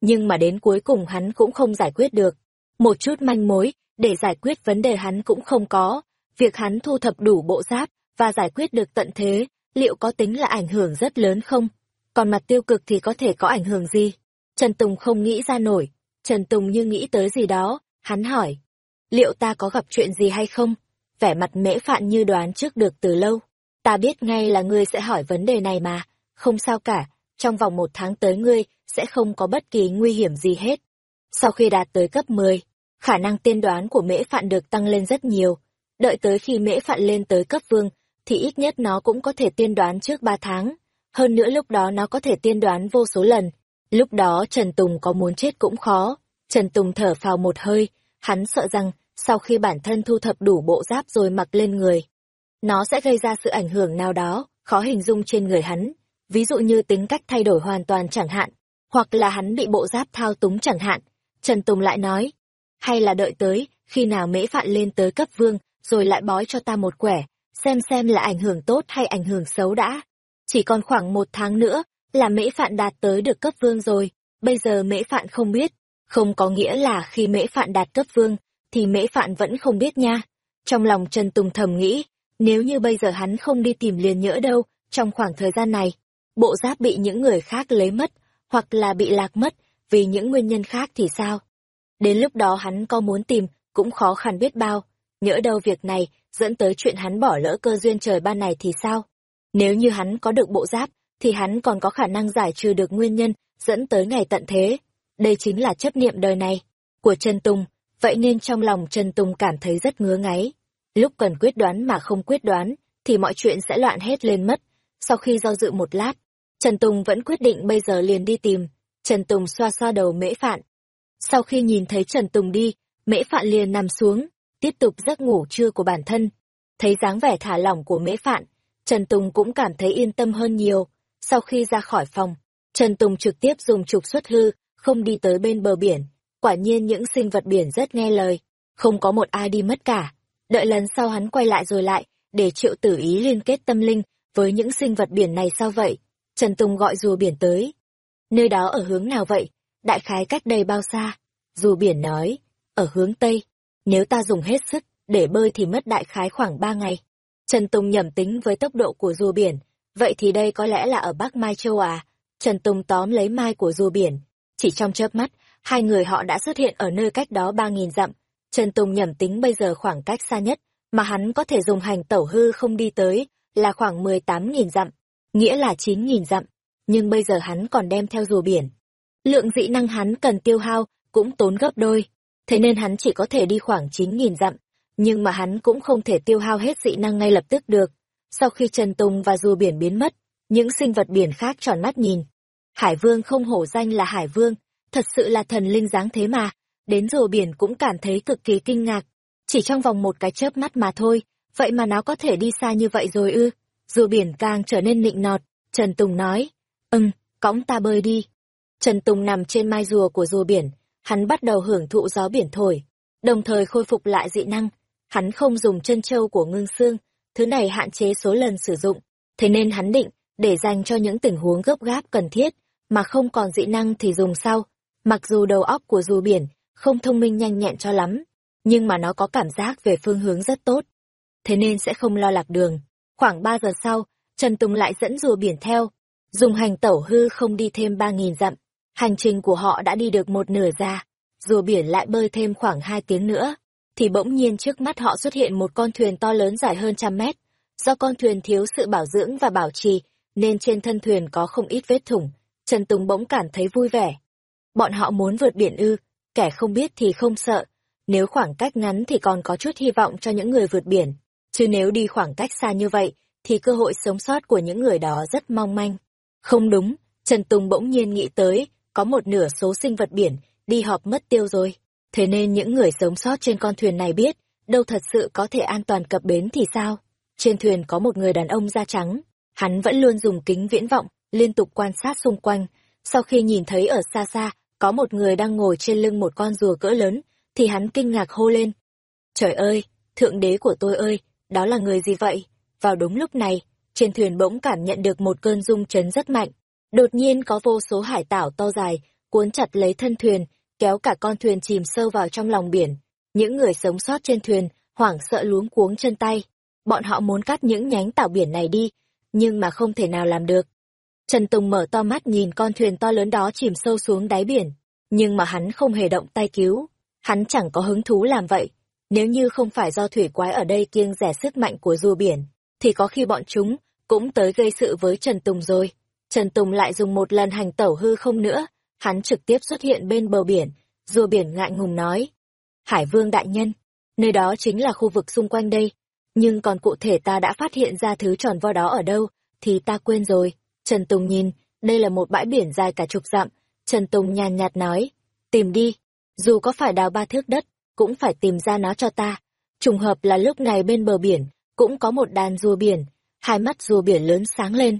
nhưng mà đến cuối cùng hắn cũng không giải quyết được. Một chút manh mối, để giải quyết vấn đề hắn cũng không có. Việc hắn thu thập đủ bộ giáp và giải quyết được tận thế, liệu có tính là ảnh hưởng rất lớn không? Còn mặt tiêu cực thì có thể có ảnh hưởng gì? Trần Tùng không nghĩ ra nổi. Trần Tùng như nghĩ tới gì đó, hắn hỏi. Liệu ta có gặp chuyện gì hay không? Vẻ mặt mễ phạn như đoán trước được từ lâu. Ta biết ngay là ngươi sẽ hỏi vấn đề này mà, không sao cả, trong vòng một tháng tới ngươi sẽ không có bất kỳ nguy hiểm gì hết. Sau khi đạt tới cấp 10, khả năng tiên đoán của mễ phạn được tăng lên rất nhiều. Đợi tới khi mễ phạn lên tới cấp vương, thì ít nhất nó cũng có thể tiên đoán trước 3 tháng. Hơn nữa lúc đó nó có thể tiên đoán vô số lần. Lúc đó Trần Tùng có muốn chết cũng khó. Trần Tùng thở phào một hơi, hắn sợ rằng sau khi bản thân thu thập đủ bộ giáp rồi mặc lên người, nó sẽ gây ra sự ảnh hưởng nào đó, khó hình dung trên người hắn. Ví dụ như tính cách thay đổi hoàn toàn chẳng hạn, hoặc là hắn bị bộ giáp thao túng chẳng hạn. Trần Tùng lại nói, hay là đợi tới, khi nào mễ phạn lên tới cấp vương, rồi lại bói cho ta một quẻ, xem xem là ảnh hưởng tốt hay ảnh hưởng xấu đã. Chỉ còn khoảng một tháng nữa, là mễ phạn đạt tới được cấp vương rồi, bây giờ mễ phạn không biết, không có nghĩa là khi mễ phạn đạt cấp vương, thì mễ phạn vẫn không biết nha. Trong lòng Trần Tùng thầm nghĩ, nếu như bây giờ hắn không đi tìm liền nhỡ đâu, trong khoảng thời gian này, bộ giáp bị những người khác lấy mất, hoặc là bị lạc mất, vì những nguyên nhân khác thì sao? Đến lúc đó hắn có muốn tìm, cũng khó khăn biết bao. Nhỡ đâu việc này dẫn tới chuyện hắn bỏ lỡ cơ duyên trời ban này thì sao? Nếu như hắn có được bộ giáp, thì hắn còn có khả năng giải trừ được nguyên nhân dẫn tới ngày tận thế. Đây chính là chấp niệm đời này của Trần Tùng, vậy nên trong lòng Trần Tùng cảm thấy rất ngứa ngáy. Lúc cần quyết đoán mà không quyết đoán, thì mọi chuyện sẽ loạn hết lên mất. Sau khi do dự một lát, Trần Tùng vẫn quyết định bây giờ liền đi tìm. Trần Tùng xoa xoa đầu mễ phạn. Sau khi nhìn thấy Trần Tùng đi, mễ phạn liền nằm xuống, tiếp tục giấc ngủ trưa của bản thân. Thấy dáng vẻ thả lỏng của mễ phạn, Trần Tùng cũng cảm thấy yên tâm hơn nhiều. Sau khi ra khỏi phòng, Trần Tùng trực tiếp dùng trục xuất hư, không đi tới bên bờ biển. Quả nhiên những sinh vật biển rất nghe lời, không có một ai đi mất cả. Đợi lần sau hắn quay lại rồi lại, để triệu tử ý liên kết tâm linh với những sinh vật biển này sao vậy? Trần Tùng gọi rùa biển tới. Nơi đó ở hướng nào vậy? Đại khái cách đây bao xa? Rùa biển nói, ở hướng Tây. Nếu ta dùng hết sức, để bơi thì mất đại khái khoảng ba ngày. Trần Tùng nhẩm tính với tốc độ của rùa biển, vậy thì đây có lẽ là ở Bắc Mai Châu à? Trần Tùng tóm lấy mai của rùa biển. Chỉ trong chớp mắt, hai người họ đã xuất hiện ở nơi cách đó ba nghìn dặm. Trần Tùng nhẩm tính bây giờ khoảng cách xa nhất, mà hắn có thể dùng hành tẩu hư không đi tới, là khoảng mười tám nghìn dặm, nghĩa là chín nghìn dặm. Nhưng bây giờ hắn còn đem theo rùa biển. Lượng dị năng hắn cần tiêu hao, cũng tốn gấp đôi. Thế nên hắn chỉ có thể đi khoảng chín nghìn dặm. Nhưng mà hắn cũng không thể tiêu hao hết dị năng ngay lập tức được. Sau khi Trần Tùng và rùa biển biến mất, những sinh vật biển khác tròn mắt nhìn. Hải vương không hổ danh là Hải vương, thật sự là thần linh dáng thế mà. Đến rùa biển cũng cảm thấy cực kỳ kinh ngạc. Chỉ trong vòng một cái chớp mắt mà thôi, vậy mà nó có thể đi xa như vậy rồi ư. Rùa biển càng trở nên nịnh nọt, Trần Tùng nói, ưng, cõng ta bơi đi. Trần Tùng nằm trên mai rùa của rùa biển, hắn bắt đầu hưởng thụ gió biển thổi, đồng thời khôi phục lại dị năng. Hắn không dùng chân trâu của ngưng xương, thứ này hạn chế số lần sử dụng, thế nên hắn định, để dành cho những tình huống gấp gáp cần thiết, mà không còn dị năng thì dùng sau. Mặc dù đầu óc của rùa biển không thông minh nhanh nhẹn cho lắm, nhưng mà nó có cảm giác về phương hướng rất tốt. Thế nên sẽ không lo lạc đường. Khoảng 3 giờ sau, Trần Tùng lại dẫn rùa biển theo, dùng hành tẩu hư không đi thêm 3.000 dặm. Hành trình của họ đã đi được một nửa ra, rùa biển lại bơi thêm khoảng 2 tiếng nữa, thì bỗng nhiên trước mắt họ xuất hiện một con thuyền to lớn dài hơn trăm mét. Do con thuyền thiếu sự bảo dưỡng và bảo trì, nên trên thân thuyền có không ít vết thủng. Trần Tùng bỗng cảm thấy vui vẻ. Bọn họ muốn vượt biển ư, kẻ không biết thì không sợ. Nếu khoảng cách ngắn thì còn có chút hy vọng cho những người vượt biển. Chứ nếu đi khoảng cách xa như vậy, thì cơ hội sống sót của những người đó rất mong manh. Không đúng, Trần Tùng bỗng nhiên nghĩ tới, có một nửa số sinh vật biển đi họp mất tiêu rồi. Thế nên những người sống sót trên con thuyền này biết, đâu thật sự có thể an toàn cập bến thì sao? Trên thuyền có một người đàn ông da trắng, hắn vẫn luôn dùng kính viễn vọng, liên tục quan sát xung quanh. Sau khi nhìn thấy ở xa xa, có một người đang ngồi trên lưng một con rùa cỡ lớn, thì hắn kinh ngạc hô lên. Trời ơi, thượng đế của tôi ơi, đó là người gì vậy? Vào đúng lúc này, trên thuyền bỗng cảm nhận được một cơn rung chấn rất mạnh. Đột nhiên có vô số hải tảo to dài, cuốn chặt lấy thân thuyền, kéo cả con thuyền chìm sâu vào trong lòng biển. Những người sống sót trên thuyền, hoảng sợ luống cuống chân tay. Bọn họ muốn cắt những nhánh tảo biển này đi, nhưng mà không thể nào làm được. Trần Tùng mở to mắt nhìn con thuyền to lớn đó chìm sâu xuống đáy biển, nhưng mà hắn không hề động tay cứu. Hắn chẳng có hứng thú làm vậy. Nếu như không phải do thủy quái ở đây kiêng rẻ sức mạnh của rùa biển, thì có khi bọn chúng cũng tới gây sự với Trần Tùng rồi. Trần Tùng lại dùng một lần hành tẩu hư không nữa, hắn trực tiếp xuất hiện bên bờ biển, rùa biển ngại ngùng nói. Hải vương đại nhân, nơi đó chính là khu vực xung quanh đây, nhưng còn cụ thể ta đã phát hiện ra thứ tròn vo đó ở đâu, thì ta quên rồi. Trần Tùng nhìn, đây là một bãi biển dài cả chục dặm, Trần Tùng nhàn nhạt nói, tìm đi, dù có phải đào ba thước đất, cũng phải tìm ra nó cho ta. Trùng hợp là lúc này bên bờ biển, cũng có một đàn rùa biển, hai mắt rùa biển lớn sáng lên.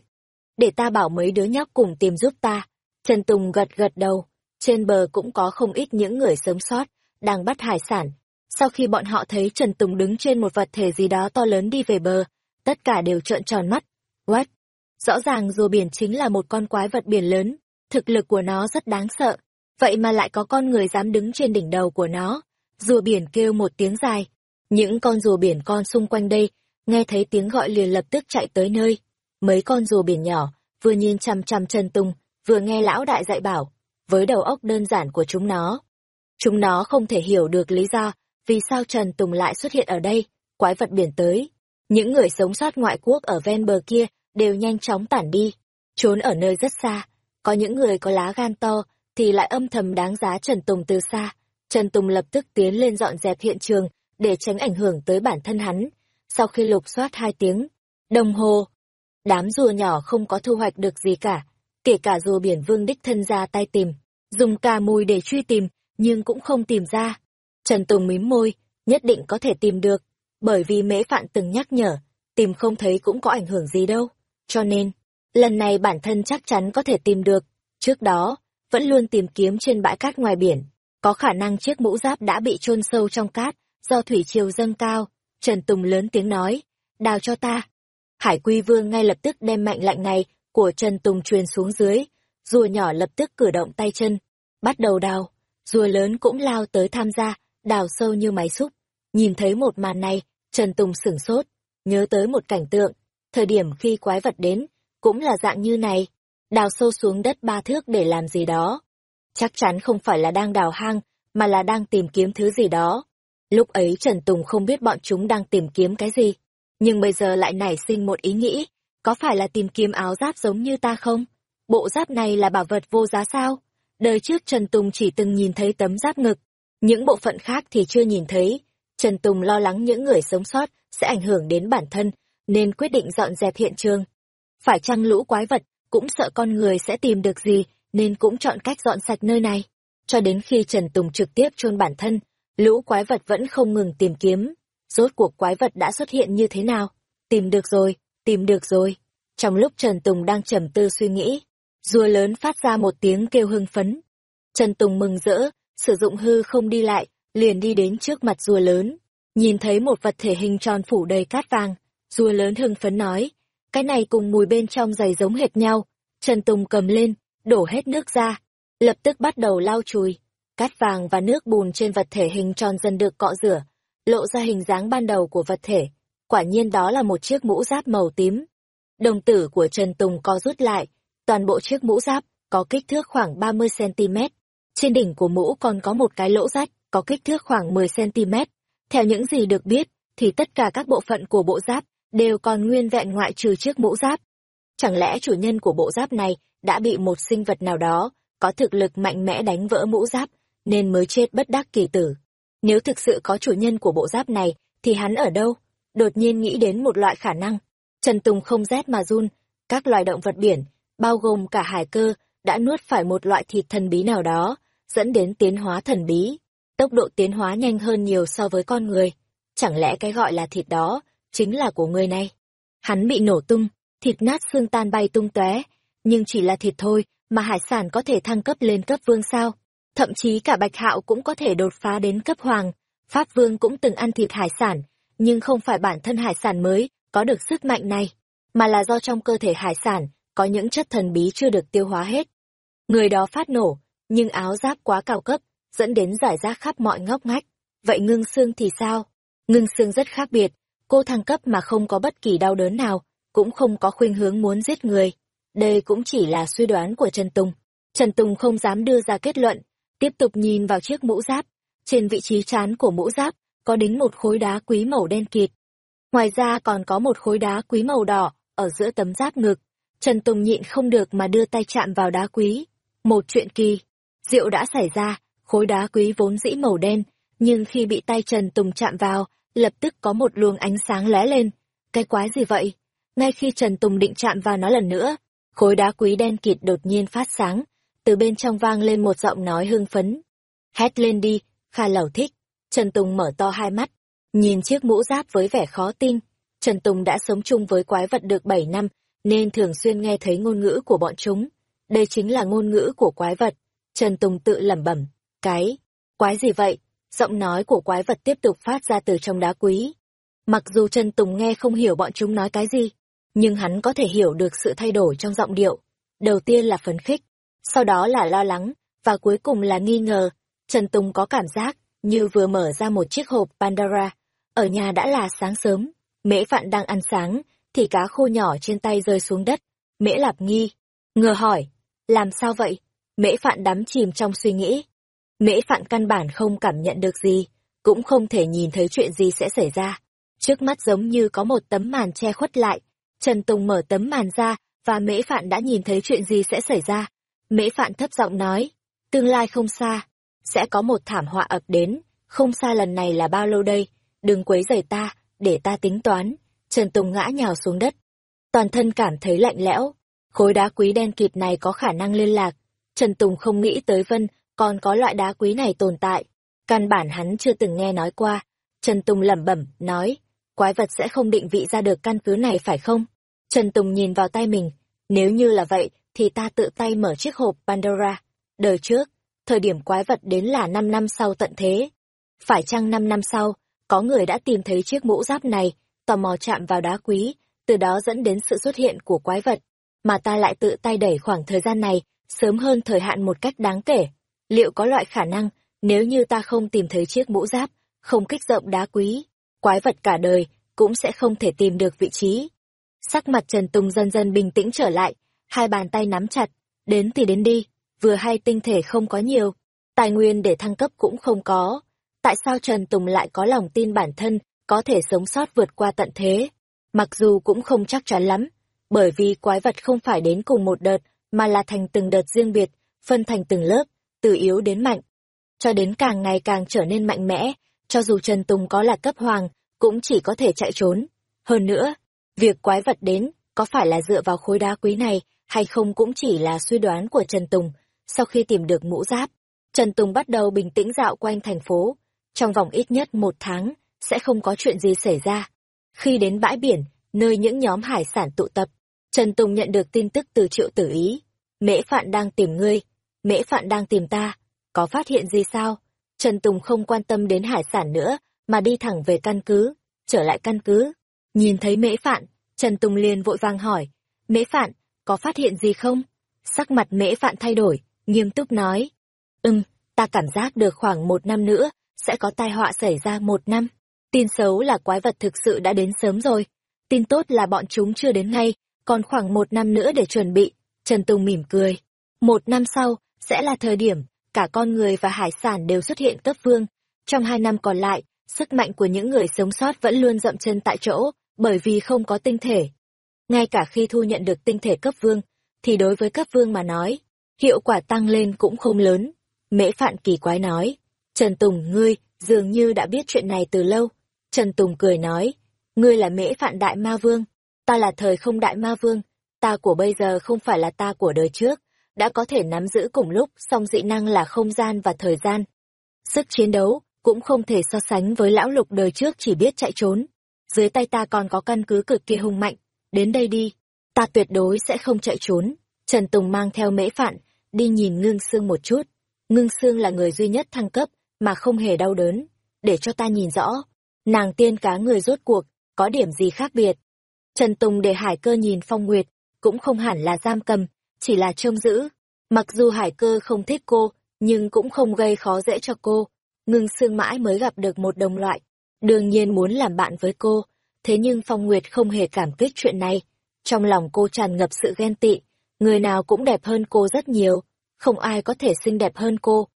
Để ta bảo mấy đứa nhóc cùng tìm giúp ta. Trần Tùng gật gật đầu, trên bờ cũng có không ít những người sống sót, đang bắt hải sản. Sau khi bọn họ thấy Trần Tùng đứng trên một vật thể gì đó to lớn đi về bờ, tất cả đều trợn tròn mắt. What? Rõ ràng rùa biển chính là một con quái vật biển lớn, thực lực của nó rất đáng sợ. Vậy mà lại có con người dám đứng trên đỉnh đầu của nó. Rùa biển kêu một tiếng dài. Những con rùa biển con xung quanh đây, nghe thấy tiếng gọi liền lập tức chạy tới nơi. Mấy con rùa biển nhỏ, vừa nhìn chằm chằm Trần Tùng, vừa nghe lão đại dạy bảo, với đầu óc đơn giản của chúng nó. Chúng nó không thể hiểu được lý do vì sao Trần Tùng lại xuất hiện ở đây, quái vật biển tới. Những người sống sót ngoại quốc ở ven bờ kia đều nhanh chóng tản đi, trốn ở nơi rất xa. Có những người có lá gan to thì lại âm thầm đáng giá Trần Tùng từ xa. Trần Tùng lập tức tiến lên dọn dẹp hiện trường để tránh ảnh hưởng tới bản thân hắn. Sau khi lục soát hai tiếng, đồng hồ, đám rùa nhỏ không có thu hoạch được gì cả, kể cả rùa biển vương đích thân ra tay tìm, dùng cà mùi để truy tìm, nhưng cũng không tìm ra. Trần Tùng mím môi, nhất định có thể tìm được, bởi vì mễ phạn từng nhắc nhở, tìm không thấy cũng có ảnh hưởng gì đâu. Cho nên, lần này bản thân chắc chắn có thể tìm được. Trước đó, vẫn luôn tìm kiếm trên bãi cát ngoài biển. Có khả năng chiếc mũ giáp đã bị chôn sâu trong cát, do thủy triều dâng cao. Trần Tùng lớn tiếng nói, đào cho ta. Hải Quy Vương ngay lập tức đem mạnh lạnh này của Trần Tùng truyền xuống dưới. Rùa nhỏ lập tức cử động tay chân, bắt đầu đào. Rùa lớn cũng lao tới tham gia, đào sâu như máy xúc. Nhìn thấy một màn này, Trần Tùng sửng sốt, nhớ tới một cảnh tượng, thời điểm khi quái vật đến, cũng là dạng như này, đào sâu xuống đất ba thước để làm gì đó. Chắc chắn không phải là đang đào hang, mà là đang tìm kiếm thứ gì đó. Lúc ấy Trần Tùng không biết bọn chúng đang tìm kiếm cái gì, nhưng bây giờ lại nảy sinh một ý nghĩ, có phải là tìm kiếm áo giáp giống như ta không? Bộ giáp này là bảo vật vô giá sao? Đời trước Trần Tùng chỉ từng nhìn thấy tấm giáp ngực, những bộ phận khác thì chưa nhìn thấy. Trần Tùng lo lắng những người sống sót sẽ ảnh hưởng đến bản thân, nên quyết định dọn dẹp hiện trường. Phải chăng lũ quái vật cũng sợ con người sẽ tìm được gì, nên cũng chọn cách dọn sạch nơi này. Cho đến khi Trần Tùng trực tiếp chôn bản thân, lũ quái vật vẫn không ngừng tìm kiếm. Rốt cuộc quái vật đã xuất hiện như thế nào? Tìm được rồi, tìm được rồi. Trong lúc Trần Tùng đang trầm tư suy nghĩ, rùa lớn phát ra một tiếng kêu hưng phấn. Trần Tùng mừng rỡ, sử dụng hư không đi lại, liền đi đến trước mặt rùa lớn. Nhìn thấy một vật thể hình tròn phủ đầy cát vàng, rùa lớn hưng phấn nói, cái này cùng mùi bên trong giày giống hệt nhau. Trần Tùng cầm lên, đổ hết nước ra, lập tức bắt đầu lau chùi. Cát vàng và nước bùn trên vật thể hình tròn dần được cọ rửa, lộ ra hình dáng ban đầu của vật thể. Quả nhiên đó là một chiếc mũ giáp màu tím. Đồng tử của Trần Tùng co rút lại, toàn bộ chiếc mũ giáp có kích thước khoảng 30cm. Trên đỉnh của mũ còn có một cái lỗ rách, có kích thước khoảng 10cm. Theo những gì được biết, thì tất cả các bộ phận của bộ giáp đều còn nguyên vẹn ngoại trừ chiếc mũ giáp. Chẳng lẽ chủ nhân của bộ giáp này đã bị một sinh vật nào đó có thực lực mạnh mẽ đánh vỡ mũ giáp, nên mới chết bất đắc kỳ tử. Nếu thực sự có chủ nhân của bộ giáp này, thì hắn ở đâu? Đột nhiên nghĩ đến một loại khả năng. Trần Tùng không rét mà run, các loài động vật biển, bao gồm cả hải cơ, đã nuốt phải một loại thịt thần bí nào đó, dẫn đến tiến hóa thần bí. Tốc độ tiến hóa nhanh hơn nhiều so với con người. Chẳng lẽ cái gọi là thịt đó chính là của người này. Hắn bị nổ tung, thịt nát xương tan bay tung tóe, nhưng chỉ là thịt thôi mà hải sản có thể thăng cấp lên cấp vương sao? Thậm chí cả Bạch Hạo cũng có thể đột phá đến cấp hoàng. Pháp Vương cũng từng ăn thịt hải sản, nhưng không phải bản thân hải sản mới có được sức mạnh này, mà là do trong cơ thể hải sản có những chất thần bí chưa được tiêu hóa hết. Người đó phát nổ, nhưng áo giáp quá cao cấp, dẫn đến giải rác khắp mọi ngóc ngách. Vậy ngưng xương thì sao? Ngưng xương rất khác biệt, cô thăng cấp mà không có bất kỳ đau đớn nào, cũng không có khuynh hướng muốn giết người. Đây cũng chỉ là suy đoán của Trần Tùng. Trần Tùng không dám đưa ra kết luận, tiếp tục nhìn vào chiếc mũ giáp. Trên vị trí trán của mũ giáp, có đính một khối đá quý màu đen kịt. Ngoài ra còn có một khối đá quý màu đỏ, ở giữa tấm giáp ngực. Trần Tùng nhịn không được mà đưa tay chạm vào đá quý. Một chuyện kỳ. Diệu đã xảy ra, khối đá quý vốn dĩ màu đen, nhưng khi bị tay Trần Tùng chạm vào, lập tức có một luồng ánh sáng lóe lên. Cái quái gì vậy? Ngay khi Trần Tùng định chạm vào nó lần nữa, khối đá quý đen kịt đột nhiên phát sáng, từ bên trong vang lên một giọng nói hưng phấn. Hét lên đi, Kha Lầu thích. Trần Tùng mở to hai mắt, nhìn chiếc mũ giáp với vẻ khó tin. Trần Tùng đã sống chung với quái vật được 7 năm, nên thường xuyên nghe thấy ngôn ngữ của bọn chúng. Đây chính là ngôn ngữ của quái vật. Trần Tùng tự lẩm bẩm, cái, quái gì vậy? Giọng nói của quái vật tiếp tục phát ra từ trong đá quý. Mặc dù Trần Tùng nghe không hiểu bọn chúng nói cái gì, nhưng hắn có thể hiểu được sự thay đổi trong giọng điệu. Đầu tiên là phấn khích, sau đó là lo lắng, và cuối cùng là nghi ngờ. Trần Tùng có cảm giác như vừa mở ra một chiếc hộp Pandora. Ở nhà đã là sáng sớm, mễ phạn đang ăn sáng, thì cá khô nhỏ trên tay rơi xuống đất. Mễ lạp nghi, ngờ hỏi, làm sao vậy? Mễ phạn đắm chìm trong suy nghĩ. Mễ phạn căn bản không cảm nhận được gì, cũng không thể nhìn thấy chuyện gì sẽ xảy ra. Trước mắt giống như có một tấm màn che khuất lại. Trần Tùng mở tấm màn ra, và Mễ Phạn đã nhìn thấy chuyện gì sẽ xảy ra. Mễ Phạn thấp giọng nói, tương lai không xa, sẽ có một thảm họa ập đến, không xa lần này là bao lâu đây, đừng quấy rầy ta, để ta tính toán. Trần Tùng ngã nhào xuống đất. Toàn thân cảm thấy lạnh lẽo, khối đá quý đen kịt này có khả năng liên lạc. Trần Tùng không nghĩ tới Vân còn có loại đá quý này tồn tại. Căn bản hắn chưa từng nghe nói qua. Trần Tùng lẩm bẩm, nói, quái vật sẽ không định vị ra được căn cứ này phải không? Trần Tùng nhìn vào tay mình, nếu như là vậy, thì ta tự tay mở chiếc hộp Pandora. Đời trước, thời điểm quái vật đến là 5 năm sau tận thế. Phải chăng 5 năm sau, có người đã tìm thấy chiếc mũ giáp này, tò mò chạm vào đá quý, từ đó dẫn đến sự xuất hiện của quái vật, mà ta lại tự tay đẩy khoảng thời gian này, sớm hơn thời hạn một cách đáng kể. Liệu có loại khả năng, nếu như ta không tìm thấy chiếc mũ giáp, không kích rộng đá quý, quái vật cả đời, cũng sẽ không thể tìm được vị trí. Sắc mặt Trần Tùng dần dần bình tĩnh trở lại, hai bàn tay nắm chặt, đến thì đến đi, vừa hay tinh thể không có nhiều, tài nguyên để thăng cấp cũng không có. Tại sao Trần Tùng lại có lòng tin bản thân, có thể sống sót vượt qua tận thế? Mặc dù cũng không chắc chắn lắm, bởi vì quái vật không phải đến cùng một đợt, mà là thành từng đợt riêng biệt, phân thành từng lớp, từ yếu đến mạnh, cho đến càng ngày càng trở nên mạnh mẽ, cho dù Trần Tùng có là cấp hoàng, cũng chỉ có thể chạy trốn. Hơn nữa, việc quái vật đến, có phải là dựa vào khối đá quý này, hay không cũng chỉ là suy đoán của Trần Tùng. Sau khi tìm được mũ giáp, Trần Tùng bắt đầu bình tĩnh dạo quanh thành phố. Trong vòng ít nhất một tháng, sẽ không có chuyện gì xảy ra. Khi đến bãi biển, nơi những nhóm hải sản tụ tập, Trần Tùng nhận được tin tức từ triệu tử ý. Mễ Phạn đang tìm ngươi, Mễ Phạn đang tìm ta, có phát hiện gì sao? Trần Tùng không quan tâm đến hải sản nữa, mà đi thẳng về căn cứ, trở lại căn cứ. Nhìn thấy Mễ Phạn, Trần Tùng liền vội vàng hỏi, Mễ Phạn, có phát hiện gì không? Sắc mặt Mễ Phạn thay đổi, nghiêm túc nói, ừm, ta cảm giác được khoảng một năm nữa, sẽ có tai họa xảy ra một năm. Tin xấu là quái vật thực sự đã đến sớm rồi. Tin tốt là bọn chúng chưa đến ngay, còn khoảng một năm nữa để chuẩn bị. Trần Tùng mỉm cười. Một năm sau, sẽ là thời điểm cả con người và hải sản đều xuất hiện cấp vương. Trong hai năm còn lại, sức mạnh của những người sống sót vẫn luôn dậm chân tại chỗ, bởi vì không có tinh thể. Ngay cả khi thu nhận được tinh thể cấp vương, thì đối với cấp vương mà nói, hiệu quả tăng lên cũng không lớn. Mễ Phạn kỳ quái nói, Trần Tùng ngươi dường như đã biết chuyện này từ lâu. Trần Tùng cười nói, ngươi là Mễ Phạn Đại Ma Vương, ta là thời không Đại Ma Vương, ta của bây giờ không phải là ta của đời trước đã có thể nắm giữ cùng lúc song dị năng là không gian và thời gian. Sức chiến đấu cũng không thể so sánh với lão lục đời trước chỉ biết chạy trốn. Dưới tay ta còn có căn cứ cực kỳ hùng mạnh, đến đây đi, ta tuyệt đối sẽ không chạy trốn. Trần Tùng mang theo mễ phạn, đi nhìn ngưng xương một chút. Ngưng xương là người duy nhất thăng cấp, mà không hề đau đớn. Để cho ta nhìn rõ, nàng tiên cá người rốt cuộc, có điểm gì khác biệt. Trần Tùng để hải cơ nhìn phong nguyệt, cũng không hẳn là giam cầm, chỉ là trông giữ. Mặc dù hải cơ không thích cô, nhưng cũng không gây khó dễ cho cô. Ngưng xương mãi mới gặp được một đồng loại. Đương nhiên muốn làm bạn với cô, thế nhưng Phong Nguyệt không hề cảm kích chuyện này. Trong lòng cô tràn ngập sự ghen tị, người nào cũng đẹp hơn cô rất nhiều, không ai có thể xinh đẹp hơn cô.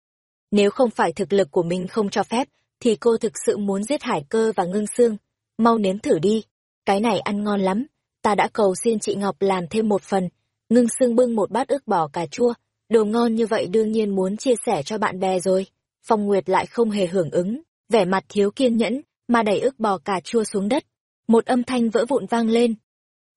Nếu không phải thực lực của mình không cho phép, thì cô thực sự muốn giết Hải Cơ và Ngưng Sương. Mau nếm thử đi, cái này ăn ngon lắm, ta đã cầu xin chị Ngọc làm thêm một phần. Ngưng Sương bưng một bát ức bò cà chua, đồ ngon như vậy đương nhiên muốn chia sẻ cho bạn bè rồi. Phong Nguyệt lại không hề hưởng ứng, vẻ mặt thiếu kiên nhẫn, mà đẩy ức bò cà chua xuống đất. Một âm thanh vỡ vụn vang lên.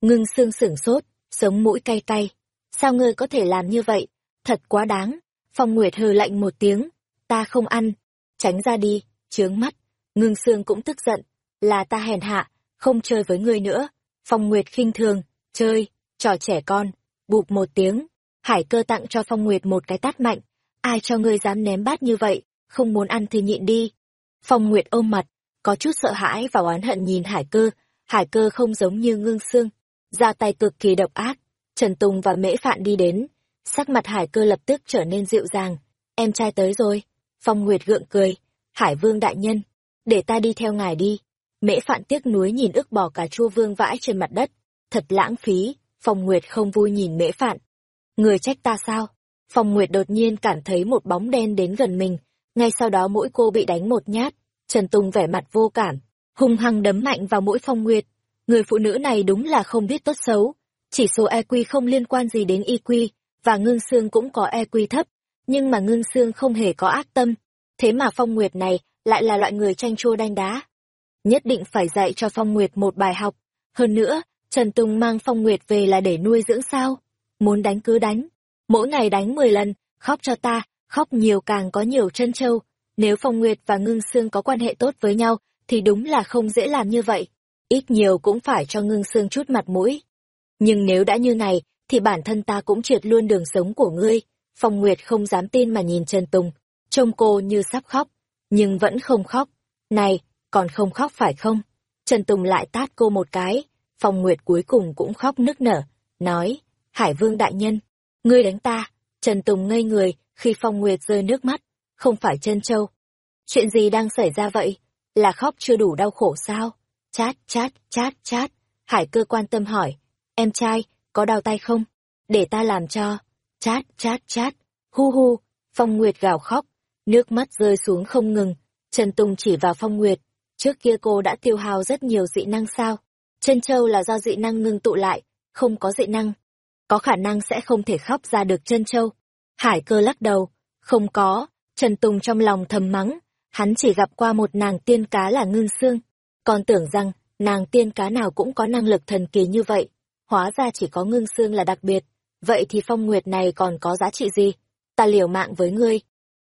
Ngưng Sương sửng sốt, sống mũi cay cay. Sao ngươi có thể làm như vậy? Thật quá đáng. Phong Nguyệt hừ lạnh một tiếng. Ta không ăn. Tránh ra đi, chướng mắt. Ngưng Sương cũng tức giận. Là ta hèn hạ, không chơi với ngươi nữa. Phong Nguyệt khinh thường, chơi, trò trẻ con. Bụp một tiếng. Hải cơ tặng cho Phong Nguyệt một cái tát mạnh. Ai cho ngươi dám ném bát như vậy, không muốn ăn thì nhịn đi. Phong Nguyệt ôm mặt, có chút sợ hãi và oán hận nhìn Hải cơ. Hải cơ không giống như ngưng xương, ra tay cực kỳ độc ác. Trần Tùng và Mễ Phạn đi đến, sắc mặt Hải cơ lập tức trở nên dịu dàng. Em trai tới rồi. Phong Nguyệt gượng cười. Hải vương đại nhân, để ta đi theo ngài đi. Mễ Phạn tiếc nuối nhìn ức bò cà chua vương vãi trên mặt đất. Thật lãng phí, Phong Nguyệt không vui nhìn Mễ Phạn. Người trách ta sao? Phong Nguyệt đột nhiên cảm thấy một bóng đen đến gần mình, ngay sau đó mỗi cô bị đánh một nhát. Trần Tùng vẻ mặt vô cảm, hung hăng đấm mạnh vào mũi Phong Nguyệt. Người phụ nữ này đúng là không biết tốt xấu. Chỉ số EQ không liên quan gì đến EQ, và ngưng xương cũng có EQ thấp, nhưng mà ngưng xương không hề có ác tâm. Thế mà Phong Nguyệt này lại là loại người tranh chua đanh đá. Nhất định phải dạy cho Phong Nguyệt một bài học. Hơn nữa, Trần Tùng mang Phong Nguyệt về là để nuôi dưỡng sao? Muốn đánh cứ đánh. Mỗi ngày đánh 10 lần, khóc cho ta, khóc nhiều càng có nhiều chân châu. Nếu Phong Nguyệt và Ngưng Sương có quan hệ tốt với nhau, thì đúng là không dễ làm như vậy. Ít nhiều cũng phải cho Ngưng Sương chút mặt mũi. Nhưng nếu đã như này, thì bản thân ta cũng triệt luôn đường sống của ngươi. Phong Nguyệt không dám tin mà nhìn Trần Tùng, trông cô như sắp khóc, nhưng vẫn không khóc. Này, còn không khóc phải không? Trần Tùng lại tát cô một cái, Phong Nguyệt cuối cùng cũng khóc nức nở, nói, Hải Vương Đại Nhân, ngươi đánh ta. Trần Tùng ngây người khi Phong Nguyệt rơi nước mắt, không phải chân châu. Chuyện gì đang xảy ra vậy? Là khóc chưa đủ đau khổ sao? Chát, chát, chát, chát. Hải cơ quan tâm hỏi, em trai, có đau tay không? Để ta làm cho. Chát, chát, chát. Hu hu, Phong Nguyệt gào khóc, nước mắt rơi xuống không ngừng. Trần Tùng chỉ vào Phong Nguyệt, trước kia cô đã tiêu hao rất nhiều dị năng sao? Chân châu là do dị năng ngưng tụ lại, không có dị năng. Có khả năng sẽ không thể khóc ra được chân châu. Hải cơ lắc đầu, không có, Trần Tùng trong lòng thầm mắng, hắn chỉ gặp qua một nàng tiên cá là ngưng xương, còn tưởng rằng nàng tiên cá nào cũng có năng lực thần kỳ như vậy, hóa ra chỉ có ngưng xương là đặc biệt, vậy thì phong nguyệt này còn có giá trị gì? Ta liều mạng với ngươi.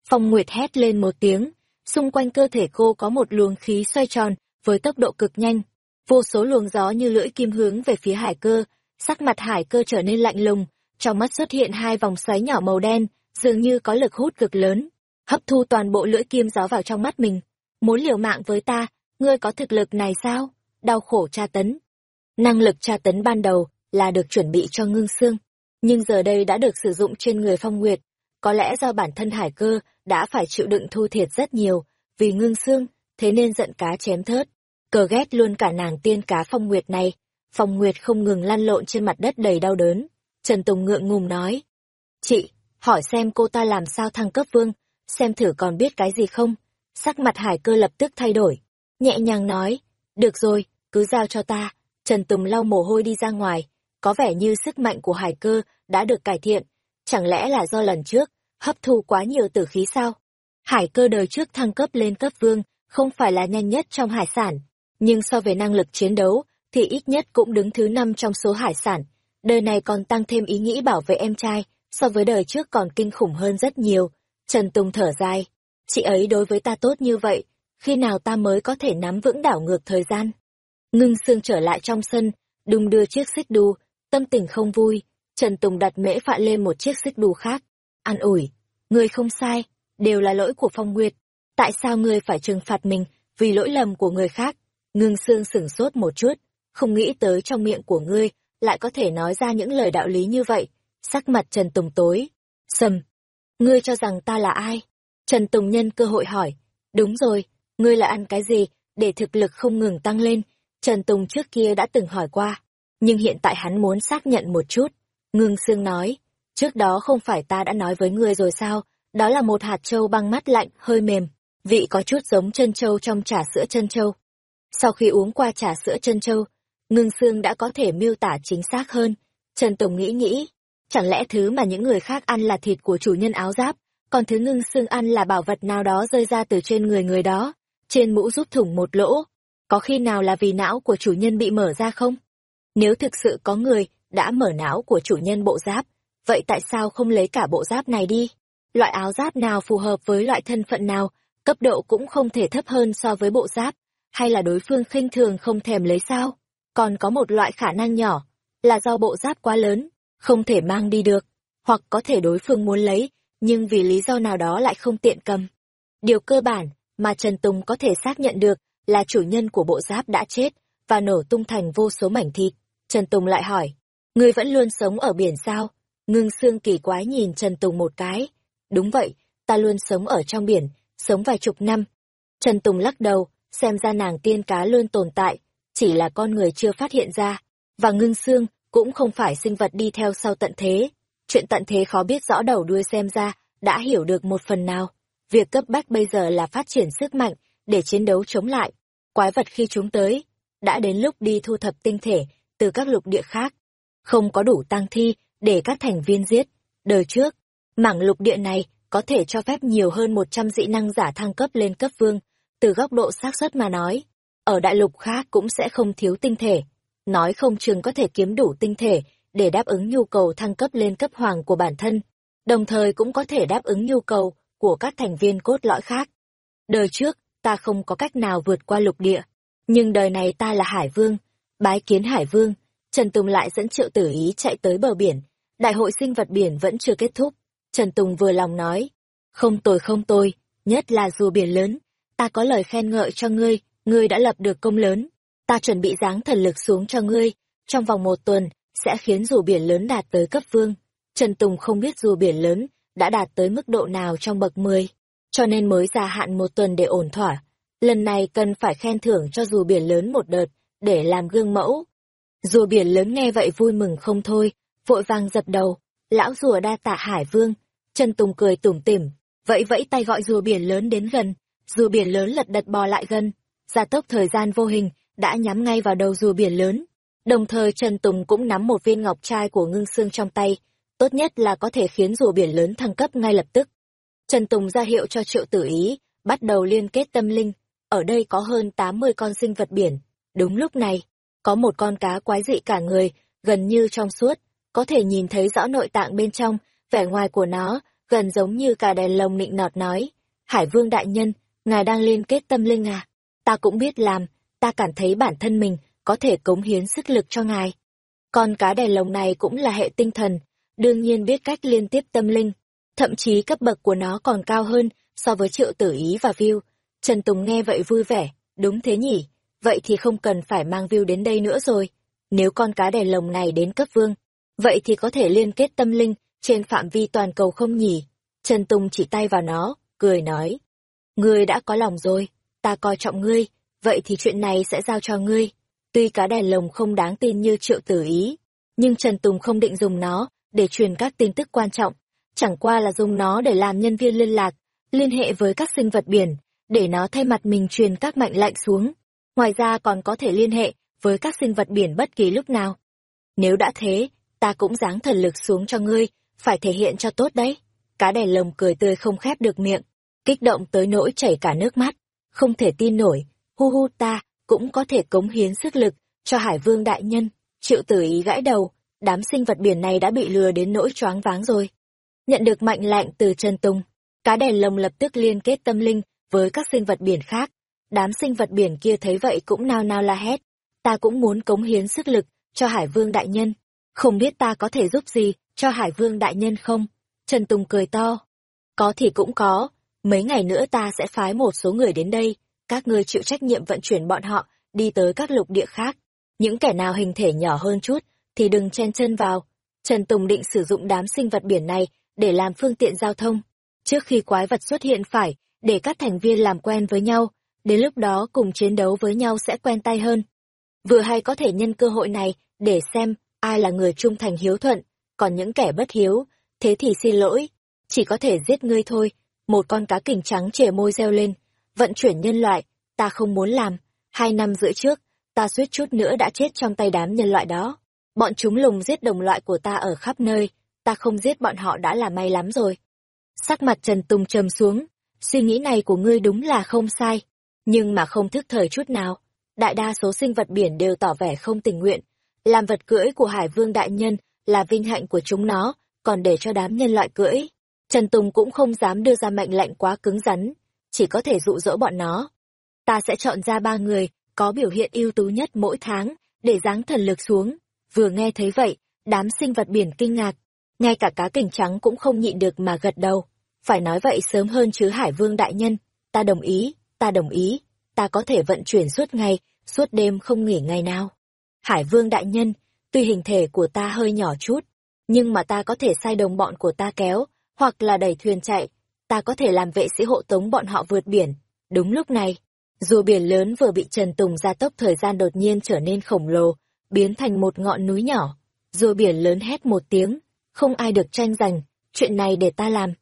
Phong nguyệt hét lên một tiếng, xung quanh cơ thể cô có một luồng khí xoay tròn với tốc độ cực nhanh, vô số luồng gió như lưỡi kim hướng về phía hải cơ, sắc mặt hải cơ trở nên lạnh lùng, trong mắt xuất hiện hai vòng xoáy nhỏ màu đen, dường như có lực hút cực lớn, hấp thu toàn bộ lưỡi kim gió vào trong mắt mình. Muốn liều mạng với ta, ngươi có thực lực này sao? Đau khổ tra tấn. Năng lực tra tấn ban đầu là được chuẩn bị cho ngưng xương, nhưng giờ đây đã được sử dụng trên người phong nguyệt. Có lẽ do bản thân hải cơ đã phải chịu đựng thu thiệt rất nhiều, vì ngưng xương, thế nên giận cá chém thớt. Cờ ghét luôn cả nàng tiên cá phong nguyệt này. Phong nguyệt không ngừng lăn lộn trên mặt đất đầy đau đớn. Trần Tùng ngượng ngùng nói. Chị, hỏi xem cô ta làm sao thăng cấp vương, xem thử còn biết cái gì không. Sắc mặt hải cơ lập tức thay đổi. Nhẹ nhàng nói. Được rồi, cứ giao cho ta. Trần Tùng lau mồ hôi đi ra ngoài. Có vẻ như sức mạnh của hải cơ đã được cải thiện. Chẳng lẽ là do lần trước, hấp thu quá nhiều tử khí sao? Hải cơ đời trước thăng cấp lên cấp vương, không phải là nhanh nhất trong hải sản. Nhưng so về năng lực chiến đấu, thì ít nhất cũng đứng thứ năm trong số hải sản. Đời này còn tăng thêm ý nghĩ bảo vệ em trai, so với đời trước còn kinh khủng hơn rất nhiều. Trần Tùng thở dài. Chị ấy đối với ta tốt như vậy, khi nào ta mới có thể nắm vững đảo ngược thời gian? Ngưng xương trở lại trong sân, đung đưa chiếc xích đu, tâm tình không vui. Trần Tùng đặt mễ phạ lên một chiếc xích đu khác. An ủi, người không sai, đều là lỗi của Phong Nguyệt. Tại sao ngươi phải trừng phạt mình vì lỗi lầm của người khác? Ngưng xương sửng sốt một chút, không nghĩ tới trong miệng của ngươi lại có thể nói ra những lời đạo lý như vậy. Sắc mặt Trần Tùng tối, sầm. ngươi cho rằng ta là ai? Trần Tùng nhân cơ hội hỏi. Đúng rồi, ngươi là ăn cái gì, để thực lực không ngừng tăng lên? Trần Tùng trước kia đã từng hỏi qua, nhưng hiện tại hắn muốn xác nhận một chút. Ngưng Sương nói, trước đó không phải ta đã nói với ngươi rồi sao, đó là một hạt trâu băng mắt lạnh, hơi mềm, vị có chút giống chân trâu trong trà sữa chân trâu. Sau khi uống qua trà sữa chân trâu, Ngưng xương đã có thể miêu tả chính xác hơn. Trần Tùng nghĩ nghĩ, chẳng lẽ thứ mà những người khác ăn là thịt của chủ nhân áo giáp, còn thứ Ngưng xương ăn là bảo vật nào đó rơi ra từ trên người người đó, trên mũ rút thủng một lỗ. Có khi nào là vì não của chủ nhân bị mở ra không? Nếu thực sự có người đã mở não của chủ nhân bộ giáp, vậy tại sao không lấy cả bộ giáp này đi? Loại áo giáp nào phù hợp với loại thân phận nào, cấp độ cũng không thể thấp hơn so với bộ giáp, hay là đối phương khinh thường không thèm lấy sao? Còn có một loại khả năng nhỏ, là do bộ giáp quá lớn, không thể mang đi được, hoặc có thể đối phương muốn lấy, nhưng vì lý do nào đó lại không tiện cầm. Điều cơ bản mà Trần Tùng có thể xác nhận được là chủ nhân của bộ giáp đã chết và nổ tung thành vô số mảnh thịt. Trần Tùng lại hỏi, ngươi vẫn luôn sống ở biển sao? Ngưng xương kỳ quái nhìn Trần Tùng một cái. Đúng vậy, ta luôn sống ở trong biển, sống vài chục năm. Trần Tùng lắc đầu, xem ra nàng tiên cá luôn tồn tại, chỉ là con người chưa phát hiện ra. Và ngưng xương cũng không phải sinh vật đi theo sau tận thế. Chuyện tận thế khó biết rõ đầu đuôi xem ra, đã hiểu được một phần nào. Việc cấp bách bây giờ là phát triển sức mạnh, để chiến đấu chống lại. Quái vật khi chúng tới, đã đến lúc đi thu thập tinh thể từ các lục địa khác. Không có đủ tăng thi để các thành viên giết. Đời trước, mảng lục địa này có thể cho phép nhiều hơn 100 dị năng giả thăng cấp lên cấp vương. Từ góc độ xác suất mà nói, ở đại lục khác cũng sẽ không thiếu tinh thể. Nói không chừng có thể kiếm đủ tinh thể để đáp ứng nhu cầu thăng cấp lên cấp hoàng của bản thân, đồng thời cũng có thể đáp ứng nhu cầu của các thành viên cốt lõi khác. Đời trước, ta không có cách nào vượt qua lục địa, nhưng đời này ta là Hải Vương, bái kiến Hải Vương, Trần Tùng lại dẫn Triệu Tử Ý chạy tới bờ biển, đại hội sinh vật biển vẫn chưa kết thúc. Trần Tùng vừa lòng nói, không tồi không tồi, nhất là dù biển lớn, ta có lời khen ngợi cho ngươi, ngươi đã lập được công lớn, ta chuẩn bị giáng thần lực xuống cho ngươi, trong vòng một tuần, sẽ khiến rùa biển lớn đạt tới cấp vương. Trần Tùng không biết rùa biển lớn đã đạt tới mức độ nào trong bậc 10, cho nên mới gia hạn một tuần để ổn thỏa. Lần này cần phải khen thưởng cho rùa biển lớn một đợt, để làm gương mẫu. Rùa biển lớn nghe vậy vui mừng không thôi, vội vàng dập đầu, lão rùa đa tạ hải vương. Trần Tùng cười tủm tỉm, vẫy vẫy tay gọi rùa biển lớn đến gần, rùa biển lớn lật đật bò lại gần, gia tốc thời gian vô hình đã nhắm ngay vào đầu rùa biển lớn. Đồng thời Trần Tùng cũng nắm một viên ngọc trai của ngưng xương trong tay, tốt nhất là có thể khiến rùa biển lớn thăng cấp ngay lập tức. Trần Tùng ra hiệu cho triệu tử ý, bắt đầu liên kết tâm linh, ở đây có hơn 80 con sinh vật biển. Đúng lúc này, có một con cá quái dị cả người, gần như trong suốt, có thể nhìn thấy rõ nội tạng bên trong, vẻ ngoài của nó, gần giống như cả đèn lồng nịnh nọt nói. Hải vương đại nhân, ngài đang liên kết tâm linh à? Ta cũng biết làm, ta cảm thấy bản thân mình có thể cống hiến sức lực cho ngài. Con cá đèn lồng này cũng là hệ tinh thần, đương nhiên biết cách liên tiếp tâm linh. Thậm chí cấp bậc của nó còn cao hơn so với triệu tử ý và view. Trần Tùng nghe vậy vui vẻ, đúng thế nhỉ, vậy thì không cần phải mang view đến đây nữa rồi. Nếu con cá đèn lồng này đến cấp vương, vậy thì có thể liên kết tâm linh trên phạm vi toàn cầu không nhỉ? Trần Tùng chỉ tay vào nó, cười nói. Ngươi đã có lòng rồi, ta coi trọng ngươi, vậy thì chuyện này sẽ giao cho ngươi. Tuy cá đèn lồng không đáng tin như triệu tử ý, nhưng Trần Tùng không định dùng nó để truyền các tin tức quan trọng, chẳng qua là dùng nó để làm nhân viên liên lạc, liên hệ với các sinh vật biển, để nó thay mặt mình truyền các mệnh lệnh xuống. Ngoài ra còn có thể liên hệ với các sinh vật biển bất kỳ lúc nào. Nếu đã thế, ta cũng giáng thần lực xuống cho ngươi, phải thể hiện cho tốt đấy. Cá đèn lồng cười tươi không khép được miệng, kích động tới nỗi chảy cả nước mắt, không thể tin nổi, hu hu ta cũng có thể cống hiến sức lực cho Hải Vương đại nhân. Triệu tử ý gãi đầu, đám sinh vật biển này đã bị lừa đến nỗi choáng váng rồi. Nhận được mệnh lệnh từ Trần Tùng, cá đèn lồng lập tức liên kết tâm linh với các sinh vật biển khác. Đám sinh vật biển kia thấy vậy cũng nao nao la hét. Ta cũng muốn cống hiến sức lực cho Hải Vương đại nhân. Không biết ta có thể giúp gì cho Hải Vương đại nhân không? Trần Tùng cười to. Có thì cũng có, mấy ngày nữa ta sẽ phái một số người đến đây, các ngươi chịu trách nhiệm vận chuyển bọn họ đi tới các lục địa khác. Những kẻ nào hình thể nhỏ hơn chút thì đừng chen chân vào. Trần Tùng định sử dụng đám sinh vật biển này để làm phương tiện giao thông. Trước khi quái vật xuất hiện phải, để các thành viên làm quen với nhau, đến lúc đó cùng chiến đấu với nhau sẽ quen tay hơn. Vừa hay có thể nhân cơ hội này để xem ai là người trung thành hiếu thuận, còn những kẻ bất hiếu, thế thì xin lỗi, chỉ có thể giết ngươi thôi. Một con cá kình trắng trẻ môi reo lên, vận chuyển nhân loại, ta không muốn làm. Hai năm rưỡi trước, ta suýt chút nữa đã chết trong tay đám nhân loại đó. Bọn chúng lùng giết đồng loại của ta ở khắp nơi, ta không giết bọn họ đã là may lắm rồi. Sắc mặt Trần Tùng trầm xuống, suy nghĩ này của ngươi đúng là không sai, nhưng mà không thức thời chút nào. Đại đa số sinh vật biển đều tỏ vẻ không tình nguyện, làm vật cưỡi của Hải Vương Đại Nhân là vinh hạnh của chúng nó, còn để cho đám nhân loại cưỡi. Trần Tùng cũng không dám đưa ra mệnh lệnh quá cứng rắn, chỉ có thể dụ dỗ bọn nó. Ta sẽ chọn ra ba người có biểu hiện ưu tú nhất mỗi tháng, để giáng thần lực xuống. Vừa nghe thấy vậy, đám sinh vật biển kinh ngạc, ngay cả cá kình trắng cũng không nhịn được mà gật đầu. Phải nói vậy sớm hơn chứ Hải Vương Đại Nhân, ta đồng ý, ta đồng ý, ta có thể vận chuyển suốt ngày, suốt đêm không nghỉ ngày nào. Hải Vương Đại Nhân, tuy hình thể của ta hơi nhỏ chút, nhưng mà ta có thể sai đồng bọn của ta kéo, hoặc là đẩy thuyền chạy, ta có thể làm vệ sĩ hộ tống bọn họ vượt biển. Đúng lúc này, rùa biển lớn vừa bị Trần Tùng gia tốc thời gian đột nhiên trở nên khổng lồ, biến thành một ngọn núi nhỏ. Rùa biển lớn hét một tiếng, không ai được tranh giành, chuyện này để ta làm.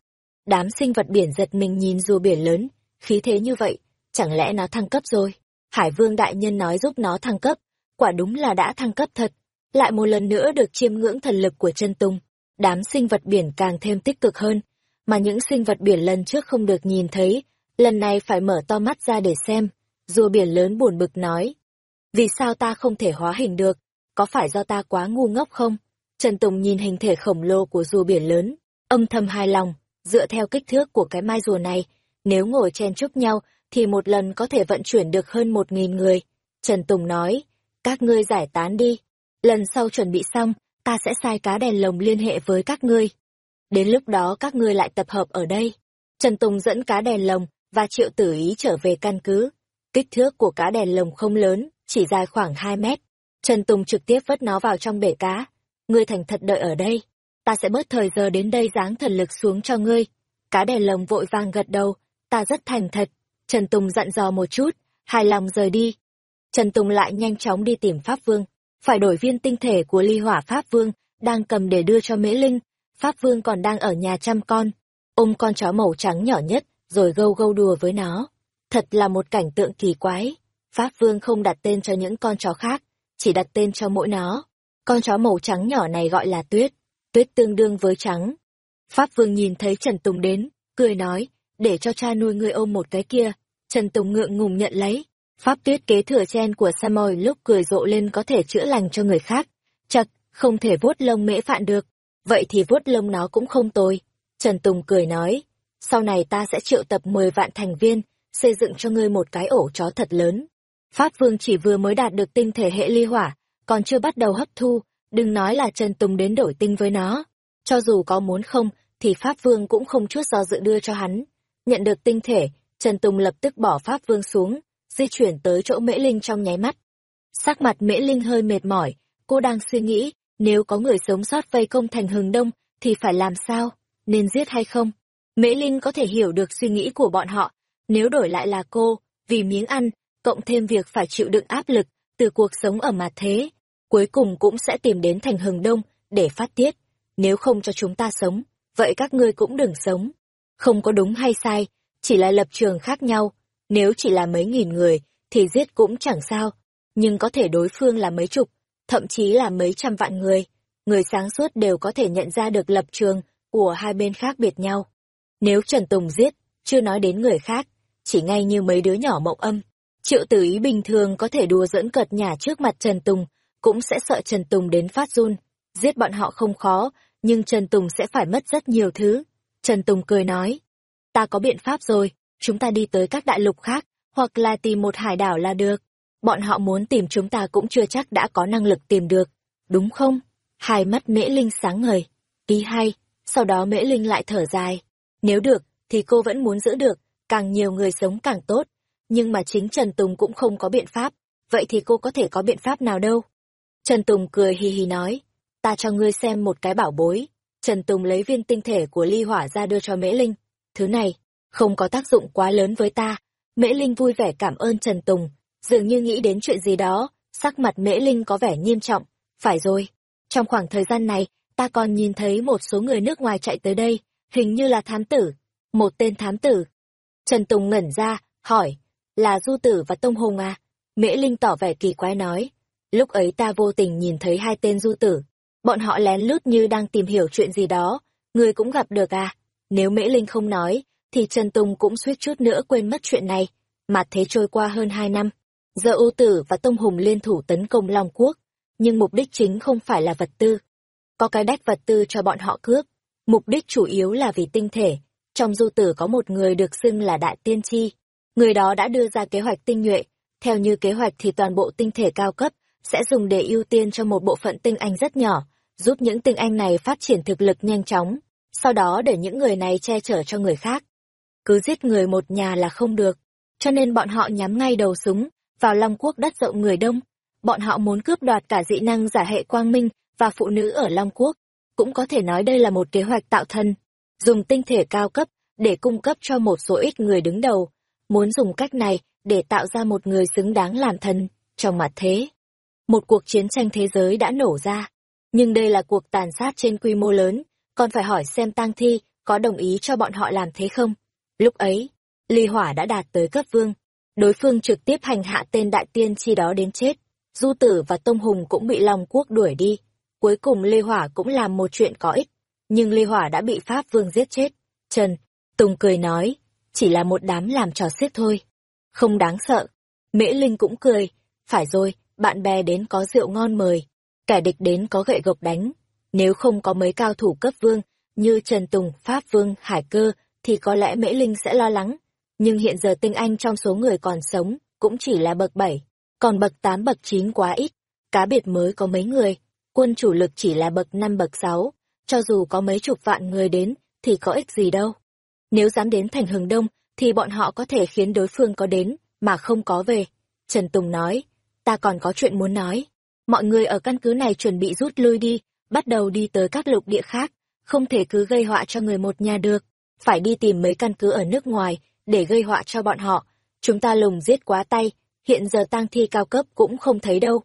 Đám sinh vật biển giật mình nhìn rùa biển lớn, khí thế như vậy, chẳng lẽ nó thăng cấp rồi? Hải vương đại nhân nói giúp nó thăng cấp, quả đúng là đã thăng cấp thật. Lại một lần nữa được chiêm ngưỡng thần lực của chân Tùng đám sinh vật biển càng thêm tích cực hơn, mà những sinh vật biển lần trước không được nhìn thấy, lần này phải mở to mắt ra để xem. Rùa biển lớn buồn bực nói, vì sao ta không thể hóa hình được, có phải do ta quá ngu ngốc không? Trần Tùng nhìn hình thể khổng lồ của rùa biển lớn, âm thầm hài lòng, dựa theo kích thước của cái mai rùa này, nếu ngồi chen chúc nhau thì một lần có thể vận chuyển được hơn một nghìn người. Trần Tùng nói, các ngươi giải tán đi, lần sau chuẩn bị xong, ta sẽ sai cá đèn lồng liên hệ với các ngươi. Đến lúc đó các ngươi lại tập hợp ở đây. Trần Tùng dẫn cá đèn lồng và triệu tử ý trở về căn cứ. Kích thước của cá đèn lồng không lớn, chỉ dài khoảng 2 mét. Trần Tùng trực tiếp vất nó vào trong bể cá. Ngươi thành thật đợi ở đây. Ta sẽ bớt thời giờ đến đây giáng thần lực xuống cho ngươi. Cá đèn lồng vội vàng gật đầu. Ta rất thành thật. Trần Tùng dặn dò một chút, hài lòng rời đi. Trần Tùng lại nhanh chóng đi tìm Pháp Vương. Phải đổi viên tinh thể của ly hỏa Pháp Vương, đang cầm để đưa cho Mễ Linh. Pháp Vương còn đang ở nhà chăm con. Ôm con chó màu trắng nhỏ nhất, rồi gâu gâu đùa với nó. Thật là một cảnh tượng kỳ quái. Pháp Vương không đặt tên cho những con chó khác, chỉ đặt tên cho mỗi nó. Con chó màu trắng nhỏ này gọi là Tuyết, Tuyết tương đương với trắng. Pháp Vương nhìn thấy Trần Tùng đến, cười nói, để cho cha nuôi ngươi ôm một cái kia. Trần Tùng ngượng ngùng nhận lấy. Pháp Tuyết kế thừa chen của Samoy lúc cười rộ lên có thể chữa lành cho người khác. Chật, không thể vuốt lông mễ phạn được. Vậy thì vuốt lông nó cũng không tồi. Trần Tùng cười nói, sau này ta sẽ triệu tập 10 vạn thành viên, xây dựng cho ngươi một cái ổ chó thật lớn. Pháp Vương chỉ vừa mới đạt được tinh thể hệ ly hỏa, còn chưa bắt đầu hấp thu, đừng nói là Trần Tùng đến đổi tinh với nó. Cho dù có muốn không, thì Pháp Vương cũng không chút do dự đưa cho hắn. Nhận được tinh thể, Trần Tùng lập tức bỏ Pháp Vương xuống, di chuyển tới chỗ Mễ Linh trong nháy mắt. Sắc mặt Mễ Linh hơi mệt mỏi, cô đang suy nghĩ, nếu có người sống sót vây công thành hừng đông, thì phải làm sao, nên giết hay không? Mễ Linh có thể hiểu được suy nghĩ của bọn họ, nếu đổi lại là cô, vì miếng ăn, cộng thêm việc phải chịu đựng áp lực từ cuộc sống ở mặt thế, cuối cùng cũng sẽ tìm đến thành hừng đông để phát tiết. Nếu không cho chúng ta sống, vậy các ngươi cũng đừng sống. Không có đúng hay sai, chỉ là lập trường khác nhau. Nếu chỉ là mấy nghìn người, thì giết cũng chẳng sao. Nhưng có thể đối phương là mấy chục, thậm chí là mấy trăm vạn người. Người sáng suốt đều có thể nhận ra được lập trường của hai bên khác biệt nhau. Nếu Trần Tùng giết, chưa nói đến người khác, chỉ ngay như mấy đứa nhỏ mộng âm. Triệu tử ý bình thường có thể đùa dẫn cợt nhả trước mặt Trần Tùng, cũng sẽ sợ Trần Tùng đến phát run. Giết bọn họ không khó, nhưng Trần Tùng sẽ phải mất rất nhiều thứ. Trần Tùng cười nói, ta có biện pháp rồi, chúng ta đi tới các đại lục khác, hoặc là tìm một hải đảo là được. Bọn họ muốn tìm chúng ta cũng chưa chắc đã có năng lực tìm được, đúng không? Hai mắt Mễ Linh sáng ngời, ý hay, sau đó Mễ Linh lại thở dài. Nếu được, thì cô vẫn muốn giữ được, càng nhiều người sống càng tốt. Nhưng mà chính Trần Tùng cũng không có biện pháp, vậy thì cô có thể có biện pháp nào đâu? Trần Tùng cười hì hì nói, ta cho ngươi xem một cái bảo bối. Trần Tùng lấy viên tinh thể của ly hỏa ra đưa cho Mễ Linh. thứ này, không có tác dụng quá lớn với ta. Mễ Linh vui vẻ cảm ơn Trần Tùng, dường như nghĩ đến chuyện gì đó, sắc mặt Mễ Linh có vẻ nghiêm trọng. Phải rồi, trong khoảng thời gian này, ta còn nhìn thấy một số người nước ngoài chạy tới đây, hình như là thám tử. Một tên thám tử. Trần Tùng ngẩn ra, hỏi, là Du Tử và Tông Hùng à? Mễ Linh tỏ vẻ kỳ quái nói. Lúc ấy ta vô tình nhìn thấy hai tên Du Tử. Bọn họ lén lút như đang tìm hiểu chuyện gì đó. Người cũng gặp được à? Nếu Mễ Linh không nói, thì Trần Tùng cũng suýt chút nữa quên mất chuyện này. Mà thế trôi qua hơn hai năm. Giờ ưu Tử và Tông Hùng liên thủ tấn công Long Quốc. Nhưng mục đích chính không phải là vật tư. Có cái đách vật tư cho bọn họ cướp. Mục đích chủ yếu là vì tinh thể. Trong du tử có một người được xưng là Đại Tiên Tri. Người đó đã đưa ra kế hoạch tinh nhuệ. Theo như kế hoạch thì toàn bộ tinh thể cao cấp sẽ dùng để ưu tiên cho một bộ phận tinh anh rất nhỏ, giúp những tinh anh này phát triển thực lực nhanh chóng, sau đó để những người này che chở cho người khác. Cứ giết người một nhà là không được, cho nên bọn họ nhắm ngay đầu súng, vào Long Quốc đất rộng người đông. Bọn họ muốn cướp đoạt cả dị năng giả hệ quang minh và phụ nữ ở Long Quốc. Cũng có thể nói đây là một kế hoạch tạo thân, dùng tinh thể cao cấp để cung cấp cho một số ít người đứng đầu, muốn dùng cách này để tạo ra một người xứng đáng làm thần, trong mặt thế. Một cuộc chiến tranh thế giới đã nổ ra, nhưng đây là cuộc tàn sát trên quy mô lớn, còn phải hỏi xem tang thi có đồng ý cho bọn họ làm thế không. Lúc ấy, ly hỏa đã đạt tới cấp vương, đối phương trực tiếp hành hạ tên đại tiên chi đó đến chết. Du tử và Tông Hùng cũng bị Long Quốc đuổi đi. Cuối cùng Lê Hỏa cũng làm một chuyện có ích, nhưng Lê Hỏa đã bị Pháp Vương giết chết. Trần, Tùng cười nói, chỉ là một đám làm trò xiết thôi. Không đáng sợ. Mễ Linh cũng cười, phải rồi, bạn bè đến có rượu ngon mời, kẻ địch đến có gậy gộc đánh. Nếu không có mấy cao thủ cấp vương, như Trần Tùng, Pháp Vương, Hải Cơ, thì có lẽ Mễ Linh sẽ lo lắng. Nhưng hiện giờ tinh anh trong số người còn sống, cũng chỉ là bậc 7, còn bậc 8 bậc 9 quá ít. Cá biệt mới có mấy người, quân chủ lực chỉ là bậc 5 bậc 6, cho dù có mấy chục vạn người đến, thì có ích gì đâu. Nếu dám đến thành hừng đông, thì bọn họ có thể khiến đối phương có đến, mà không có về. Trần Tùng nói, ta còn có chuyện muốn nói. Mọi người ở căn cứ này chuẩn bị rút lui đi, bắt đầu đi tới các lục địa khác, không thể cứ gây họa cho người một nhà được. Phải đi tìm mấy căn cứ ở nước ngoài, để gây họa cho bọn họ. Chúng ta lùng giết quá tay, hiện giờ tang thi cao cấp cũng không thấy đâu.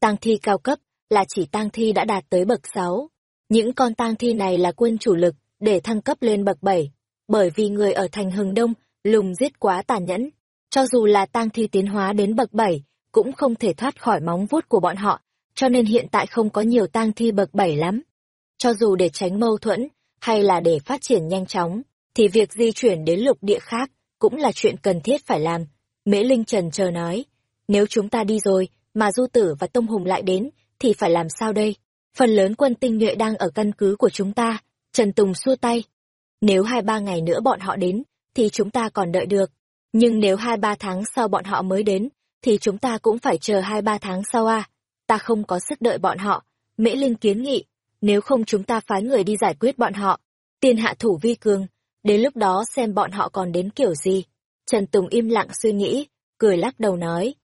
Tang thi cao cấp là chỉ tang thi đã đạt tới bậc 6. Những con tang thi này là quân chủ lực để thăng cấp lên bậc 7, bởi vì người ở thành hưng Đông lùng giết quá tàn nhẫn, cho dù là tang thi tiến hóa đến bậc 7, cũng không thể thoát khỏi móng vuốt của bọn họ, cho nên hiện tại không có nhiều tang thi bậc 7 lắm. Cho dù để tránh mâu thuẫn, hay là để phát triển nhanh chóng, thì việc di chuyển đến lục địa khác cũng là chuyện cần thiết phải làm. Mễ Linh Trần chờ nói, nếu chúng ta đi rồi, mà Du Tử và Tông Hùng lại đến, thì phải làm sao đây? Phần lớn quân tinh nhuệ đang ở căn cứ của chúng ta. Trần Tùng xua tay. Nếu hai ba ngày nữa bọn họ đến, thì chúng ta còn đợi được. Nhưng nếu hai ba tháng sau bọn họ mới đến, thì chúng ta cũng phải chờ hai ba tháng sau à. Ta không có sức đợi bọn họ. Mễ Linh kiến nghị, nếu không chúng ta phái người đi giải quyết bọn họ. Tiền hạ thủ vi cường, đến lúc đó xem bọn họ còn đến kiểu gì. Trần Tùng im lặng suy nghĩ, cười lắc đầu nói.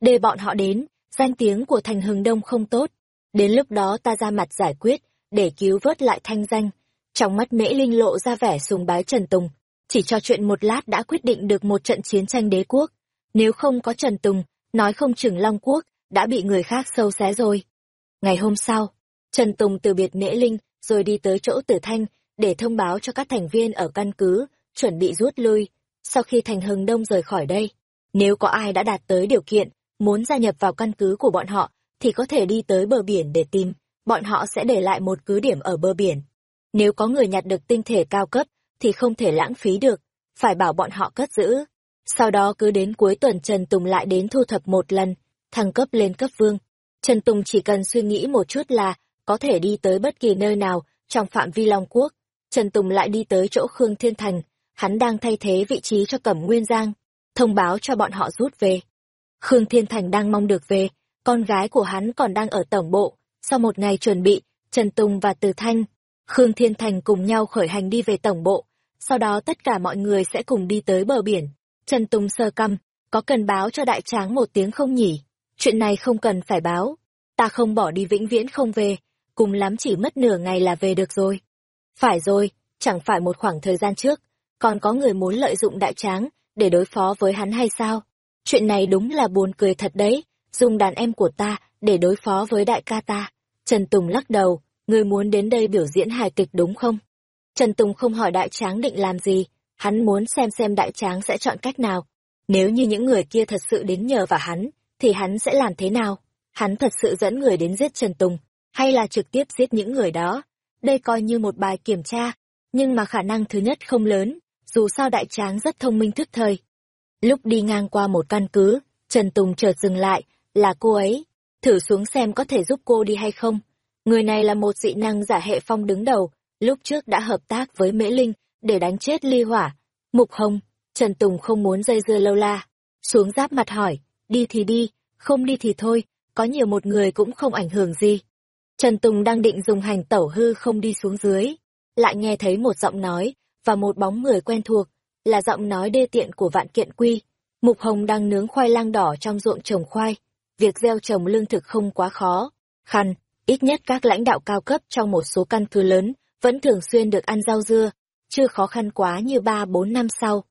Để bọn họ đến, danh tiếng của thành hừng đông không tốt. Đến lúc đó ta ra mặt giải quyết, để cứu vớt lại thanh danh. Trong mắt Mễ Linh lộ ra vẻ sùng bái Trần Tùng, chỉ cho chuyện một lát đã quyết định được một trận chiến tranh đế quốc. Nếu không có Trần Tùng, nói không chừng Long Quốc, đã bị người khác sâu xé rồi. Ngày hôm sau, Trần Tùng từ biệt Mễ Linh, rồi đi tới chỗ Tử Thanh, để thông báo cho các thành viên ở căn cứ, chuẩn bị rút lui. Sau khi thành hừng đông rời khỏi đây, nếu có ai đã đạt tới điều kiện, muốn gia nhập vào căn cứ của bọn họ, thì có thể đi tới bờ biển để tìm, bọn họ sẽ để lại một cứ điểm ở bờ biển. Nếu có người nhặt được tinh thể cao cấp, thì không thể lãng phí được, phải bảo bọn họ cất giữ. Sau đó cứ đến cuối tuần Trần Tùng lại đến thu thập một lần, thăng cấp lên cấp vương. Trần Tùng chỉ cần suy nghĩ một chút là có thể đi tới bất kỳ nơi nào trong phạm vi Long Quốc. Trần Tùng lại đi tới chỗ Khương Thiên Thành, hắn đang thay thế vị trí cho Cẩm Nguyên Giang, thông báo cho bọn họ rút về. Khương Thiên Thành đang mong được về, con gái của hắn còn đang ở tổng bộ. Sau một ngày chuẩn bị, Trần Tùng và Từ Thanh, Khương Thiên Thành cùng nhau khởi hành đi về tổng bộ. Sau đó tất cả mọi người sẽ cùng đi tới bờ biển. Trần Tùng sơ căm, có cần báo cho đại tráng một tiếng không nhỉ? Chuyện này không cần phải báo. Ta không bỏ đi vĩnh viễn không về, cùng lắm chỉ mất nửa ngày là về được rồi. Phải rồi, chẳng phải một khoảng thời gian trước, còn có người muốn lợi dụng đại tráng để đối phó với hắn hay sao? Chuyện này đúng là buồn cười thật đấy, dùng đàn em của ta để đối phó với đại ca ta. Trần Tùng lắc đầu, người muốn đến đây biểu diễn hài kịch đúng không? Trần Tùng không hỏi đại tráng định làm gì, hắn muốn xem xem đại tráng sẽ chọn cách nào. Nếu như những người kia thật sự đến nhờ vào hắn, thì hắn sẽ làm thế nào? Hắn thật sự dẫn người đến giết Trần Tùng, hay là trực tiếp giết những người đó? Đây coi như một bài kiểm tra, nhưng mà khả năng thứ nhất không lớn, dù sao đại tráng rất thông minh thức thời. Lúc đi ngang qua một căn cứ, Trần Tùng chợt dừng lại, là cô ấy, thử xuống xem có thể giúp cô đi hay không. Người này là một dị năng giả hệ phong đứng đầu, lúc trước đã hợp tác với Mễ Linh để đánh chết ly hỏa. Mục Hồng, Trần Tùng không muốn dây dưa lâu la. Xuống giáp mặt hỏi, đi thì đi, không đi thì thôi, có nhiều một người cũng không ảnh hưởng gì. Trần Tùng đang định dùng hành tẩu hư không đi xuống dưới, lại nghe thấy một giọng nói, và một bóng người quen thuộc, là giọng nói đê tiện của vạn kiện quy. Mục Hồng đang nướng khoai lang đỏ trong ruộng trồng khoai. Việc gieo trồng lương thực không quá khó. Khăn, ít nhất các lãnh đạo cao cấp trong một số căn cứ lớn vẫn thường xuyên được ăn rau dưa, chưa khó khăn quá như ba bốn năm sau.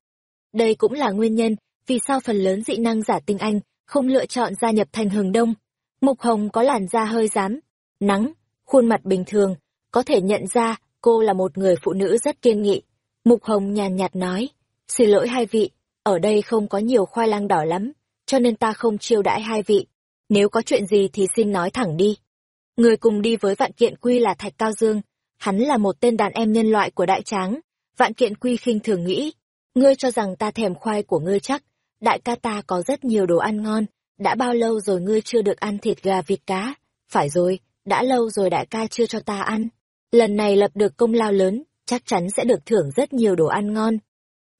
Đây cũng là nguyên nhân vì sao phần lớn dị năng giả tinh anh không lựa chọn gia nhập thành hừng đông. Mục Hồng có làn da hơi rám, nắng, khuôn mặt bình thường, có thể nhận ra cô là một người phụ nữ rất kiên nghị. Mục Hồng nhàn nhạt nói, xin lỗi hai vị, ở đây không có nhiều khoai lang đỏ lắm, cho nên ta không chiêu đãi hai vị. Nếu có chuyện gì thì xin nói thẳng đi. Người cùng đi với vạn kiện quy là Thạch Cao Dương, hắn là một tên đàn em nhân loại của đại tráng. Vạn kiện quy khinh thường nghĩ, ngươi cho rằng ta thèm khoai của ngươi chắc, đại ca ta có rất nhiều đồ ăn ngon, đã bao lâu rồi ngươi chưa được ăn thịt gà vịt cá? Phải rồi, đã lâu rồi đại ca chưa cho ta ăn. Lần này lập được công lao lớn, chắc chắn sẽ được thưởng rất nhiều đồ ăn ngon.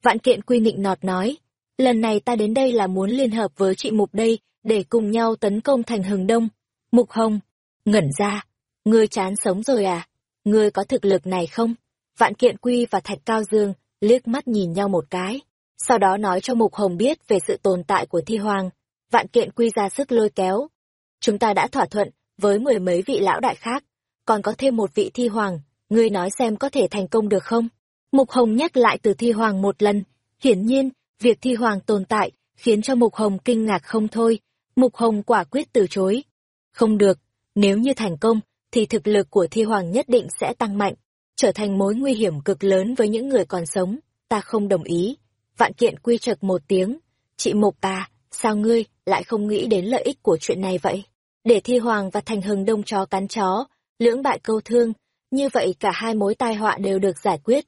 Vạn kiện quy nịnh nọt nói, lần này ta đến đây là muốn liên hợp với chị Mục đây, để cùng nhau tấn công thành hừng đông. Mục Hồng, ngẩn ra, ngươi chán sống rồi à? Ngươi có thực lực này không? Vạn kiện quy và Thạch Cao Dương liếc mắt nhìn nhau một cái, sau đó nói cho Mục Hồng biết về sự tồn tại của Thi Hoàng. Vạn kiện quy ra sức lôi kéo. Chúng ta đã thỏa thuận với mười mấy vị lão đại khác, còn có thêm một vị Thi Hoàng, ngươi nói xem có thể thành công được không? Mục Hồng nhắc lại từ Thi Hoàng một lần, hiển nhiên, việc Thi Hoàng tồn tại khiến cho Mục Hồng kinh ngạc không thôi. Mục Hồng quả quyết từ chối. Không được, nếu như thành công, thì thực lực của Thi Hoàng nhất định sẽ tăng mạnh, trở thành mối nguy hiểm cực lớn với những người còn sống, ta không đồng ý. Vạn kiện quy trực một tiếng, chị Mục à, sao ngươi lại không nghĩ đến lợi ích của chuyện này vậy? Để Thi Hoàng và Thành Hừng đông chó cắn chó, lưỡng bại câu thương, như vậy cả hai mối tai họa đều được giải quyết.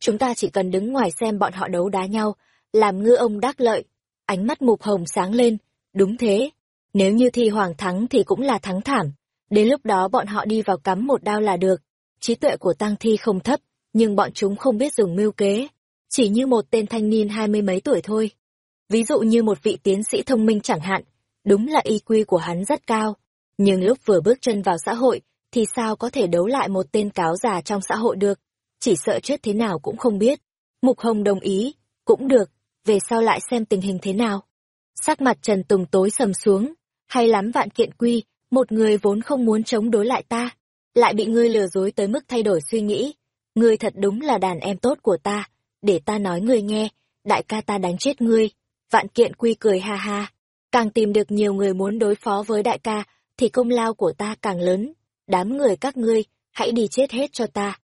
Chúng ta chỉ cần đứng ngoài xem bọn họ đấu đá nhau, làm ngư ông đắc lợi. Ánh mắt mục hồng sáng lên, đúng thế. Nếu như thi hoàng thắng thì cũng là thắng thảm. Đến lúc đó bọn họ đi vào cắm một đao là được. Trí tuệ của tang thi không thấp, nhưng bọn chúng không biết dùng mưu kế. Chỉ như một tên thanh niên hai mươi mấy tuổi thôi. Ví dụ như một vị tiến sĩ thông minh chẳng hạn, đúng là y quy của hắn rất cao. Nhưng lúc vừa bước chân vào xã hội, thì sao có thể đấu lại một tên cáo già trong xã hội được? Chỉ sợ chết thế nào cũng không biết. Mục Hồng đồng ý, cũng được, về sau lại xem tình hình thế nào. Sắc mặt Trần Tùng tối sầm xuống, hay lắm vạn kiện quy, một người vốn không muốn chống đối lại ta, lại bị ngươi lừa dối tới mức thay đổi suy nghĩ. Ngươi thật đúng là đàn em tốt của ta, để ta nói ngươi nghe, đại ca ta đánh chết ngươi. Vạn kiện quy cười ha ha, càng tìm được nhiều người muốn đối phó với đại ca, thì công lao của ta càng lớn đám người các ngươi, hãy đi chết hết cho ta.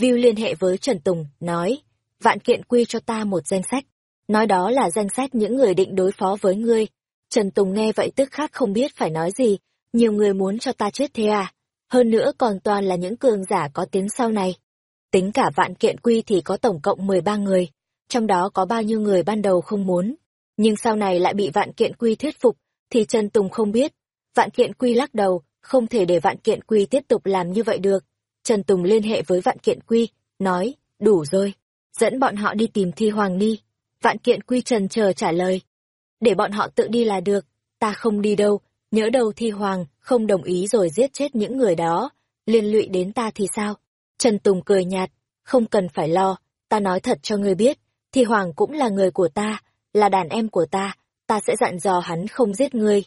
Viu liên hệ với Trần Tùng, nói, vạn kiện quy cho ta một danh sách. Nói đó là danh sách những người định đối phó với ngươi. Trần Tùng nghe vậy tức khác không biết phải nói gì, nhiều người muốn cho ta chết thế à. Hơn nữa còn toàn là những cường giả có tiếng sau này. Tính cả vạn kiện quy thì có tổng cộng 13 người, trong đó có bao nhiêu người ban đầu không muốn. Nhưng sau này lại bị vạn kiện quy thuyết phục, thì Trần Tùng không biết. Vạn kiện quy lắc đầu, không thể để vạn kiện quy tiếp tục làm như vậy được. Trần Tùng liên hệ với vạn kiện quy, nói, đủ rồi, dẫn bọn họ đi tìm thi hoàng đi. Vạn kiện quy trần chờ trả lời. Để bọn họ tự đi là được, ta không đi đâu, nhớ đầu thi hoàng, không đồng ý rồi giết chết những người đó, liên lụy đến ta thì sao? Trần Tùng cười nhạt, không cần phải lo, ta nói thật cho ngươi biết, thi hoàng cũng là người của ta, là đàn em của ta, ta sẽ dặn dò hắn không giết ngươi.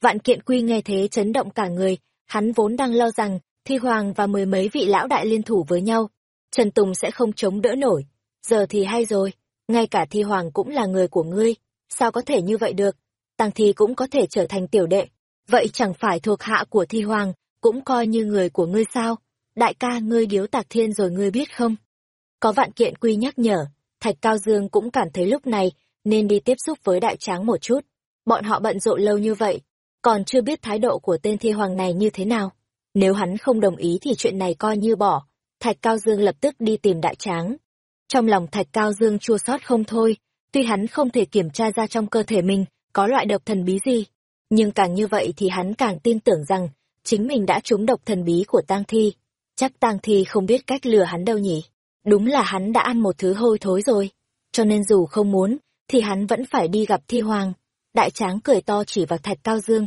Vạn kiện quy nghe thế chấn động cả người, hắn vốn đang lo rằng Thi Hoàng và mười mấy vị lão đại liên thủ với nhau. Trần Tùng sẽ không chống đỡ nổi. giờ thì hay rồi, ngay cả thi hoàng cũng là người của ngươi, sao có thể như vậy được, tăng thi cũng có thể trở thành tiểu đệ, vậy chẳng phải thuộc hạ của thi hoàng, cũng coi như người của ngươi sao, đại ca ngươi điếu tạc thiên rồi ngươi biết không? Có vạn kiện quy nhắc nhở, Thạch Cao Dương cũng cảm thấy lúc này nên đi tiếp xúc với đại tráng một chút. Bọn họ bận rộn lâu như vậy, còn chưa biết thái độ của tên thi hoàng này như thế nào. Nếu hắn không đồng ý thì chuyện này coi như bỏ. Thạch Cao Dương lập tức đi tìm đại tráng. Trong lòng Thạch Cao Dương chua xót không thôi, tuy hắn không thể kiểm tra ra trong cơ thể mình có loại độc thần bí gì, nhưng càng như vậy thì hắn càng tin tưởng rằng chính mình đã trúng độc thần bí của tang thi. Chắc tang thi không biết cách lừa hắn đâu nhỉ. Đúng là hắn đã ăn một thứ hôi thối rồi. Cho nên dù không muốn, thì hắn vẫn phải đi gặp thi hoàng. Đại tráng cười to chỉ vào thạch cao dương.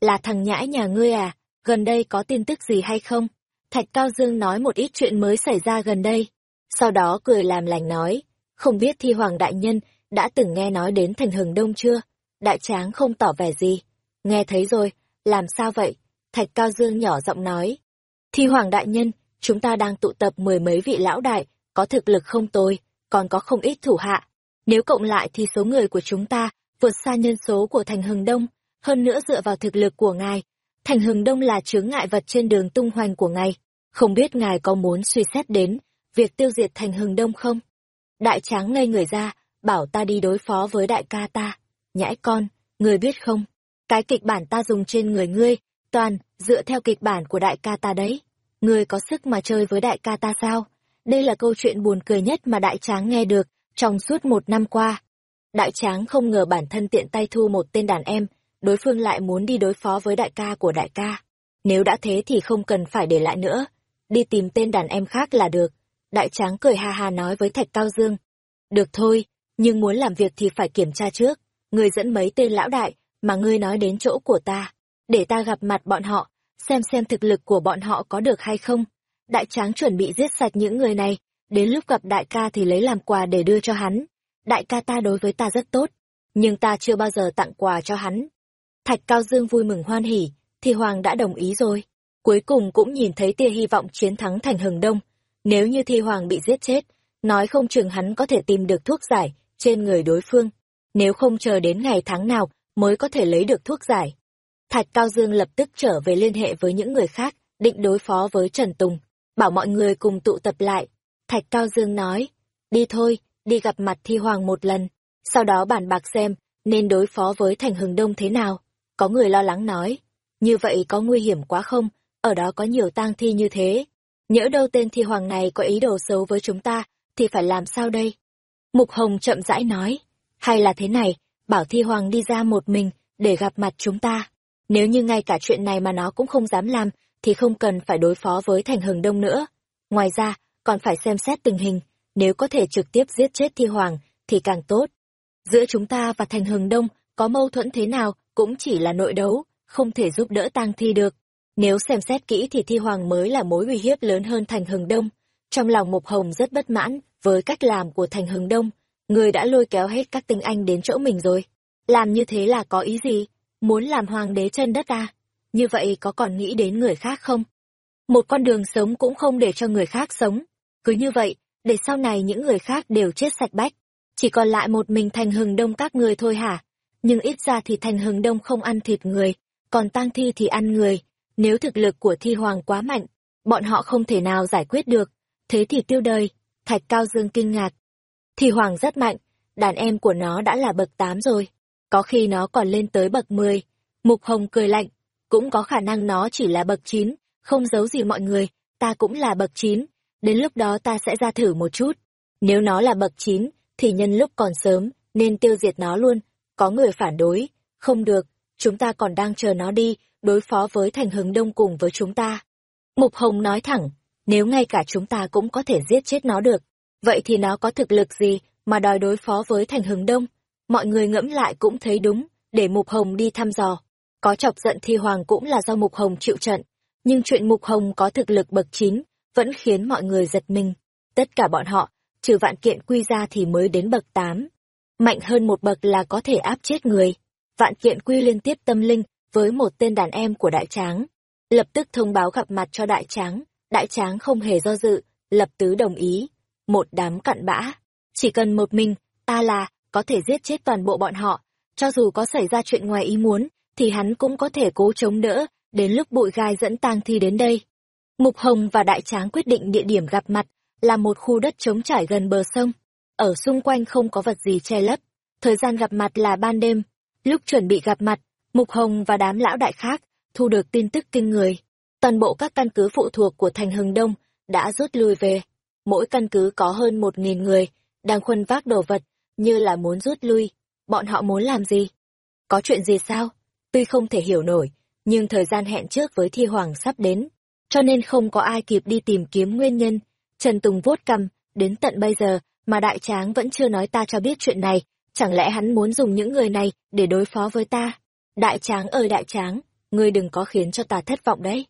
Là thằng nhãi nhà ngươi à, gần đây có tin tức gì hay không? Thạch cao dương nói một ít chuyện mới xảy ra gần đây. Sau đó cười làm lành nói, không biết thi hoàng đại nhân đã từng nghe nói đến thành hừng đông chưa? Đại tráng không tỏ vẻ gì. Nghe thấy rồi, làm sao vậy? Thạch cao dương nhỏ giọng nói. Thi hoàng đại nhân, chúng ta đang tụ tập mười mấy vị lão đại, có thực lực không tồi, còn có không ít thủ hạ. Nếu cộng lại thì số người của chúng ta vượt xa nhân số của thành hừng đông, hơn nữa dựa vào thực lực của ngài. Thành hừng đông là chướng ngại vật trên đường tung hoành của ngài. Không biết ngài có muốn suy xét đến việc tiêu diệt thành hừng đông không? Đại tráng ngây người ra, bảo ta đi đối phó với đại ca ta. Nhãi con, người biết không? Cái kịch bản ta dùng trên người ngươi, toàn dựa theo kịch bản của đại ca ta đấy. Ngươi có sức mà chơi với đại ca ta sao? Đây là câu chuyện buồn cười nhất mà đại tráng nghe được trong suốt một năm qua. Đại tráng không ngờ bản thân tiện tay thu một tên đàn em, đối phương lại muốn đi đối phó với đại ca của đại ca. Nếu đã thế thì không cần phải để lại nữa, đi tìm tên đàn em khác là được. Đại tráng cười ha ha nói với Thạch Cao Dương. Được thôi, nhưng muốn làm việc thì phải kiểm tra trước. Ngươi dẫn mấy tên lão đại mà ngươi nói đến chỗ của ta, để ta gặp mặt bọn họ, xem xem thực lực của bọn họ có được hay không. Đại tráng chuẩn bị giết sạch những người này, đến lúc gặp đại ca thì lấy làm quà để đưa cho hắn. Đại ca ta đối với ta rất tốt, nhưng ta chưa bao giờ tặng quà cho hắn. Thạch Cao Dương vui mừng hoan hỉ, thì Hoàng đã đồng ý rồi. Cuối cùng cũng nhìn thấy tia hy vọng chiến thắng thành hừng đông. Nếu như Thi Hoàng bị giết chết, nói không chừng hắn có thể tìm được thuốc giải trên người đối phương. Nếu không chờ đến ngày tháng nào mới có thể lấy được thuốc giải. Thạch Cao Dương lập tức trở về liên hệ với những người khác, định đối phó với Trần Tùng, bảo mọi người cùng tụ tập lại. Thạch Cao Dương nói, đi thôi, đi gặp mặt Thi Hoàng một lần, sau đó bàn bạc xem nên đối phó với Thành Hừng Đông thế nào. Có người lo lắng nói, như vậy có nguy hiểm quá không, ở đó có nhiều tang thi như thế. Nhỡ đâu tên Thi Hoàng này có ý đồ xấu với chúng ta, thì phải làm sao đây? Mục Hồng chậm rãi nói, hay là thế này, bảo Thi Hoàng đi ra một mình để gặp mặt chúng ta. Nếu như ngay cả chuyện này mà nó cũng không dám làm, thì không cần phải đối phó với Thành Hừng Đông nữa. Ngoài ra, còn phải xem xét tình hình, nếu có thể trực tiếp giết chết Thi Hoàng, thì càng tốt. Giữa chúng ta và Thành Hừng Đông có mâu thuẫn thế nào cũng chỉ là nội đấu, không thể giúp đỡ tang thi được. Nếu xem xét kỹ thì Thi Hoàng mới là mối uy hiếp lớn hơn Thành Hừng Đông. Trong lòng Mục Hồng rất bất mãn với cách làm của Thành Hừng Đông, người đã lôi kéo hết các tinh anh đến chỗ mình rồi. Làm như thế là có ý gì? Muốn làm hoàng đế chân đất à? Như vậy có còn nghĩ đến người khác không? Một con đường sống cũng không để cho người khác sống. Cứ như vậy, để sau này những người khác đều chết sạch bách. Chỉ còn lại một mình thành hừng đông các người thôi hả? Nhưng ít ra thì thành hừng đông không ăn thịt người, còn tang thi thì ăn người. Nếu thực lực của thi hoàng quá mạnh, bọn họ không thể nào giải quyết được. Thế thì tiêu đời, thạch cao dương kinh ngạc. Thi hoàng rất mạnh, đàn em của nó đã là bậc 8 rồi. Có khi nó còn lên tới bậc 10. Mục Hồng cười lạnh, cũng có khả năng nó chỉ là bậc 9, không giấu gì mọi người, ta cũng là bậc 9, đến lúc đó ta sẽ ra thử một chút. Nếu nó là bậc 9, thì nhân lúc còn sớm, nên tiêu diệt nó luôn. Có người phản đối, không được, chúng ta còn đang chờ nó đi, đối phó với thành hứng đông cùng với chúng ta. Mục Hồng nói thẳng, nếu ngay cả chúng ta cũng có thể giết chết nó được, vậy thì nó có thực lực gì mà đòi đối phó với thành hứng đông? Mọi người ngẫm lại cũng thấy đúng, để Mục Hồng đi thăm dò. Có chọc giận thì hoàng cũng là do Mục Hồng chịu trận, nhưng chuyện Mục Hồng có thực lực bậc chín vẫn khiến mọi người giật mình. Tất cả bọn họ, trừ vạn kiện quy ra thì mới đến bậc tám Mạnh hơn một bậc là có thể áp chết người. Vạn kiện quy liên tiếp tâm linh với một tên đàn em của đại tráng. Lập tức thông báo gặp mặt cho đại tráng. Đại tráng không hề do dự, lập tứ đồng ý. Một đám cặn bã, Chỉ cần một mình, ta là, có thể giết chết toàn bộ bọn họ. Cho dù có xảy ra chuyện ngoài ý muốn, thì hắn cũng có thể cố chống đỡ, đến lúc bụi gai dẫn tang thi đến đây. Mục Hồng và Đại Tráng quyết định địa điểm gặp mặt, là một khu đất trống trải gần bờ sông. Ở xung quanh không có vật gì che lấp. Thời gian gặp mặt là ban đêm. Lúc chuẩn bị gặp mặt, Mục Hồng và đám lão đại khác thu được tin tức kinh người. Toàn bộ các căn cứ phụ thuộc của thành Hưng Đông đã rút lui về. Mỗi căn cứ có hơn một nghìn người, đang khuân vác đồ vật, như là muốn rút lui. Bọn họ muốn làm gì? Có chuyện gì sao? Tuy không thể hiểu nổi, nhưng thời gian hẹn trước với Thi Hoàng sắp đến, cho nên không có ai kịp đi tìm kiếm nguyên nhân. Trần Tùng vuốt cầm đến tận bây giờ mà đại tráng vẫn chưa nói ta cho biết chuyện này, chẳng lẽ hắn muốn dùng những người này để đối phó với ta? Đại tráng ơi đại tráng, ngươi đừng có khiến cho ta thất vọng đấy.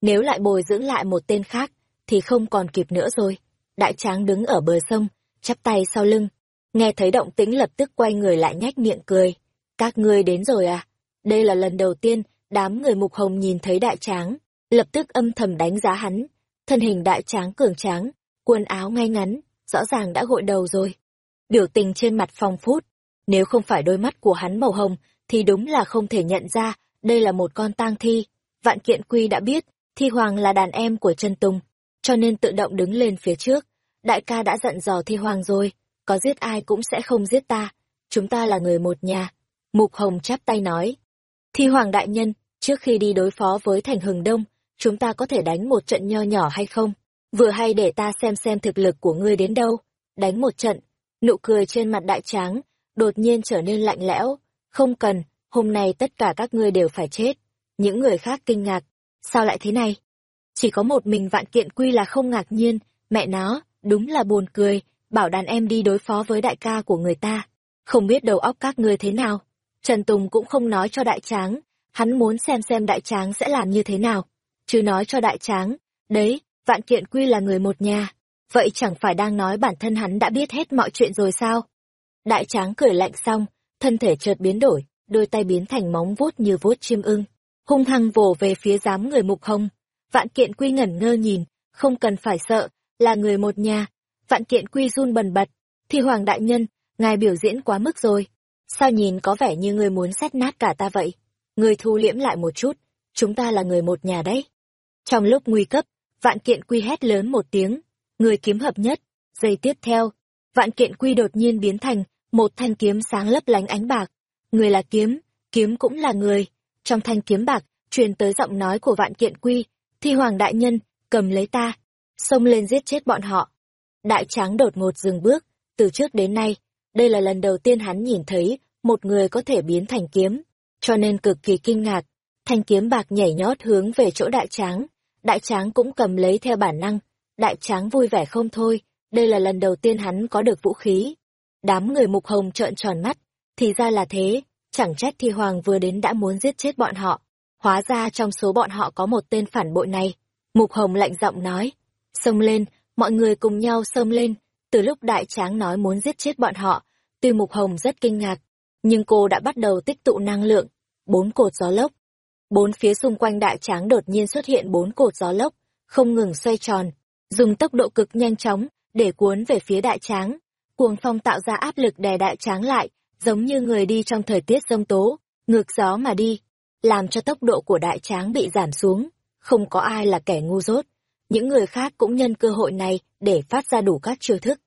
Nếu lại bồi dưỡng lại một tên khác, thì không còn kịp nữa rồi. Đại tráng đứng ở bờ sông, chắp tay sau lưng. Nghe thấy động tĩnh lập tức quay người lại nhách miệng cười. Các ngươi đến rồi à? Đây là lần đầu tiên đám người mục hồng nhìn thấy đại tráng, lập tức âm thầm đánh giá hắn. Thân hình đại tráng cường tráng, quần áo ngay ngắn, rõ ràng đã gội đầu rồi. Biểu tình trên mặt phong phút, nếu không phải đôi mắt của hắn màu hồng, thì đúng là không thể nhận ra đây là một con tang thi. Vạn kiện quy đã biết, Thi Hoàng là đàn em của chân Tùng, cho nên tự động đứng lên phía trước. Đại ca đã dặn dò Thi Hoàng rồi, có giết ai cũng sẽ không giết ta, chúng ta là người một nhà. Mục Hồng chắp tay nói. Thi Hoàng đại nhân, trước khi đi đối phó với thành hừng đông, chúng ta có thể đánh một trận nho nhỏ hay không? Vừa hay để ta xem xem thực lực của ngươi đến đâu. Đánh một trận, nụ cười trên mặt đại tráng, đột nhiên trở nên lạnh lẽo. Không cần, hôm nay tất cả các ngươi đều phải chết. Những người khác kinh ngạc. Sao lại thế này? Chỉ có một mình vạn kiện quy là không ngạc nhiên, mẹ nó, đúng là buồn cười, bảo đàn em đi đối phó với đại ca của người ta. Không biết đầu óc các ngươi thế nào. Trần Tùng cũng không nói cho đại tráng, hắn muốn xem xem đại tráng sẽ làm như thế nào. Chứ nói cho đại tráng, đấy, vạn kiện quy là người một nhà. Vậy chẳng phải đang nói bản thân hắn đã biết hết mọi chuyện rồi sao? Đại tráng cười lạnh xong, thân thể chợt biến đổi, đôi tay biến thành móng vuốt như vuốt chim ưng, hung hăng vồ về phía giám người mục hồng. Vạn kiện quy ngẩn ngơ nhìn, không cần phải sợ, là người một nhà. Vạn kiện quy run bần bật, thì hoàng đại nhân, ngài biểu diễn quá mức rồi. Sao nhìn có vẻ như người muốn xét nát cả ta vậy? Người thu liễm lại một chút, chúng ta là người một nhà đấy. Trong lúc nguy cấp, vạn kiện quy hét lớn một tiếng, người kiếm hợp nhất, giây tiếp theo, vạn kiện quy đột nhiên biến thành một thanh kiếm sáng lấp lánh ánh bạc. Người là kiếm, kiếm cũng là người. Trong thanh kiếm bạc, truyền tới giọng nói của vạn kiện quy, thi hoàng đại nhân, cầm lấy ta, xông lên giết chết bọn họ. Đại tráng đột ngột dừng bước, từ trước đến nay, đây là lần đầu tiên hắn nhìn thấy một người có thể biến thành kiếm, cho nên cực kỳ kinh ngạc. Thanh kiếm bạc nhảy nhót hướng về chỗ đại tráng, đại tráng cũng cầm lấy theo bản năng. Đại tráng vui vẻ không thôi, đây là lần đầu tiên hắn có được vũ khí. Đám người mục hồng trợn tròn mắt, thì ra là thế, chẳng trách thi hoàng vừa đến đã muốn giết chết bọn họ. Hóa ra trong số bọn họ có một tên phản bội này. Mục hồng lạnh giọng nói, xông lên, mọi người cùng nhau xông lên. Từ lúc đại tráng nói muốn giết chết bọn họ, tuy mục hồng rất kinh ngạc, nhưng cô đã bắt đầu tích tụ năng lượng, bốn cột gió lốc. Bốn phía xung quanh đại tráng đột nhiên xuất hiện bốn cột gió lốc, không ngừng xoay tròn, dùng tốc độ cực nhanh chóng để cuốn về phía đại tráng. Cuồng phong tạo ra áp lực đè đại tráng lại, giống như người đi trong thời tiết giông tố, ngược gió mà đi, làm cho tốc độ của đại tráng bị giảm xuống. Không có ai là kẻ ngu dốt, những người khác cũng nhân cơ hội này để phát ra đủ các chiêu thức.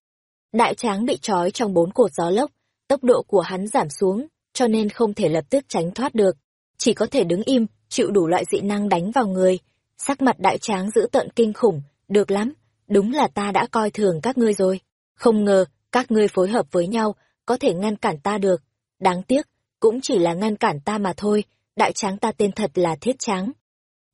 Đại tráng bị trói trong bốn cột gió lốc, tốc độ của hắn giảm xuống, cho nên không thể lập tức tránh thoát được, chỉ có thể đứng im, chịu đủ loại dị năng đánh vào người. Sắc mặt đại tráng giữ tận kinh khủng, được lắm, đúng là ta đã coi thường các ngươi rồi. Không ngờ, các ngươi phối hợp với nhau, có thể ngăn cản ta được. Đáng tiếc, cũng chỉ là ngăn cản ta mà thôi, đại tráng ta tên thật là thiết tráng.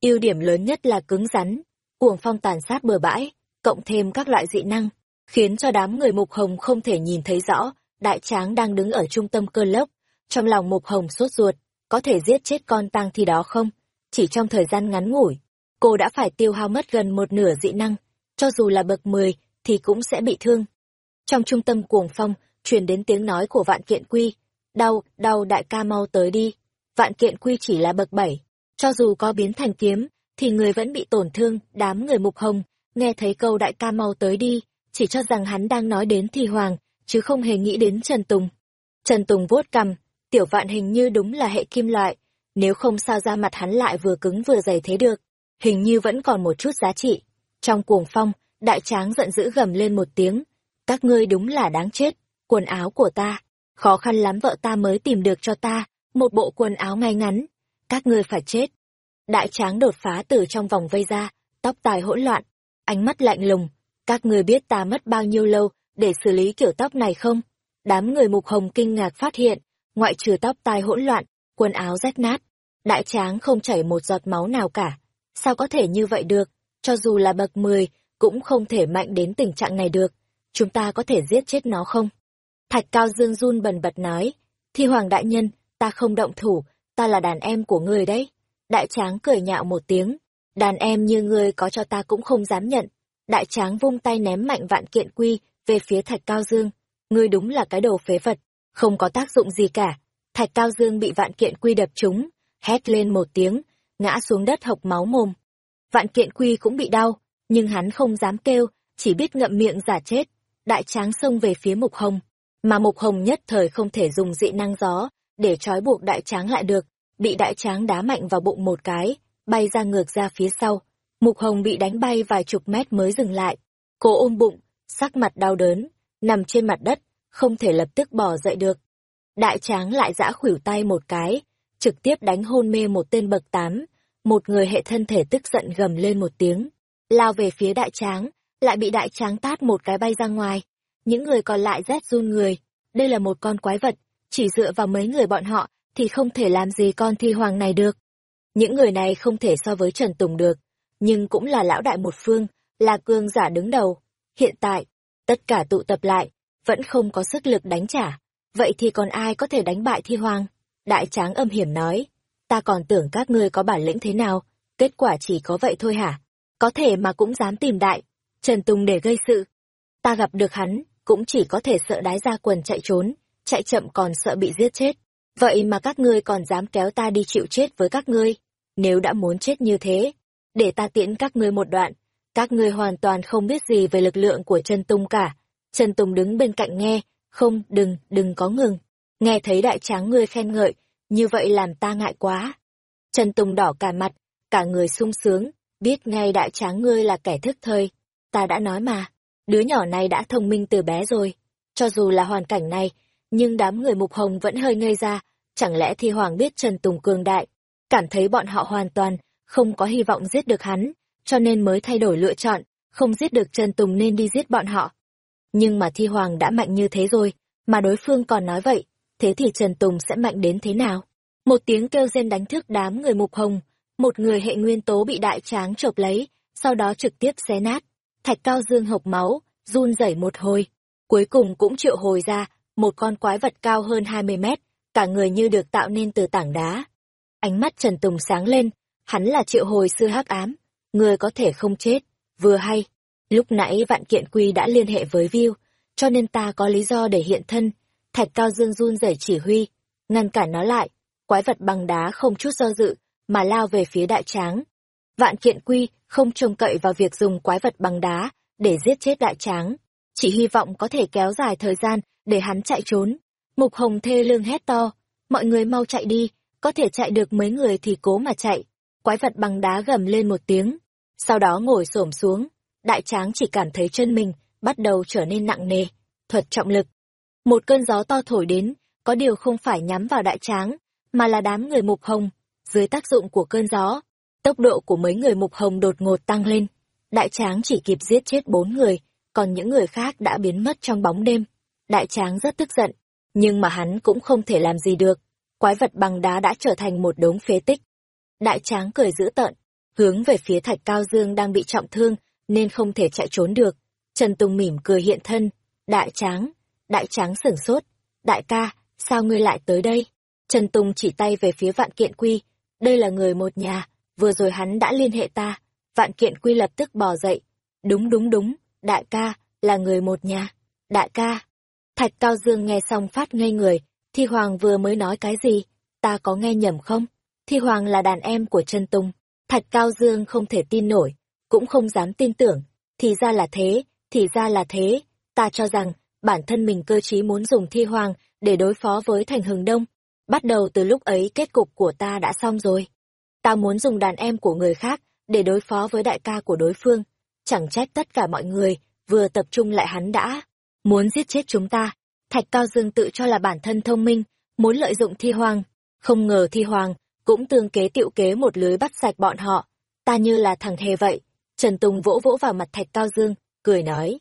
ưu điểm lớn nhất là cứng rắn, cuồng phong tàn sát bừa bãi, cộng thêm các loại dị năng, khiến cho đám người mục hồng không thể nhìn thấy rõ, đại tráng đang đứng ở trung tâm cơn lốc. Trong lòng mục hồng sốt ruột, có thể giết chết con tang thi đó không? Chỉ trong thời gian ngắn ngủi, cô đã phải tiêu hao mất gần một nửa dị năng, cho dù là bậc 10 thì cũng sẽ bị thương. Trong trung tâm cuồng phong, truyền đến tiếng nói của vạn kiện quy, đau, đau đại ca mau tới đi. Vạn kiện quy chỉ là bậc 7, cho dù có biến thành kiếm, thì người vẫn bị tổn thương, đám người mục hồng, nghe thấy câu đại ca mau tới đi, chỉ cho rằng hắn đang nói đến thi hoàng, chứ không hề nghĩ đến Trần Tùng. Trần Tùng vuốt cằm, tiểu vạn hình như đúng là hệ kim loại, nếu không sao ra mặt hắn lại vừa cứng vừa dày thế được, hình như vẫn còn một chút giá trị. Trong cuồng phong, đại tráng giận dữ gầm lên một tiếng, các ngươi đúng là đáng chết, quần áo của ta, khó khăn lắm vợ ta mới tìm được cho ta, một bộ quần áo ngay ngắn, các ngươi phải chết. Đại tráng đột phá từ trong vòng vây ra, tóc tài hỗn loạn, ánh mắt lạnh lùng, các ngươi biết ta mất bao nhiêu lâu để xử lý kiểu tóc này không? Đám người mục hồng kinh ngạc phát hiện, ngoại trừ tóc tai hỗn loạn, quần áo rách nát, đại tráng không chảy một giọt máu nào cả. Sao có thể như vậy được? Cho dù là bậc 10, cũng không thể mạnh đến tình trạng này được. Chúng ta có thể giết chết nó không? Thạch Cao Dương run bần bật nói, Thi Hoàng Đại Nhân, ta không động thủ, ta là đàn em của người đấy. Đại tráng cười nhạo một tiếng, đàn em như ngươi có cho ta cũng không dám nhận. Đại tráng vung tay ném mạnh vạn kiện quy về phía Thạch Cao Dương. Ngươi đúng là cái đồ phế vật, không có tác dụng gì cả. Thạch Cao Dương bị vạn kiện quy đập trúng, hét lên một tiếng, ngã xuống đất hộc máu mồm. Vạn kiện quy cũng bị đau, nhưng hắn không dám kêu, chỉ biết ngậm miệng giả chết. Đại tráng xông về phía Mục Hồng, mà Mục Hồng nhất thời không thể dùng dị năng gió để trói buộc đại tráng lại được, bị đại tráng đá mạnh vào bụng một cái, bay ra ngược ra phía sau. Mục Hồng bị đánh bay vài chục mét mới dừng lại. Cô ôm bụng, sắc mặt đau đớn, nằm trên mặt đất, không thể lập tức bỏ dậy được. Đại tráng lại giã khủy tay một cái, trực tiếp đánh hôn mê một tên bậc tám, một người hệ thân thể tức giận gầm lên một tiếng, lao về phía đại tráng, lại bị đại tráng tát một cái bay ra ngoài. Những người còn lại rét run người, đây là một con quái vật, chỉ dựa vào mấy người bọn họ thì không thể làm gì con thi hoàng này được. Những người này không thể so với Trần Tùng được, nhưng cũng là lão đại một phương, là cương giả đứng đầu. Hiện tại, tất cả tụ tập lại, vẫn không có sức lực đánh trả. Vậy thì còn ai có thể đánh bại thi hoàng? Đại tráng âm hiểm nói, ta còn tưởng các ngươi có bản lĩnh thế nào, kết quả chỉ có vậy thôi hả? Có thể mà cũng dám tìm đại, Trần Tùng để gây sự. Ta gặp được hắn, cũng chỉ có thể sợ đái ra quần chạy trốn, chạy chậm còn sợ bị giết chết. Vậy mà các ngươi còn dám kéo ta đi chịu chết với các ngươi. Nếu đã muốn chết như thế, để ta tiễn các ngươi một đoạn. Các ngươi hoàn toàn không biết gì về lực lượng của Trần Tùng cả. Trần Tùng đứng bên cạnh nghe, không, đừng, đừng có ngừng. Nghe thấy đại tráng ngươi khen ngợi, như vậy làm ta ngại quá. Trần Tùng đỏ cả mặt, cả người sung sướng, biết ngay đại tráng ngươi là kẻ thức thời. Ta đã nói mà, đứa nhỏ này đã thông minh từ bé rồi. Cho dù là hoàn cảnh này, nhưng đám người mục hồng vẫn hơi ngây ra, chẳng lẽ thi hoàng biết Trần Tùng cường đại, cảm thấy bọn họ hoàn toàn không có hy vọng giết được hắn, cho nên mới thay đổi lựa chọn, không giết được Trần Tùng nên đi giết bọn họ. Nhưng mà thi hoàng đã mạnh như thế rồi, mà đối phương còn nói vậy, thế thì Trần Tùng sẽ mạnh đến thế nào? Một tiếng kêu rên đánh thức đám người mục hồng, một người hệ nguyên tố bị đại tráng chộp lấy, sau đó trực tiếp xé nát. Thạch cao dương hộc máu, run rẩy một hồi, cuối cùng cũng triệu hồi ra một con quái vật cao hơn 20 mét, cả người như được tạo nên từ tảng đá. Ánh mắt Trần Tùng sáng lên, hắn là triệu hồi sư hắc ám, người có thể không chết, vừa hay. Lúc nãy vạn kiện quy đã liên hệ với Viu, cho nên ta có lý do để hiện thân. Thạch Cao Dương run rẩy chỉ huy, ngăn cản nó lại, quái vật bằng đá không chút do dự, mà lao về phía đại tráng. Vạn kiện quy không trông cậy vào việc dùng quái vật bằng đá để giết chết đại tráng, chỉ hy vọng có thể kéo dài thời gian để hắn chạy trốn. Mục Hồng thê lương hét to, mọi người mau chạy đi, có thể chạy được mấy người thì cố mà chạy. Quái vật bằng đá gầm lên một tiếng, sau đó ngồi xổm xuống, đại tráng chỉ cảm thấy chân mình bắt đầu trở nên nặng nề, thuật trọng lực. Một cơn gió to thổi đến, có điều không phải nhắm vào đại tráng, mà là đám người mục hồng. Dưới tác dụng của cơn gió, tốc độ của mấy người mục hồng đột ngột tăng lên. Đại tráng chỉ kịp giết chết bốn người, còn những người khác đã biến mất trong bóng đêm. Đại tráng rất tức giận, nhưng mà hắn cũng không thể làm gì được. Quái vật bằng đá đã trở thành một đống phế tích. Đại tráng cười dữ tợn, hướng về phía thạch cao dương đang bị trọng thương, nên không thể chạy trốn được. Trần Tùng mỉm cười hiện thân. Đại tráng, đại tráng sửng sốt. Đại ca, sao ngươi lại tới đây? Trần Tùng chỉ tay về phía vạn kiện quy. Đây là người một nhà, vừa rồi hắn đã liên hệ ta. Vạn kiện quy lập tức bò dậy. Đúng đúng đúng, đại ca, là người một nhà. Đại ca. Thạch Cao Dương nghe xong phát ngây người. Thi Hoàng vừa mới nói cái gì? Ta có nghe nhầm không? Thi Hoàng là đàn em của Trần Tùng. Thạch Cao Dương không thể tin nổi, cũng không dám tin tưởng. Thì ra là thế, thì ra là thế. Ta cho rằng, bản thân mình cơ trí muốn dùng thi hoàng để đối phó với thành hừng đông. Bắt đầu từ lúc ấy kết cục của ta đã xong rồi. Ta muốn dùng đàn em của người khác để đối phó với đại ca của đối phương. Chẳng trách tất cả mọi người vừa tập trung lại hắn đã. Muốn giết chết chúng ta. Thạch Cao Dương tự cho là bản thân thông minh, muốn lợi dụng thi hoàng. Không ngờ thi hoàng cũng tương kế tiệu kế một lưới bắt sạch bọn họ. Ta như là thằng hề vậy. Trần Tùng vỗ vỗ vào mặt Thạch Cao Dương, cười nói.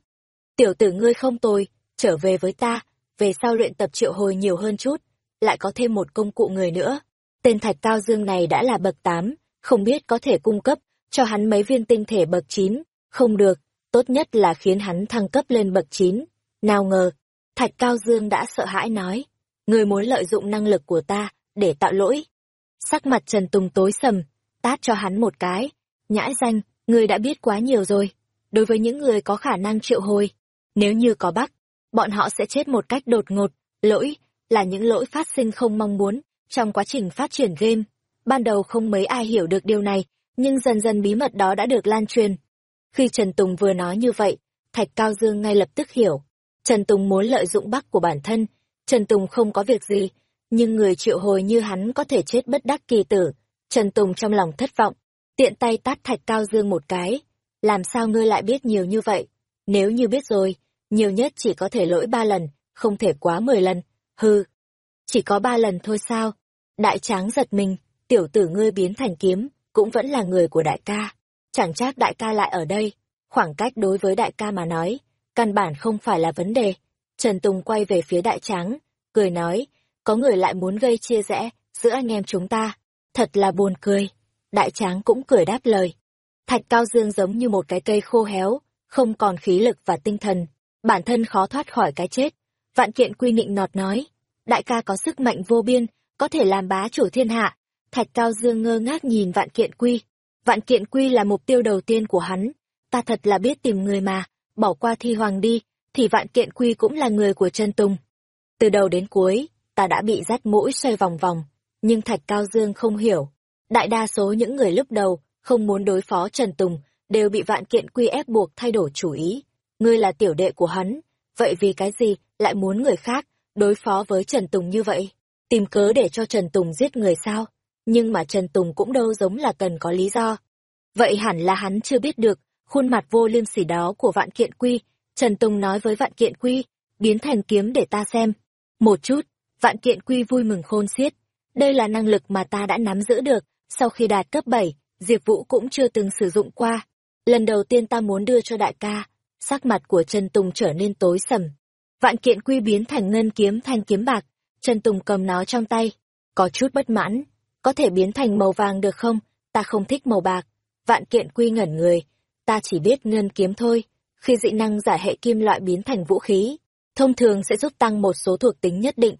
Tiểu tử ngươi không tồi, trở về với ta, về sau luyện tập triệu hồi nhiều hơn chút, lại có thêm một công cụ người nữa. Tên Thạch Cao Dương này đã là bậc 8, không biết có thể cung cấp cho hắn mấy viên tinh thể bậc 9, không được, tốt nhất là khiến hắn thăng cấp lên bậc 9. Nào ngờ, Thạch Cao Dương đã sợ hãi nói, người muốn lợi dụng năng lực của ta để tạo lỗi. Sắc mặt Trần Tùng tối sầm, tát cho hắn một cái, nhãi danh, người đã biết quá nhiều rồi. Đối với những người có khả năng triệu hồi, nếu như có bắt, bọn họ sẽ chết một cách đột ngột, lỗi là những lỗi phát sinh không mong muốn trong quá trình phát triển game. Ban đầu không mấy ai hiểu được điều này, nhưng dần dần bí mật đó đã được lan truyền. Khi Trần Tùng vừa nói như vậy, Thạch Cao Dương ngay lập tức hiểu. Trần Tùng muốn lợi dụng bắc của bản thân, Trần Tùng không có việc gì, nhưng người triệu hồi như hắn có thể chết bất đắc kỳ tử. Trần Tùng trong lòng thất vọng, tiện tay tát Thạch Cao Dương một cái. Làm sao ngươi lại biết nhiều như vậy? Nếu như biết rồi, nhiều nhất chỉ có thể lỗi ba lần, không thể quá mười lần. Hư, chỉ có ba lần thôi sao? Đại tráng giật mình, tiểu tử ngươi biến thành kiếm, cũng vẫn là người của đại ca. Chẳng chắc đại ca lại ở đây. Khoảng cách đối với đại ca mà nói, căn bản không phải là vấn đề. Trần Tùng quay về phía đại tráng, cười nói, có người lại muốn gây chia rẽ giữa anh em chúng ta. Thật là buồn cười. Đại tráng cũng cười đáp lời. Thạch Cao Dương giống như một cái cây khô héo, không còn khí lực và tinh thần. Bản thân khó thoát khỏi cái chết. Vạn kiện quy nịnh nọt nói, đại ca có sức mạnh vô biên, có thể làm bá chủ thiên hạ. Thạch Cao Dương ngơ ngác nhìn vạn kiện quy. Vạn kiện quy là mục tiêu đầu tiên của hắn. Ta thật là biết tìm người mà, bỏ qua thi hoàng đi, thì vạn kiện quy cũng là người của chân Tùng. Từ đầu đến cuối, ta đã bị rắt mũi xoay vòng vòng, nhưng Thạch Cao Dương không hiểu. Đại đa số những người lúc đầu không muốn đối phó Trần Tùng đều bị vạn kiện quy ép buộc thay đổi chủ ý. Ngươi là tiểu đệ của hắn, vậy vì cái gì lại muốn người khác đối phó với Trần Tùng như vậy? Tìm cớ để cho Trần Tùng giết người sao? Nhưng mà Trần Tùng cũng đâu giống là cần có lý do. Vậy hẳn là hắn chưa biết được, khuôn mặt vô liêm sỉ đó của vạn kiện quy. Trần Tùng nói với vạn kiện quy, biến thành kiếm để ta xem. Một chút, vạn kiện quy vui mừng khôn xiết. Đây là năng lực mà ta đã nắm giữ được, sau khi đạt cấp 7, Diệp Vũ cũng chưa từng sử dụng qua. Lần đầu tiên ta muốn đưa cho đại ca, sắc mặt của Trần Tùng trở nên tối sầm. Vạn kiện quy biến thành ngân kiếm thanh kiếm bạc, Trần Tùng cầm nó trong tay, có chút bất mãn, có thể biến thành màu vàng được không? Ta không thích màu bạc. Vạn kiện quy ngẩn người, ta chỉ biết ngân kiếm thôi. Khi dị năng giải hệ kim loại biến thành vũ khí, thông thường sẽ giúp tăng một số thuộc tính nhất định.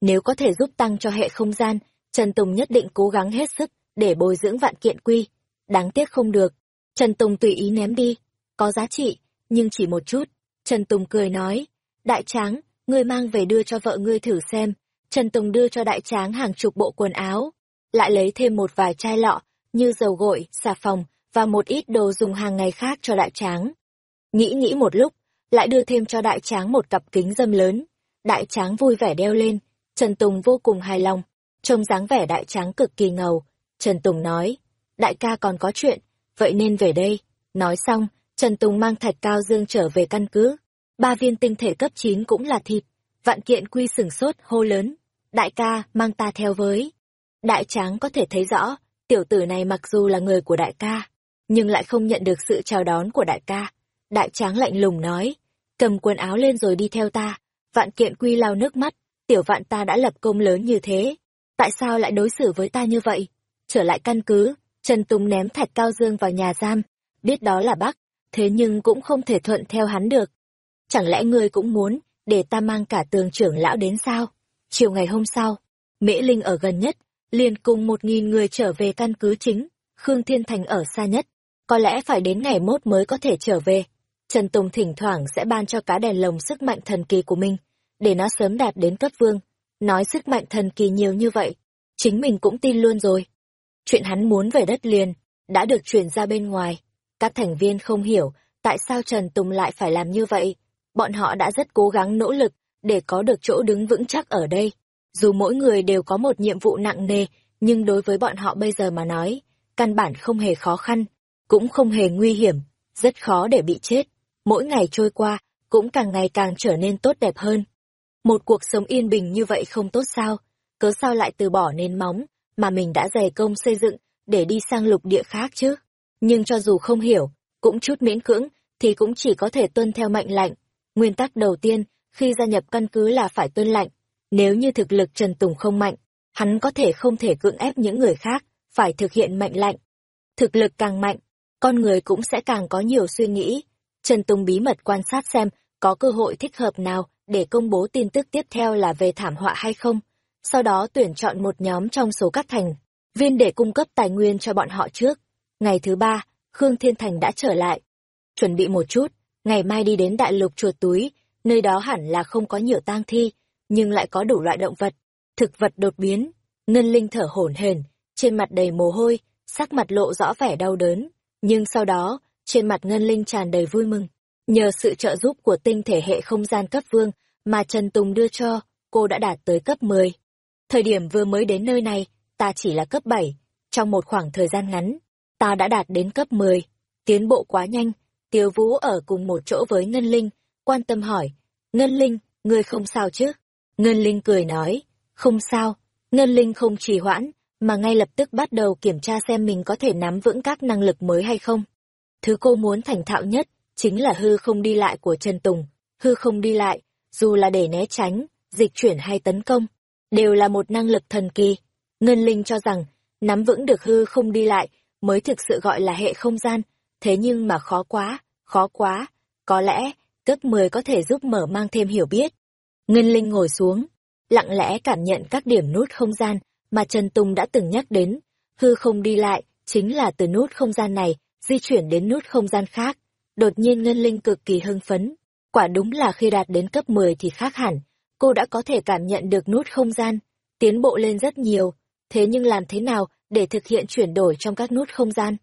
Nếu có thể giúp tăng cho hệ không gian, Trần Tùng nhất định cố gắng hết sức để bồi dưỡng vạn kiện quy. Đáng tiếc không được. Trần Tùng tùy ý ném đi. Có giá trị, nhưng chỉ một chút. Trần Tùng cười nói, đại tráng, ngươi mang về đưa cho vợ ngươi thử xem. Trần Tùng đưa cho đại tráng hàng chục bộ quần áo, lại lấy thêm một vài chai lọ, như dầu gội, xà phòng, và một ít đồ dùng hàng ngày khác cho đại tráng. Nghĩ nghĩ một lúc, lại đưa thêm cho đại tráng một cặp kính dâm lớn. Đại tráng vui vẻ đeo lên, Trần Tùng vô cùng hài lòng, trông dáng vẻ đại tráng cực kỳ ngầu. Trần Tùng nói, đại ca còn có chuyện, vậy nên về đây. Nói xong, Trần Tùng mang thạch cao dương trở về căn cứ. Ba viên tinh thể cấp 9 cũng là thịt. Vạn kiện quy sửng sốt hô lớn. Đại ca, mang ta theo với. Đại tráng có thể thấy rõ, tiểu tử này mặc dù là người của đại ca, nhưng lại không nhận được sự chào đón của đại ca. Đại tráng lạnh lùng nói, cầm quần áo lên rồi đi theo ta. Vạn kiện quy lau nước mắt, tiểu vạn ta đã lập công lớn như thế. Tại sao lại đối xử với ta như vậy? Trở lại căn cứ, Trần Tùng ném thạch cao dương vào nhà giam, biết đó là bác, thế nhưng cũng không thể thuận theo hắn được. Chẳng lẽ ngươi cũng muốn, để ta mang cả tường trưởng lão đến sao? Chiều ngày hôm sau, Mễ Linh ở gần nhất, liền cùng một nghìn người trở về căn cứ chính, Khương Thiên Thành ở xa nhất, có lẽ phải đến ngày mốt mới có thể trở về. Trần Tùng thỉnh thoảng sẽ ban cho cá đèn lồng sức mạnh thần kỳ của mình, để nó sớm đạt đến cấp vương. Nói sức mạnh thần kỳ nhiều như vậy, chính mình cũng tin luôn rồi. Chuyện hắn muốn về đất liền, đã được truyền ra bên ngoài. Các thành viên không hiểu tại sao Trần Tùng lại phải làm như vậy. bọn họ đã rất cố gắng nỗ lực để có được chỗ đứng vững chắc ở đây. Dù mỗi người đều có một nhiệm vụ nặng nề, nhưng đối với bọn họ bây giờ mà nói, căn bản không hề khó khăn, cũng không hề nguy hiểm, rất khó để bị chết. Mỗi ngày trôi qua, cũng càng ngày càng trở nên tốt đẹp hơn. Một cuộc sống yên bình như vậy không tốt sao? Cớ sao lại từ bỏ nền móng, mà mình đã dày công xây dựng, để đi sang lục địa khác chứ? Nhưng cho dù không hiểu, cũng chút miễn cưỡng, thì cũng chỉ có thể tuân theo mệnh lệnh. Nguyên tắc đầu tiên, khi gia nhập căn cứ là phải tuân lệnh. Nếu như thực lực Trần Tùng không mạnh, hắn có thể không thể cưỡng ép những người khác, phải thực hiện mệnh lệnh. Thực lực càng mạnh, con người cũng sẽ càng có nhiều suy nghĩ. Trần Tùng bí mật quan sát xem có cơ hội thích hợp nào để công bố tin tức tiếp theo là về thảm họa hay không. Sau đó tuyển chọn một nhóm trong số các thành viên để cung cấp tài nguyên cho bọn họ trước. Ngày thứ ba, Khương Thiên Thành đã trở lại. Chuẩn bị một chút, ngày mai đi đến đại lục chuột túi, nơi đó hẳn là không có nhiều tang thi, nhưng lại có đủ loại động vật, thực vật đột biến. Ngân Linh thở hổn hển, trên mặt đầy mồ hôi, sắc mặt lộ rõ vẻ đau đớn, nhưng sau đó, trên mặt Ngân Linh tràn đầy vui mừng. Nhờ sự trợ giúp của tinh thể hệ không gian cấp vương mà Trần Tùng đưa cho, cô đã đạt tới cấp 10. Thời điểm vừa mới đến nơi này, ta chỉ là cấp 7. Trong một khoảng thời gian ngắn, ta đã đạt đến cấp 10. Tiến bộ quá nhanh, Tiêu Vũ ở cùng một chỗ với Ngân Linh, quan tâm hỏi, Ngân Linh, ngươi không sao chứ? Ngân Linh cười nói, không sao, Ngân Linh không trì hoãn, mà ngay lập tức bắt đầu kiểm tra xem mình có thể nắm vững các năng lực mới hay không. Thứ cô muốn thành thạo nhất, chính là hư không đi lại của Trần Tùng. Hư không đi lại, dù là để né tránh, dịch chuyển hay tấn công, đều là một năng lực thần kỳ. Ngân Linh cho rằng, nắm vững được hư không đi lại mới thực sự gọi là hệ không gian, thế nhưng mà khó quá, khó quá, có lẽ, cấp 10 có thể giúp mở mang thêm hiểu biết. Ngân Linh ngồi xuống, lặng lẽ cảm nhận các điểm nút không gian mà Trần Tùng đã từng nhắc đến. Hư không đi lại, chính là từ nút không gian này, di chuyển đến nút không gian khác. Đột nhiên Ngân Linh cực kỳ hưng phấn. Quả đúng là khi đạt đến cấp 10 thì khác hẳn. Cô đã có thể cảm nhận được nút không gian, tiến bộ lên rất nhiều. Thế nhưng làm thế nào để thực hiện chuyển đổi trong các nút không gian?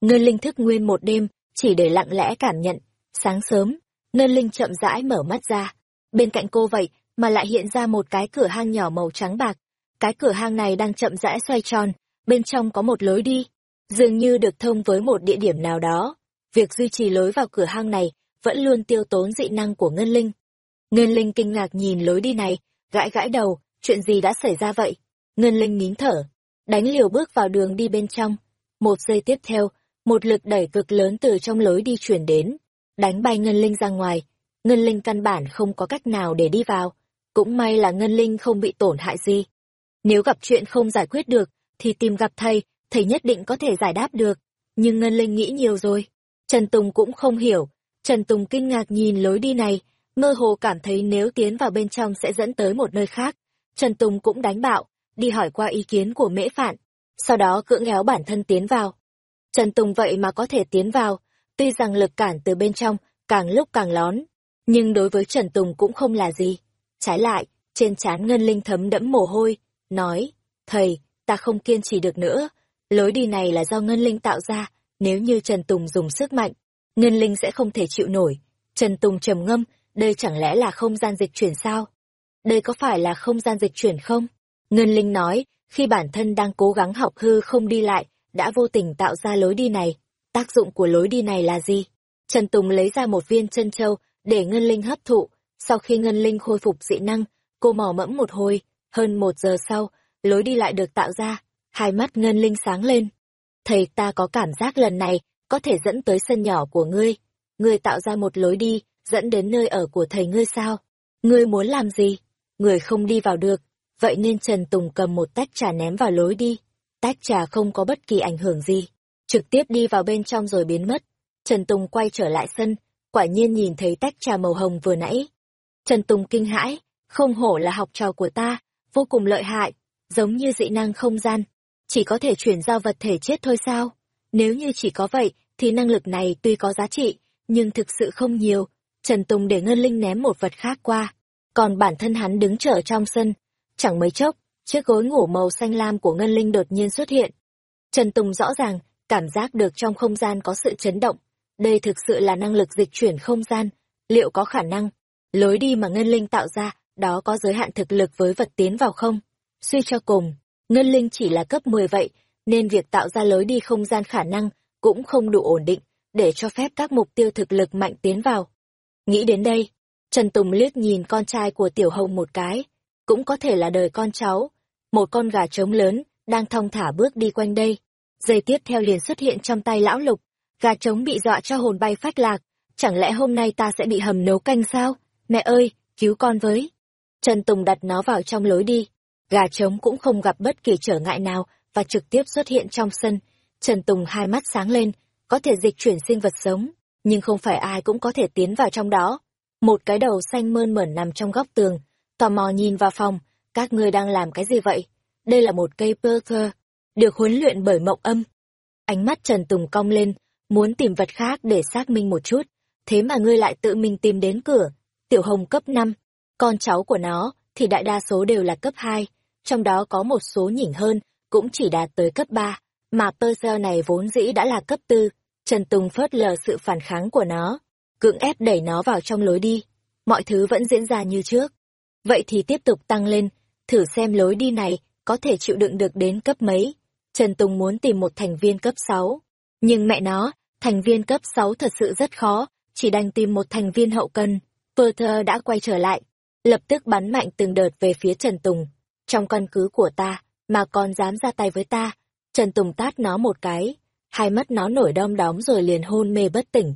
Ngân Linh thức nguyên một đêm, chỉ để lặng lẽ cảm nhận. Sáng sớm, Ngân Linh chậm rãi mở mắt ra. Bên cạnh cô vậy mà lại hiện ra một cái cửa hang nhỏ màu trắng bạc. Cái cửa hang này đang chậm rãi xoay tròn, bên trong có một lối đi, dường như được thông với một địa điểm nào đó. Việc duy trì lối vào cửa hang này vẫn luôn tiêu tốn dị năng của Ngân Linh. Ngân Linh kinh ngạc nhìn lối đi này, gãi gãi đầu, chuyện gì đã xảy ra vậy? Ngân Linh nín thở, đánh liều bước vào đường đi bên trong. Một giây tiếp theo, một lực đẩy cực lớn từ trong lối đi chuyển đến, đánh bay Ngân Linh ra ngoài. Ngân Linh căn bản không có cách nào để đi vào. Cũng may là Ngân Linh không bị tổn hại gì. Nếu gặp chuyện không giải quyết được, thì tìm gặp thầy, thầy nhất định có thể giải đáp được. Nhưng Ngân Linh nghĩ nhiều rồi. Trần Tùng cũng không hiểu. Trần Tùng kinh ngạc nhìn lối đi này, mơ hồ cảm thấy nếu tiến vào bên trong sẽ dẫn tới một nơi khác. Trần Tùng cũng đánh bạo, đi hỏi qua ý kiến của mễ phạn, sau đó cưỡng éo bản thân tiến vào. Trần Tùng vậy mà có thể tiến vào, tuy rằng lực cản từ bên trong càng lúc càng lón, nhưng đối với Trần Tùng cũng không là gì. Trái lại, trên trán Ngân Linh thấm đẫm mồ hôi, nói, thầy, ta không kiên trì được nữa, lối đi này là do Ngân Linh tạo ra, nếu như Trần Tùng dùng sức mạnh, Ngân Linh sẽ không thể chịu nổi. Trần Tùng trầm ngâm, đây chẳng lẽ là không gian dịch chuyển sao? Đây có phải là không gian dịch chuyển không? Ngân Linh nói, khi bản thân đang cố gắng học hư không đi lại, đã vô tình tạo ra lối đi này. Tác dụng của lối đi này là gì? Trần Tùng lấy ra một viên chân châu để Ngân Linh hấp thụ. Sau khi Ngân Linh khôi phục dị năng, cô mò mẫm một hồi. Hơn một giờ sau, lối đi lại được tạo ra. Hai mắt Ngân Linh sáng lên. Thầy ta có cảm giác lần này có thể dẫn tới sân nhỏ của ngươi. Ngươi tạo ra một lối đi, dẫn đến nơi ở của thầy ngươi sao? Ngươi muốn làm gì? Người không đi vào được, vậy nên Trần Tùng cầm một tách trà ném vào lối đi. Tách trà không có bất kỳ ảnh hưởng gì, trực tiếp đi vào bên trong rồi biến mất. Trần Tùng quay trở lại sân, quả nhiên nhìn thấy tách trà màu hồng vừa nãy. Trần Tùng kinh hãi, không hổ là học trò của ta, vô cùng lợi hại, giống như dị năng không gian, chỉ có thể chuyển giao vật thể chết thôi sao? Nếu như chỉ có vậy, thì năng lực này tuy có giá trị, nhưng thực sự không nhiều. Trần Tùng để Ngân Linh ném một vật khác qua, còn bản thân hắn đứng chờ trong sân. Chẳng mấy chốc, chiếc gối ngủ màu xanh lam của Ngân Linh đột nhiên xuất hiện. Trần Tùng rõ ràng, cảm giác được trong không gian có sự chấn động. Đây thực sự là năng lực dịch chuyển không gian. liệu có khả năng, lối đi mà Ngân Linh tạo ra, đó có giới hạn thực lực với vật tiến vào không? Suy cho cùng, Ngân Linh chỉ là cấp 10 vậy, nên việc tạo ra lối đi không gian khả năng cũng không đủ ổn định để cho phép các mục tiêu thực lực mạnh tiến vào. Nghĩ đến đây, Trần Tùng liếc nhìn con trai của Tiểu Hồng một cái, cũng có thể là đời con cháu, một con gà trống lớn đang thong thả bước đi quanh đây. Giây tiếp theo liền xuất hiện trong tay lão lục, gà trống bị dọa cho hồn bay phách lạc, chẳng lẽ hôm nay ta sẽ bị hầm nấu canh sao? Mẹ ơi, cứu con với. Trần Tùng đặt nó vào trong lối đi, gà trống cũng không gặp bất kỳ trở ngại nào và trực tiếp xuất hiện trong sân. Trần Tùng hai mắt sáng lên, có thể dịch chuyển sinh vật sống, nhưng không phải ai cũng có thể tiến vào trong đó. Một cái đầu xanh mơn mởn nằm trong góc tường, tò mò nhìn vào phòng, các ngươi đang làm cái gì vậy? Đây là một cây poker, được huấn luyện bởi mộng âm. Ánh mắt Trần Tùng cong lên, muốn tìm vật khác để xác minh một chút, thế mà ngươi lại tự mình tìm đến cửa. Tiểu Hồng cấp 5, con cháu của nó thì đại đa số đều là cấp 2, trong đó có một số nhỉnh hơn, cũng chỉ đạt tới cấp 3, mà Perser này vốn dĩ đã là cấp 4. Trần Tùng phớt lờ sự phản kháng của nó, cưỡng ép đẩy nó vào trong lối đi. Mọi thứ vẫn diễn ra như trước. Vậy thì tiếp tục tăng lên, thử xem lối đi này có thể chịu đựng được đến cấp mấy. Trần Tùng muốn tìm một thành viên cấp 6. Nhưng mẹ nó, thành viên cấp 6 thật sự rất khó, chỉ đành tìm một thành viên hậu cần. Perther đã quay trở lại, lập tức bắn mạnh từng đợt về phía Trần Tùng. Trong căn cứ của ta, mà còn dám ra tay với ta. Trần Tùng tát nó một cái, hai mắt nó nổi đom đóm rồi liền hôn mê bất tỉnh.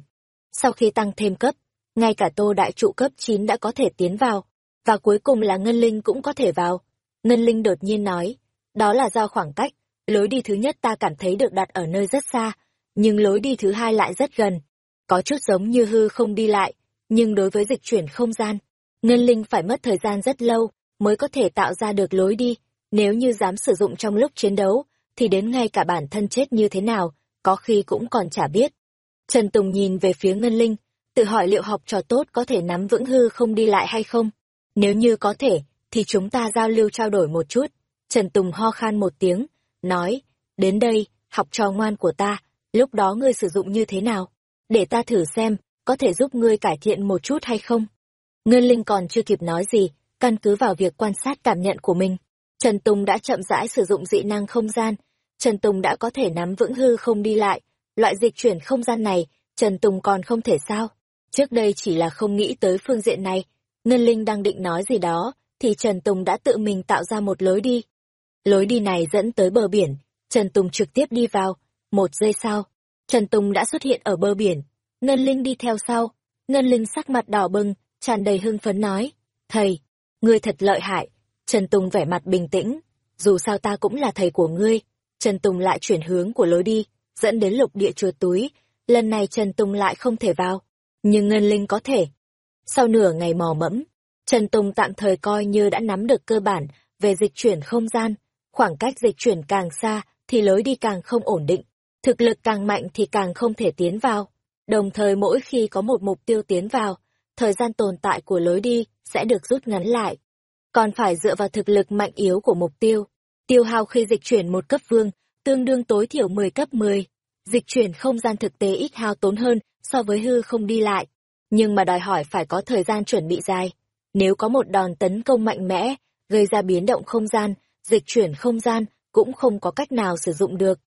Sau khi tăng thêm cấp, ngay cả tô đại trụ cấp 9 đã có thể tiến vào, và cuối cùng là Ngân Linh cũng có thể vào. Ngân Linh đột nhiên nói, đó là do khoảng cách, lối đi thứ nhất ta cảm thấy được đặt ở nơi rất xa, nhưng lối đi thứ hai lại rất gần. Có chút giống như hư không đi lại, nhưng đối với dịch chuyển không gian, Ngân Linh phải mất thời gian rất lâu mới có thể tạo ra được lối đi. Nếu như dám sử dụng trong lúc chiến đấu, thì đến ngay cả bản thân chết như thế nào, có khi cũng còn chả biết. Trần Tùng nhìn về phía Ngân Linh, tự hỏi liệu học trò tốt có thể nắm vững hư không đi lại hay không. Nếu như có thể, thì chúng ta giao lưu trao đổi một chút. Trần Tùng ho khan một tiếng, nói, đến đây, học trò ngoan của ta, lúc đó ngươi sử dụng như thế nào? Để ta thử xem, có thể giúp ngươi cải thiện một chút hay không? Ngân Linh còn chưa kịp nói gì, căn cứ vào việc quan sát cảm nhận của mình. Trần Tùng đã chậm rãi sử dụng dị năng không gian, Trần Tùng đã có thể nắm vững hư không đi lại, loại dịch chuyển không gian này, Trần Tùng còn không thể sao. Trước đây chỉ là không nghĩ tới phương diện này, Ngân Linh đang định nói gì đó, thì Trần Tùng đã tự mình tạo ra một lối đi. Lối đi này dẫn tới bờ biển, Trần Tùng trực tiếp đi vào, một giây sau, Trần Tùng đã xuất hiện ở bờ biển, Ngân Linh đi theo sau, Ngân Linh sắc mặt đỏ bừng, tràn đầy hưng phấn nói, thầy, ngươi thật lợi hại, Trần Tùng vẻ mặt bình tĩnh, dù sao ta cũng là thầy của ngươi, Trần Tùng lại chuyển hướng của lối đi, dẫn đến lục địa chuột túi, lần này Trần Tùng lại không thể vào, nhưng Ngân Linh có thể. Sau nửa ngày mò mẫm, Trần Tùng tạm thời coi như đã nắm được cơ bản về dịch chuyển không gian, khoảng cách dịch chuyển càng xa thì lối đi càng không ổn định, thực lực càng mạnh thì càng không thể tiến vào. Đồng thời mỗi khi có một mục tiêu tiến vào, thời gian tồn tại của lối đi sẽ được rút ngắn lại. Còn phải dựa vào thực lực mạnh yếu của mục tiêu. Tiêu hao khi dịch chuyển một cấp vương, tương đương tối thiểu 10 cấp 10. Dịch chuyển không gian thực tế ít hao tốn hơn so với hư không đi lại, nhưng mà đòi hỏi phải có thời gian chuẩn bị dài. Nếu có một đòn tấn công mạnh mẽ, gây ra biến động không gian, dịch chuyển không gian, cũng không có cách nào sử dụng được.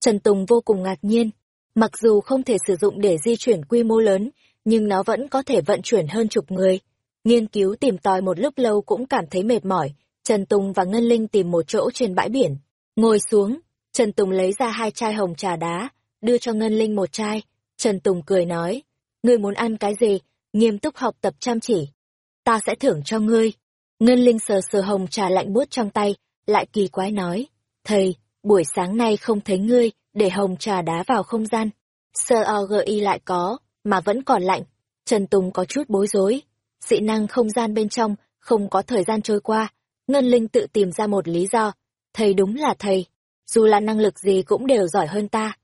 Trần Tùng vô cùng ngạc nhiên. Mặc dù không thể sử dụng để di chuyển quy mô lớn, nhưng nó vẫn có thể vận chuyển hơn chục người. Nghiên cứu tìm tòi một lúc lâu cũng cảm thấy mệt mỏi. Trần Tùng và Ngân Linh tìm một chỗ trên bãi biển. Ngồi xuống, Trần Tùng lấy ra hai chai hồng trà đá, đưa cho Ngân Linh một chai. Trần Tùng cười nói, ngươi muốn ăn cái gì, nghiêm túc học tập chăm chỉ. Ta sẽ thưởng cho ngươi. Ngân Linh sờ sờ hồng trà lạnh buốt trong tay, lại kỳ quái nói, thầy, buổi sáng nay không thấy ngươi, để hồng trà đá vào không gian. Sơ OGI lại có, mà vẫn còn lạnh. Trần Tùng có chút bối rối. Dị năng không gian bên trong, không có thời gian trôi qua. Ngân Linh tự tìm ra một lý do. Thầy đúng là thầy. Dù là năng lực gì cũng đều giỏi hơn ta.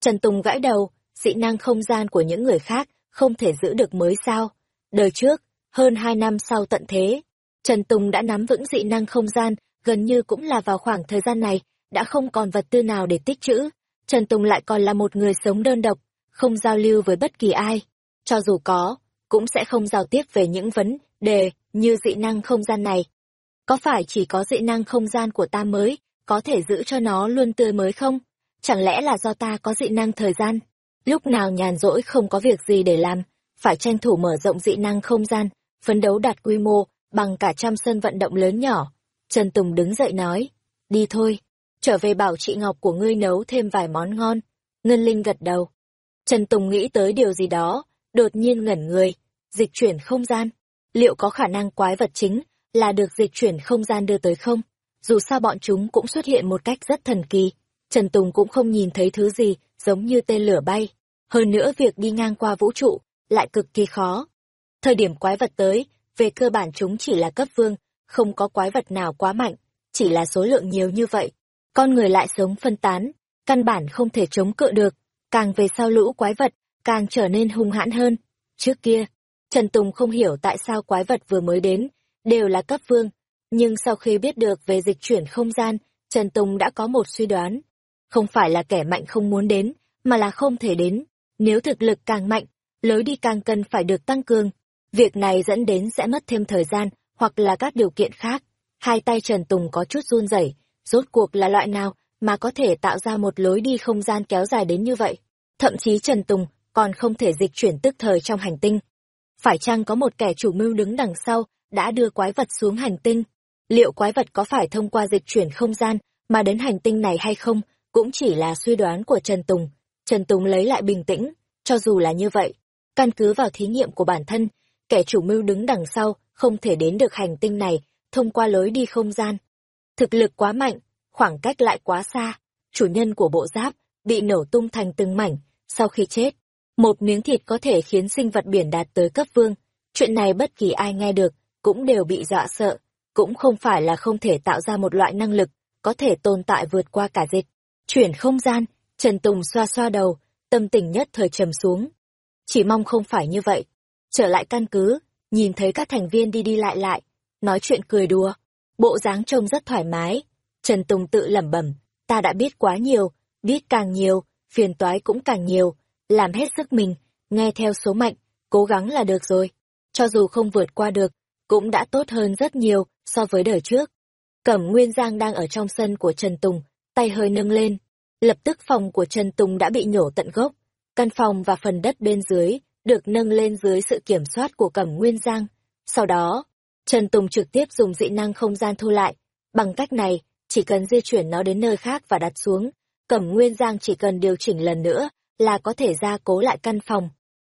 Trần Tùng gãi đầu, dị năng không gian của những người khác không thể giữ được mới sao. Đời trước, hơn hai năm sau tận thế, Trần Tùng đã nắm vững dị năng không gian, gần như cũng là vào khoảng thời gian này, đã không còn vật tư nào để tích trữ. Trần Tùng lại còn là một người sống đơn độc, không giao lưu với bất kỳ ai. Cho dù có, cũng sẽ không giao tiếp về những vấn đề như dị năng không gian này. Có phải chỉ có dị năng không gian của ta mới, có thể giữ cho nó luôn tươi mới không? Chẳng lẽ là do ta có dị năng thời gian? Lúc nào nhàn rỗi không có việc gì để làm, phải tranh thủ mở rộng dị năng không gian, phấn đấu đạt quy mô, bằng cả trăm sân vận động lớn nhỏ. Trần Tùng đứng dậy nói, đi thôi, trở về bảo chị Ngọc của ngươi nấu thêm vài món ngon. Ngân Linh gật đầu. Trần Tùng nghĩ tới điều gì đó, đột nhiên ngẩn người, dịch chuyển không gian. Liệu có khả năng quái vật chính là được dịch chuyển không gian đưa tới không? Dù sao bọn chúng cũng xuất hiện một cách rất thần kỳ. Trần Tùng cũng không nhìn thấy thứ gì giống như tên lửa bay. Hơn nữa việc đi ngang qua vũ trụ lại cực kỳ khó. Thời điểm quái vật tới, về cơ bản chúng chỉ là cấp vương, không có quái vật nào quá mạnh, chỉ là số lượng nhiều như vậy. Con người lại sống phân tán, căn bản không thể chống cự được, càng về sau lũ quái vật, càng trở nên hung hãn hơn. Trước kia, Trần Tùng không hiểu tại sao quái vật vừa mới đến, đều là cấp vương, nhưng sau khi biết được về dịch chuyển không gian, Trần Tùng đã có một suy đoán. Không phải là kẻ mạnh không muốn đến, mà là không thể đến. Nếu thực lực càng mạnh, lối đi càng cần phải được tăng cường. Việc này dẫn đến sẽ mất thêm thời gian, hoặc là các điều kiện khác. Hai tay Trần Tùng có chút run rẩy, rốt cuộc là loại nào mà có thể tạo ra một lối đi không gian kéo dài đến như vậy. Thậm chí Trần Tùng còn không thể dịch chuyển tức thời trong hành tinh. Phải chăng có một kẻ chủ mưu đứng đằng sau, đã đưa quái vật xuống hành tinh? Liệu quái vật có phải thông qua dịch chuyển không gian mà đến hành tinh này hay không, cũng chỉ là suy đoán của Trần Tùng. Trần Tùng lấy lại bình tĩnh, cho dù là như vậy, căn cứ vào thí nghiệm của bản thân, kẻ chủ mưu đứng đằng sau không thể đến được hành tinh này thông qua lối đi không gian. Thực lực quá mạnh, khoảng cách lại quá xa, chủ nhân của bộ giáp bị nổ tung thành từng mảnh, sau khi chết, một miếng thịt có thể khiến sinh vật biển đạt tới cấp vương. Chuyện này bất kỳ ai nghe được, cũng đều bị dọa sợ, cũng không phải là không thể tạo ra một loại năng lực, có thể tồn tại vượt qua cả dịch. Chuyển không gian, Trần Tùng xoa xoa đầu, tâm tình nhất thời trầm xuống. Chỉ mong không phải như vậy. Trở lại căn cứ, nhìn thấy các thành viên đi đi lại lại, nói chuyện cười đùa, bộ dáng trông rất thoải mái. Trần Tùng tự lẩm bẩm, ta đã biết quá nhiều, biết càng nhiều, phiền toái cũng càng nhiều, làm hết sức mình, nghe theo số mệnh, cố gắng là được rồi. Cho dù không vượt qua được, cũng đã tốt hơn rất nhiều so với đời trước. Cẩm Nguyên Giang đang ở trong sân của Trần Tùng, tay hơi nâng lên. Lập tức phòng của Trần Tùng đã bị nhổ tận gốc. Căn phòng và phần đất bên dưới được nâng lên dưới sự kiểm soát của Cẩm Nguyên Giang. Sau đó, Trần Tùng trực tiếp dùng dị năng không gian thu lại. Bằng cách này, chỉ cần di chuyển nó đến nơi khác và đặt xuống, Cẩm Nguyên Giang chỉ cần điều chỉnh lần nữa là có thể gia cố lại căn phòng.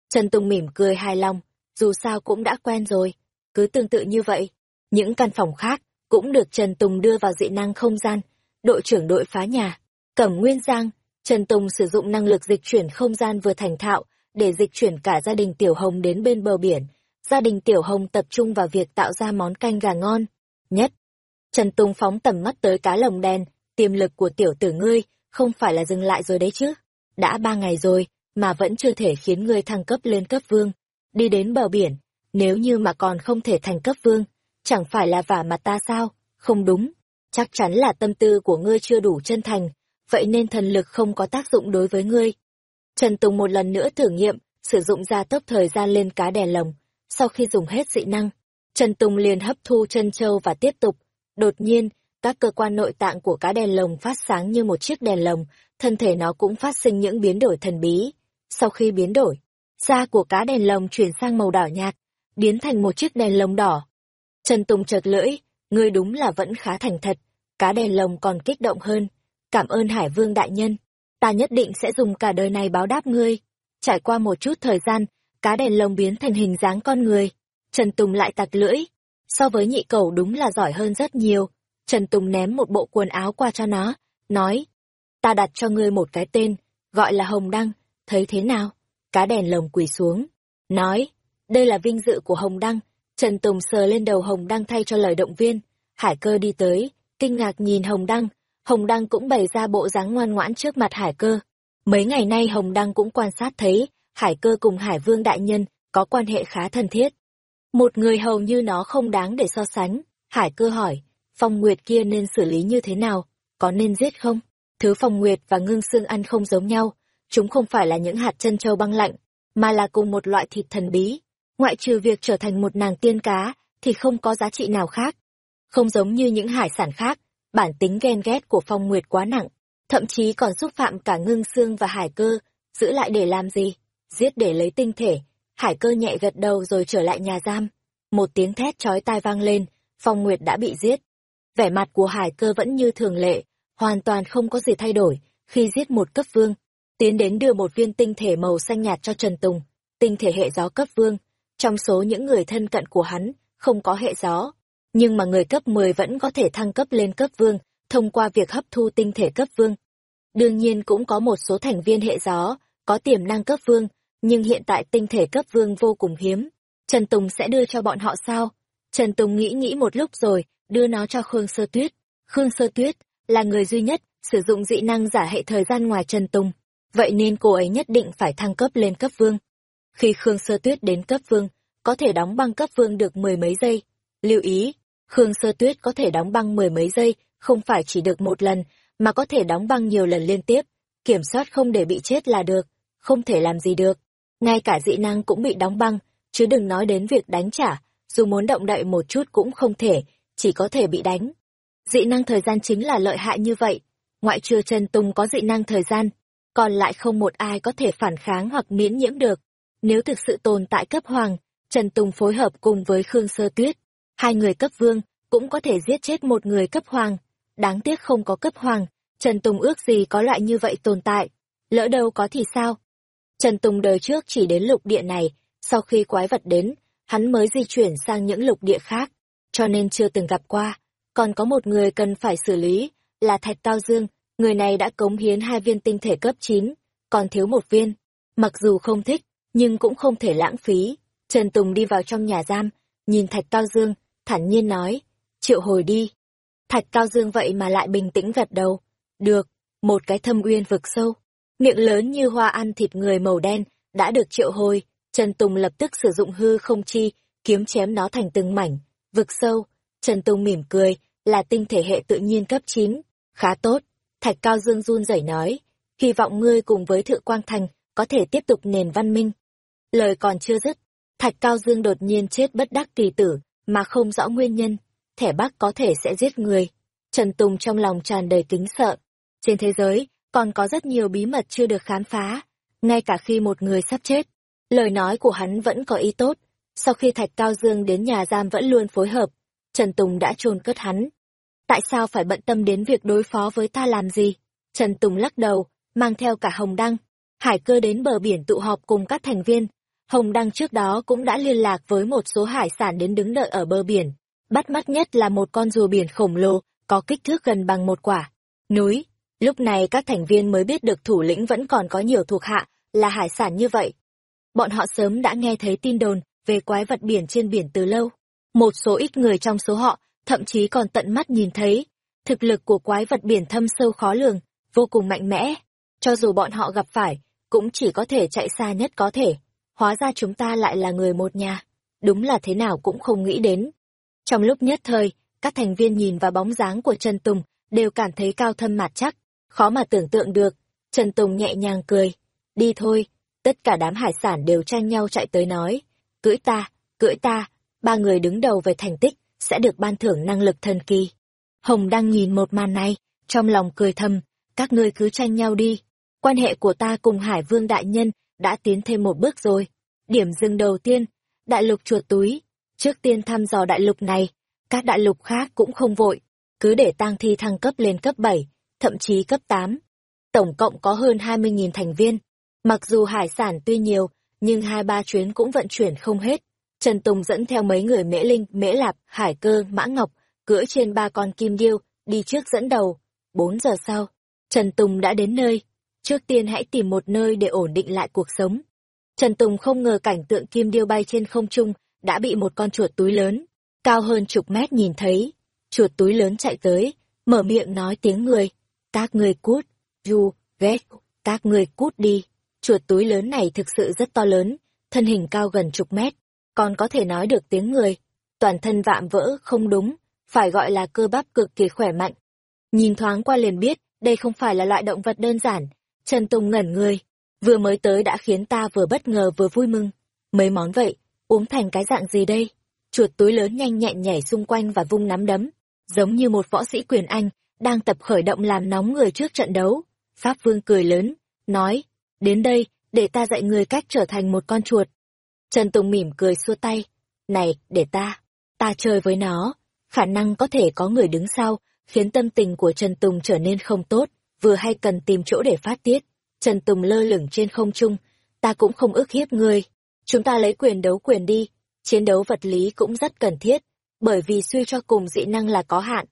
Trần Tùng mỉm cười hài lòng, dù sao cũng đã quen rồi. Cứ tương tự như vậy, những căn phòng khác cũng được Trần Tùng đưa vào dị năng không gian. Đội trưởng đội phá nhà, Cẩm Nguyên Giang, Trần Tùng sử dụng năng lực dịch chuyển không gian vừa thành thạo để dịch chuyển cả gia đình Tiểu Hồng đến bên bờ biển. Gia đình Tiểu Hồng tập trung vào việc tạo ra món canh gà ngon. Nhất, Trần Tùng phóng tầm mắt tới cá lồng đen, tiềm lực của tiểu tử ngươi không phải là dừng lại rồi đấy chứ. Đã ba ngày rồi, mà vẫn chưa thể khiến ngươi thăng cấp lên cấp vương. Đi đến bờ biển, nếu như mà còn không thể thành cấp vương, chẳng phải là vả mặt ta sao? Không đúng. Chắc chắn là tâm tư của ngươi chưa đủ chân thành, vậy nên thần lực không có tác dụng đối với ngươi. Trần Tùng một lần nữa thử nghiệm, sử dụng ra tốc thời gian lên cá đèn lồng. Sau khi dùng hết dị năng, Trần Tùng liền hấp thu chân châu và tiếp tục. Đột nhiên, các cơ quan nội tạng của cá đèn lồng phát sáng như một chiếc đèn lồng, thân thể nó cũng phát sinh những biến đổi thần bí. Sau khi biến đổi, da của cá đèn lồng chuyển sang màu đỏ nhạt, biến thành một chiếc đèn lồng đỏ. Trần Tùng chợt lưỡi, ngươi đúng là vẫn khá thành thật, cá đèn lồng còn kích động hơn. Cảm ơn Hải Vương đại nhân, ta nhất định sẽ dùng cả đời này báo đáp ngươi. Trải qua một chút thời gian, cá đèn lồng biến thành hình dáng con người. Trần Tùng lại tặc lưỡi, so với nhị cầu đúng là giỏi hơn rất nhiều. Trần Tùng ném một bộ quần áo qua cho nó, nói, ta đặt cho ngươi một cái tên, gọi là Hồng Đăng, thấy thế nào? Cá đèn lồng quỳ xuống, nói, đây là vinh dự của Hồng Đăng. Trần Tùng sờ lên đầu Hồng Đăng thay cho lời động viên. Hải cơ đi tới, kinh ngạc nhìn Hồng Đăng. Hồng Đăng cũng bày ra bộ dáng ngoan ngoãn trước mặt Hải cơ. Mấy ngày nay Hồng Đăng cũng quan sát thấy, Hải cơ cùng Hải Vương Đại Nhân có quan hệ khá thân thiết. Một người hầu như nó không đáng để so sánh. Hải cơ hỏi, Phong Nguyệt kia nên xử lý như thế nào? Có nên giết không? Thứ Phong Nguyệt và Ngưng Xương ăn không giống nhau. Chúng không phải là những hạt chân châu băng lạnh, mà là cùng một loại thịt thần bí ngoại trừ việc trở thành một nàng tiên cá, thì không có giá trị nào khác. Không giống như những hải sản khác, bản tính ghen ghét của Phong Nguyệt quá nặng, thậm chí còn xúc phạm cả ngưng xương và hải cơ, giữ lại để làm gì? Giết để lấy tinh thể. Hải cơ nhẹ gật đầu rồi trở lại nhà giam. Một tiếng thét chói tai vang lên, Phong Nguyệt đã bị giết. Vẻ mặt của hải cơ vẫn như thường lệ, hoàn toàn không có gì thay đổi khi giết một cấp vương. Tiến đến đưa một viên tinh thể màu xanh nhạt cho Trần Tùng, tinh thể hệ gió cấp vương. Trong số những người thân cận của hắn, không có hệ gió. Nhưng mà người cấp 10 vẫn có thể thăng cấp lên cấp vương, thông qua việc hấp thu tinh thể cấp vương. Đương nhiên cũng có một số thành viên hệ gió, có tiềm năng cấp vương, nhưng hiện tại tinh thể cấp vương vô cùng hiếm. Trần Tùng sẽ đưa cho bọn họ sao? Trần Tùng nghĩ nghĩ một lúc rồi, đưa nó cho Khương Sơ Tuyết. Khương Sơ Tuyết là người duy nhất sử dụng dị năng giả hệ thời gian ngoài Trần Tùng, vậy nên cô ấy nhất định phải thăng cấp lên cấp vương. Khi Khương Sơ Tuyết đến cấp vương, có thể đóng băng cấp vương được mười mấy giây. Lưu ý, Khương Sơ Tuyết có thể đóng băng mười mấy giây, không phải chỉ được một lần, mà có thể đóng băng nhiều lần liên tiếp, kiểm soát không để bị chết là được, không thể làm gì được. Ngay cả dị năng cũng bị đóng băng, chứ đừng nói đến việc đánh trả, dù muốn động đậy một chút cũng không thể, chỉ có thể bị đánh. Dị năng thời gian chính là lợi hại như vậy, ngoại trừ Trần Tùng có dị năng thời gian, còn lại không một ai có thể phản kháng hoặc miễn nhiễm được. Nếu thực sự tồn tại cấp hoàng, Trần Tùng phối hợp cùng với Khương Sơ Tuyết, hai người cấp vương, cũng có thể giết chết một người cấp hoàng. Đáng tiếc không có cấp hoàng, Trần Tùng ước gì có loại như vậy tồn tại, lỡ đâu có thì sao? Trần Tùng đời trước chỉ đến lục địa này, sau khi quái vật đến, hắn mới di chuyển sang những lục địa khác, cho nên chưa từng gặp qua. Còn có một người cần phải xử lý, là Thạch Cao Dương, người này đã cống hiến hai viên tinh thể cấp 9, còn thiếu một viên. Mặc dù không thích, nhưng cũng không thể lãng phí. Trần Tùng đi vào trong nhà giam, nhìn Thạch Cao Dương, thản nhiên nói, triệu hồi đi. Thạch Cao Dương vậy mà lại bình tĩnh gật đầu. Được, một cái thâm uyên vực sâu. Miệng lớn như hoa ăn thịt người màu đen, đã được triệu hồi. Trần Tùng lập tức sử dụng hư không chi, kiếm chém nó thành từng mảnh. Vực sâu, Trần Tùng mỉm cười, là tinh thể hệ tự nhiên cấp 9. Khá tốt. Thạch Cao Dương run rẩy nói, hy vọng ngươi cùng với Thượng Quang Thành có thể tiếp tục nền văn minh. Lời còn chưa dứt, Thạch Cao Dương đột nhiên chết bất đắc kỳ tử, mà không rõ nguyên nhân. Thẻ Bắc có thể sẽ giết người. Trần Tùng trong lòng tràn đầy kính sợ. Trên thế giới, còn có rất nhiều bí mật chưa được khám phá. Ngay cả khi một người sắp chết, lời nói của hắn vẫn có ý tốt. Sau khi Thạch Cao Dương đến nhà giam vẫn luôn phối hợp, Trần Tùng đã chôn cất hắn. Tại sao phải bận tâm đến việc đối phó với ta làm gì? Trần Tùng lắc đầu, mang theo cả Hồng Đăng. Hải cơ đến bờ biển tụ họp cùng các thành viên. Hồng Đăng trước đó cũng đã liên lạc với một số hải sản đến đứng đợi ở bờ biển. Bắt mắt nhất là một con rùa biển khổng lồ, có kích thước gần bằng một quả. Núi. Lúc này các thành viên mới biết được thủ lĩnh vẫn còn có nhiều thuộc hạ, là hải sản như vậy. Bọn họ sớm đã nghe thấy tin đồn về quái vật biển trên biển từ lâu. Một số ít người trong số họ thậm chí còn tận mắt nhìn thấy. Thực lực của quái vật biển thâm sâu khó lường, vô cùng mạnh mẽ. Cho dù bọn họ gặp phải, cũng chỉ có thể chạy xa nhất có thể. Hóa ra chúng ta lại là người một nhà. Đúng là thế nào cũng không nghĩ đến. Trong lúc nhất thời, các thành viên nhìn vào bóng dáng của Trần Tùng, đều cảm thấy cao thâm mạt chắc, khó mà tưởng tượng được. Trần Tùng nhẹ nhàng cười. Đi thôi, tất cả đám hải sản đều tranh nhau chạy tới nói. Cưỡi ta, cưỡi ta, ba người đứng đầu về thành tích, sẽ được ban thưởng năng lực thần kỳ. Hồng đang nhìn một màn này, trong lòng cười thầm, các ngươi cứ tranh nhau đi. Quan hệ của ta cùng Hải Vương Đại Nhân đã tiến thêm một bước rồi. Điểm dừng đầu tiên, đại lục chuột túi. Trước tiên thăm dò đại lục này, các đại lục khác cũng không vội, cứ để tang thi thăng cấp lên cấp 7, thậm chí cấp 8. Tổng cộng có hơn 20.000 thành viên. Mặc dù hải sản tuy nhiều, nhưng hai ba chuyến cũng vận chuyển không hết. Trần Tùng dẫn theo mấy người Mễ Linh, Mễ Lạp, Hải Cơ, Mã Ngọc, cưỡi trên ba con kim điêu, đi trước dẫn đầu. Bốn giờ sau, Trần Tùng đã đến nơi. Trước tiên hãy tìm một nơi để ổn định lại cuộc sống. Trần Tùng không ngờ cảnh tượng kim điêu bay trên không trung đã bị một con chuột túi lớn, cao hơn chục mét nhìn thấy. Chuột túi lớn chạy tới, mở miệng nói tiếng người. Các người cút, du, ghét, các người cút đi. Chuột túi lớn này thực sự rất to lớn, thân hình cao gần chục mét, còn có thể nói được tiếng người. Toàn thân vạm vỡ không đúng, phải gọi là cơ bắp cực kỳ khỏe mạnh. Nhìn thoáng qua liền biết, đây không phải là loại động vật đơn giản. Trần Tùng ngẩn người, vừa mới tới đã khiến ta vừa bất ngờ vừa vui mừng. Mấy món vậy, uống thành cái dạng gì đây? Chuột túi lớn nhanh nhẹn nhảy xung quanh và vung nắm đấm, giống như một võ sĩ quyền Anh, đang tập khởi động làm nóng người trước trận đấu. Pháp Vương cười lớn, nói, đến đây, để ta dạy người cách trở thành một con chuột. Trần Tùng mỉm cười xua tay, này, để ta, ta chơi với nó, khả năng có thể có người đứng sau, khiến tâm tình của Trần Tùng trở nên không tốt, vừa hay cần tìm chỗ để phát tiết. Trần Tùng lơ lửng trên không trung, ta cũng không ước hiếp ngươi. Chúng ta lấy quyền đấu quyền đi, chiến đấu vật lý cũng rất cần thiết, bởi vì suy cho cùng dị năng là có hạn.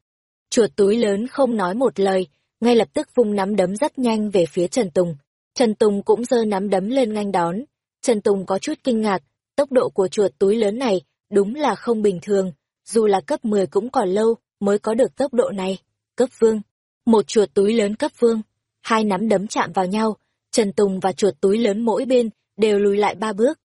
Chuột túi lớn không nói một lời, ngay lập tức vung nắm đấm rất nhanh về phía Trần Tùng. Trần Tùng cũng giơ nắm đấm lên nganh đón. Trần Tùng có chút kinh ngạc, tốc độ của chuột túi lớn này đúng là không bình thường, dù là cấp 10 cũng còn lâu mới có được tốc độ này. Cấp vương, một chuột túi lớn cấp vương, hai nắm đấm chạm vào nhau, Trần Tùng và chuột túi lớn mỗi bên đều lùi lại ba bước.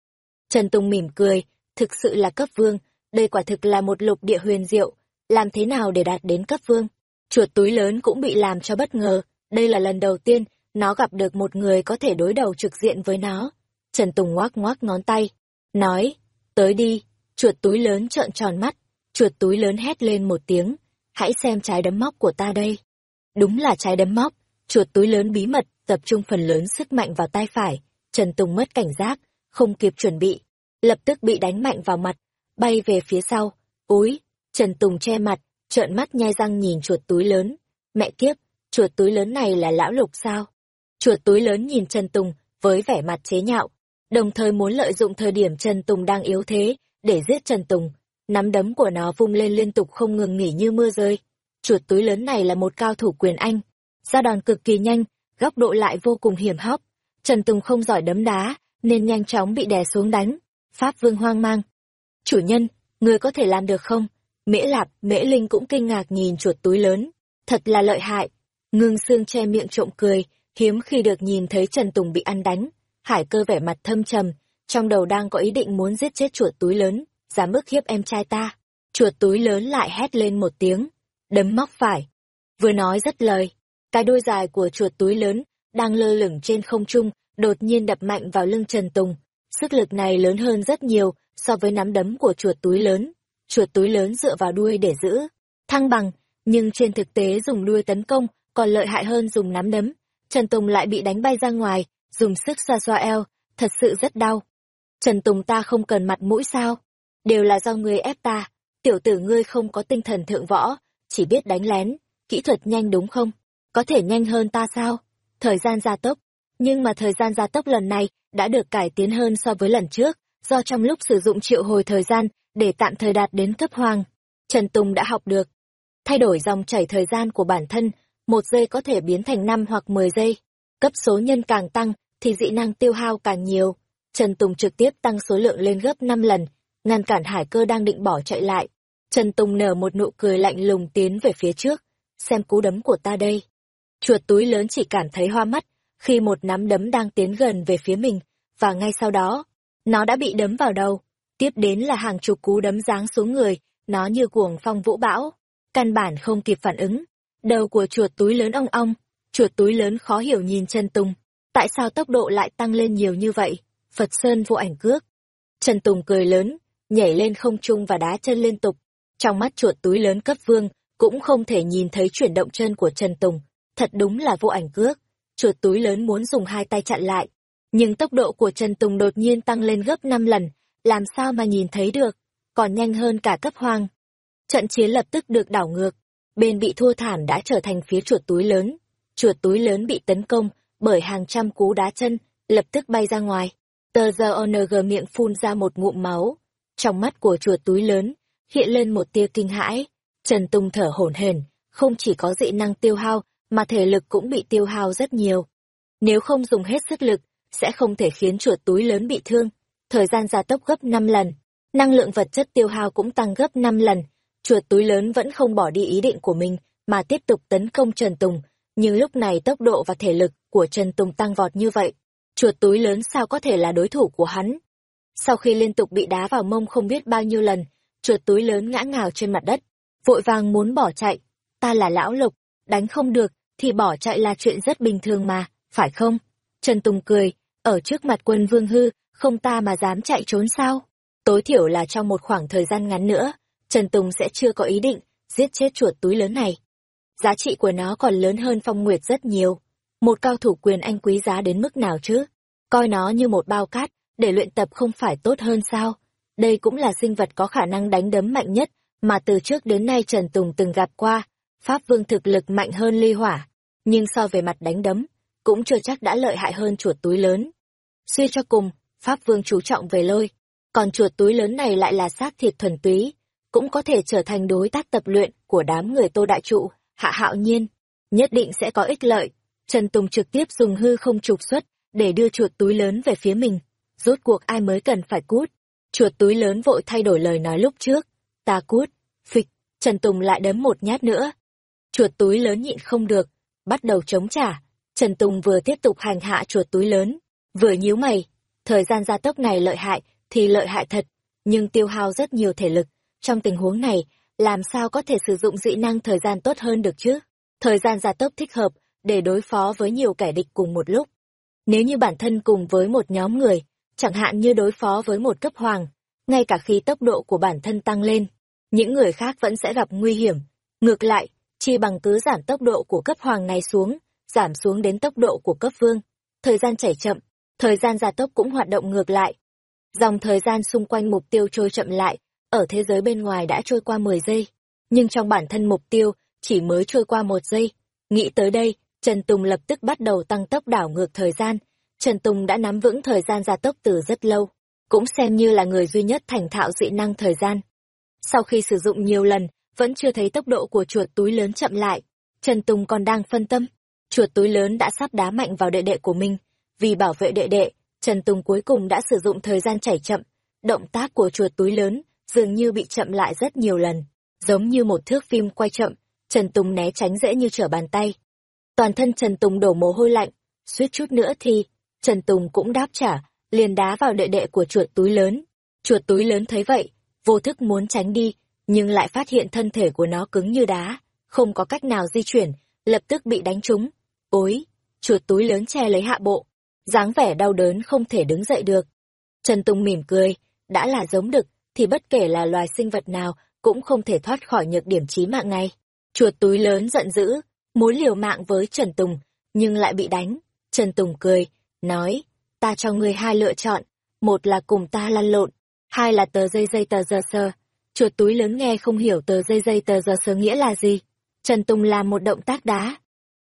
Trần Tùng mỉm cười, thực sự là cấp vương, đây quả thực là một lục địa huyền diệu, làm thế nào để đạt đến cấp vương? Chuột túi lớn cũng bị làm cho bất ngờ, đây là lần đầu tiên nó gặp được một người có thể đối đầu trực diện với nó. Trần Tùng ngoác ngoác ngón tay, nói, tới đi, chuột túi lớn trợn tròn mắt, chuột túi lớn hét lên một tiếng, hãy xem trái đấm móc của ta đây. Đúng là trái đấm móc, chuột túi lớn bí mật, tập trung phần lớn sức mạnh vào tay phải, Trần Tùng mất cảnh giác, không kịp chuẩn bị, lập tức bị đánh mạnh vào mặt, bay về phía sau, úi, Trần Tùng che mặt, trợn mắt nhai răng nhìn chuột túi lớn, mẹ kiếp, chuột túi lớn này là lão lục sao? Chuột túi lớn nhìn Trần Tùng với vẻ mặt chế nhạo, đồng thời muốn lợi dụng thời điểm Trần Tùng đang yếu thế để giết Trần Tùng. Nắm đấm của nó vung lên liên tục không ngừng nghỉ như mưa rơi. Chuột túi lớn này là một cao thủ quyền Anh, ra đòn cực kỳ nhanh, góc độ lại vô cùng hiểm hóc. Trần Tùng không giỏi đấm đá, nên nhanh chóng bị đè xuống đánh. Pháp Vương hoang mang. Chủ nhân, người có thể làm được không? Mễ Lạp, Mễ Linh cũng kinh ngạc nhìn chuột túi lớn. Thật là lợi hại. Ngưng xương che miệng trộm cười, hiếm khi được nhìn thấy Trần Tùng bị ăn đánh. Hải cơ vẻ mặt thâm trầm, trong đầu đang có ý định muốn giết chết chuột túi lớn, dám ức hiếp em trai ta. Chuột túi lớn lại hét lên một tiếng, đấm móc phải. Vừa nói rất lời, cái đuôi dài của chuột túi lớn, đang lơ lửng trên không trung, đột nhiên đập mạnh vào lưng Trần Tùng. Sức lực này lớn hơn rất nhiều so với nắm đấm của chuột túi lớn. Chuột túi lớn dựa vào đuôi để giữ, thăng bằng, nhưng trên thực tế dùng đuôi tấn công còn lợi hại hơn dùng nắm đấm. Trần Tùng lại bị đánh bay ra ngoài, dùng sức xoa xoa eo, thật sự rất đau. Trần Tùng ta không cần mặt mũi sao? Đều là do ngươi ép ta, tiểu tử ngươi không có tinh thần thượng võ, chỉ biết đánh lén, kỹ thuật nhanh đúng không? Có thể nhanh hơn ta sao? Thời gian gia tốc. Nhưng mà thời gian gia tốc lần này đã được cải tiến hơn so với lần trước, do trong lúc sử dụng triệu hồi thời gian để tạm thời đạt đến cấp hoàng. Trần Tùng đã học được. Thay đổi dòng chảy thời gian của bản thân, một giây có thể biến thành năm hoặc mười giây. Cấp số nhân càng tăng, thì dị năng tiêu hao càng nhiều. Trần Tùng trực tiếp tăng số lượng lên gấp năm lần, ngăn cản hải cơ đang định bỏ chạy lại. Trần Tùng nở một nụ cười lạnh lùng tiến về phía trước. Xem cú đấm của ta đây. Chuột túi lớn chỉ cảm thấy hoa mắt, khi một nắm đấm đang tiến gần về phía mình, và ngay sau đó, nó đã bị đấm vào đầu. Tiếp đến là hàng chục cú đấm giáng xuống người, nó như cuồng phong vũ bão. Căn bản không kịp phản ứng. Đầu của chuột túi lớn ong ong, chuột túi lớn khó hiểu nhìn Trần Tùng. Tại sao tốc độ lại tăng lên nhiều như vậy? Phật Sơn vô ảnh cước. Trần Tùng cười lớn, nhảy lên không trung và đá chân liên tục. Trong mắt chuột túi lớn cấp vương, cũng không thể nhìn thấy chuyển động chân của Trần Tùng. Thật đúng là vô ảnh cước. Chuột túi lớn muốn dùng hai tay chặn lại. Nhưng tốc độ của Trần Tùng đột nhiên tăng lên gấp 5 lần, làm sao mà nhìn thấy được, còn nhanh hơn cả cấp hoang. Trận chiến lập tức được đảo ngược, bên bị thua thảm đã trở thành phía chuột túi lớn. Chuột túi lớn bị tấn công bởi hàng trăm cú đá chân, lập tức bay ra ngoài. Tờ giờ ONG miệng phun ra một ngụm máu. Trong mắt của chuột túi lớn, hiện lên một tia kinh hãi. Trần Tùng thở hổn hển, không chỉ có dị năng tiêu hao, mà thể lực cũng bị tiêu hao rất nhiều. Nếu không dùng hết sức lực, sẽ không thể khiến chuột túi lớn bị thương. Thời gian gia tốc gấp 5 lần, năng lượng vật chất tiêu hao cũng tăng gấp 5 lần. Chuột túi lớn vẫn không bỏ đi ý định của mình, mà tiếp tục tấn công Trần Tùng. Nhưng lúc này tốc độ và thể lực của Trần Tùng tăng vọt như vậy. Chuột túi lớn sao có thể là đối thủ của hắn? Sau khi liên tục bị đá vào mông không biết bao nhiêu lần, chuột túi lớn ngã ngào trên mặt đất, vội vàng muốn bỏ chạy. Ta là lão lục, đánh không được, thì bỏ chạy là chuyện rất bình thường mà, phải không? Trần Tùng cười, ở trước mặt quân vương hư, không ta mà dám chạy trốn sao? Tối thiểu là trong một khoảng thời gian ngắn nữa, Trần Tùng sẽ chưa có ý định giết chết chuột túi lớn này. Giá trị của nó còn lớn hơn phong nguyệt rất nhiều. Một cao thủ quyền anh quý giá đến mức nào chứ? Coi nó như một bao cát, để luyện tập không phải tốt hơn sao? Đây cũng là sinh vật có khả năng đánh đấm mạnh nhất mà từ trước đến nay Trần Tùng từng gặp qua. Pháp vương thực lực mạnh hơn ly hỏa, nhưng so về mặt đánh đấm, cũng chưa chắc đã lợi hại hơn chuột túi lớn. Suy cho cùng, Pháp vương chú trọng về lôi, còn chuột túi lớn này lại là xác thịt thuần túy, cũng có thể trở thành đối tác tập luyện của đám người tô đại trụ, hạ hạo nhiên. Nhất định sẽ có ích lợi. Trần Tùng trực tiếp dùng hư không trục xuất, để đưa chuột túi lớn về phía mình. Rốt cuộc ai mới cần phải cút. Chuột túi lớn vội thay đổi lời nói lúc trước. Ta cút. Phịch. Trần Tùng lại đấm một nhát nữa. Chuột túi lớn nhịn không được. Bắt đầu chống trả. Trần Tùng vừa tiếp tục hành hạ chuột túi lớn. Vừa nhíu mày. Thời gian gia tốc này lợi hại, thì lợi hại thật. Nhưng tiêu hao rất nhiều thể lực. Trong tình huống này, làm sao có thể sử dụng dị năng thời gian tốt hơn được chứ? Thời gian gia tốc thích hợp, để đối phó với nhiều kẻ địch cùng một lúc. Nếu như bản thân cùng với một nhóm người, chẳng hạn như đối phó với một cấp hoàng, ngay cả khi tốc độ của bản thân tăng lên, những người khác vẫn sẽ gặp nguy hiểm. Ngược lại, chi bằng cứ giảm tốc độ của cấp hoàng này xuống, giảm xuống đến tốc độ của cấp vương. Thời gian chảy chậm, thời gian gia tốc cũng hoạt động ngược lại. Dòng thời gian xung quanh mục tiêu trôi chậm lại, ở thế giới bên ngoài đã trôi qua 10 giây, nhưng trong bản thân mục tiêu chỉ mới trôi qua một giây. Nghĩ tới đây, Trần Tùng lập tức bắt đầu tăng tốc đảo ngược thời gian. Trần Tùng đã nắm vững thời gian gia tốc từ rất lâu, cũng xem như là người duy nhất thành thạo dị năng thời gian. Sau khi sử dụng nhiều lần, vẫn chưa thấy tốc độ của chuột túi lớn chậm lại. Trần Tùng còn đang phân tâm. Chuột túi lớn đã sắp đá mạnh vào đệ đệ của mình. Vì bảo vệ đệ đệ, Trần Tùng cuối cùng đã sử dụng thời gian chảy chậm. Động tác của chuột túi lớn dường như bị chậm lại rất nhiều lần. Giống như một thước phim quay chậm, Trần Tùng né tránh dễ như trở bàn tay. Toàn thân Trần Tùng đổ mồ hôi lạnh, suýt chút nữa thì, Trần Tùng cũng đáp trả, liền đá vào đệ đệ của chuột túi lớn. Chuột túi lớn thấy vậy, vô thức muốn tránh đi, nhưng lại phát hiện thân thể của nó cứng như đá, không có cách nào di chuyển, lập tức bị đánh trúng. Ôi, chuột túi lớn che lấy hạ bộ, dáng vẻ đau đớn không thể đứng dậy được. Trần Tùng mỉm cười, đã là giống đực, thì bất kể là loài sinh vật nào cũng không thể thoát khỏi nhược điểm chí mạng ngay. Chuột túi lớn giận dữ, muốn liều mạng với Trần Tùng, nhưng lại bị đánh. Trần Tùng cười, nói, ta cho ngươi hai lựa chọn, một là cùng ta lăn lộn, hai là tờ dây dây tờ giờ sơ. Chuột túi lớn nghe không hiểu tờ dây dây tờ giờ sơ nghĩa là gì. Trần Tùng làm một động tác đá.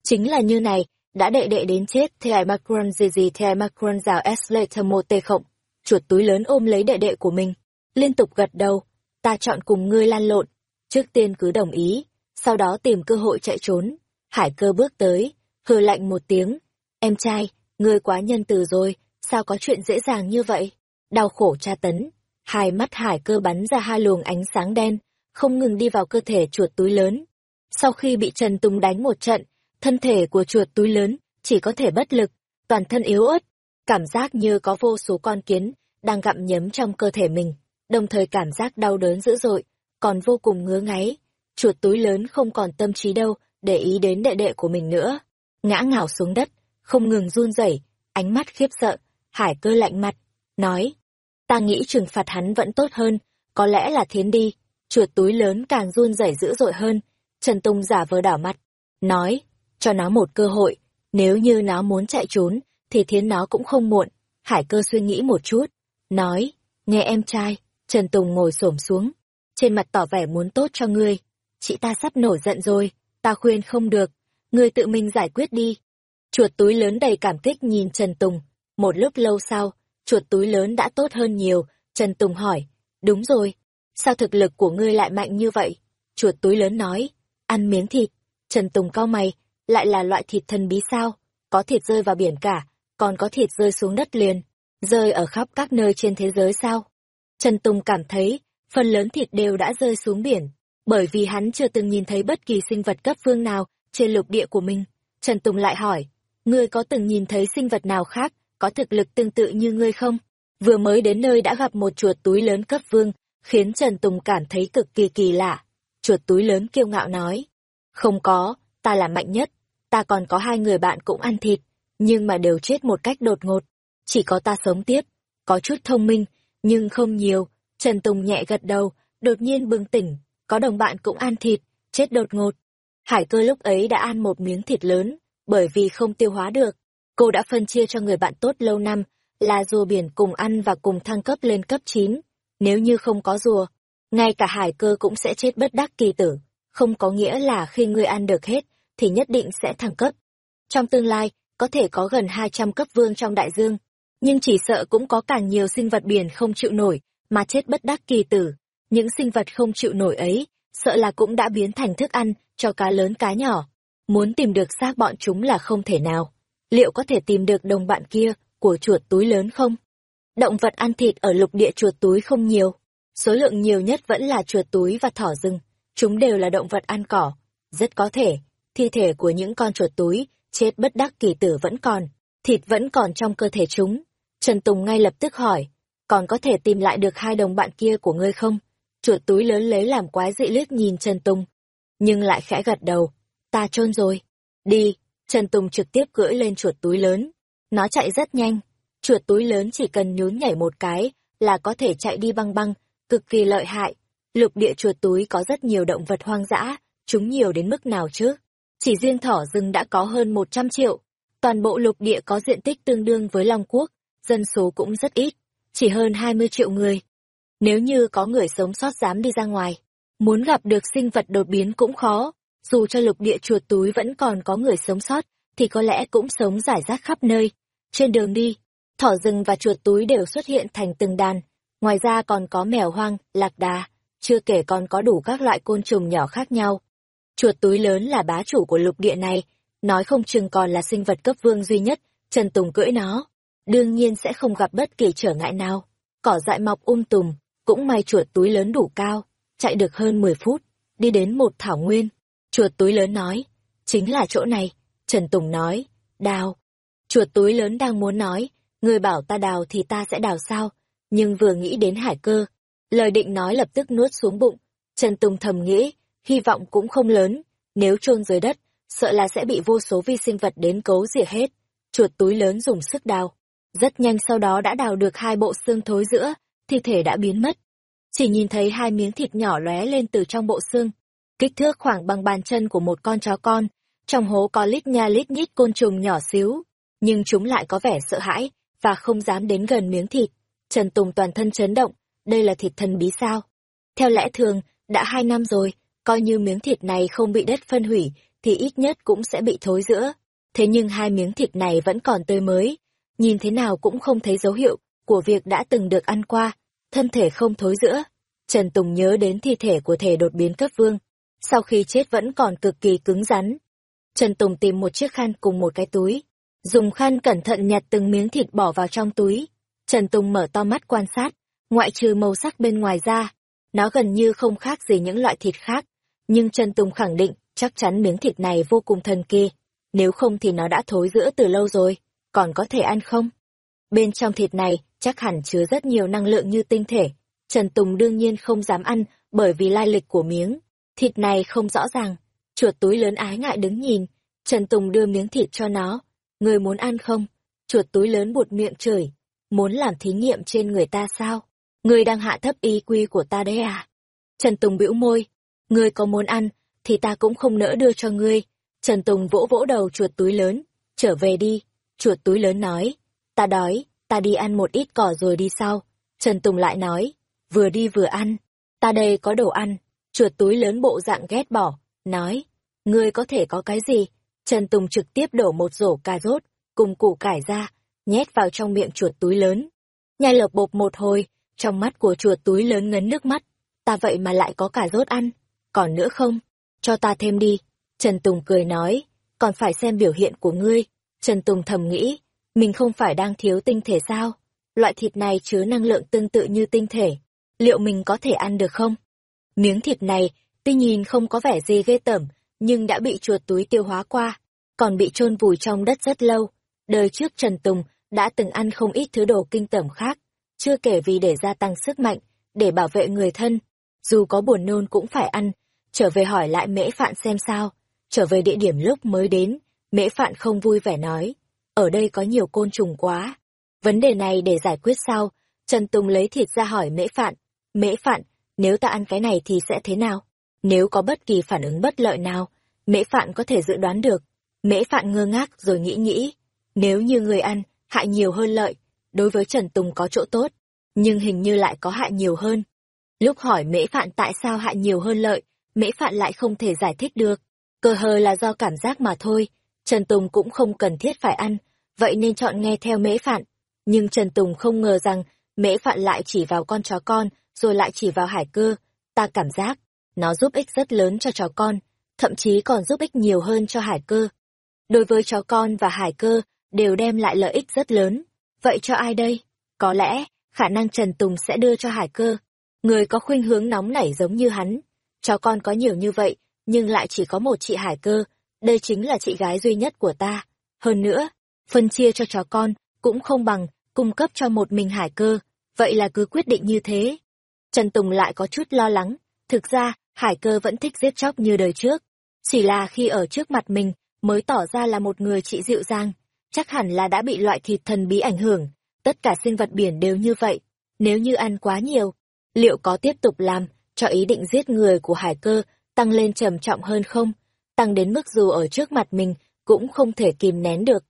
Chính là như này, đã đệ đệ đến chết thì ai Macron gì gì thì ai Macron rào S later một tê khổng. Chuột túi lớn ôm lấy đệ đệ của mình, liên tục gật đầu, ta chọn cùng ngươi lan lộn. Trước tiên cứ đồng ý, sau đó tìm cơ hội chạy trốn. Hải cơ bước tới, hừ lạnh một tiếng. Em trai, ngươi quá nhân từ rồi, sao có chuyện dễ dàng như vậy? Đau khổ tra tấn. Hai mắt hải cơ bắn ra hai luồng ánh sáng đen, không ngừng đi vào cơ thể chuột túi lớn. Sau khi bị Trần Tùng đánh một trận, thân thể của chuột túi lớn chỉ có thể bất lực, toàn thân yếu ớt, cảm giác như có vô số con kiến đang gặm nhấm trong cơ thể mình, đồng thời cảm giác đau đớn dữ dội, còn vô cùng ngứa ngáy chuột túi lớn không còn tâm trí đâu để ý đến đệ đệ của mình nữa. Ngã ngảo xuống đất, không ngừng run rẩy, ánh mắt khiếp sợ, hải cơ lạnh mặt, nói. Ta nghĩ trừng phạt hắn vẫn tốt hơn, có lẽ là thiến đi. Chuột túi lớn càng run rẩy dữ dội hơn. Trần Tùng giả vờ đảo mặt, nói, cho nó một cơ hội, nếu như nó muốn chạy trốn, thì thiến nó cũng không muộn. Hải cơ suy nghĩ một chút, nói, nghe em trai, Trần Tùng ngồi xổm xuống, trên mặt tỏ vẻ muốn tốt cho ngươi chị ta sắp nổi giận rồi, ta khuyên không được, ngươi tự mình giải quyết đi. Chuột túi lớn đầy cảm kích nhìn Trần Tùng, một lúc lâu sau, chuột túi lớn đã tốt hơn nhiều, Trần Tùng hỏi, đúng rồi, sao thực lực của ngươi lại mạnh như vậy? Chuột túi lớn nói, ăn miếng thịt, Trần Tùng cau mày, lại là loại thịt thần bí sao, có thịt rơi vào biển cả, còn có thịt rơi xuống đất liền, rơi ở khắp các nơi trên thế giới sao? Trần Tùng cảm thấy, phần lớn thịt đều đã rơi xuống biển, bởi vì hắn chưa từng nhìn thấy bất kỳ sinh vật cấp vương nào trên lục địa của mình. Trần Tùng lại hỏi, ngươi có từng nhìn thấy sinh vật nào khác, có thực lực tương tự như ngươi không? Vừa mới đến nơi đã gặp một chuột túi lớn cấp vương, khiến Trần Tùng cảm thấy cực kỳ kỳ lạ. Chuột túi lớn kiêu ngạo nói, không có, ta là mạnh nhất, ta còn có hai người bạn cũng ăn thịt, nhưng mà đều chết một cách đột ngột. Chỉ có ta sống tiếp, có chút thông minh, nhưng không nhiều. Trần Tùng nhẹ gật đầu, đột nhiên bừng tỉnh, có đồng bạn cũng ăn thịt, chết đột ngột. Hải cơ lúc ấy đã ăn một miếng thịt lớn, bởi vì không tiêu hóa được. Cô đã phân chia cho người bạn tốt lâu năm, là rùa biển cùng ăn và cùng thăng cấp lên cấp 9. Nếu như không có rùa, ngay cả hải cơ cũng sẽ chết bất đắc kỳ tử. Không có nghĩa là khi ngươi ăn được hết, thì nhất định sẽ thăng cấp. Trong tương lai, có thể có gần 200 cấp vương trong đại dương, nhưng chỉ sợ cũng có càng nhiều sinh vật biển không chịu nổi, mà chết bất đắc kỳ tử. Những sinh vật không chịu nổi ấy, sợ là cũng đã biến thành thức ăn cho cá lớn cá nhỏ. Muốn tìm được xác bọn chúng là không thể nào. Liệu có thể tìm được đồng bạn kia của chuột túi lớn không? Động vật ăn thịt ở lục địa chuột túi không nhiều. Số lượng nhiều nhất vẫn là chuột túi và thỏ rừng. Chúng đều là động vật ăn cỏ. Rất có thể, thi thể của những con chuột túi, chết bất đắc kỳ tử vẫn còn. Thịt vẫn còn trong cơ thể chúng. Trần Tùng ngay lập tức hỏi, còn có thể tìm lại được hai đồng bạn kia của ngươi không? Chuột túi lớn lấy làm quái dị liếc nhìn Trần Tùng. Nhưng lại khẽ gật đầu. Ta trôn rồi. Đi. Trần Tùng trực tiếp cưỡi lên chuột túi lớn. Nó chạy rất nhanh. Chuột túi lớn chỉ cần nhún nhảy một cái là có thể chạy đi băng băng, cực kỳ lợi hại. Lục địa chuột túi có rất nhiều động vật hoang dã, chúng nhiều đến mức nào chứ? Chỉ riêng thỏ rừng đã có hơn 100 triệu. Toàn bộ lục địa có diện tích tương đương với Long Quốc, dân số cũng rất ít, chỉ hơn 20 triệu người. Nếu như có người sống sót dám đi ra ngoài, muốn gặp được sinh vật đột biến cũng khó, dù cho lục địa chuột túi vẫn còn có người sống sót, thì có lẽ cũng sống rải rác khắp nơi. Trên đường đi, thỏ rừng và chuột túi đều xuất hiện thành từng đàn, ngoài ra còn có mèo hoang, lạc đà, chưa kể còn có đủ các loại côn trùng nhỏ khác nhau. Chuột túi lớn là bá chủ của lục địa này, nói không chừng còn là sinh vật cấp vương duy nhất, Trần Tùng cưỡi nó. Đương nhiên sẽ không gặp bất kỳ trở ngại nào. Cỏ dại mọc um tùm, cũng may chuột túi lớn đủ cao, chạy được hơn 10 phút, đi đến một thảo nguyên. Chuột túi lớn nói, chính là chỗ này. Trần Tùng nói, đào. Chuột túi lớn đang muốn nói, người bảo ta đào thì ta sẽ đào sao, nhưng vừa nghĩ đến hải cơ. Lời định nói lập tức nuốt xuống bụng. Trần Tùng thầm nghĩ, hy vọng cũng không lớn, nếu chôn dưới đất, sợ là sẽ bị vô số vi sinh vật đến cấu rỉa hết. Chuột túi lớn dùng sức đào. Rất nhanh sau đó đã đào được hai bộ xương thối giữa, thi thể đã biến mất. Chỉ nhìn thấy hai miếng thịt nhỏ lóe lên từ trong bộ xương, kích thước khoảng bằng bàn chân của một con chó con. Trong hố có lít nha lít nhít côn trùng nhỏ xíu, nhưng chúng lại có vẻ sợ hãi và không dám đến gần miếng thịt. Trần Tùng toàn thân chấn động, đây là thịt thần bí sao? Theo lẽ thường, đã hai năm rồi, coi như miếng thịt này không bị đất phân hủy, thì ít nhất cũng sẽ bị thối giữa. Thế nhưng hai miếng thịt này vẫn còn tươi mới, nhìn thế nào cũng không thấy dấu hiệu của việc đã từng được ăn qua, thân thể không thối giữa. Trần Tùng nhớ đến thi thể của thể đột biến cấp vương, sau khi chết vẫn còn cực kỳ cứng rắn. Trần Tùng tìm một chiếc khăn cùng một cái túi, dùng khăn cẩn thận nhặt từng miếng thịt bỏ vào trong túi. Trần Tùng mở to mắt quan sát, ngoại trừ màu sắc bên ngoài ra, nó gần như không khác gì những loại thịt khác, nhưng Trần Tùng khẳng định chắc chắn miếng thịt này vô cùng thần kỳ, nếu không thì nó đã thối giữa từ lâu rồi, còn có thể ăn không? Bên trong thịt này chắc hẳn chứa rất nhiều năng lượng như tinh thể, Trần Tùng đương nhiên không dám ăn bởi vì lai lịch của miếng. Thịt này không rõ ràng, chuột túi lớn ái ngại đứng nhìn, Trần Tùng đưa miếng thịt cho nó. Người muốn ăn không? Chuột túi lớn buột miệng chửi. Muốn làm thí nghiệm trên người ta sao? Người đang hạ thấp y quy của ta đấy à? Trần Tùng bĩu môi. người có muốn ăn, thì ta cũng không nỡ đưa cho ngươi. Trần Tùng vỗ vỗ đầu chuột túi lớn. Trở về đi. Chuột túi lớn nói. Ta đói, ta đi ăn một ít cỏ rồi đi sau. Trần Tùng lại nói. Vừa đi vừa ăn. Ta đây có đồ ăn. Chuột túi lớn bộ dạng ghét bỏ. Nói. Ngươi có thể có cái gì? Trần Tùng trực tiếp đổ một rổ cà rốt, cùng củ cải ra, nhét vào trong miệng chuột túi lớn. Nhai lộc bộp một hồi, trong mắt của chuột túi lớn ngấn nước mắt. Ta vậy mà lại có cà rốt ăn. Còn nữa không? Cho ta thêm đi. Trần Tùng cười nói, còn phải xem biểu hiện của ngươi. Trần Tùng thầm nghĩ, mình không phải đang thiếu tinh thể sao? Loại thịt này chứa năng lượng tương tự như tinh thể. Liệu mình có thể ăn được không? Miếng thịt này, tuy nhìn không có vẻ gì ghê tởm, nhưng đã bị chuột túi tiêu hóa qua, còn bị chôn vùi trong đất rất lâu. Đời trước Trần Tùng đã từng ăn không ít thứ đồ kinh tởm khác, chưa kể vì để gia tăng sức mạnh, để bảo vệ người thân. Dù có buồn nôn cũng phải ăn, trở về hỏi lại mễ phạn xem sao. Trở về địa điểm lúc mới đến, mễ phạn không vui vẻ nói, ở đây có nhiều côn trùng quá. Vấn đề này để giải quyết sau, Trần Tùng lấy thịt ra hỏi mễ phạn, Mễ Phạn, nếu ta ăn cái này thì sẽ thế nào? Nếu có bất kỳ phản ứng bất lợi nào, Mễ Phạn có thể dự đoán được. Mễ Phạn ngơ ngác rồi nghĩ nghĩ. Nếu như người ăn, hại nhiều hơn lợi, đối với Trần Tùng có chỗ tốt, nhưng hình như lại có hại nhiều hơn. Lúc hỏi Mễ Phạn tại sao hại nhiều hơn lợi, Mễ Phạn lại không thể giải thích được. Cơ hờ là do cảm giác mà thôi, Trần Tùng cũng không cần thiết phải ăn, vậy nên chọn nghe theo Mễ Phạn. Nhưng Trần Tùng không ngờ rằng Mễ Phạn lại chỉ vào con chó con, rồi lại chỉ vào hải cơ. Ta cảm giác, nó giúp ích rất lớn cho chó con, thậm chí còn giúp ích nhiều hơn cho hải cơ. Đối với chó con và hải cơ, đều đem lại lợi ích rất lớn. Vậy cho ai đây? Có lẽ, khả năng Trần Tùng sẽ đưa cho hải cơ. Người có khuynh hướng nóng nảy giống như hắn. Chó con có nhiều như vậy, nhưng lại chỉ có một chị hải cơ. Đây chính là chị gái duy nhất của ta. Hơn nữa, phân chia cho chó con cũng không bằng cung cấp cho một mình hải cơ. Vậy là cứ quyết định như thế. Trần Tùng lại có chút lo lắng. Thực ra, hải cơ vẫn thích giết chóc như đời trước. Chỉ là khi ở trước mặt mình, mới tỏ ra là một người chị dịu dàng. Chắc hẳn là đã bị loại thịt thần bí ảnh hưởng. Tất cả sinh vật biển đều như vậy. Nếu như ăn quá nhiều, liệu có tiếp tục làm cho ý định giết người của hải cơ tăng lên trầm trọng hơn không? Tăng đến mức dù ở trước mặt mình cũng không thể kìm nén được.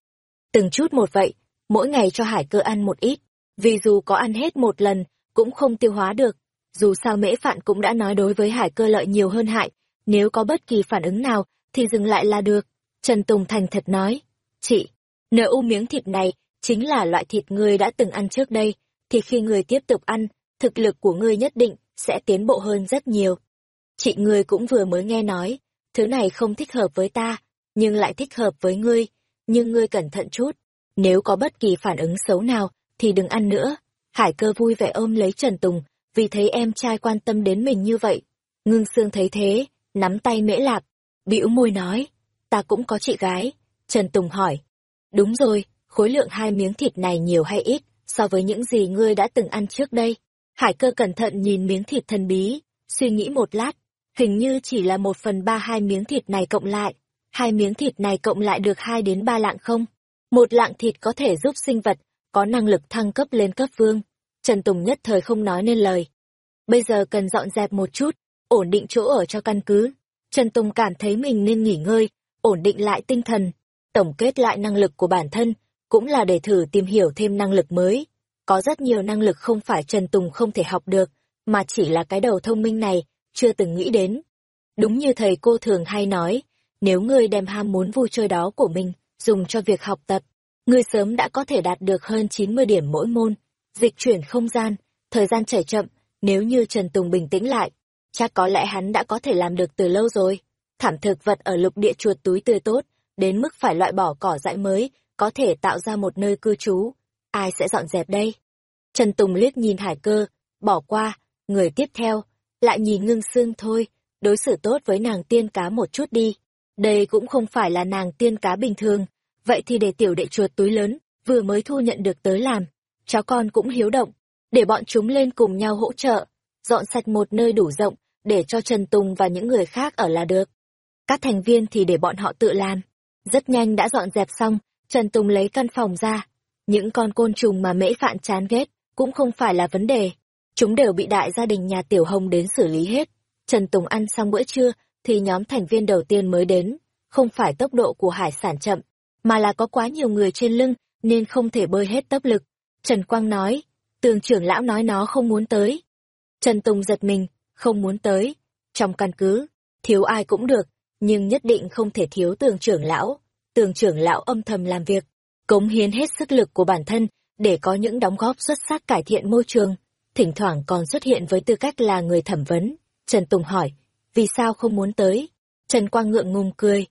Từng chút một vậy, mỗi ngày cho hải cơ ăn một ít, vì dù có ăn hết một lần, cũng không tiêu hóa được. Dù sao mễ phạn cũng đã nói đối với hải cơ lợi nhiều hơn hại, nếu có bất kỳ phản ứng nào thì dừng lại là được. Trần Tùng Thành thật nói, chị, nợ u miếng thịt này chính là loại thịt ngươi đã từng ăn trước đây, thì khi ngươi tiếp tục ăn, thực lực của ngươi nhất định sẽ tiến bộ hơn rất nhiều. Chị ngươi cũng vừa mới nghe nói, thứ này không thích hợp với ta, nhưng lại thích hợp với ngươi, nhưng ngươi cẩn thận chút, nếu có bất kỳ phản ứng xấu nào thì đừng ăn nữa. Hải cơ vui vẻ ôm lấy Trần Tùng, vì thấy em trai quan tâm đến mình như vậy. Ngưng xương thấy thế, nắm tay mễ lạp, bĩu môi nói, ta cũng có chị gái. Trần Tùng hỏi, đúng rồi, khối lượng hai miếng thịt này nhiều hay ít so với những gì ngươi đã từng ăn trước đây? Hải cơ cẩn thận nhìn miếng thịt thần bí, suy nghĩ một lát, hình như chỉ là một phần ba hai miếng thịt này cộng lại. Hai miếng thịt này cộng lại được hai đến ba lạng không? Một lạng thịt có thể giúp sinh vật có năng lực thăng cấp lên cấp vương. Trần Tùng nhất thời không nói nên lời. Bây giờ cần dọn dẹp một chút, ổn định chỗ ở cho căn cứ. Trần Tùng cảm thấy mình nên nghỉ ngơi, ổn định lại tinh thần, tổng kết lại năng lực của bản thân, cũng là để thử tìm hiểu thêm năng lực mới. Có rất nhiều năng lực không phải Trần Tùng không thể học được, mà chỉ là cái đầu thông minh này, chưa từng nghĩ đến. Đúng như thầy cô thường hay nói, nếu ngươi đem ham muốn vui chơi đó của mình, dùng cho việc học tập, ngươi sớm đã có thể đạt được hơn 90 điểm mỗi môn. Dịch chuyển không gian, thời gian chảy chậm, nếu như Trần Tùng bình tĩnh lại, chắc có lẽ hắn đã có thể làm được từ lâu rồi. Thảm thực vật ở lục địa chuột túi tươi tốt, đến mức phải loại bỏ cỏ dại mới, có thể tạo ra một nơi cư trú. Ai sẽ dọn dẹp đây? Trần Tùng liếc nhìn hải cơ, bỏ qua, người tiếp theo, lại nhìn ngưng xương thôi, đối xử tốt với nàng tiên cá một chút đi. Đây cũng không phải là nàng tiên cá bình thường, vậy thì để tiểu đệ chuột túi lớn, vừa mới thu nhận được tới làm. Cháu con cũng hiếu động, để bọn chúng lên cùng nhau hỗ trợ, dọn sạch một nơi đủ rộng, để cho Trần Tùng và những người khác ở là được. Các thành viên thì để bọn họ tự làm. Rất nhanh đã dọn dẹp xong, Trần Tùng lấy căn phòng ra. Những con côn trùng mà mễ phạn chán ghét, cũng không phải là vấn đề. Chúng đều bị đại gia đình nhà Tiểu Hồng đến xử lý hết. Trần Tùng ăn xong bữa trưa, thì nhóm thành viên đầu tiên mới đến. Không phải tốc độ của hải sản chậm, mà là có quá nhiều người trên lưng, nên không thể bơi hết tốc lực. Trần Quang nói, tường trưởng lão nói nó không muốn tới. Trần Tùng giật mình, không muốn tới. Trong căn cứ, thiếu ai cũng được, nhưng nhất định không thể thiếu tường trưởng lão. Tường trưởng lão âm thầm làm việc, cống hiến hết sức lực của bản thân để có những đóng góp xuất sắc cải thiện môi trường. Thỉnh thoảng còn xuất hiện với tư cách là người thẩm vấn. Trần Tùng hỏi, vì sao không muốn tới? Trần Quang ngượng ngùng cười.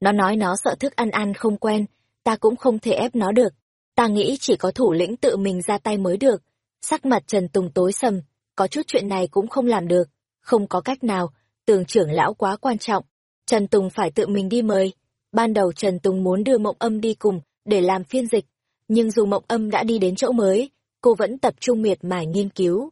Nó nói nó sợ thức ăn ăn không quen, ta cũng không thể ép nó được. Ta nghĩ chỉ có thủ lĩnh tự mình ra tay mới được. Sắc mặt Trần Tùng tối sầm, có chút chuyện này cũng không làm được. Không có cách nào, tường trưởng lão quá quan trọng. Trần Tùng phải tự mình đi mời. Ban đầu Trần Tùng muốn đưa mộng âm đi cùng, để làm phiên dịch. Nhưng dù mộng âm đã đi đến chỗ mới, cô vẫn tập trung miệt mài nghiên cứu.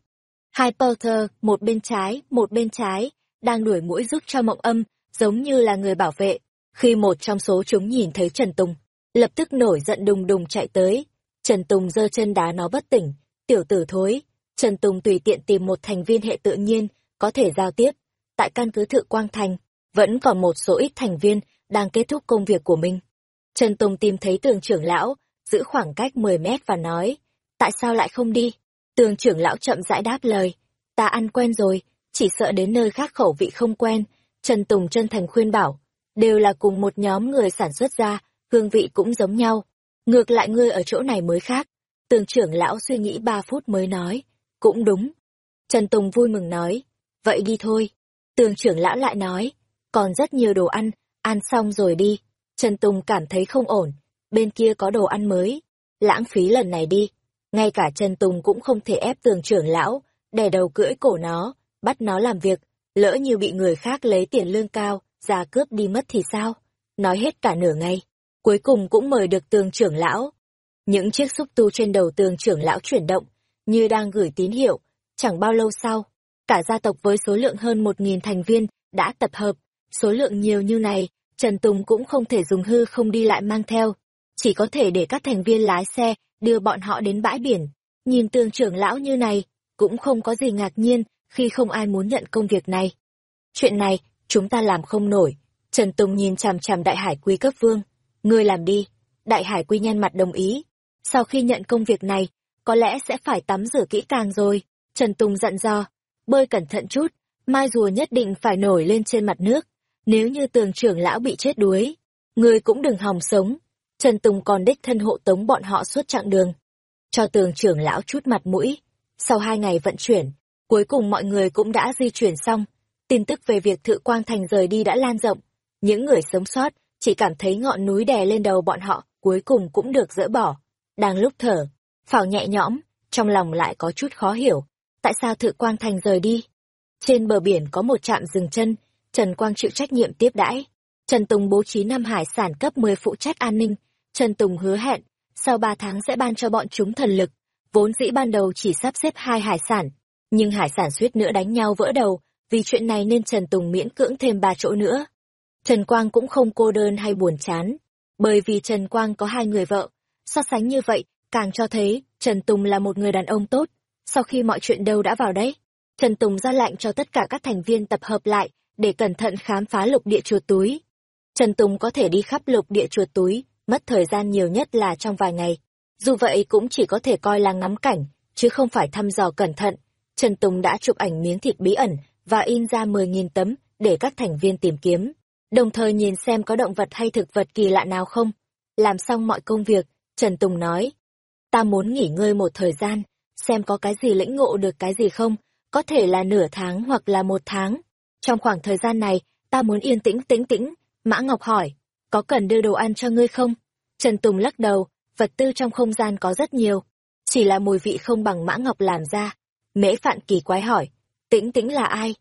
Hai Porter, một bên trái, một bên trái, đang đuổi mũi giúp cho mộng âm, giống như là người bảo vệ. Khi một trong số chúng nhìn thấy Trần Tùng, lập tức nổi giận đùng đùng chạy tới. Trần Tùng giơ chân đá nó bất tỉnh, tiểu tử thối, Trần Tùng tùy tiện tìm một thành viên hệ tự nhiên, có thể giao tiếp. Tại căn cứ Thự Quang Thành, vẫn còn một số ít thành viên đang kết thúc công việc của mình. Trần Tùng tìm thấy tường trưởng lão, giữ khoảng cách 10 mét và nói, tại sao lại không đi? Tường trưởng lão chậm rãi đáp lời, ta ăn quen rồi, chỉ sợ đến nơi khác khẩu vị không quen. Trần Tùng chân thành khuyên bảo, đều là cùng một nhóm người sản xuất ra, hương vị cũng giống nhau. Ngược lại ngươi ở chỗ này mới khác. Tường trưởng lão suy nghĩ ba phút mới nói, cũng đúng. Trần Tùng vui mừng nói, vậy đi thôi. Tường trưởng lão lại nói, còn rất nhiều đồ ăn, ăn xong rồi đi. Trần Tùng cảm thấy không ổn, bên kia có đồ ăn mới. Lãng phí lần này đi. Ngay cả Trần Tùng cũng không thể ép tường trưởng lão, đè đầu cưỡi cổ nó, bắt nó làm việc, lỡ như bị người khác lấy tiền lương cao, ra cướp đi mất thì sao? Nói hết cả nửa ngày, cuối cùng cũng mời được tường trưởng lão. Những chiếc xúc tu trên đầu tường trưởng lão chuyển động, như đang gửi tín hiệu. Chẳng bao lâu sau, cả gia tộc với số lượng hơn một nghìn thành viên đã tập hợp. Số lượng nhiều như này, Trần Tùng cũng không thể dùng hư không đi lại mang theo. Chỉ có thể để các thành viên lái xe, đưa bọn họ đến bãi biển. Nhìn tường trưởng lão như này, cũng không có gì ngạc nhiên khi không ai muốn nhận công việc này. Chuyện này, chúng ta làm không nổi. Trần Tùng nhìn chằm chằm đại hải quy cấp vương. Ngươi làm đi. Đại hải quy nhân mặt đồng ý. Sau khi nhận công việc này, có lẽ sẽ phải tắm rửa kỹ càng rồi. Trần Tùng dặn dò. Bơi cẩn thận chút, mai rùa nhất định phải nổi lên trên mặt nước. Nếu như tường trưởng lão bị chết đuối, ngươi cũng đừng hòng sống. Trần Tùng còn đích thân hộ tống bọn họ suốt chặng đường. Cho tường trưởng lão chút mặt mũi. Sau hai ngày vận chuyển, cuối cùng mọi người cũng đã di chuyển xong. Tin tức về việc Thự Quang Thành rời đi đã lan rộng. Những người sống sót chỉ cảm thấy ngọn núi đè lên đầu bọn họ, cuối cùng cũng được dỡ bỏ. Đang lúc thở, phào nhẹ nhõm, trong lòng lại có chút khó hiểu. Tại sao Thự Quang Thành rời đi? Trên bờ biển có một trạm dừng chân, Trần Quang chịu trách nhiệm tiếp đãi. Trần Tùng bố trí năm hải sản cấp 10 phụ trách an ninh. Trần Tùng hứa hẹn, sau 3 tháng sẽ ban cho bọn chúng thần lực. Vốn dĩ ban đầu chỉ sắp xếp hai hải sản, nhưng hải sản suýt nữa đánh nhau vỡ đầu, vì chuyện này nên Trần Tùng miễn cưỡng thêm ba chỗ nữa. Trần Quang cũng không cô đơn hay buồn chán, bởi vì Trần Quang có hai người vợ. So sánh như vậy, càng cho thấy Trần Tùng là một người đàn ông tốt. Sau khi mọi chuyện đâu đã vào đấy, Trần Tùng ra lệnh cho tất cả các thành viên tập hợp lại để cẩn thận khám phá lục địa chuột túi. Trần Tùng có thể đi khắp lục địa chuột túi, mất thời gian nhiều nhất là trong vài ngày. Dù vậy cũng chỉ có thể coi là ngắm cảnh, chứ không phải thăm dò cẩn thận. Trần Tùng đã chụp ảnh miếng thịt bí ẩn và in ra 10.000 tấm để các thành viên tìm kiếm, đồng thời nhìn xem có động vật hay thực vật kỳ lạ nào không. Làm xong mọi công việc, Trần Tùng nói, ta muốn nghỉ ngơi một thời gian, xem có cái gì lĩnh ngộ được cái gì không, có thể là nửa tháng hoặc là một tháng. Trong khoảng thời gian này, ta muốn yên tĩnh tĩnh tĩnh, Mã Ngọc hỏi, có cần đưa đồ ăn cho ngươi không? Trần Tùng lắc đầu, vật tư trong không gian có rất nhiều, chỉ là mùi vị không bằng Mã Ngọc làm ra. Mễ Phạn kỳ quái hỏi, tĩnh tĩnh là ai?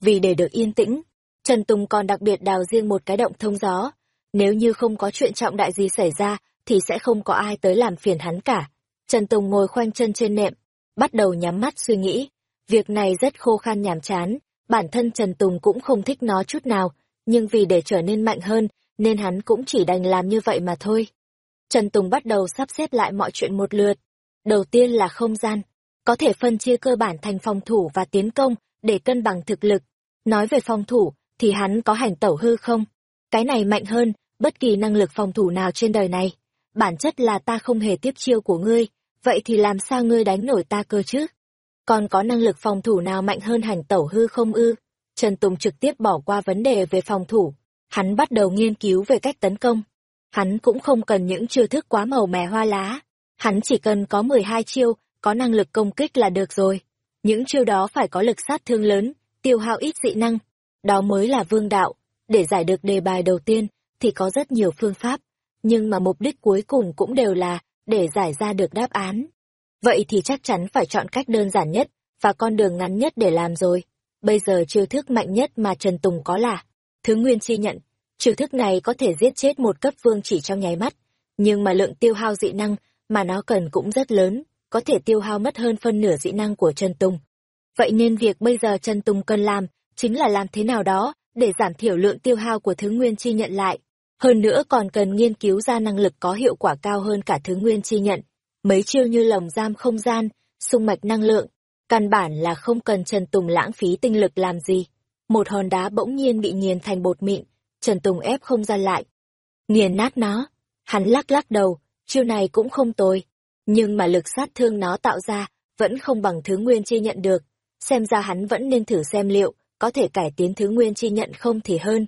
Vì để được yên tĩnh, Trần Tùng còn đặc biệt đào riêng một cái động thông gió. Nếu như không có chuyện trọng đại gì xảy ra, thì sẽ không có ai tới làm phiền hắn cả. Trần Tùng ngồi khoanh chân trên nệm, bắt đầu nhắm mắt suy nghĩ. Việc này rất khô khan nhàm chán, bản thân Trần Tùng cũng không thích nó chút nào, nhưng vì để trở nên mạnh hơn, nên hắn cũng chỉ đành làm như vậy mà thôi. Trần Tùng bắt đầu sắp xếp lại mọi chuyện một lượt. Đầu tiên là không gian, có thể phân chia cơ bản thành phòng thủ và tiến công để cân bằng thực lực. Nói về phòng thủ, thì hắn có hành tẩu hư không? Cái này mạnh hơn bất kỳ năng lực phòng thủ nào trên đời này. Bản chất là ta không hề tiếp chiêu của ngươi, vậy thì làm sao ngươi đánh nổi ta cơ chứ? Còn có năng lực phòng thủ nào mạnh hơn hành tẩu hư không ư? Trần Tùng trực tiếp bỏ qua vấn đề về phòng thủ. Hắn bắt đầu nghiên cứu về cách tấn công. Hắn cũng không cần những chiêu thức quá màu mè hoa lá. Hắn chỉ cần có 12 chiêu, có năng lực công kích là được rồi. Những chiêu đó phải có lực sát thương lớn, tiêu hao ít dị năng. Đó mới là vương đạo. Để giải được đề bài đầu tiên, thì có rất nhiều phương pháp. Nhưng mà mục đích cuối cùng cũng đều là để giải ra được đáp án. Vậy thì chắc chắn phải chọn cách đơn giản nhất và con đường ngắn nhất để làm rồi. Bây giờ chiêu thức mạnh nhất mà Trần Tùng có là Thứ Nguyên chi nhận. Chiêu thức này có thể giết chết một cấp vương chỉ trong nháy mắt, nhưng mà lượng tiêu hao dị năng mà nó cần cũng rất lớn, có thể tiêu hao mất hơn phân nửa dị năng của Trần Tùng. Vậy nên việc bây giờ Trần Tùng cần làm chính là làm thế nào đó để giảm thiểu lượng tiêu hao của thứ nguyên chi nhận lại. Hơn nữa còn cần nghiên cứu ra năng lực có hiệu quả cao hơn cả thứ nguyên chi nhận. Mấy chiêu như lồng giam không gian, sung mạch năng lượng, Căn bản là không cần Trần Tùng lãng phí tinh lực làm gì. Một hòn đá bỗng nhiên bị nghiền thành bột mịn, Trần Tùng ép không gian lại. Nghiền nát nó. Hắn lắc lắc đầu, chiêu này cũng không tồi. Nhưng mà lực sát thương nó tạo ra, vẫn không bằng thứ nguyên chi nhận được. Xem ra hắn vẫn nên thử xem liệu, có thể cải tiến thứ nguyên chi nhận không thì hơn.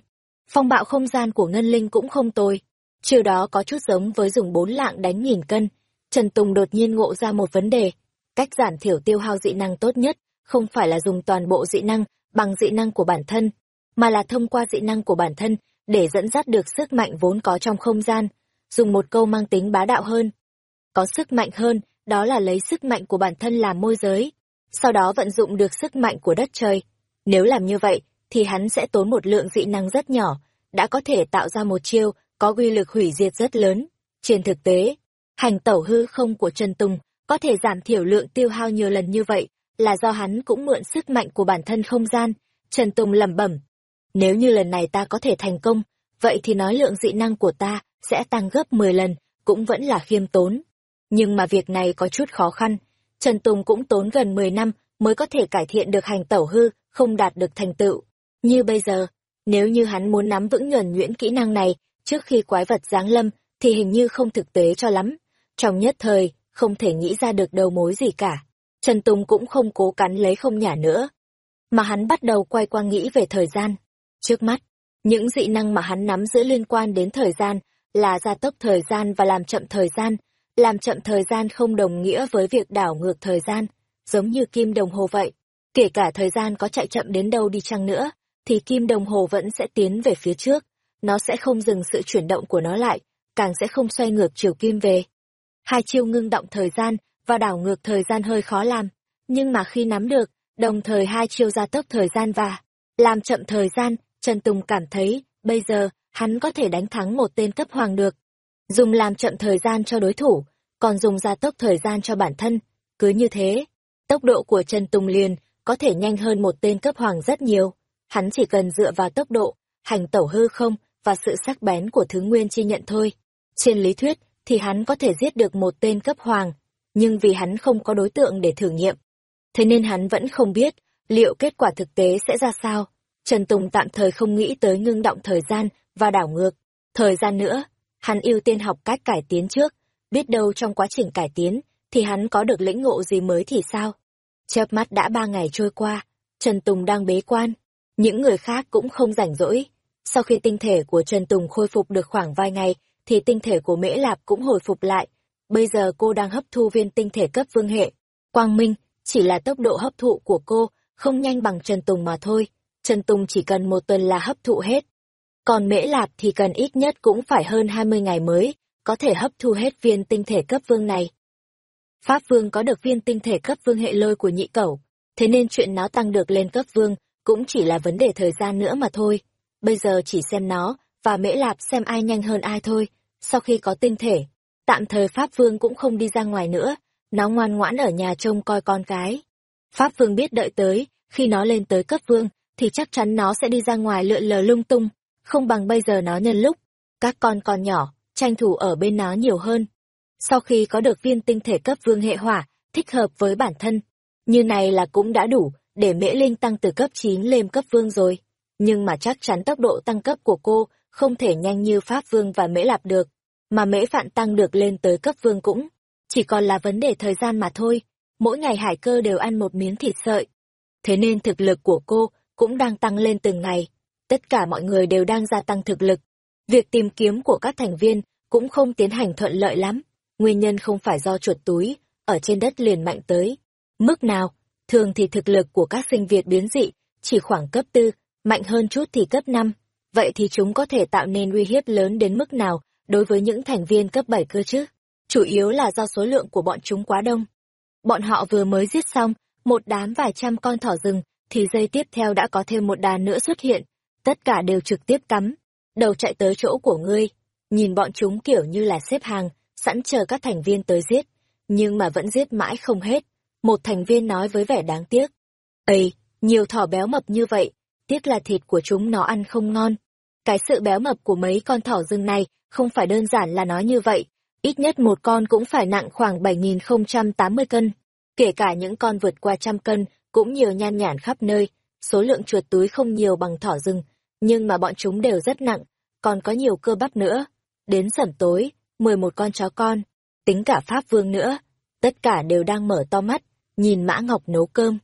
Phong bạo không gian của Ngân Linh cũng không tồi. Chiều đó có chút giống với dùng bốn lạng đánh nghìn cân. Trần Tùng đột nhiên ngộ ra một vấn đề. Cách giảm thiểu tiêu hao dị năng tốt nhất, không phải là dùng toàn bộ dị năng bằng dị năng của bản thân, mà là thông qua dị năng của bản thân để dẫn dắt được sức mạnh vốn có trong không gian. Dùng một câu mang tính bá đạo hơn. Có sức mạnh hơn, đó là lấy sức mạnh của bản thân làm môi giới. Sau đó vận dụng được sức mạnh của đất trời. Nếu làm như vậy, thì hắn sẽ tốn một lượng dị năng rất nhỏ, đã có thể tạo ra một chiêu có uy lực hủy diệt rất lớn. Trên thực tế, hành tẩu hư không của Trần Tùng có thể giảm thiểu lượng tiêu hao nhiều lần như vậy, là do hắn cũng mượn sức mạnh của bản thân không gian. Trần Tùng lẩm bẩm, nếu như lần này ta có thể thành công, vậy thì nói lượng dị năng của ta sẽ tăng gấp 10 lần, cũng vẫn là khiêm tốn. Nhưng mà việc này có chút khó khăn, Trần Tùng cũng tốn gần 10 năm mới có thể cải thiện được hành tẩu hư, không đạt được thành tựu. Như bây giờ, nếu như hắn muốn nắm vững nhuần nhuyễn kỹ năng này trước khi quái vật giáng lâm, thì hình như không thực tế cho lắm. Trong nhất thời, không thể nghĩ ra được đầu mối gì cả. Trần Tùng cũng không cố cắn lấy không nhả nữa. Mà hắn bắt đầu quay qua nghĩ về thời gian. Trước mắt, những dị năng mà hắn nắm giữ liên quan đến thời gian là gia tốc thời gian và làm chậm thời gian. Làm chậm thời gian không đồng nghĩa với việc đảo ngược thời gian, giống như kim đồng hồ vậy. Kể cả thời gian có chạy chậm đến đâu đi chăng nữa, thì kim đồng hồ vẫn sẽ tiến về phía trước. Nó sẽ không dừng sự chuyển động của nó lại, càng sẽ không xoay ngược chiều kim về. Hai chiêu ngưng động thời gian và đảo ngược thời gian hơi khó làm, nhưng mà khi nắm được, đồng thời hai chiêu gia tốc thời gian và làm chậm thời gian, Trần Tùng cảm thấy, bây giờ, hắn có thể đánh thắng một tên cấp hoàng được. Dùng làm chậm thời gian cho đối thủ, còn dùng gia tốc thời gian cho bản thân. Cứ như thế, tốc độ của Trần Tùng liền có thể nhanh hơn một tên cấp hoàng rất nhiều. Hắn chỉ cần dựa vào tốc độ, hành tẩu hư không và sự sắc bén của thứ nguyên chi nhận thôi. Trên lý thuyết, thì hắn có thể giết được một tên cấp hoàng, nhưng vì hắn không có đối tượng để thử nghiệm. Thế nên hắn vẫn không biết liệu kết quả thực tế sẽ ra sao. Trần Tùng tạm thời không nghĩ tới ngưng động thời gian và đảo ngược. Thời gian nữa, hắn ưu tiên học cách cải tiến trước, biết đâu trong quá trình cải tiến thì hắn có được lĩnh ngộ gì mới thì sao. Chớp mắt đã ba ngày trôi qua, Trần Tùng đang bế quan, những người khác cũng không rảnh rỗi. Sau khi tinh thể của Trần Tùng khôi phục được khoảng vài ngày, thì tinh thể của Mễ Lạp cũng hồi phục lại. Bây giờ cô đang hấp thu viên tinh thể cấp vương hệ. Quang Minh, chỉ là tốc độ hấp thụ của cô không nhanh bằng Trần Tùng mà thôi. Trần Tùng chỉ cần một tuần là hấp thụ hết. Còn Mễ Lạp thì cần ít nhất cũng phải hơn 20 ngày mới, có thể hấp thu hết viên tinh thể cấp vương này. Pháp Vương có được viên tinh thể cấp vương hệ lôi của nhị cẩu, thế nên chuyện nó tăng được lên cấp vương cũng chỉ là vấn đề thời gian nữa mà thôi. Bây giờ chỉ xem nó và Mễ Lạp xem ai nhanh hơn ai thôi. Sau khi có tinh thể, tạm thời Pháp Vương cũng không đi ra ngoài nữa, nó ngoan ngoãn ở nhà trông coi con cái. Pháp Vương biết đợi tới, khi nó lên tới cấp vương, thì chắc chắn nó sẽ đi ra ngoài lượn lờ lung tung, không bằng bây giờ nó nhân lúc. Các con còn nhỏ, tranh thủ ở bên nó nhiều hơn. Sau khi có được viên tinh thể cấp vương hệ hỏa, thích hợp với bản thân, như này là cũng đã đủ để Mễ Linh tăng từ cấp 9 lên cấp vương rồi. Nhưng mà chắc chắn tốc độ tăng cấp của cô không thể nhanh như Pháp Vương và Mễ Lạp được, mà Mễ Phạn tăng được lên tới cấp vương cũng. Chỉ còn là vấn đề thời gian mà thôi, mỗi ngày hải cơ đều ăn một miếng thịt sợi. Thế nên thực lực của cô cũng đang tăng lên từng ngày. Tất cả mọi người đều đang gia tăng thực lực. Việc tìm kiếm của các thành viên cũng không tiến hành thuận lợi lắm. Nguyên nhân không phải do chuột túi, ở trên đất liền mạnh tới. Mức nào, thường thì thực lực của các sinh Việt biến dị, chỉ khoảng cấp tư, mạnh hơn chút thì cấp 5. Vậy thì chúng có thể tạo nên uy hiếp lớn đến mức nào đối với những thành viên cấp 7 cơ chứ? Chủ yếu là do số lượng của bọn chúng quá đông. Bọn họ vừa mới giết xong, một đám vài trăm con thỏ rừng, thì giây tiếp theo đã có thêm một đàn nữa xuất hiện. Tất cả đều trực tiếp cắm, đầu chạy tới chỗ của ngươi. Nhìn bọn chúng kiểu như là xếp hàng, sẵn chờ các thành viên tới giết, nhưng mà vẫn giết mãi không hết. Một thành viên nói với vẻ đáng tiếc. Ây, nhiều thỏ béo mập như vậy, tiếc là thịt của chúng nó ăn không ngon. Cái sự béo mập của mấy con thỏ rừng này không phải đơn giản là nói như vậy, ít nhất một con cũng phải nặng khoảng 7.080 cân. Kể cả những con vượt qua trăm cân, cũng nhiều nhan nhản khắp nơi, số lượng chuột túi không nhiều bằng thỏ rừng, nhưng mà bọn chúng đều rất nặng, còn có nhiều cơ bắp nữa. Đến sẩm tối, 11 con chó con, tính cả Pháp Vương nữa, tất cả đều đang mở to mắt, nhìn Mã Ngọc nấu cơm.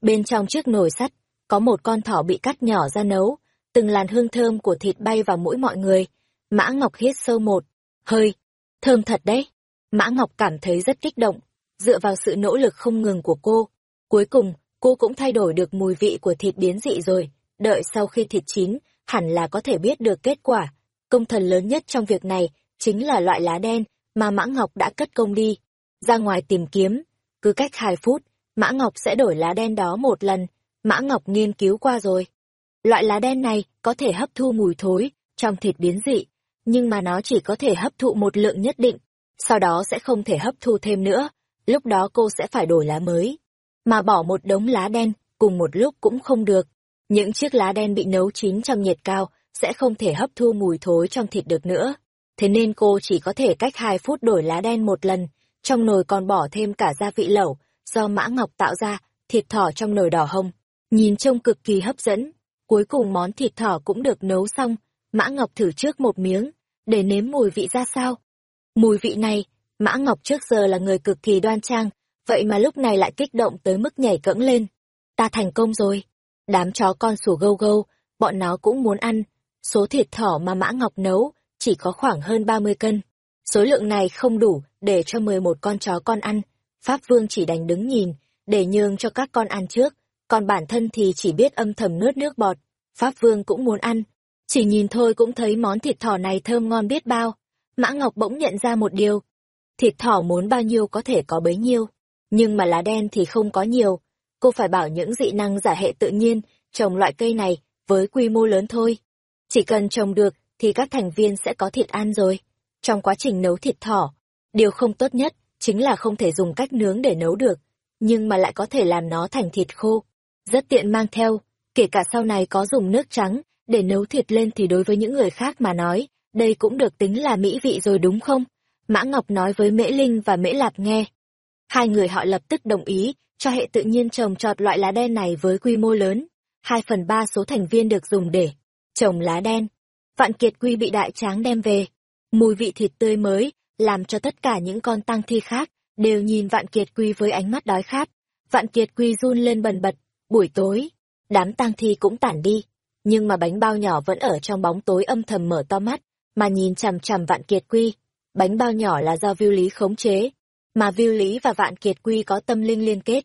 Bên trong chiếc nồi sắt, có một con thỏ bị cắt nhỏ ra nấu, từng làn hương thơm của thịt bay vào mũi mọi người. Mã Ngọc hít sâu một, hơi, thơm thật đấy. Mã Ngọc cảm thấy rất kích động, dựa vào sự nỗ lực không ngừng của cô. Cuối cùng, cô cũng thay đổi được mùi vị của thịt biến dị rồi, đợi sau khi thịt chín, hẳn là có thể biết được kết quả. Công thần lớn nhất trong việc này chính là loại lá đen mà Mã Ngọc đã cất công đi. Ra ngoài tìm kiếm, cứ cách hai phút, Mã Ngọc sẽ đổi lá đen đó một lần, Mã Ngọc nghiên cứu qua rồi. Loại lá đen này có thể hấp thu mùi thối trong thịt biến dị, nhưng mà nó chỉ có thể hấp thụ một lượng nhất định, sau đó sẽ không thể hấp thu thêm nữa, lúc đó cô sẽ phải đổi lá mới. Mà bỏ một đống lá đen cùng một lúc cũng không được. Những chiếc lá đen bị nấu chín trong nhiệt cao sẽ không thể hấp thu mùi thối trong thịt được nữa. Thế nên cô chỉ có thể cách 2 phút đổi lá đen một lần, trong nồi còn bỏ thêm cả gia vị lẩu, do Mã Ngọc tạo ra, thịt thỏ trong nồi đỏ hồng. Nhìn trông cực kỳ hấp dẫn. Cuối cùng món thịt thỏ cũng được nấu xong, Mã Ngọc thử trước một miếng, để nếm mùi vị ra sao. Mùi vị này, Mã Ngọc trước giờ là người cực kỳ đoan trang, vậy mà lúc này lại kích động tới mức nhảy cẫng lên. Ta thành công rồi. Đám chó con sủa gâu gâu, bọn nó cũng muốn ăn. Số thịt thỏ mà Mã Ngọc nấu chỉ có khoảng hơn 30 cân. Số lượng này không đủ để cho 11 con chó con ăn. Pháp Vương chỉ đành đứng nhìn, để nhường cho các con ăn trước, còn bản thân thì chỉ biết âm thầm nướt nước bọt. Pháp Vương cũng muốn ăn, chỉ nhìn thôi cũng thấy món thịt thỏ này thơm ngon biết bao. Mã Ngọc bỗng nhận ra một điều. Thịt thỏ muốn bao nhiêu có thể có bấy nhiêu, nhưng mà lá đen thì không có nhiều. Cô phải bảo những dị năng giả hệ tự nhiên trồng loại cây này với quy mô lớn thôi. Chỉ cần trồng được thì các thành viên sẽ có thịt ăn rồi. Trong quá trình nấu thịt thỏ, điều không tốt nhất chính là không thể dùng cách nướng để nấu được, nhưng mà lại có thể làm nó thành thịt khô. Rất tiện mang theo, kể cả sau này có dùng nước trắng để nấu thịt lên thì đối với những người khác mà nói, đây cũng được tính là mỹ vị rồi đúng không? Mã Ngọc nói với Mễ Linh và Mễ Lạp nghe. Hai người họ lập tức đồng ý cho hệ tự nhiên trồng trọt loại lá đen này với quy mô lớn. Hai phần ba số thành viên được dùng để trồng lá đen. Vạn Kiệt Quy bị đại tráng đem về. Mùi vị thịt tươi mới, làm cho tất cả những con tăng thi khác, đều nhìn Vạn Kiệt Quy với ánh mắt đói khát. Vạn Kiệt Quy run lên bần bật, buổi tối, đám tăng thi cũng tản đi, nhưng mà bánh bao nhỏ vẫn ở trong bóng tối âm thầm mở to mắt, mà nhìn chằm chằm Vạn Kiệt Quy. Bánh bao nhỏ là do Viu Lý khống chế, mà Viu Lý và Vạn Kiệt Quy có tâm linh liên kết.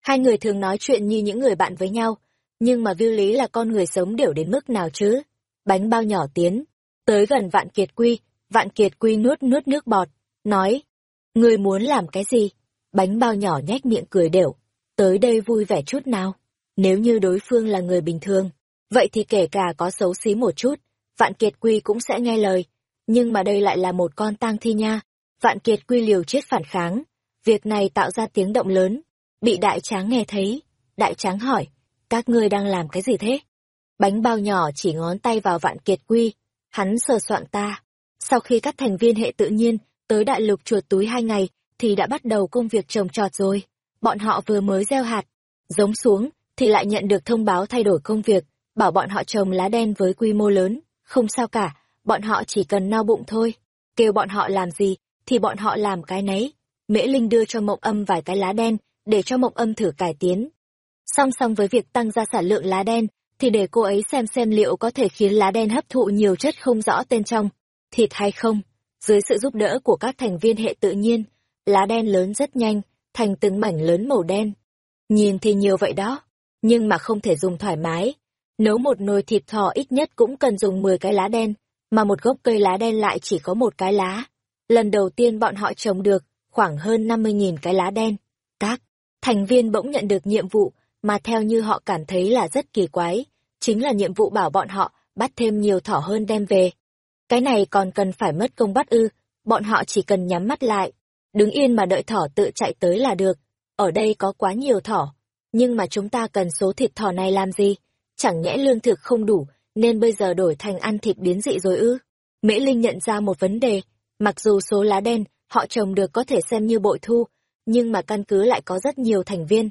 Hai người thường nói chuyện như những người bạn với nhau, nhưng mà Viu Lý là con người sống đều đến mức nào chứ? Bánh bao nhỏ tiến, tới gần Vạn Kiệt Quy, Vạn Kiệt Quy nuốt nuốt nước bọt, nói, Người muốn làm cái gì? Bánh bao nhỏ nhếch miệng cười đều, tới đây vui vẻ chút nào. Nếu như đối phương là người bình thường, vậy thì kể cả có xấu xí một chút, Vạn Kiệt Quy cũng sẽ nghe lời. Nhưng mà đây lại là một con tang thi nha. Vạn Kiệt Quy liều chết phản kháng. Việc này tạo ra tiếng động lớn. Bị đại tráng nghe thấy. Đại tráng hỏi, các ngươi đang làm cái gì thế? Bánh bao nhỏ chỉ ngón tay vào Vạn Kiệt Quy. Hắn sờ soạn ta. Sau khi các thành viên hệ tự nhiên tới đại lục chuột túi hai ngày, thì đã bắt đầu công việc trồng trọt rồi. Bọn họ vừa mới gieo hạt, giống xuống, thì lại nhận được thông báo thay đổi công việc, bảo bọn họ trồng lá đen với quy mô lớn. Không sao cả, bọn họ chỉ cần no bụng thôi. Kêu bọn họ làm gì, thì bọn họ làm cái nấy. Mễ Linh đưa cho mộng âm vài cái lá đen, để cho mộng âm thử cải tiến. Song song với việc tăng ra sản lượng lá đen, thì để cô ấy xem xem liệu có thể khiến lá đen hấp thụ nhiều chất không rõ tên trong, thịt hay không. Dưới sự giúp đỡ của các thành viên hệ tự nhiên, lá đen lớn rất nhanh, thành từng mảnh lớn màu đen. Nhìn thì nhiều vậy đó, nhưng mà không thể dùng thoải mái. Nấu một nồi thịt thỏ ít nhất cũng cần dùng 10 cái lá đen, mà một gốc cây lá đen lại chỉ có một cái lá. Lần đầu tiên bọn họ trồng được khoảng hơn 50.000 cái lá đen. Các thành viên bỗng nhận được nhiệm vụ mà theo như họ cảm thấy là rất kỳ quái, chính là nhiệm vụ bảo bọn họ bắt thêm nhiều thỏ hơn đem về. Cái này còn cần phải mất công bắt ư, bọn họ chỉ cần nhắm mắt lại, đứng yên mà đợi thỏ tự chạy tới là được. Ở đây có quá nhiều thỏ, nhưng mà chúng ta cần số thịt thỏ này làm gì? Chẳng nhẽ lương thực không đủ, nên bây giờ đổi thành ăn thịt biến dị rồi ư? Mễ Linh nhận ra một vấn đề, mặc dù số lá đen họ trồng được có thể xem như bội thu, nhưng mà căn cứ lại có rất nhiều thành viên.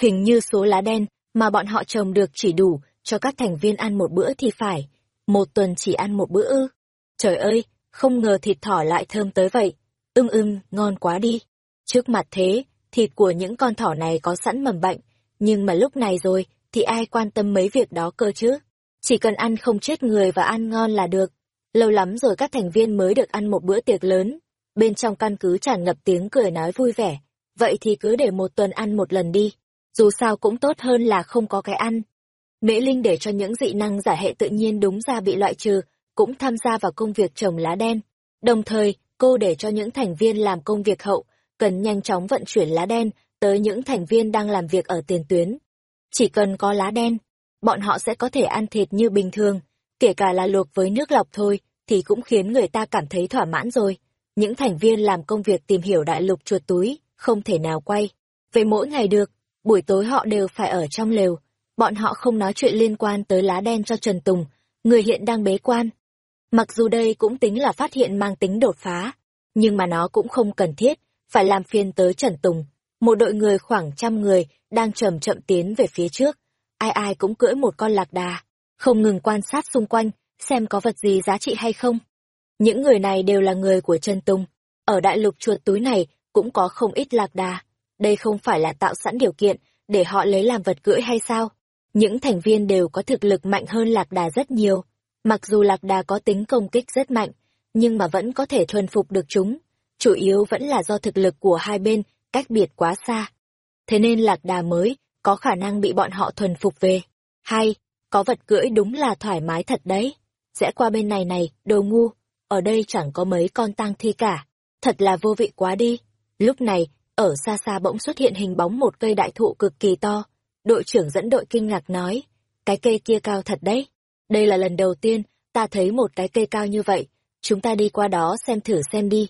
Hình như số lá đen mà bọn họ trồng được chỉ đủ cho các thành viên ăn một bữa thì phải. Một tuần chỉ ăn một bữa ư. Trời ơi, không ngờ thịt thỏ lại thơm tới vậy. Ưm ưm, ngon quá đi. Trước mặt thế, thịt của những con thỏ này có sẵn mầm bệnh, nhưng mà lúc này rồi, thì ai quan tâm mấy việc đó cơ chứ? Chỉ cần ăn không chết người và ăn ngon là được. Lâu lắm rồi các thành viên mới được ăn một bữa tiệc lớn. Bên trong căn cứ tràn ngập tiếng cười nói vui vẻ. Vậy thì cứ để một tuần ăn một lần đi. Dù sao cũng tốt hơn là không có cái ăn. Mễ Linh để cho những dị năng giả hệ tự nhiên đúng ra bị loại trừ, cũng tham gia vào công việc trồng lá đen. Đồng thời, cô để cho những thành viên làm công việc hậu, cần nhanh chóng vận chuyển lá đen tới những thành viên đang làm việc ở tiền tuyến. Chỉ cần có lá đen, bọn họ sẽ có thể ăn thịt như bình thường, kể cả là luộc với nước lọc thôi, thì cũng khiến người ta cảm thấy thỏa mãn rồi. Những thành viên làm công việc tìm hiểu đại lục chuột túi, không thể nào quay. Vậy mỗi ngày được, buổi tối họ đều phải ở trong lều. Bọn họ không nói chuyện liên quan tới lá đen cho Trần Tùng, người hiện đang bế quan. Mặc dù đây cũng tính là phát hiện mang tính đột phá, nhưng mà nó cũng không cần thiết, phải làm phiền tới Trần Tùng. Một đội người khoảng trăm người đang chậm chậm tiến về phía trước. Ai ai cũng cưỡi một con lạc đà, không ngừng quan sát xung quanh, xem có vật gì giá trị hay không. Những người này đều là người của Trần Tùng. Ở đại lục chuột túi này cũng có không ít lạc đà. Đây không phải là tạo sẵn điều kiện để họ lấy làm vật cưỡi hay sao? Những thành viên đều có thực lực mạnh hơn lạc đà rất nhiều. Mặc dù lạc đà có tính công kích rất mạnh, nhưng mà vẫn có thể thuần phục được chúng. Chủ yếu vẫn là do thực lực của hai bên cách biệt quá xa. Thế nên lạc đà mới có khả năng bị bọn họ thuần phục về. Hay, có vật cưỡi đúng là thoải mái thật đấy. Rẽ qua bên này này, đồ ngu, ở đây chẳng có mấy con tang thi cả. Thật là vô vị quá đi. Lúc này, ở xa xa bỗng xuất hiện hình bóng một cây đại thụ cực kỳ to. Đội trưởng dẫn đội kinh ngạc nói, cái cây kia cao thật đấy. Đây là lần đầu tiên ta thấy một cái cây cao như vậy, chúng ta đi qua đó xem thử xem đi.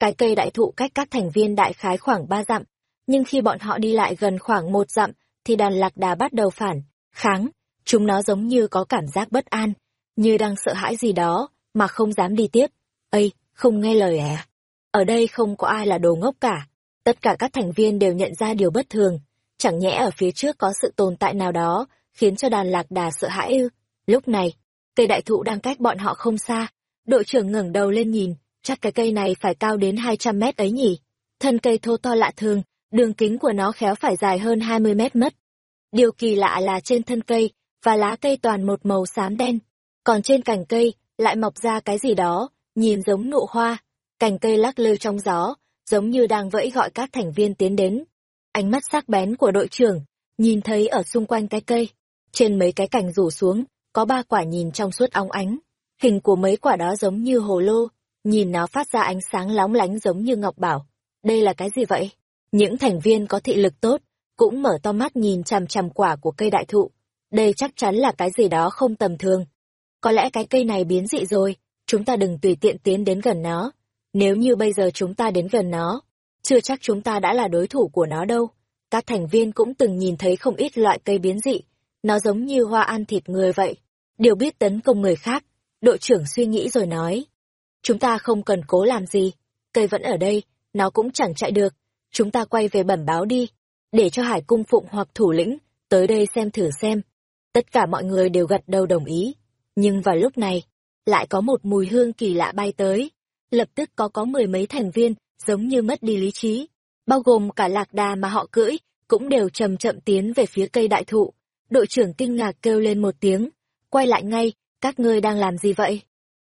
Cái cây đại thụ cách các thành viên đại khái khoảng ba dặm, nhưng khi bọn họ đi lại gần khoảng một dặm, thì đàn lạc đà bắt đầu phản, kháng, chúng nó giống như có cảm giác bất an, như đang sợ hãi gì đó, mà không dám đi tiếp. Ây, không nghe lời à? Ở đây không có ai là đồ ngốc cả, tất cả các thành viên đều nhận ra điều bất thường, chẳng nhẽ ở phía trước có sự tồn tại nào đó, khiến cho đàn lạc đà sợ hãi ư. Lúc này, cây đại thụ đang cách bọn họ không xa, đội trưởng ngẩng đầu lên nhìn, chắc cái cây này phải cao đến 200 mét ấy nhỉ. Thân cây thô to lạ thường, đường kính của nó khéo phải dài hơn 20 mét mất. Điều kỳ lạ là trên thân cây, và lá cây toàn một màu xám đen, còn trên cành cây lại mọc ra cái gì đó, nhìn giống nụ hoa. Cành cây lắc lư trong gió, giống như đang vẫy gọi các thành viên tiến đến. Ánh mắt sắc bén của đội trưởng, nhìn thấy ở xung quanh cái cây, trên mấy cái cành rủ xuống, có ba quả nhìn trong suốt óng ánh. Hình của mấy quả đó giống như hồ lô, nhìn nó phát ra ánh sáng lóng lánh giống như ngọc bảo. Đây là cái gì vậy? Những thành viên có thị lực tốt, cũng mở to mắt nhìn chằm chằm quả của cây đại thụ. Đây chắc chắn là cái gì đó không tầm thường. Có lẽ cái cây này biến dị rồi, chúng ta đừng tùy tiện tiến đến gần nó. Nếu như bây giờ chúng ta đến gần nó, chưa chắc chúng ta đã là đối thủ của nó đâu. Các thành viên cũng từng nhìn thấy không ít loại cây biến dị, nó giống như hoa ăn thịt người vậy. Điều biết tấn công người khác, đội trưởng suy nghĩ rồi nói. Chúng ta không cần cố làm gì, cây vẫn ở đây, nó cũng chẳng chạy được. Chúng ta quay về bẩm báo đi, để cho hải cung phụng hoặc thủ lĩnh, tới đây xem thử xem. Tất cả mọi người đều gật đầu đồng ý. Nhưng vào lúc này, lại có một mùi hương kỳ lạ bay tới. Lập tức có có mười mấy thành viên, giống như mất đi lý trí. Bao gồm cả lạc đà mà họ cưỡi, cũng đều chậm chậm tiến về phía cây đại thụ. Đội trưởng kinh ngạc kêu lên một tiếng. Quay lại ngay, các ngươi đang làm gì vậy?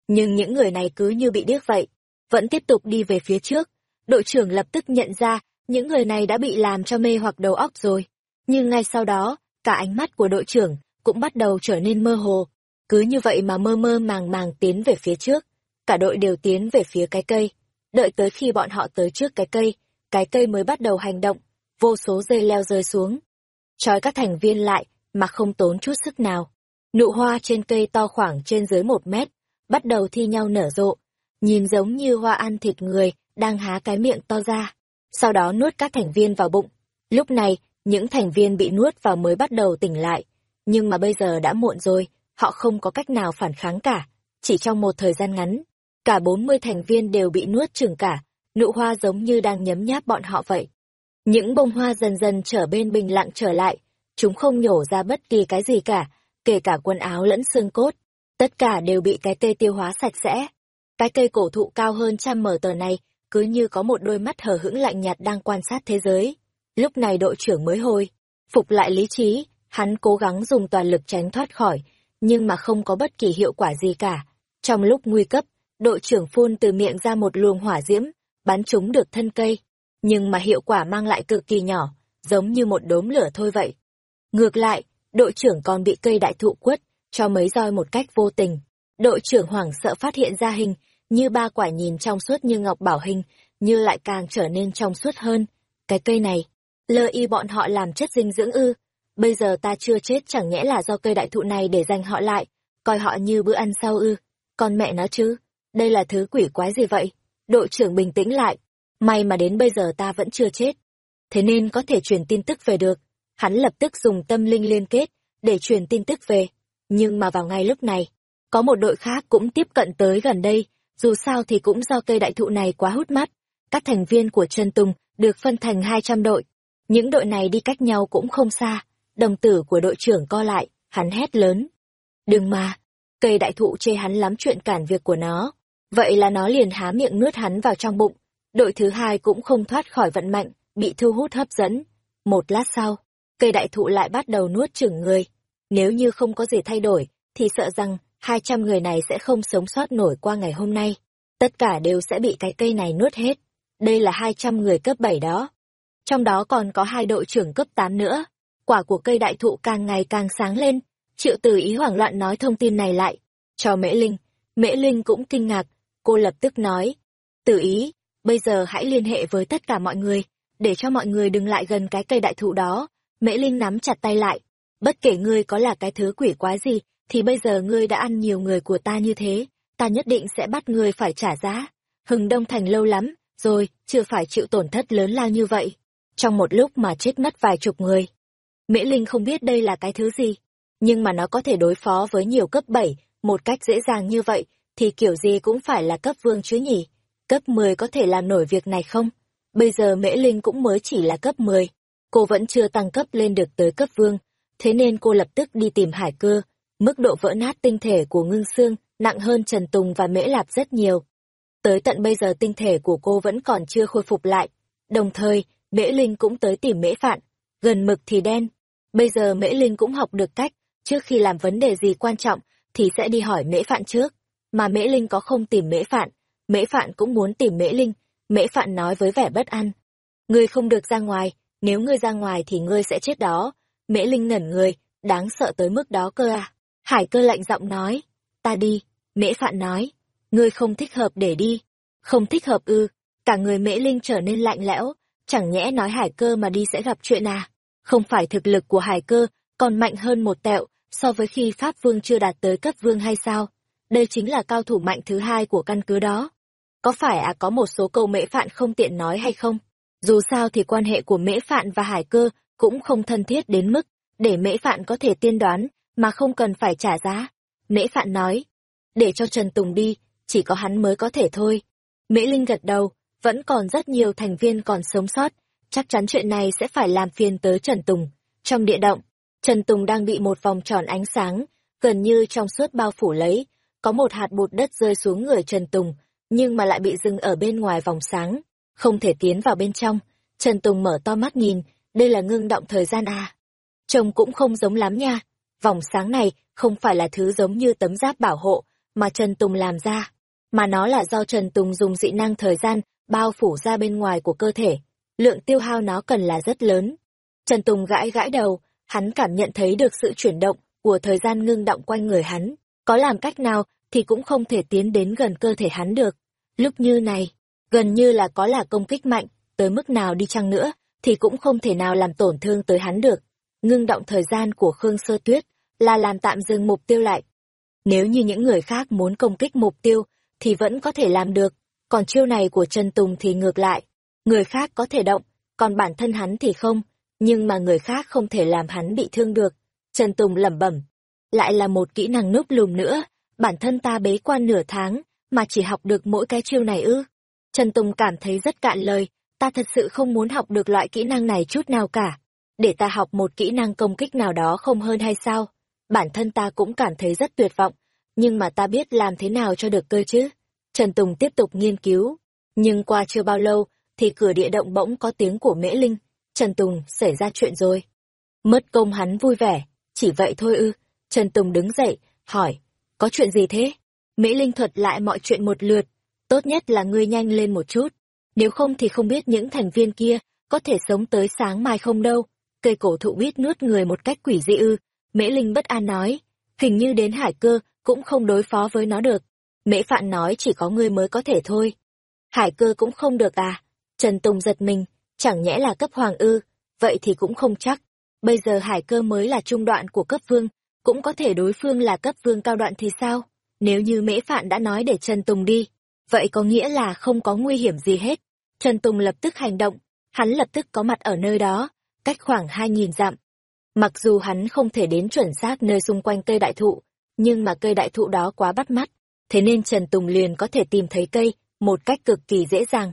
Nhưng những người này cứ như bị điếc vậy. Vẫn tiếp tục đi về phía trước. Đội trưởng lập tức nhận ra, những người này đã bị làm cho mê hoặc đầu óc rồi. Nhưng ngay sau đó, cả ánh mắt của đội trưởng cũng bắt đầu trở nên mơ hồ. Cứ như vậy mà mơ mơ màng màng tiến về phía trước. Cả đội đều tiến về phía cái cây. Đợi tới khi bọn họ tới trước cái cây, cái cây mới bắt đầu hành động. Vô số dây leo rơi xuống. Trói các thành viên lại, mà không tốn chút sức nào. Nụ hoa trên cây to khoảng trên dưới một mét, bắt đầu thi nhau nở rộ. Nhìn giống như hoa ăn thịt người, đang há cái miệng to ra. Sau đó nuốt các thành viên vào bụng. Lúc này, những thành viên bị nuốt vào mới bắt đầu tỉnh lại nhưng mà bây giờ đã muộn rồi, họ không có cách nào phản kháng cả. Chỉ trong một thời gian ngắn, cả bốn mươi thành viên đều bị nuốt chửng cả, nụ hoa giống như đang nhấm nháp bọn họ vậy. Những bông hoa dần dần trở bên bình lặng trở lại, chúng không nhổ ra bất kỳ cái gì cả, kể cả quần áo lẫn xương cốt. Tất cả đều bị cái cây tiêu hóa sạch sẽ. Cái cây cổ thụ cao hơn trăm mở tờ này, cứ như có một đôi mắt hờ hững lạnh nhạt đang quan sát thế giới. Lúc này đội trưởng mới hồi, phục lại lý trí, hắn cố gắng dùng toàn lực tránh thoát khỏi, nhưng mà không có bất kỳ hiệu quả gì cả. Trong lúc nguy cấp, đội trưởng phun từ miệng ra một luồng hỏa diễm, bắn trúng được thân cây. Nhưng mà hiệu quả mang lại cực kỳ nhỏ, giống như một đốm lửa thôi vậy. Ngược lại, đội trưởng còn bị cây đại thụ quất, cho mấy roi một cách vô tình. Đội trưởng hoảng sợ phát hiện ra hình, như ba quả nhìn trong suốt như ngọc bảo hình, như lại càng trở nên trong suốt hơn. Cái cây này, lơ y bọn họ làm chất dinh dưỡng ư. Bây giờ ta chưa chết chẳng nhẽ là do cây đại thụ này để dành họ lại, coi họ như bữa ăn sau ư. Con mẹ nó chứ, đây là thứ quỷ quái gì vậy? Đội trưởng bình tĩnh lại, may mà đến bây giờ ta vẫn chưa chết. Thế nên có thể truyền tin tức về được. Hắn lập tức dùng tâm linh liên kết, để truyền tin tức về. Nhưng mà vào ngay lúc này, có một đội khác cũng tiếp cận tới gần đây, dù sao thì cũng do cây đại thụ này quá hút mắt. Các thành viên của Trần Tùng được phân thành 200 đội. Những đội này đi cách nhau cũng không xa. Đồng tử của đội trưởng co lại, hắn hét lớn. Đừng mà, cây đại thụ chê hắn lắm chuyện cản việc của nó. Vậy là nó liền há miệng nuốt hắn vào trong bụng. Đội thứ hai cũng không thoát khỏi vận mạnh, bị thu hút hấp dẫn. Một lát sau, cây đại thụ lại bắt đầu nuốt chửng người. Nếu như không có gì thay đổi, thì sợ rằng 200 người này sẽ không sống sót nổi qua ngày hôm nay. Tất cả đều sẽ bị cái cây này nuốt hết. Đây là 200 người cấp bảy đó. Trong đó còn có hai đội trưởng cấp tám nữa. Quả của cây đại thụ càng ngày càng sáng lên. Triệu tử ý hoảng loạn nói thông tin này lại. Cho Mễ Linh. Mễ Linh cũng kinh ngạc. Cô lập tức nói. Tử ý, bây giờ hãy liên hệ với tất cả mọi người, để cho mọi người đừng lại gần cái cây đại thụ đó. Mễ Linh nắm chặt tay lại. Bất kể ngươi có là cái thứ quỷ quái gì, thì bây giờ ngươi đã ăn nhiều người của ta như thế, ta nhất định sẽ bắt ngươi phải trả giá. Hừng Đông Thành lâu lắm, rồi, chưa phải chịu tổn thất lớn lao như vậy. Trong một lúc mà chết mất vài chục người. Mễ Linh không biết đây là cái thứ gì, nhưng mà nó có thể đối phó với nhiều cấp 7, một cách dễ dàng như vậy, thì kiểu gì cũng phải là cấp vương chứ nhỉ. Cấp 10 có thể làm nổi việc này không? Bây giờ Mễ Linh cũng mới chỉ là cấp 10. Cô vẫn chưa tăng cấp lên được tới cấp vương, thế nên cô lập tức đi tìm hải cơ, Mức độ vỡ nát tinh thể của ngưng xương nặng hơn Trần Tùng và Mễ Lạp rất nhiều. Tới tận bây giờ tinh thể của cô vẫn còn chưa khôi phục lại. Đồng thời, Mễ Linh cũng tới tìm Mễ Phạn. Gần mực thì đen. Bây giờ Mễ Linh cũng học được cách, trước khi làm vấn đề gì quan trọng, thì sẽ đi hỏi Mễ Phạn trước. Mà Mễ Linh có không tìm Mễ Phạn, Mễ Phạn cũng muốn tìm Mễ Linh. Mễ Phạn nói với vẻ bất an. Ngươi không được ra ngoài, nếu ngươi ra ngoài thì ngươi sẽ chết đó. Mễ Linh ngẩn người, đáng sợ tới mức đó cơ à. Hải cơ lạnh giọng nói, ta đi, mễ phạn nói, ngươi không thích hợp để đi. Không thích hợp ư, cả người mễ linh trở nên lạnh lẽo, chẳng nhẽ nói hải cơ mà đi sẽ gặp chuyện à. Không phải thực lực của hải cơ còn mạnh hơn một tẹo so với khi Pháp Vương chưa đạt tới cấp vương hay sao? Đây chính là cao thủ mạnh thứ hai của căn cứ đó. Có phải à có một số câu mễ phạn không tiện nói hay không? Dù sao thì quan hệ của mễ phạn và hải cơ cũng không thân thiết đến mức để mễ phạn có thể tiên đoán mà không cần phải trả giá. Mễ Phạn nói, để cho Trần Tùng đi, chỉ có hắn mới có thể thôi. Mễ Linh gật đầu, vẫn còn rất nhiều thành viên còn sống sót, chắc chắn chuyện này sẽ phải làm phiền tới Trần Tùng. Trong địa động, Trần Tùng đang bị một vòng tròn ánh sáng, gần như trong suốt bao phủ lấy, có một hạt bụt đất rơi xuống người Trần Tùng, nhưng mà lại bị dừng ở bên ngoài vòng sáng, không thể tiến vào bên trong. Trần Tùng mở to mắt nhìn, đây là ngưng động thời gian à. Trông cũng không giống lắm nha, vòng sáng này không phải là thứ giống như tấm giáp bảo hộ mà Trần Tùng làm ra, mà nó là do Trần Tùng dùng dị năng thời gian bao phủ ra bên ngoài của cơ thể. Lượng tiêu hao nó cần là rất lớn. Trần Tùng gãi gãi đầu, hắn cảm nhận thấy được sự chuyển động của thời gian ngưng động quanh người hắn. Có làm cách nào thì cũng không thể tiến đến gần cơ thể hắn được. Lúc như này, gần như là có là công kích mạnh, tới mức nào đi chăng nữa, thì cũng không thể nào làm tổn thương tới hắn được ngưng động thời gian của Khương Sơ Tuyết là làm tạm dừng mục tiêu lại. Nếu như những người khác muốn công kích mục tiêu, thì vẫn có thể làm được, còn chiêu này của Trần Tùng thì ngược lại. Người khác có thể động, còn bản thân hắn thì không, nhưng mà người khác không thể làm hắn bị thương được. Trần Tùng lẩm bẩm, lại là một kỹ năng núp lùm nữa, bản thân ta bế quan nửa tháng, mà chỉ học được mỗi cái chiêu này ư. Trần Tùng cảm thấy rất cạn lời, ta thật sự không muốn học được loại kỹ năng này chút nào cả. Để ta học một kỹ năng công kích nào đó không hơn hay sao? Bản thân ta cũng cảm thấy rất tuyệt vọng, nhưng mà ta biết làm thế nào cho được cơ chứ. Trần Tùng tiếp tục nghiên cứu, nhưng qua chưa bao lâu, thì cửa địa động bỗng có tiếng của Mễ Linh. Trần Tùng, xảy ra chuyện rồi. Mất công hắn vui vẻ, chỉ vậy thôi ư. Trần Tùng đứng dậy, hỏi, có chuyện gì thế? Mễ Linh thuật lại mọi chuyện một lượt, tốt nhất là ngươi nhanh lên một chút. Nếu không thì không biết những thành viên kia có thể sống tới sáng mai không đâu. Cây cổ thụ biết nuốt người một cách quỷ dị ư. Mễ Linh bất an nói, hình như đến hải cơ cũng không đối phó với nó được. Mễ Phạn nói chỉ có ngươi mới có thể thôi. Hải cơ cũng không được à? Trần Tùng giật mình, chẳng nhẽ là cấp hoàng ư, vậy thì cũng không chắc. Bây giờ hải cơ mới là trung đoạn của cấp vương, cũng có thể đối phương là cấp vương cao đoạn thì sao? Nếu như Mễ Phạn đã nói để Trần Tùng đi, vậy có nghĩa là không có nguy hiểm gì hết. Trần Tùng lập tức hành động, hắn lập tức có mặt ở nơi đó, cách khoảng hai nghìn dặm. Mặc dù hắn không thể đến chuẩn xác nơi xung quanh cây đại thụ, nhưng mà cây đại thụ đó quá bắt mắt, thế nên Trần Tùng liền có thể tìm thấy cây một cách cực kỳ dễ dàng.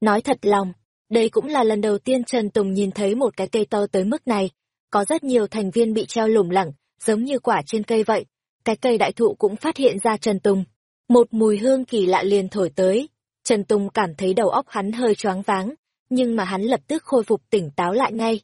Nói thật lòng, đây cũng là lần đầu tiên Trần Tùng nhìn thấy một cái cây to tới mức này. Có rất nhiều thành viên bị treo lủng lẳng, giống như quả trên cây vậy. Cái cây đại thụ cũng phát hiện ra Trần Tùng. Một mùi hương kỳ lạ liền thổi tới. Trần Tùng cảm thấy đầu óc hắn hơi choáng váng, nhưng mà hắn lập tức khôi phục tỉnh táo lại ngay.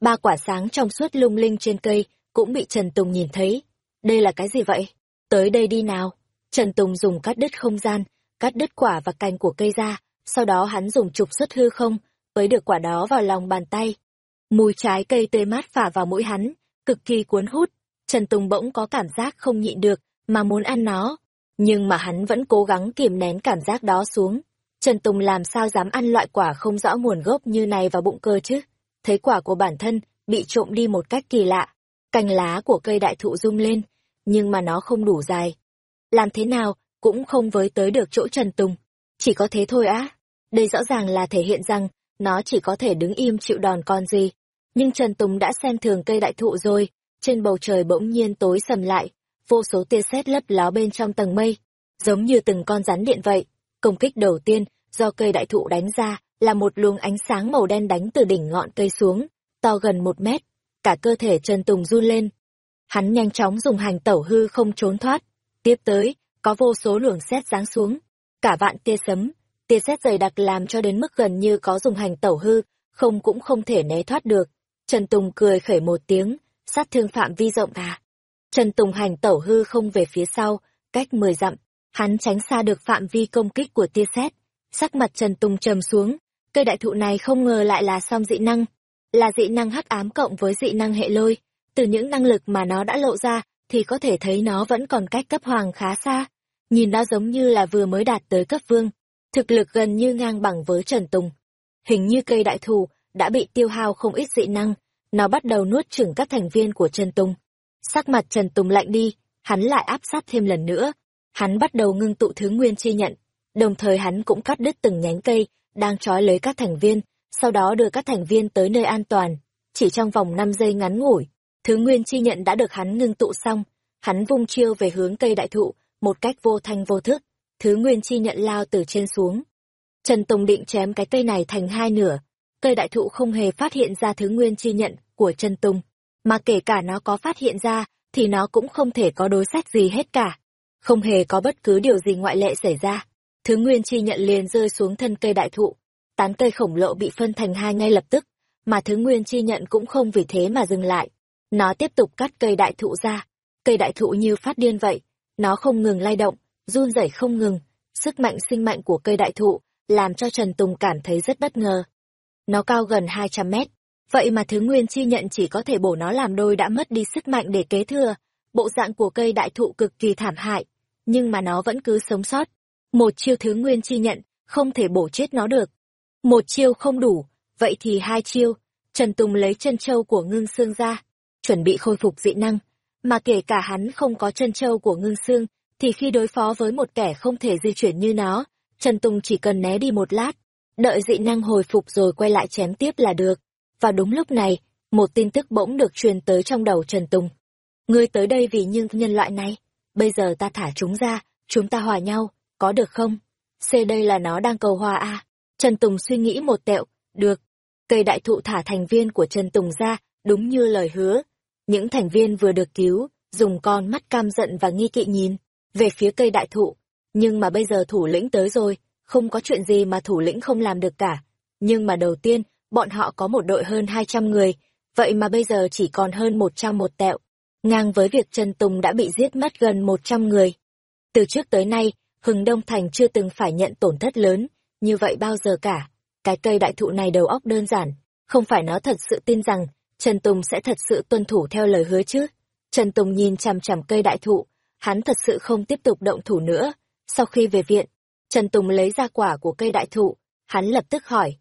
Ba quả sáng trong suốt lung linh trên cây cũng bị Trần Tùng nhìn thấy. Đây là cái gì vậy? Tới đây đi nào. Trần Tùng dùng cắt đứt không gian, cắt đứt quả và cành của cây ra, sau đó hắn dùng trục xuất hư không, với được quả đó vào lòng bàn tay. Mùi trái cây tươi mát phả vào mũi hắn, cực kỳ cuốn hút. Trần Tùng bỗng có cảm giác không nhịn được, mà muốn ăn nó. Nhưng mà hắn vẫn cố gắng kiềm nén cảm giác đó xuống. Trần Tùng làm sao dám ăn loại quả không rõ nguồn gốc như này vào bụng cơ chứ? Thấy quả của bản thân bị trộm đi một cách kỳ lạ. Cành lá của cây đại thụ rung lên, nhưng mà nó không đủ dài. Làm thế nào cũng không với tới được chỗ Trần Tùng. Chỉ có thế thôi á. Đây rõ ràng là thể hiện rằng nó chỉ có thể đứng im chịu đòn con gì. Nhưng Trần Tùng đã xem thường cây đại thụ rồi, trên bầu trời bỗng nhiên tối sầm lại, vô số tia sét lấp ló bên trong tầng mây, giống như từng con rắn điện vậy. Công kích đầu tiên do cây đại thụ đánh ra là một luồng ánh sáng màu đen đánh từ đỉnh ngọn cây xuống, to gần một mét, cả cơ thể Trần Tùng run lên. Hắn nhanh chóng dùng hành tẩu hư không trốn thoát. Tiếp tới, có vô số luồng sét giáng xuống, cả vạn tia sấm, tia sét dày đặc làm cho đến mức gần như có dùng hành tẩu hư, không cũng không thể né thoát được. Trần Tùng cười khẩy một tiếng, sát thương phạm vi rộng à. Trần Tùng hành tẩu hư không về phía sau, cách mười dặm, hắn tránh xa được phạm vi công kích của tia sét. Sắc mặt Trần Tùng trầm xuống, cây đại thụ này không ngờ lại là song dị năng, là dị năng hắc ám cộng với dị năng hệ lôi. Từ những năng lực mà nó đã lộ ra, thì có thể thấy nó vẫn còn cách cấp hoàng khá xa. Nhìn nó giống như là vừa mới đạt tới cấp vương, thực lực gần như ngang bằng với Trần Tùng. Hình như cây đại thù đã bị tiêu hao không ít dị năng, nó bắt đầu nuốt chửng các thành viên của Trần Tùng. Sắc mặt Trần Tùng lạnh đi, hắn lại áp sát thêm lần nữa. Hắn bắt đầu ngưng tụ thứ nguyên chi nhận, đồng thời hắn cũng cắt đứt từng nhánh cây đang trói lấy các thành viên, sau đó đưa các thành viên tới nơi an toàn. Chỉ trong vòng 5 giây ngắn ngủi, thứ nguyên chi nhận đã được hắn ngưng tụ xong, hắn vung chiêu về hướng cây đại thụ, một cách vô thanh vô thức, thứ nguyên chi nhận lao từ trên xuống. Trần Tùng định chém cái cây này thành hai nửa, cây đại thụ không hề phát hiện ra thứ nguyên chi nhận của Trần Tùng, mà kể cả nó có phát hiện ra, thì nó cũng không thể có đối sách gì hết cả. Không hề có bất cứ điều gì ngoại lệ xảy ra. Thứ nguyên chi nhận liền rơi xuống thân cây đại thụ, tán cây khổng lồ bị phân thành hai ngay lập tức, mà thứ nguyên chi nhận cũng không vì thế mà dừng lại. Nó tiếp tục cắt cây đại thụ ra, cây đại thụ như phát điên vậy, nó không ngừng lay động, run rẩy không ngừng, sức mạnh sinh mạnh của cây đại thụ làm cho Trần Tùng cảm thấy rất bất ngờ. Nó cao gần 200 mét, vậy mà thứ nguyên chi nhận chỉ có thể bổ nó làm đôi đã mất đi sức mạnh để kế thừa, bộ dạng của cây đại thụ cực kỳ thảm hại, nhưng mà nó vẫn cứ sống sót. Một chiêu thứ nguyên chi nhận, không thể bổ chết nó được. Một chiêu không đủ, vậy thì hai chiêu, Trần Tùng lấy chân châu của ngưng xương ra, chuẩn bị khôi phục dị năng, mà kể cả hắn không có chân châu của ngưng xương, thì khi đối phó với một kẻ không thể di chuyển như nó, Trần Tùng chỉ cần né đi một lát, đợi dị năng hồi phục rồi quay lại chém tiếp là được. Và đúng lúc này, một tin tức bỗng được truyền tới trong đầu Trần Tùng. Ngươi tới đây vì những nhân loại này, bây giờ ta thả chúng ra, chúng ta hòa nhau, có được không? C đây là nó đang cầu hòa a. Trần Tùng suy nghĩ một tẹo, được. Cây đại thụ thả thành viên của Trần Tùng ra, đúng như lời hứa. Những thành viên vừa được cứu, dùng con mắt cam giận và nghi kỵ nhìn, về phía cây đại thụ. Nhưng mà bây giờ thủ lĩnh tới rồi, không có chuyện gì mà thủ lĩnh không làm được cả. Nhưng mà đầu tiên, bọn họ có một đội hơn 200 người, vậy mà bây giờ chỉ còn hơn 100 một tẹo. Ngang với việc Trần Tùng đã bị giết mất gần 100 người. Từ trước tới nay, Hừng Đông Thành chưa từng phải nhận tổn thất lớn, như vậy bao giờ cả. Cái cây đại thụ này đầu óc đơn giản, không phải nó thật sự tin rằng Trần Tùng sẽ thật sự tuân thủ theo lời hứa chứ. Trần Tùng nhìn chằm chằm cây đại thụ, hắn thật sự không tiếp tục động thủ nữa. Sau khi về viện, Trần Tùng lấy ra quả của cây đại thụ, hắn lập tức hỏi.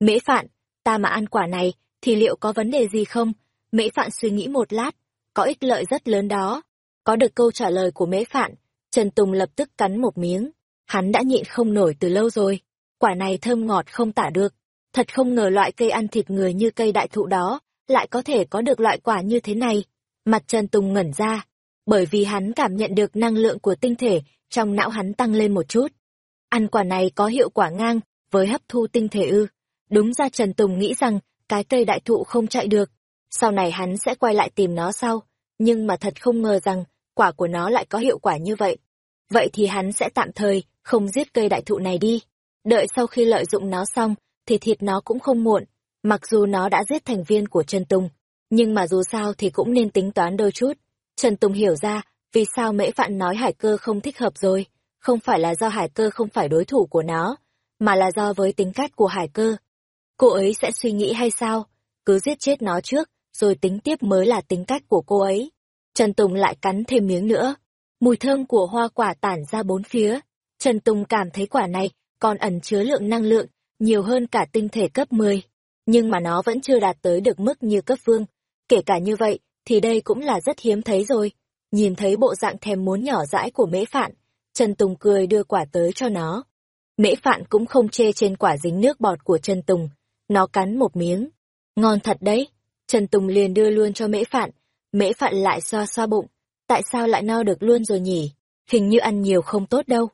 Mễ Phạn, ta mà ăn quả này, thì liệu có vấn đề gì không? Mễ Phạn suy nghĩ một lát, có ích lợi rất lớn đó. Có được câu trả lời của Mễ Phạn, Trần Tùng lập tức cắn một miếng. Hắn đã nhịn không nổi từ lâu rồi. Quả này thơm ngọt không tả được. Thật không ngờ loại cây ăn thịt người như cây đại thụ đó, lại có thể có được loại quả như thế này. Mặt Trần Tùng ngẩn ra, bởi vì hắn cảm nhận được năng lượng của tinh thể trong não hắn tăng lên một chút. Ăn quả này có hiệu quả ngang với hấp thu tinh thể ư. Đúng ra Trần Tùng nghĩ rằng cái cây đại thụ không chạy được. Sau này hắn sẽ quay lại tìm nó sau. Nhưng mà thật không ngờ rằng quả của nó lại có hiệu quả như vậy. Vậy thì hắn sẽ tạm thời không giết cây đại thụ này đi. Đợi sau khi lợi dụng nó xong, thì thịt nó cũng không muộn. Mặc dù nó đã giết thành viên của Trần Tùng, nhưng mà dù sao thì cũng nên tính toán đôi chút. Trần Tùng hiểu ra, vì sao mễ phạn nói hải cơ không thích hợp rồi. Không phải là do hải cơ không phải đối thủ của nó, mà là do với tính cách của hải cơ. Cô ấy sẽ suy nghĩ hay sao? Cứ giết chết nó trước, rồi tính tiếp mới là tính cách của cô ấy. Trần Tùng lại cắn thêm miếng nữa. Mùi thơm của hoa quả tản ra bốn phía. Trần Tùng cảm thấy quả này còn ẩn chứa lượng năng lượng, nhiều hơn cả tinh thể cấp 10. Nhưng mà nó vẫn chưa đạt tới được mức như cấp vương. Kể cả như vậy, thì đây cũng là rất hiếm thấy rồi. Nhìn thấy bộ dạng thèm muốn nhỏ dãi của mễ phạn, Trần Tùng cười đưa quả tới cho nó. Mễ phạn cũng không chê trên quả dính nước bọt của Trần Tùng. Nó cắn một miếng. Ngon thật đấy. Trần Tùng liền đưa luôn cho mễ phạn. Mễ phạn lại xoa xoa bụng. Tại sao lại no được luôn rồi nhỉ? Hình như ăn nhiều không tốt đâu.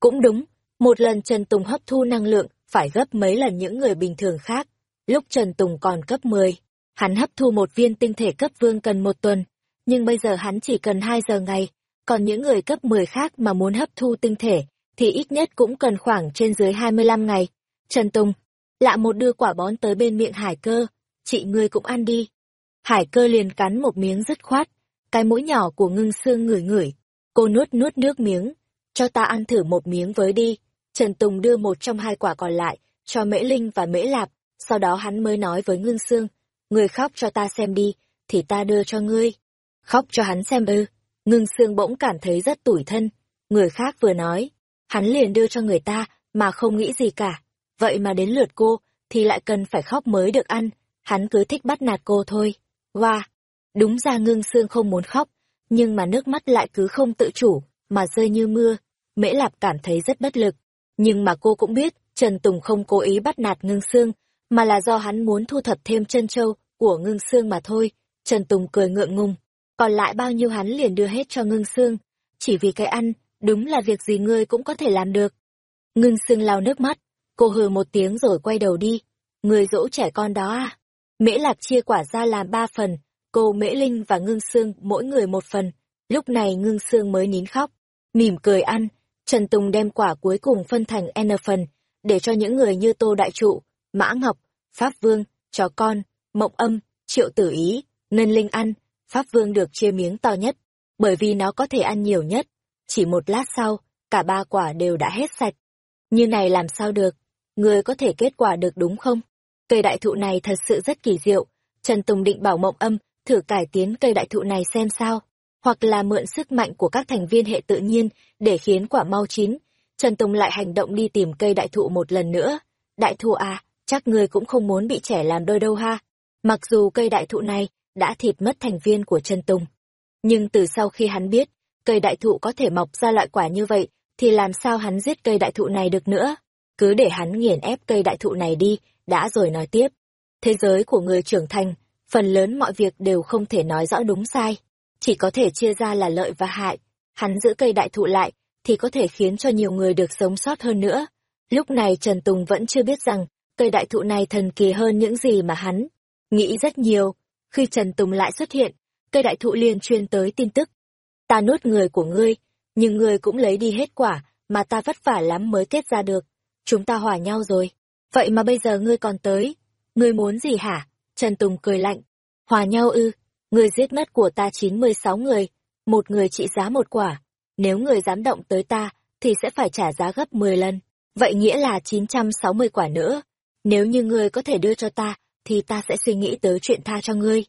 Cũng đúng, một lần Trần Tùng hấp thu năng lượng phải gấp mấy lần những người bình thường khác. Lúc Trần Tùng còn cấp 10, hắn hấp thu một viên tinh thể cấp vương cần một tuần, nhưng bây giờ hắn chỉ cần 2 giờ ngày, còn những người cấp 10 khác mà muốn hấp thu tinh thể thì ít nhất cũng cần khoảng trên dưới 25 ngày. Trần Tùng, lạ một đưa quả bón tới bên miệng hải cơ, chị ngươi cũng ăn đi. Hải cơ liền cắn một miếng dứt khoát, cái mũi nhỏ của ngưng xương ngửi ngửi, cô nuốt nuốt nước miếng, cho ta ăn thử một miếng với đi. Trần Tùng đưa một trong hai quả còn lại, cho Mễ Linh và Mễ Lạp, sau đó hắn mới nói với ngưng xương, người khóc cho ta xem đi, thì ta đưa cho ngươi. Khóc cho hắn xem ư, ngưng xương bỗng cảm thấy rất tủi thân, người khác vừa nói, hắn liền đưa cho người ta, mà không nghĩ gì cả. Vậy mà đến lượt cô, thì lại cần phải khóc mới được ăn, hắn cứ thích bắt nạt cô thôi. Wow! Đúng ra ngưng xương không muốn khóc, nhưng mà nước mắt lại cứ không tự chủ, mà rơi như mưa. Mễ Lạp cảm thấy rất bất lực. Nhưng mà cô cũng biết, Trần Tùng không cố ý bắt nạt ngưng xương, mà là do hắn muốn thu thập thêm chân châu của ngưng xương mà thôi. Trần Tùng cười ngượng ngùng. Còn lại bao nhiêu hắn liền đưa hết cho ngưng xương. Chỉ vì cái ăn, đúng là việc gì ngươi cũng có thể làm được. Ngưng xương lau nước mắt, cô hừ một tiếng rồi quay đầu đi. Người dỗ trẻ con đó à? Mễ Lạc chia quả ra làm ba phần, cô Mễ Linh và Ngưng Sương mỗi người một phần. Lúc này Ngưng Sương mới nín khóc, mỉm cười ăn. Trần Tùng đem quả cuối cùng phân thành N phần, để cho những người như Tô Đại Trụ, Mã Ngọc, Pháp Vương, Chó Con, Mộng Âm, Triệu Tử Ý, Ngân Linh ăn. Pháp Vương được chia miếng to nhất, bởi vì nó có thể ăn nhiều nhất. Chỉ một lát sau, cả ba quả đều đã hết sạch. Như này làm sao được? Người có thể kết quả được đúng không? Cây đại thụ này thật sự rất kỳ diệu. Trần Tùng định bảo mộng âm, thử cải tiến cây đại thụ này xem sao. Hoặc là mượn sức mạnh của các thành viên hệ tự nhiên để khiến quả mau chín. Trần Tùng lại hành động đi tìm cây đại thụ một lần nữa. Đại thụ à, chắc người cũng không muốn bị trẻ làm đôi đâu ha. Mặc dù cây đại thụ này đã thịt mất thành viên của Trần Tùng. Nhưng từ sau khi hắn biết, cây đại thụ có thể mọc ra loại quả như vậy, thì làm sao hắn giết cây đại thụ này được nữa? Cứ để hắn nghiền ép cây đại thụ này đi, đã rồi nói tiếp. Thế giới của người trưởng thành, phần lớn mọi việc đều không thể nói rõ đúng sai, chỉ có thể chia ra là lợi và hại. Hắn giữ cây đại thụ lại, thì có thể khiến cho nhiều người được sống sót hơn nữa. Lúc này Trần Tùng vẫn chưa biết rằng, cây đại thụ này thần kỳ hơn những gì mà hắn nghĩ rất nhiều. Khi Trần Tùng lại xuất hiện, cây đại thụ liền truyền tới tin tức. Ta nuốt người của ngươi, nhưng ngươi cũng lấy đi hết quả, mà ta vất vả lắm mới kết ra được. Chúng ta hòa nhau rồi. Vậy mà bây giờ ngươi còn tới. Ngươi muốn gì hả? Trần Tùng cười lạnh. Hòa nhau ư, ngươi giết mất của ta 96 người, một người trị giá một quả. Nếu người dám động tới ta, thì sẽ phải trả giá gấp 10 lần. Vậy nghĩa là 960 quả nữa. Nếu như ngươi có thể đưa cho ta, thì ta sẽ suy nghĩ tới chuyện tha cho ngươi.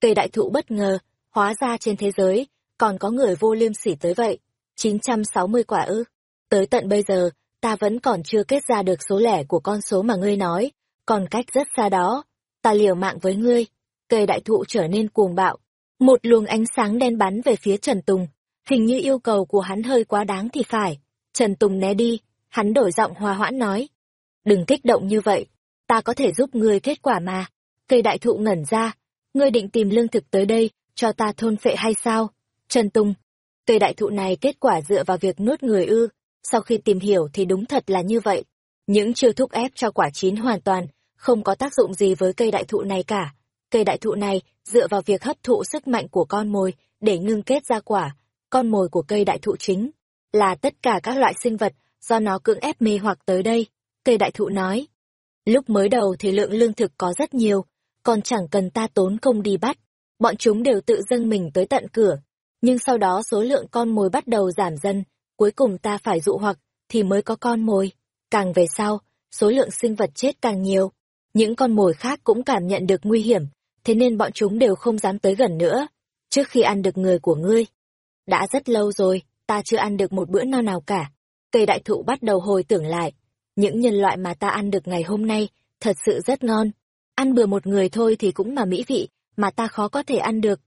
Cây đại thụ bất ngờ, hóa ra trên thế giới, còn có người vô liêm sỉ tới vậy. 960 quả ư. Tới tận bây giờ, ta vẫn còn chưa kết ra được số lẻ của con số mà ngươi nói, còn cách rất xa đó. Ta liều mạng với ngươi. Cây đại thụ trở nên cuồng bạo. Một luồng ánh sáng đen bắn về phía Trần Tùng. Hình như yêu cầu của hắn hơi quá đáng thì phải. Trần Tùng né đi, hắn đổi giọng hòa hoãn nói. Đừng kích động như vậy, ta có thể giúp ngươi kết quả mà. Cây đại thụ ngẩn ra, ngươi định tìm lương thực tới đây, cho ta thôn phệ hay sao? Trần Tùng, cây đại thụ này kết quả dựa vào việc nuốt người ư, sau khi tìm hiểu thì đúng thật là như vậy. Những chiêu thúc ép cho quả chín hoàn toàn, không có tác dụng gì với cây đại thụ này cả. Cây đại thụ này dựa vào việc hấp thụ sức mạnh của con mồi để ngưng kết ra quả. Con mồi của cây đại thụ chính là tất cả các loại sinh vật do nó cưỡng ép mê hoặc tới đây. Cây đại thụ nói, lúc mới đầu thì lượng lương thực có rất nhiều, còn chẳng cần ta tốn công đi bắt. Bọn chúng đều tự dâng mình tới tận cửa. Nhưng sau đó số lượng con mồi bắt đầu giảm dần, cuối cùng ta phải dụ hoặc, thì mới có con mồi. Càng về sau, số lượng sinh vật chết càng nhiều. Những con mồi khác cũng cảm nhận được nguy hiểm, thế nên bọn chúng đều không dám tới gần nữa, trước khi ăn được người của ngươi. Đã rất lâu rồi, ta chưa ăn được một bữa no nào cả. Cây đại thụ bắt đầu hồi tưởng lại. Những nhân loại mà ta ăn được ngày hôm nay, thật sự rất ngon. Ăn bừa một người thôi thì cũng mà mỹ vị, mà ta khó có thể ăn được.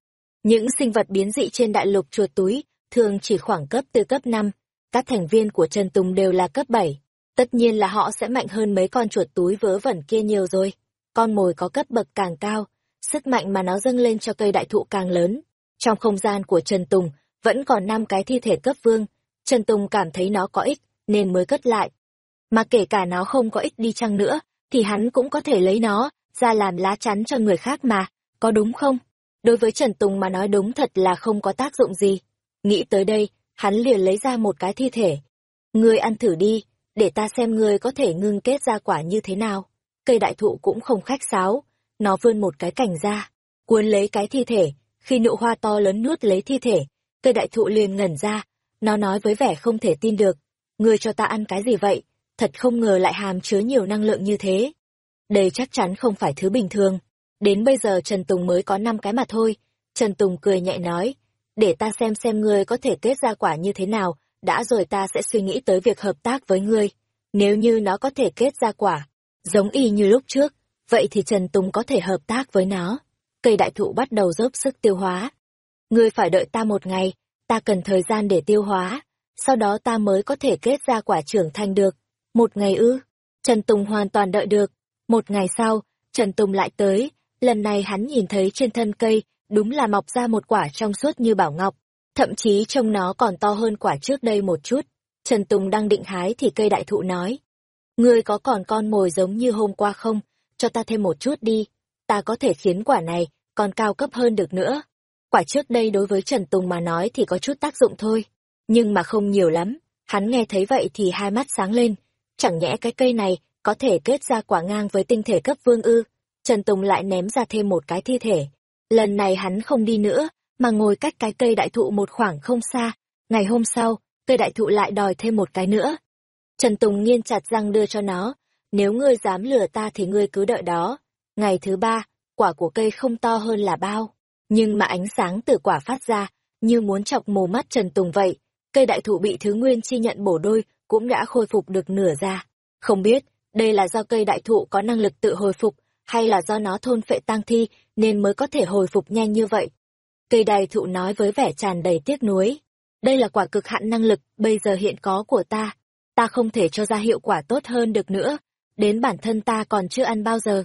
Những sinh vật biến dị trên đại lục chuột túi, thường chỉ khoảng cấp từ cấp 5. Các thành viên của Trần Tùng đều là cấp 7. Tất nhiên là họ sẽ mạnh hơn mấy con chuột túi vớ vẩn kia nhiều rồi. Con mồi có cấp bậc càng cao, sức mạnh mà nó dâng lên cho cây đại thụ càng lớn. Trong không gian của Trần Tùng, vẫn còn năm cái thi thể cấp vương. Trần Tùng cảm thấy nó có ích, nên mới cất lại. Mà kể cả nó không có ích đi chăng nữa, thì hắn cũng có thể lấy nó ra làm lá chắn cho người khác mà, có đúng không? Đối với Trần Tùng mà nói đúng thật là không có tác dụng gì. Nghĩ tới đây, hắn liền lấy ra một cái thi thể. Ngươi ăn thử đi, để ta xem ngươi có thể ngưng kết ra quả như thế nào. Cây đại thụ cũng không khách sáo, nó vươn một cái cành ra, cuốn lấy cái thi thể, khi nụ hoa to lớn nuốt lấy thi thể, cây đại thụ liền ngẩn ra, nó nói với vẻ không thể tin được, ngươi cho ta ăn cái gì vậy, thật không ngờ lại hàm chứa nhiều năng lượng như thế. Đây chắc chắn không phải thứ bình thường, đến bây giờ Trần Tùng mới có 5 cái mà thôi, Trần Tùng cười nhẹ nói, để ta xem xem ngươi có thể kết ra quả như thế nào, đã rồi ta sẽ suy nghĩ tới việc hợp tác với ngươi, nếu như nó có thể kết ra quả, giống y như lúc trước, vậy thì Trần Tùng có thể hợp tác với nó. Cây đại thụ bắt đầu dốc sức tiêu hóa. Ngươi phải đợi ta một ngày, ta cần thời gian để tiêu hóa, sau đó ta mới có thể kết ra quả trưởng thành được. Một ngày ư? Trần Tùng hoàn toàn đợi được. Một ngày sau, Trần Tùng lại tới, lần này hắn nhìn thấy trên thân cây, đúng là mọc ra một quả trong suốt như bảo ngọc, thậm chí trông nó còn to hơn quả trước đây một chút. Trần Tùng đang định hái thì cây đại thụ nói, Ngươi có còn con mồi giống như hôm qua không? Cho ta thêm một chút đi, ta có thể khiến quả này còn cao cấp hơn được nữa. Quả trước đây đối với Trần Tùng mà nói thì có chút tác dụng thôi, nhưng mà không nhiều lắm. Hắn nghe thấy vậy thì hai mắt sáng lên, chẳng nhẽ cái cây này có thể kết ra quả ngang với tinh thể cấp vương ư. Trần Tùng lại ném ra thêm một cái thi thể. Lần này hắn không đi nữa, mà ngồi cách cái cây đại thụ một khoảng không xa. Ngày hôm sau, cây đại thụ lại đòi thêm một cái nữa. Trần Tùng nghiên chặt răng đưa cho nó. Nếu ngươi dám lừa ta thì ngươi cứ đợi đó. Ngày thứ ba, quả của cây không to hơn là bao. Nhưng mà ánh sáng từ quả phát ra, như muốn chọc mù mắt Trần Tùng vậy. Cây đại thụ bị thứ nguyên chi nhận bổ đôi, cũng đã khôi phục được nửa ra. Không biết, đây là do cây đại thụ có năng lực tự hồi phục, hay là do nó thôn phệ tang thi, nên mới có thể hồi phục nhanh như vậy. Cây đại thụ nói với vẻ tràn đầy tiếc nuối. Đây là quả cực hạn năng lực bây giờ hiện có của ta. Ta không thể cho ra hiệu quả tốt hơn được nữa. Đến bản thân ta còn chưa ăn bao giờ.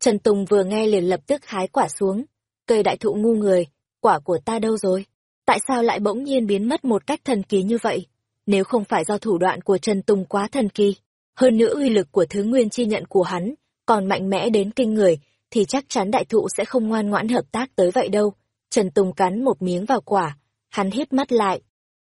Trần Tùng vừa nghe liền lập tức hái quả xuống. Cây đại thụ ngu người, quả của ta đâu rồi? Tại sao lại bỗng nhiên biến mất một cách thần kỳ như vậy? Nếu không phải do thủ đoạn của Trần Tùng quá thần kỳ, Hơn nữa uy lực của thứ nguyên chi nhận của hắn, còn mạnh mẽ đến kinh người, thì chắc chắn đại thụ sẽ không ngoan ngoãn hợp tác tới vậy đâu. Trần Tùng cắn một miếng vào quả, hắn hít mắt lại.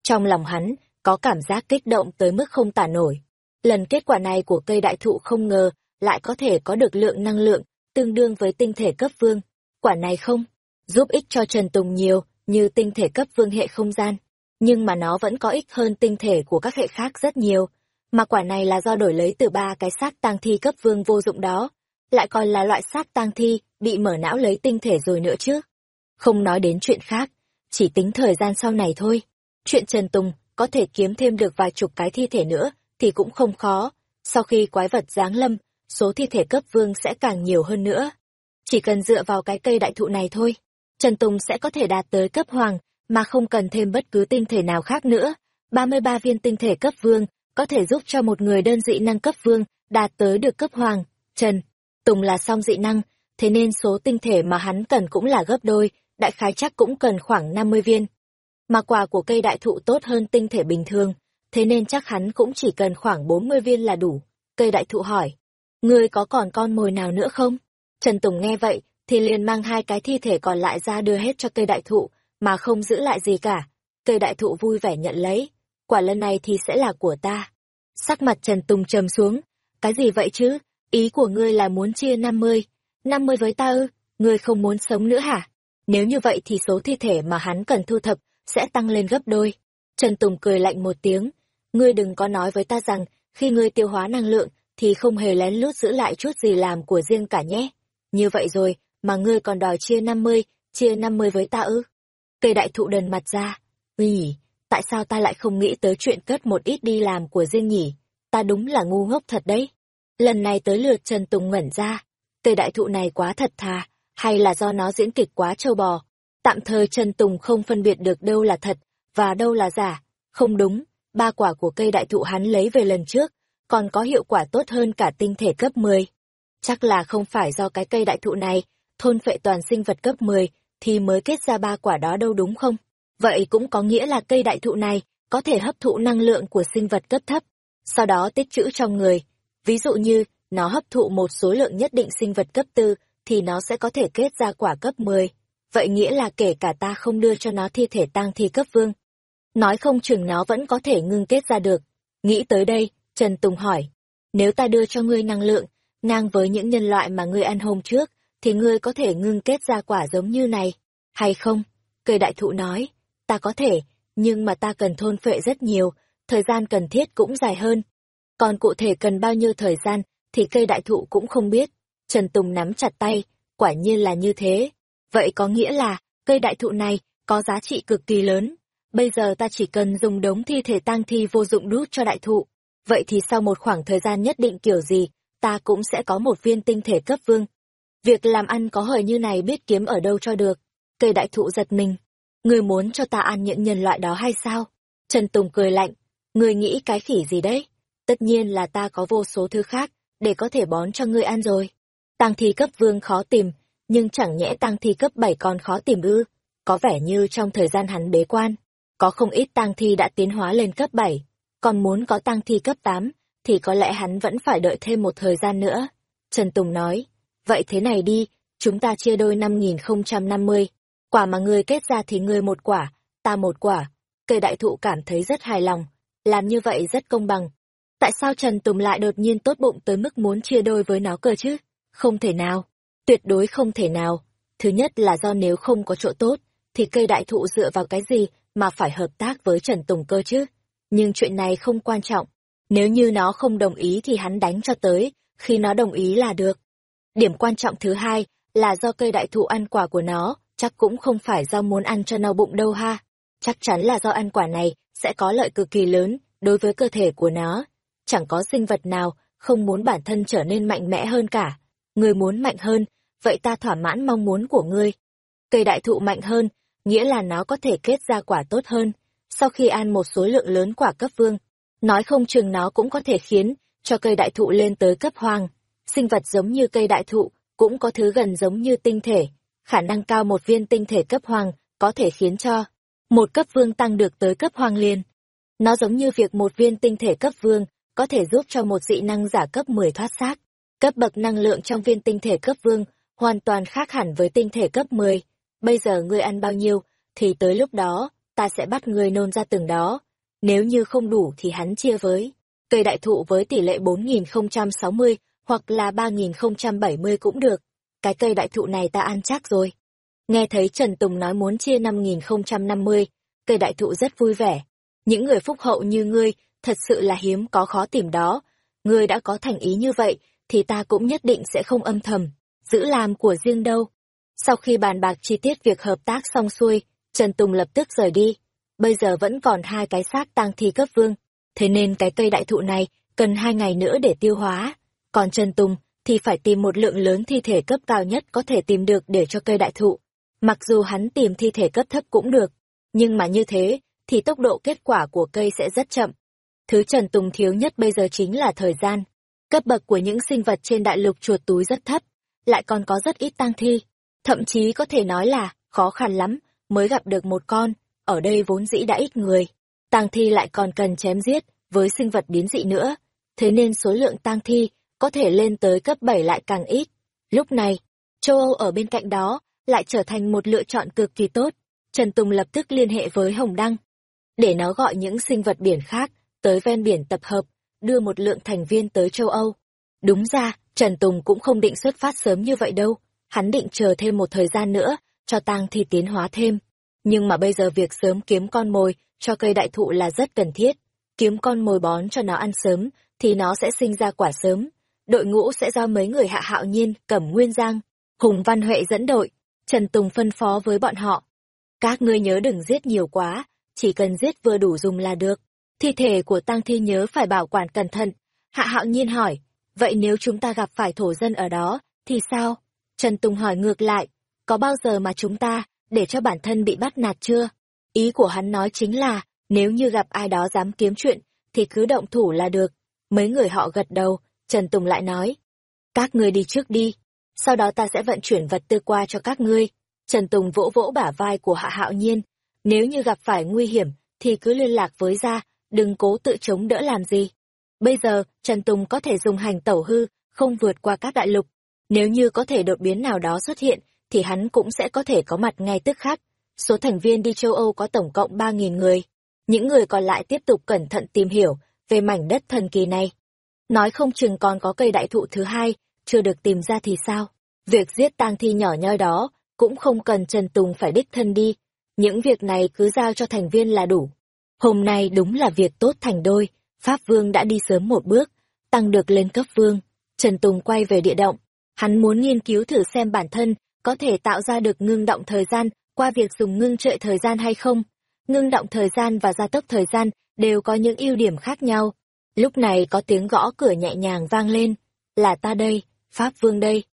Trong lòng hắn, có cảm giác kích động tới mức không tả nổi. Lần kết quả này của cây đại thụ không ngờ, lại có thể có được lượng năng lượng, tương đương với tinh thể cấp vương. Quả này không, giúp ích cho Trần Tùng nhiều, như tinh thể cấp vương hệ không gian. Nhưng mà nó vẫn có ích hơn tinh thể của các hệ khác rất nhiều. Mà quả này là do đổi lấy từ ba cái xác tang thi cấp vương vô dụng đó. Lại còn là loại xác tang thi, bị mở não lấy tinh thể rồi nữa chứ. Không nói đến chuyện khác, chỉ tính thời gian sau này thôi. Chuyện Trần Tùng có thể kiếm thêm được vài chục cái thi thể nữa, thì cũng không khó. Sau khi quái vật giáng lâm, số thi thể cấp vương sẽ càng nhiều hơn nữa. Chỉ cần dựa vào cái cây đại thụ này thôi, Trần Tùng sẽ có thể đạt tới cấp hoàng, mà không cần thêm bất cứ tinh thể nào khác nữa. 33 viên tinh thể cấp vương có thể giúp cho một người đơn dị năng cấp vương đạt tới được cấp hoàng. Trần Tùng là song dị năng, thế nên số tinh thể mà hắn cần cũng là gấp đôi, đại khái chắc cũng cần khoảng 50 viên. Mà quả của cây đại thụ tốt hơn tinh thể bình thường, thế nên chắc hắn cũng chỉ cần khoảng 40 viên là đủ. Cây đại thụ hỏi, ngươi có còn con mồi nào nữa không? Trần Tùng nghe vậy, thì liền mang hai cái thi thể còn lại ra đưa hết cho cây đại thụ, mà không giữ lại gì cả. Cây đại thụ vui vẻ nhận lấy, quả lần này thì sẽ là của ta. Sắc mặt Trần Tùng trầm xuống, cái gì vậy chứ? Ý của ngươi là muốn chia 50, 50 với ta ư? Ngươi không muốn sống nữa hả? Nếu như vậy thì số thi thể mà hắn cần thu thập sẽ tăng lên gấp đôi. Trần Tùng cười lạnh một tiếng, ngươi đừng có nói với ta rằng khi ngươi tiêu hóa năng lượng thì không hề lén lút giữ lại chút gì làm của riêng cả nhé. Như vậy rồi, mà ngươi còn đòi chia 50, chia 50 với ta ư? Cây đại thụ đần mặt ra, ủy, tại sao ta lại không nghĩ tới chuyện cất một ít đi làm của riêng nhỉ? Ta đúng là ngu ngốc thật đấy. Lần này tới lượt Trần Tùng ngẩn ra, cây đại thụ này quá thật thà, hay là do nó diễn kịch quá trâu bò? Tạm thời Trần Tùng không phân biệt được đâu là thật, và đâu là giả. Không đúng, ba quả của cây đại thụ hắn lấy về lần trước, còn có hiệu quả tốt hơn cả tinh thể cấp 10. Chắc là không phải do cái cây đại thụ này, thôn phệ toàn sinh vật cấp 10, thì mới kết ra ba quả đó đâu đúng không? Vậy cũng có nghĩa là cây đại thụ này có thể hấp thụ năng lượng của sinh vật cấp thấp, sau đó tích trữ trong người. Ví dụ như, nó hấp thụ một số lượng nhất định sinh vật cấp tư, thì nó sẽ có thể kết ra quả cấp 10. Vậy nghĩa là kể cả ta không đưa cho nó thi thể tăng thi cấp vương. Nói không chừng nó vẫn có thể ngưng kết ra được. Nghĩ tới đây, Trần Tùng hỏi. Nếu ta đưa cho ngươi năng lượng, ngang với những nhân loại mà ngươi ăn hôm trước, thì ngươi có thể ngưng kết ra quả giống như này, hay không? Cây đại thụ nói, ta có thể, nhưng mà ta cần thôn phệ rất nhiều, thời gian cần thiết cũng dài hơn. Còn cụ thể cần bao nhiêu thời gian, thì cây đại thụ cũng không biết. Trần Tùng nắm chặt tay, quả nhiên là như thế. Vậy có nghĩa là, cây đại thụ này có giá trị cực kỳ lớn. Bây giờ ta chỉ cần dùng đống thi thể tang thi vô dụng đút cho đại thụ. Vậy thì sau một khoảng thời gian nhất định kiểu gì, ta cũng sẽ có một viên tinh thể cấp vương. Việc làm ăn có hời như này biết kiếm ở đâu cho được. Cây đại thụ giật mình. Người muốn cho ta ăn những nhân loại đó hay sao? Trần Tùng cười lạnh. Người nghĩ cái khỉ gì đấy? Tất nhiên là ta có vô số thứ khác, để có thể bón cho ngươi ăn rồi. Tăng thi cấp vương khó tìm, nhưng chẳng nhẽ tăng thi cấp 7 còn khó tìm ư. Có vẻ như trong thời gian hắn bế quan, có không ít tăng thi đã tiến hóa lên cấp 7, còn muốn có tăng thi cấp 8, thì có lẽ hắn vẫn phải đợi thêm một thời gian nữa. Trần Tùng nói, vậy thế này đi, chúng ta chia đôi 5050, quả mà ngươi kết ra thì ngươi một quả, ta một quả. Cây đại thụ cảm thấy rất hài lòng, làm như vậy rất công bằng. Tại sao Trần Tùng lại đột nhiên tốt bụng tới mức muốn chia đôi với nó cơ chứ? Không thể nào, tuyệt đối không thể nào. Thứ nhất là do nếu không có chỗ tốt, thì cây đại thụ dựa vào cái gì mà phải hợp tác với Trần Tùng cơ chứ? Nhưng chuyện này không quan trọng. Nếu như nó không đồng ý thì hắn đánh cho tới, khi nó đồng ý là được. Điểm quan trọng thứ hai là do cây đại thụ ăn quả của nó, chắc cũng không phải do muốn ăn cho no bụng đâu ha. Chắc chắn là do ăn quả này sẽ có lợi cực kỳ lớn đối với cơ thể của nó. Chẳng có sinh vật nào không muốn bản thân trở nên mạnh mẽ hơn cả. Người muốn mạnh hơn, vậy ta thỏa mãn mong muốn của ngươi. Cây đại thụ mạnh hơn, nghĩa là nó có thể kết ra quả tốt hơn. Sau khi ăn một số lượng lớn quả cấp vương, nói không chừng nó cũng có thể khiến cho cây đại thụ lên tới cấp hoàng. Sinh vật giống như cây đại thụ cũng có thứ gần giống như tinh thể, khả năng cao một viên tinh thể cấp hoàng có thể khiến cho một cấp vương tăng được tới cấp hoàng liền. Nó giống như việc một viên tinh thể cấp vương có thể giúp cho một dị năng giả cấp 10 thoát xác. Cấp bậc năng lượng trong viên tinh thể cấp vương hoàn toàn khác hẳn với tinh thể cấp 10. Bây giờ ngươi ăn bao nhiêu, thì tới lúc đó, ta sẽ bắt ngươi nôn ra từng đó. Nếu như không đủ thì hắn chia với. Cây đại thụ với tỷ lệ 4060 hoặc là 3070 cũng được. Cái cây đại thụ này ta ăn chắc rồi. Nghe thấy Trần Tùng nói muốn chia 5050, cây đại thụ rất vui vẻ. Những người phúc hậu như ngươi, thật sự là hiếm có khó tìm đó. Ngươi đã có thành ý như vậy, thì ta cũng nhất định sẽ không âm thầm, giữ làm của riêng đâu. Sau khi bàn bạc chi tiết việc hợp tác xong xuôi, Trần Tùng lập tức rời đi. Bây giờ vẫn còn hai cái xác tang thi cấp vương, thế nên cái cây đại thụ này cần hai ngày nữa để tiêu hóa. Còn Trần Tùng thì phải tìm một lượng lớn thi thể cấp cao nhất có thể tìm được để cho cây đại thụ. Mặc dù hắn tìm thi thể cấp thấp cũng được, nhưng mà như thế thì tốc độ kết quả của cây sẽ rất chậm. Thứ Trần Tùng thiếu nhất bây giờ chính là thời gian. Cấp bậc của những sinh vật trên đại lục chuột túi rất thấp, lại còn có rất ít tang thi. Thậm chí có thể nói là khó khăn lắm mới gặp được một con, ở đây vốn dĩ đã ít người. Tang thi lại còn cần chém giết với sinh vật biến dị nữa, thế nên số lượng tang thi có thể lên tới cấp 7 lại càng ít. Lúc này, châu Âu ở bên cạnh đó lại trở thành một lựa chọn cực kỳ tốt. Trần Tùng lập tức liên hệ với Hồng Đăng, để nó gọi những sinh vật biển khác tới ven biển tập hợp, đưa một lượng thành viên tới châu Âu. Đúng ra, Trần Tùng cũng không định xuất phát sớm như vậy đâu, hắn định chờ thêm một thời gian nữa, cho tang thì tiến hóa thêm. Nhưng mà bây giờ việc sớm kiếm con mồi cho cây đại thụ là rất cần thiết. Kiếm con mồi bón cho nó ăn sớm, thì nó sẽ sinh ra quả sớm. Đội ngũ sẽ do mấy người hạ hạo nhiên, cẩm nguyên giang, Hùng Văn Huệ dẫn đội. Trần Tùng phân phó với bọn họ. Các ngươi nhớ đừng giết nhiều quá, chỉ cần giết vừa đủ dùng là được. Thi thể của tang thi nhớ phải bảo quản cẩn thận. Hạ hạo nhiên hỏi, vậy nếu chúng ta gặp phải thổ dân ở đó, thì sao? Trần Tùng hỏi ngược lại, có bao giờ mà chúng ta, để cho bản thân bị bắt nạt chưa? Ý của hắn nói chính là, nếu như gặp ai đó dám kiếm chuyện, thì cứ động thủ là được. Mấy người họ gật đầu, Trần Tùng lại nói, các ngươi đi trước đi, sau đó ta sẽ vận chuyển vật tư qua cho các ngươi. Trần Tùng vỗ vỗ bả vai của Hạ Hạo Nhiên, nếu như gặp phải nguy hiểm, thì cứ liên lạc với gia, đừng cố tự chống đỡ làm gì. Bây giờ, Trần Tùng có thể dùng hành tẩu hư, không vượt qua các đại lục. Nếu như có thể đột biến nào đó xuất hiện, thì hắn cũng sẽ có thể có mặt ngay tức khắc. Số thành viên đi châu Âu có tổng cộng 3.000 người. Những người còn lại tiếp tục cẩn thận tìm hiểu về mảnh đất thần kỳ này. Nói không chừng còn có cây đại thụ thứ hai, chưa được tìm ra thì sao? Việc giết tang thi nhỏ nhoi đó, cũng không cần Trần Tùng phải đích thân đi. Những việc này cứ giao cho thành viên là đủ. Hôm nay đúng là việc tốt thành đôi, Pháp Vương đã đi sớm một bước, tăng được lên cấp Vương. Trần Tùng quay về địa động. Hắn muốn nghiên cứu thử xem bản thân có thể tạo ra được ngưng động thời gian qua việc dùng ngưng trệ thời gian hay không. Ngưng động thời gian và gia tốc thời gian đều có những ưu điểm khác nhau. Lúc này có tiếng gõ cửa nhẹ nhàng vang lên. Là ta đây, Pháp Vương đây.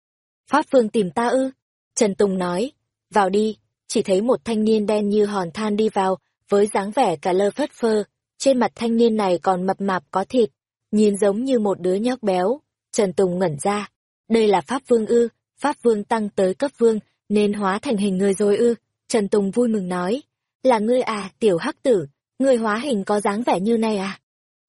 Pháp Vương tìm ta ư? Trần Tùng nói. Vào đi, chỉ thấy một thanh niên đen như hòn than đi vào, với dáng vẻ cả lơ phất phơ. Trên mặt thanh niên này còn mập mạp có thịt, nhìn giống như một đứa nhóc béo. Trần Tùng ngẩn ra. Đây là Pháp Vương ư, Pháp Vương tăng tới cấp Vương, nên hóa thành hình người rồi ư. Trần Tùng vui mừng nói. Là ngươi à, tiểu hắc tử, ngươi hóa hình có dáng vẻ như này à?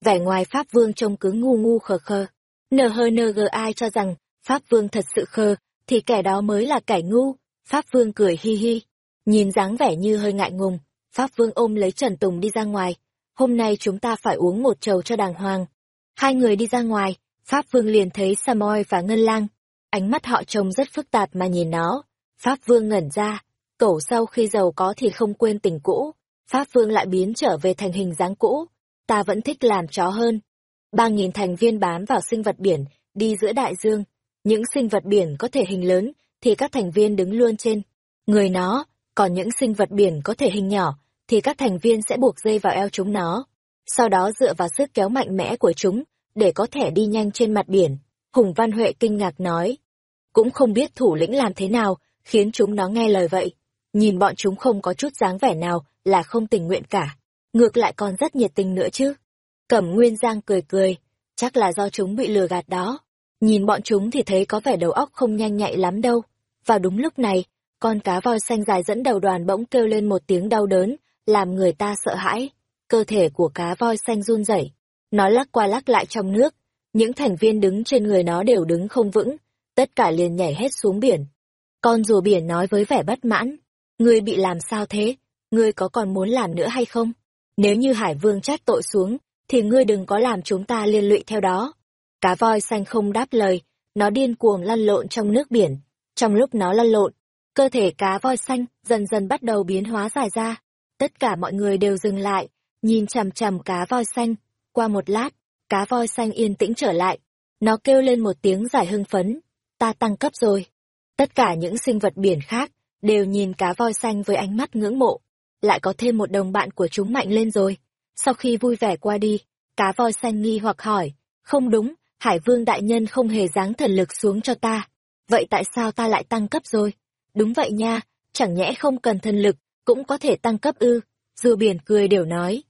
Vẻ ngoài Pháp Vương trông cứ ngu ngu khờ khờ. Nờ hờ nờ gờ ai cho rằng Pháp Vương thật sự khờ, thì kẻ đó mới là kẻ ngu. Pháp Vương cười hi hi. Nhìn dáng vẻ như hơi ngại ngùng, Pháp Vương ôm lấy Trần Tùng đi ra ngoài. Hôm nay chúng ta phải uống một trầu cho đàng hoàng. Hai người đi ra ngoài, Pháp Vương liền thấy Samoy và Ngân Lang. Ánh mắt họ trông rất phức tạp mà nhìn nó. Pháp Vương ngẩn ra, cẩu sau khi giàu có thì không quên tình cũ. Pháp Vương lại biến trở về thành hình dáng cũ. Ta vẫn thích làm chó hơn. Ba nghìn thành viên bám vào sinh vật biển, đi giữa đại dương. Những sinh vật biển có thể hình lớn, thì các thành viên đứng luôn trên. Người nó, còn những sinh vật biển có thể hình nhỏ, thì các thành viên sẽ buộc dây vào eo chúng nó. Sau đó dựa vào sức kéo mạnh mẽ của chúng, để có thể đi nhanh trên mặt biển. Hùng Văn Huệ kinh ngạc nói. Cũng không biết thủ lĩnh làm thế nào, khiến chúng nó nghe lời vậy. Nhìn bọn chúng không có chút dáng vẻ nào là không tình nguyện cả. Ngược lại còn rất nhiệt tình nữa chứ. Cẩm Nguyên Giang cười cười, chắc là do chúng bị lừa gạt đó. Nhìn bọn chúng thì thấy có vẻ đầu óc không nhanh nhạy lắm đâu. Vào đúng lúc này, con cá voi xanh dài dẫn đầu đoàn bỗng kêu lên một tiếng đau đớn, làm người ta sợ hãi. Cơ thể của cá voi xanh run rẩy. Nó lắc qua lắc lại trong nước, những thành viên đứng trên người nó đều đứng không vững, tất cả liền nhảy hết xuống biển. Con rùa biển nói với vẻ bất mãn, ngươi bị làm sao thế, ngươi có còn muốn làm nữa hay không? Nếu như Hải Vương trách tội xuống, thì ngươi đừng có làm chúng ta liên lụy theo đó. Cá voi xanh không đáp lời, nó điên cuồng lăn lộn trong nước biển. Trong lúc nó lăn lộn, cơ thể cá voi xanh dần dần bắt đầu biến hóa dài ra. Tất cả mọi người đều dừng lại, nhìn chằm chằm cá voi xanh. Qua một lát, cá voi xanh yên tĩnh trở lại. Nó kêu lên một tiếng giải hưng phấn. Ta tăng cấp rồi. Tất cả những sinh vật biển khác đều nhìn cá voi xanh với ánh mắt ngưỡng mộ. Lại có thêm một đồng bạn của chúng mạnh lên rồi. Sau khi vui vẻ qua đi, cá voi xanh nghi hoặc hỏi, không đúng, Hải Vương Đại Nhân không hề giáng thần lực xuống cho ta. Vậy tại sao ta lại tăng cấp rồi? Đúng vậy nha, chẳng nhẽ không cần thần lực, cũng có thể tăng cấp ư. Dư biển cười đều nói.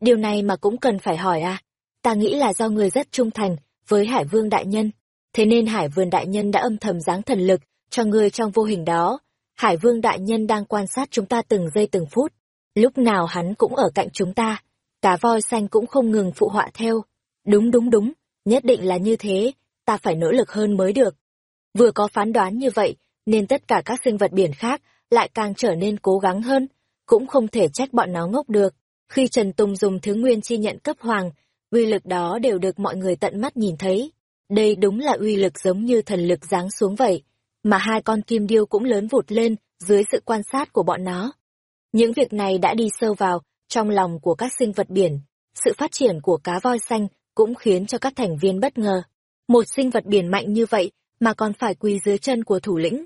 Điều này mà cũng cần phải hỏi à? Ta nghĩ là do người rất trung thành với Hải Vương Đại Nhân. Thế nên Hải Vương Đại Nhân đã âm thầm giáng thần lực cho người trong vô hình đó. Hải Vương Đại Nhân đang quan sát chúng ta từng giây từng phút. Lúc nào hắn cũng ở cạnh chúng ta. Cá voi xanh cũng không ngừng phụ họa theo. Đúng đúng đúng, nhất định là như thế, ta phải nỗ lực hơn mới được. Vừa có phán đoán như vậy, nên tất cả các sinh vật biển khác lại càng trở nên cố gắng hơn, cũng không thể trách bọn nó ngốc được. Khi Trần Tùng dùng thứ nguyên chi nhận cấp hoàng, uy lực đó đều được mọi người tận mắt nhìn thấy. Đây đúng là uy lực giống như thần lực giáng xuống vậy, mà hai con kim điêu cũng lớn vụt lên dưới sự quan sát của bọn nó. Những việc này đã đi sâu vào trong lòng của các sinh vật biển. Sự phát triển của cá voi xanh cũng khiến cho các thành viên bất ngờ. Một sinh vật biển mạnh như vậy mà còn phải quỳ dưới chân của thủ lĩnh.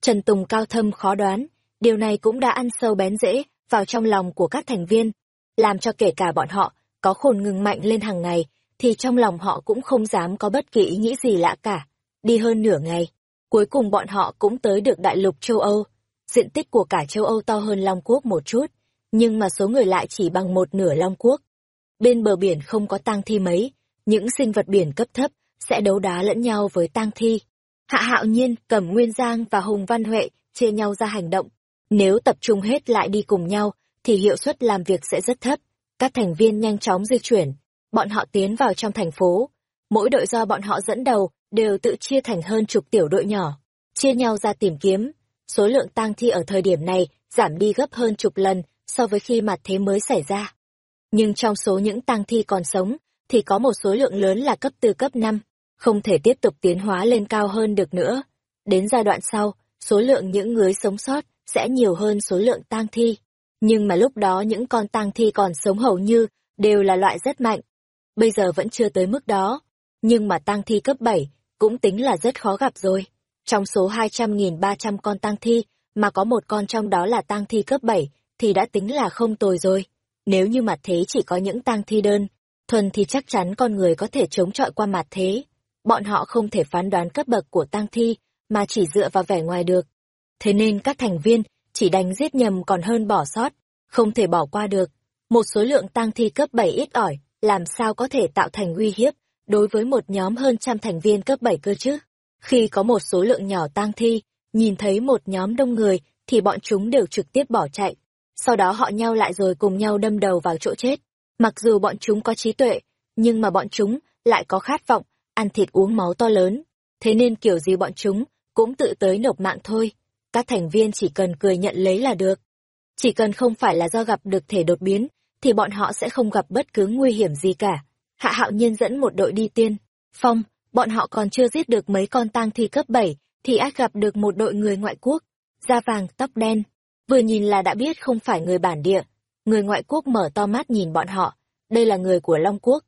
Trần Tùng cao thâm khó đoán, điều này cũng đã ăn sâu bén rễ vào trong lòng của các thành viên, làm cho kể cả bọn họ có khôn ngừng mạnh lên hàng ngày, thì trong lòng họ cũng không dám có bất kỳ ý nghĩ gì lạ cả. Đi hơn nửa ngày, cuối cùng bọn họ cũng tới được đại lục châu Âu. Diện tích của cả châu Âu to hơn Long Quốc một chút, nhưng mà số người lại chỉ bằng một nửa Long Quốc. Bên bờ biển không có tang thi mấy, những sinh vật biển cấp thấp sẽ đấu đá lẫn nhau với tang thi. Hạ Hạo Nhiên, Cẩm Nguyên Giang và Hùng Văn Huệ chia nhau ra hành động. Nếu tập trung hết lại đi cùng nhau, thì hiệu suất làm việc sẽ rất thấp. Các thành viên nhanh chóng di chuyển. Bọn họ tiến vào trong thành phố. Mỗi đội do bọn họ dẫn đầu đều tự chia thành hơn chục tiểu đội nhỏ. Chia nhau ra tìm kiếm. Số lượng tang thi ở thời điểm này giảm đi gấp hơn chục lần so với khi mặt thế mới xảy ra. Nhưng trong số những tang thi còn sống, thì có một số lượng lớn là cấp từ cấp 5, không thể tiếp tục tiến hóa lên cao hơn được nữa. Đến giai đoạn sau, số lượng những người sống sót sẽ nhiều hơn số lượng tang thi. Nhưng mà lúc đó những con tang thi còn sống hầu như đều là loại rất mạnh. Bây giờ vẫn chưa tới mức đó, nhưng mà tang thi cấp 7 cũng tính là rất khó gặp rồi. Trong số 200.300 con tang thi, mà có một con trong đó là tang thi cấp 7, thì đã tính là không tồi rồi. Nếu như mặt thế chỉ có những tang thi đơn, thuần thì chắc chắn con người có thể chống chọi qua mặt thế. Bọn họ không thể phán đoán cấp bậc của tang thi, mà chỉ dựa vào vẻ ngoài được. Thế nên các thành viên chỉ đánh giết nhầm còn hơn bỏ sót, không thể bỏ qua được. Một số lượng tang thi cấp 7 ít ỏi, làm sao có thể tạo thành uy hiếp đối với một nhóm hơn trăm thành viên cấp 7 cơ chứ? Khi có một số lượng nhỏ tang thi, nhìn thấy một nhóm đông người thì bọn chúng đều trực tiếp bỏ chạy. Sau đó họ nhau lại rồi cùng nhau đâm đầu vào chỗ chết. Mặc dù bọn chúng có trí tuệ, nhưng mà bọn chúng lại có khát vọng, ăn thịt uống máu to lớn. Thế nên kiểu gì bọn chúng cũng tự tới nộp mạng thôi. Các thành viên chỉ cần cười nhận lấy là được. Chỉ cần không phải là do gặp được thể đột biến, thì bọn họ sẽ không gặp bất cứ nguy hiểm gì cả. Hạ hạo nhiên dẫn một đội đi tiên. Phong, bọn họ còn chưa giết được mấy con tang thi cấp bảy, thì ác gặp được một đội người ngoại quốc. Da vàng, tóc đen. Vừa nhìn là đã biết không phải người bản địa. Người ngoại quốc mở to mắt nhìn bọn họ. Đây là người của Long Quốc.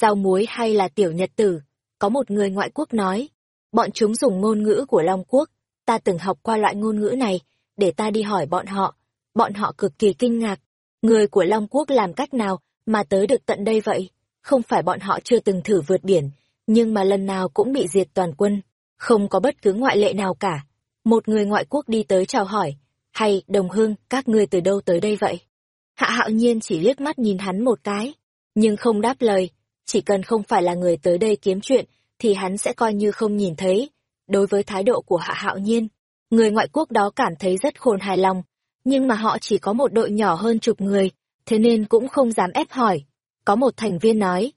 Rau muối hay là tiểu nhật tử? Có một người ngoại quốc nói. Bọn chúng dùng ngôn ngữ của Long Quốc. Ta từng học qua loại ngôn ngữ này, để ta đi hỏi bọn họ. Bọn họ cực kỳ kinh ngạc. Người của Long Quốc làm cách nào mà tới được tận đây vậy? Không phải bọn họ chưa từng thử vượt biển, nhưng mà lần nào cũng bị diệt toàn quân. Không có bất cứ ngoại lệ nào cả. Một người ngoại quốc đi tới chào hỏi. Hay, đồng hương, các ngươi từ đâu tới đây vậy? Hạ hạo nhiên chỉ liếc mắt nhìn hắn một cái, nhưng không đáp lời. Chỉ cần không phải là người tới đây kiếm chuyện, thì hắn sẽ coi như không nhìn thấy. Đối với thái độ của hạ hạo nhiên, người ngoại quốc đó cảm thấy rất khôn hài lòng, nhưng mà họ chỉ có một đội nhỏ hơn chục người, thế nên cũng không dám ép hỏi. Có một thành viên nói,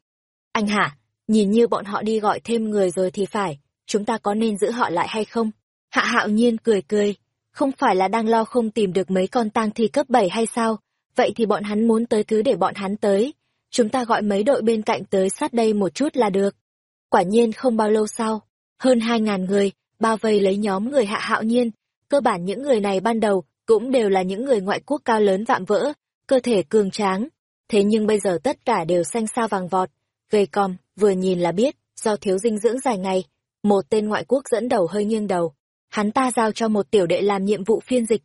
Anh hả, nhìn như bọn họ đi gọi thêm người rồi thì phải, chúng ta có nên giữ họ lại hay không? Hạ hạo nhiên cười cười, không phải là đang lo không tìm được mấy con tang thi cấp 7 hay sao? Vậy thì bọn hắn muốn tới cứ để bọn hắn tới. Chúng ta gọi mấy đội bên cạnh tới sát đây một chút là được. Quả nhiên không bao lâu sau, hơn hai ngàn người, bao vây lấy nhóm người hạ hạo nhiên. Cơ bản những người này ban đầu cũng đều là những người ngoại quốc cao lớn vạm vỡ, cơ thể cường tráng. Thế nhưng bây giờ tất cả đều xanh sao vàng vọt, gầy còm, vừa nhìn là biết, do thiếu dinh dưỡng dài ngày. Một tên ngoại quốc dẫn đầu hơi nghiêng đầu. Hắn ta giao cho một tiểu đệ làm nhiệm vụ phiên dịch.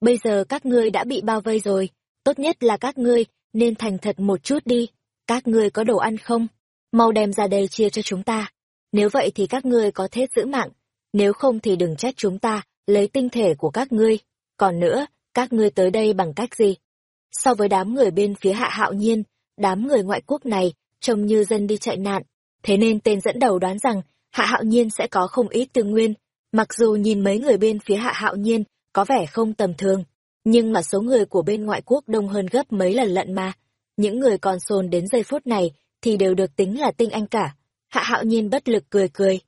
Bây giờ các ngươi đã bị bao vây rồi, tốt nhất là các ngươi nên thành thật một chút đi. Các ngươi có đồ ăn không? Mau đem ra đây chia cho chúng ta. Nếu vậy thì các ngươi có thể giữ mạng, nếu không thì đừng trách chúng ta lấy tinh thể của các ngươi. Còn nữa, các ngươi tới đây bằng cách gì? So với đám người bên phía hạ hạo nhiên, đám người ngoại quốc này trông như dân đi chạy nạn. Thế nên tên dẫn đầu đoán rằng hạ hạo nhiên sẽ có không ít tương nguyên. Mặc dù nhìn mấy người bên phía hạ hạo nhiên có vẻ không tầm thường, nhưng mà số người của bên ngoại quốc đông hơn gấp mấy lần lận mà. Những người còn sồn đến giây phút này thì đều được tính là tinh anh cả. Hạ hạo nhiên bất lực cười cười.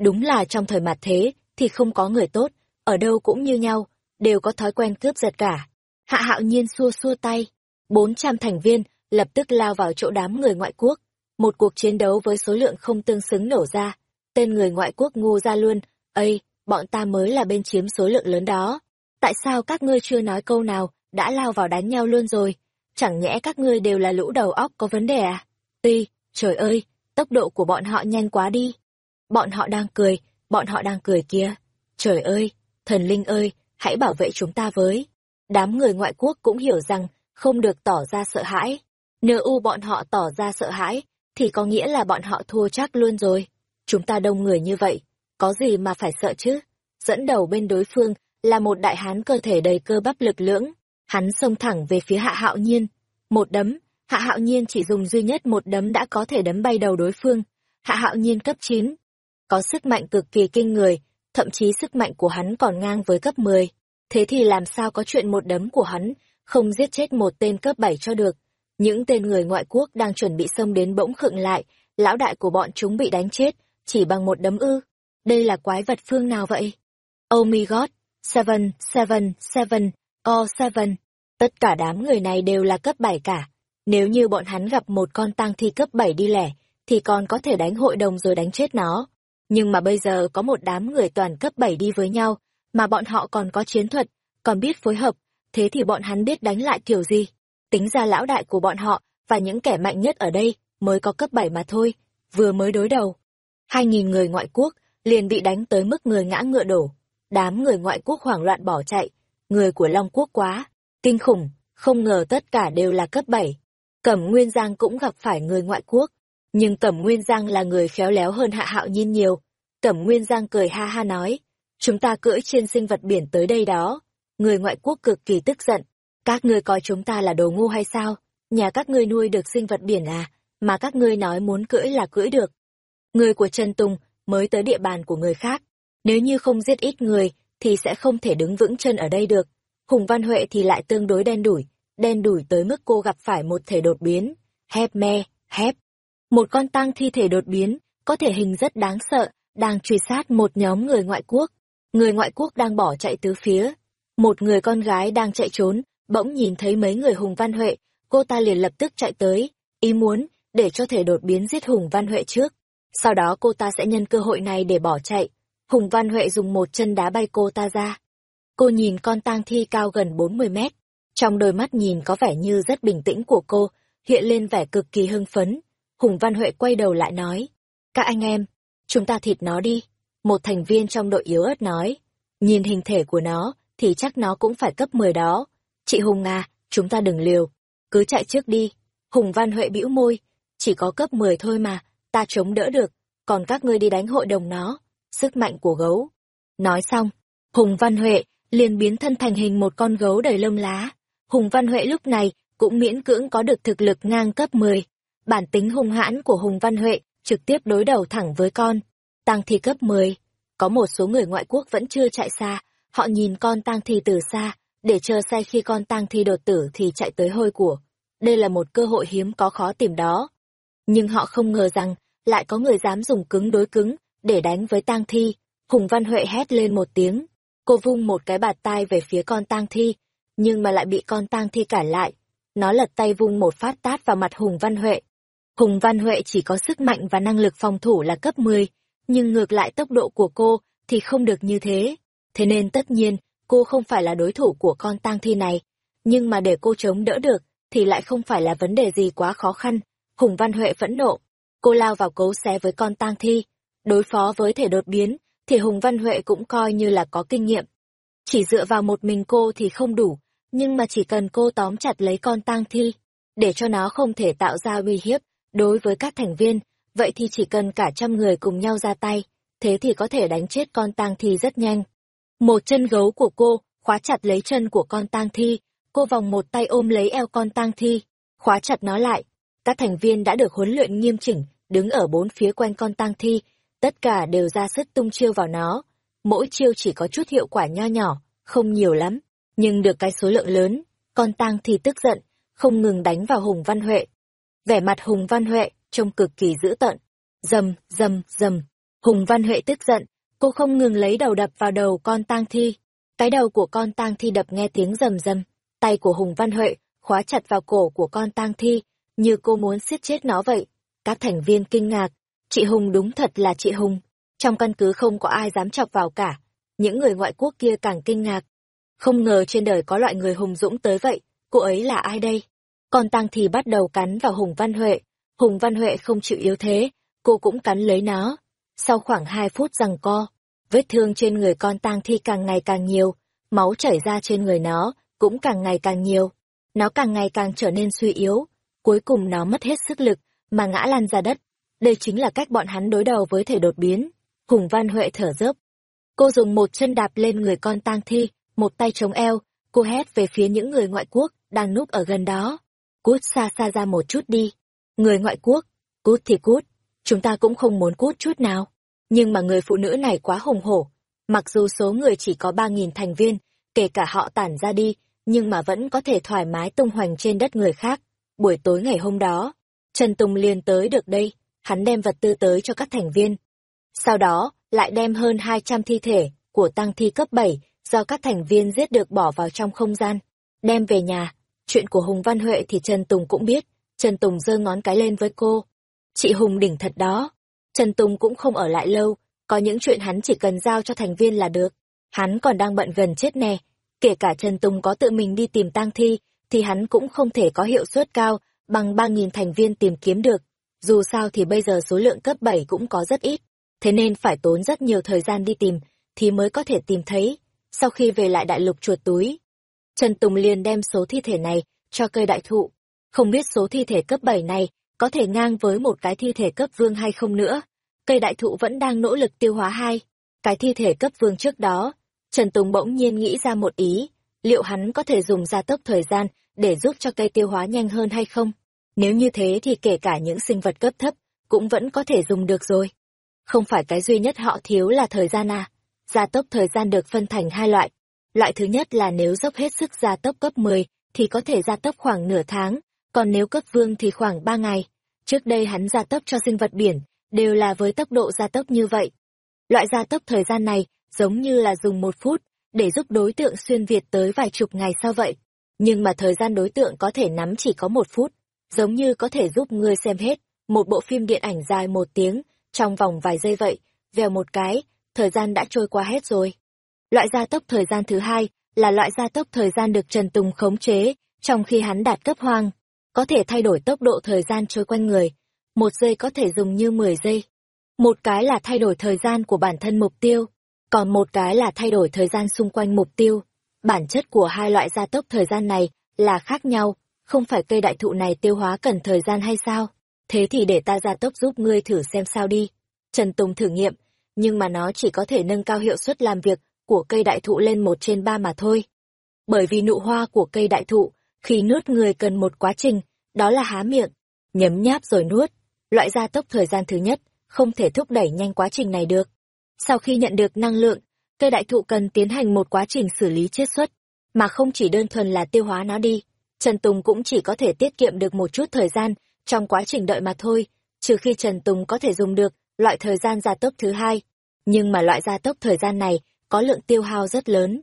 Đúng là trong thời mặt thế thì không có người tốt, ở đâu cũng như nhau, đều có thói quen cướp giật cả. Hạ hạo nhiên xua xua tay. bốn trăm thành viên lập tức lao vào chỗ đám người ngoại quốc. Một cuộc chiến đấu với số lượng không tương xứng nổ ra. Tên người ngoại quốc ngu ra luôn. Ây, bọn ta mới là bên chiếm số lượng lớn đó. Tại sao các ngươi chưa nói câu nào, đã lao vào đánh nhau luôn rồi? Chẳng nhẽ các ngươi đều là lũ đầu óc có vấn đề à? Tuy, trời ơi, tốc độ của bọn họ nhanh quá đi. Bọn họ đang cười, bọn họ đang cười kia. Trời ơi, thần linh ơi, hãy bảo vệ chúng ta với. Đám người ngoại quốc cũng hiểu rằng không được tỏ ra sợ hãi. Nếu u bọn họ tỏ ra sợ hãi, thì có nghĩa là bọn họ thua chắc luôn rồi. Chúng ta đông người như vậy, có gì mà phải sợ chứ? Dẫn đầu bên đối phương là một đại hán cơ thể đầy cơ bắp lực lưỡng. Hắn xông thẳng về phía hạ hạo nhiên. Một đấm, hạ hạo nhiên chỉ dùng duy nhất một đấm đã có thể đấm bay đầu đối phương. Hạ hạo nhiên cấp 9. Có sức mạnh cực kỳ kinh người, thậm chí sức mạnh của hắn còn ngang với cấp 10. Thế thì làm sao có chuyện một đấm của hắn, không giết chết một tên cấp bảy cho được. Những tên người ngoại quốc đang chuẩn bị xông đến bỗng khựng lại, lão đại của bọn chúng bị đánh chết, chỉ bằng một đấm ư. Đây là quái vật phương nào vậy? Oh my god, seven, seven, seven, oh seven. Tất cả đám người này đều là cấp bảy cả. Nếu như bọn hắn gặp một con tang thi cấp bảy đi lẻ, thì còn có thể đánh hội đồng rồi đánh chết nó. Nhưng mà bây giờ có một đám người toàn cấp bảy đi với nhau, mà bọn họ còn có chiến thuật, còn biết phối hợp, thế thì bọn hắn biết đánh lại kiểu gì. Tính ra lão đại của bọn họ và những kẻ mạnh nhất ở đây mới có cấp 7 mà thôi, vừa mới đối đầu. Hai nghìn người ngoại quốc liền bị đánh tới mức người ngã ngựa đổ. Đám người ngoại quốc hoảng loạn bỏ chạy, người của Long quốc quá, kinh khủng, không ngờ tất cả đều là cấp 7. Cẩm Nguyên Giang cũng gặp phải người ngoại quốc, nhưng Cẩm Nguyên Giang là người khéo léo hơn Hạ Hạo Nhiên nhiều. Cẩm Nguyên Giang cười ha ha nói, chúng ta cưỡi trên sinh vật biển tới đây đó. Người ngoại quốc cực kỳ tức giận. Các ngươi coi chúng ta là đồ ngu hay sao? Nhà các ngươi nuôi được sinh vật biển à, mà các ngươi nói muốn cưỡi là cưỡi được. Người của Trần Tùng mới tới địa bàn của người khác. Nếu như không giết ít người, thì sẽ không thể đứng vững chân ở đây được. Hùng Văn Huệ thì lại tương đối đen đủi, đen đủi tới mức cô gặp phải một thể đột biến. Hép me, hép. Một con tang thi thể đột biến, có thể hình rất đáng sợ, đang truy sát một nhóm người ngoại quốc. Người ngoại quốc đang bỏ chạy tứ phía. Một người con gái đang chạy trốn, bỗng nhìn thấy mấy người Hùng Văn Huệ, cô ta liền lập tức chạy tới, ý muốn, để cho thể đột biến giết Hùng Văn Huệ trước. Sau đó cô ta sẽ nhân cơ hội này để bỏ chạy. Hùng Văn Huệ dùng một chân đá bay cô ta ra. Cô nhìn con tang thi cao gần 40 mét. Trong đôi mắt nhìn có vẻ như rất bình tĩnh của cô, hiện lên vẻ cực kỳ hưng phấn. Hùng Văn Huệ quay đầu lại nói. Các anh em, chúng ta thịt nó đi. Một thành viên trong đội yếu ớt nói. Nhìn hình thể của nó, thì chắc nó cũng phải cấp 10 đó. Chị Hùng à, chúng ta đừng liều. Cứ chạy trước đi. Hùng Văn Huệ bĩu môi. Chỉ có cấp 10 thôi mà, ta chống đỡ được. Còn các ngươi đi đánh hội đồng nó. Sức mạnh của gấu. Nói xong, Hùng Văn Huệ liền biến thân thành hình một con gấu đầy lông lá. Hùng Văn Huệ lúc này cũng miễn cưỡng có được thực lực ngang cấp 10. Bản tính hung hãn của Hùng Văn Huệ trực tiếp đối đầu thẳng với con tang thi cấp 10. Có một số người ngoại quốc vẫn chưa chạy xa, họ nhìn con tang thi từ xa, để chờ say khi con tang thi đột tử thì chạy tới hôi của. Đây là một cơ hội hiếm có khó tìm đó. Nhưng họ không ngờ rằng, lại có người dám dùng cứng đối cứng, để đánh với tang thi. Hùng Văn Huệ hét lên một tiếng. Cô vung một cái bạt tai về phía con tang thi, nhưng mà lại bị con tang thi cản lại. Nó lật tay vung một phát tát vào mặt Hùng Văn Huệ. Hùng Văn Huệ chỉ có sức mạnh và năng lực phòng thủ là cấp 10, nhưng ngược lại tốc độ của cô thì không được như thế. Thế nên tất nhiên, cô không phải là đối thủ của con tang thi này. Nhưng mà để cô chống đỡ được, thì lại không phải là vấn đề gì quá khó khăn. Hùng Văn Huệ phẫn nộ. Cô lao vào cấu xé với con tang thi. Đối phó với thể đột biến, thì Hùng Văn Huệ cũng coi như là có kinh nghiệm. Chỉ dựa vào một mình cô thì không đủ, nhưng mà chỉ cần cô tóm chặt lấy con tang thi, để cho nó không thể tạo ra uy hiếp đối với các thành viên, vậy thì chỉ cần cả trăm người cùng nhau ra tay, thế thì có thể đánh chết con tang thi rất nhanh. Một chân gấu của cô khóa chặt lấy chân của con tang thi, cô vòng một tay ôm lấy eo con tang thi, khóa chặt nó lại. Các thành viên đã được huấn luyện nghiêm chỉnh, đứng ở bốn phía quanh con tang thi, tất cả đều ra sức tung chiêu vào nó. Mỗi chiêu chỉ có chút hiệu quả nho nhỏ, không nhiều lắm, nhưng được cái số lượng lớn, con tang thi tức giận, không ngừng đánh vào Hùng Văn Huệ. Vẻ mặt Hùng Văn Huệ trông cực kỳ dữ tợn. Dầm, dầm, dầm. Hùng Văn Huệ tức giận, cô không ngừng lấy đầu đập vào đầu con tang thi. Cái đầu của con tang thi đập nghe tiếng rầm rầm, tay của Hùng Văn Huệ khóa chặt vào cổ của con tang thi, như cô muốn siết chết nó vậy. Các thành viên kinh ngạc, chị Hùng đúng thật là chị Hùng. Trong căn cứ không có ai dám chọc vào cả. Những người ngoại quốc kia càng kinh ngạc. Không ngờ trên đời có loại người hùng dũng tới vậy, cô ấy là ai đây? Con tang thi bắt đầu cắn vào Hùng Văn Huệ. Hùng Văn Huệ không chịu yếu thế, cô cũng cắn lấy nó. Sau khoảng hai phút rằng co, vết thương trên người con tang thi càng ngày càng nhiều, máu chảy ra trên người nó cũng càng ngày càng nhiều. Nó càng ngày càng trở nên suy yếu, cuối cùng nó mất hết sức lực mà ngã lăn ra đất. Đây chính là cách bọn hắn đối đầu với thể đột biến. Hùng Văn Huệ thở dốc. Cô dùng một chân đạp lên người con tang thi, một tay chống eo, cô hét về phía những người ngoại quốc đang núp ở gần đó. Cút xa xa ra một chút đi. Người ngoại quốc, cút thì cút, chúng ta cũng không muốn cút chút nào. Nhưng mà người phụ nữ này quá hùng hổ. Mặc dù số người chỉ có ba nghìn thành viên, kể cả họ tản ra đi, nhưng mà vẫn có thể thoải mái tung hoành trên đất người khác. Buổi tối ngày hôm đó, Trần Tùng liền tới được đây, hắn đem vật tư tới cho các thành viên. Sau đó, lại đem hơn 200 thi thể của tăng thi cấp 7 do các thành viên giết được bỏ vào trong không gian, đem về nhà. Chuyện của Hùng Văn Huệ thì Trần Tùng cũng biết, Trần Tùng giơ ngón cái lên với cô. Chị Hùng đỉnh thật đó. Trần Tùng cũng không ở lại lâu, có những chuyện hắn chỉ cần giao cho thành viên là được. Hắn còn đang bận gần chết nè, kể cả Trần Tùng có tự mình đi tìm tang thi, thì hắn cũng không thể có hiệu suất cao bằng 3.000 thành viên tìm kiếm được. Dù sao thì bây giờ số lượng cấp 7 cũng có rất ít, thế nên phải tốn rất nhiều thời gian đi tìm, thì mới có thể tìm thấy. Sau khi về lại đại lục chuột túi, Trần Tùng liền đem số thi thể này cho cây đại thụ. Không biết số thi thể cấp 7 này có thể ngang với một cái thi thể cấp vương hay không nữa. Cây đại thụ vẫn đang nỗ lực tiêu hóa hai. Cái thi thể cấp vương trước đó, Trần Tùng bỗng nhiên nghĩ ra một ý, liệu hắn có thể dùng gia tốc thời gian để giúp cho cây tiêu hóa nhanh hơn hay không? Nếu như thế thì kể cả những sinh vật cấp thấp cũng vẫn có thể dùng được rồi. Không phải cái duy nhất họ thiếu là thời gian à. Gia tốc thời gian được phân thành hai loại. Loại thứ nhất là nếu dốc hết sức gia tốc cấp 10 thì có thể gia tốc khoảng nửa tháng, còn nếu cấp vương thì khoảng ba ngày. Trước đây hắn gia tốc cho sinh vật biển, đều là với tốc độ gia tốc như vậy. Loại gia tốc thời gian này giống như là dùng một phút để giúp đối tượng xuyên Việt tới vài chục ngày sau vậy. Nhưng mà thời gian đối tượng có thể nắm chỉ có một phút, giống như có thể giúp ngươi xem hết một bộ phim điện ảnh dài một tiếng trong vòng vài giây vậy, vèo một cái, thời gian đã trôi qua hết rồi. Loại gia tốc thời gian thứ hai là loại gia tốc thời gian được Trần Tùng khống chế trong khi hắn đạt cấp hoang, có thể thay đổi tốc độ thời gian trôi quanh người. Một giây có thể dùng như 10 giây. Một cái là thay đổi thời gian của bản thân mục tiêu, còn một cái là thay đổi thời gian xung quanh mục tiêu. Bản chất của hai loại gia tốc thời gian này là khác nhau, không phải cây đại thụ này tiêu hóa cần thời gian hay sao? Thế thì để ta gia tốc giúp ngươi thử xem sao đi. Trần Tùng thử nghiệm, nhưng mà nó chỉ có thể nâng cao hiệu suất làm việc của cây đại thụ lên một trên ba mà thôi. Bởi vì nụ hoa của cây đại thụ, khi nuốt người cần một quá trình, đó là há miệng, nhấm nháp rồi nuốt. Loại gia tốc thời gian thứ nhất, không thể thúc đẩy nhanh quá trình này được. Sau khi nhận được năng lượng, cây đại thụ cần tiến hành một quá trình xử lý chiết xuất, mà không chỉ đơn thuần là tiêu hóa nó đi. Trần Tùng cũng chỉ có thể tiết kiệm được một chút thời gian trong quá trình đợi mà thôi, trừ khi Trần Tùng có thể dùng được loại thời gian gia tốc thứ hai. Nhưng mà loại gia tốc thời gian này có lượng tiêu hao rất lớn.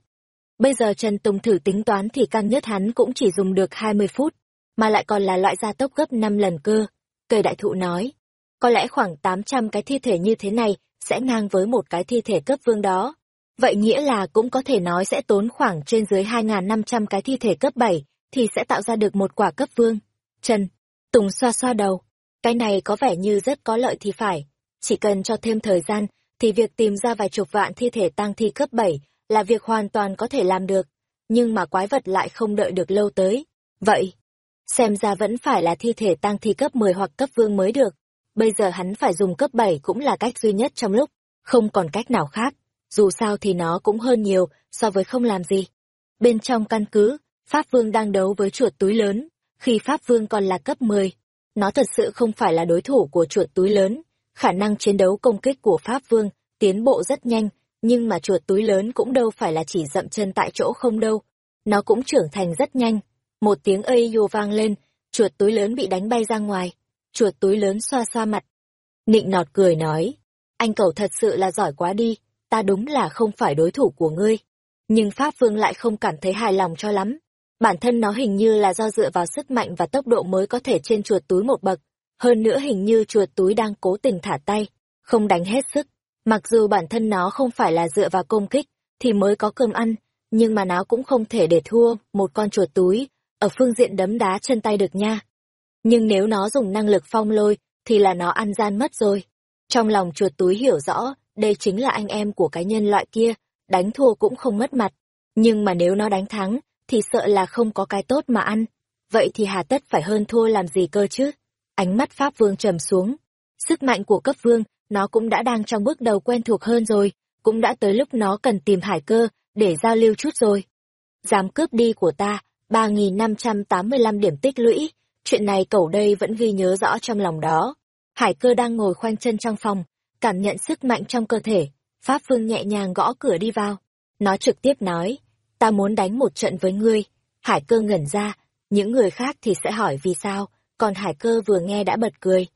Bây giờ Trần Tùng thử tính toán thì căn nhất hắn cũng chỉ dùng được 20 phút, mà lại còn là loại gia tốc gấp 5 lần cơ. Cây đại thụ nói, có lẽ khoảng 800 cái thi thể như thế này sẽ ngang với một cái thi thể cấp vương đó. Vậy nghĩa là cũng có thể nói sẽ tốn khoảng trên dưới 2.500 cái thi thể cấp 7, thì sẽ tạo ra được một quả cấp vương. Trần, Tùng xoa xoa đầu. Cái này có vẻ như rất có lợi thì phải. Chỉ cần cho thêm thời gian, thì việc tìm ra vài chục vạn thi thể tăng thi cấp 7 là việc hoàn toàn có thể làm được. Nhưng mà quái vật lại không đợi được lâu tới. Vậy, xem ra vẫn phải là thi thể tăng thi cấp 10 hoặc cấp vương mới được. Bây giờ hắn phải dùng cấp 7 cũng là cách duy nhất trong lúc, không còn cách nào khác. Dù sao thì nó cũng hơn nhiều so với không làm gì. Bên trong căn cứ, Pháp Vương đang đấu với chuột túi lớn, khi Pháp Vương còn là cấp 10. Nó thật sự không phải là đối thủ của chuột túi lớn, khả năng chiến đấu công kích của Pháp Vương tiến bộ rất nhanh, nhưng mà chuột túi lớn cũng đâu phải là chỉ dậm chân tại chỗ không đâu. Nó cũng trưởng thành rất nhanh. Một tiếng ây vô vang lên, chuột túi lớn bị đánh bay ra ngoài. Chuột túi lớn xoa xoa mặt. Nịnh nọt cười nói, anh cậu thật sự là giỏi quá đi, ta đúng là không phải đối thủ của ngươi. Nhưng Pháp Vương lại không cảm thấy hài lòng cho lắm. Bản thân nó hình như là do dựa vào sức mạnh và tốc độ mới có thể trên chuột túi một bậc. Hơn nữa hình như chuột túi đang cố tình thả tay, không đánh hết sức. Mặc dù bản thân nó không phải là dựa vào công kích, thì mới có cơm ăn, nhưng mà nó cũng không thể để thua một con chuột túi, ở phương diện đấm đá chân tay được nha. Nhưng nếu nó dùng năng lực phong lôi, thì là nó ăn gian mất rồi. Trong lòng chuột túi hiểu rõ, đây chính là anh em của cái nhân loại kia, đánh thua cũng không mất mặt. Nhưng mà nếu nó đánh thắng, thì sợ là không có cái tốt mà ăn. Vậy thì hà tất phải hơn thua làm gì cơ chứ? Ánh mắt Pháp Vương trầm xuống. Sức mạnh của cấp vương, nó cũng đã đang trong bước đầu quen thuộc hơn rồi, cũng đã tới lúc nó cần tìm hải cơ, để giao lưu chút rồi. Dám cướp đi của ta, 3.585 điểm tích lũy, chuyện này cậu đây vẫn ghi nhớ rõ trong lòng đó. Hải cơ đang ngồi khoanh chân trong phòng, cảm nhận sức mạnh trong cơ thể. Pháp Vương nhẹ nhàng gõ cửa đi vào. Nó trực tiếp nói, ta muốn đánh một trận với ngươi. Hải cơ ngẩn ra, những người khác thì sẽ hỏi vì sao, còn hải cơ vừa nghe đã bật cười.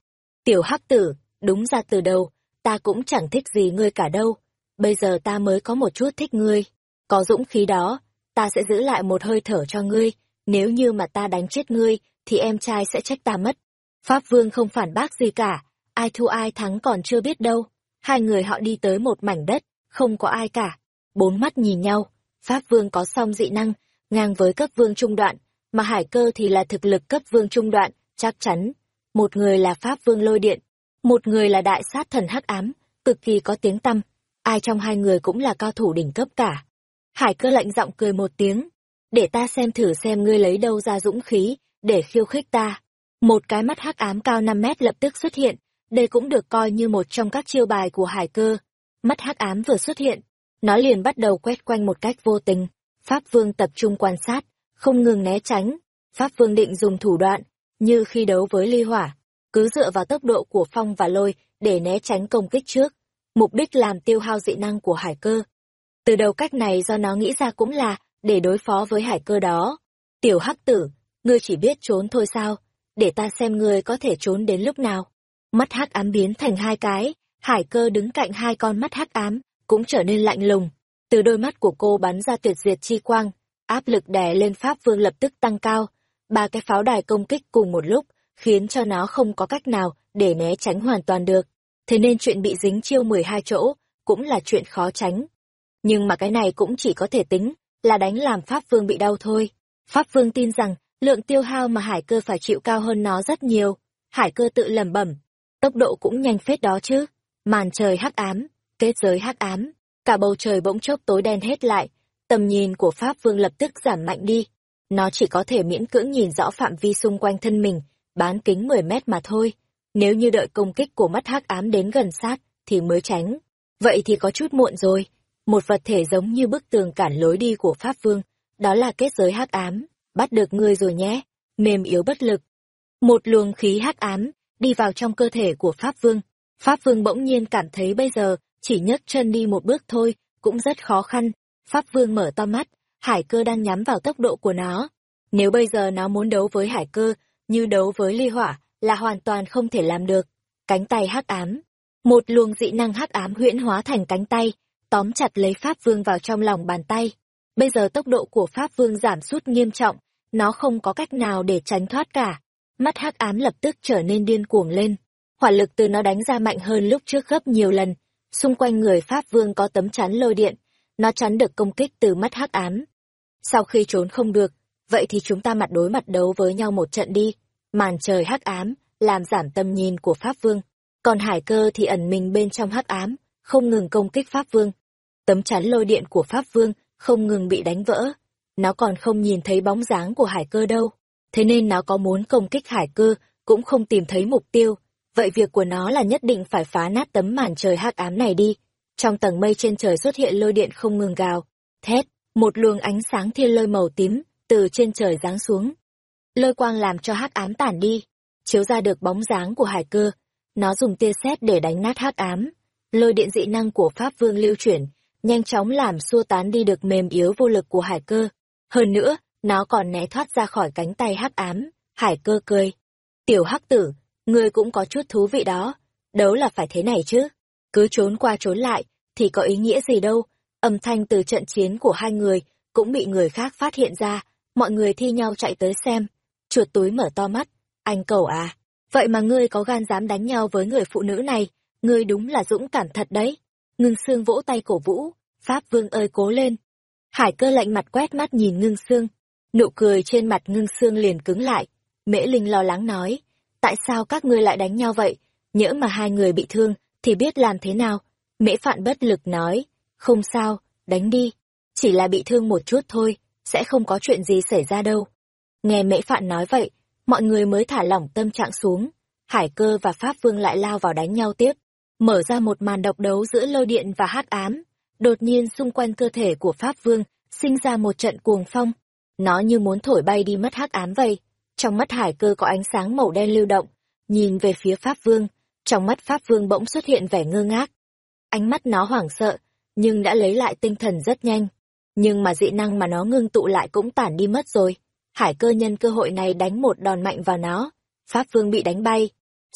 Tiểu hắc tử, đúng ra từ đầu, ta cũng chẳng thích gì ngươi cả đâu. Bây giờ ta mới có một chút thích ngươi. Có dũng khí đó, ta sẽ giữ lại một hơi thở cho ngươi. Nếu như mà ta đánh chết ngươi, thì em trai sẽ trách ta mất. Pháp Vương không phản bác gì cả, ai thua ai thắng còn chưa biết đâu. Hai người họ đi tới một mảnh đất, không có ai cả. Bốn mắt nhìn nhau, Pháp Vương có song dị năng, ngang với cấp vương trung đoạn, mà Hải Cơ thì là thực lực cấp vương trung đoạn, chắc chắn. Một người là Pháp Vương lôi điện, một người là đại sát thần hắc ám, cực kỳ có tiếng tăm. Ai trong hai người cũng là cao thủ đỉnh cấp cả. Hải Cơ lạnh giọng cười một tiếng, để ta xem thử xem ngươi lấy đâu ra dũng khí, để khiêu khích ta. Một cái mắt hắc ám cao 5 mét lập tức xuất hiện, đây cũng được coi như một trong các chiêu bài của hải cơ. Mắt hắc ám vừa xuất hiện, nó liền bắt đầu quét quanh một cách vô tình. Pháp Vương tập trung quan sát, không ngừng né tránh. Pháp Vương định dùng thủ đoạn, như khi đấu với ly hỏa, cứ dựa vào tốc độ của phong và lôi để né tránh công kích trước. Mục đích làm tiêu hao dị năng của hải cơ. Từ đầu cách này do nó nghĩ ra cũng là để đối phó với hải cơ đó. Tiểu hắc tử, ngươi chỉ biết trốn thôi sao? Để ta xem ngươi có thể trốn đến lúc nào mắt hắc ám biến thành hai cái, hải cơ đứng cạnh hai con mắt hắc ám, cũng trở nên lạnh lùng. Từ đôi mắt của cô bắn ra tuyệt diệt chi quang, áp lực đè lên Pháp Vương lập tức tăng cao. Ba cái pháo đài công kích cùng một lúc, khiến cho nó không có cách nào để né tránh hoàn toàn được. Thế nên chuyện bị dính chiêu 12 chỗ, cũng là chuyện khó tránh. Nhưng mà cái này cũng chỉ có thể tính, là đánh làm Pháp Vương bị đau thôi. Pháp Vương tin rằng, lượng tiêu hao mà hải cơ phải chịu cao hơn nó rất nhiều. Hải cơ tự lầm bẩm, tốc độ cũng nhanh phết đó chứ. Màn trời hắc ám, kết giới hắc ám, cả bầu trời bỗng chốc tối đen hết lại, tầm nhìn của Pháp Vương lập tức giảm mạnh đi. Nó chỉ có thể miễn cưỡng nhìn rõ phạm vi xung quanh thân mình, bán kính 10 mét mà thôi. Nếu như đợi công kích của mắt hắc ám đến gần sát, thì mới tránh. Vậy thì có chút muộn rồi. Một vật thể giống như bức tường cản lối đi của Pháp Vương, đó là kết giới hắc ám, bắt được ngươi rồi nhé, mềm yếu bất lực. Một luồng khí hắc ám đi vào trong cơ thể của Pháp Vương. Pháp Vương bỗng nhiên cảm thấy bây giờ, chỉ nhấc chân đi một bước thôi, cũng rất khó khăn. Pháp Vương mở to mắt, hải cơ đang nhắm vào tốc độ của nó. Nếu bây giờ nó muốn đấu với hải cơ, như đấu với ly hỏa, là hoàn toàn không thể làm được. Cánh tay hắc ám. Một luồng dị năng hắc ám huyễn hóa thành cánh tay, tóm chặt lấy Pháp Vương vào trong lòng bàn tay. Bây giờ tốc độ của Pháp Vương giảm sút nghiêm trọng, nó không có cách nào để tránh thoát cả. Mắt hắc ám lập tức trở nên điên cuồng lên. Hỏa lực từ nó đánh ra mạnh hơn lúc trước gấp nhiều lần. Xung quanh người Pháp Vương có tấm chắn lôi điện, nó chắn được công kích từ mắt hắc ám. Sau khi trốn không được, vậy thì chúng ta mặt đối mặt đấu với nhau một trận đi. Màn trời hắc ám, làm giảm tâm nhìn của Pháp Vương. Còn hải cơ thì ẩn mình bên trong hắc ám, không ngừng công kích Pháp Vương. Tấm chắn lôi điện của Pháp Vương không ngừng bị đánh vỡ. Nó còn không nhìn thấy bóng dáng của hải cơ đâu. Thế nên nó có muốn công kích hải cơ, cũng không tìm thấy mục tiêu. Vậy việc của nó là nhất định phải phá nát tấm màn trời hắc ám này đi. Trong tầng mây trên trời xuất hiện lôi điện không ngừng gào, thét, một luồng ánh sáng thiên lôi màu tím từ trên trời giáng xuống. Lôi quang làm cho hắc ám tản đi, chiếu ra được bóng dáng của hải cơ. Nó dùng tia sét để đánh nát hắc ám. Lôi điện dị năng của Pháp Vương lưu chuyển, nhanh chóng làm xua tán đi được mềm yếu vô lực của hải cơ. Hơn nữa, nó còn né thoát ra khỏi cánh tay hắc ám. Hải cơ cười. Tiểu hắc tử, ngươi cũng có chút thú vị đó. Đấu là phải thế này chứ. Cứ trốn qua trốn lại, thì có ý nghĩa gì đâu. Âm thanh từ trận chiến của hai người cũng bị người khác phát hiện ra. Mọi người thi nhau chạy tới xem. Chuột túi mở to mắt. Anh cầu à, vậy mà ngươi có gan dám đánh nhau với người phụ nữ này. Ngươi đúng là dũng cảm thật đấy. Ngưng xương vỗ tay cổ vũ. Pháp vương ơi cố lên. Hải cơ lạnh mặt quét mắt nhìn ngưng xương. Nụ cười trên mặt ngưng xương liền cứng lại. Mễ Linh lo lắng nói. Tại sao các ngươi lại đánh nhau vậy? Nhỡ mà hai người bị thương, thì biết làm thế nào? Mễ Phạn bất lực nói. Không sao, đánh đi. Chỉ là bị thương một chút thôi, sẽ không có chuyện gì xảy ra đâu. Nghe Mễ Phạn nói vậy, mọi người mới thả lỏng tâm trạng xuống. Hải cơ và Pháp Vương lại lao vào đánh nhau tiếp. Mở ra một màn độc đấu giữa lôi điện và hắc ám. Đột nhiên xung quanh cơ thể của Pháp Vương sinh ra một trận cuồng phong. Nó như muốn thổi bay đi mất hắc ám vậy. Trong mắt hải cơ có ánh sáng màu đen lưu động. Nhìn về phía Pháp Vương, trong mắt Pháp Vương bỗng xuất hiện vẻ ngơ ngác. Ánh mắt nó hoảng sợ, nhưng đã lấy lại tinh thần rất nhanh. Nhưng mà dị năng mà nó ngưng tụ lại cũng tản đi mất rồi. Hải cơ nhân cơ hội này đánh một đòn mạnh vào nó. Pháp Vương bị đánh bay,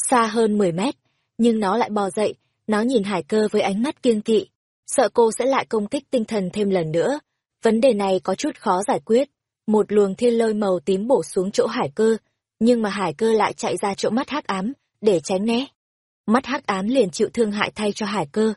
xa hơn 10 mét, nhưng nó lại bò dậy, nó nhìn hải cơ với ánh mắt kiêng kỵ. Sợ cô sẽ lại công kích tinh thần thêm lần nữa. Vấn đề này có chút khó giải quyết. Một luồng thiên lôi màu tím bổ xuống chỗ hải cơ, nhưng mà hải cơ lại chạy ra chỗ mắt hắc ám, để tránh né. Mắt hắc ám liền chịu thương hại thay cho hải cơ.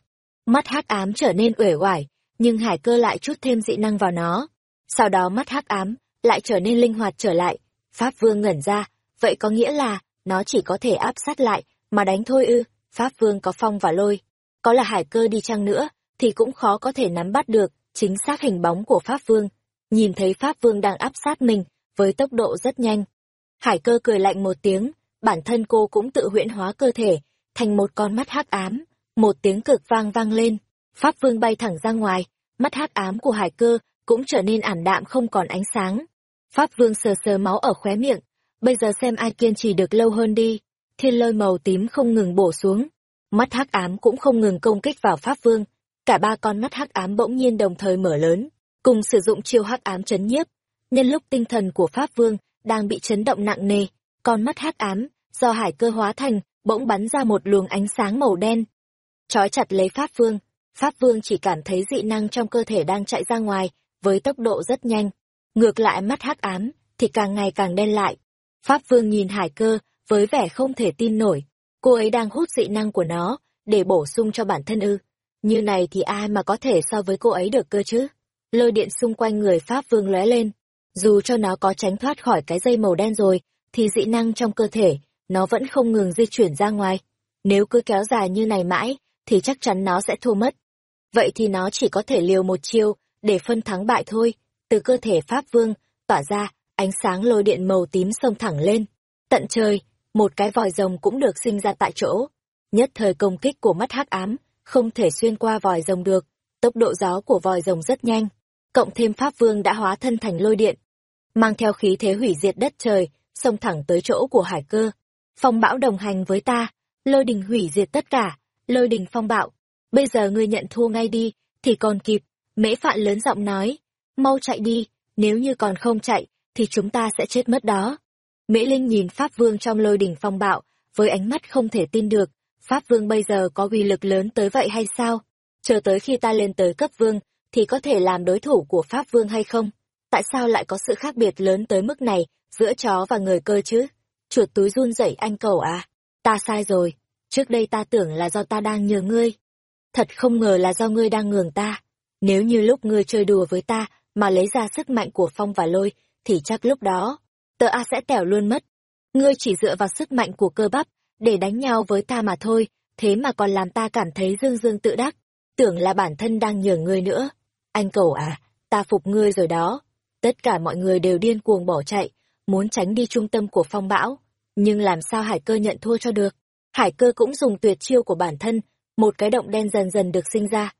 Mắt hắc ám trở nên uể oải, nhưng hải cơ lại chút thêm dị năng vào nó. Sau đó mắt hắc ám lại trở nên linh hoạt trở lại. Pháp Vương ngẩn ra, vậy có nghĩa là nó chỉ có thể áp sát lại mà đánh thôi ư? Pháp Vương có phong và lôi, có là hải cơ đi chăng nữa thì cũng khó có thể nắm bắt được chính xác hình bóng của Pháp Vương. Nhìn thấy Pháp Vương đang áp sát mình với tốc độ rất nhanh. Hải cơ cười lạnh một tiếng, bản thân cô cũng tự huyễn hóa cơ thể thành một con mắt hắc ám, một tiếng cực vang vang lên, Pháp Vương bay thẳng ra ngoài, mắt hắc ám của hải cơ cũng trở nên ảm đạm không còn ánh sáng. Pháp Vương sờ sờ máu ở khóe miệng, bây giờ xem ai kiên trì được lâu hơn đi. Thiên lôi màu tím không ngừng bổ xuống, mắt hắc ám cũng không ngừng công kích vào Pháp Vương. Cả ba con mắt hắc ám bỗng nhiên đồng thời mở lớn, cùng sử dụng chiêu hắc ám chấn nhiếp. Nhân lúc tinh thần của Pháp Vương đang bị chấn động nặng nề, con mắt hắc ám do hải cơ hóa thành bỗng bắn ra một luồng ánh sáng màu đen. Chói chặt lấy Pháp Vương, Pháp Vương chỉ cảm thấy dị năng trong cơ thể đang chạy ra ngoài, với tốc độ rất nhanh. Ngược lại mắt hắc ám, thì càng ngày càng đen lại. Pháp Vương nhìn hải cơ, với vẻ không thể tin nổi. Cô ấy đang hút dị năng của nó, để bổ sung cho bản thân ư. Như này thì ai mà có thể so với cô ấy được cơ chứ? Lôi điện xung quanh người Pháp Vương lóe lên. Dù cho nó có tránh thoát khỏi cái dây màu đen rồi, thì dị năng trong cơ thể nó vẫn không ngừng di chuyển ra ngoài. Nếu cứ kéo dài như này mãi, thì chắc chắn nó sẽ thua mất. Vậy thì nó chỉ có thể liều một chiêu, để phân thắng bại thôi. Từ cơ thể Pháp Vương, tỏa ra, ánh sáng lôi điện màu tím sông thẳng lên. Tận trời, một cái vòi rồng cũng được sinh ra tại chỗ. Nhất thời công kích của mắt hắc ám, không thể xuyên qua vòi rồng được. Tốc độ gió của vòi rồng rất nhanh. Cộng thêm Pháp Vương đã hóa thân thành lôi điện. Mang theo khí thế hủy diệt đất trời, xông thẳng tới chỗ của hải cơ phong bão đồng hành với ta, lôi đình hủy diệt tất cả, lôi đình phong bạo. Bây giờ ngươi nhận thua ngay đi, thì còn kịp. Mễ Phạn lớn giọng nói, mau chạy đi, nếu như còn không chạy, thì chúng ta sẽ chết mất đó. Mễ Linh nhìn Pháp Vương trong lôi đỉnh phong bạo, với ánh mắt không thể tin được, Pháp Vương bây giờ có uy lực lớn tới vậy hay sao? Chờ tới khi ta lên tới cấp Vương, thì có thể làm đối thủ của Pháp Vương hay không? Tại sao lại có sự khác biệt lớn tới mức này giữa chó và người cơ chứ? Chuột túi run rẩy anh cầu à? Ta sai rồi, trước đây ta tưởng là do ta đang nhờ ngươi. Thật không ngờ là do ngươi đang ngường ta. Nếu như lúc ngươi chơi đùa với ta mà lấy ra sức mạnh của phong và lôi, thì chắc lúc đó, tờ A sẽ tẻo luôn mất. Ngươi chỉ dựa vào sức mạnh của cơ bắp, để đánh nhau với ta mà thôi, thế mà còn làm ta cảm thấy dương dương tự đắc, tưởng là bản thân đang nhường ngươi nữa. Anh cầu à, ta phục ngươi rồi đó. Tất cả mọi người đều điên cuồng bỏ chạy, muốn tránh đi trung tâm của phong bão. Nhưng làm sao hải cơ nhận thua cho được? Hải cơ cũng dùng tuyệt chiêu của bản thân, một cái động đen dần dần được sinh ra.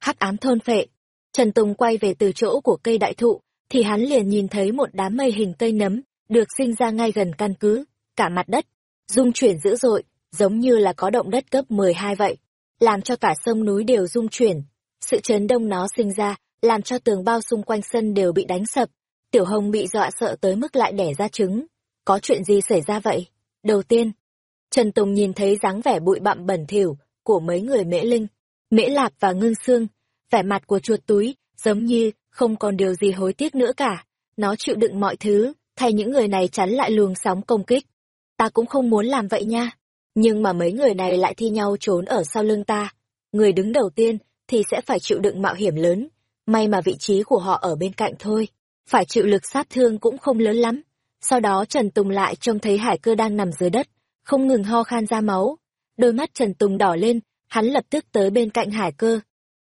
Hắc ám thôn phệ. Trần Tùng quay về từ chỗ của cây đại thụ, thì hắn liền nhìn thấy một đám mây hình cây nấm, được sinh ra ngay gần căn cứ, cả mặt đất, rung chuyển dữ dội, giống như là có động đất cấp 12 vậy, làm cho cả sông núi đều rung chuyển. Sự chấn đông nó sinh ra, làm cho tường bao xung quanh sân đều bị đánh sập. Tiểu Hồng bị dọa sợ tới mức lại đẻ ra trứng. Có chuyện gì xảy ra vậy? Đầu tiên, Trần Tùng nhìn thấy dáng vẻ bụi bặm bẩn thỉu của mấy người Mễ Linh, Mễ Lạc và Ngưng xương, vẻ mặt của chuột túi, giống như không còn điều gì hối tiếc nữa cả. Nó chịu đựng mọi thứ, thay những người này chắn lại luồng sóng công kích. Ta cũng không muốn làm vậy nha. Nhưng mà mấy người này lại thi nhau trốn ở sau lưng ta. Người đứng đầu tiên thì sẽ phải chịu đựng mạo hiểm lớn. May mà vị trí của họ ở bên cạnh thôi. Phải chịu lực sát thương cũng không lớn lắm. Sau đó Trần Tùng lại trông thấy hải cơ đang nằm dưới đất, không ngừng ho khan ra máu. Đôi mắt Trần Tùng đỏ lên, hắn lập tức tới bên cạnh hải cơ.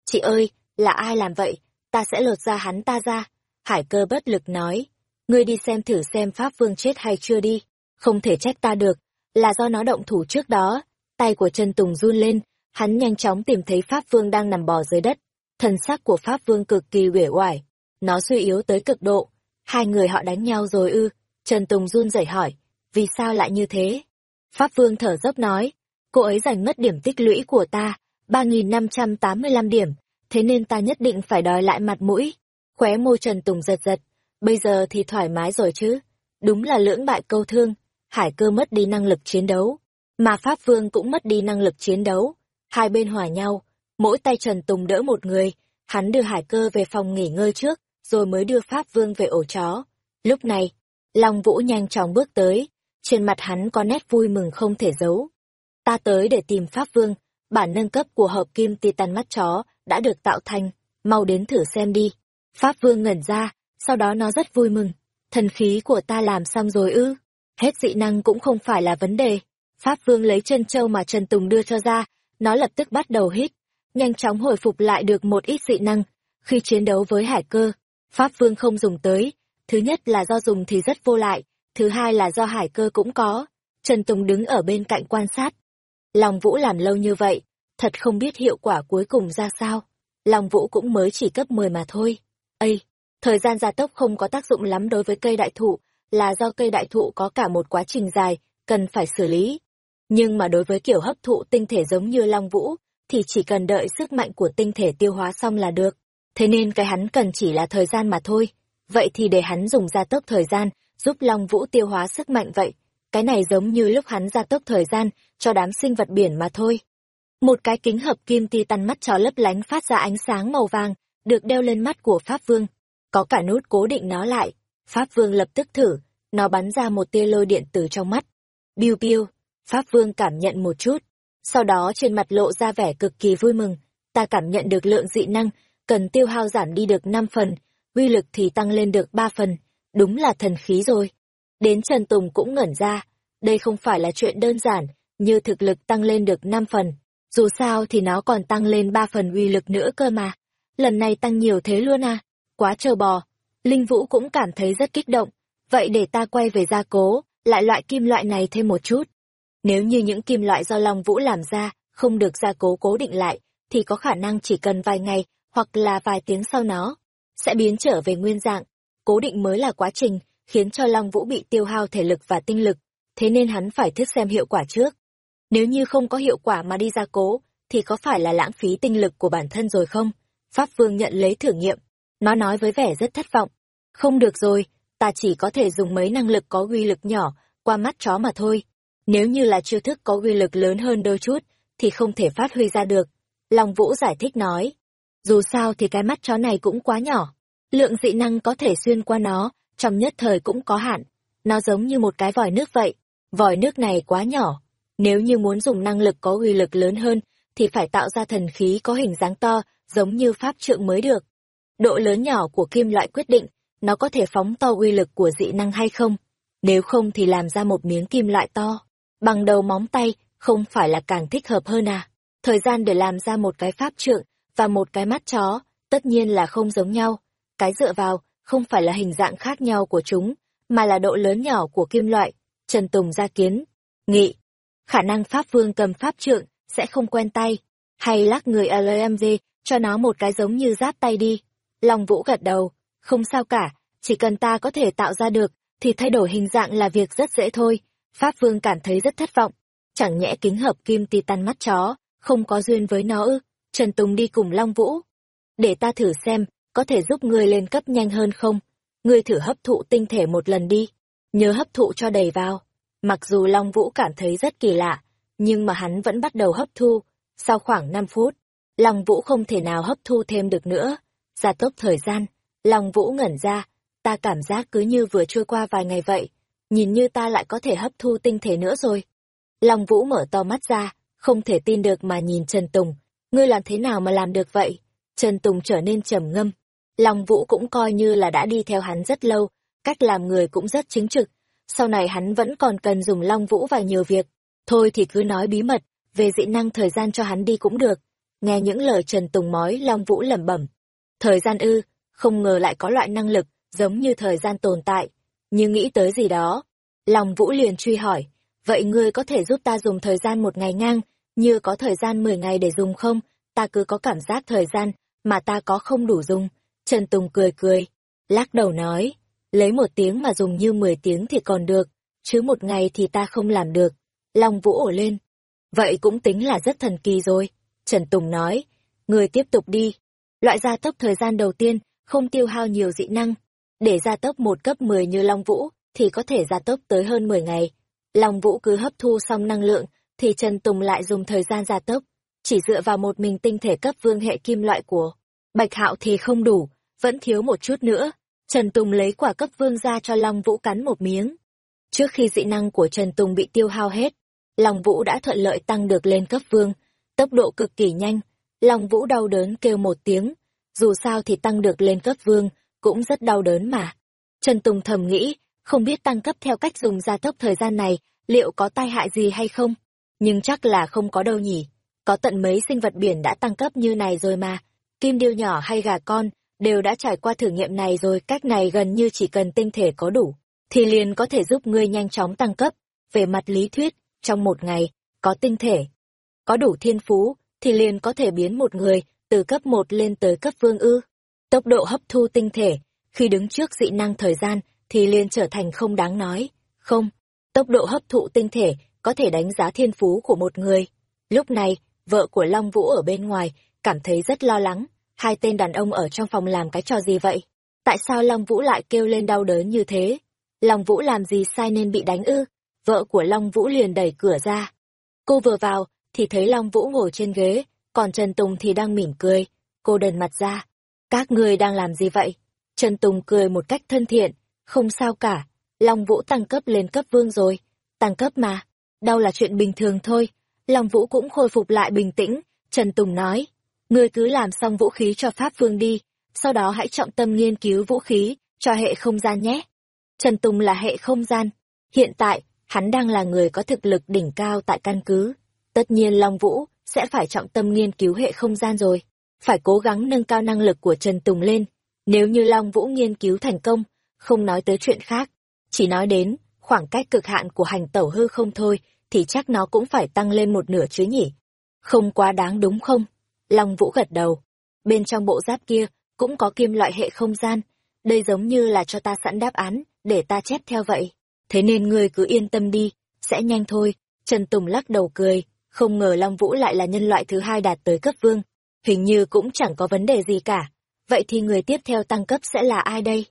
Chị ơi, là ai làm vậy? Ta sẽ lột ra hắn ta ra. Hải cơ bất lực nói. Ngươi đi xem thử xem Pháp Vương chết hay chưa đi. Không thể trách ta được, là do nó động thủ trước đó. Tay của Trần Tùng run lên, hắn nhanh chóng tìm thấy Pháp Vương đang nằm bò dưới đất. Thần sắc của Pháp Vương cực kỳ uể oải, nó suy yếu tới cực độ. Hai người họ đánh nhau rồi ư? Trần Tùng run rẩy hỏi, vì sao lại như thế? Pháp Vương thở dốc nói, cô ấy giành mất điểm tích lũy của ta, 3.585 điểm, thế nên ta nhất định phải đòi lại mặt mũi. Khóe môi Trần Tùng giật giật, bây giờ thì thoải mái rồi chứ. Đúng là lưỡng bại câu thương, hải cơ mất đi năng lực chiến đấu, mà Pháp Vương cũng mất đi năng lực chiến đấu. Hai bên hòa nhau, mỗi tay Trần Tùng đỡ một người, hắn đưa hải cơ về phòng nghỉ ngơi trước, rồi mới đưa Pháp Vương về ổ chó. Lúc này, Long Vũ nhanh chóng bước tới, trên mặt hắn có nét vui mừng không thể giấu. Ta tới để tìm Pháp Vương, bản nâng cấp của hợp kim titan mắt chó đã được tạo thành, mau đến thử xem đi. Pháp Vương ngẩn ra, sau đó nó rất vui mừng. Thần khí của ta làm xong rồi ư? Hết dị năng cũng không phải là vấn đề. Pháp Vương lấy chân châu mà Trần Tùng đưa cho ra, nó lập tức bắt đầu hít, nhanh chóng hồi phục lại được một ít dị năng. Khi chiến đấu với hải cơ, Pháp Vương không dùng tới, thứ nhất là do dùng thì rất vô lại, thứ hai là do hải cơ cũng có. Trần Tùng đứng ở bên cạnh quan sát. Long Vũ làm lâu như vậy, thật không biết hiệu quả cuối cùng ra sao. Long Vũ cũng mới chỉ cấp 10 mà thôi. Ây, thời gian gia tốc không có tác dụng lắm đối với cây đại thụ, là do cây đại thụ có cả một quá trình dài, cần phải xử lý. Nhưng mà đối với kiểu hấp thụ tinh thể giống như Long Vũ, thì chỉ cần đợi sức mạnh của tinh thể tiêu hóa xong là được. Thế nên cái hắn cần chỉ là thời gian mà thôi. Vậy thì để hắn dùng gia tốc thời gian, giúp Long Vũ tiêu hóa sức mạnh vậy. Cái này giống như lúc hắn gia tốc thời gian cho đám sinh vật biển mà thôi. Một cái kính hợp kim titan mắt chó lấp lánh phát ra ánh sáng màu vàng, được đeo lên mắt của Pháp Vương. Có cả nút cố định nó lại. Pháp Vương lập tức thử, nó bắn ra một tia lôi điện từ trong mắt. Biu biu, Pháp Vương cảm nhận một chút. Sau đó trên mặt lộ ra vẻ cực kỳ vui mừng. Ta cảm nhận được lượng dị năng, cần tiêu hao giảm đi được 5 phần, uy lực thì tăng lên được 3 phần. Đúng là thần khí rồi. Đến Trần Tùng cũng ngẩn ra. Đây không phải là chuyện đơn giản, như thực lực tăng lên được 5 phần. Dù sao thì nó còn tăng lên 3 phần uy lực nữa cơ mà. Lần này tăng nhiều thế luôn à? Quá trờ bò. Linh Vũ cũng cảm thấy rất kích động. Vậy để ta quay về gia cố, lại loại kim loại này thêm một chút. Nếu như những kim loại do Long Vũ làm ra, không được gia cố cố định lại, thì có khả năng chỉ cần vài ngày, hoặc là vài tiếng sau nó, sẽ biến trở về nguyên dạng. Cố định mới là quá trình, khiến cho Long Vũ bị tiêu hao thể lực và tinh lực, thế nên hắn phải thức xem hiệu quả trước. Nếu như không có hiệu quả mà đi gia cố, thì có phải là lãng phí tinh lực của bản thân rồi không? Pháp Vương nhận lấy thử nghiệm. Nó nói với vẻ rất thất vọng. Không được rồi, ta chỉ có thể dùng mấy năng lực có uy lực nhỏ qua mắt chó mà thôi. Nếu như là chiêu thức có uy lực lớn hơn đôi chút, thì không thể phát huy ra được. Long Vũ giải thích nói. Dù sao thì cái mắt chó này cũng quá nhỏ. Lượng dị năng có thể xuyên qua nó, trong nhất thời cũng có hạn. Nó giống như một cái vòi nước vậy. Vòi nước này quá nhỏ. Nếu như muốn dùng năng lực có uy lực lớn hơn, thì phải tạo ra thần khí có hình dáng to, giống như pháp trượng mới được. Độ lớn nhỏ của kim loại quyết định, nó có thể phóng to uy lực của dị năng hay không. Nếu không thì làm ra một miếng kim loại to, bằng đầu móng tay, không phải là càng thích hợp hơn à. Thời gian để làm ra một cái pháp trượng và một cái mắt chó, tất nhiên là không giống nhau. Cái dựa vào, không phải là hình dạng khác nhau của chúng, mà là độ lớn nhỏ của kim loại. Trần Tùng ra kiến, nghị, khả năng Pháp Vương cầm pháp trượng sẽ không quen tay, hay lắc người LMG cho nó một cái giống như giáp tay đi. Long Vũ gật đầu, không sao cả, chỉ cần ta có thể tạo ra được, thì thay đổi hình dạng là việc rất dễ thôi. Pháp Vương cảm thấy rất thất vọng, chẳng nhẽ kính hợp kim titan mắt chó, không có duyên với nó ư. Trần Tùng đi cùng Long Vũ. Để ta thử xem, có thể giúp ngươi lên cấp nhanh hơn không? Ngươi thử hấp thụ tinh thể một lần đi. Nhớ hấp thụ cho đầy vào. Mặc dù Long Vũ cảm thấy rất kỳ lạ, nhưng mà hắn vẫn bắt đầu hấp thu. Sau khoảng 5 phút, Long Vũ không thể nào hấp thu thêm được nữa. Gia tốc thời gian, Long Vũ ngẩn ra, ta cảm giác cứ như vừa trôi qua vài ngày vậy. Nhìn như ta lại có thể hấp thu tinh thể nữa rồi. Long Vũ mở to mắt ra, không thể tin được mà nhìn Trần Tùng. Ngươi làm thế nào mà làm được vậy? Trần Tùng trở nên trầm ngâm. Long Vũ cũng coi như là đã đi theo hắn rất lâu, cách làm người cũng rất chính trực. Sau này hắn vẫn còn cần dùng Long Vũ vào nhiều việc. Thôi thì cứ nói bí mật, về dị năng thời gian cho hắn đi cũng được. Nghe những lời Trần Tùng nói Long Vũ lẩm bẩm. Thời gian ư, không ngờ lại có loại năng lực, giống như thời gian tồn tại. Nhưng nghĩ tới gì đó. Long Vũ liền truy hỏi, vậy ngươi có thể giúp ta dùng thời gian một ngày ngang, như có thời gian mười ngày để dùng không? Ta cứ có cảm giác thời gian mà ta có không đủ dùng. Trần Tùng cười cười, lắc đầu nói, lấy một tiếng mà dùng như mười tiếng thì còn được, chứ một ngày thì ta không làm được. Long Vũ ổ lên. Vậy cũng tính là rất thần kỳ rồi. Trần Tùng nói, người tiếp tục đi. Loại gia tốc thời gian đầu tiên, không tiêu hao nhiều dị năng. Để gia tốc một cấp 10 như Long Vũ, thì có thể gia tốc tới hơn 10 ngày. Long Vũ cứ hấp thu xong năng lượng, thì Trần Tùng lại dùng thời gian gia tốc. Chỉ dựa vào một mình tinh thể cấp vương hệ kim loại của Bạch Hạo thì không đủ, vẫn thiếu một chút nữa. Trần Tùng lấy quả cấp vương ra cho Long Vũ cắn một miếng. Trước khi dị năng của Trần Tùng bị tiêu hao hết, Long Vũ đã thuận lợi tăng được lên cấp vương, tốc độ cực kỳ nhanh. Long Vũ đau đớn kêu một tiếng, dù sao thì tăng được lên cấp vương, cũng rất đau đớn mà. Trần Tùng thầm nghĩ, không biết tăng cấp theo cách dùng gia tốc thời gian này, liệu có tai hại gì hay không? Nhưng chắc là không có đâu nhỉ. Có tận mấy sinh vật biển đã tăng cấp như này rồi mà. Kim điêu nhỏ hay gà con, đều đã trải qua thử nghiệm này rồi, cách này gần như chỉ cần tinh thể có đủ, thì liền có thể giúp ngươi nhanh chóng tăng cấp. Về mặt lý thuyết, trong một ngày, có tinh thể, có đủ thiên phú, thì liền có thể biến một người từ cấp một lên tới cấp vương ư. Tốc độ hấp thu tinh thể, khi đứng trước dị năng thời gian, thì liền trở thành không đáng nói. Không, tốc độ hấp thụ tinh thể có thể đánh giá thiên phú của một người. Lúc này, vợ của Long Vũ ở bên ngoài, cảm thấy rất lo lắng. Hai tên đàn ông ở trong phòng làm cái trò gì vậy? Tại sao Long Vũ lại kêu lên đau đớn như thế? Long Vũ làm gì sai nên bị đánh ư? Vợ của Long Vũ liền đẩy cửa ra. Cô vừa vào, thì thấy Long Vũ ngồi trên ghế, còn Trần Tùng thì đang mỉm cười. Cô đần mặt ra. Các người đang làm gì vậy? Trần Tùng cười một cách thân thiện. Không sao cả. Long Vũ tăng cấp lên cấp vương rồi. Tăng cấp mà. Đau là chuyện bình thường thôi. Long Vũ cũng khôi phục lại bình tĩnh. Trần Tùng nói. Ngươi cứ làm xong vũ khí cho Pháp Vương đi. Sau đó hãy trọng tâm nghiên cứu vũ khí cho hệ không gian nhé. Trần Tùng là hệ không gian. Hiện tại, hắn đang là người có thực lực đỉnh cao tại căn cứ. Tất nhiên Long Vũ sẽ phải trọng tâm nghiên cứu hệ không gian rồi. Phải cố gắng nâng cao năng lực của Trần Tùng lên. Nếu như Long Vũ nghiên cứu thành công, không nói tới chuyện khác, chỉ nói đến khoảng cách cực hạn của hành tẩu hư không thôi, thì chắc nó cũng phải tăng lên một nửa chứ nhỉ. Không quá đáng đúng không? Long Vũ gật đầu. Bên trong bộ giáp kia cũng có kim loại hệ không gian. Đây giống như là cho ta sẵn đáp án, để ta chép theo vậy. Thế nên ngươi cứ yên tâm đi, sẽ nhanh thôi. Trần Tùng lắc đầu cười, không ngờ Long Vũ lại là nhân loại thứ hai đạt tới cấp vương. Hình như cũng chẳng có vấn đề gì cả. Vậy thì người tiếp theo tăng cấp sẽ là ai đây?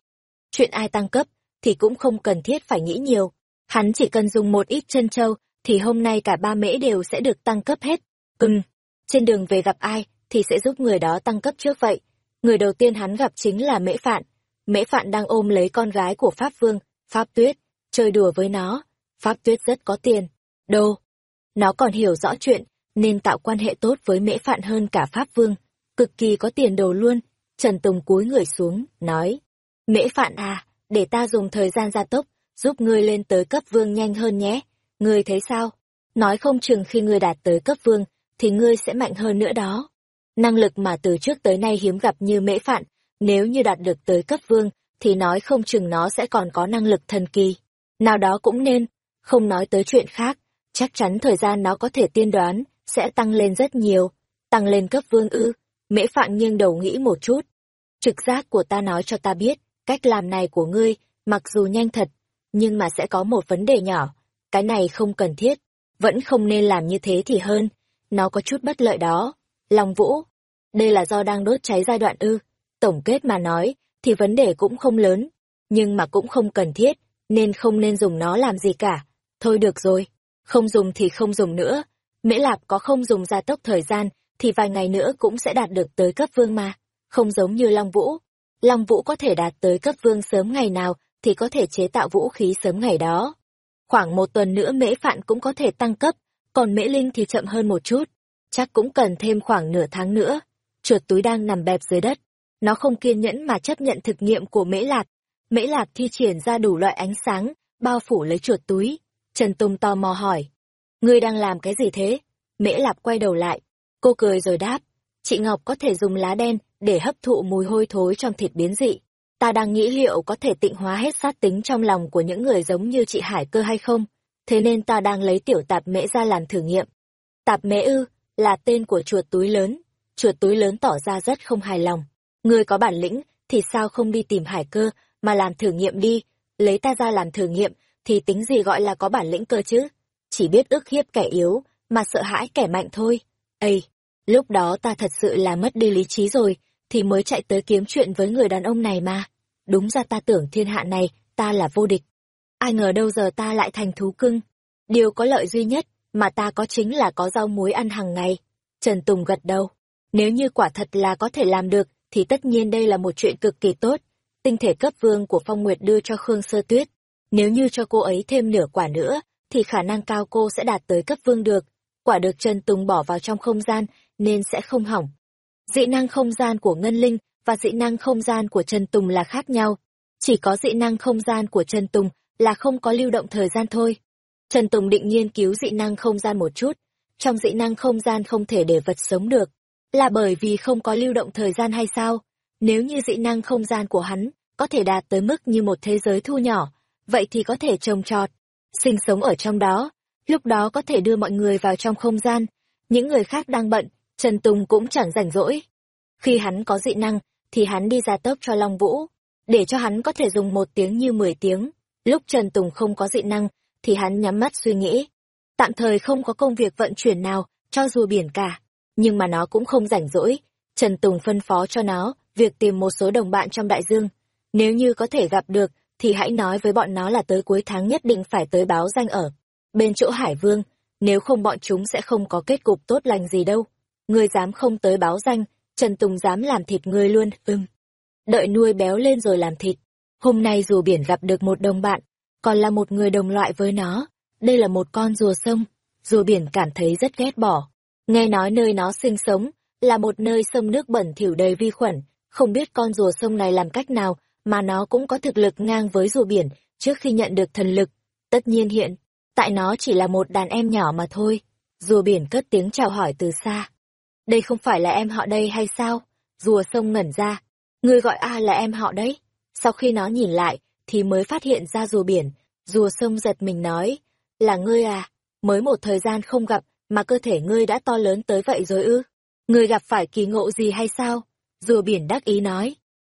Chuyện ai tăng cấp thì cũng không cần thiết phải nghĩ nhiều. Hắn chỉ cần dùng một ít chân châu, thì hôm nay cả ba mễ đều sẽ được tăng cấp hết. Ừm, trên đường về gặp ai, thì sẽ giúp người đó tăng cấp trước vậy. Người đầu tiên hắn gặp chính là Mễ Phạn. Mễ Phạn đang ôm lấy con gái của Pháp Vương, Pháp Tuyết, chơi đùa với nó. Pháp Tuyết rất có tiền. Đô. Nó còn hiểu rõ chuyện, nên tạo quan hệ tốt với Mễ Phạn hơn cả Pháp Vương. Cực kỳ có tiền đồ luôn. Trần Tùng cúi người xuống, nói. Mễ Phạn à, để ta dùng thời gian gia tốc, giúp ngươi lên tới cấp vương nhanh hơn nhé. Ngươi thấy sao? Nói không chừng khi ngươi đạt tới cấp vương, thì ngươi sẽ mạnh hơn nữa đó. Năng lực mà từ trước tới nay hiếm gặp như mễ phạn, nếu như đạt được tới cấp vương, thì nói không chừng nó sẽ còn có năng lực thần kỳ. Nào đó cũng nên, không nói tới chuyện khác, chắc chắn thời gian nó có thể tiên đoán, sẽ tăng lên rất nhiều. Tăng lên cấp vương ư, mễ phạn nghiêng đầu nghĩ một chút. Trực giác của ta nói cho ta biết, cách làm này của ngươi, mặc dù nhanh thật, nhưng mà sẽ có một vấn đề nhỏ, cái này không cần thiết, vẫn không nên làm như thế thì hơn, nó có chút bất lợi đó. Long Vũ, đây là do đang đốt cháy giai đoạn ư, tổng kết mà nói, thì vấn đề cũng không lớn, nhưng mà cũng không cần thiết, nên không nên dùng nó làm gì cả. Thôi được rồi, không dùng thì không dùng nữa. Mễ Lạp có không dùng gia tốc thời gian, thì vài ngày nữa cũng sẽ đạt được tới cấp vương mà. Không giống như Long Vũ. Long Vũ có thể đạt tới cấp vương sớm ngày nào, thì có thể chế tạo vũ khí sớm ngày đó. Khoảng một tuần nữa mễ phạn cũng có thể tăng cấp, còn mễ linh thì chậm hơn một chút. Chắc cũng cần thêm khoảng nửa tháng nữa. Chuột túi đang nằm bẹp dưới đất. Nó không kiên nhẫn mà chấp nhận thực nghiệm của mễ lạc. Mễ lạc thi triển ra đủ loại ánh sáng, bao phủ lấy chuột túi. Trần Tùng tò mò hỏi. Ngươi đang làm cái gì thế? Mễ lạc quay đầu lại. Cô cười rồi đáp. Chị Ngọc có thể dùng lá đen để hấp thụ mùi hôi thối trong thịt biến dị ta đang nghĩ liệu có thể tịnh hóa hết sát tính trong lòng của những người giống như chị Hải cơ hay không, thế nên ta đang lấy tiểu tạp mễ ra làm thử nghiệm. Tạp mễ ư, là tên của chuột túi lớn, chuột túi lớn tỏ ra rất không hài lòng. Người có bản lĩnh, thì sao không đi tìm hải cơ, mà làm thử nghiệm đi, lấy ta ra làm thử nghiệm, thì tính gì gọi là có bản lĩnh cơ chứ? Chỉ biết ức hiếp kẻ yếu, mà sợ hãi kẻ mạnh thôi. Ây, lúc đó ta thật sự là mất đi lý trí rồi, thì mới chạy tới kiếm chuyện với người đàn ông này mà. Đúng ra ta tưởng thiên hạ này, ta là vô địch. Ai ngờ đâu giờ ta lại thành thú cưng. Điều có lợi duy nhất mà ta có chính là có rau muối ăn hàng ngày. Trần Tùng gật đầu. Nếu như quả thật là có thể làm được, thì tất nhiên đây là một chuyện cực kỳ tốt. Tinh thể cấp vương của Phong Nguyệt đưa cho Khương Sơ Tuyết. Nếu như cho cô ấy thêm nửa quả nữa, thì khả năng cao cô sẽ đạt tới cấp vương được. Quả được Trần Tùng bỏ vào trong không gian, nên sẽ không hỏng. Dị năng không gian của Ngân Linh và dị năng không gian của Trần Tùng là khác nhau. Chỉ có dị năng không gian của Trần Tùng là không có lưu động thời gian thôi. Trần Tùng định nghiên cứu dị năng không gian một chút. Trong dị năng không gian không thể để vật sống được. Là bởi vì không có lưu động thời gian hay sao? Nếu như dị năng không gian của hắn có thể đạt tới mức như một thế giới thu nhỏ, vậy thì có thể trồng trọt, sinh sống ở trong đó. Lúc đó có thể đưa mọi người vào trong không gian. Những người khác đang bận, Trần Tùng cũng chẳng rảnh rỗi. Khi hắn có dị năng, thì hắn đi ra tốc cho Long Vũ, để cho hắn có thể dùng một tiếng như mười tiếng. Lúc Trần Tùng không có dị năng, thì hắn nhắm mắt suy nghĩ. Tạm thời không có công việc vận chuyển nào, cho dù biển cả. Nhưng mà nó cũng không rảnh rỗi. Trần Tùng phân phó cho nó, việc tìm một số đồng bạn trong đại dương. Nếu như có thể gặp được, thì hãy nói với bọn nó là tới cuối tháng nhất định phải tới báo danh ở. Bên chỗ Hải Vương, nếu không bọn chúng sẽ không có kết cục tốt lành gì đâu. Ngươi dám không tới báo danh, Trần Tùng dám làm thịt ngươi luôn, ưng. Đợi nuôi béo lên rồi làm thịt. Hôm nay rùa biển gặp được một đồng bạn, còn là một người đồng loại với nó. Đây là một con rùa sông. Rùa biển cảm thấy rất ghét bỏ. Nghe nói nơi nó sinh sống là một nơi sông nước bẩn thỉu đầy vi khuẩn. Không biết con rùa sông này làm cách nào mà nó cũng có thực lực ngang với rùa biển trước khi nhận được thần lực. Tất nhiên hiện, tại nó chỉ là một đàn em nhỏ mà thôi. Rùa biển cất tiếng chào hỏi từ xa đây không phải là em họ đây hay sao? Rùa sông ngẩn ra. Ngươi gọi A là em họ đấy. Sau khi nó nhìn lại, thì mới phát hiện ra rùa biển. Rùa sông giật mình nói, là ngươi à, mới một thời gian không gặp, mà cơ thể ngươi đã to lớn tới vậy rồi ư? Ngươi gặp phải kỳ ngộ gì hay sao? Rùa biển đắc ý nói.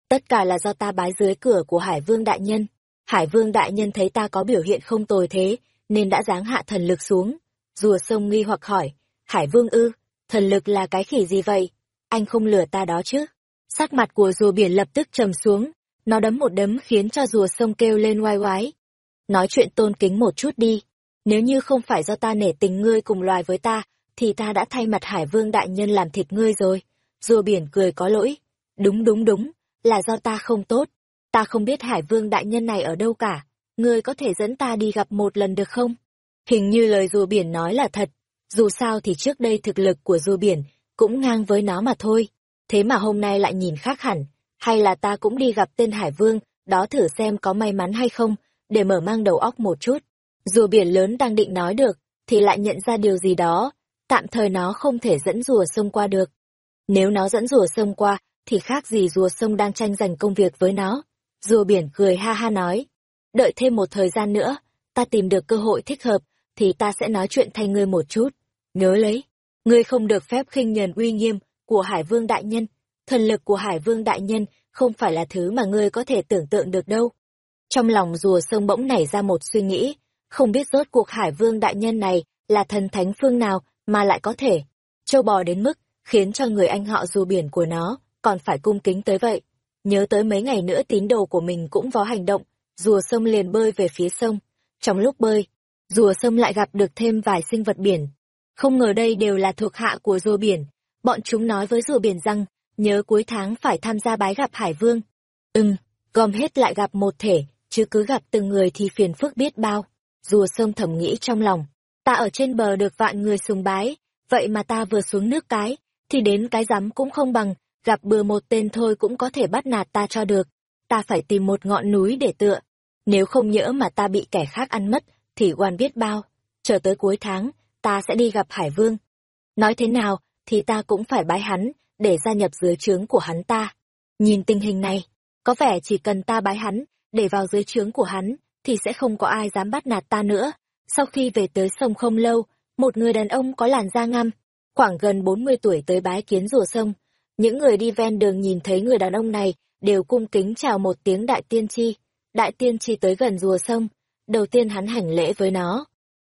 Tất cả là do ta bái dưới cửa của Hải Vương Đại Nhân. Hải Vương Đại Nhân thấy ta có biểu hiện không tồi thế, nên đã giáng hạ thần lực xuống. Rùa sông nghi hoặc hỏi, Hải Vương ư? thần lực là cái khỉ gì vậy? Anh không lừa ta đó chứ? Sắc mặt của rùa biển lập tức trầm xuống, nó đấm một đấm khiến cho rùa sông kêu lên oai oái. Nói chuyện tôn kính một chút đi, nếu như không phải do ta nể tình ngươi cùng loài với ta, thì ta đã thay mặt Hải Vương đại nhân làm thịt ngươi rồi. Rùa biển cười có lỗi. Đúng đúng đúng, là do ta không tốt. Ta không biết Hải Vương đại nhân này ở đâu cả. Ngươi có thể dẫn ta đi gặp một lần được không? Hình như lời rùa biển nói là thật. Dù sao thì trước đây thực lực của rùa biển cũng ngang với nó mà thôi. Thế mà hôm nay lại nhìn khác hẳn. Hay là ta cũng đi gặp tên Hải Vương, đó thử xem có may mắn hay không, để mở mang đầu óc một chút. Rùa biển lớn đang định nói được, thì lại nhận ra điều gì đó. Tạm thời nó không thể dẫn rùa sông qua được. Nếu nó dẫn rùa sông qua, thì khác gì rùa sông đang tranh giành công việc với nó. Rùa biển cười ha ha nói. Đợi thêm một thời gian nữa, ta tìm được cơ hội thích hợp, thì ta sẽ nói chuyện thay ngươi một chút. Nhớ lấy, ngươi không được phép khinh nhờn uy nghiêm của Hải Vương Đại Nhân. Thần lực của Hải Vương Đại Nhân không phải là thứ mà ngươi có thể tưởng tượng được đâu. Trong lòng rùa sông bỗng nảy ra một suy nghĩ, không biết rốt cuộc Hải Vương Đại Nhân này là thần thánh phương nào mà lại có thể châu bò đến mức khiến cho người anh họ rùa biển của nó còn phải cung kính tới vậy. Nhớ tới mấy ngày nữa tín đồ của mình cũng vó hành động, rùa sông liền bơi về phía sông. Trong lúc bơi, rùa sông lại gặp được thêm vài sinh vật biển. Không ngờ đây đều là thuộc hạ của rùa biển. Bọn chúng nói với rùa biển rằng, nhớ cuối tháng phải tham gia bái gặp Hải Vương. Ừm, gom hết lại gặp một thể, chứ cứ gặp từng người thì phiền phức biết bao. Rùa sông thầm nghĩ trong lòng, ta ở trên bờ được vạn người sùng bái, vậy mà ta vừa xuống nước cái, thì đến cái rắm cũng không bằng, gặp bừa một tên thôi cũng có thể bắt nạt ta cho được. Ta phải tìm một ngọn núi để tựa. Nếu không nhỡ mà ta bị kẻ khác ăn mất, thì quan biết bao. Chờ tới cuối tháng, ta sẽ đi gặp Hải Vương. Nói thế nào, thì ta cũng phải bái hắn, để gia nhập dưới trướng của hắn ta. Nhìn tình hình này, có vẻ chỉ cần ta bái hắn, để vào dưới trướng của hắn, thì sẽ không có ai dám bắt nạt ta nữa. Sau khi về tới sông không lâu, một người đàn ông có làn da ngăm, khoảng gần 40 tuổi tới bái kiến rùa sông. Những người đi ven đường nhìn thấy người đàn ông này, đều cung kính chào một tiếng đại tiên tri. Đại tiên tri tới gần rùa sông, đầu tiên hắn hành lễ với nó.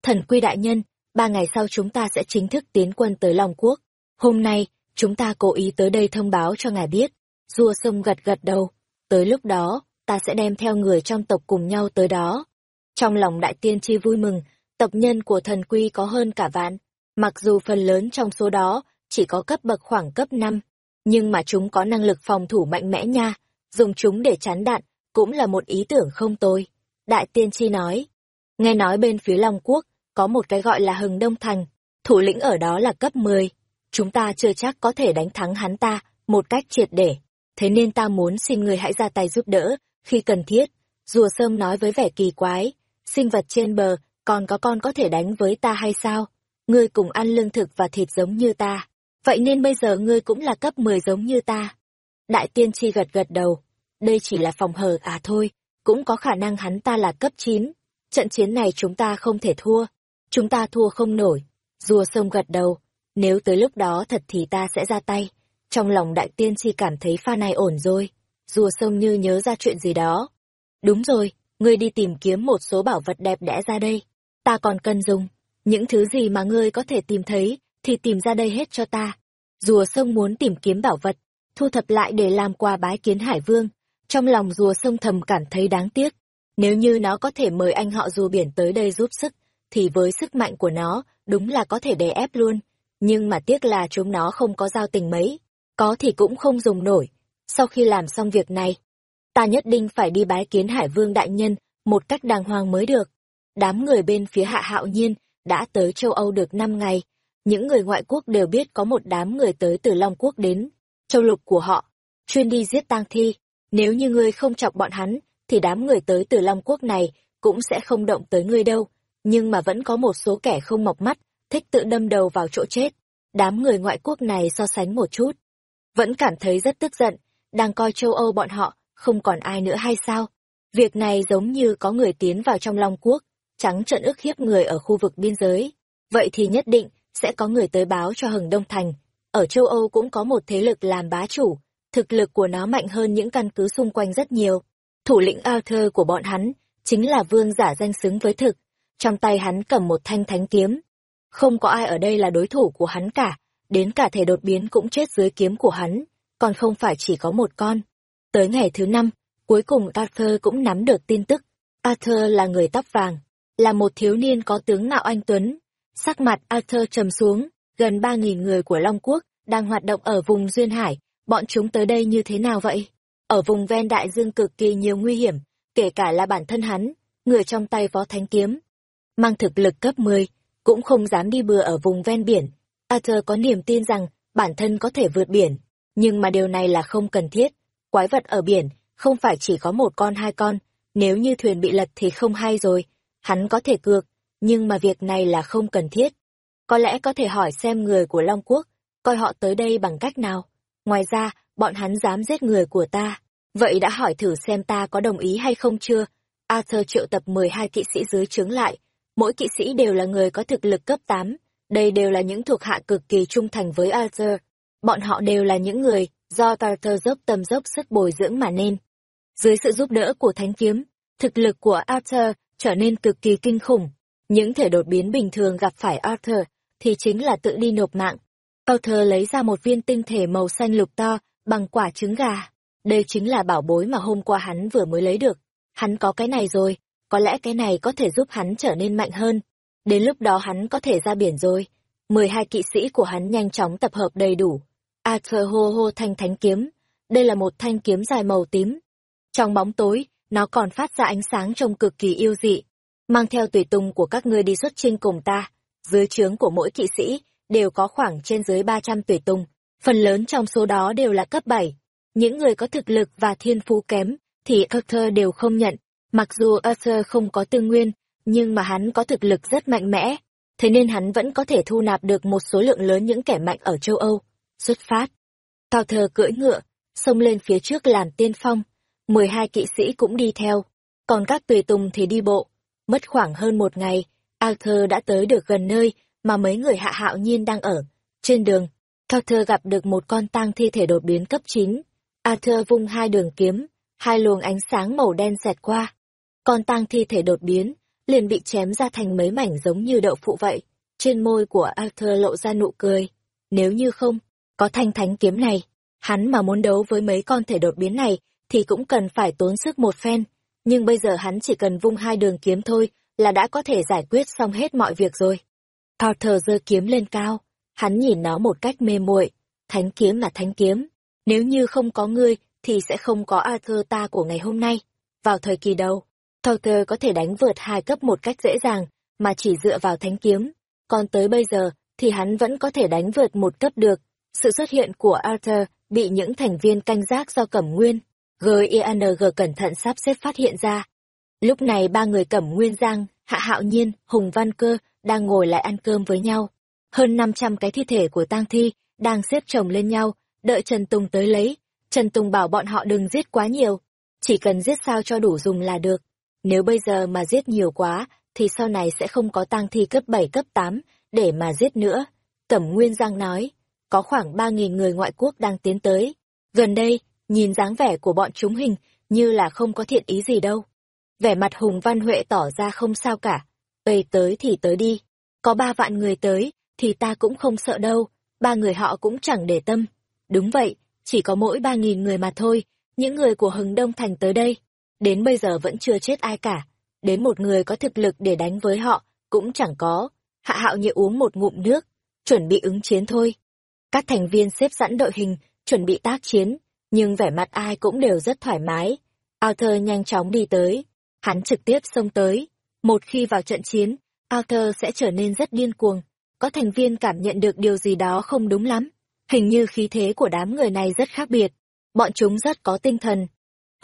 Thần quy đại nhân, ba ngày sau chúng ta sẽ chính thức tiến quân tới Long Quốc. Hôm nay, chúng ta cố ý tới đây thông báo cho ngài biết. Rùa sông gật gật đầu. Tới lúc đó, ta sẽ đem theo người trong tộc cùng nhau tới đó. Trong lòng đại tiên tri vui mừng, tộc nhân của thần quy có hơn cả vạn. Mặc dù phần lớn trong số đó chỉ có cấp bậc khoảng cấp 5, nhưng mà chúng có năng lực phòng thủ mạnh mẽ nha, dùng chúng để chắn đạn, cũng là một ý tưởng không tồi. Đại tiên tri nói, nghe nói bên phía Long Quốc, có một cái gọi là Hừng Đông Thành, thủ lĩnh ở đó là cấp 10. Chúng ta chưa chắc có thể đánh thắng hắn ta, một cách triệt để. Thế nên ta muốn xin người hãy ra tay giúp đỡ, khi cần thiết. Rùa sơm nói với vẻ kỳ quái, sinh vật trên bờ, còn có con có thể đánh với ta hay sao? Ngươi cùng ăn lương thực và thịt giống như ta, vậy nên bây giờ ngươi cũng là cấp 10 giống như ta. Đại tiên tri gật gật đầu, đây chỉ là phòng hờ à thôi, cũng có khả năng hắn ta là cấp 9. Trận chiến này chúng ta không thể thua, chúng ta thua không nổi. Rùa sông gật đầu, nếu tới lúc đó thật thì ta sẽ ra tay. Trong lòng đại tiên tri cảm thấy pha này ổn rồi. Rùa sông như nhớ ra chuyện gì đó. Đúng rồi, ngươi đi tìm kiếm một số bảo vật đẹp đẽ ra đây. Ta còn cần dùng. Những thứ gì mà ngươi có thể tìm thấy, thì tìm ra đây hết cho ta. Rùa sông muốn tìm kiếm bảo vật, thu thập lại để làm quà bái kiến hải vương. Trong lòng rùa sông thầm cảm thấy đáng tiếc. Nếu như nó có thể mời anh họ rùa biển tới đây giúp sức, thì với sức mạnh của nó, đúng là có thể đè ép luôn. Nhưng mà tiếc là chúng nó không có giao tình mấy. Có thì cũng không dùng nổi. Sau khi làm xong việc này, ta nhất định phải đi bái kiến Hải Vương Đại Nhân một cách đàng hoàng mới được. Đám người bên phía hạ hạo nhiên đã tới châu Âu được 5 ngày. Những người ngoại quốc đều biết có một đám người tới từ Long Quốc đến. Châu lục của họ, chuyên đi giết tang thi. Nếu như ngươi không chọc bọn hắn, thì đám người tới từ Long Quốc này cũng sẽ không động tới ngươi đâu. Nhưng mà vẫn có một số kẻ không mọc mắt, thích tự đâm đầu vào chỗ chết. Đám người ngoại quốc này so sánh một chút. Vẫn cảm thấy rất tức giận, đang coi châu Âu bọn họ, không còn ai nữa hay sao? Việc này giống như có người tiến vào trong Long Quốc, trắng trợn ức hiếp người ở khu vực biên giới. Vậy thì nhất định, sẽ có người tới báo cho Hừng Đông Thành. Ở châu Âu cũng có một thế lực làm bá chủ, thực lực của nó mạnh hơn những căn cứ xung quanh rất nhiều. Thủ lĩnh Arthur của bọn hắn, chính là vương giả danh xứng với thực. Trong tay hắn cầm một thanh thánh kiếm. Không có ai ở đây là đối thủ của hắn cả, đến cả thể đột biến cũng chết dưới kiếm của hắn còn không phải chỉ có một con. Tới ngày thứ năm, Cuối cùng Arthur cũng nắm được tin tức. Arthur là người tóc vàng, là một thiếu niên có tướng mạo anh Tuấn. Sắc mặt Arthur trầm xuống, gần 3.000 người của Long Quốc đang hoạt động ở vùng Duyên Hải, bọn chúng tới đây như thế nào vậy? Ở vùng ven đại dương cực kỳ nhiều nguy hiểm, kể cả là bản thân hắn, người trong tay vó thánh kiếm. Mang thực lực cấp 10, cũng không dám đi bừa ở vùng ven biển. Arthur có niềm tin rằng bản thân có thể vượt biển, nhưng mà điều này là không cần thiết. Quái vật ở biển, không phải chỉ có một con hai con, nếu như thuyền bị lật thì không hay rồi. Hắn có thể cược, nhưng mà việc này là không cần thiết. Có lẽ có thể hỏi xem người của Long Quốc, coi họ tới đây bằng cách nào. Ngoài ra, bọn hắn dám giết người của ta. Vậy đã hỏi thử xem ta có đồng ý hay không chưa? Arthur triệu tập 12 kỵ sĩ dưới trướng lại. Mỗi kỵ sĩ đều là người có thực lực cấp 8. Đây đều là những thuộc hạ cực kỳ trung thành với Arthur. Bọn họ đều là những người do Arthur dốc tâm dốc sức bồi dưỡng mà nên. Dưới sự giúp đỡ của thánh kiếm, thực lực của Arthur trở nên cực kỳ kinh khủng. Những thể đột biến bình thường gặp phải Arthur thì chính là tự đi nộp mạng. Arthur lấy ra một viên tinh thể màu xanh lục to bằng quả trứng gà. Đây chính là bảo bối mà hôm qua hắn vừa mới lấy được. Hắn có cái này rồi, có lẽ cái này có thể giúp hắn trở nên mạnh hơn. Đến lúc đó hắn có thể ra biển rồi. mười hai kỵ sĩ của hắn nhanh chóng tập hợp đầy đủ. Arthur hô hô thanh thánh kiếm. Đây là một thanh kiếm dài màu tím. Trong bóng tối, nó còn phát ra ánh sáng trông cực kỳ yêu dị. Mang theo tùy tùng của các ngươi đi xuất chinh cùng ta. Dưới trướng của mỗi kỵ sĩ, đều có khoảng trên dưới 300 tùy tùng. Phần lớn trong số đó đều là cấp 7. Những người có thực lực và thiên phú kém, thì Arthur đều không nhận. Mặc dù Arthur không có tư nguyên, nhưng mà hắn có thực lực rất mạnh mẽ. Thế nên hắn vẫn có thể thu nạp được một số lượng lớn những kẻ mạnh ở châu Âu. Xuất phát. Tào thờ cưỡi ngựa, xông lên phía trước làm tiên phong. 12 kỵ sĩ cũng đi theo. Còn các tùy tùng thì đi bộ. Mất khoảng hơn một ngày, Arthur đã tới được gần nơi mà mấy người hạ hạo nhiên đang ở. Trên đường, Arthur gặp được một con tang thi thể đột biến cấp 9. Arthur vung hai đường kiếm, hai luồng ánh sáng màu đen xẹt qua. Con tang thi thể đột biến, liền bị chém ra thành mấy mảnh giống như đậu phụ vậy. Trên môi của Arthur lộ ra nụ cười. Nếu như không, có thanh thánh kiếm này, hắn mà muốn đấu với mấy con thể đột biến này, thì cũng cần phải tốn sức một phen. Nhưng bây giờ hắn chỉ cần vung hai đường kiếm thôi, là đã có thể giải quyết xong hết mọi việc rồi. Arthur giơ kiếm lên cao, hắn nhìn nó một cách mê muội. Thánh kiếm là thánh kiếm, nếu như không có ngươi, thì sẽ không có Arthur ta của ngày hôm nay. Vào thời kỳ đầu, Arthur có thể đánh vượt hai cấp một cách dễ dàng, mà chỉ dựa vào thánh kiếm. Còn tới bây giờ, thì hắn vẫn có thể đánh vượt một cấp được. Sự xuất hiện của Arthur bị những thành viên canh giác do Cẩm Nguyên, GIANG cẩn thận sắp xếp phát hiện ra. Lúc này ba người Cẩm Nguyên Giang, Hạ Hạo Nhiên, Hùng Văn Cơ đang ngồi lại ăn cơm với nhau. Hơn 500 cái thi thể của tang thi đang xếp chồng lên nhau, đợi Trần Tùng tới lấy. Trần Tùng bảo bọn họ đừng giết quá nhiều, chỉ cần giết sao cho đủ dùng là được. Nếu bây giờ mà giết nhiều quá, thì sau này sẽ không có tang thi cấp 7 cấp 8 để mà giết nữa. Cẩm Nguyên Giang nói, có khoảng 3.000 người ngoại quốc đang tiến tới. Gần đây, nhìn dáng vẻ của bọn chúng hình như là không có thiện ý gì đâu. Vẻ mặt Hùng Văn Huệ tỏ ra không sao cả. Ê tới thì tới đi. Có ba vạn người tới, thì ta cũng không sợ đâu. Ba người họ cũng chẳng để tâm. Đúng vậy, chỉ có mỗi ba nghìn người mà thôi. Những người của Hừng Đông Thành tới đây. Đến bây giờ vẫn chưa chết ai cả. Đến một người có thực lực để đánh với họ, cũng chẳng có. Hạ hạo như uống một ngụm nước, chuẩn bị ứng chiến thôi. Các thành viên xếp sẵn đội hình, chuẩn bị tác chiến, nhưng vẻ mặt ai cũng đều rất thoải mái. Arthur nhanh chóng đi tới, hắn trực tiếp xông tới. Một khi vào trận chiến, Arthur sẽ trở nên rất điên cuồng. Có thành viên cảm nhận được điều gì đó không đúng lắm. Hình như khí thế của đám người này rất khác biệt. Bọn chúng rất có tinh thần.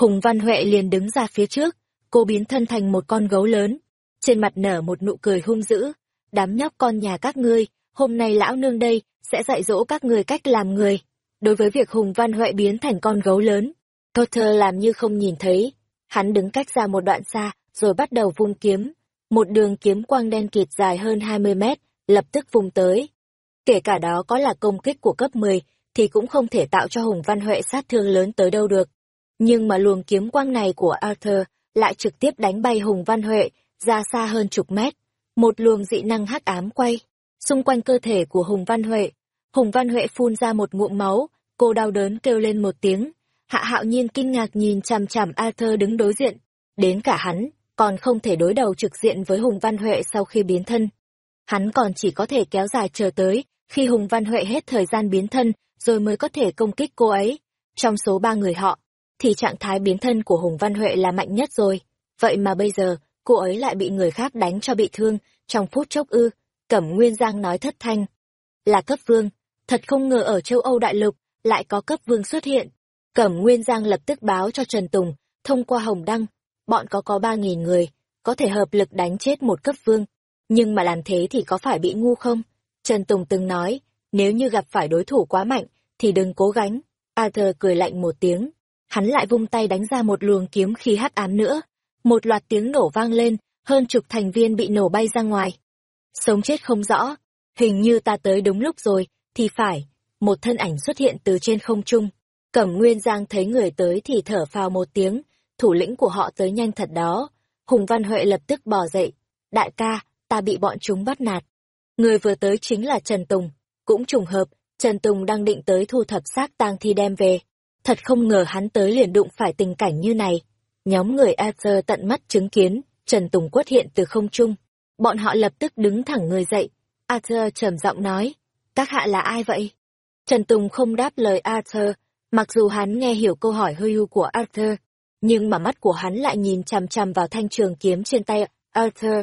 Hùng Văn Huệ liền đứng ra phía trước, cô biến thân thành một con gấu lớn. Trên mặt nở một nụ cười hung dữ. Đám nhóc con nhà các ngươi, hôm nay lão nương đây, sẽ dạy dỗ các người cách làm người. Đối với việc Hùng Văn Huệ biến thành con gấu lớn, Potter làm như không nhìn thấy. Hắn đứng cách ra một đoạn xa, rồi bắt đầu vung kiếm. Một đường kiếm quang đen kịt dài hơn 20 mét, lập tức vùng tới. Kể cả đó có là công kích của cấp 10, thì cũng không thể tạo cho Hùng Văn Huệ sát thương lớn tới đâu được. Nhưng mà luồng kiếm quang này của Arthur lại trực tiếp đánh bay Hùng Văn Huệ ra xa hơn chục mét. Một luồng dị năng hắc ám quay, xung quanh cơ thể của Hùng Văn Huệ. Hùng Văn Huệ phun ra một ngụm máu, cô đau đớn kêu lên một tiếng. Hạ hạo nhiên kinh ngạc nhìn chằm chằm Arthur đứng đối diện. Đến cả hắn, còn không thể đối đầu trực diện với Hùng Văn Huệ sau khi biến thân. Hắn còn chỉ có thể kéo dài chờ tới, khi Hùng Văn Huệ hết thời gian biến thân, rồi mới có thể công kích cô ấy. Trong số ba người họ, thì trạng thái biến thân của Hùng Văn Huệ là mạnh nhất rồi. Vậy mà bây giờ, cô ấy lại bị người khác đánh cho bị thương, trong phút chốc ư. Cẩm Nguyên Giang nói thất thanh. Là cấp vương, thật không ngờ ở châu Âu đại lục, lại có cấp vương xuất hiện. Cẩm Nguyên Giang lập tức báo cho Trần Tùng, thông qua Hồng Đăng, bọn có có ba nghìn người, có thể hợp lực đánh chết một cấp vương. Nhưng mà làm thế thì có phải bị ngu không? Trần Tùng từng nói, nếu như gặp phải đối thủ quá mạnh, thì đừng cố gắng. Arthur cười lạnh một tiếng, hắn lại vung tay đánh ra một luồng kiếm khí hắc ám nữa. Một loạt tiếng nổ vang lên, hơn chục thành viên bị nổ bay ra ngoài. Sống chết không rõ, hình như ta tới đúng lúc rồi, thì phải. Một thân ảnh xuất hiện từ trên không trung. Cẩm Nguyên Giang thấy người tới thì thở phào một tiếng, thủ lĩnh của họ tới nhanh thật đó. Hùng Văn Huệ lập tức bỏ dậy. Đại ca, ta bị bọn chúng bắt nạt. Người vừa tới chính là Trần Tùng. Cũng trùng hợp, Trần Tùng đang định tới thu thập xác tang thi đem về. Thật không ngờ hắn tới liền đụng phải tình cảnh như này. Nhóm người Arthur tận mắt chứng kiến, Trần Tùng quất hiện từ không trung. Bọn họ lập tức đứng thẳng người dậy. Arthur trầm giọng nói, các hạ là ai vậy? Trần Tùng không đáp lời Arthur, mặc dù hắn nghe hiểu câu hỏi hơi u của Arthur, nhưng mà mắt của hắn lại nhìn chằm chằm vào thanh trường kiếm trên tay Arthur.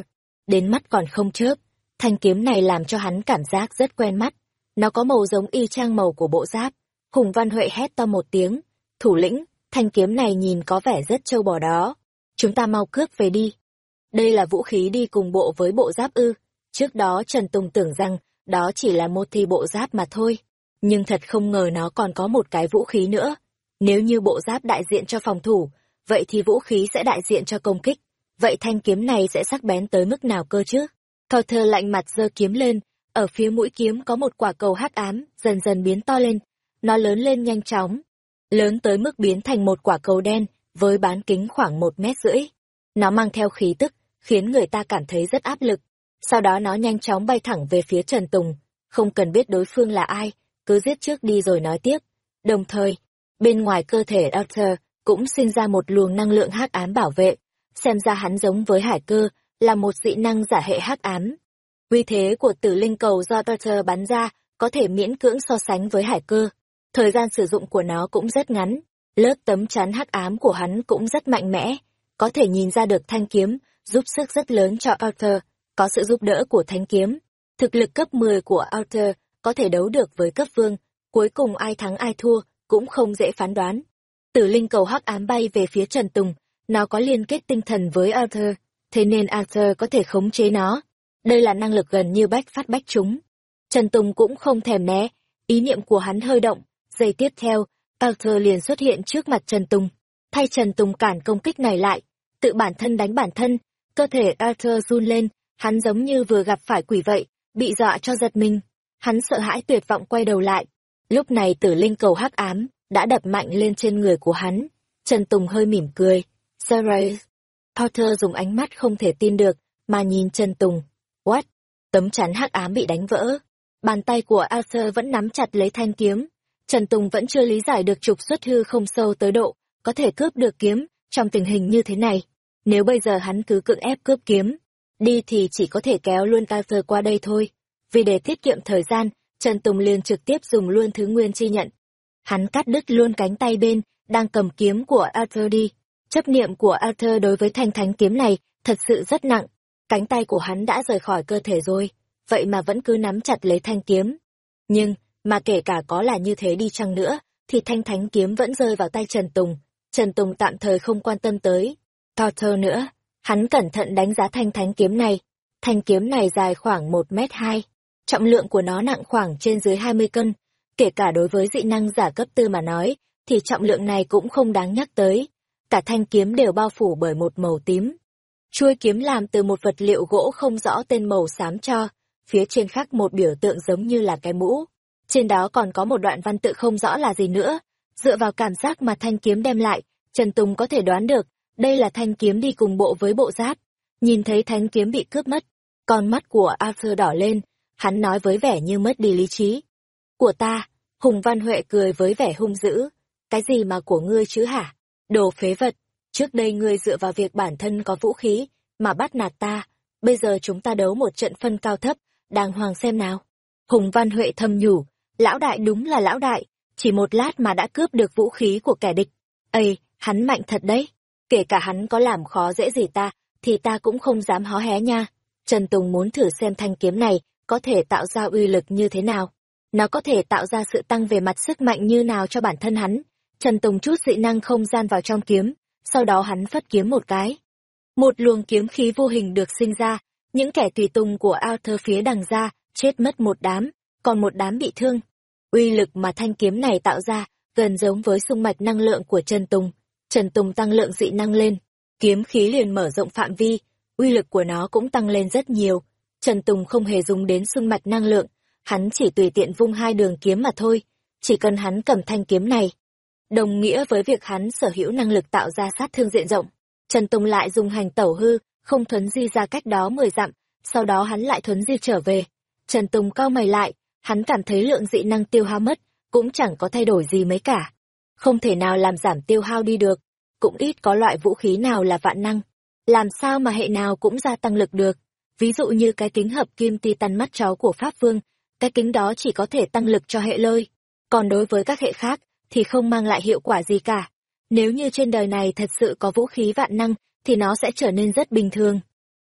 Đến mắt còn không chớp, thanh kiếm này làm cho hắn cảm giác rất quen mắt. Nó có màu giống y chang màu của bộ giáp. Hùng Văn Huệ hét to một tiếng. Thủ lĩnh, thanh kiếm này nhìn có vẻ rất trâu bò đó. Chúng ta mau cướp về đi. Đây là vũ khí đi cùng bộ với bộ giáp ư. Trước đó Trần Tùng tưởng rằng đó chỉ là một thi bộ giáp mà thôi. Nhưng thật không ngờ nó còn có một cái vũ khí nữa. Nếu như bộ giáp đại diện cho phòng thủ, vậy thì vũ khí sẽ đại diện cho công kích. Vậy thanh kiếm này sẽ sắc bén tới mức nào cơ chứ? Carter lạnh mặt giơ kiếm lên, ở phía mũi kiếm có một quả cầu hắc ám, dần dần biến to lên. Nó lớn lên nhanh chóng, lớn tới mức biến thành một quả cầu đen, với bán kính khoảng một mét rưỡi. Nó mang theo khí tức, khiến người ta cảm thấy rất áp lực. Sau đó nó nhanh chóng bay thẳng về phía Trần Tùng, không cần biết đối phương là ai, cứ giết trước đi rồi nói tiếp. Đồng thời, bên ngoài cơ thể Arthur cũng sinh ra một luồng năng lượng hắc ám bảo vệ, xem ra hắn giống với hải cơ, là một dị năng giả hệ hắc ám. Uy thế của tử linh cầu do Arthur bắn ra có thể miễn cưỡng so sánh với hải cơ. Thời gian sử dụng của nó cũng rất ngắn, lớp tấm chắn hắc ám của hắn cũng rất mạnh mẽ, có thể nhìn ra được thanh kiếm, giúp sức rất lớn cho Arthur, có sự giúp đỡ của thanh kiếm. Thực lực cấp 10 của Arthur có thể đấu được với cấp vương, cuối cùng ai thắng ai thua cũng không dễ phán đoán. Tử linh cầu hắc ám bay về phía Trần Tùng, nó có liên kết tinh thần với Arthur, thế nên Arthur có thể khống chế nó. Đây là năng lực gần như bách phát bách chúng. Trần Tùng cũng không thèm né, ý niệm của hắn hơi động, giây tiếp theo, Arthur liền xuất hiện trước mặt Trần Tùng. Thay Trần Tùng cản công kích này lại, tự bản thân đánh bản thân, cơ thể Arthur run lên, hắn giống như vừa gặp phải quỷ vậy, bị dọa cho giật mình. Hắn sợ hãi tuyệt vọng quay đầu lại. Lúc này tử linh cầu hắc ám, đã đập mạnh lên trên người của hắn. Trần Tùng hơi mỉm cười. Sarah. Potter dùng ánh mắt không thể tin được, mà nhìn Trần Tùng. What? Tấm chắn hắc ám bị đánh vỡ. Bàn tay của Arthur vẫn nắm chặt lấy thanh kiếm. Trần Tùng vẫn chưa lý giải được trục xuất hư không sâu tới độ, có thể cướp được kiếm, trong tình hình như thế này. Nếu bây giờ hắn cứ cưỡng ép cướp kiếm, đi thì chỉ có thể kéo luôn Arthur qua đây thôi. Vì để tiết kiệm thời gian, Trần Tùng liền trực tiếp dùng luôn thứ nguyên chi nhận. Hắn cắt đứt luôn cánh tay bên, đang cầm kiếm của Arthur đi. Chấp niệm của Arthur đối với thanh thánh kiếm này thật sự rất nặng. Cánh tay của hắn đã rời khỏi cơ thể rồi, vậy mà vẫn cứ nắm chặt lấy thanh kiếm. Nhưng, mà kể cả có là như thế đi chăng nữa, thì thanh thánh kiếm vẫn rơi vào tay Trần Tùng. Trần Tùng tạm thời không quan tâm tới. Potter nữa, hắn cẩn thận đánh giá thanh thánh kiếm này. Thanh kiếm này dài khoảng một mét hai, trọng lượng của nó nặng khoảng trên dưới hai mươi cân. Kể cả đối với dị năng giả cấp tư mà nói, thì trọng lượng này cũng không đáng nhắc tới. Cả thanh kiếm đều bao phủ bởi một màu tím. Chuôi kiếm làm từ một vật liệu gỗ không rõ tên màu xám cho, phía trên khắc một biểu tượng giống như là cái mũ. Trên đó còn có một đoạn văn tự không rõ là gì nữa. Dựa vào cảm giác mà thanh kiếm đem lại, Trần Tùng có thể đoán được, đây là thanh kiếm đi cùng bộ với bộ giáp. Nhìn thấy thanh kiếm bị cướp mất, con mắt của Arthur đỏ lên, hắn nói với vẻ như mất đi lý trí. Của ta, Hùng Văn Huệ cười với vẻ hung dữ. cái gì mà của ngươi chứ hả? Đồ phế vật, trước đây ngươi dựa vào việc bản thân có vũ khí, mà bắt nạt ta, bây giờ chúng ta đấu một trận phân cao thấp, đàng hoàng xem nào. Hùng Văn Huệ thầm nhủ, lão đại đúng là lão đại, chỉ một lát mà đã cướp được vũ khí của kẻ địch. Ây, hắn mạnh thật đấy, kể cả hắn có làm khó dễ gì ta, thì ta cũng không dám hó hé nha. Trần Tùng muốn thử xem thanh kiếm này có thể tạo ra uy lực như thế nào. Nó có thể tạo ra sự tăng về mặt sức mạnh như nào cho bản thân hắn. Trần Tùng chút dị năng không gian vào trong kiếm, sau đó hắn phất kiếm một cái. Một luồng kiếm khí vô hình được sinh ra, những kẻ tùy tùng của Arthur phía đằng ra, chết mất một đám, còn một đám bị thương. Uy lực mà thanh kiếm này tạo ra, gần giống với sung mạch năng lượng của Trần Tùng. Trần Tùng tăng lượng dị năng lên, kiếm khí liền mở rộng phạm vi, uy lực của nó cũng tăng lên rất nhiều. Trần Tùng không hề dùng đến sung mạch năng lượng, hắn chỉ tùy tiện vung hai đường kiếm mà thôi, chỉ cần hắn cầm thanh kiếm này. Đồng nghĩa với việc hắn sở hữu năng lực tạo ra sát thương diện rộng. Trần Tùng lại dùng hành tẩu hư, không thuấn di ra cách đó mười dặm, sau đó hắn lại thuấn di trở về. Trần Tùng cao mày lại, hắn cảm thấy lượng dị năng tiêu hao mất, cũng chẳng có thay đổi gì mấy cả. Không thể nào làm giảm tiêu hao đi được, cũng ít có loại vũ khí nào là vạn năng. Làm sao mà hệ nào cũng gia tăng lực được. Ví dụ như cái kính hợp kim titan mắt chó của Pháp Vương, cái kính đó chỉ có thể tăng lực cho hệ lơi. Còn đối với các hệ khác, thì không mang lại hiệu quả gì cả. Nếu như trên đời này thật sự có vũ khí vạn năng, thì nó sẽ trở nên rất bình thường.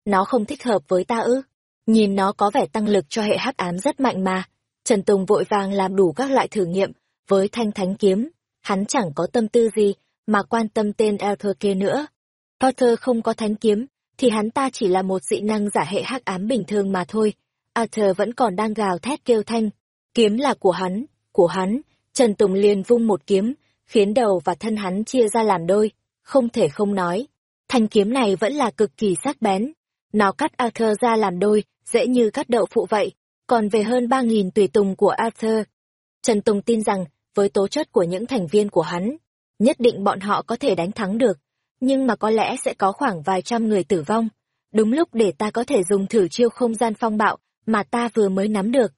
Nó không thích hợp với ta ư. Nhìn nó có vẻ tăng lực cho hệ hắc ám rất mạnh mà. Trần Tùng vội vàng làm đủ các loại thử nghiệm với thanh thánh kiếm. Hắn chẳng có tâm tư gì mà quan tâm tên Arthur kia nữa. Arthur không có thánh kiếm, thì hắn ta chỉ là một dị năng giả hệ hắc ám bình thường mà thôi. Arthur vẫn còn đang gào thét kêu thanh. Kiếm là của hắn, của hắn. Trần Tùng liền vung một kiếm, khiến đầu và thân hắn chia ra làm đôi. Không thể không nói. Thanh kiếm này vẫn là cực kỳ sắc bén. Nó cắt Arthur ra làm đôi, dễ như cắt đậu phụ vậy. Còn về hơn ba nghìn tùy tùng của Arthur. Trần Tùng tin rằng, với tố chất của những thành viên của hắn, nhất định bọn họ có thể đánh thắng được, nhưng mà có lẽ sẽ có khoảng vài trăm người tử vong. Đúng lúc để ta có thể dùng thử chiêu không gian phong bạo mà ta vừa mới nắm được.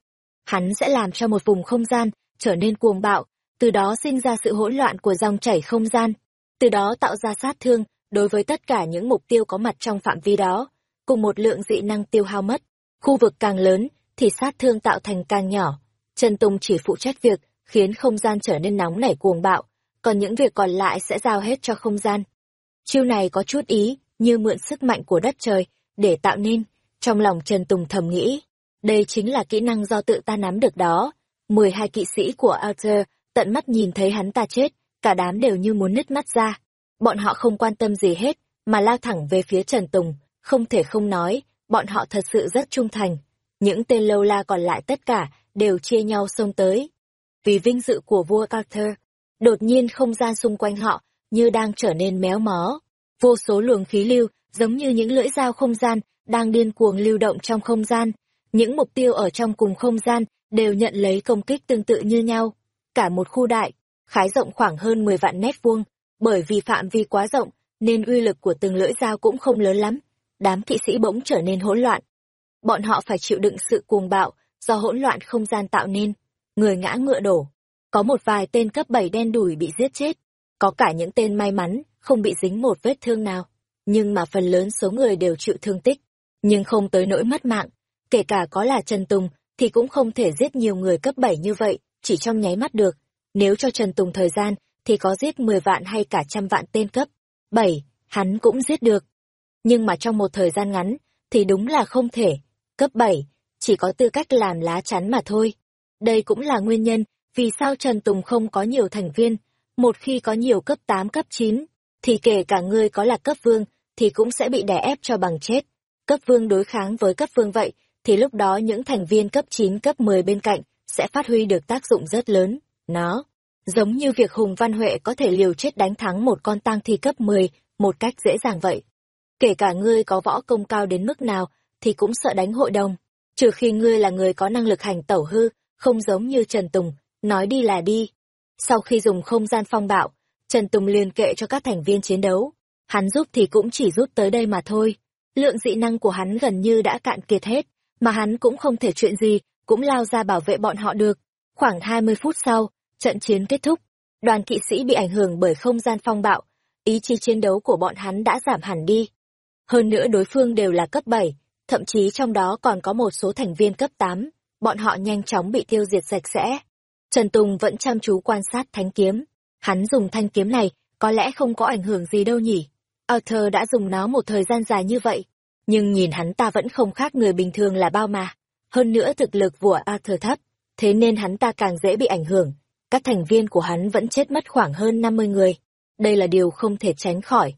Hắn sẽ làm cho một vùng không gian trở nên cuồng bạo, từ đó sinh ra sự hỗn loạn của dòng chảy không gian, từ đó tạo ra sát thương đối với tất cả những mục tiêu có mặt trong phạm vi đó, cùng một lượng dị năng tiêu hao mất. Khu vực càng lớn thì sát thương tạo thành càng nhỏ. Trần Tùng chỉ phụ trách việc khiến không gian trở nên nóng nảy cuồng bạo, còn những việc còn lại sẽ giao hết cho không gian. Chiêu này có chút ý, như mượn sức mạnh của đất trời, để tạo nên, trong lòng Trần Tùng thầm nghĩ. Đây chính là kỹ năng do tự ta nắm được đó. mười hai kỵ sĩ của Arthur, tận mắt nhìn thấy hắn ta chết, cả đám đều như muốn nứt mắt ra. Bọn họ không quan tâm gì hết, mà lao thẳng về phía Trần Tùng, không thể không nói, bọn họ thật sự rất trung thành. Những tên lâu la còn lại tất cả, đều chia nhau xông tới. Vì vinh dự của vua Arthur, Đột nhiên không gian xung quanh họ, như đang trở nên méo mó. Vô số luồng khí lưu, giống như những lưỡi dao không gian, đang điên cuồng lưu động trong không gian. Những mục tiêu ở trong cùng không gian đều nhận lấy công kích tương tự như nhau. Cả một khu đại, khái rộng khoảng hơn 10 vạn mét vuông, bởi vì phạm vi quá rộng, nên uy lực của từng lưỡi dao cũng không lớn lắm. Đám kỵ sĩ bỗng trở nên hỗn loạn. Bọn họ phải chịu đựng sự cuồng bạo do hỗn loạn không gian tạo nên. Người ngã ngựa đổ, có một vài tên cấp 7 đen đủi bị giết chết, có cả những tên may mắn, không bị dính một vết thương nào. Nhưng mà phần lớn số người đều chịu thương tích, nhưng không tới nỗi mất mạng. Kể cả có là Trần Tùng, thì cũng không thể giết nhiều người cấp 7 như vậy, chỉ trong nháy mắt được. Nếu cho Trần Tùng thời gian, thì có giết 10 vạn hay cả trăm vạn tên cấp 7, hắn cũng giết được. Nhưng mà trong một thời gian ngắn, thì đúng là không thể. Cấp 7, chỉ có tư cách làm lá chắn mà thôi. Đây cũng là nguyên nhân vì sao Trần Tùng không có nhiều thành viên, một khi có nhiều cấp 8 cấp 9, thì kể cả ngươi có là cấp vương, thì cũng sẽ bị đè ép cho bằng chết. Cấp vương đối kháng với cấp vương vậy, thì lúc đó những thành viên cấp 9 cấp 10 bên cạnh sẽ phát huy được tác dụng rất lớn. Nó, giống như việc Hùng Văn Huệ có thể liều chết đánh thắng một con tang thi cấp 10 một cách dễ dàng vậy. Kể cả ngươi có võ công cao đến mức nào, thì cũng sợ đánh hội đồng. Trừ khi ngươi là người có năng lực hành tẩu hư, không giống như Trần Tùng, nói đi là đi. Sau khi dùng không gian phong bạo, Trần Tùng liền kệ cho các thành viên chiến đấu. Hắn giúp thì cũng chỉ giúp tới đây mà thôi. Lượng dị năng của hắn gần như đã cạn kiệt hết, mà hắn cũng không thể chuyện gì, cũng lao ra bảo vệ bọn họ được. Khoảng 20 phút sau, trận chiến kết thúc. đoàn kỵ sĩ bị ảnh hưởng bởi không gian phong bạo, ý chí chiến đấu của bọn hắn đã giảm hẳn đi. Hơn nữa đối phương đều là cấp 7, thậm chí trong đó còn có một số thành viên cấp 8, bọn họ nhanh chóng bị tiêu diệt sạch sẽ. Trần Tùng vẫn chăm chú quan sát thanh kiếm. Hắn dùng thanh kiếm này, có lẽ không có ảnh hưởng gì đâu nhỉ. Arthur đã dùng nó một thời gian dài như vậy, nhưng nhìn hắn ta vẫn không khác người bình thường là bao mà. Hơn nữa thực lực của Arthur thấp, thế nên hắn ta càng dễ bị ảnh hưởng. Các thành viên của hắn vẫn chết mất khoảng hơn 50 người. Đây là điều không thể tránh khỏi.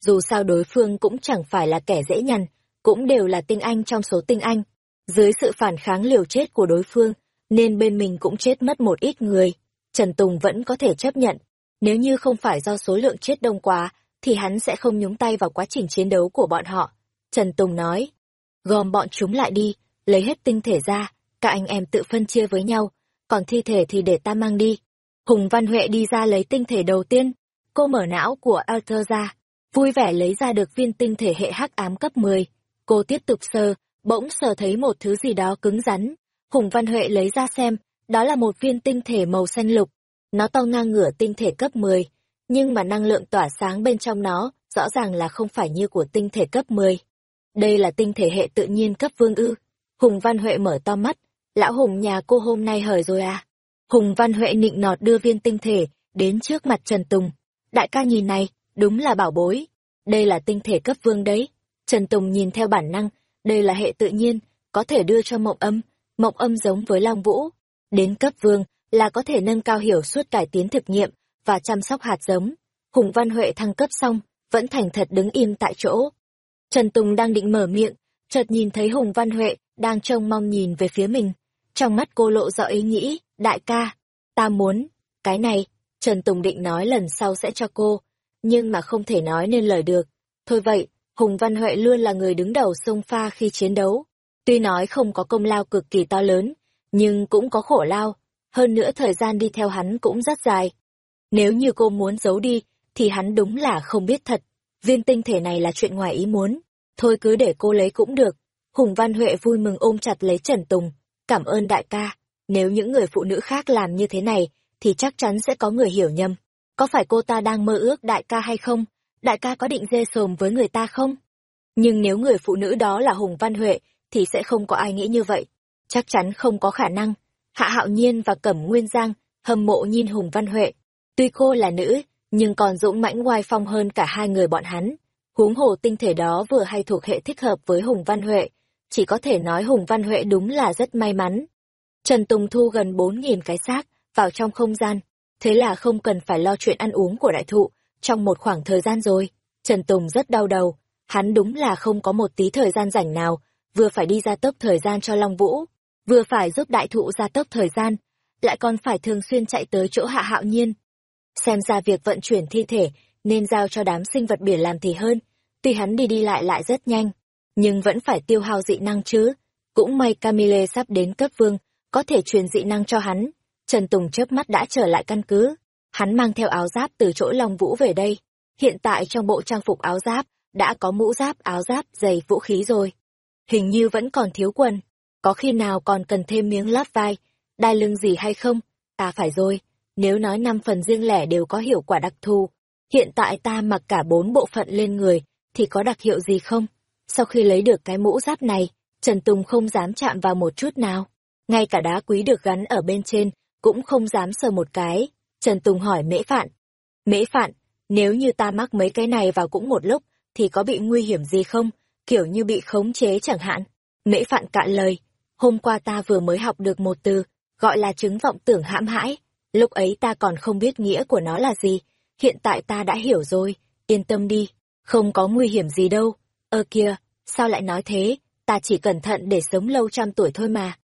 Dù sao đối phương cũng chẳng phải là kẻ dễ nhằn, cũng đều là tinh anh trong số tinh anh. Dưới sự phản kháng liều chết của đối phương, nên bên mình cũng chết mất một ít người. Trần Tùng vẫn có thể chấp nhận. Nếu như không phải do số lượng chết đông quá, thì hắn sẽ không nhúng tay vào quá trình chiến đấu của bọn họ. Trần Tùng nói, gom bọn chúng lại đi, lấy hết tinh thể ra, các anh em tự phân chia với nhau, còn thi thể thì để ta mang đi. Hùng Văn Huệ đi ra lấy tinh thể đầu tiên, cô mở não của Arthur ra, vui vẻ lấy ra được viên tinh thể hệ hắc ám cấp 10. Cô tiếp tục sờ, bỗng sờ thấy một thứ gì đó cứng rắn. Hùng Văn Huệ lấy ra xem, đó là một viên tinh thể màu xanh lục. Nó to ngang ngửa tinh thể cấp 10, nhưng mà năng lượng tỏa sáng bên trong nó rõ ràng là không phải như của tinh thể cấp 10. Đây là tinh thể hệ tự nhiên cấp vương ư. Hùng Văn Huệ mở to mắt, lão Hùng nhà cô hôm nay hời rồi à? Hùng Văn Huệ nịnh nọt đưa viên tinh thể đến trước mặt Trần Tùng. Đại ca nhìn này, đúng là bảo bối. Đây là tinh thể cấp vương đấy. Trần Tùng nhìn theo bản năng, đây là hệ tự nhiên, có thể đưa cho mộng âm, mộng âm giống với Long Vũ. Đến cấp vương là có thể nâng cao hiểu suốt cải tiến thực nghiệm và chăm sóc hạt giống. Hùng Văn Huệ thăng cấp xong, vẫn thành thật đứng im tại chỗ. Trần Tùng đang định mở miệng, chợt nhìn thấy Hùng Văn Huệ đang trông mong nhìn về phía mình. Trong mắt cô lộ rõ ý nghĩ, đại ca, ta muốn, cái này, Trần Tùng định nói lần sau sẽ cho cô, nhưng mà không thể nói nên lời được. Thôi vậy, Hùng Văn Huệ luôn là người đứng đầu sông pha khi chiến đấu. Tuy nói không có công lao cực kỳ to lớn, nhưng cũng có khổ lao. Hơn nữa thời gian đi theo hắn cũng rất dài. Nếu như cô muốn giấu đi, thì hắn đúng là không biết thật. Viên tinh thể này là chuyện ngoài ý muốn. Thôi cứ để cô lấy cũng được. Hùng Văn Huệ vui mừng ôm chặt lấy Trần Tùng. Cảm ơn đại ca. Nếu những người phụ nữ khác làm như thế này, thì chắc chắn sẽ có người hiểu nhầm. Có phải cô ta đang mơ ước đại ca hay không? Đại ca có định dê sồm với người ta không? Nhưng nếu người phụ nữ đó là Hùng Văn Huệ, thì sẽ không có ai nghĩ như vậy. Chắc chắn không có khả năng. Hạ Hạo Nhiên và Cẩm Nguyên Giang hâm mộ nhìn Hùng Văn Huệ. Tuy cô là nữ, nhưng còn dũng mãnh oai phong hơn cả hai người bọn hắn. Huống hồ tinh thể đó vừa hay thuộc hệ thích hợp với Hùng Văn Huệ, chỉ có thể nói Hùng Văn Huệ đúng là rất may mắn. Trần Tùng thu gần 4.000 cái xác vào trong không gian, thế là không cần phải lo chuyện ăn uống của đại thụ trong một khoảng thời gian rồi. Trần Tùng rất đau đầu, hắn đúng là không có một tí thời gian rảnh nào, vừa phải đi ra tốc thời gian cho Long Vũ, vừa phải giúp đại thụ ra tốc thời gian, lại còn phải thường xuyên chạy tới chỗ hạ hạo nhiên. Xem ra việc vận chuyển thi thể nên giao cho đám sinh vật biển làm thì hơn, tuy hắn đi đi lại lại rất nhanh, nhưng vẫn phải tiêu hao dị năng chứ. Cũng may Camille sắp đến cấp vương, có thể truyền dị năng cho hắn. Trần Tùng chớp mắt đã trở lại căn cứ. Hắn mang theo áo giáp từ chỗ Long Vũ về đây. Hiện tại trong bộ trang phục áo giáp, đã có mũ giáp, áo giáp, giày, vũ khí rồi. Hình như vẫn còn thiếu quần. Có khi nào còn cần thêm miếng lót vai, đai lưng gì hay không? À phải rồi, nếu nói năm phần riêng lẻ đều có hiệu quả đặc thù, hiện tại ta mặc cả bốn bộ phận lên người, thì có đặc hiệu gì không? Sau khi lấy được cái mũ giáp này, Trần Tùng không dám chạm vào một chút nào. Ngay cả đá quý được gắn ở bên trên, cũng không dám sờ một cái. Trần Tùng hỏi mễ phạn. Mễ phạn, nếu như ta mắc mấy cái này vào cũng một lúc, thì có bị nguy hiểm gì không? Kiểu như bị khống chế chẳng hạn. Mễ phạn cạn lời. Hôm qua ta vừa mới học được một từ, gọi là chứng vọng tưởng hãm hãi. Lúc ấy ta còn không biết nghĩa của nó là gì. Hiện tại ta đã hiểu rồi. Yên tâm đi. Không có nguy hiểm gì đâu. Ơ kìa, sao lại nói thế? Ta chỉ cẩn thận để sống lâu trăm tuổi thôi mà.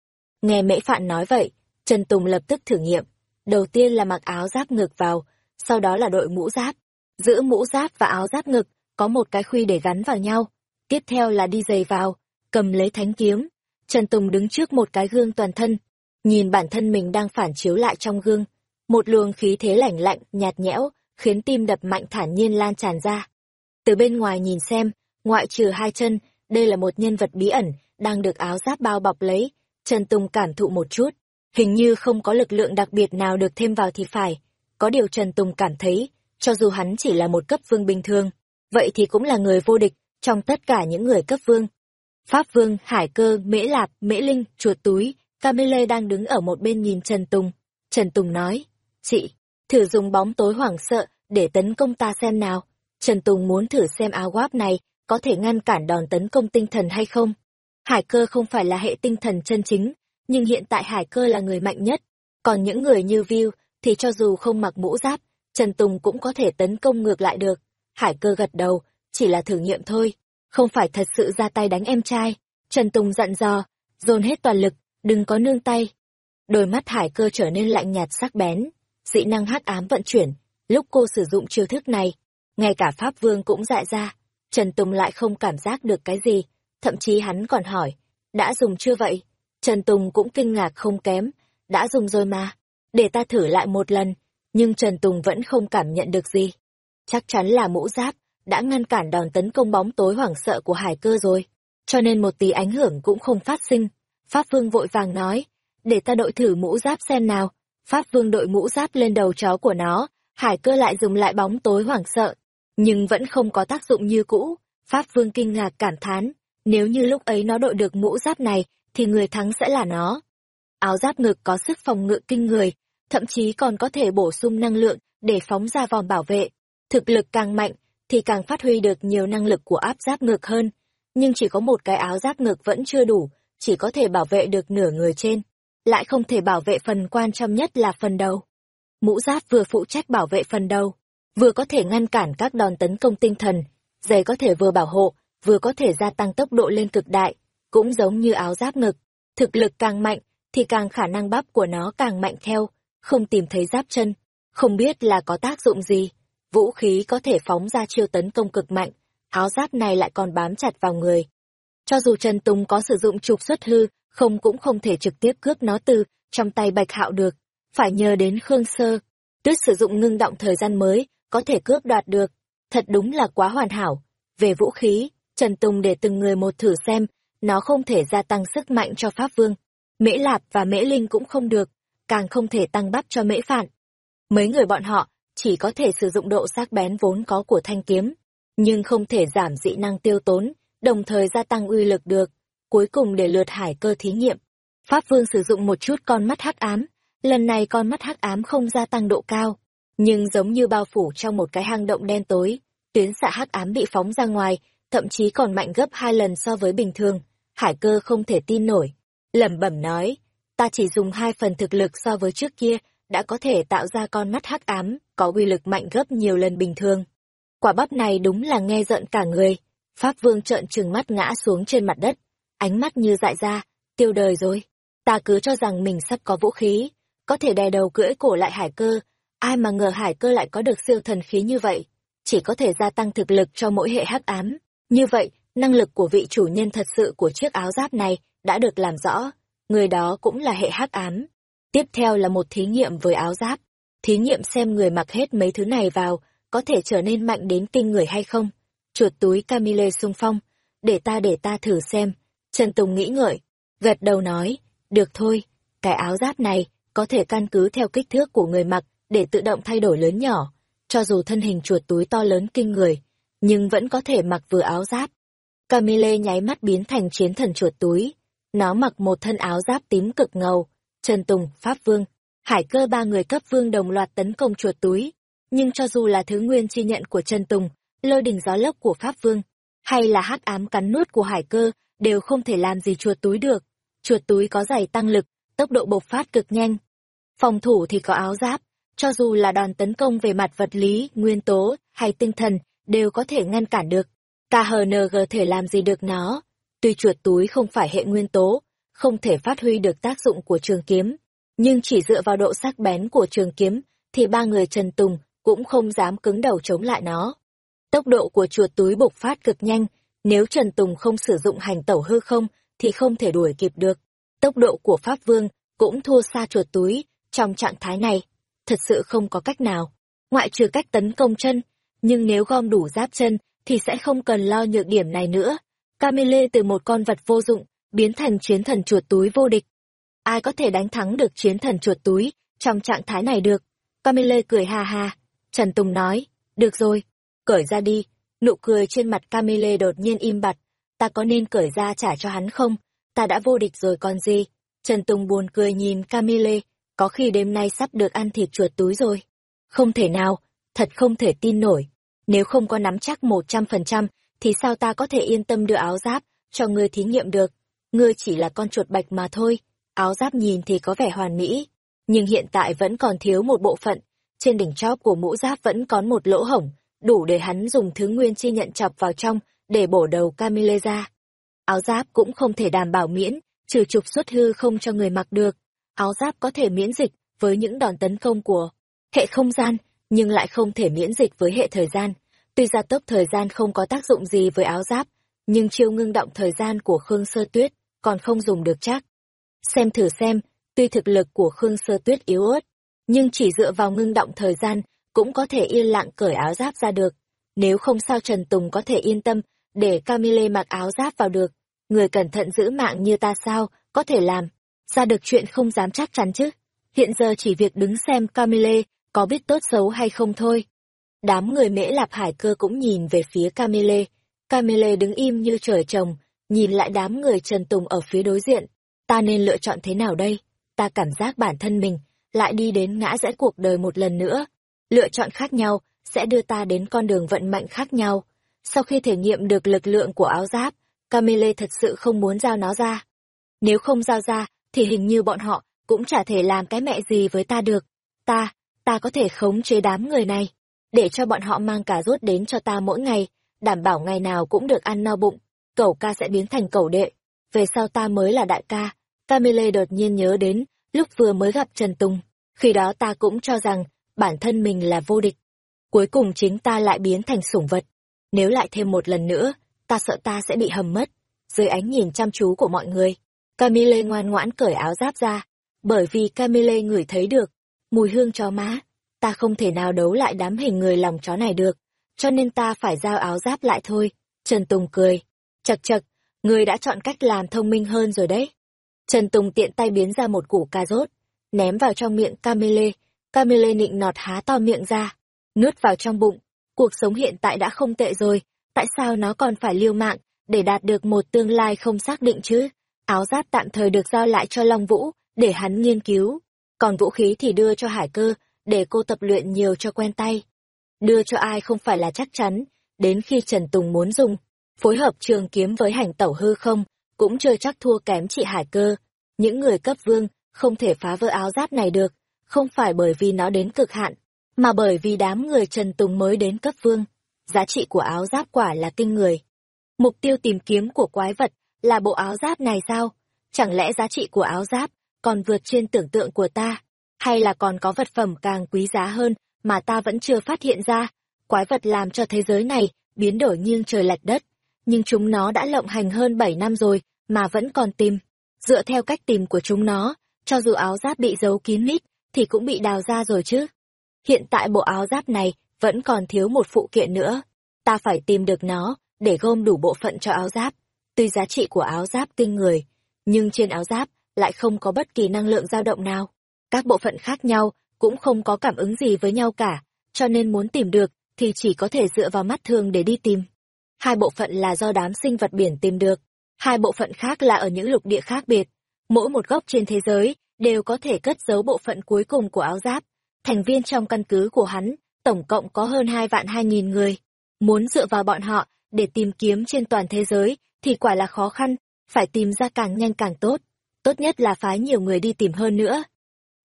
Nghe mễ phạn nói vậy, Trần Tùng lập tức thử nghiệm. Đầu tiên là mặc áo giáp ngực vào, sau đó là đội mũ giáp. Giữ mũ giáp và áo giáp ngực, có một cái khuy để gắn vào nhau. Tiếp theo là đi giày vào, cầm lấy thánh kiếm. Trần Tùng đứng trước một cái gương toàn thân, nhìn bản thân mình đang phản chiếu lại trong gương. Một luồng khí thế lạnh lạnh, nhạt nhẽo, khiến tim đập mạnh thản nhiên lan tràn ra. Từ bên ngoài nhìn xem, ngoại trừ hai chân, đây là một nhân vật bí ẩn, đang được áo giáp bao bọc lấy. Trần Tùng cảm thụ một chút, hình như không có lực lượng đặc biệt nào được thêm vào thì phải. có điều Trần Tùng cảm thấy, cho dù hắn chỉ là một cấp vương bình thường, vậy thì cũng là người vô địch trong tất cả những người cấp vương. Pháp Vương, Hải Cơ, Mễ Lạp, Mễ Linh, Chuột Túi, Camille đang đứng ở một bên nhìn Trần Tùng. Trần Tùng nói, chị, thử dùng bóng tối hoảng sợ để tấn công ta xem nào. Trần Tùng muốn thử xem áo giáp này có thể ngăn cản đòn tấn công tinh thần hay không. Hải cơ không phải là hệ tinh thần chân chính, nhưng hiện tại hải cơ là người mạnh nhất. Còn những người như Viu thì cho dù không mặc mũ giáp, Trần Tùng cũng có thể tấn công ngược lại được. Hải cơ gật đầu, chỉ là thử nghiệm thôi, không phải thật sự ra tay đánh em trai. Trần Tùng dặn dò, dồn hết toàn lực, đừng có nương tay. Đôi mắt hải cơ trở nên lạnh nhạt sắc bén, dị năng hắc ám vận chuyển. Lúc cô sử dụng chiêu thức này, ngay cả Pháp Vương cũng dại ra. Trần Tùng lại không cảm giác được cái gì, thậm chí hắn còn hỏi, đã dùng chưa vậy? Trần Tùng cũng kinh ngạc không kém, đã dùng rồi mà, để ta thử lại một lần, nhưng Trần Tùng vẫn không cảm nhận được gì. Chắc chắn là mũ giáp, đã ngăn cản đòn tấn công bóng tối hoảng sợ của hải cơ rồi, cho nên một tí ảnh hưởng cũng không phát sinh. Pháp Vương vội vàng nói, để ta đội thử mũ giáp xem nào. Pháp Vương đội mũ giáp lên đầu chó của nó, hải cơ lại dùng lại bóng tối hoảng sợ, nhưng vẫn không có tác dụng như cũ. Pháp Vương kinh ngạc cảm thán, nếu như lúc ấy nó đội được mũ giáp này, thì người thắng sẽ là nó. Áo giáp ngực có sức phòng ngự kinh người, thậm chí còn có thể bổ sung năng lượng để phóng ra vòng bảo vệ. Thực lực càng mạnh, thì càng phát huy được nhiều năng lực của áp giáp ngực hơn. Nhưng chỉ có một cái áo giáp ngực vẫn chưa đủ, chỉ có thể bảo vệ được nửa người trên. Lại không thể bảo vệ phần quan trọng nhất là phần đầu. Mũ giáp vừa phụ trách bảo vệ phần đầu, vừa có thể ngăn cản các đòn tấn công tinh thần, giày có thể vừa bảo hộ, vừa có thể gia tăng tốc độ lên cực đại, cũng giống như áo giáp ngực. Thực lực càng mạnh, thì càng khả năng bắp của nó càng mạnh theo, không tìm thấy giáp chân, không biết là có tác dụng gì. Vũ khí có thể phóng ra chiêu tấn công cực mạnh, áo giáp này lại còn bám chặt vào người. Cho dù Trần Tùng có sử dụng trục xuất hư, không cũng không thể trực tiếp cướp nó từ trong tay Bạch Hạo được, phải nhờ đến Khương Sơ. Tuyết sử dụng ngưng động thời gian mới, có thể cướp đoạt được. Thật đúng là quá hoàn hảo. Về vũ khí, Trần Tùng để từng người một thử xem, nó không thể gia tăng sức mạnh cho Pháp Vương. Mễ Lạp và Mễ Linh cũng không được, càng không thể tăng bắp cho Mễ Phạn. Mấy người bọn họ chỉ có thể sử dụng độ sắc bén vốn có của thanh kiếm, nhưng không thể giảm dị năng tiêu tốn, đồng thời gia tăng uy lực được. Cuối cùng để lượt hải cơ thí nghiệm, Pháp Vương sử dụng một chút con mắt hắc ám, lần này con mắt hắc ám không gia tăng độ cao, nhưng giống như bao phủ trong một cái hang động đen tối, tuyến xạ hắc ám bị phóng ra ngoài, thậm chí còn mạnh gấp hai lần so với bình thường. Hải cơ không thể tin nổi, lẩm bẩm nói, ta chỉ dùng hai phần thực lực so với trước kia, đã có thể tạo ra con mắt hắc ám, có uy lực mạnh gấp nhiều lần bình thường. Quả bắp này đúng là nghe giận cả người. Pháp vương trợn trừng mắt ngã xuống trên mặt đất, ánh mắt như dại ra, tiêu đời rồi. Ta cứ cho rằng mình sắp có vũ khí, có thể đè đầu cưỡi cổ lại hải cơ, ai mà ngờ hải cơ lại có được siêu thần khí như vậy, chỉ có thể gia tăng thực lực cho mỗi hệ hắc ám. Như vậy, năng lực của vị chủ nhân thật sự của chiếc áo giáp này đã được làm rõ, người đó cũng là hệ hắc ám. Tiếp theo là một thí nghiệm với áo giáp, thí nghiệm xem người mặc hết mấy thứ này vào, có thể trở nên mạnh đến kinh người hay không. Chuột túi Camille sung phong, để ta để ta thử xem. Trần Tùng nghĩ ngợi, gật đầu nói, được thôi, cái áo giáp này có thể căn cứ theo kích thước của người mặc để tự động thay đổi lớn nhỏ, cho dù thân hình chuột túi to lớn kinh người, nhưng vẫn có thể mặc vừa áo giáp. Camille nháy mắt biến thành chiến thần chuột túi. Nó mặc một thân áo giáp tím cực ngầu. Trần Tùng, Pháp Vương, Hải cơ ba người cấp vương đồng loạt tấn công chuột túi. Nhưng cho dù là thứ nguyên chi nhận của Trần Tùng, lôi đình gió lốc của Pháp Vương, hay là hắc ám cắn nuốt của Hải cơ, đều không thể làm gì chuột túi được. Chuột túi có giày tăng lực, tốc độ bộc phát cực nhanh. Phòng thủ thì có áo giáp, cho dù là đòn tấn công về mặt vật lý, nguyên tố hay tinh thần, đều có thể ngăn cản được. KHNG thể làm gì được nó? Tuy chuột túi không phải hệ nguyên tố, không thể phát huy được tác dụng của trường kiếm, nhưng chỉ dựa vào độ sắc bén của trường kiếm, thì ba người Trần Tùng cũng không dám cứng đầu chống lại nó. Tốc độ của chuột túi bộc phát cực nhanh, nếu Trần Tùng không sử dụng hành tẩu hư không, thì không thể đuổi kịp được. Tốc độ của Pháp Vương cũng thua xa chuột túi, trong trạng thái này, thật sự không có cách nào. Ngoại trừ cách tấn công chân, nhưng nếu gom đủ giáp chân, thì sẽ không cần lo nhược điểm này nữa. Camille từ một con vật vô dụng, biến thành chiến thần chuột túi vô địch. Ai có thể đánh thắng được chiến thần chuột túi trong trạng thái này được? Camille cười ha ha. Trần Tùng nói, được rồi, cởi ra đi. Nụ cười trên mặt Camille đột nhiên im bặt. Ta có nên cởi ra trả cho hắn không? Ta đã vô địch rồi còn gì? Trần Tùng buồn cười nhìn Camille, có khi đêm nay sắp được ăn thịt chuột túi rồi. Không thể nào, thật không thể tin nổi. Nếu không có nắm chắc một trăm phần trăm, thì sao ta có thể yên tâm đưa áo giáp cho ngươi thí nghiệm được? Ngươi chỉ là con chuột bạch mà thôi. Áo giáp nhìn thì có vẻ hoàn mỹ, nhưng hiện tại vẫn còn thiếu một bộ phận. Trên đỉnh chóp của mũ giáp vẫn có một lỗ hổng, đủ để hắn dùng thứ nguyên chi nhận chọc vào trong để bổ đầu Camille ra. Áo giáp cũng không thể đảm bảo miễn, trừ trục xuất hư không cho người mặc được. Áo giáp có thể miễn dịch với những đòn tấn công của hệ không gian, nhưng lại không thể miễn dịch với hệ thời gian. Tuy gia tốc thời gian không có tác dụng gì với áo giáp, nhưng chiêu ngưng động thời gian của Khương Sơ Tuyết còn không dùng được chắc. Xem thử xem, tuy thực lực của Khương Sơ Tuyết yếu ớt, nhưng chỉ dựa vào ngưng động thời gian cũng có thể yên lặng cởi áo giáp ra được. Nếu không sao Trần Tùng có thể yên tâm để Camille mặc áo giáp vào được. Người cẩn thận giữ mạng như ta sao, có thể làm, ra được chuyện không dám chắc chắn chứ. Hiện giờ chỉ việc đứng xem Camille có biết tốt xấu hay không thôi. Đám người mễ lạp hải cơ cũng nhìn về phía Camille. Camille đứng im như trời trồng, nhìn lại đám người Trần Tùng ở phía đối diện. Ta nên lựa chọn thế nào đây? Ta cảm giác bản thân mình lại đi đến ngã rẽ cuộc đời một lần nữa. Lựa chọn khác nhau sẽ đưa ta đến con đường vận mệnh khác nhau. Sau khi thể nghiệm được lực lượng của áo giáp, Camille thật sự không muốn giao nó ra. Nếu không giao ra, thì hình như bọn họ cũng chả thể làm cái mẹ gì với ta được. Ta, ta có thể khống chế đám người này, để cho bọn họ mang cả rốt đến cho ta mỗi ngày, đảm bảo ngày nào cũng được ăn no bụng, cẩu ca sẽ biến thành cẩu đệ. Về sau ta mới là đại ca. Camille đột nhiên nhớ đến, lúc vừa mới gặp Trần Tùng, khi đó ta cũng cho rằng bản thân mình là vô địch. Cuối cùng chính ta lại biến thành sủng vật. Nếu lại thêm một lần nữa, ta sợ ta sẽ bị hầm mất. Dưới ánh nhìn chăm chú của mọi người, Camille ngoan ngoãn cởi áo giáp ra, bởi vì Camille ngửi thấy được mùi hương chó má. Ta không thể nào đấu lại đám hình người lòng chó này được, cho nên ta phải giao áo giáp lại thôi. Trần Tùng cười. Chật chật, người đã chọn cách làm thông minh hơn rồi đấy. Trần Tùng tiện tay biến ra một củ cà rốt, ném vào trong miệng Camille. Camille nịnh nọt há to miệng ra, nuốt vào trong bụng. Cuộc sống hiện tại đã không tệ rồi, tại sao nó còn phải liêu mạng, để đạt được một tương lai không xác định chứ? Áo giáp tạm thời được giao lại cho Long Vũ, để hắn nghiên cứu. Còn vũ khí thì đưa cho Hải Cơ, để cô tập luyện nhiều cho quen tay. Đưa cho ai không phải là chắc chắn, đến khi Trần Tùng muốn dùng, phối hợp trường kiếm với hành tẩu hư không, cũng chưa chắc thua kém chị Hải Cơ. Những người cấp vương không thể phá vỡ áo giáp này được, không phải bởi vì nó đến cực hạn, mà bởi vì đám người Trần Tùng mới đến cấp vương. Giá trị của áo giáp quả là kinh người. Mục tiêu tìm kiếm của quái vật là bộ áo giáp này sao? Chẳng lẽ giá trị của áo giáp còn vượt trên tưởng tượng của ta? Hay là còn có vật phẩm càng quý giá hơn mà ta vẫn chưa phát hiện ra? Quái vật làm cho thế giới này biến đổi nghiêng trời lệch đất, nhưng chúng nó đã lộng hành hơn 7 năm rồi mà vẫn còn tìm. Dựa theo cách tìm của chúng nó, cho dù áo giáp bị giấu kín mít, thì cũng bị đào ra rồi chứ. Hiện tại bộ áo giáp này vẫn còn thiếu một phụ kiện nữa. Ta phải tìm được nó, để gom đủ bộ phận cho áo giáp. Tuy giá trị của áo giáp kinh người, nhưng trên áo giáp lại không có bất kỳ năng lượng dao động nào. Các bộ phận khác nhau cũng không có cảm ứng gì với nhau cả, cho nên muốn tìm được thì chỉ có thể dựa vào mắt thường để đi tìm. Hai bộ phận là do đám sinh vật biển tìm được, hai bộ phận khác là ở những lục địa khác biệt. Mỗi một góc trên thế giới đều có thể cất giấu bộ phận cuối cùng của áo giáp. Thành viên trong căn cứ của hắn, tổng cộng có hơn hai vạn hai nghìn người. Muốn dựa vào bọn họ để tìm kiếm trên toàn thế giới thì quả là khó khăn, phải tìm ra càng nhanh càng tốt. Tốt nhất là phái nhiều người đi tìm hơn nữa.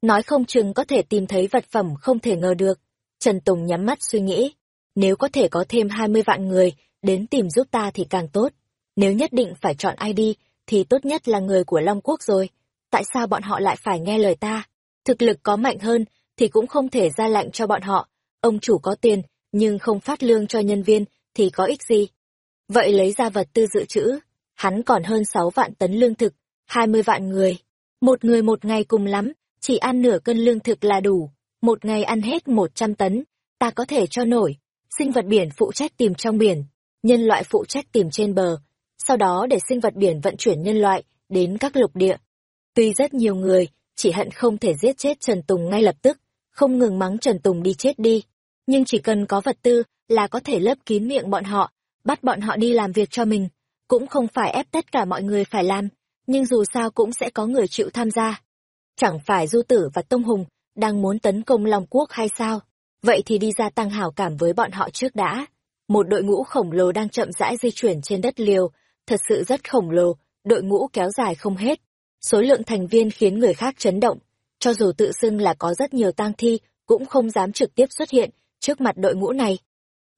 Nói không chừng có thể tìm thấy vật phẩm không thể ngờ được. Trần Tùng nhắm mắt suy nghĩ. Nếu có thể có thêm 20 vạn người đến tìm giúp ta thì càng tốt. Nếu nhất định phải chọn ai đi, thì tốt nhất là người của Long Quốc rồi. Tại sao bọn họ lại phải nghe lời ta? Thực lực có mạnh hơn, thì cũng không thể ra lệnh cho bọn họ. Ông chủ có tiền, nhưng không phát lương cho nhân viên, thì có ích gì? Vậy lấy ra vật tư dự trữ, hắn còn hơn 6 vạn tấn lương thực, 20 vạn người. Một người một ngày cùng lắm, chỉ ăn nửa cân lương thực là đủ, một ngày ăn hết 100 tấn, ta có thể cho nổi. Sinh vật biển phụ trách tìm trong biển, nhân loại phụ trách tìm trên bờ, sau đó để sinh vật biển vận chuyển nhân loại đến các lục địa. Tuy rất nhiều người, chỉ hận không thể giết chết Trần Tùng ngay lập tức, không ngừng mắng Trần Tùng đi chết đi. Nhưng chỉ cần có vật tư là có thể lấp kín miệng bọn họ, bắt bọn họ đi làm việc cho mình. Cũng không phải ép tất cả mọi người phải làm, nhưng dù sao cũng sẽ có người chịu tham gia. Chẳng phải Du Tử và Tông Hùng đang muốn tấn công Long Quốc hay sao? Vậy thì đi ra tăng hảo cảm với bọn họ trước đã. Một đội ngũ khổng lồ đang chậm rãi di chuyển trên đất liều, thật sự rất khổng lồ, đội ngũ kéo dài không hết. Số lượng thành viên khiến người khác chấn động, cho dù tự xưng là có rất nhiều tang thi, cũng không dám trực tiếp xuất hiện trước mặt đội ngũ này.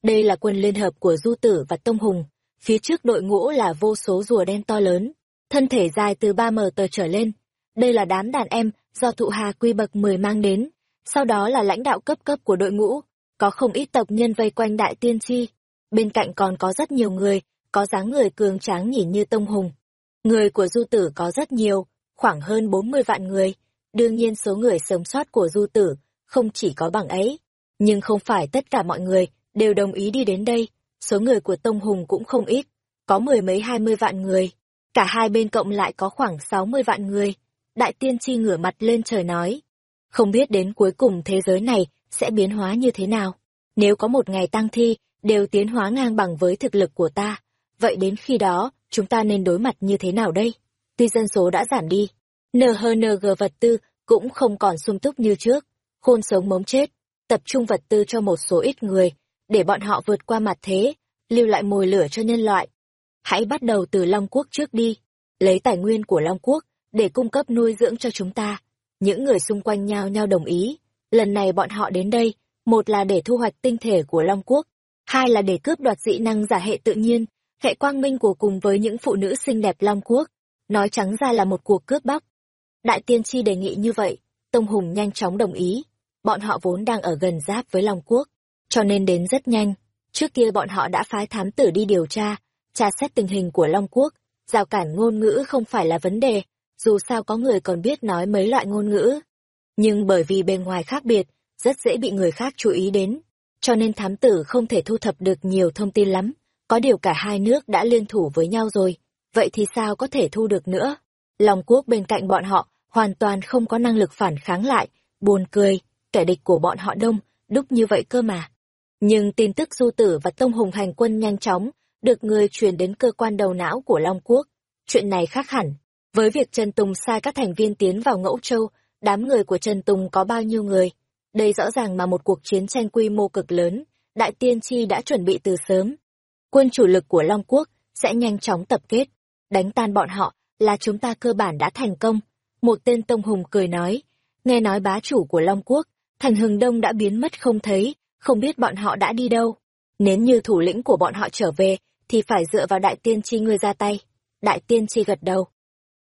Đây là quân liên hợp của Du Tử và Tông Hùng, phía trước đội ngũ là vô số rùa đen to lớn, thân thể dài từ 3 m tờ trở lên. Đây là đám đàn em do thụ hà quy bậc 10 mang đến, sau đó là lãnh đạo cấp cấp của đội ngũ, có không ít tộc nhân vây quanh đại tiên tri. Bên cạnh còn có rất nhiều người, có dáng người cường tráng nhìn như tông hùng. Người của du tử có rất nhiều, khoảng hơn 40 vạn người. Đương nhiên số người sống sót của du tử không chỉ có bằng ấy. Nhưng không phải tất cả mọi người đều đồng ý đi đến đây. Số người của Tông Hùng cũng không ít, có mười mấy hai mươi vạn người. Cả hai bên cộng lại có khoảng sáu mươi vạn người. Đại tiên tri ngửa mặt lên trời nói. Không biết đến cuối cùng thế giới này sẽ biến hóa như thế nào. Nếu có một ngày tăng thi, đều tiến hóa ngang bằng với thực lực của ta. Vậy đến khi đó, chúng ta nên đối mặt như thế nào đây? Tuy dân số đã giảm đi, NHNG vật tư cũng không còn sung túc như trước. Khôn sống mống chết, tập trung vật tư cho một số ít người, để bọn họ vượt qua mặt thế, lưu lại mồi lửa cho nhân loại. Hãy bắt đầu từ Long Quốc trước đi, lấy tài nguyên của Long Quốc để cung cấp nuôi dưỡng cho chúng ta. Những người xung quanh nhau nhau đồng ý. Lần này bọn họ đến đây, một là để thu hoạch tinh thể của Long Quốc, hai là để cướp đoạt dị năng giả hệ tự nhiên, hệ quang minh của cùng với những phụ nữ xinh đẹp Long Quốc. Nói trắng ra là một cuộc cướp bóc. Đại tiên tri đề nghị như vậy, Tông Hùng nhanh chóng đồng ý. Bọn họ vốn đang ở gần giáp với Long Quốc, cho nên đến rất nhanh. Trước kia bọn họ đã phái thám tử đi điều tra, tra xét tình hình của Long Quốc. Rào cản ngôn ngữ không phải là vấn đề, dù sao có người còn biết nói mấy loại ngôn ngữ. Nhưng bởi vì bên ngoài khác biệt, rất dễ bị người khác chú ý đến, cho nên thám tử không thể thu thập được nhiều thông tin lắm. Có điều cả hai nước đã liên thủ với nhau rồi, vậy thì sao có thể thu được nữa? Long quốc bên cạnh bọn họ hoàn toàn không có năng lực phản kháng lại, buồn cười, kẻ địch của bọn họ đông, đúc như vậy cơ mà. Nhưng tin tức du tử và tông hùng hành quân nhanh chóng, được người truyền đến cơ quan đầu não của Long Quốc. Chuyện này khác hẳn, với việc Trần Tùng sai các thành viên tiến vào Ngẫu Châu, đám người của Trần Tùng có bao nhiêu người? Đây rõ ràng mà một cuộc chiến tranh quy mô cực lớn, Đại Tiên Tri đã chuẩn bị từ sớm. Quân chủ lực của Long Quốc sẽ nhanh chóng tập kết, đánh tan bọn họ là chúng ta cơ bản đã thành công. Một tên Tông Hùng cười nói, nghe nói bá chủ của Long Quốc, thành hừng đông đã biến mất không thấy, không biết bọn họ đã đi đâu. Nếu như thủ lĩnh của bọn họ trở về, thì phải dựa vào Đại Tiên Tri ngươi ra tay. Đại Tiên Tri gật đầu.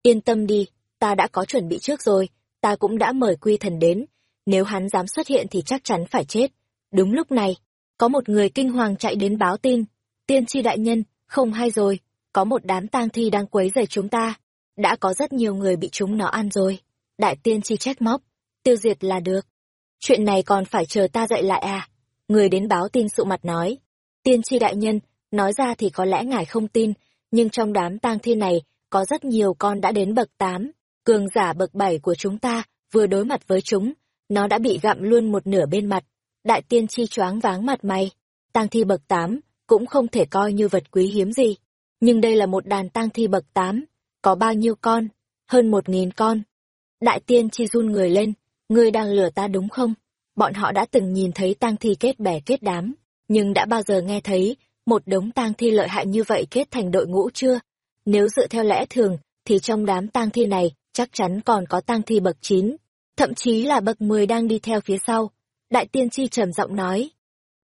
Yên tâm đi, ta đã có chuẩn bị trước rồi, ta cũng đã mời quy thần đến, nếu hắn dám xuất hiện thì chắc chắn phải chết. Đúng lúc này, có một người kinh hoàng chạy đến báo tin. Tiên tri đại nhân, không hay rồi, có một đám tang thi đang quấy rầy chúng ta. Đã có rất nhiều người bị chúng nó ăn rồi. Đại tiên tri trách móc, tiêu diệt là được. Chuyện này còn phải chờ ta dạy lại à? Người đến báo tin sụ mặt nói. Tiên tri đại nhân, nói ra thì có lẽ ngài không tin, nhưng trong đám tang thi này có rất nhiều con đã đến bậc tám. Cường giả bậc bảy của chúng ta vừa đối mặt với chúng nó đã bị gặm luôn một nửa bên mặt. Đại tiên chi choáng váng mặt mày. Tang thi bậc tám cũng không thể coi như vật quý hiếm gì. Nhưng đây là một đàn tang thi bậc tám có bao nhiêu con? Hơn một nghìn con. Đại tiên chi run người lên ngươi đang lừa ta đúng không? Bọn họ đã từng nhìn thấy tang thi kết bè kết đám nhưng đã bao giờ nghe thấy một đống tang thi lợi hại như vậy kết thành đội ngũ chưa nếu dựa theo lẽ thường, thì trong đám tang thi này, chắc chắn còn có tang thi bậc 9, thậm chí là bậc 10 đang đi theo phía sau. Đại tiên tri trầm giọng nói,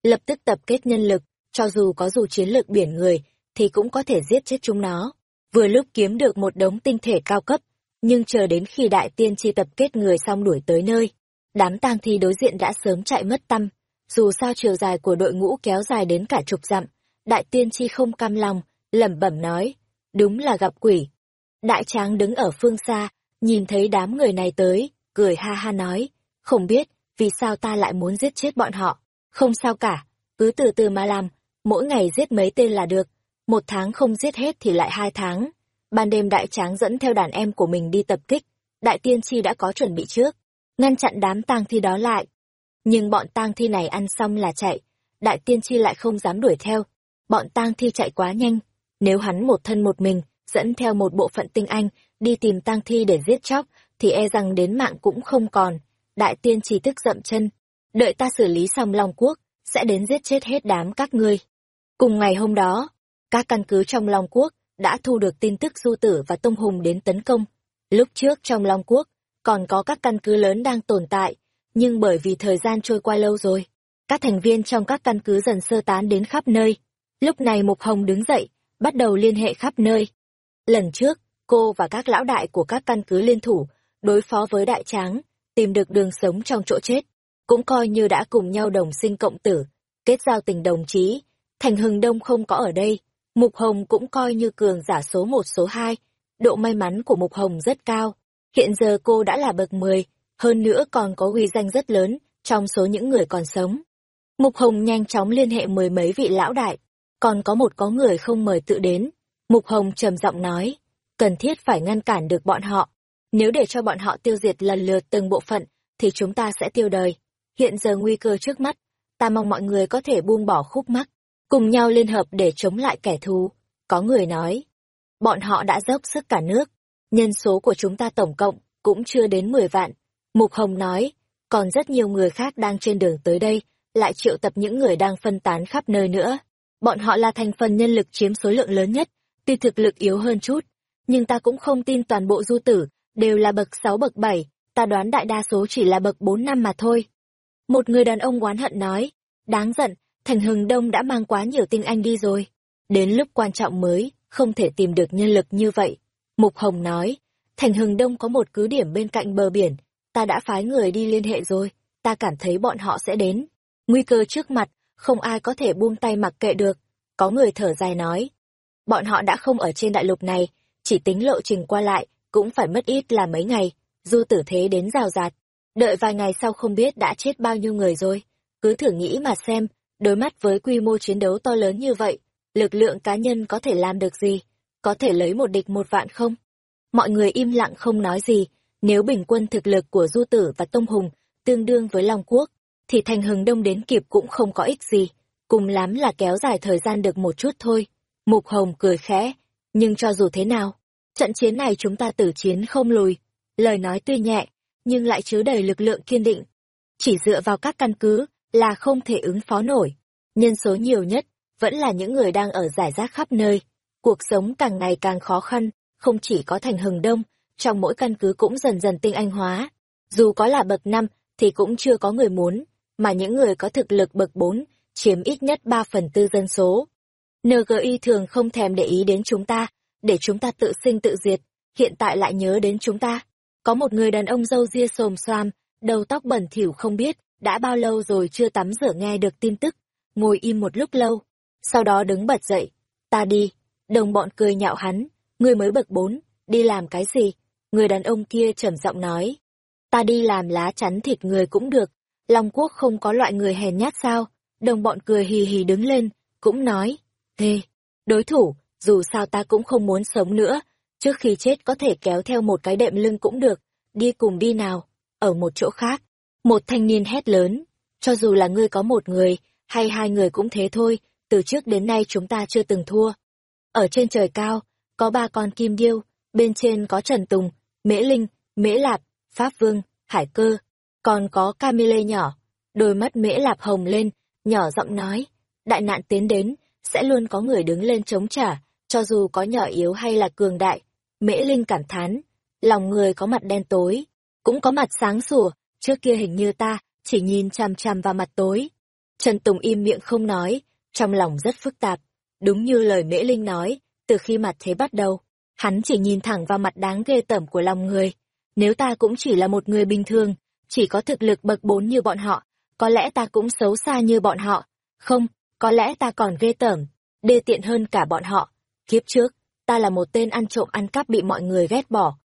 lập tức tập kết nhân lực, cho dù có dù chiến lược biển người, thì cũng có thể giết chết chúng nó. Vừa lúc kiếm được một đống tinh thể cao cấp, nhưng chờ đến khi đại tiên tri tập kết người xong đuổi tới nơi, đám tang thi đối diện đã sớm chạy mất tâm. Dù sao chiều dài của đội ngũ kéo dài đến cả chục dặm, đại tiên tri không cam lòng, lẩm bẩm nói, đúng là gặp quỷ. Đại tráng đứng ở phương xa, nhìn thấy đám người này tới, cười ha ha nói, không biết, vì sao ta lại muốn giết chết bọn họ. Không sao cả, cứ từ từ mà làm, mỗi ngày giết mấy tên là được, một tháng không giết hết thì lại hai tháng. Ban đêm đại tráng dẫn theo đàn em của mình đi tập kích, đại tiên tri đã có chuẩn bị trước, ngăn chặn đám tang thi đó lại. Nhưng bọn tang thi này ăn xong là chạy, đại tiên tri lại không dám đuổi theo. Bọn tang thi chạy quá nhanh, nếu hắn một thân một mình, dẫn theo một bộ phận tinh anh, đi tìm tang thi để giết chóc, thì e rằng đến mạng cũng không còn. Đại tiên chỉ tức dậm chân, đợi ta xử lý xong Long Quốc, sẽ đến giết chết hết đám các ngươi. Cùng ngày hôm đó, các căn cứ trong Long Quốc đã thu được tin tức Du Tử và Tông Hùng đến tấn công. Lúc trước trong Long Quốc, còn có các căn cứ lớn đang tồn tại, nhưng bởi vì thời gian trôi qua lâu rồi, các thành viên trong các căn cứ dần sơ tán đến khắp nơi. Lúc này Mục Hồng đứng dậy, bắt đầu liên hệ khắp nơi. Lần trước, cô và các lão đại của các căn cứ liên thủ, đối phó với đại tráng, tìm được đường sống trong chỗ chết, cũng coi như đã cùng nhau đồng sinh cộng tử, kết giao tình đồng chí. Thành Hưng Đông không có ở đây, Mục Hồng cũng coi như cường giả số một số hai. Độ may mắn của Mục Hồng rất cao. Hiện giờ cô đã là bậc 10, hơn nữa còn có uy danh rất lớn trong số những người còn sống. Mục Hồng nhanh chóng liên hệ mười mấy vị lão đại, còn có một có người không mời tự đến. Mục Hồng trầm giọng nói, cần thiết phải ngăn cản được bọn họ. Nếu để cho bọn họ tiêu diệt lần lượt từng bộ phận, thì chúng ta sẽ tiêu đời. Hiện giờ nguy cơ trước mắt, ta mong mọi người có thể buông bỏ khúc mắc, cùng nhau liên hợp để chống lại kẻ thù. Có người nói, bọn họ đã dốc sức cả nước, nhân số của chúng ta tổng cộng cũng chưa đến 10 vạn. Mục Hồng nói, còn rất nhiều người khác đang trên đường tới đây, lại triệu tập những người đang phân tán khắp nơi nữa. Bọn họ là thành phần nhân lực chiếm số lượng lớn nhất, tuy thực lực yếu hơn chút, nhưng ta cũng không tin toàn bộ du tử, đều là bậc 6 bậc 7, ta đoán đại đa số chỉ là bậc 4 năm mà thôi. Một người đàn ông oán hận nói, đáng giận, thành hừng đông đã mang quá nhiều tinh anh đi rồi. Đến lúc quan trọng mới, không thể tìm được nhân lực như vậy. Mục Hồng nói, thành hừng đông có một cứ điểm bên cạnh bờ biển, ta đã phái người đi liên hệ rồi, ta cảm thấy bọn họ sẽ đến. Nguy cơ trước mặt, không ai có thể buông tay mặc kệ được. Có người thở dài nói, bọn họ đã không ở trên đại lục này, chỉ tính lộ trình qua lại, cũng phải mất ít là mấy ngày, du tử thế đến rào rạt. Đợi vài ngày sau không biết đã chết bao nhiêu người rồi. Cứ thử nghĩ mà xem, đối mắt với quy mô chiến đấu to lớn như vậy, lực lượng cá nhân có thể làm được gì? Có thể lấy một địch một vạn không? Mọi người im lặng không nói gì, nếu bình quân thực lực của Du Tử và Tông Hùng tương đương với Long Quốc, thì thành hừng đông đến kịp cũng không có ích gì, cùng lắm là kéo dài thời gian được một chút thôi. Mục Hồng cười khẽ, nhưng cho dù thế nào, trận chiến này chúng ta tử chiến không lùi. Lời nói tuy nhẹ, nhưng lại chứa đầy lực lượng kiên định. Chỉ dựa vào các căn cứ là không thể ứng phó nổi. Nhân số nhiều nhất vẫn là những người đang ở giải rác khắp nơi. Cuộc sống càng ngày càng khó khăn, không chỉ có thành hừng đông, trong mỗi căn cứ cũng dần dần tinh anh hóa. Dù có là bậc năm thì cũng chưa có người muốn, mà những người có thực lực bậc bốn chiếm ít nhất ba phần tư dân số. NGI thường không thèm để ý đến chúng ta, để chúng ta tự sinh tự diệt, hiện tại lại nhớ đến chúng ta. Có một người đàn ông râu ria xồm xoam, đầu tóc bẩn thỉu không biết, đã bao lâu rồi chưa tắm rửa nghe được tin tức, ngồi im một lúc lâu, sau đó đứng bật dậy, ta đi, đồng bọn cười nhạo hắn, người mới bậc bốn, đi làm cái gì? Người đàn ông kia trầm giọng nói, ta đi làm lá chắn thịt người cũng được, Long Quốc không có loại người hèn nhát sao? Đồng bọn cười hì hì đứng lên, cũng nói, Ê, đối thủ, dù sao ta cũng không muốn sống nữa, trước khi chết có thể kéo theo một cái đệm lưng cũng được, đi cùng đi nào, ở một chỗ khác. Một thanh niên hét lớn, cho dù là ngươi có một người, hay hai người cũng thế thôi, từ trước đến nay chúng ta chưa từng thua. Ở trên trời cao, có ba con kim điêu, bên trên có Trần Tùng, Mễ Linh, Mễ Lạp, Pháp Vương, Hải Cơ, còn có Camille nhỏ. Đôi mắt Mễ Lạp hồng lên, nhỏ giọng nói, đại nạn tiến đến, sẽ luôn có người đứng lên chống trả, cho dù có nhỏ yếu hay là cường đại. Mễ Linh cảm thán, lòng người có mặt đen tối, cũng có mặt sáng sủa, trước kia hình như ta, chỉ nhìn chằm chằm vào mặt tối. Trần Tùng im miệng không nói, trong lòng rất phức tạp. Đúng như lời Mễ Linh nói, từ khi mặt thế bắt đầu, hắn chỉ nhìn thẳng vào mặt đáng ghê tởm của lòng người. Nếu ta cũng chỉ là một người bình thường, chỉ có thực lực bậc bốn như bọn họ, có lẽ ta cũng xấu xa như bọn họ. Không, có lẽ ta còn ghê tởm, đê tiện hơn cả bọn họ. Kiếp trước, ta là một tên ăn trộm ăn cắp bị mọi người ghét bỏ.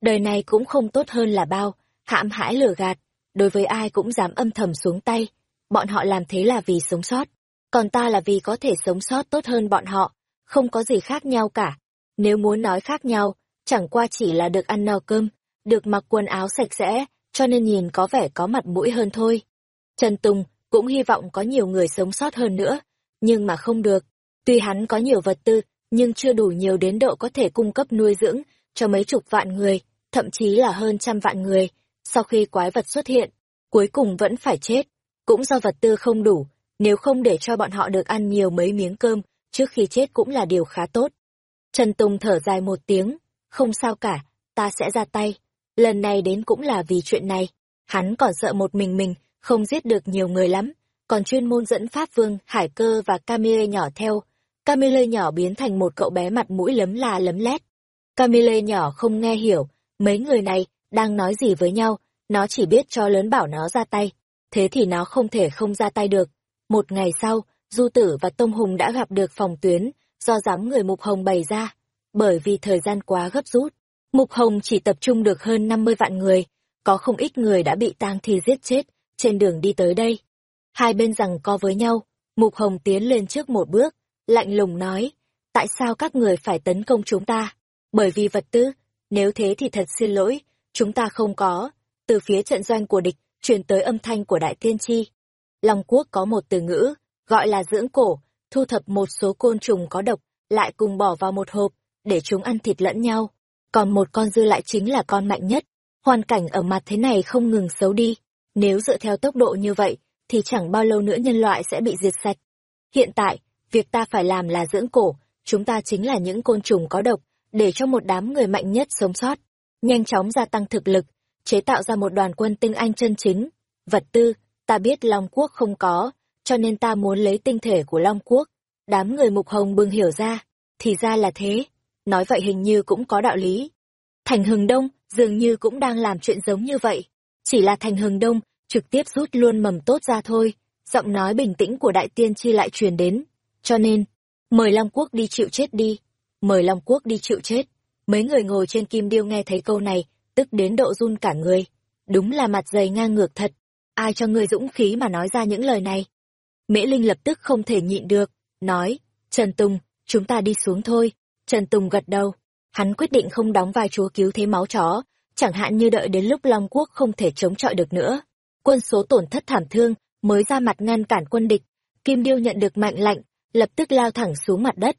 Đời này cũng không tốt hơn là bao, hãm hãi lừa gạt, đối với ai cũng dám âm thầm xuống tay. Bọn họ làm thế là vì sống sót, còn ta là vì có thể sống sót tốt hơn bọn họ, không có gì khác nhau cả. Nếu muốn nói khác nhau, chẳng qua chỉ là được ăn no cơm, được mặc quần áo sạch sẽ, cho nên nhìn có vẻ có mặt mũi hơn thôi. Trần Tùng cũng hy vọng có nhiều người sống sót hơn nữa, nhưng mà không được. Tuy hắn có nhiều vật tư, nhưng chưa đủ nhiều đến độ có thể cung cấp nuôi dưỡng cho mấy chục vạn người, thậm chí là hơn trăm vạn người. Sau khi quái vật xuất hiện, cuối cùng vẫn phải chết. Cũng do vật tư không đủ, nếu không để cho bọn họ được ăn nhiều mấy miếng cơm, trước khi chết cũng là điều khá tốt. Trần Tùng thở dài một tiếng, không sao cả, ta sẽ ra tay. Lần này đến cũng là vì chuyện này. Hắn còn sợ một mình mình, không giết được nhiều người lắm, còn chuyên môn dẫn Pháp Vương, Hải Cơ và Camille nhỏ theo. Camille nhỏ biến thành một cậu bé mặt mũi lấm la lấm lét. Camille nhỏ không nghe hiểu, mấy người này đang nói gì với nhau, nó chỉ biết cho lớn bảo nó ra tay. Thế thì nó không thể không ra tay được. Một ngày sau, Du Tử và Tông Hùng đã gặp được phòng tuyến, do giám người Mục Hồng bày ra. Bởi vì thời gian quá gấp rút, Mục Hồng chỉ tập trung được hơn 50 vạn người, có không ít người đã bị tang thi giết chết, trên đường đi tới đây. Hai bên rằng co với nhau, Mục Hồng tiến lên trước một bước, lạnh lùng nói, tại sao các người phải tấn công chúng ta? Bởi vì vật tư, nếu thế thì thật xin lỗi, chúng ta không có. Từ phía trận doanh của địch, truyền tới âm thanh của Đại Tiên Tri. Long Quốc có một từ ngữ, gọi là dưỡng cổ, thu thập một số côn trùng có độc, lại cùng bỏ vào một hộp, để chúng ăn thịt lẫn nhau. Còn một con dư lại chính là con mạnh nhất. Hoàn cảnh ở mặt thế này không ngừng xấu đi. Nếu dựa theo tốc độ như vậy, thì chẳng bao lâu nữa nhân loại sẽ bị diệt sạch. Hiện tại, việc ta phải làm là dưỡng cổ, chúng ta chính là những côn trùng có độc, để cho một đám người mạnh nhất sống sót. Nhanh chóng gia tăng thực lực, chế tạo ra một đoàn quân tinh anh chân chính. Vật tư, ta biết Long Quốc không có, cho nên ta muốn lấy tinh thể của Long Quốc. Đám người mục hồng bừng hiểu ra, thì ra là thế. Nói vậy hình như cũng có đạo lý. Thành Hừng Đông dường như cũng đang làm chuyện giống như vậy. Chỉ là Thành Hừng Đông trực tiếp rút luôn mầm tốt ra thôi. Giọng nói bình tĩnh của đại tiên chi lại truyền đến. Cho nên, mời Long Quốc đi chịu chết đi. Mời Long Quốc đi chịu chết. Mấy người ngồi trên kim điêu nghe thấy câu này, tức đến độ run cả người. Đúng là mặt dày ngang ngược thật. Ai cho ngươi dũng khí mà nói ra những lời này? Mễ Linh lập tức không thể nhịn được, nói, Trần Tùng, chúng ta đi xuống thôi. Trần Tùng gật đầu. Hắn quyết định không đóng vai chúa cứu thế máu chó, chẳng hạn như đợi đến lúc Long Quốc không thể chống chọi được nữa. Quân số tổn thất thảm thương, mới ra mặt ngăn cản quân địch. Kim Điêu nhận được mạnh lạnh, lập tức lao thẳng xuống mặt đất.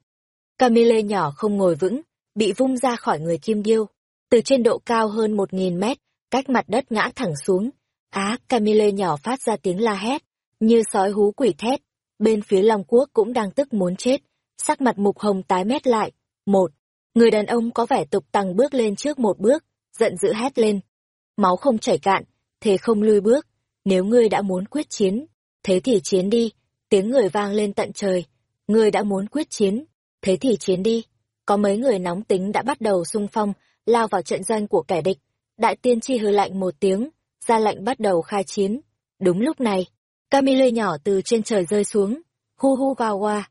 Camille nhỏ không ngồi vững, bị vung ra khỏi người Kim Điêu. Từ trên độ cao hơn một nghìn mét, cách mặt đất ngã thẳng xuống. Á, Camille nhỏ phát ra tiếng la hét, như sói hú quỷ thét. Bên phía Long Quốc cũng đang tức muốn chết, sắc mặt mục hồng tái mét lại. Một, người đàn ông có vẻ tục tăng bước lên trước một bước, giận dữ hét lên. Máu không chảy cạn, thế không lui bước. Nếu ngươi đã muốn quyết chiến, thế thì chiến đi. Tiếng người vang lên tận trời. Ngươi đã muốn quyết chiến, thế thì chiến đi. Có mấy người nóng tính đã bắt đầu xung phong, lao vào trận doanh của kẻ địch. Đại tiên tri hư lạnh một tiếng, ra lệnh bắt đầu khai chiến. Đúng lúc này, Camille nhỏ từ trên trời rơi xuống, hu hu vào qua.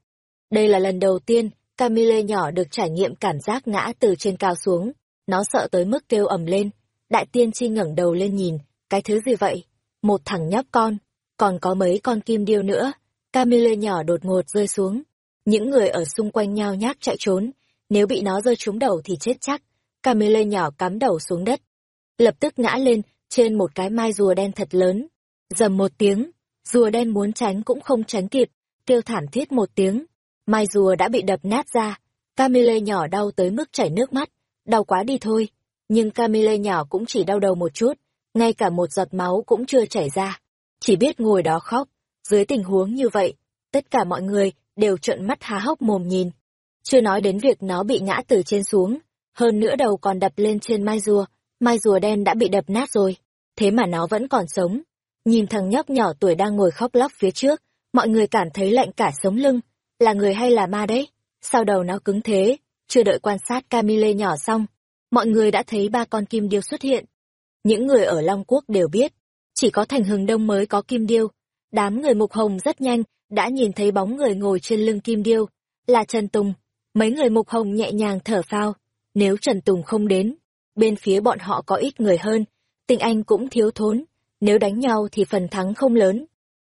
Đây là lần đầu tiên Camille nhỏ được trải nghiệm cảm giác ngã từ trên cao xuống. Nó sợ tới mức kêu ầm lên. Đại tiên tri ngẩng đầu lên nhìn, cái thứ gì vậy? Một thằng nhóc con, còn có mấy con kim điêu nữa. Camille nhỏ đột ngột rơi xuống. Những người ở xung quanh nhau nhác chạy trốn. Nếu bị nó rơi trúng đầu thì chết chắc. Camille nhỏ cắm đầu xuống đất. Lập tức ngã lên trên một cái mai rùa đen thật lớn. Dầm một tiếng, rùa đen muốn tránh cũng không tránh kịp, kêu thảm thiết một tiếng. Mai rùa đã bị đập nát ra. Camille nhỏ đau tới mức chảy nước mắt. Đau quá đi thôi. Nhưng Camille nhỏ cũng chỉ đau đầu một chút, ngay cả một giọt máu cũng chưa chảy ra. Chỉ biết ngồi đó khóc. Dưới tình huống như vậy, tất cả mọi người đều trợn mắt há hốc mồm nhìn. Chưa nói đến việc nó bị ngã từ trên xuống, hơn nữa đầu còn đập lên trên mai rùa, mai rùa đen đã bị đập nát rồi, thế mà nó vẫn còn sống. Nhìn thằng nhóc nhỏ tuổi đang ngồi khóc lóc phía trước, mọi người cảm thấy lạnh cả sống lưng, là người hay là ma đấy? Sau đầu nó cứng thế, chưa đợi quan sát Camille nhỏ xong, mọi người đã thấy ba con kim điêu xuất hiện. Những người ở Long Quốc đều biết, chỉ có thành hừng đông mới có kim điêu. Đám người mục hồng rất nhanh, đã nhìn thấy bóng người ngồi trên lưng kim điêu, là Trần Tùng. Mấy người mục hồng nhẹ nhàng thở phao, nếu Trần Tùng không đến, bên phía bọn họ có ít người hơn, tình anh cũng thiếu thốn, nếu đánh nhau thì phần thắng không lớn.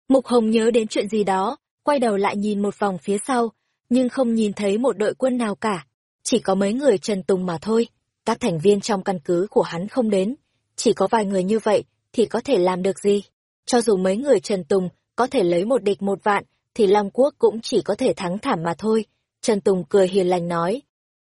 Mục Hồng nhớ đến chuyện gì đó, quay đầu lại nhìn một vòng phía sau, nhưng không nhìn thấy một đội quân nào cả, chỉ có mấy người Trần Tùng mà thôi, các thành viên trong căn cứ của hắn không đến, chỉ có vài người như vậy thì có thể làm được gì. Cho dù mấy người Trần Tùng có thể lấy một địch một vạn, thì Long Quốc cũng chỉ có thể thắng thảm mà thôi. Trần Tùng cười hiền lành nói.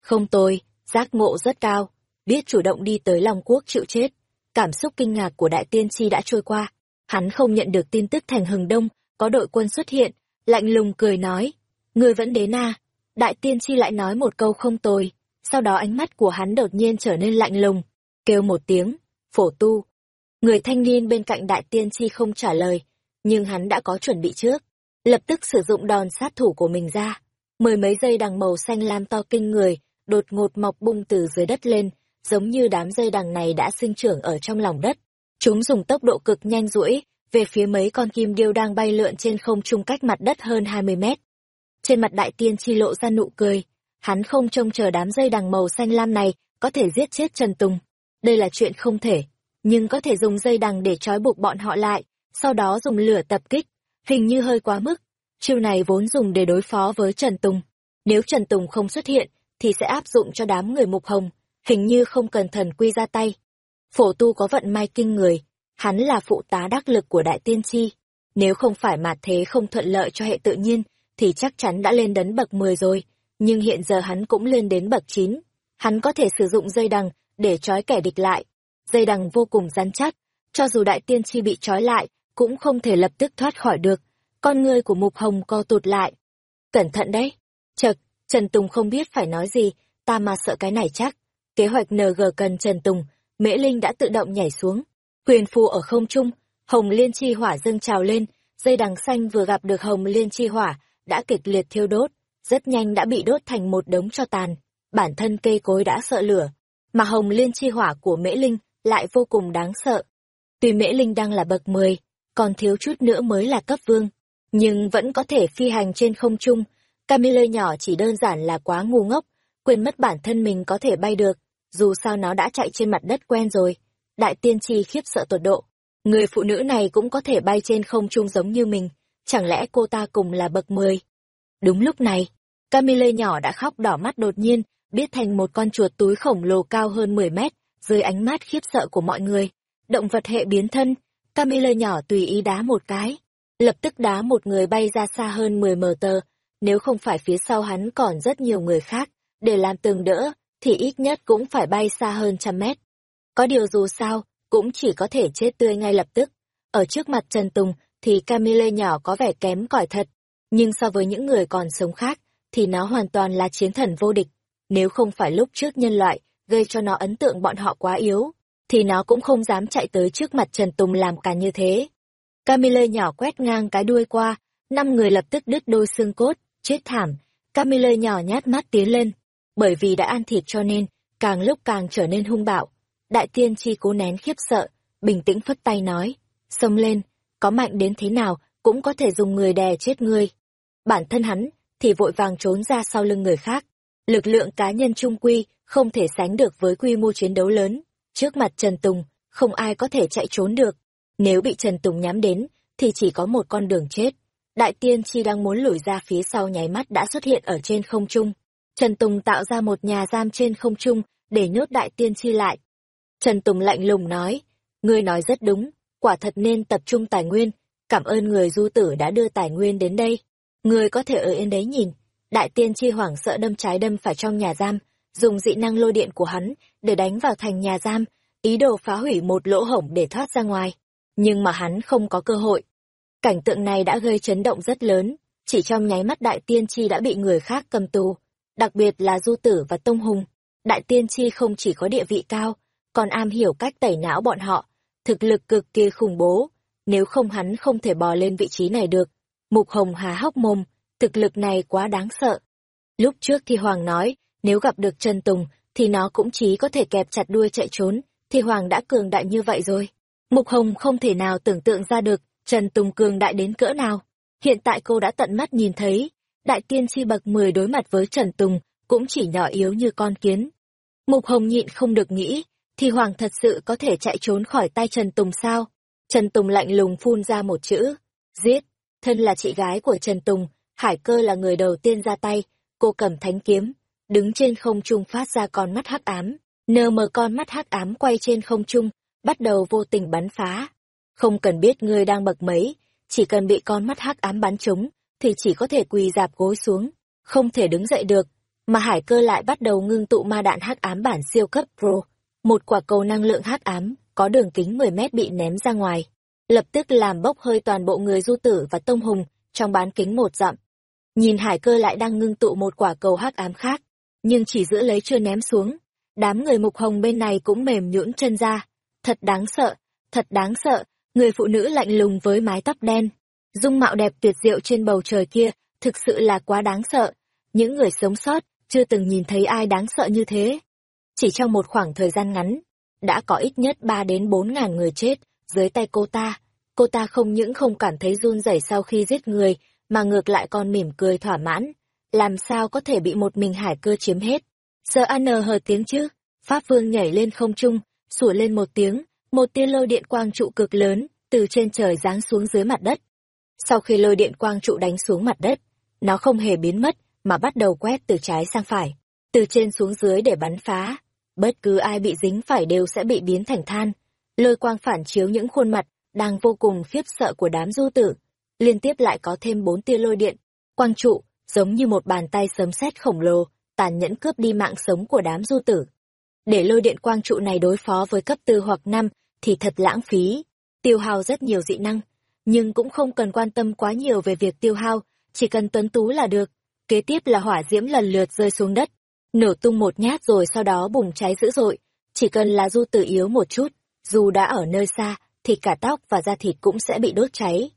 Không tôi, giác ngộ rất cao, biết chủ động đi tới Long Quốc chịu chết. Cảm xúc kinh ngạc của đại tiên tri đã trôi qua. Hắn không nhận được tin tức thành hừng đông, có đội quân xuất hiện, lạnh lùng cười nói. ngươi vẫn đến à? Đại tiên tri lại nói một câu không tồi. Sau đó ánh mắt của hắn đột nhiên trở nên lạnh lùng, kêu một tiếng, phổ tu. Người thanh niên bên cạnh đại tiên tri không trả lời, nhưng hắn đã có chuẩn bị trước. Lập tức sử dụng đòn sát thủ của mình ra. Mười mấy dây đằng màu xanh lam to kinh người, đột ngột mọc bung từ dưới đất lên, giống như đám dây đằng này đã sinh trưởng ở trong lòng đất. Chúng dùng tốc độ cực nhanh duỗi về phía mấy con kim điêu đang bay lượn trên không trung cách mặt đất hơn 20 mét. Trên mặt đại tiên chi lộ ra nụ cười, hắn không trông chờ đám dây đằng màu xanh lam này có thể giết chết Trần Tùng. Đây là chuyện không thể, nhưng có thể dùng dây đằng để trói buộc bọn họ lại, sau đó dùng lửa tập kích, hình như hơi quá mức. Chiêu này vốn dùng để đối phó với Trần Tùng. Nếu Trần Tùng không xuất hiện, thì sẽ áp dụng cho đám người mục hồng, hình như không cần thần quy ra tay. Phổ tu có vận may kinh người, hắn là phụ tá đắc lực của đại tiên tri. Nếu không phải mặt thế không thuận lợi cho hệ tự nhiên, thì chắc chắn đã lên đến bậc 10 rồi, nhưng hiện giờ hắn cũng lên đến bậc 9. Hắn có thể sử dụng dây đằng để trói kẻ địch lại. Dây đằng vô cùng rắn chắc, cho dù đại tiên tri bị trói lại, cũng không thể lập tức thoát khỏi được. Con người của Mục Hồng co tụt lại. Cẩn thận đấy. Chật, Trần Tùng không biết phải nói gì, ta mà sợ cái này chắc. Kế hoạch NG cần Trần Tùng, Mễ Linh đã tự động nhảy xuống. Quyền phù ở không trung, Hồng Liên Chi Hỏa dâng trào lên, dây đằng xanh vừa gặp được Hồng Liên Chi Hỏa, đã kịch liệt thiêu đốt, rất nhanh đã bị đốt thành một đống cho tàn. Bản thân cây cối đã sợ lửa, mà Hồng Liên Chi Hỏa của Mễ Linh lại vô cùng đáng sợ. Tuy Mễ Linh đang là bậc 10, còn thiếu chút nữa mới là cấp vương, nhưng vẫn có thể phi hành trên không trung. Camille nhỏ chỉ đơn giản là quá ngu ngốc, quên mất bản thân mình có thể bay được, dù sao nó đã chạy trên mặt đất quen rồi. Đại tiên tri khiếp sợ tột độ. Người phụ nữ này cũng có thể bay trên không trung giống như mình, chẳng lẽ cô ta cùng là bậc 10? Đúng lúc này, Camille nhỏ đã khóc đỏ mắt đột nhiên, biết thành một con chuột túi khổng lồ cao hơn 10 mét, dưới ánh mắt khiếp sợ của mọi người. Động vật hệ biến thân, Camille nhỏ tùy ý đá một cái, lập tức đá một người bay ra xa hơn 10 mờ tờ, nếu không phải phía sau hắn còn rất nhiều người khác, để làm tường đỡ, thì ít nhất cũng phải bay xa hơn trăm mét. Có điều dù sao, cũng chỉ có thể chết tươi ngay lập tức. Ở trước mặt Trần Tùng, thì Camille nhỏ có vẻ kém cỏi thật, nhưng so với những người còn sống khác, thì nó hoàn toàn là chiến thần vô địch. Nếu không phải lúc trước nhân loại, gây cho nó ấn tượng bọn họ quá yếu, thì nó cũng không dám chạy tới trước mặt Trần Tùng làm cả như thế. Camille nhỏ quét ngang cái đuôi qua, năm người lập tức đứt đôi xương cốt, chết thảm. Camille nhỏ nhát mắt tiến lên, bởi vì đã ăn thịt cho nên, càng lúc càng trở nên hung bạo. Đại tiên chi cố nén khiếp sợ, bình tĩnh phất tay nói, xông lên, có mạnh đến thế nào cũng có thể dùng người đè chết ngươi. Bản thân hắn thì vội vàng trốn ra sau lưng người khác. Lực lượng cá nhân trung quy không thể sánh được với quy mô chiến đấu lớn. Trước mặt Trần Tùng, không ai có thể chạy trốn được. Nếu bị Trần Tùng nhắm đến, thì chỉ có một con đường chết. Đại tiên chi đang muốn lùi ra phía sau nháy mắt đã xuất hiện ở trên không trung. Trần Tùng tạo ra một nhà giam trên không trung để nhốt đại tiên chi lại. Trần Tùng lạnh lùng nói, ngươi nói rất đúng, quả thật nên tập trung tài nguyên, cảm ơn người du tử đã đưa tài nguyên đến đây. Ngươi có thể ở yên đấy nhìn, đại tiên chi hoảng sợ đâm trái đâm phải trong nhà giam, dùng dị năng lôi điện của hắn để đánh vào thành nhà giam, ý đồ phá hủy một lỗ hổng để thoát ra ngoài. Nhưng mà hắn không có cơ hội. Cảnh tượng này đã gây chấn động rất lớn, chỉ trong nháy mắt đại tiên chi đã bị người khác cầm tù, đặc biệt là du tử và tông hùng. Đại tiên chi không chỉ có địa vị cao, còn am hiểu cách tẩy não bọn họ, thực lực cực kỳ khủng bố, nếu không hắn không thể bò lên vị trí này được. Mục Hồng hà hốc mồm, thực lực này quá đáng sợ. Lúc trước thì Hoàng nói, nếu gặp được Trần Tùng, thì nó cũng chỉ có thể kẹp chặt đuôi chạy trốn, thì Hoàng đã cường đại như vậy rồi. Mục Hồng không thể nào tưởng tượng ra được Trần Tùng cường đại đến cỡ nào. Hiện tại cô đã tận mắt nhìn thấy, đại tiên chi bậc 10 đối mặt với Trần Tùng, cũng chỉ nhỏ yếu như con kiến. Mục Hồng nhịn không được nghĩ, thì Hoàng thật sự có thể chạy trốn khỏi tay Trần Tùng sao? Trần Tùng lạnh lùng phun ra một chữ, giết, thân là chị gái của Trần Tùng, Hải cơ là người đầu tiên ra tay, cô cầm thánh kiếm, đứng trên không trung phát ra con mắt hắc ám, nờ mờ con mắt hắc ám quay trên không trung, bắt đầu vô tình bắn phá. Không cần biết ngươi đang bậc mấy, chỉ cần bị con mắt hắc ám bắn trúng, thì chỉ có thể quỳ dạp gối xuống, không thể đứng dậy được. Mà hải cơ lại bắt đầu ngưng tụ ma đạn hắc ám bản siêu cấp pro. Một quả cầu năng lượng hắc ám, có đường kính 10 mét bị ném ra ngoài. Lập tức làm bốc hơi toàn bộ người du tử và tông hùng, trong bán kính một dặm. Nhìn hải cơ lại đang ngưng tụ một quả cầu hắc ám khác, nhưng chỉ giữ lấy chưa ném xuống. Đám người mục hồng bên này cũng mềm nhũn chân ra. Thật đáng sợ, thật đáng sợ, người phụ nữ lạnh lùng với mái tóc đen. Dung mạo đẹp tuyệt diệu trên bầu trời kia, thực sự là quá đáng sợ. Những người sống sót, chưa từng nhìn thấy ai đáng sợ như thế. Chỉ trong một khoảng thời gian ngắn, đã có ít nhất 3 đến 4 ngàn người chết dưới tay cô ta. Cô ta không những không cảm thấy run rẩy sau khi giết người, mà ngược lại còn mỉm cười thỏa mãn. Làm sao có thể bị một mình hải cơ chiếm hết? Sợ nờ hờ tiếng chứ? Pháp vương nhảy lên không trung, sủa lên một tiếng, một tia lôi điện quang trụ cực lớn, từ trên trời giáng xuống dưới mặt đất. Sau khi lôi điện quang trụ đánh xuống mặt đất, nó không hề biến mất, mà bắt đầu quét từ trái sang phải, từ trên xuống dưới để bắn phá. Bất cứ ai bị dính phải đều sẽ bị biến thành than. Lôi quang phản chiếu những khuôn mặt đang vô cùng khiếp sợ của đám du tử. Liên tiếp lại có thêm bốn tia lôi điện, quang trụ, giống như một bàn tay sấm sét khổng lồ, tàn nhẫn cướp đi mạng sống của đám du tử. Để lôi điện quang trụ này đối phó với cấp tư hoặc năm thì thật lãng phí, tiêu hao rất nhiều dị năng, nhưng cũng không cần quan tâm quá nhiều về việc tiêu hao, chỉ cần tuấn tú là được. Kế tiếp là hỏa diễm lần lượt rơi xuống đất, nổ tung một nhát rồi sau đó bùng cháy dữ dội. Chỉ cần là du tử yếu một chút, dù đã ở nơi xa, thì cả tóc và da thịt cũng sẽ bị đốt cháy.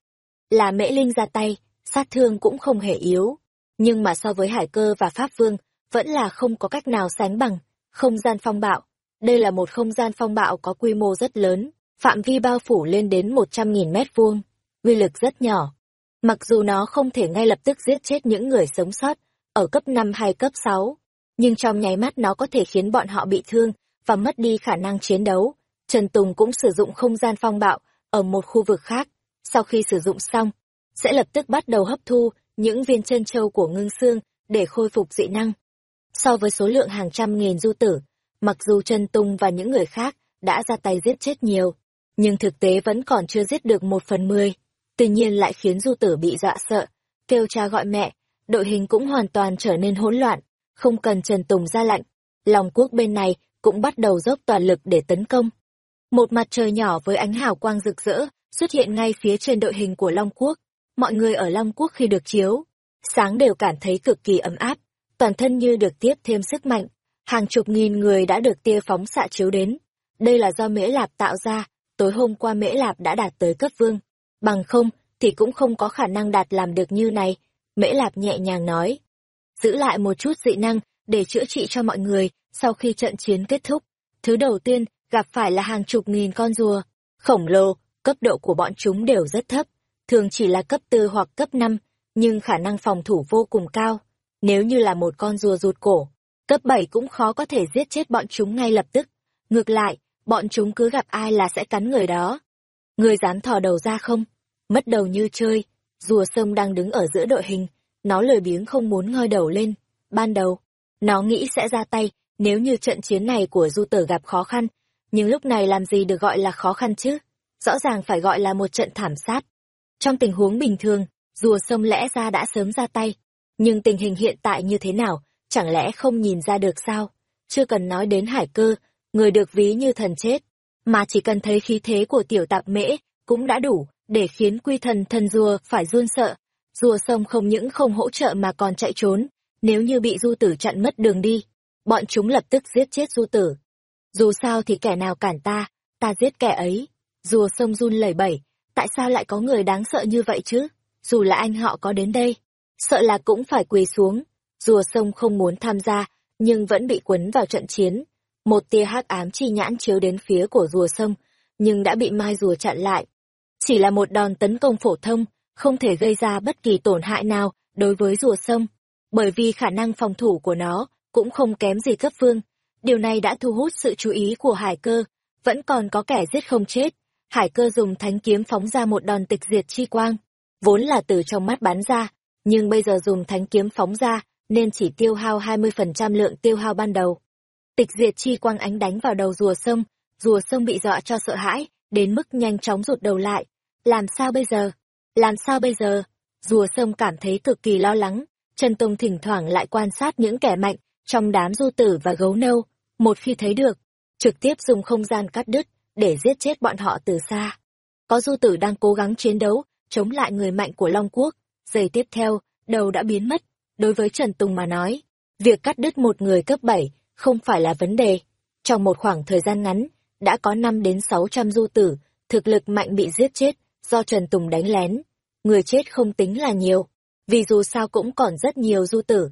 Là mễ linh ra tay, sát thương cũng không hề yếu. Nhưng mà so với hải cơ và pháp vương, vẫn là không có cách nào sánh bằng. Không gian phong bạo. Đây là một không gian phong bạo có quy mô rất lớn, phạm vi bao phủ lên đến 100.000 mét vuông, uy lực rất nhỏ. Mặc dù nó không thể ngay lập tức giết chết những người sống sót ở cấp 5 hay cấp 6, nhưng trong nháy mắt nó có thể khiến bọn họ bị thương và mất đi khả năng chiến đấu. Trần Tùng cũng sử dụng không gian phong bạo ở một khu vực khác. Sau khi sử dụng xong, sẽ lập tức bắt đầu hấp thu những viên chân châu của ngưng xương để khôi phục dị năng. So với số lượng hàng trăm nghìn du tử, mặc dù Trần Tùng và những người khác đã ra tay giết chết nhiều, nhưng thực tế vẫn còn chưa giết được một phần mười. Tuy nhiên lại khiến du tử bị dọa sợ, kêu cha gọi mẹ, đội hình cũng hoàn toàn trở nên hỗn loạn, không cần Trần Tùng ra lệnh. Lòng quốc bên này cũng bắt đầu dốc toàn lực để tấn công. Một mặt trời nhỏ với ánh hào quang rực rỡ xuất hiện ngay phía trên đội hình của Long Quốc. Mọi người ở Long Quốc khi được chiếu, sáng đều cảm thấy cực kỳ ấm áp, toàn thân như được tiếp thêm sức mạnh. Hàng chục nghìn người đã được tia phóng xạ chiếu đến. Đây là do Mễ Lạp tạo ra, tối hôm qua Mễ Lạp đã đạt tới cấp vương. Bằng không, thì cũng không có khả năng đạt làm được như này. Mễ Lạp nhẹ nhàng nói. Giữ lại một chút dị năng để chữa trị cho mọi người sau khi trận chiến kết thúc. Thứ đầu tiên, gặp phải là hàng chục nghìn con rùa. Khổng lồ, cấp độ của bọn chúng đều rất thấp. Thường chỉ là cấp tư hoặc cấp 5, nhưng khả năng phòng thủ vô cùng cao. Nếu như là một con rùa rụt cổ, cấp 7 cũng khó có thể giết chết bọn chúng ngay lập tức. Ngược lại, bọn chúng cứ gặp ai là sẽ cắn người đó. Người dám thò đầu ra không? Mất đầu như chơi, rùa sông đang đứng ở giữa đội hình, nó lười biếng không muốn ngoi đầu lên. Ban đầu, nó nghĩ sẽ ra tay nếu như trận chiến này của du tử gặp khó khăn, nhưng lúc này làm gì được gọi là khó khăn chứ? Rõ ràng phải gọi là một trận thảm sát. Trong tình huống bình thường, rùa sông lẽ ra đã sớm ra tay, nhưng tình hình hiện tại như thế nào, chẳng lẽ không nhìn ra được sao? Chưa cần nói đến hải cơ, người được ví như thần chết, mà chỉ cần thấy khí thế của tiểu tạp mễ, cũng đã đủ, để khiến quy thần thần rùa phải run sợ. Rùa sông không những không hỗ trợ mà còn chạy trốn, nếu như bị du tử chặn mất đường đi, bọn chúng lập tức giết chết du tử. Dù sao thì kẻ nào cản ta, ta giết kẻ ấy. Rùa sông run lẩy bẩy, tại sao lại có người đáng sợ như vậy chứ? Dù là anh họ có đến đây, sợ là cũng phải quỳ xuống. Rùa sông không muốn tham gia, nhưng vẫn bị quấn vào trận chiến. Một tia hắc ám chi nhãn chiếu đến phía của rùa sông, nhưng đã bị mai rùa chặn lại. Chỉ là một đòn tấn công phổ thông, không thể gây ra bất kỳ tổn hại nào đối với rùa sông, bởi vì khả năng phòng thủ của nó cũng không kém gì cấp vương. Điều này đã thu hút sự chú ý của hải cơ, vẫn còn có kẻ giết không chết. Hải cơ dùng thánh kiếm phóng ra một đòn tịch diệt chi quang, vốn là từ trong mắt bắn ra, nhưng bây giờ dùng thánh kiếm phóng ra, nên chỉ tiêu hao 20% lượng tiêu hao ban đầu. Tịch diệt chi quang ánh đánh vào đầu rùa sông, rùa sông bị dọa cho sợ hãi, đến mức nhanh chóng rụt đầu lại. Làm sao bây giờ? Làm sao bây giờ? Rùa sông cảm thấy cực kỳ lo lắng, Trần Tông thỉnh thoảng lại quan sát những kẻ mạnh trong đám du tử và gấu nâu, một khi thấy được, trực tiếp dùng không gian cắt đứt để giết chết bọn họ từ xa. Có du tử đang cố gắng chiến đấu, chống lại người mạnh của Long Quốc, giây tiếp theo, đầu đã biến mất. Đối với Trần Tùng mà nói, việc cắt đứt một người cấp 7 không phải là vấn đề. Trong một khoảng thời gian ngắn, đã có 5 đến 600 du tử, thực lực mạnh bị giết chết, do Trần Tùng đánh lén. Người chết không tính là nhiều, vì dù sao cũng còn rất nhiều du tử.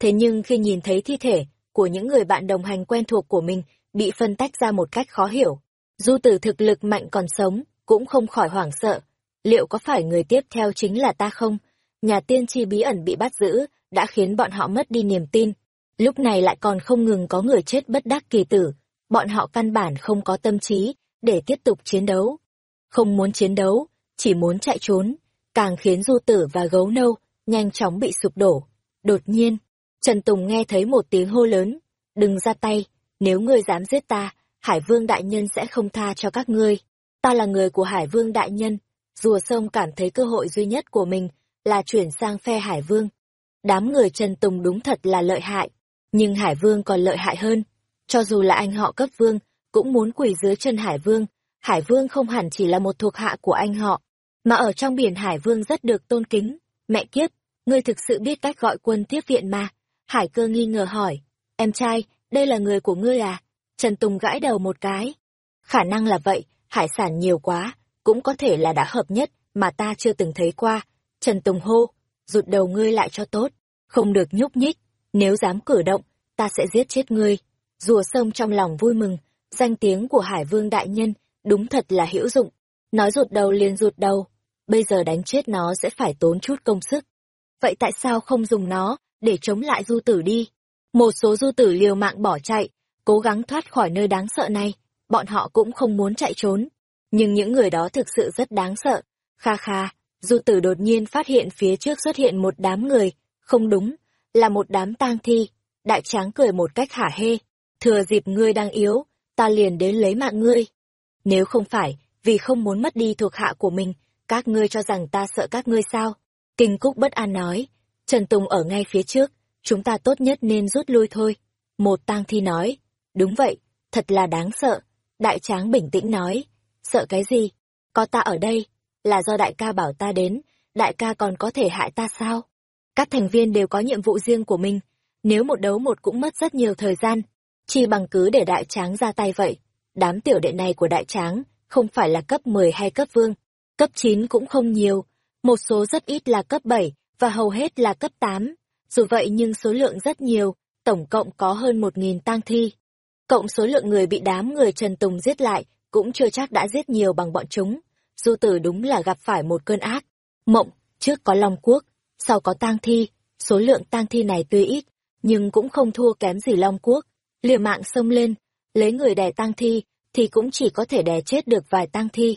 Thế nhưng khi nhìn thấy thi thể của những người bạn đồng hành quen thuộc của mình bị phân tách ra một cách khó hiểu, du tử thực lực mạnh còn sống, cũng không khỏi hoảng sợ. Liệu có phải người tiếp theo chính là ta không? Nhà tiên tri bí ẩn bị bắt giữ, đã khiến bọn họ mất đi niềm tin. Lúc này lại còn không ngừng có người chết bất đắc kỳ tử, bọn họ căn bản không có tâm trí để tiếp tục chiến đấu. Không muốn chiến đấu, chỉ muốn chạy trốn, càng khiến du tử và gấu nâu nhanh chóng bị sụp đổ. Đột nhiên, Trần Tùng nghe thấy một tiếng hô lớn, đừng ra tay, nếu ngươi dám giết ta, Hải Vương Đại Nhân sẽ không tha cho các ngươi. Ta là người của Hải Vương Đại Nhân, rùa sông cảm thấy cơ hội duy nhất của mình là chuyển sang phe Hải Vương. Đám người Trần Tùng đúng thật là lợi hại, nhưng Hải Vương còn lợi hại hơn. Cho dù là anh họ cấp vương, cũng muốn quỳ dưới chân Hải Vương. Hải Vương không hẳn chỉ là một thuộc hạ của anh họ, mà ở trong biển Hải Vương rất được tôn kính. Mẹ kiếp, ngươi thực sự biết cách gọi quân tiếp viện mà. Hải cơ nghi ngờ hỏi, em trai, đây là người của ngươi à? Trần Tùng gãi đầu một cái. Khả năng là vậy, hải sản nhiều quá, cũng có thể là đã hợp nhất mà ta chưa từng thấy qua. Trần Tùng hô, rụt đầu ngươi lại cho tốt, không được nhúc nhích, nếu dám cử động, ta sẽ giết chết ngươi. Rùa sông trong lòng vui mừng, danh tiếng của Hải Vương Đại Nhân đúng thật là hữu dụng. Nói rụt đầu liền rụt đầu, bây giờ đánh chết nó sẽ phải tốn chút công sức. Vậy tại sao không dùng nó để chống lại du tử đi? Một số du tử liều mạng bỏ chạy, cố gắng thoát khỏi nơi đáng sợ này, bọn họ cũng không muốn chạy trốn. Nhưng những người đó thực sự rất đáng sợ. Kha kha, du tử đột nhiên phát hiện phía trước xuất hiện một đám người, không đúng, là một đám tang thi. Đại tráng cười một cách hả hê, thừa dịp ngươi đang yếu, ta liền đến lấy mạng ngươi. Nếu không phải, vì không muốn mất đi thuộc hạ của mình, các ngươi cho rằng ta sợ các ngươi sao? Kinh Cúc bất an nói, Trần Tùng ở ngay phía trước, chúng ta tốt nhất nên rút lui thôi. Một tang thi nói, đúng vậy, thật là đáng sợ. Đại tráng bình tĩnh nói, sợ cái gì? Có ta ở đây, là do đại ca bảo ta đến, đại ca còn có thể hại ta sao? Các thành viên đều có nhiệm vụ riêng của mình, nếu một đấu một cũng mất rất nhiều thời gian, chi bằng cứ để đại tráng ra tay vậy. Đám tiểu đệ này của đại tráng không phải là cấp 10 hay cấp vương, cấp 9 cũng không nhiều, một số rất ít là cấp 7 và hầu hết là cấp 8. Dù vậy nhưng số lượng rất nhiều, tổng cộng có hơn 1.000 tang thi. Cộng số lượng người bị đám người Trần Tùng giết lại cũng chưa chắc đã giết nhiều bằng bọn chúng. Du tử đúng là gặp phải một cơn ác. Mộng, trước có Long Quốc, sau có tang thi, số lượng tang thi này tuy ít, nhưng cũng không thua kém gì Long Quốc. Liều mạng xông lên, lấy người đè tang thi, thì cũng chỉ có thể đè chết được vài tang thi.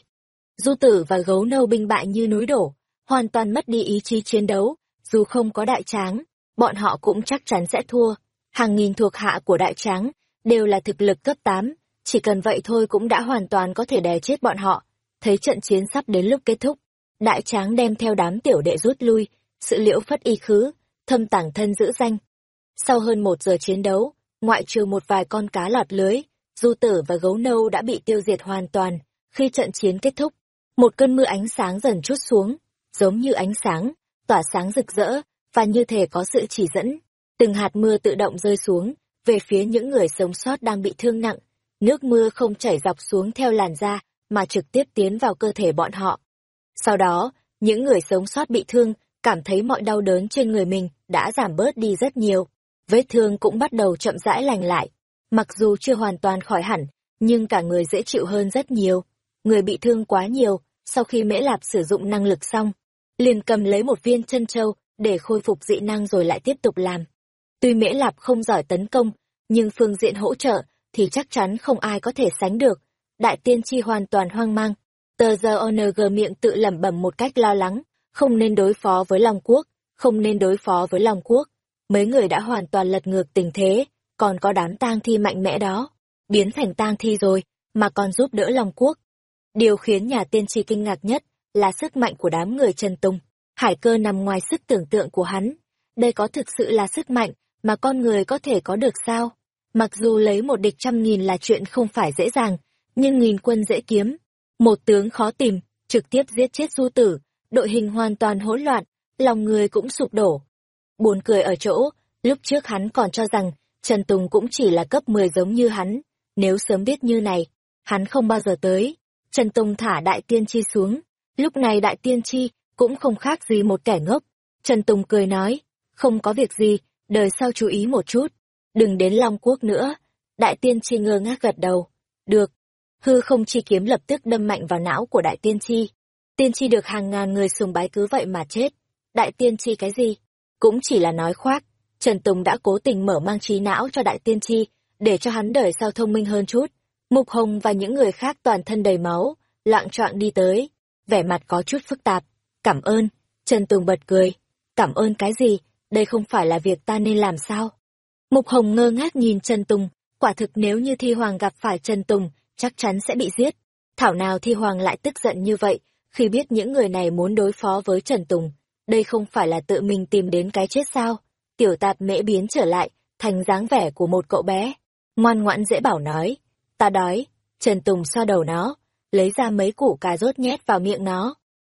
Du tử và gấu nâu binh bại như núi đổ, hoàn toàn mất đi ý chí chiến đấu, dù không có đại tráng, bọn họ cũng chắc chắn sẽ thua. Hàng nghìn thuộc hạ của đại tráng đều là thực lực cấp 8, chỉ cần vậy thôi cũng đã hoàn toàn có thể đè chết bọn họ. Thấy trận chiến sắp đến lúc kết thúc, đại tráng đem theo đám tiểu đệ rút lui, sự liễu phất y khứ, thâm tảng thân giữ danh. Sau hơn một giờ chiến đấu, ngoại trừ một vài con cá lọt lưới, du tử và gấu nâu đã bị tiêu diệt hoàn toàn. Khi trận chiến kết thúc, một cơn mưa ánh sáng dần chút xuống, giống như ánh sáng, tỏa sáng rực rỡ, và như thể có sự chỉ dẫn. Từng hạt mưa tự động rơi xuống, về phía những người sống sót đang bị thương nặng. Nước mưa không chảy dọc xuống theo làn da, mà trực tiếp tiến vào cơ thể bọn họ. Sau đó, những người sống sót bị thương, cảm thấy mọi đau đớn trên người mình đã giảm bớt đi rất nhiều. Vết thương cũng bắt đầu chậm rãi lành lại. Mặc dù chưa hoàn toàn khỏi hẳn, nhưng cả người dễ chịu hơn rất nhiều. Người bị thương quá nhiều, sau khi Mễ Lạp sử dụng năng lực xong, liền cầm lấy một viên chân châu để khôi phục dị năng rồi lại tiếp tục làm. Tuy Mễ Lạp không giỏi tấn công, nhưng phương diện hỗ trợ thì chắc chắn không ai có thể sánh được. Đại tiên tri hoàn toàn hoang mang. Tờ giờ ONG miệng tự lẩm bẩm một cách lo lắng, không nên đối phó với Long Quốc, không nên đối phó với Long Quốc. Mấy người đã hoàn toàn lật ngược tình thế, còn có đám tang thi mạnh mẽ đó, biến thành tang thi rồi, mà còn giúp đỡ Long Quốc. Điều khiến nhà tiên tri kinh ngạc nhất là sức mạnh của đám người Trần Tùng. Hải cơ nằm ngoài sức tưởng tượng của hắn. Đây có thực sự là sức mạnh mà con người có thể có được sao? Mặc dù lấy một địch trăm nghìn là chuyện không phải dễ dàng, nhưng nghìn quân dễ kiếm. Một tướng khó tìm, trực tiếp giết chết du tử, đội hình hoàn toàn hỗn loạn, lòng người cũng sụp đổ. Buồn cười ở chỗ, lúc trước hắn còn cho rằng Trần Tùng cũng chỉ là cấp 10 giống như hắn, nếu sớm biết như này, hắn không bao giờ tới. Trần Tùng thả đại tiên tri xuống, lúc này đại tiên tri cũng không khác gì một kẻ ngốc. Trần Tùng cười nói, không có việc gì, đời sau chú ý một chút, đừng đến Long Quốc nữa. Đại tiên tri ngơ ngác gật đầu, được. Hư không chi kiếm lập tức đâm mạnh vào não của đại tiên tri. Tiên tri được hàng ngàn người sùng bái cứ vậy mà chết. Đại tiên tri cái gì? Cũng chỉ là nói khoác. Trần Tùng đã cố tình mở mang trí não cho đại tiên tri, để cho hắn đời sau thông minh hơn chút. Mục Hồng và những người khác toàn thân đầy máu, loạn trọng đi tới, vẻ mặt có chút phức tạp. Cảm ơn. Trần Tùng bật cười. Cảm ơn cái gì? Đây không phải là việc ta nên làm sao? Mục Hồng ngơ ngác nhìn Trần Tùng, quả thực nếu như Thi Hoàng gặp phải Trần Tùng, chắc chắn sẽ bị giết. Thảo nào Thi Hoàng lại tức giận như vậy, khi biết những người này muốn đối phó với Trần Tùng. Đây không phải là tự mình tìm đến cái chết sao? Tiểu tạp mễ biến trở lại, thành dáng vẻ của một cậu bé. Ngoan ngoãn dễ bảo nói, ta đói. Trần Tùng so đầu nó, lấy ra mấy củ cà rốt nhét vào miệng nó.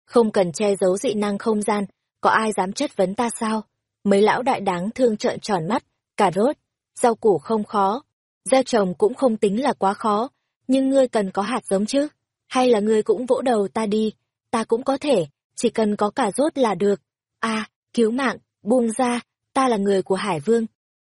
Không cần che giấu dị năng không gian, có ai dám chất vấn ta sao? Mấy lão đại đáng thương trợn tròn mắt, cà rốt, rau củ không khó, gieo trồng cũng không tính là quá khó, nhưng ngươi cần có hạt giống chứ, hay là ngươi cũng vỗ đầu ta đi, ta cũng có thể, chỉ cần có cà rốt là được. À, cứu mạng, buông ra, ta là người của Hải Vương.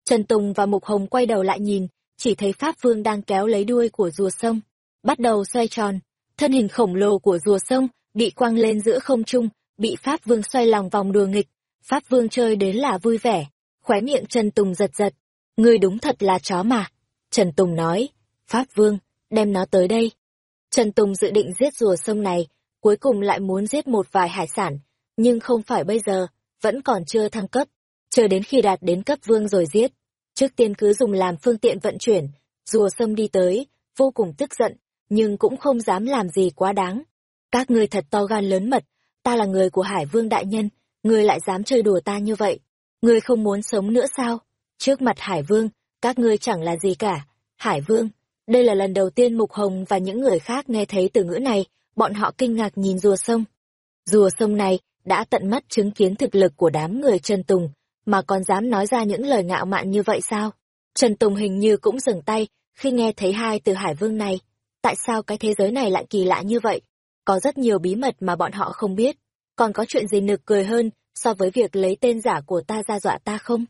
Trần Tùng và Mục Hồng quay đầu lại nhìn, chỉ thấy Pháp Vương đang kéo lấy đuôi của rùa sông, bắt đầu xoay tròn, thân hình khổng lồ của rùa sông bị quăng lên giữa không trung, bị Pháp Vương xoay lòng vòng đùa nghịch. Pháp Vương chơi đến là vui vẻ, khóe miệng Trần Tùng giật giật. Ngươi đúng thật là chó mà. Trần Tùng nói, Pháp Vương, đem nó tới đây. Trần Tùng dự định giết rùa sông này, cuối cùng lại muốn giết một vài hải sản, nhưng không phải bây giờ, vẫn còn chưa thăng cấp, chờ đến khi đạt đến cấp vương rồi giết. Trước tiên cứ dùng làm phương tiện vận chuyển, rùa sâm đi tới, vô cùng tức giận, nhưng cũng không dám làm gì quá đáng. Các ngươi thật to gan lớn mật, ta là người của Hải Vương Đại Nhân, ngươi lại dám chơi đùa ta như vậy. Ngươi không muốn sống nữa sao? Trước mặt Hải Vương, các ngươi chẳng là gì cả. Hải Vương, đây là lần đầu tiên Mục Hồng và những người khác nghe thấy từ ngữ này, bọn họ kinh ngạc nhìn rùa sông. Rùa sông này đã tận mắt chứng kiến thực lực của đám người Trần Tùng, mà còn dám nói ra những lời ngạo mạn như vậy sao? Trần Tùng hình như cũng dừng tay khi nghe thấy hai từ Hải Vương này. Tại sao cái thế giới này lại kỳ lạ như vậy? Có rất nhiều bí mật mà bọn họ không biết. Còn có chuyện gì nực cười hơn so với việc lấy tên giả của ta ra dọa ta không?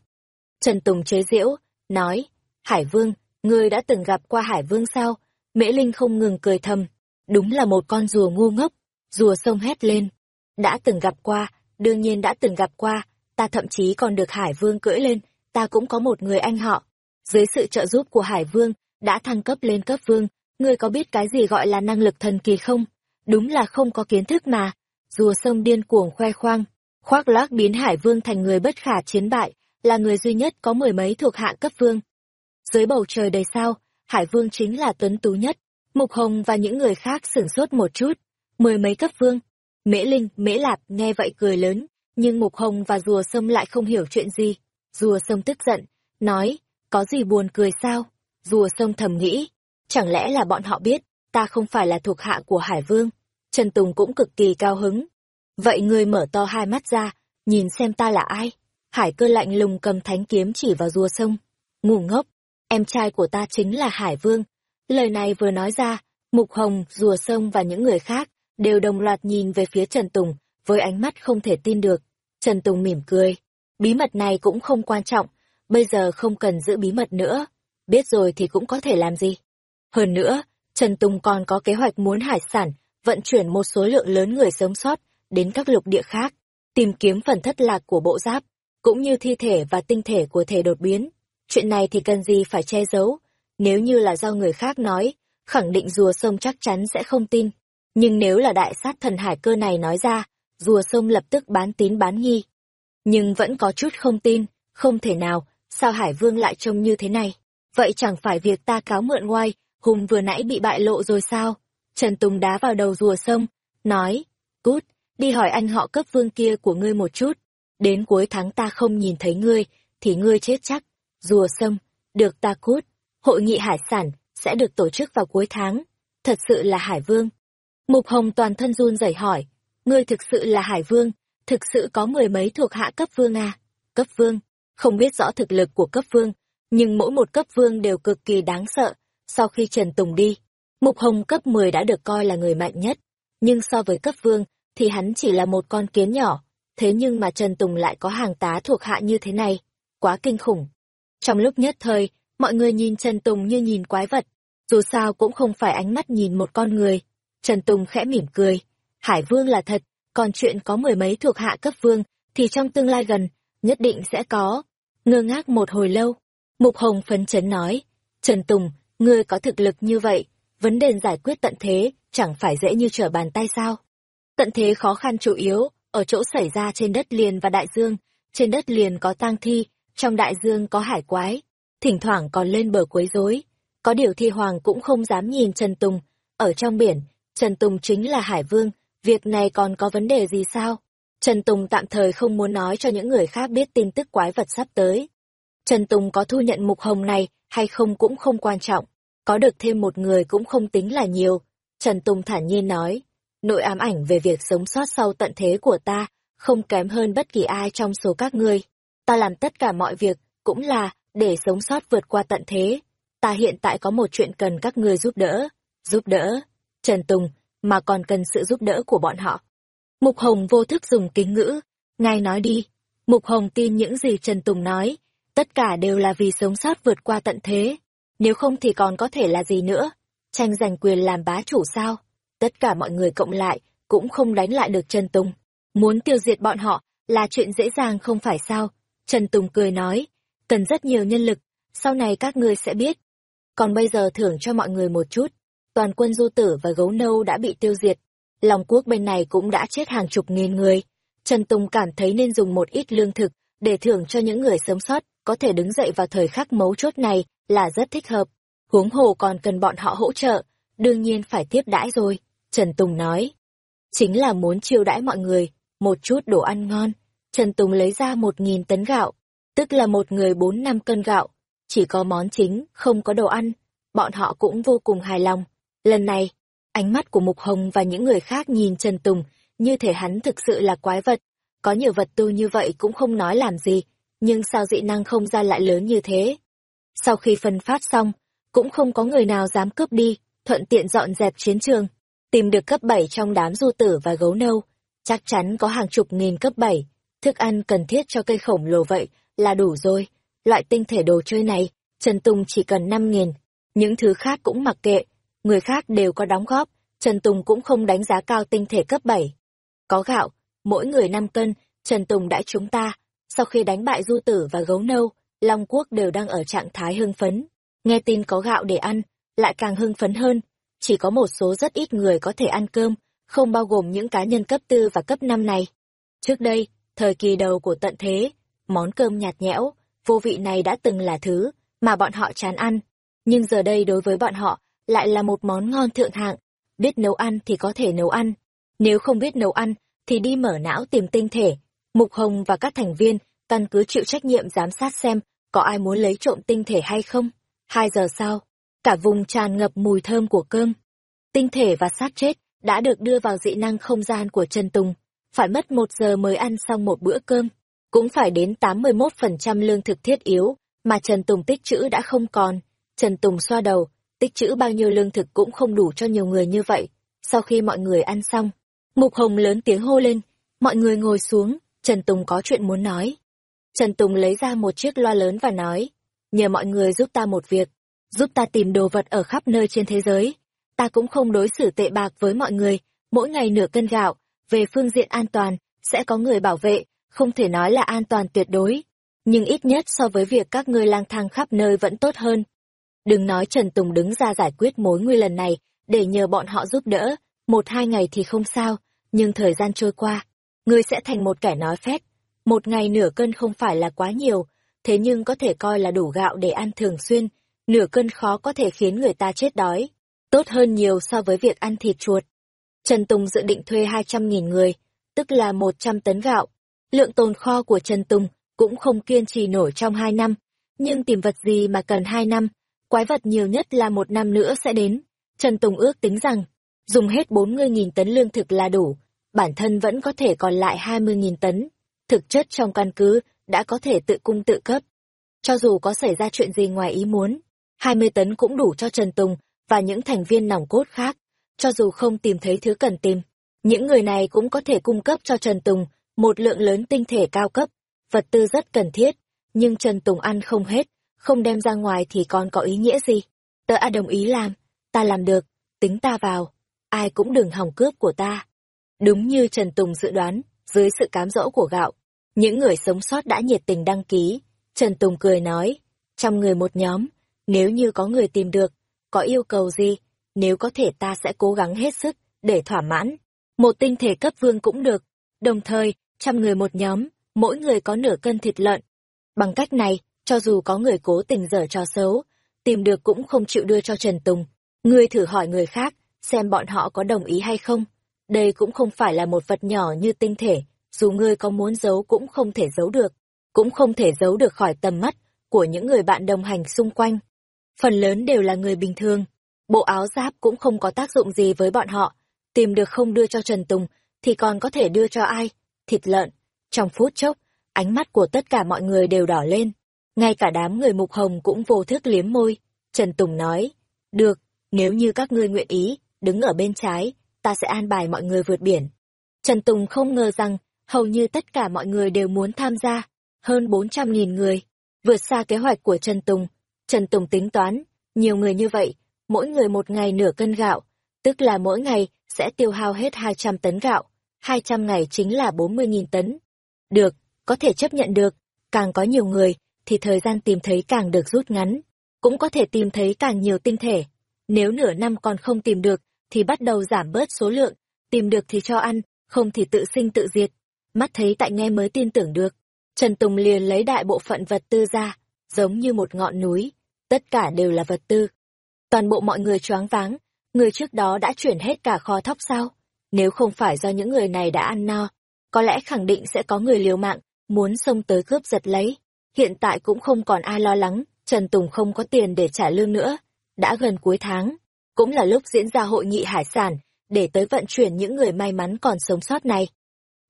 Trần Tùng chế giễu, nói, Hải Vương, ngươi đã từng gặp qua Hải Vương sao? Mễ Linh không ngừng cười thầm, đúng là một con rùa ngu ngốc, rùa sông hét lên. Đã từng gặp qua, đương nhiên đã từng gặp qua, ta thậm chí còn được Hải Vương cưỡi lên, ta cũng có một người anh họ. Dưới sự trợ giúp của Hải Vương, đã thăng cấp lên cấp Vương, ngươi có biết cái gì gọi là năng lực thần kỳ không? Đúng là không có kiến thức mà. Rùa sông điên cuồng khoe khoang, khoác lác biến Hải Vương thành người bất khả chiến bại, là người duy nhất có mười mấy thuộc hạ cấp Vương. Dưới bầu trời đầy sao, Hải Vương chính là tuấn tú nhất. Mục Hồng và những người khác sửng sốt một chút. Mười mấy cấp Vương. Mễ Linh, Mễ Lạp nghe vậy cười lớn, nhưng Mục Hồng và Rùa Sâm lại không hiểu chuyện gì. Rùa Sâm tức giận, nói, có gì buồn cười sao? Rùa Sâm thầm nghĩ, chẳng lẽ là bọn họ biết, ta không phải là thuộc hạ của Hải Vương? Trần Tùng cũng cực kỳ cao hứng. Vậy ngươi mở to hai mắt ra, nhìn xem ta là ai? Hải cơ lạnh lùng cầm thánh kiếm chỉ vào rùa sông. Ngu ngốc, em trai của ta chính là Hải Vương. Lời này vừa nói ra, Mục Hồng, rùa sông và những người khác đều đồng loạt nhìn về phía Trần Tùng với ánh mắt không thể tin được. Trần Tùng mỉm cười. Bí mật này cũng không quan trọng, bây giờ không cần giữ bí mật nữa. Biết rồi thì cũng có thể làm gì. Hơn nữa, Trần Tùng còn có kế hoạch muốn hải sản, vận chuyển một số lượng lớn người sống sót đến các lục địa khác, tìm kiếm phần thất lạc của bộ giáp, cũng như thi thể và tinh thể của thể đột biến. Chuyện này thì cần gì phải che giấu, nếu như là do người khác nói, khẳng định rùa sông chắc chắn sẽ không tin. Nhưng nếu là đại sát thần hải cơ này nói ra, rùa sông lập tức bán tín bán nghi. Nhưng vẫn có chút không tin, không thể nào, sao Hải Vương lại trông như thế này? Vậy chẳng phải việc ta cáo mượn ngoài, Hùng vừa nãy bị bại lộ rồi sao? Trần Tùng đá vào đầu rùa sông, nói, cút, đi hỏi anh họ cấp vương kia của ngươi một chút. Đến cuối tháng ta không nhìn thấy ngươi, thì ngươi chết chắc. Rùa sông, được ta cút. Hội nghị hải sản sẽ được tổ chức vào cuối tháng. Thật sự là hải vương. Mục Hồng toàn thân run rẩy hỏi, ngươi thực sự là hải vương, thực sự có mười mấy thuộc hạ cấp vương à? Cấp vương, không biết rõ thực lực của cấp vương, nhưng mỗi một cấp vương đều cực kỳ đáng sợ. Sau khi Trần Tùng đi, Mục Hồng cấp 10 đã được coi là người mạnh nhất, nhưng so với cấp vương, thì hắn chỉ là một con kiến nhỏ, thế nhưng mà Trần Tùng lại có hàng tá thuộc hạ như thế này, quá kinh khủng. Trong lúc nhất thời, mọi người nhìn Trần Tùng như nhìn quái vật, dù sao cũng không phải ánh mắt nhìn một con người. Trần Tùng khẽ mỉm cười, Hải Vương là thật, còn chuyện có mười mấy thuộc hạ cấp vương, thì trong tương lai gần, nhất định sẽ có. Ngơ ngác một hồi lâu, Mục Hồng phấn chấn nói, Trần Tùng, ngươi có thực lực như vậy, vấn đề giải quyết tận thế, chẳng phải dễ như trở bàn tay sao. Tận thế khó khăn chủ yếu, ở chỗ xảy ra trên đất liền và đại dương, trên đất liền có tang thi, trong đại dương có hải quái, thỉnh thoảng còn lên bờ quấy rối. Có điều thi hoàng cũng không dám nhìn Trần Tùng, ở trong biển, Trần Tùng chính là hải vương, việc này còn có vấn đề gì sao? Trần Tùng tạm thời không muốn nói cho những người khác biết tin tức quái vật sắp tới. Trần Tùng có thu nhận mục hồng này hay không cũng không quan trọng, có được thêm một người cũng không tính là nhiều. Trần Tùng thản nhiên nói, nội ám ảnh về việc sống sót sau tận thế của ta, không kém hơn bất kỳ ai trong số các ngươi. Ta làm tất cả mọi việc, cũng là, để sống sót vượt qua tận thế. Ta hiện tại có một chuyện cần các ngươi giúp đỡ. Giúp đỡ? Trần Tùng, mà còn cần sự giúp đỡ của bọn họ. Mục Hồng vô thức dùng kính ngữ. Ngài nói đi. Mục Hồng tin những gì Trần Tùng nói. Tất cả đều là vì sống sót vượt qua tận thế. Nếu không thì còn có thể là gì nữa? Tranh giành quyền làm bá chủ sao? tất cả mọi người cộng lại cũng không đánh lại được Trần Tùng. Muốn tiêu diệt bọn họ là chuyện dễ dàng không phải sao? Trần Tùng cười nói, cần rất nhiều nhân lực, sau này các ngươi sẽ biết. Còn bây giờ thưởng cho mọi người một chút. Toàn quân du tử và gấu nâu đã bị tiêu diệt. Lòng quốc bên này cũng đã chết hàng chục nghìn người. Trần Tùng cảm thấy nên dùng một ít lương thực để thưởng cho những người sống sót có thể đứng dậy vào thời khắc mấu chốt này là rất thích hợp. Huống hồ còn cần bọn họ hỗ trợ, đương nhiên phải tiếp đãi rồi. Trần Tùng nói. Chính là muốn chiêu đãi mọi người, một chút đồ ăn ngon. Trần Tùng lấy ra một nghìn tấn gạo, tức là một người bốn năm cân gạo. Chỉ có món chính, không có đồ ăn. Bọn họ cũng vô cùng hài lòng. Lần này, ánh mắt của Mục Hồng và những người khác nhìn Trần Tùng, như thể hắn thực sự là quái vật. Có nhiều vật tư như vậy cũng không nói làm gì, nhưng sao dị năng không gian lại lớn như thế? Sau khi phân phát xong, cũng không có người nào dám cướp đi, thuận tiện dọn dẹp chiến trường tìm được cấp 7 trong đám du tử và gấu nâu, chắc chắn có hàng chục nghìn cấp 7, thức ăn cần thiết cho cây khổng lồ vậy là đủ rồi. Loại tinh thể đồ chơi này, Trần Tùng chỉ cần 5 nghìn, những thứ khác cũng mặc kệ, người khác đều có đóng góp, Trần Tùng cũng không đánh giá cao tinh thể cấp 7. Có gạo, mỗi người 5 cân, Trần Tùng đã chúng ta, sau khi đánh bại du tử và gấu nâu, Long Quốc đều đang ở trạng thái hưng phấn. Nghe tin có gạo để ăn, lại càng hưng phấn hơn, chỉ có một số rất ít người có thể ăn cơm, không bao gồm những cá nhân cấp tư và cấp năm này. Trước đây, thời kỳ đầu của tận thế, món cơm nhạt nhẽo, vô vị này đã từng là thứ mà bọn họ chán ăn, nhưng giờ đây đối với bọn họ lại là một món ngon thượng hạng, biết nấu ăn thì có thể nấu ăn, nếu không biết nấu ăn thì đi mở não tìm tinh thể. Mục Hồng và các thành viên căn cứ chịu trách nhiệm giám sát xem có ai muốn lấy trộm tinh thể hay không. Hai giờ sau, cả vùng tràn ngập mùi thơm của cơm. Tinh thể và xác chết đã được đưa vào dị năng không gian của Trần Tùng, phải mất một giờ mới ăn xong một bữa cơm, cũng phải đến 81% lương thực thiết yếu, mà Trần Tùng tích trữ đã không còn. Trần Tùng xoa đầu, tích trữ bao nhiêu lương thực cũng không đủ cho nhiều người như vậy. Sau khi mọi người ăn xong, Mục Hồng lớn tiếng hô lên, mọi người ngồi xuống, Trần Tùng có chuyện muốn nói. Trần Tùng lấy ra một chiếc loa lớn và nói, nhờ mọi người giúp ta một việc, giúp ta tìm đồ vật ở khắp nơi trên thế giới. Ta cũng không đối xử tệ bạc với mọi người, mỗi ngày nửa cân gạo, về phương diện an toàn, sẽ có người bảo vệ, không thể nói là an toàn tuyệt đối. Nhưng ít nhất so với việc các ngươi lang thang khắp nơi vẫn tốt hơn. Đừng nói Trần Tùng đứng ra giải quyết mối nguy lần này, để nhờ bọn họ giúp đỡ, một hai ngày thì không sao, nhưng thời gian trôi qua, ngươi sẽ thành một kẻ nói phép. Một ngày nửa cân không phải là quá nhiều, thế nhưng có thể coi là đủ gạo để ăn thường xuyên, nửa cân khó có thể khiến người ta chết đói. tốt hơn nhiều so với việc ăn thịt chuột. Trần Tùng dự định thuê 200.000 người, tức là 100 tấn gạo. Lượng tồn kho của Trần Tùng cũng không kiên trì nổi trong 2 năm, nhưng tìm vật gì mà cần 2 năm, quái vật nhiều nhất là một năm nữa sẽ đến. Trần Tùng ước tính rằng, dùng hết 40.000 tấn lương thực là đủ, bản thân vẫn có thể còn lại 20.000 tấn. Thực chất trong căn cứ đã có thể tự cung tự cấp. Cho dù có xảy ra chuyện gì ngoài ý muốn, 20 tấn cũng đủ cho Trần Tùng và những thành viên nòng cốt khác. Cho dù không tìm thấy thứ cần tìm, những người này cũng có thể cung cấp cho Trần Tùng một lượng lớn tinh thể cao cấp, vật tư rất cần thiết, nhưng Trần Tùng ăn không hết, không đem ra ngoài thì còn có ý nghĩa gì. Tớ đã đồng ý làm, ta làm được, tính ta vào, ai cũng đừng hỏng cướp của ta. Đúng như Trần Tùng dự đoán, dưới sự cám dỗ của gạo, những người sống sót đã nhiệt tình đăng ký. Trần Tùng cười nói, trong người một nhóm, nếu như có người tìm được, có yêu cầu gì, nếu có thể ta sẽ cố gắng hết sức, để thỏa mãn. Một tinh thể cấp vương cũng được, đồng thời, trăm người một nhóm, mỗi người có nửa cân thịt lợn. Bằng cách này, cho dù có người cố tình dở trò xấu, tìm được cũng không chịu đưa cho Trần Tùng. Ngươi thử hỏi người khác, xem bọn họ có đồng ý hay không. Đây cũng không phải là một vật nhỏ như tinh thể, dù ngươi có muốn giấu cũng không thể giấu được, cũng không thể giấu được khỏi tầm mắt của những người bạn đồng hành xung quanh. Phần lớn đều là người bình thường, bộ áo giáp cũng không có tác dụng gì với bọn họ, tìm được không đưa cho Trần Tùng, thì còn có thể đưa cho ai? Thịt lợn. Trong phút chốc, ánh mắt của tất cả mọi người đều đỏ lên. Ngay cả đám người mục hồng cũng vô thức liếm môi. Trần Tùng nói, được, nếu như các ngươi nguyện ý, đứng ở bên trái, ta sẽ an bài mọi người vượt biển. Trần Tùng không ngờ rằng, hầu như tất cả mọi người đều muốn tham gia, hơn 400.000 người, vượt xa kế hoạch của Trần Tùng. Trần Tùng tính toán, nhiều người như vậy, mỗi người một ngày nửa cân gạo, tức là mỗi ngày sẽ tiêu hao hết 200 tấn gạo, 200 ngày chính là 40.000 tấn. Được, có thể chấp nhận được, càng có nhiều người, thì thời gian tìm thấy càng được rút ngắn, cũng có thể tìm thấy càng nhiều tinh thể. Nếu nửa năm còn không tìm được, thì bắt đầu giảm bớt số lượng, tìm được thì cho ăn, không thì tự sinh tự diệt. Mắt thấy tại nghe mới tin tưởng được. Trần Tùng liền lấy đại bộ phận vật tư ra, giống như một ngọn núi, tất cả đều là vật tư. Toàn bộ mọi người choáng váng, người trước đó đã chuyển hết cả kho thóc sao? Nếu không phải do những người này đã ăn no, có lẽ khẳng định sẽ có người liều mạng, muốn xông tới cướp giật lấy. Hiện tại cũng không còn ai lo lắng, Trần Tùng không có tiền để trả lương nữa. Đã gần cuối tháng, cũng là lúc diễn ra hội nghị hải sản, để tới vận chuyển những người may mắn còn sống sót này.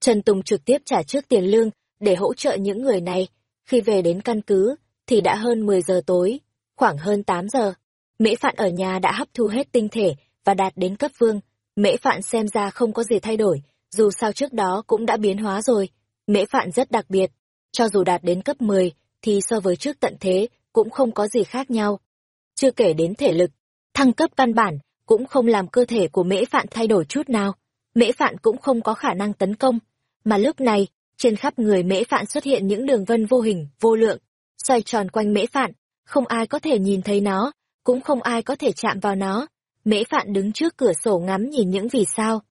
Trần Tùng trực tiếp trả trước tiền lương, để hỗ trợ những người này. Khi về đến căn cứ, thì đã hơn 10 giờ tối, khoảng hơn 8 giờ. Mễ Phạn ở nhà đã hấp thu hết tinh thể và đạt đến cấp vương. Mễ Phạn xem ra không có gì thay đổi, dù sao trước đó cũng đã biến hóa rồi. Mễ Phạn rất đặc biệt, cho dù đạt đến cấp 10, thì so với trước tận thế, cũng không có gì khác nhau. Chưa kể đến thể lực, thăng cấp căn bản, cũng không làm cơ thể của mễ phạn thay đổi chút nào. Mễ phạn cũng không có khả năng tấn công, mà lúc này, trên khắp người mễ phạn xuất hiện những đường vân vô hình, vô lượng, xoay tròn quanh mễ phạn, không ai có thể nhìn thấy nó, cũng không ai có thể chạm vào nó. Mễ phạn đứng trước cửa sổ ngắm nhìn những vì sao.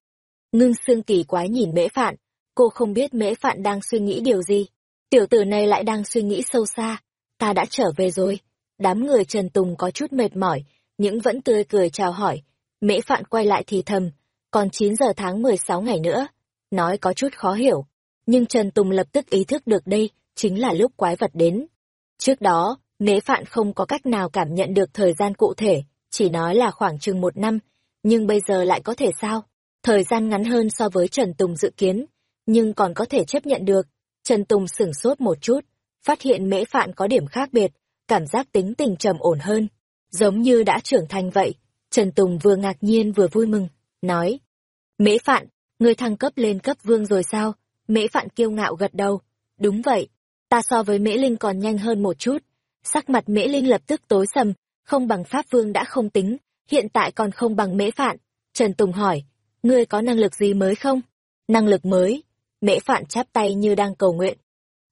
Ngưng xương kỳ quái nhìn mễ phạn, cô không biết mễ phạn đang suy nghĩ điều gì. Tiểu tử này lại đang suy nghĩ sâu xa. Ta đã trở về rồi. Đám người Trần Tùng có chút mệt mỏi, nhưng vẫn tươi cười chào hỏi. Mễ Phạn quay lại thì thầm, còn 9 giờ tháng 16 ngày nữa. Nói có chút khó hiểu, nhưng Trần Tùng lập tức ý thức được đây chính là lúc quái vật đến. Trước đó, Mễ Phạn không có cách nào cảm nhận được thời gian cụ thể, chỉ nói là khoảng chừng một năm, nhưng bây giờ lại có thể sao? Thời gian ngắn hơn so với Trần Tùng dự kiến, nhưng còn có thể chấp nhận được. Trần Tùng sửng sốt một chút, phát hiện Mễ Phạn có điểm khác biệt, cảm giác tính tình trầm ổn hơn, giống như đã trưởng thành vậy. Trần Tùng vừa ngạc nhiên vừa vui mừng, nói. Mễ Phạn, người thăng cấp lên cấp vương rồi sao? Mễ Phạn kiêu ngạo gật đầu. Đúng vậy, ta so với Mễ Linh còn nhanh hơn một chút. Sắc mặt Mễ Linh lập tức tối sầm, không bằng Pháp Vương đã không tính, hiện tại còn không bằng Mễ Phạn. Trần Tùng hỏi, ngươi có năng lực gì mới không? Năng lực mới. Mễ Phạn chắp tay như đang cầu nguyện.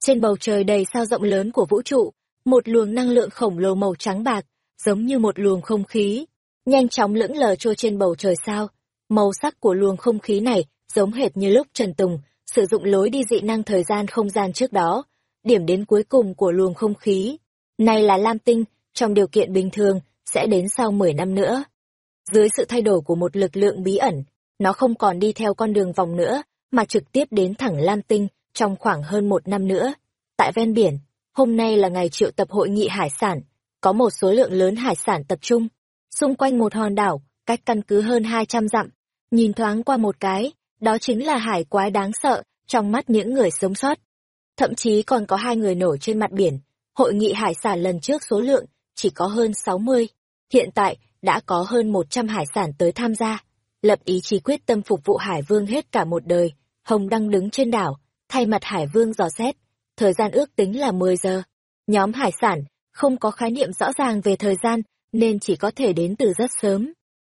Trên bầu trời đầy sao rộng lớn của vũ trụ, một luồng năng lượng khổng lồ màu trắng bạc, giống như một luồng không khí, nhanh chóng lững lờ trôi trên bầu trời sao. Màu sắc của luồng không khí này giống hệt như lúc Trần Tùng sử dụng lối đi dị năng thời gian không gian trước đó. Điểm đến cuối cùng của luồng không khí, này là Lam Tinh, trong điều kiện bình thường, sẽ đến sau 10 năm nữa. Dưới sự thay đổi của một lực lượng bí ẩn, nó không còn đi theo con đường vòng nữa, mà trực tiếp đến thẳng Lam Tinh trong khoảng hơn một năm nữa. Tại ven biển, hôm nay là ngày triệu tập hội nghị hải sản, có một số lượng lớn hải sản tập trung. Xung quanh một hòn đảo, cách căn cứ hơn 200 dặm, nhìn thoáng qua một cái, đó chính là hải quái đáng sợ trong mắt những người sống sót. Thậm chí còn có hai người nổi trên mặt biển, hội nghị hải sản lần trước số lượng chỉ có hơn 60, hiện tại đã có hơn 100 hải sản tới tham gia. Lập ý chí quyết tâm phục vụ Hải Vương hết cả một đời, Hồng đang đứng trên đảo, thay mặt Hải Vương dò xét, thời gian ước tính là 10 giờ. Nhóm hải sản không có khái niệm rõ ràng về thời gian nên chỉ có thể đến từ rất sớm.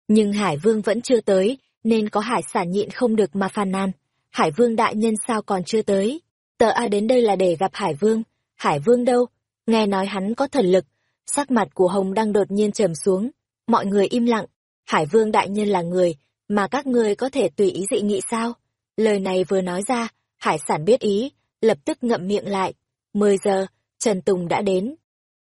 Nhưng Hải Vương vẫn chưa tới, nên có hải sản nhịn không được mà phàn nàn. Hải Vương đại nhân sao còn chưa tới? Tờ A đến đây là để gặp Hải Vương. Hải Vương đâu? Nghe nói hắn có thần lực. Sắc mặt của Hồng đang đột nhiên trầm xuống. Mọi người im lặng. Hải Vương đại nhân là người, mà các ngươi có thể tùy ý dị nghị sao? Lời này vừa nói ra, Hải sản biết ý, lập tức ngậm miệng lại. Mười giờ, Trần Tùng đã đến.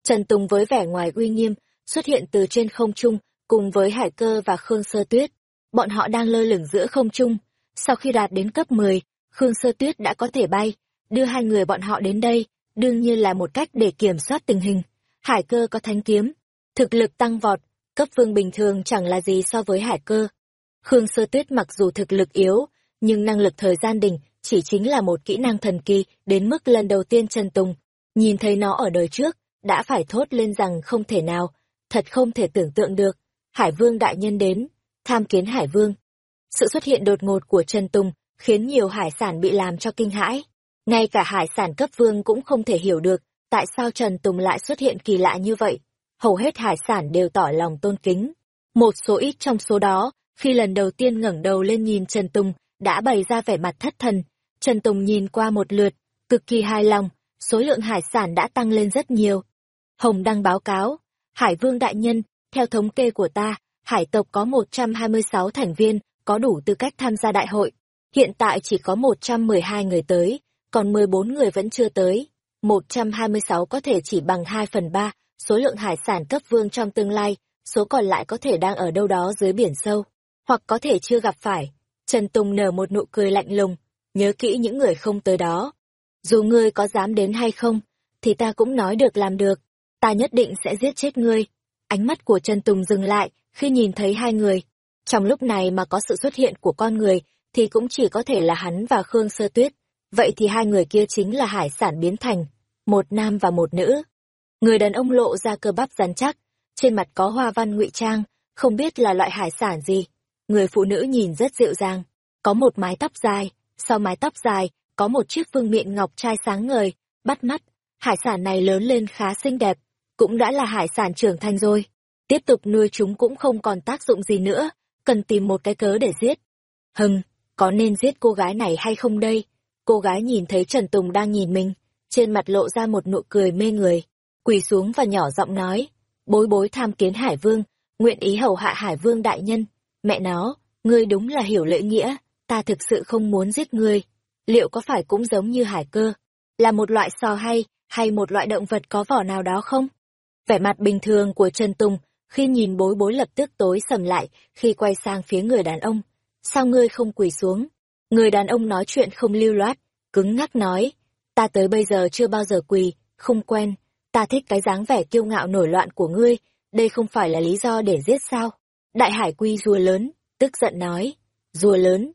Trần Tùng với vẻ ngoài uy nghiêm, xuất hiện từ trên không trung, cùng với Hải Cơ và Khương Sơ Tuyết. Bọn họ đang lơ lửng giữa không trung. Sau khi đạt đến cấp 10, Khương Sơ Tuyết đã có thể bay, đưa hai người bọn họ đến đây, đương nhiên là một cách để kiểm soát tình hình. Hải Cơ có thánh kiếm, thực lực tăng vọt, cấp vương bình thường chẳng là gì so với Hải Cơ. Khương Sơ Tuyết mặc dù thực lực yếu, nhưng năng lực thời gian đỉnh chỉ chính là một kỹ năng thần kỳ đến mức lần đầu tiên Trần Tùng nhìn thấy nó ở đời trước, đã phải thốt lên rằng không thể nào, thật không thể tưởng tượng được. Hải Vương đại nhân đến, tham kiến Hải Vương. Sự xuất hiện đột ngột của Trần Tùng khiến nhiều hải sản bị làm cho kinh hãi. Ngay cả hải sản cấp vương cũng không thể hiểu được tại sao Trần Tùng lại xuất hiện kỳ lạ như vậy. Hầu hết hải sản đều tỏ lòng tôn kính. Một số ít trong số đó, khi lần đầu tiên ngẩng đầu lên nhìn Trần Tùng, đã bày ra vẻ mặt thất thần. Trần Tùng nhìn qua một lượt, cực kỳ hài lòng, số lượng hải sản đã tăng lên rất nhiều. Hồng đăng báo cáo, Hải Vương Đại Nhân, theo thống kê của ta, hải tộc có 126 thành viên, có đủ tư cách tham gia đại hội. Hiện tại chỉ có 112 người tới, còn 14 người vẫn chưa tới. 126 có thể chỉ bằng 2 phần 3 số lượng hải sản cấp vương trong tương lai, số còn lại có thể đang ở đâu đó dưới biển sâu, hoặc có thể chưa gặp phải. Trần Tùng nở một nụ cười lạnh lùng, nhớ kỹ những người không tới đó. Dù ngươi có dám đến hay không, thì ta cũng nói được làm được, ta nhất định sẽ giết chết ngươi. Ánh mắt của Trần Tùng dừng lại khi nhìn thấy hai người. Trong lúc này mà có sự xuất hiện của con người, thì cũng chỉ có thể là hắn và Khương Sơ Tuyết. Vậy thì hai người kia chính là hải sản biến thành, một nam và một nữ. Người đàn ông lộ ra cơ bắp rắn chắc, trên mặt có hoa văn ngụy trang, không biết là loại hải sản gì. Người phụ nữ nhìn rất dịu dàng, có một mái tóc dài, sau mái tóc dài, có một chiếc vương miện ngọc trai sáng ngời, bắt mắt. Hải sản này lớn lên khá xinh đẹp, cũng đã là hải sản trưởng thành rồi. Tiếp tục nuôi chúng cũng không còn tác dụng gì nữa, cần tìm một cái cớ để giết. Hừng, có nên giết cô gái này hay không đây? Cô gái nhìn thấy Trần Tùng đang nhìn mình, trên mặt lộ ra một nụ cười mê người, quỳ xuống và nhỏ giọng nói, bối bối tham kiến Hải Vương, nguyện ý hầu hạ Hải Vương đại nhân. Mẹ nó, ngươi đúng là hiểu lễ nghĩa, ta thực sự không muốn giết ngươi. Liệu có phải cũng giống như hải cơ, là một loại sò hay, hay một loại động vật có vỏ nào đó không? Vẻ mặt bình thường của Trần Tùng, khi nhìn bối bối lập tức tối sầm lại, khi quay sang phía người đàn ông. Sao ngươi không quỳ xuống? Người đàn ông nói chuyện không lưu loát, cứng ngắc nói. Ta tới bây giờ chưa bao giờ quỳ, không quen. Ta thích cái dáng vẻ kiêu ngạo nổi loạn của ngươi, đây không phải là lý do để giết sao? Đại hải quy rùa lớn, tức giận nói. Rùa lớn,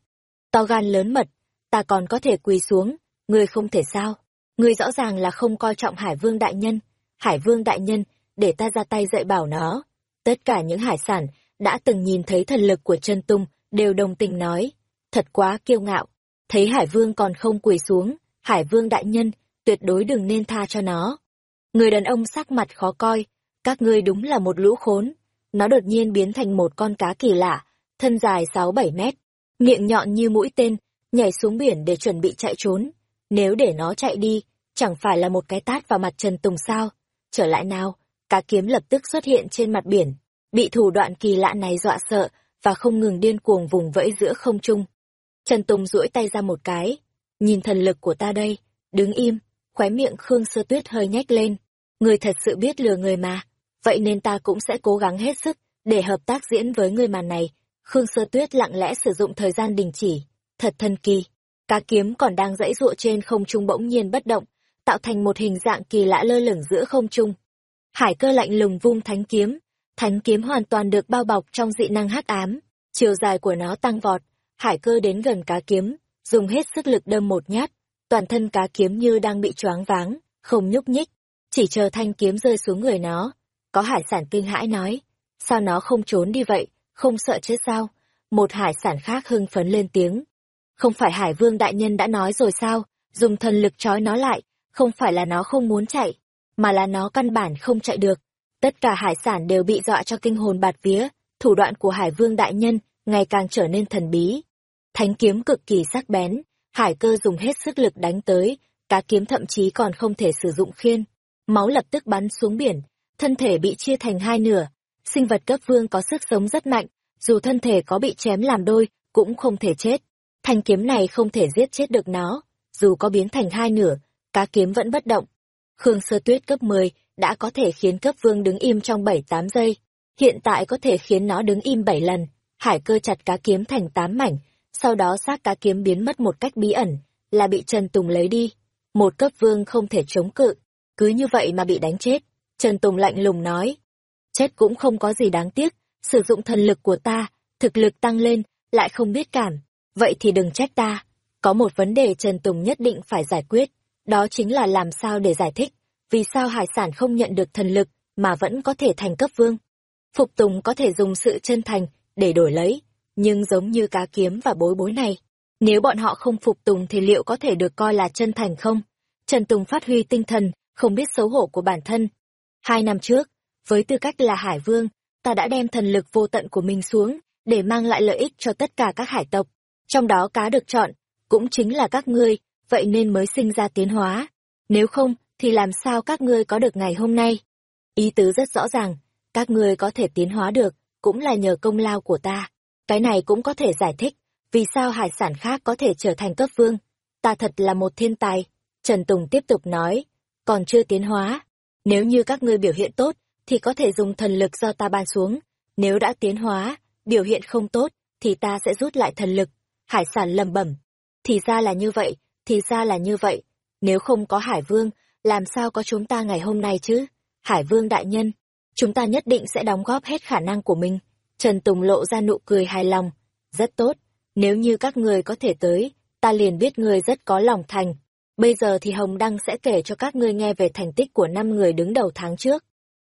to gan lớn mật, ta còn có thể quỳ xuống, ngươi không thể sao? Ngươi rõ ràng là không coi trọng Hải Vương Đại Nhân. Hải Vương Đại Nhân, để ta ra tay dạy bảo nó. Tất cả những hải sản đã từng nhìn thấy thần lực của chân tung đều đồng tình nói. Thật quá kiêu ngạo. Thấy Hải Vương còn không quỳ xuống, Hải Vương Đại Nhân, tuyệt đối đừng nên tha cho nó. Người đàn ông sắc mặt khó coi, các ngươi đúng là một lũ khốn. Nó đột nhiên biến thành một con cá kỳ lạ, thân dài 6-7 mét, miệng nhọn như mũi tên, nhảy xuống biển để chuẩn bị chạy trốn. Nếu để nó chạy đi, chẳng phải là một cái tát vào mặt Trần Tùng sao? Trở lại nào, cá kiếm lập tức xuất hiện trên mặt biển, bị thủ đoạn kỳ lạ này dọa sợ và không ngừng điên cuồng vùng vẫy giữa không trung. Trần Tùng duỗi tay ra một cái, nhìn thần lực của ta đây, đứng im, khóe miệng Khương Sơ Tuyết hơi nhếch lên. Người thật sự biết lừa người mà, vậy nên ta cũng sẽ cố gắng hết sức để hợp tác diễn với người màn này, Khương Sơ Tuyết lặng lẽ sử dụng thời gian đình chỉ. Thật thần kỳ. Cá kiếm còn đang dãy dụa trên không trung bỗng nhiên bất động, tạo thành một hình dạng kỳ lạ lơ lửng giữa không trung. Hải cơ lạnh lùng vung thánh kiếm, thánh kiếm hoàn toàn được bao bọc trong dị năng hắc ám, chiều dài của nó tăng vọt, hải cơ đến gần cá kiếm, dùng hết sức lực đâm một nhát, toàn thân cá kiếm như đang bị choáng váng, không nhúc nhích, chỉ chờ thanh kiếm rơi xuống người nó. Có hải sản kinh hãi nói, sao nó không trốn đi vậy, không sợ chết sao? Một hải sản khác hưng phấn lên tiếng. Không phải hải vương đại nhân đã nói rồi sao, dùng thần lực trói nó lại, không phải là nó không muốn chạy, mà là nó căn bản không chạy được. Tất cả hải sản đều bị dọa cho kinh hồn bạt vía, thủ đoạn của hải vương đại nhân ngày càng trở nên thần bí. Thánh kiếm cực kỳ sắc bén, hải cơ dùng hết sức lực đánh tới, cá kiếm thậm chí còn không thể sử dụng khiên. Máu lập tức bắn xuống biển, thân thể bị chia thành hai nửa. Sinh vật cấp vương có sức sống rất mạnh, dù thân thể có bị chém làm đôi, cũng không thể chết. Thanh kiếm này không thể giết chết được nó, dù có biến thành hai nửa, cá kiếm vẫn bất động. Khương Sơ Tuyết cấp 10 đã có thể khiến cấp vương đứng im trong 7-8 giây, hiện tại có thể khiến nó đứng im 7 lần. Hải cơ chặt cá kiếm thành 8 mảnh, sau đó xác cá kiếm biến mất một cách bí ẩn, là bị Trần Tùng lấy đi. Một cấp vương không thể chống cự, cứ như vậy mà bị đánh chết. Trần Tùng lạnh lùng nói, chết cũng không có gì đáng tiếc, sử dụng thần lực của ta, thực lực tăng lên, lại không biết cảm, vậy thì đừng trách ta. Có một vấn đề Trần Tùng nhất định phải giải quyết, đó chính là làm sao để giải thích, vì sao hải sản không nhận được thần lực, mà vẫn có thể thành cấp vương. Phục Tùng có thể dùng sự chân thành để đổi lấy, nhưng giống như cá kiếm và bối bối này, nếu bọn họ không phục tùng thì liệu có thể được coi là chân thành không? Trần Tùng phát huy tinh thần, không biết xấu hổ của bản thân. Hai năm trước, với tư cách là hải vương, ta đã đem thần lực vô tận của mình xuống, để mang lại lợi ích cho tất cả các hải tộc. Trong đó cá được chọn, cũng chính là các ngươi, vậy nên mới sinh ra tiến hóa. Nếu không, thì làm sao các ngươi có được ngày hôm nay? Ý tứ rất rõ ràng, các ngươi có thể tiến hóa được, cũng là nhờ công lao của ta. Cái này cũng có thể giải thích, vì sao hải sản khác có thể trở thành cấp vương. Ta thật là một thiên tài. Trần Tùng tiếp tục nói, còn chưa tiến hóa. Nếu như các ngươi biểu hiện tốt, thì có thể dùng thần lực do ta ban xuống. Nếu đã tiến hóa, biểu hiện không tốt, thì ta sẽ rút lại thần lực. Hải sản lầm bẩm. Thì ra là như vậy, thì ra là như vậy. Nếu không có Hải Vương, làm sao có chúng ta ngày hôm nay chứ? Hải Vương đại nhân, chúng ta nhất định sẽ đóng góp hết khả năng của mình. Trần Tùng lộ ra nụ cười hài lòng. Rất tốt, nếu như các người có thể tới, ta liền biết người rất có lòng thành. Bây giờ thì Hồng Đăng sẽ kể cho các ngươi nghe về thành tích của năm người đứng đầu tháng trước.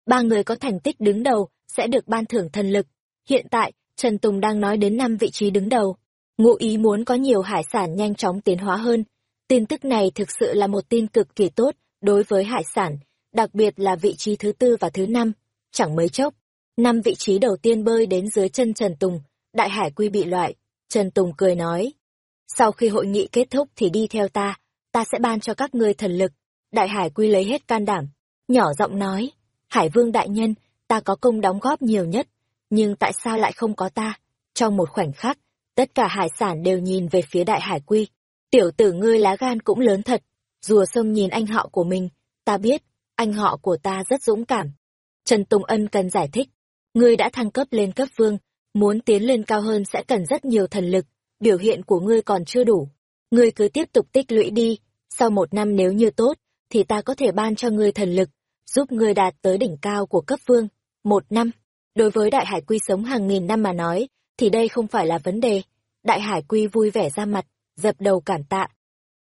Ba người có thành tích đứng đầu sẽ được ban thưởng thần lực. Hiện tại, Trần Tùng đang nói đến năm vị trí đứng đầu. Ngụ ý muốn có nhiều hải sản nhanh chóng tiến hóa hơn. Tin tức này thực sự là một tin cực kỳ tốt đối với hải sản, đặc biệt là vị trí thứ tư và thứ năm. Chẳng mấy chốc, năm vị trí đầu tiên bơi đến dưới chân Trần Tùng, đại hải quy bị loại. Trần Tùng cười nói, sau khi hội nghị kết thúc thì đi theo ta, ta sẽ ban cho các ngươi thần lực. Đại hải quy lấy hết can đảm, nhỏ giọng nói, Hải vương đại nhân, ta có công đóng góp nhiều nhất, nhưng tại sao lại không có ta? Trong một khoảnh khắc, tất cả hải sản đều nhìn về phía đại hải quy. Tiểu tử ngươi lá gan cũng lớn thật, rùa sông nhìn anh họ của mình, ta biết, anh họ của ta rất dũng cảm. Trần Tùng Ân cần giải thích, ngươi đã thăng cấp lên cấp vương, muốn tiến lên cao hơn sẽ cần rất nhiều thần lực, biểu hiện của ngươi còn chưa đủ. Ngươi cứ tiếp tục tích lũy đi, sau một năm nếu như tốt, thì ta có thể ban cho ngươi thần lực, giúp ngươi đạt tới đỉnh cao của cấp vương. Một năm, đối với đại hải quy sống hàng nghìn năm mà nói, thì đây không phải là vấn đề. Đại hải quy vui vẻ ra mặt, dập đầu cảm tạ.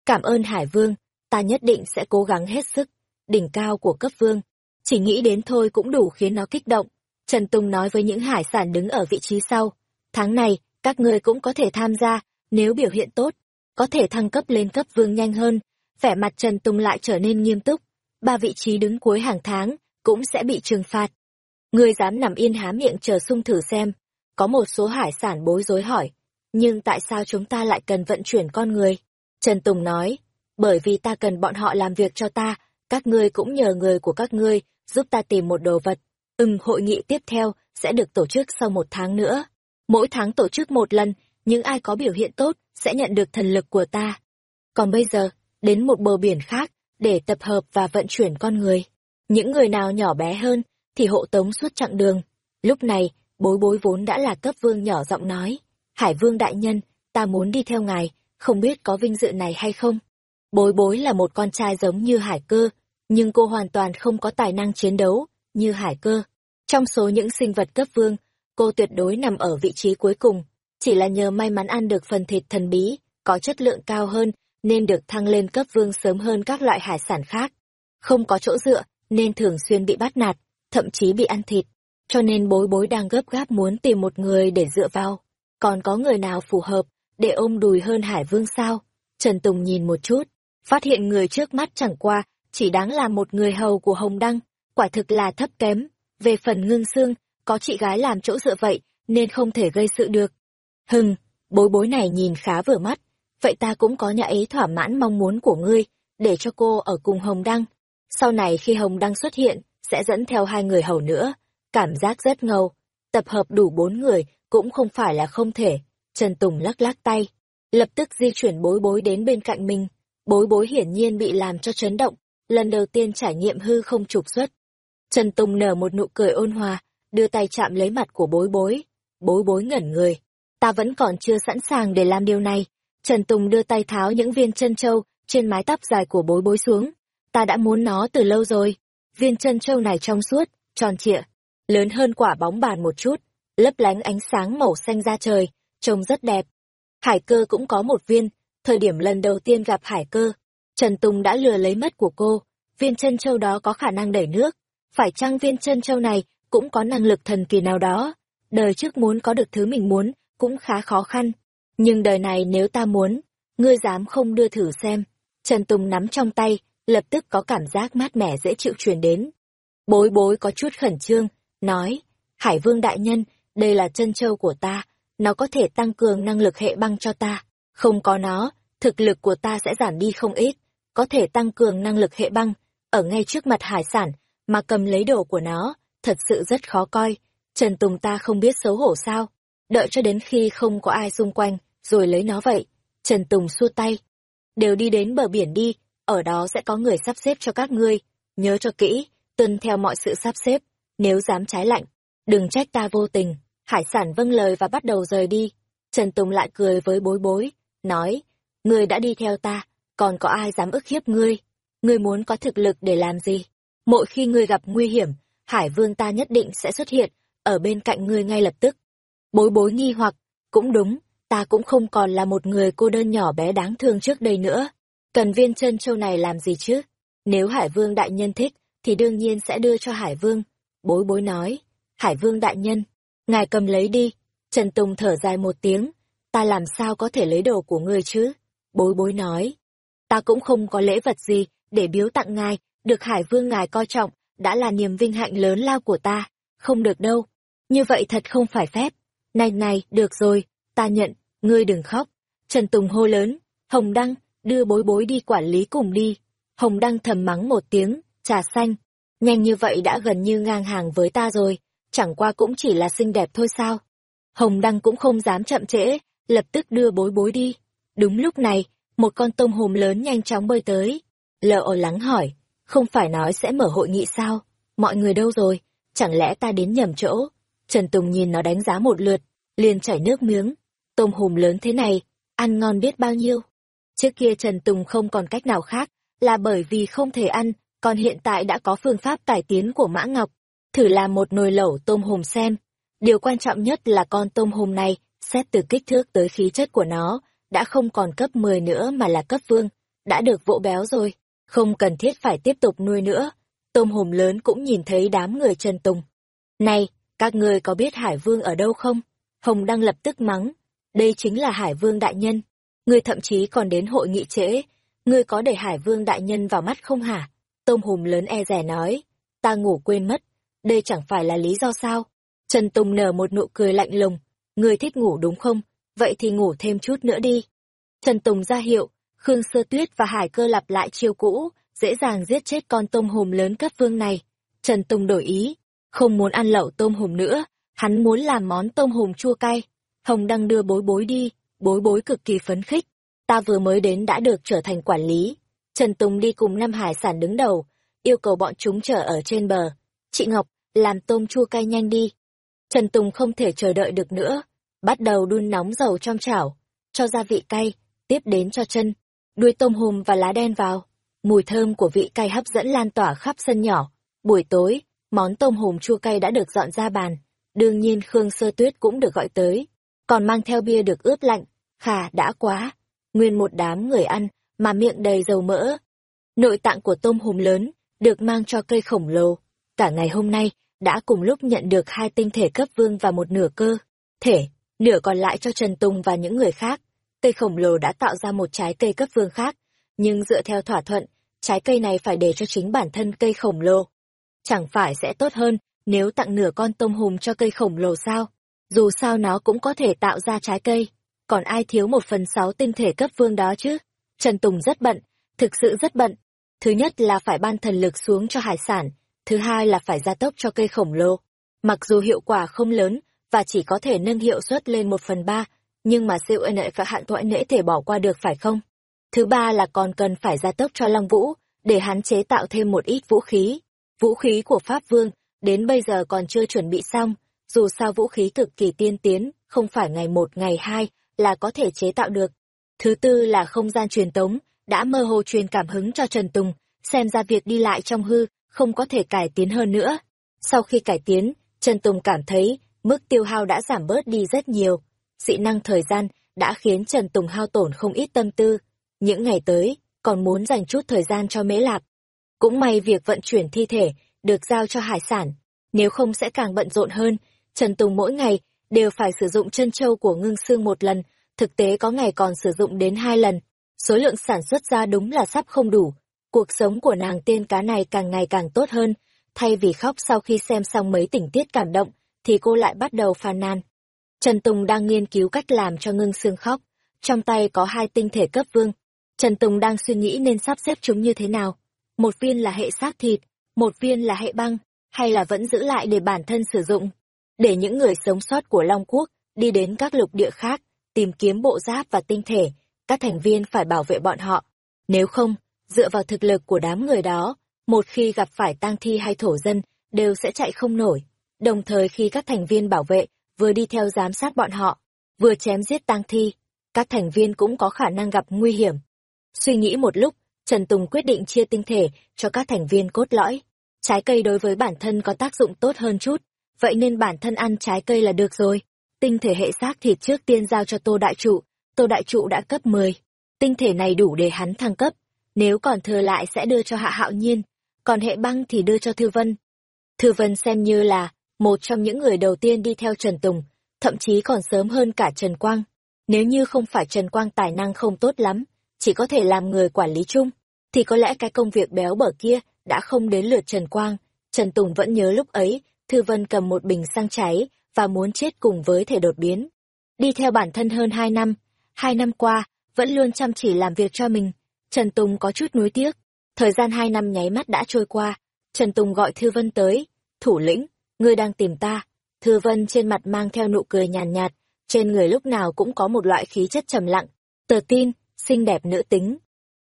Cảm ơn hải vương, ta nhất định sẽ cố gắng hết sức. Đỉnh cao của cấp vương, chỉ nghĩ đến thôi cũng đủ khiến nó kích động. Trần Tùng nói với những hải sản đứng ở vị trí sau. Tháng này, các ngươi cũng có thể tham gia, nếu biểu hiện tốt, có thể thăng cấp lên cấp vương nhanh hơn. Vẻ mặt Trần Tùng lại trở nên nghiêm túc. Ba vị trí đứng cuối hàng tháng, cũng sẽ bị trừng phạt. Ngươi dám nằm yên há miệng chờ sung thử xem. Có một số hải sản bối rối hỏi. Nhưng tại sao chúng ta lại cần vận chuyển con người? Trần Tùng nói, bởi vì ta cần bọn họ làm việc cho ta, các ngươi cũng nhờ người của các ngươi, giúp ta tìm một đồ vật. Ừm, hội nghị tiếp theo sẽ được tổ chức sau một tháng nữa. Mỗi tháng tổ chức một lần, những ai có biểu hiện tốt sẽ nhận được thần lực của ta. Còn bây giờ, đến một bờ biển khác, để tập hợp và vận chuyển con người. Những người nào nhỏ bé hơn, thì hộ tống suốt chặng đường. Lúc này, bối bối vốn đã là cấp vương nhỏ giọng nói, Hải vương đại nhân, ta muốn đi theo ngài, không biết có vinh dự này hay không. Bối bối là một con trai giống như hải cơ, nhưng cô hoàn toàn không có tài năng chiến đấu, như hải cơ. Trong số những sinh vật cấp vương, cô tuyệt đối nằm ở vị trí cuối cùng, chỉ là nhờ may mắn ăn được phần thịt thần bí, có chất lượng cao hơn, nên được thăng lên cấp vương sớm hơn các loại hải sản khác. Không có chỗ dựa, nên thường xuyên bị bắt nạt, thậm chí bị ăn thịt. Cho nên bối bối đang gấp gáp muốn tìm một người để dựa vào. Còn có người nào phù hợp, để ôm đùi hơn Hải Vương sao? Trần Tùng nhìn một chút, phát hiện người trước mắt chẳng qua, chỉ đáng là một người hầu của Hồng Đăng, quả thực là thấp kém. Về phần ngưng xương, có chị gái làm chỗ dựa vậy, nên không thể gây sự được. Hừm, bối bối này nhìn khá vừa mắt, vậy ta cũng có nhà ấy thỏa mãn mong muốn của ngươi, để cho cô ở cùng Hồng Đăng. Sau này khi Hồng Đăng xuất hiện, sẽ dẫn theo hai người hầu nữa, cảm giác rất ngầu. Tập hợp đủ bốn người cũng không phải là không thể. Trần Tùng lắc lắc tay, lập tức di chuyển bối bối đến bên cạnh mình. Bối bối hiển nhiên bị làm cho chấn động, lần đầu tiên trải nghiệm hư không trục xuất. Trần Tùng nở một nụ cười ôn hòa, đưa tay chạm lấy mặt của bối bối. Bối bối ngẩn người. Ta vẫn còn chưa sẵn sàng để làm điều này. Trần Tùng đưa tay tháo những viên chân châu trên mái tóc dài của bối bối xuống. Ta đã muốn nó từ lâu rồi. Viên chân châu này trong suốt, tròn trịa, lớn hơn quả bóng bàn một chút, lấp lánh ánh sáng màu xanh ra trời, trông rất đẹp. Hải cơ cũng có một viên, thời điểm lần đầu tiên gặp hải cơ, Trần Tùng đã lừa lấy mất của cô, viên chân châu đó có khả năng đẩy nước, phải chăng viên chân châu này cũng có năng lực thần kỳ nào đó, đời trước muốn có được thứ mình muốn, cũng khá khó khăn, nhưng đời này nếu ta muốn, ngươi dám không đưa thử xem, Trần Tùng nắm trong tay, lập tức có cảm giác mát mẻ dễ chịu truyền đến. Bối bối có chút khẩn trương, nói, Hải Vương Đại Nhân, đây là chân châu của ta, nó có thể tăng cường năng lực hệ băng cho ta. Không có nó, thực lực của ta sẽ giảm đi không ít, có thể tăng cường năng lực hệ băng, ở ngay trước mặt hải sản, mà cầm lấy đồ của nó, thật sự rất khó coi. Trần Tùng ta không biết xấu hổ sao, đợi cho đến khi không có ai xung quanh, rồi lấy nó vậy. Trần Tùng xua tay. Đều đi đến bờ biển đi, ở đó sẽ có người sắp xếp cho các ngươi. Nhớ cho kỹ, tuân theo mọi sự sắp xếp, nếu dám trái lạnh, đừng trách ta vô tình. Hải sản vâng lời và bắt đầu rời đi. Trần Tùng lại cười với bối bối, nói, ngươi đã đi theo ta, còn có ai dám ức hiếp ngươi? Ngươi muốn có thực lực để làm gì? Mỗi khi ngươi gặp nguy hiểm, Hải Vương ta nhất định sẽ xuất hiện, ở bên cạnh ngươi ngay lập tức. Bối bối nghi hoặc, cũng đúng, ta cũng không còn là một người cô đơn nhỏ bé đáng thương trước đây nữa. Cần viên chân châu này làm gì chứ? Nếu Hải Vương đại nhân thích, thì đương nhiên sẽ đưa cho Hải Vương. Bối bối nói, Hải Vương đại nhân, ngài cầm lấy đi. Trần Tùng thở dài một tiếng, ta làm sao có thể lấy đồ của ngươi chứ? Bối bối nói, ta cũng không có lễ vật gì để biếu tặng ngài, được Hải Vương ngài coi trọng, đã là niềm vinh hạnh lớn lao của ta. Không được đâu, như vậy thật không phải phép. Này này, được rồi, ta nhận, ngươi đừng khóc. Trần Tùng hô lớn, Hồng Đăng, đưa bối bối đi quản lý cùng đi. Hồng Đăng thầm mắng một tiếng, trà xanh. Nhanh như vậy đã gần như ngang hàng với ta rồi, chẳng qua cũng chỉ là xinh đẹp thôi sao. Hồng Đăng cũng không dám chậm trễ, lập tức đưa bối bối đi. Đúng lúc này, một con tôm hùm lớn nhanh chóng bơi tới. Lỡ lắng hỏi, không phải nói sẽ mở hội nghị sao? Mọi người đâu rồi? Chẳng lẽ ta đến nhầm chỗ? Trần Tùng nhìn nó đánh giá một lượt, liền chảy nước miếng. Tôm hùm lớn thế này, ăn ngon biết bao nhiêu. Trước kia Trần Tùng không còn cách nào khác, là bởi vì không thể ăn, còn hiện tại đã có phương pháp cải tiến của Mã Ngọc. Thử làm một nồi lẩu tôm hùm xem. Điều quan trọng nhất là con tôm hùm này, xét từ kích thước tới khí chất của nó, đã không còn cấp 10 nữa mà là cấp vương, đã được vỗ béo rồi, không cần thiết phải tiếp tục nuôi nữa. Tôm hùm lớn cũng nhìn thấy đám người Trần Tùng. Này, các người có biết Hải Vương ở đâu không? Hồng Đăng lập tức mắng, đây chính là Hải Vương Đại Nhân. Ngươi thậm chí còn đến hội nghị trễ, ngươi có để Hải Vương Đại Nhân vào mắt không hả? Tôm hùm lớn e rẻ nói, ta ngủ quên mất, đây chẳng phải là lý do sao? Trần Tùng nở một nụ cười lạnh lùng, ngươi thích ngủ đúng không? Vậy thì ngủ thêm chút nữa đi. Trần Tùng ra hiệu, Khương Sơ Tuyết và Hải Cơ lặp lại chiêu cũ, dễ dàng giết chết con tôm hùm lớn cấp vương này. Trần Tùng đổi ý, không muốn ăn lẩu tôm hùm nữa, hắn muốn làm món tôm hùm chua cay. Hồng Đăng đưa bối bối đi, bối bối cực kỳ phấn khích. Ta vừa mới đến đã được trở thành quản lý. Trần Tùng đi cùng năm hải sản đứng đầu, yêu cầu bọn chúng chờ ở trên bờ. Chị Ngọc, làm tôm chua cay nhanh đi. Trần Tùng không thể chờ đợi được nữa, bắt đầu đun nóng dầu trong chảo, cho gia vị cay, tiếp đến cho chân, đuôi tôm hùm và lá đen vào. Mùi thơm của vị cay hấp dẫn lan tỏa khắp sân nhỏ. Buổi tối, món tôm hùm chua cay đã được dọn ra bàn. Đương nhiên Khương Sơ Tuyết cũng được gọi tới, còn mang theo bia được ướp lạnh. Khà, đã quá. Nguyên một đám người ăn, mà miệng đầy dầu mỡ. Nội tạng của tôm hùm lớn, được mang cho cây khổng lồ. Cả ngày hôm nay, đã cùng lúc nhận được hai tinh thể cấp vương và một nửa cơ. Thể, nửa còn lại cho Trần Tùng và những người khác. Cây khổng lồ đã tạo ra một trái cây cấp vương khác, nhưng dựa theo thỏa thuận, trái cây này phải để cho chính bản thân cây khổng lồ. Chẳng phải sẽ tốt hơn nếu tặng nửa con tôm hùm cho cây khổng lồ sao? Dù sao nó cũng có thể tạo ra trái cây, còn ai thiếu một phần sáu tinh thể cấp vương đó chứ? Trần Tùng rất bận, thực sự rất bận. Thứ nhất là phải ban thần lực xuống cho hải sản, thứ hai là phải gia tốc cho cây khổng lồ. Mặc dù hiệu quả không lớn, và chỉ có thể nâng hiệu suất lên một phần ba, nhưng mà siêu ân và hạn thoại nễ thể bỏ qua được phải không? Thứ ba là còn cần phải gia tốc cho Long Vũ, để hắn chế tạo thêm một ít vũ khí. Vũ khí của Pháp Vương, đến bây giờ còn chưa chuẩn bị xong, dù sao vũ khí cực kỳ tiên tiến, không phải ngày một ngày hai là có thể chế tạo được. Thứ tư là không gian truyền tống, đã mơ hồ truyền cảm hứng cho Trần Tùng, xem ra việc đi lại trong hư, không có thể cải tiến hơn nữa. Sau khi cải tiến, Trần Tùng cảm thấy mức tiêu hao đã giảm bớt đi rất nhiều. Dị năng thời gian đã khiến Trần Tùng hao tổn không ít tâm tư. Những ngày tới, còn muốn dành chút thời gian cho mễ lạc. Cũng may việc vận chuyển thi thể được giao cho hải sản, nếu không sẽ càng bận rộn hơn. Trần Tùng mỗi ngày đều phải sử dụng chân châu của ngưng xương một lần, thực tế có ngày còn sử dụng đến hai lần. Số lượng sản xuất ra đúng là sắp không đủ. Cuộc sống của nàng tiên cá này càng ngày càng tốt hơn, thay vì khóc sau khi xem xong mấy tình tiết cảm động, thì cô lại bắt đầu phàn nàn. Trần Tùng đang nghiên cứu cách làm cho ngưng xương khóc, trong tay có hai tinh thể cấp vương. Trần Tùng đang suy nghĩ nên sắp xếp chúng như thế nào. Một viên là hệ xác thịt, một viên là hệ băng, hay là vẫn giữ lại để bản thân sử dụng. Để những người sống sót của Long Quốc đi đến các lục địa khác, tìm kiếm bộ giáp và tinh thể, các thành viên phải bảo vệ bọn họ. Nếu không, dựa vào thực lực của đám người đó, một khi gặp phải tang thi hay thổ dân, đều sẽ chạy không nổi. Đồng thời khi các thành viên bảo vệ vừa đi theo giám sát bọn họ, vừa chém giết tang thi, các thành viên cũng có khả năng gặp nguy hiểm. Suy nghĩ một lúc, Trần Tùng quyết định chia tinh thể cho các thành viên cốt lõi. Trái cây đối với bản thân có tác dụng tốt hơn chút, vậy nên bản thân ăn trái cây là được rồi. Tinh thể hệ xác thịt trước tiên giao cho Tô Đại Trụ, Tô Đại Trụ đã cấp 10. Tinh thể này đủ để hắn thăng cấp, nếu còn thừa lại sẽ đưa cho Hạ Hạo Nhiên, còn hệ băng thì đưa cho Thư Vân. Thư Vân xem như là một trong những người đầu tiên đi theo Trần Tùng, thậm chí còn sớm hơn cả Trần Quang. Nếu như không phải Trần Quang tài năng không tốt lắm, chỉ có thể làm người quản lý chung, thì có lẽ cái công việc béo bở kia đã không đến lượt Trần Quang. Trần Tùng vẫn nhớ lúc ấy, Thư Vân cầm một bình xăng cháy và muốn chết cùng với thể đột biến. Đi theo bản thân hơn hai năm, hai năm qua, vẫn luôn chăm chỉ làm việc cho mình. Trần Tùng có chút nuối tiếc. Thời gian hai năm nháy mắt đã trôi qua. Trần Tùng gọi Thư Vân tới. Thủ lĩnh, ngươi đang tìm ta. Thư Vân trên mặt mang theo nụ cười nhàn nhạt, trên người lúc nào cũng có một loại khí chất trầm lặng. Tờ tin, xinh đẹp nữ tính.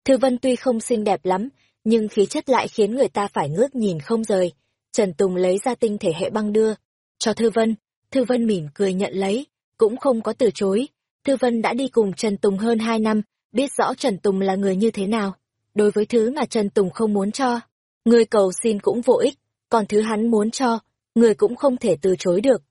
Thư Vân tuy không xinh đẹp lắm, nhưng khí chất lại khiến người ta phải ngước nhìn không rời. Trần Tùng lấy ra tinh thể hệ băng đưa, cho Thư Vân. Thư Vân mỉm cười nhận lấy, cũng không có từ chối. Thư Vân đã đi cùng Trần Tùng hơn hai năm, biết rõ Trần Tùng là người như thế nào. Đối với thứ mà Trần Tùng không muốn cho, người cầu xin cũng vô ích, còn thứ hắn muốn cho, người cũng không thể từ chối được.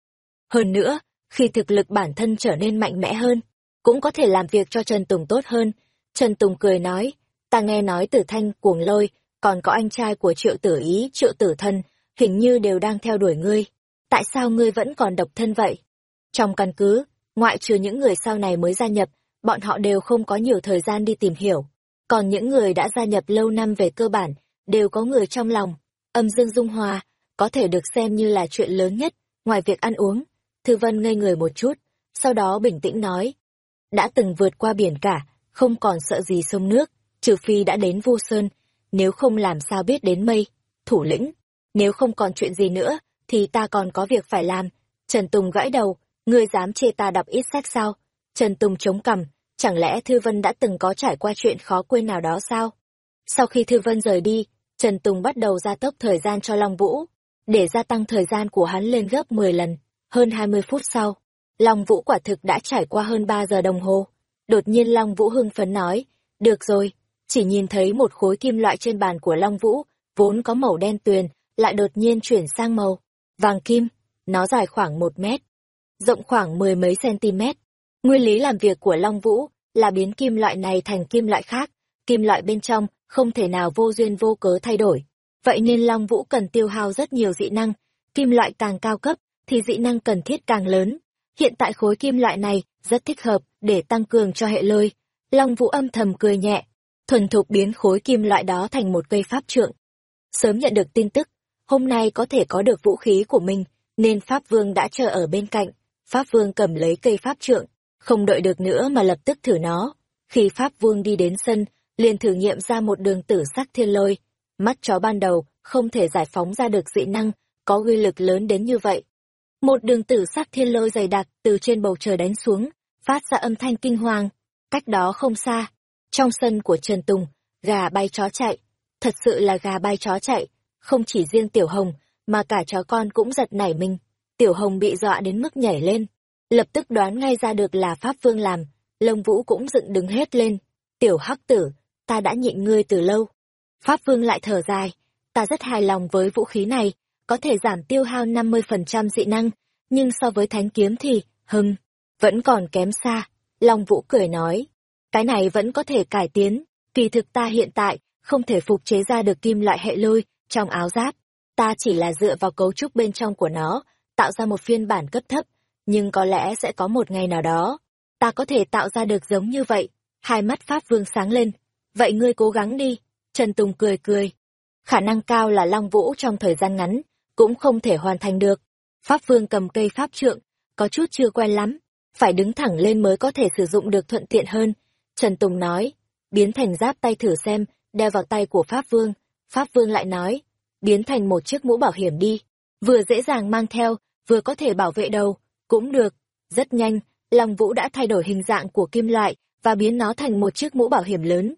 Hơn nữa, khi thực lực bản thân trở nên mạnh mẽ hơn, cũng có thể làm việc cho Trần Tùng tốt hơn. Trần Tùng cười nói, ta nghe nói tử thanh cuồng lôi, còn có anh trai của triệu tử ý, triệu tử thân, hình như đều đang theo đuổi ngươi. Tại sao ngươi vẫn còn độc thân vậy? Trong căn cứ, ngoại trừ những người sau này mới gia nhập, bọn họ đều không có nhiều thời gian đi tìm hiểu. Còn những người đã gia nhập lâu năm về cơ bản, đều có người trong lòng. Âm dương dung hòa, có thể được xem như là chuyện lớn nhất, ngoài việc ăn uống. Thư Vân ngây người một chút, sau đó bình tĩnh nói. Đã từng vượt qua biển cả, không còn sợ gì sông nước, trừ phi đã đến vô sơn, nếu không làm sao biết đến mây. Thủ lĩnh, nếu không còn chuyện gì nữa, thì ta còn có việc phải làm. Trần Tùng gãi đầu, ngươi dám chê ta đọc ít sách sao? Trần Tùng chống cằm, chẳng lẽ Thư Vân đã từng có trải qua chuyện khó quên nào đó sao? Sau khi Thư Vân rời đi, Trần Tùng bắt đầu gia tốc thời gian cho Long Vũ, để gia tăng thời gian của hắn lên gấp 10 lần. Hơn 20 phút sau, Long Vũ quả thực đã trải qua hơn 3 giờ đồng hồ. Đột nhiên Long Vũ hưng phấn nói, được rồi, chỉ nhìn thấy một khối kim loại trên bàn của Long Vũ, vốn có màu đen tuyền, lại đột nhiên chuyển sang màu vàng kim, nó dài khoảng một mét, rộng khoảng mười mấy cm. Nguyên lý làm việc của Long Vũ là biến kim loại này thành kim loại khác, kim loại bên trong không thể nào vô duyên vô cớ thay đổi. Vậy nên Long Vũ cần tiêu hao rất nhiều dị năng, kim loại càng cao cấp thì dị năng cần thiết càng lớn. Hiện tại khối kim loại này rất thích hợp để tăng cường cho hệ lôi. Long Vũ âm thầm cười nhẹ, thuần thục biến khối kim loại đó thành một cây pháp trượng. Sớm nhận được tin tức, hôm nay có thể có được vũ khí của mình, nên Pháp Vương đã chờ ở bên cạnh. Pháp Vương cầm lấy cây pháp trượng, không đợi được nữa mà lập tức thử nó. Khi Pháp Vương đi đến sân, liền thử nghiệm ra một đường tử sắc thiên lôi. Mắt chó ban đầu không thể giải phóng ra được dị năng, có uy lực lớn đến như vậy. Một đường tử sắc thiên lôi dày đặc từ trên bầu trời đánh xuống, phát ra âm thanh kinh hoàng. Cách đó không xa, trong sân của Trần Tùng, gà bay chó chạy. Thật sự là gà bay chó chạy, không chỉ riêng Tiểu Hồng, mà cả chó con cũng giật nảy mình. Tiểu Hồng bị dọa đến mức nhảy lên, lập tức đoán ngay ra được là Pháp Vương làm, lông vũ cũng dựng đứng hết lên. Tiểu Hắc Tử, ta đã nhịn ngươi từ lâu. Pháp Vương lại thở dài, ta rất hài lòng với vũ khí này, có thể giảm tiêu hao 50% dị năng, nhưng so với thánh kiếm thì, hừm, vẫn còn kém xa. Long Vũ cười nói, cái này vẫn có thể cải tiến, kỳ thực ta hiện tại không thể phục chế ra được kim loại hệ lôi trong áo giáp. Ta chỉ là dựa vào cấu trúc bên trong của nó, tạo ra một phiên bản cấp thấp, nhưng có lẽ sẽ có một ngày nào đó, ta có thể tạo ra được giống như vậy. Hai mắt Pháp Vương sáng lên. Vậy ngươi cố gắng đi. Trần Tùng cười cười. Khả năng cao là Long Vũ trong thời gian ngắn, cũng không thể hoàn thành được. Pháp Vương cầm cây Pháp trượng, có chút chưa quen lắm. Phải đứng thẳng lên mới có thể sử dụng được thuận tiện hơn. Trần Tùng nói, biến thành giáp tay thử xem, đeo vào tay của Pháp Vương. Pháp Vương lại nói, biến thành một chiếc mũ bảo hiểm đi. Vừa dễ dàng mang theo, vừa có thể bảo vệ đầu, cũng được. Rất nhanh, Long Vũ đã thay đổi hình dạng của kim loại và biến nó thành một chiếc mũ bảo hiểm lớn.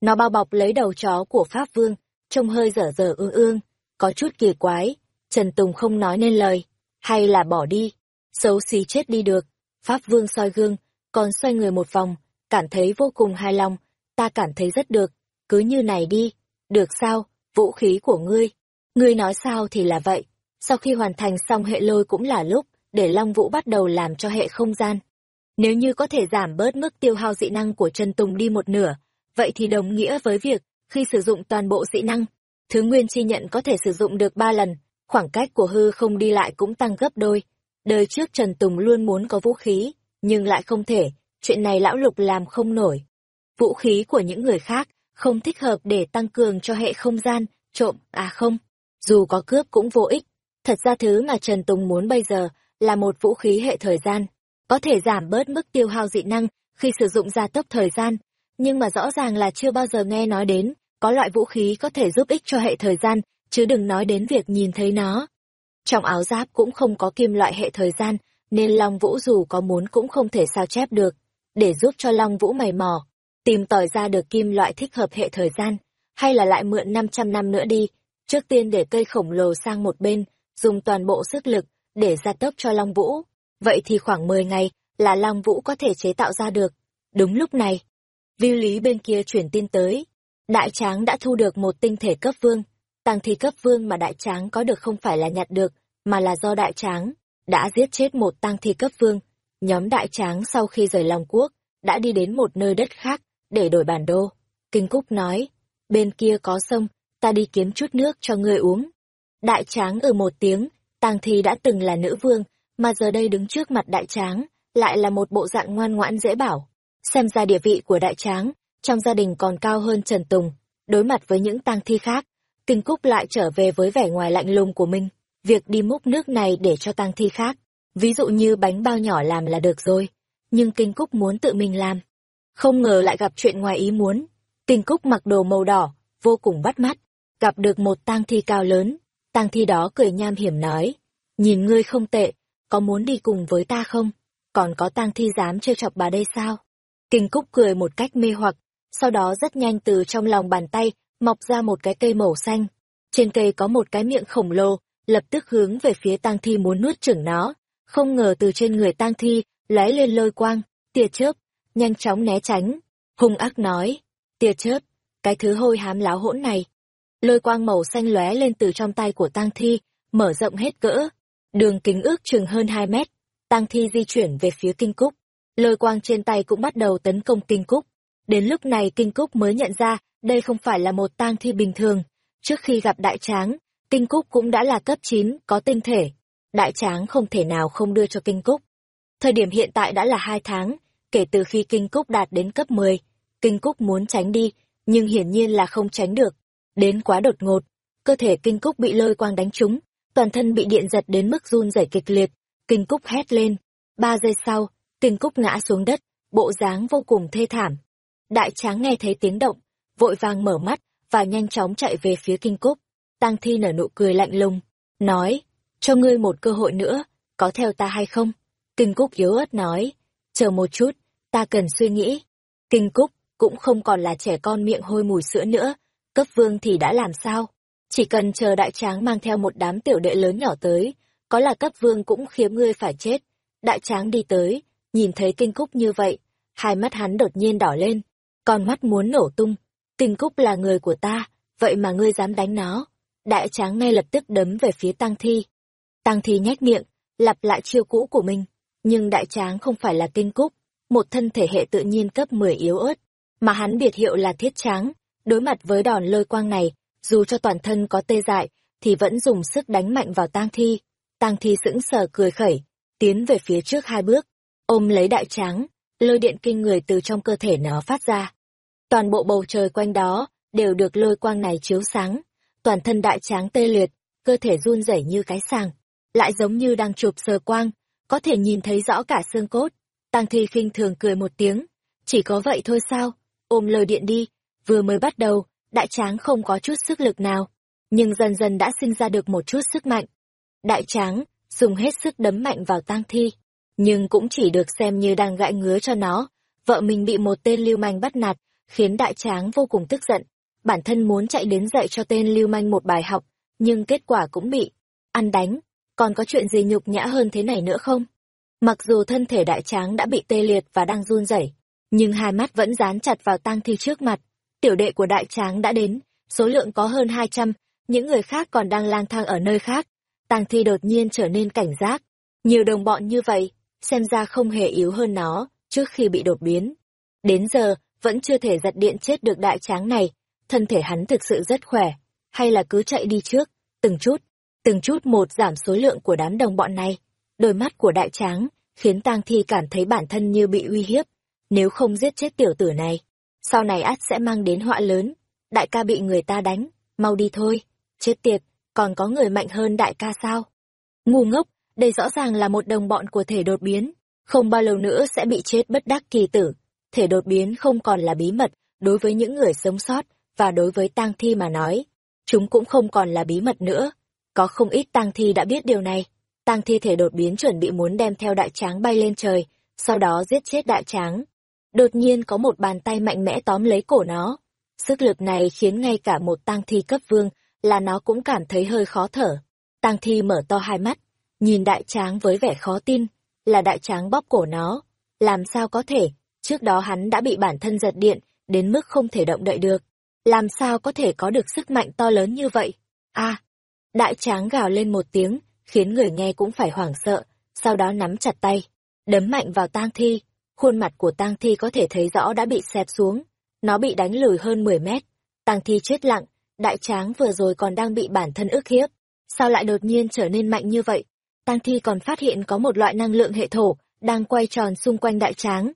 Nó bao bọc lấy đầu chó của Pháp Vương, trông hơi dở dở ương ương, có chút kỳ quái. Trần Tùng không nói nên lời, hay là bỏ đi, xấu xí chết đi được. Pháp Vương soi gương, còn xoay người một vòng, cảm thấy vô cùng hài lòng, ta cảm thấy rất được, cứ như này đi, được sao, vũ khí của ngươi. Ngươi nói sao thì là vậy, sau khi hoàn thành xong hệ lôi cũng là lúc, để Long Vũ bắt đầu làm cho hệ không gian. Nếu như có thể giảm bớt mức tiêu hao dị năng của Trần Tùng đi một nửa, vậy thì đồng nghĩa với việc, khi sử dụng toàn bộ dị năng, thứ nguyên chi nhận có thể sử dụng được ba lần, khoảng cách của hư không đi lại cũng tăng gấp đôi. Đời trước Trần Tùng luôn muốn có vũ khí, nhưng lại không thể, chuyện này lão lục làm không nổi. Vũ khí của những người khác không thích hợp để tăng cường cho hệ không gian, trộm, à không, dù có cướp cũng vô ích. Thật ra thứ mà Trần Tùng muốn bây giờ là một vũ khí hệ thời gian, có thể giảm bớt mức tiêu hao dị năng khi sử dụng gia tốc thời gian, nhưng mà rõ ràng là chưa bao giờ nghe nói đến, có loại vũ khí có thể giúp ích cho hệ thời gian, chứ đừng nói đến việc nhìn thấy nó. Trong áo giáp cũng không có kim loại hệ thời gian, nên Long Vũ dù có muốn cũng không thể sao chép được. Để giúp cho Long Vũ mày mò, tìm tòi ra được kim loại thích hợp hệ thời gian, hay là lại mượn 500 năm nữa đi, trước tiên để cây khổng lồ sang một bên, dùng toàn bộ sức lực, để gia tốc cho Long Vũ. Vậy thì khoảng 10 ngày là Long Vũ có thể chế tạo ra được. Đúng lúc này, viu lý bên kia chuyển tin tới. Đại tráng đã thu được một tinh thể cấp vương tang thi cấp vương mà đại tráng có được không phải là nhặt được, mà là do đại tráng đã giết chết một tang thi cấp vương. Nhóm đại tráng sau khi rời Long Quốc, đã đi đến một nơi đất khác để đổi bản đồ. Kinh Cúc nói, bên kia có sông, ta đi kiếm chút nước cho ngươi uống. Đại tráng ở một tiếng, tang Thi đã từng là nữ vương, mà giờ đây đứng trước mặt đại tráng, lại là một bộ dạng ngoan ngoãn dễ bảo. Xem ra địa vị của đại tráng, trong gia đình còn cao hơn Trần Tùng. Đối mặt với những tang thi khác, Tình Cúc lại trở về với vẻ ngoài lạnh lùng của mình. Việc đi múc nước này để cho tang thi khác, ví dụ như bánh bao nhỏ làm là được rồi. Nhưng Kinh Cúc muốn tự mình làm. Không ngờ lại gặp chuyện ngoài ý muốn. Tình Cúc mặc đồ màu đỏ, vô cùng bắt mắt, gặp được một tang thi cao lớn, tang thi đó cười nham hiểm nói, nhìn ngươi không tệ, có muốn đi cùng với ta không? Còn có tang thi dám trêu chọc bà đây sao? Kinh Cúc cười một cách mê hoặc, sau đó rất nhanh từ trong lòng bàn tay, mọc ra một cái cây màu xanh. Trên cây có một cái miệng khổng lồ, lập tức hướng về phía tang thi muốn nuốt chửng nó. không ngờ từ trên người tang thi lóe lên lôi quang, tia chớp, nhanh chóng né tránh, hung ác nói, tia chớp, cái thứ hôi hám láo hỗn này. Lôi quang màu xanh lóe lên từ trong tay của tang thi, mở rộng hết cỡ, đường kính ước chừng hơn 2 mét, tang thi di chuyển về phía kinh cúc, lôi quang trên tay cũng bắt đầu tấn công kinh cúc. Đến lúc này kinh cúc mới nhận ra, đây không phải là một tang thi bình thường, trước khi gặp đại tráng, kinh cúc cũng đã là cấp 9, có tinh thể. Đại tráng không thể nào không đưa cho kinh cúc. Thời điểm hiện tại đã là hai tháng, kể từ khi kinh cúc đạt đến cấp 10, kinh cúc muốn tránh đi, nhưng hiển nhiên là không tránh được. Đến quá đột ngột, cơ thể kinh cúc bị lôi quang đánh trúng, toàn thân bị điện giật đến mức run rẩy kịch liệt, kinh cúc hét lên. Ba giây sau, kinh cúc ngã xuống đất, bộ dáng vô cùng thê thảm. Đại tráng nghe thấy tiếng động, vội vàng mở mắt và nhanh chóng chạy về phía kinh cúc. Tăng thi nở nụ cười lạnh lùng, nói, cho ngươi một cơ hội nữa, có theo ta hay không? Kinh Cúc yếu ớt nói, chờ một chút, ta cần suy nghĩ. Kinh Cúc cũng không còn là trẻ con miệng hôi mùi sữa nữa, cấp vương thì đã làm sao? Chỉ cần chờ đại tráng mang theo một đám tiểu đệ lớn nhỏ tới, có là cấp vương cũng khiếm ngươi phải chết. Đại tráng đi tới, nhìn thấy Kinh Cúc như vậy, hai mắt hắn đột nhiên đỏ lên, con mắt muốn nổ tung. Tình Cúc là người của ta, vậy mà ngươi dám đánh nó. Đại tráng ngay lập tức đấm về phía Tăng Thi. Tăng Thi nhếch miệng, lặp lại chiêu cũ của mình. Nhưng đại tráng không phải là kinh cúc, một thân thể hệ tự nhiên cấp 10 yếu ớt, mà hắn biệt hiệu là thiết tráng. Đối mặt với đòn lôi quang này, dù cho toàn thân có tê dại, thì vẫn dùng sức đánh mạnh vào tang thi. Tang thi sững sờ cười khẩy, tiến về phía trước hai bước, ôm lấy đại tráng, lôi điện kinh người từ trong cơ thể nó phát ra. Toàn bộ bầu trời quanh đó đều được lôi quang này chiếu sáng, toàn thân đại tráng tê liệt, cơ thể run rẩy như cái sàng, lại giống như đang chụp sờ quang, có thể nhìn thấy rõ cả xương cốt. Tăng thi khinh thường cười một tiếng, chỉ có vậy thôi sao, ôm lời điện đi, vừa mới bắt đầu, đại tráng không có chút sức lực nào, nhưng dần dần đã sinh ra được một chút sức mạnh. Đại tráng, dùng hết sức đấm mạnh vào tang thi, nhưng cũng chỉ được xem như đang gãi ngứa cho nó, vợ mình bị một tên lưu manh bắt nạt, khiến đại tráng vô cùng tức giận, bản thân muốn chạy đến dạy cho tên lưu manh một bài học, nhưng kết quả cũng bị ăn đánh, còn có chuyện gì nhục nhã hơn thế này nữa không? Mặc dù thân thể đại tráng đã bị tê liệt và đang run rẩy, nhưng hai mắt vẫn dán chặt vào tang thi trước mặt. Tiểu đệ của đại tráng đã đến, số lượng có hơn 200, những người khác còn đang lang thang ở nơi khác. Tang thi đột nhiên trở nên cảnh giác. Nhiều đồng bọn như vậy, xem ra không hề yếu hơn nó, trước khi bị đột biến. Đến giờ, vẫn chưa thể giật điện chết được đại tráng này, thân thể hắn thực sự rất khỏe, hay là cứ chạy đi trước, từng chút, từng chút một giảm số lượng của đám đồng bọn này. Đôi mắt của đại tráng khiến tang thi cảm thấy bản thân như bị uy hiếp. Nếu không giết chết tiểu tử này, sau này át sẽ mang đến họa lớn. Đại ca bị người ta đánh, mau đi thôi. Chết tiệt, còn có người mạnh hơn đại ca sao? Ngu ngốc, đây rõ ràng là một đồng bọn của thể đột biến. Không bao lâu nữa sẽ bị chết bất đắc kỳ tử. Thể đột biến không còn là bí mật đối với những người sống sót và đối với tang thi mà nói. Chúng cũng không còn là bí mật nữa có không ít tang thi đã biết điều này. Tang thi thể đột biến chuẩn bị muốn đem theo đại tráng bay lên trời, sau đó giết chết đại tráng. Đột nhiên có một bàn tay mạnh mẽ tóm lấy cổ nó. Sức lực này khiến ngay cả một tang thi cấp vương là nó cũng cảm thấy hơi khó thở. Tang thi mở to hai mắt, nhìn đại tráng với vẻ khó tin, là đại tráng bóp cổ nó. Làm sao có thể, trước đó hắn đã bị bản thân giật điện, đến mức không thể động đậy được. Làm sao có thể có được sức mạnh to lớn như vậy? a Đại tráng gào lên một tiếng, khiến người nghe cũng phải hoảng sợ, sau đó nắm chặt tay, đấm mạnh vào tang thi. Khuôn mặt của tang thi có thể thấy rõ đã bị xẹp xuống, nó bị đánh lùi hơn 10 mét. Tang thi chết lặng, đại tráng vừa rồi còn đang bị bản thân ức hiếp, sao lại đột nhiên trở nên mạnh như vậy? Tang thi còn phát hiện có một loại năng lượng hệ thổ đang quay tròn xung quanh đại tráng.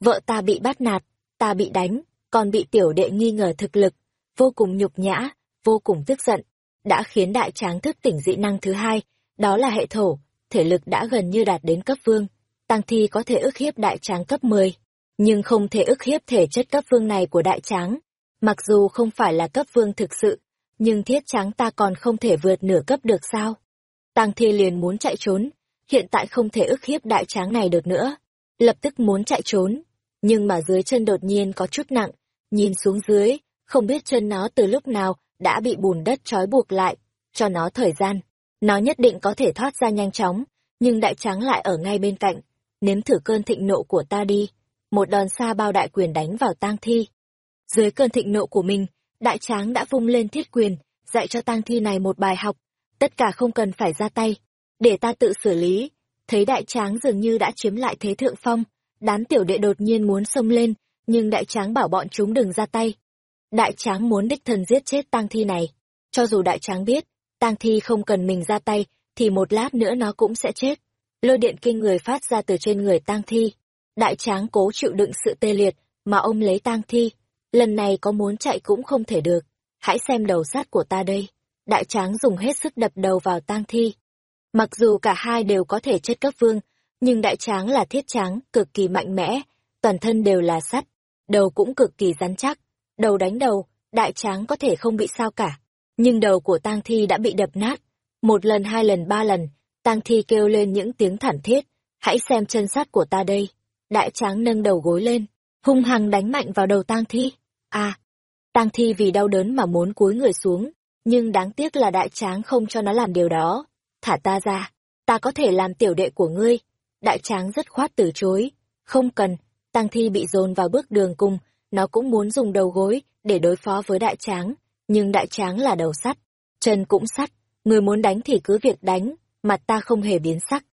Vợ ta bị bắt nạt, ta bị đánh, còn bị tiểu đệ nghi ngờ thực lực, vô cùng nhục nhã, vô cùng tức giận đã khiến đại tráng thức tỉnh dị năng thứ hai, đó là hệ thổ, thể lực đã gần như đạt đến cấp vương. Tăng thi có thể ức hiếp đại tráng cấp 10, nhưng không thể ức hiếp thể chất cấp vương này của đại tráng. Mặc dù không phải là cấp vương thực sự, nhưng thiết tráng ta còn không thể vượt nửa cấp được sao? Tăng thi liền muốn chạy trốn, hiện tại không thể ức hiếp đại tráng này được nữa. Lập tức muốn chạy trốn, nhưng mà dưới chân đột nhiên có chút nặng, nhìn xuống dưới, không biết chân nó từ lúc nào đã bị bùn đất trói buộc lại, cho nó thời gian, nó nhất định có thể thoát ra nhanh chóng, nhưng đại tráng lại ở ngay bên cạnh, nếm thử cơn thịnh nộ của ta đi. Một đòn xa bao đại quyền đánh vào tang thi. Dưới cơn thịnh nộ của mình, đại tráng đã vung lên thiết quyền, dạy cho tang thi này một bài học. Tất cả không cần phải ra tay, để ta tự xử lý. Thấy đại tráng dường như đã chiếm lại thế thượng phong, đám tiểu đệ đột nhiên muốn xông lên, nhưng đại tráng bảo bọn chúng đừng ra tay. Đại tráng muốn đích thân giết chết tang thi này. Cho dù đại tráng biết, tang thi không cần mình ra tay, thì một lát nữa nó cũng sẽ chết. Lôi điện kinh người phát ra từ trên người tang thi. Đại tráng cố chịu đựng sự tê liệt, mà ông lấy tang thi. Lần này có muốn chạy cũng không thể được. Hãy xem đầu sát của ta đây. Đại tráng dùng hết sức đập đầu vào tang thi. Mặc dù cả hai đều có thể chết cấp vương, nhưng đại tráng là thiết tráng, cực kỳ mạnh mẽ, toàn thân đều là sắt, đầu cũng cực kỳ rắn chắc. Đầu đánh đầu, đại tráng có thể không bị sao cả. Nhưng đầu của tang thi đã bị đập nát. Một lần, hai lần, ba lần, tang thi kêu lên những tiếng thảm thiết. Hãy xem chân sắt của ta đây. Đại tráng nâng đầu gối lên, hung hăng đánh mạnh vào đầu tang thi. À, tang thi vì đau đớn mà muốn cúi người xuống, nhưng đáng tiếc là đại tráng không cho nó làm điều đó. Thả ta ra, ta có thể làm tiểu đệ của ngươi. Đại tráng rất khoát từ chối. Không cần, tang thi bị dồn vào bước đường cùng, nó cũng muốn dùng đầu gối để đối phó với đại tráng, nhưng đại tráng là đầu sắt, chân cũng sắt, người muốn đánh thì cứ việc đánh, mặt ta không hề biến sắc.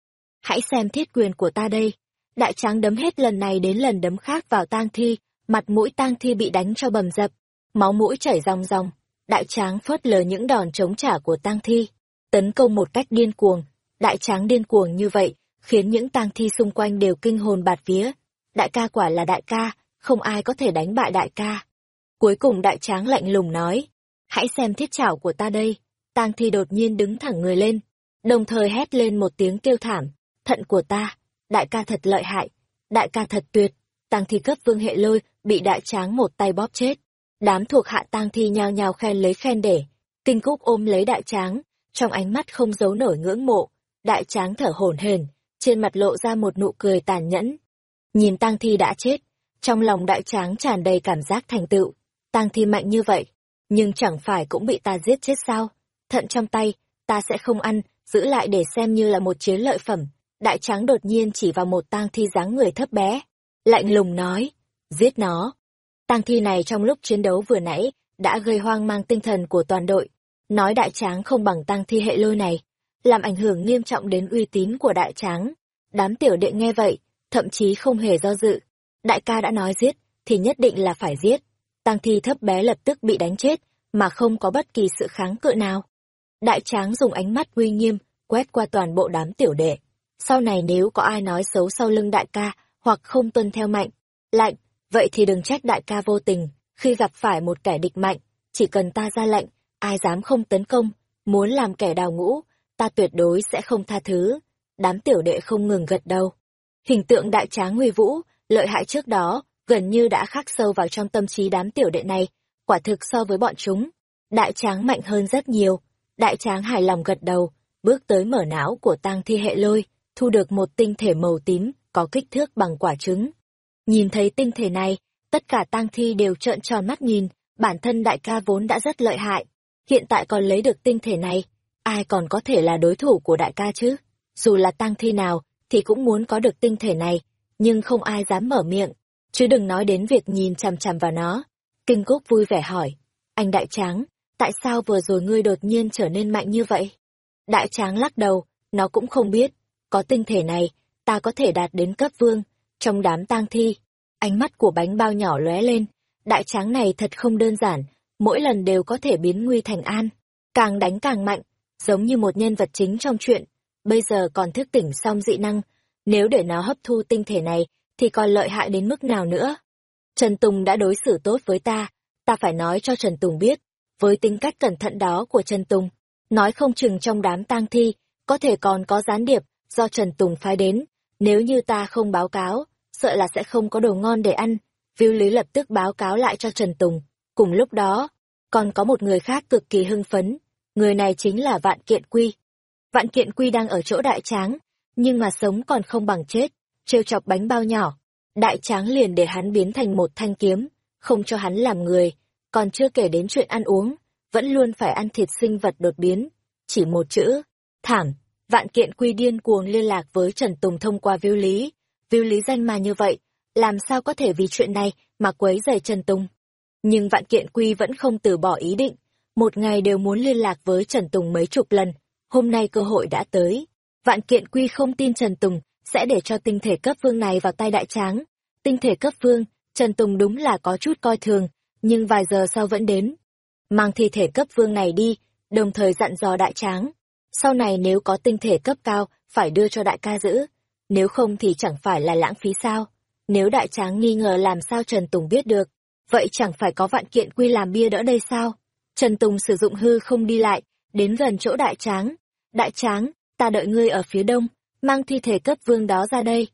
Hãy xem thiết quyền của ta đây. Đại tráng đấm hết lần này đến lần đấm khác vào tang thi, mặt mũi tang thi bị đánh cho bầm dập, máu mũi chảy ròng ròng. Đại tráng phớt lờ những đòn chống trả của tang thi, tấn công một cách điên cuồng. Đại tráng điên cuồng như vậy, khiến những tang thi xung quanh đều kinh hồn bạt vía. Đại ca quả là đại ca, không ai có thể đánh bại đại ca. Cuối cùng đại tráng lạnh lùng nói, hãy xem thiết chảo của ta đây. Tang thi đột nhiên đứng thẳng người lên, đồng thời hét lên một tiếng kêu thảm, thận của ta, đại ca thật lợi hại, đại ca thật tuyệt. Tang thi cấp vương hệ lôi bị đại tráng một tay bóp chết. Đám thuộc hạ tang thi nhao nhao khen lấy khen để, kinh cúc ôm lấy đại tráng, trong ánh mắt không giấu nổi ngưỡng mộ, đại tráng thở hổn hển, trên mặt lộ ra một nụ cười tàn nhẫn. Nhìn tang thi đã chết, trong lòng đại tráng tràn đầy cảm giác thành tựu, tang thi mạnh như vậy, nhưng chẳng phải cũng bị ta giết chết sao? Thận trong tay, ta sẽ không ăn, giữ lại để xem như là một chiến lợi phẩm. Đại tráng đột nhiên chỉ vào một tang thi dáng người thấp bé, lạnh lùng nói, giết nó. Tang thi này trong lúc chiến đấu vừa nãy đã gây hoang mang tinh thần của toàn đội, nói đại tráng không bằng tang thi hệ lôi này, làm ảnh hưởng nghiêm trọng đến uy tín của đại tráng. Đám tiểu đệ nghe vậy, thậm chí không hề do dự, đại ca đã nói giết, thì nhất định là phải giết. Tăng thi thấp bé lập tức bị đánh chết, mà không có bất kỳ sự kháng cự nào. Đại tráng dùng ánh mắt uy nghiêm, quét qua toàn bộ đám tiểu đệ. Sau này nếu có ai nói xấu sau lưng đại ca, hoặc không tuân theo mạnh, lạnh, vậy thì đừng trách đại ca vô tình, khi gặp phải một kẻ địch mạnh, chỉ cần ta ra lệnh, ai dám không tấn công, muốn làm kẻ đào ngũ, ta tuyệt đối sẽ không tha thứ. Đám tiểu đệ không ngừng gật đầu. Hình tượng đại tráng nguy vũ, lợi hại trước đó, gần như đã khắc sâu vào trong tâm trí đám tiểu đệ này, quả thực so với bọn chúng. Đại tráng mạnh hơn rất nhiều, đại tráng hài lòng gật đầu, bước tới mở não của tang thi hệ lôi, thu được một tinh thể màu tím, có kích thước bằng quả trứng. Nhìn thấy tinh thể này, tất cả tang thi đều trợn tròn mắt nhìn, bản thân đại ca vốn đã rất lợi hại, hiện tại còn lấy được tinh thể này, ai còn có thể là đối thủ của đại ca chứ? Dù là tang thi nào, thì cũng muốn có được tinh thể này, nhưng không ai dám mở miệng, chứ đừng nói đến việc nhìn chằm chằm vào nó. Kinh Cúc vui vẻ hỏi, anh Đại Tráng, tại sao vừa rồi ngươi đột nhiên trở nên mạnh như vậy? Đại Tráng lắc đầu, nó cũng không biết, có tinh thể này, ta có thể đạt đến cấp vương, trong đám tang thi. Ánh mắt của bánh bao nhỏ lóe lên, đại tráng này thật không đơn giản, mỗi lần đều có thể biến nguy thành an, càng đánh càng mạnh, giống như một nhân vật chính trong chuyện, bây giờ còn thức tỉnh xong dị năng, nếu để nó hấp thu tinh thể này, thì còn lợi hại đến mức nào nữa? Trần Tùng đã đối xử tốt với ta, ta phải nói cho Trần Tùng biết, với tính cách cẩn thận đó của Trần Tùng, nói không chừng trong đám tang thi, có thể còn có gián điệp do Trần Tùng phái đến, nếu như ta không báo cáo, sợ là sẽ không có đồ ngon để ăn. Viu Lý lập tức báo cáo lại cho Trần Tùng, cùng lúc đó, còn có một người khác cực kỳ hưng phấn, người này chính là Vạn Kiện Quy. Vạn Kiện Quy đang ở chỗ đại tráng, nhưng mà sống còn không bằng chết, trêu chọc bánh bao nhỏ. Đại tráng liền để hắn biến thành một thanh kiếm, không cho hắn làm người, còn chưa kể đến chuyện ăn uống, vẫn luôn phải ăn thịt sinh vật đột biến. Chỉ một chữ, thảm, Vạn kiện quy điên cuồng liên lạc với Trần Tùng thông qua viêu lý. Viêu lý danh mà như vậy, làm sao có thể vì chuyện này mà quấy rầy Trần Tùng. Nhưng vạn kiện quy vẫn không từ bỏ ý định, một ngày đều muốn liên lạc với Trần Tùng mấy chục lần, hôm nay cơ hội đã tới. Vạn kiện quy không tin Trần Tùng sẽ để cho tinh thể cấp vương này vào tay đại tráng. Tinh thể cấp vương, Trần Tùng đúng là có chút coi thường, nhưng vài giờ sau vẫn đến. Mang thi thể cấp vương này đi, đồng thời dặn dò đại tráng. Sau này nếu có tinh thể cấp cao, phải đưa cho đại ca giữ. Nếu không thì chẳng phải là lãng phí sao. Nếu đại tráng nghi ngờ làm sao Trần Tùng biết được, vậy chẳng phải có vạn kiện quy làm bia đỡ đây sao? Trần Tùng sử dụng hư không đi lại, đến gần chỗ đại tráng. Đại tráng, ta đợi ngươi ở phía đông, mang thi thể cấp vương đó ra đây.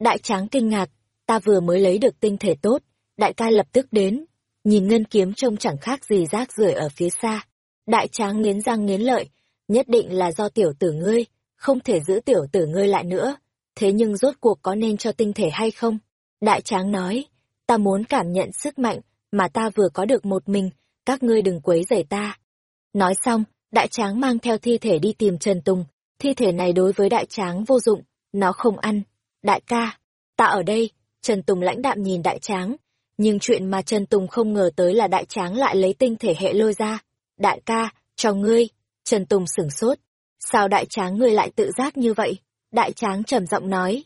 Đại tráng kinh ngạc, ta vừa mới lấy được tinh thể tốt, đại ca lập tức đến, nhìn ngân kiếm trông chẳng khác gì rác rưởi ở phía xa. Đại tráng nghiến răng nghiến lợi, nhất định là do tiểu tử ngươi, không thể giữ tiểu tử ngươi lại nữa. Thế nhưng rốt cuộc có nên cho tinh thể hay không? Đại tráng nói, ta muốn cảm nhận sức mạnh mà ta vừa có được một mình, các ngươi đừng quấy rầy ta. Nói xong, đại tráng mang theo thi thể đi tìm Trần Tùng, thi thể này đối với đại tráng vô dụng, nó không ăn. Đại ca, ta ở đây, Trần Tùng lãnh đạm nhìn đại tráng, nhưng chuyện mà Trần Tùng không ngờ tới là đại tráng lại lấy tinh thể hệ lôi ra. Đại ca, cho ngươi, Trần Tùng sửng sốt. Sao đại tráng ngươi lại tự giác như vậy? Đại tráng trầm giọng nói.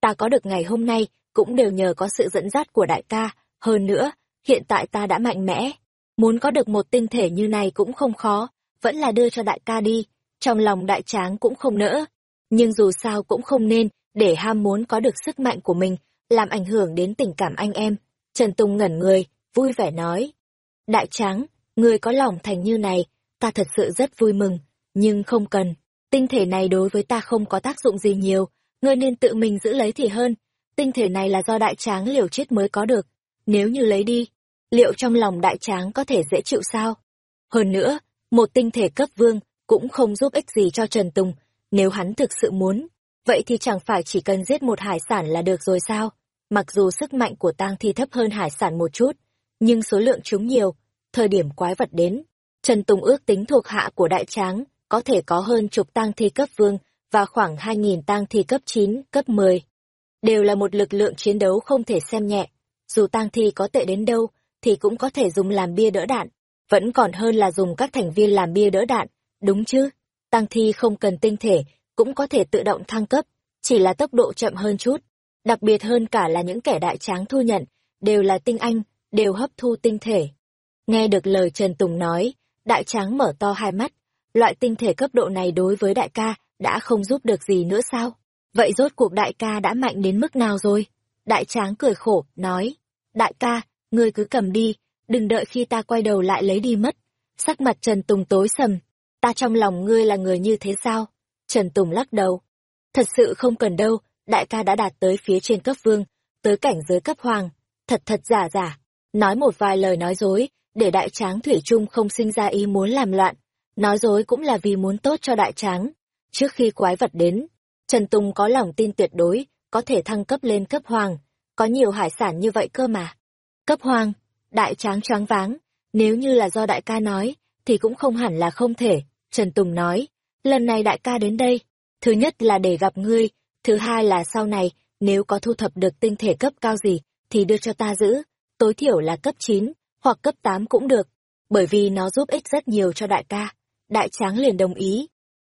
Ta có được ngày hôm nay, cũng đều nhờ có sự dẫn dắt của đại ca. Hơn nữa, hiện tại ta đã mạnh mẽ. Muốn có được một tinh thể như này cũng không khó, vẫn là đưa cho đại ca đi. Trong lòng đại tráng cũng không nỡ. Nhưng dù sao cũng không nên, để ham muốn có được sức mạnh của mình, làm ảnh hưởng đến tình cảm anh em. Trần Tùng ngẩn người, vui vẻ nói. Đại tráng, người có lòng thành như này, ta thật sự rất vui mừng, nhưng không cần. Tinh thể này đối với ta không có tác dụng gì nhiều, ngươi nên tự mình giữ lấy thì hơn. Tinh thể này là do đại tráng liều chết mới có được. Nếu như lấy đi, liệu trong lòng đại tráng có thể dễ chịu sao? Hơn nữa, một tinh thể cấp vương cũng không giúp ích gì cho Trần Tùng, nếu hắn thực sự muốn, vậy thì chẳng phải chỉ cần giết một hải sản là được rồi sao? Mặc dù sức mạnh của tang thi thấp hơn hải sản một chút, nhưng số lượng chúng nhiều, thời điểm quái vật đến. Trần Tùng ước tính thuộc hạ của đại tráng có thể có hơn chục tang thi cấp vương và khoảng 2.000 tang thi cấp 9, cấp 10. Đều là một lực lượng chiến đấu không thể xem nhẹ. Dù tang thi có tệ đến đâu, thì cũng có thể dùng làm bia đỡ đạn. Vẫn còn hơn là dùng các thành viên làm bia đỡ đạn, đúng chứ? tăng thi không cần tinh thể, cũng có thể tự động thăng cấp, chỉ là tốc độ chậm hơn chút. Đặc biệt hơn cả là những kẻ đại tráng thu nhận, đều là tinh anh, đều hấp thu tinh thể. Nghe được lời Trần Tùng nói, đại tráng mở to hai mắt, loại tinh thể cấp độ này đối với đại ca đã không giúp được gì nữa sao? Vậy rốt cuộc đại ca đã mạnh đến mức nào rồi? Đại tráng cười khổ, nói, đại ca, ngươi cứ cầm đi, đừng đợi khi ta quay đầu lại lấy đi mất. Sắc mặt Trần Tùng tối sầm, ta trong lòng ngươi là người như thế sao? Trần Tùng lắc đầu. Thật sự không cần đâu, đại ca đã đạt tới phía trên cấp vương, tới cảnh giới cấp hoàng, thật thật giả giả, nói một vài lời nói dối, để đại tráng thủy trung không sinh ra ý muốn làm loạn, nói dối cũng là vì muốn tốt cho đại tráng. Trước khi quái vật đến, Trần Tùng có lòng tin tuyệt đối, có thể thăng cấp lên cấp hoàng, có nhiều hải sản như vậy cơ mà. Cấp hoàng, đại tráng choáng váng, nếu như là do đại ca nói, thì cũng không hẳn là không thể, Trần Tùng nói, lần này đại ca đến đây, thứ nhất là để gặp ngươi, Thứ hai là sau này, nếu có thu thập được tinh thể cấp cao gì, thì đưa cho ta giữ, tối thiểu là cấp 9, hoặc cấp 8 cũng được, bởi vì nó giúp ích rất nhiều cho đại ca. Đại tráng liền đồng ý.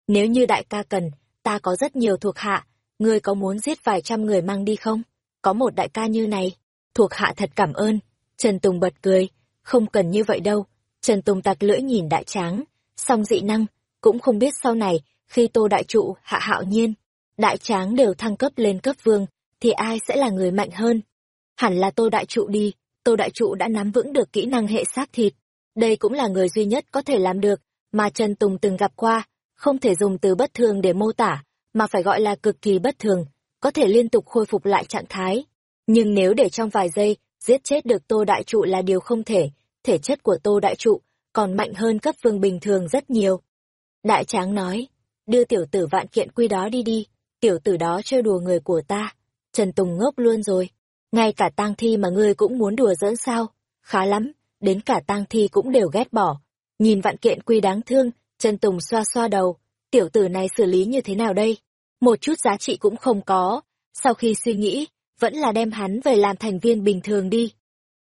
Nếu như đại ca cần, ta có rất nhiều thuộc hạ, ngươi có muốn giết vài trăm người mang đi không? Có một đại ca như này, thuộc hạ thật cảm ơn. Trần Tùng bật cười, không cần như vậy đâu. Trần Tùng tạc lưỡi nhìn đại tráng, song dị năng, cũng không biết sau này, khi tô đại trụ hạ hạo nhiên, đại tráng đều thăng cấp lên cấp vương, thì ai sẽ là người mạnh hơn? Hẳn là Tô Đại Trụ đi, Tô Đại Trụ đã nắm vững được kỹ năng hệ xác thịt. Đây cũng là người duy nhất có thể làm được, mà Trần Tùng từng gặp qua, không thể dùng từ bất thường để mô tả, mà phải gọi là cực kỳ bất thường, có thể liên tục khôi phục lại trạng thái. Nhưng nếu để trong vài giây, giết chết được Tô Đại Trụ là điều không thể, thể chất của Tô Đại Trụ còn mạnh hơn cấp vương bình thường rất nhiều. Đại Tráng nói, đưa tiểu tử vạn kiện quy đó đi đi, tiểu tử đó chơi đùa người của ta. Trần Tùng ngốc luôn rồi. Ngay cả tang thi mà ngươi cũng muốn đùa giỡn sao? Khá lắm, đến cả tang thi cũng đều ghét bỏ. Nhìn vạn kiện quy đáng thương, Trần Tùng xoa xoa đầu. tiểu tử này xử lý như thế nào đây? Một chút giá trị cũng không có. Sau khi suy nghĩ, vẫn là đem hắn về làm thành viên bình thường đi.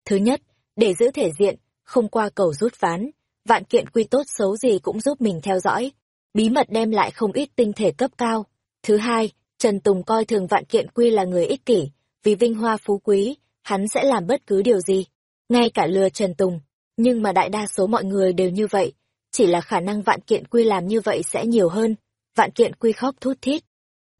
Thứ nhất, để giữ thể diện, không qua cầu rút ván, vạn kiện quy tốt xấu gì cũng giúp mình theo dõi. Bí mật đem lại không ít tinh thể cấp cao. Thứ hai, Trần Tùng coi thường vạn kiện quy là người ích kỷ, vì vinh hoa phú quý, hắn sẽ làm bất cứ điều gì. Ngay cả lừa Trần Tùng, nhưng mà đại đa số mọi người đều như vậy, chỉ là khả năng vạn kiện quy làm như vậy sẽ nhiều hơn. Vạn kiện quy khóc thút thít.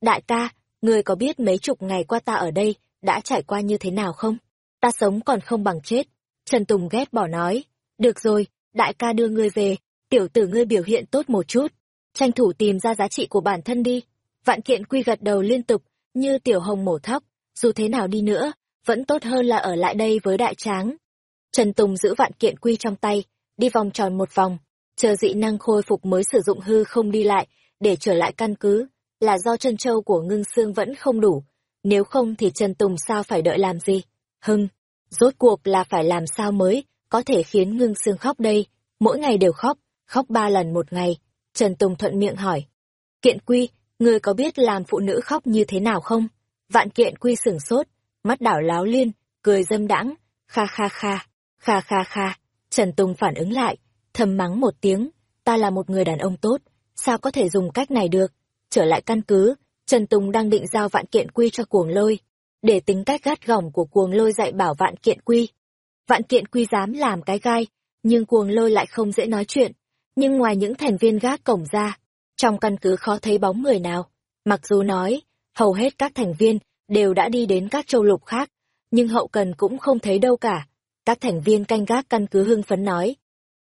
Đại ca, người có biết mấy chục ngày qua ta ở đây, đã trải qua như thế nào không? Ta sống còn không bằng chết. Trần Tùng ghét bỏ nói. Được rồi, đại ca đưa ngươi về, tiểu tử ngươi biểu hiện tốt một chút. Tranh thủ tìm ra giá trị của bản thân đi. Vạn kiện quy gật đầu liên tục, như tiểu hồng mổ thóc. Dù thế nào đi nữa, vẫn tốt hơn là ở lại đây với đại tráng. Trần Tùng giữ vạn kiện quy trong tay, đi vòng tròn một vòng, chờ dị năng khôi phục mới sử dụng hư không đi lại, để trở lại căn cứ, là do chân châu của ngưng xương vẫn không đủ, nếu không thì Trần Tùng sao phải đợi làm gì? Hưng, rốt cuộc là phải làm sao mới, có thể khiến ngưng xương khóc đây, mỗi ngày đều khóc, khóc ba lần một ngày. Trần Tùng thuận miệng hỏi. Kiện quy, người có biết làm phụ nữ khóc như thế nào không? Vạn kiện quy sửng sốt, mắt đảo láo liên, cười dâm đãng, kha kha kha, kha kha kha. Trần Tùng phản ứng lại, thầm mắng một tiếng, ta là một người đàn ông tốt, sao có thể dùng cách này được? Trở lại căn cứ, Trần Tùng đang định giao vạn kiện quy cho cuồng lôi, để tính cách gắt gỏng của cuồng lôi dạy bảo vạn kiện quy. Vạn kiện quy dám làm cái gai, nhưng cuồng lôi lại không dễ nói chuyện. Nhưng ngoài những thành viên gác cổng ra, trong căn cứ khó thấy bóng người nào. Mặc dù nói, hầu hết các thành viên đều đã đi đến các châu lục khác, nhưng hậu cần cũng không thấy đâu cả. Các thành viên canh gác căn cứ hưng phấn nói.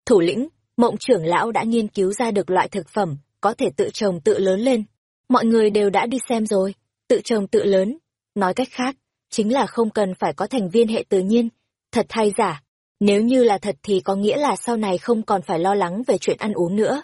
Thủ lĩnh, mộng trưởng lão đã nghiên cứu ra được loại thực phẩm, có thể tự trồng tự lớn lên. Mọi người đều đã đi xem rồi, tự trồng tự lớn. Nói cách khác, chính là không cần phải có thành viên hệ tự nhiên, thật hay giả. Nếu như là thật thì có nghĩa là sau này không còn phải lo lắng về chuyện ăn uống nữa.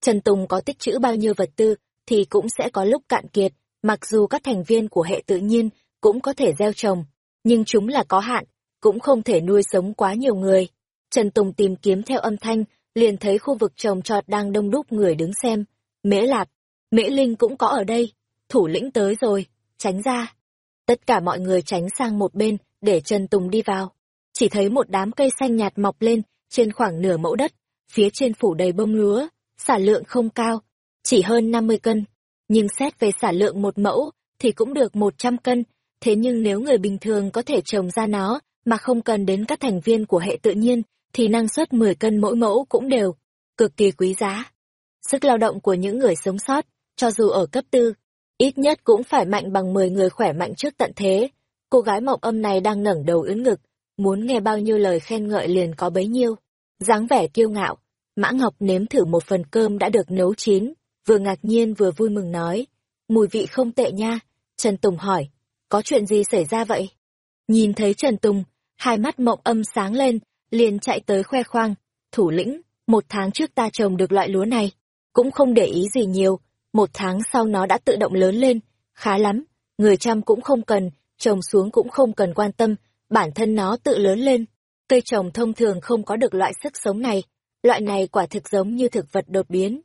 Trần Tùng có tích trữ bao nhiêu vật tư, thì cũng sẽ có lúc cạn kiệt, mặc dù các thành viên của hệ tự nhiên cũng có thể gieo trồng, nhưng chúng là có hạn, cũng không thể nuôi sống quá nhiều người. Trần Tùng tìm kiếm theo âm thanh, liền thấy khu vực trồng trọt đang đông đúc người đứng xem. Mễ Lạp, Mễ Linh cũng có ở đây, thủ lĩnh tới rồi, tránh ra. Tất cả mọi người tránh sang một bên, để Trần Tùng đi vào. Chỉ thấy một đám cây xanh nhạt mọc lên, trên khoảng nửa mẫu đất, phía trên phủ đầy bông lúa, sản lượng không cao, chỉ hơn 50 cân. Nhưng xét về sản lượng một mẫu, thì cũng được 100 cân, thế nhưng nếu người bình thường có thể trồng ra nó, mà không cần đến các thành viên của hệ tự nhiên, thì năng suất 10 cân mỗi mẫu cũng đều, cực kỳ quý giá. Sức lao động của những người sống sót, cho dù ở cấp tư, ít nhất cũng phải mạnh bằng 10 người khỏe mạnh trước tận thế. Cô gái mộng âm này đang ngẩng đầu ưỡn ngực, muốn nghe bao nhiêu lời khen ngợi liền có bấy nhiêu. dáng vẻ kiêu ngạo, Mã Ngọc nếm thử một phần cơm đã được nấu chín, vừa ngạc nhiên vừa vui mừng nói. Mùi vị không tệ nha. Trần Tùng hỏi, có chuyện gì xảy ra vậy? Nhìn thấy Trần Tùng, hai mắt mộng âm sáng lên, liền chạy tới khoe khoang. Thủ lĩnh, một tháng trước ta trồng được loại lúa này, cũng không để ý gì nhiều, một tháng sau nó đã tự động lớn lên, khá lắm, người chăm cũng không cần, trồng xuống cũng không cần quan tâm, bản thân nó tự lớn lên. Cây trồng thông thường không có được loại sức sống này, loại này quả thực giống như thực vật đột biến.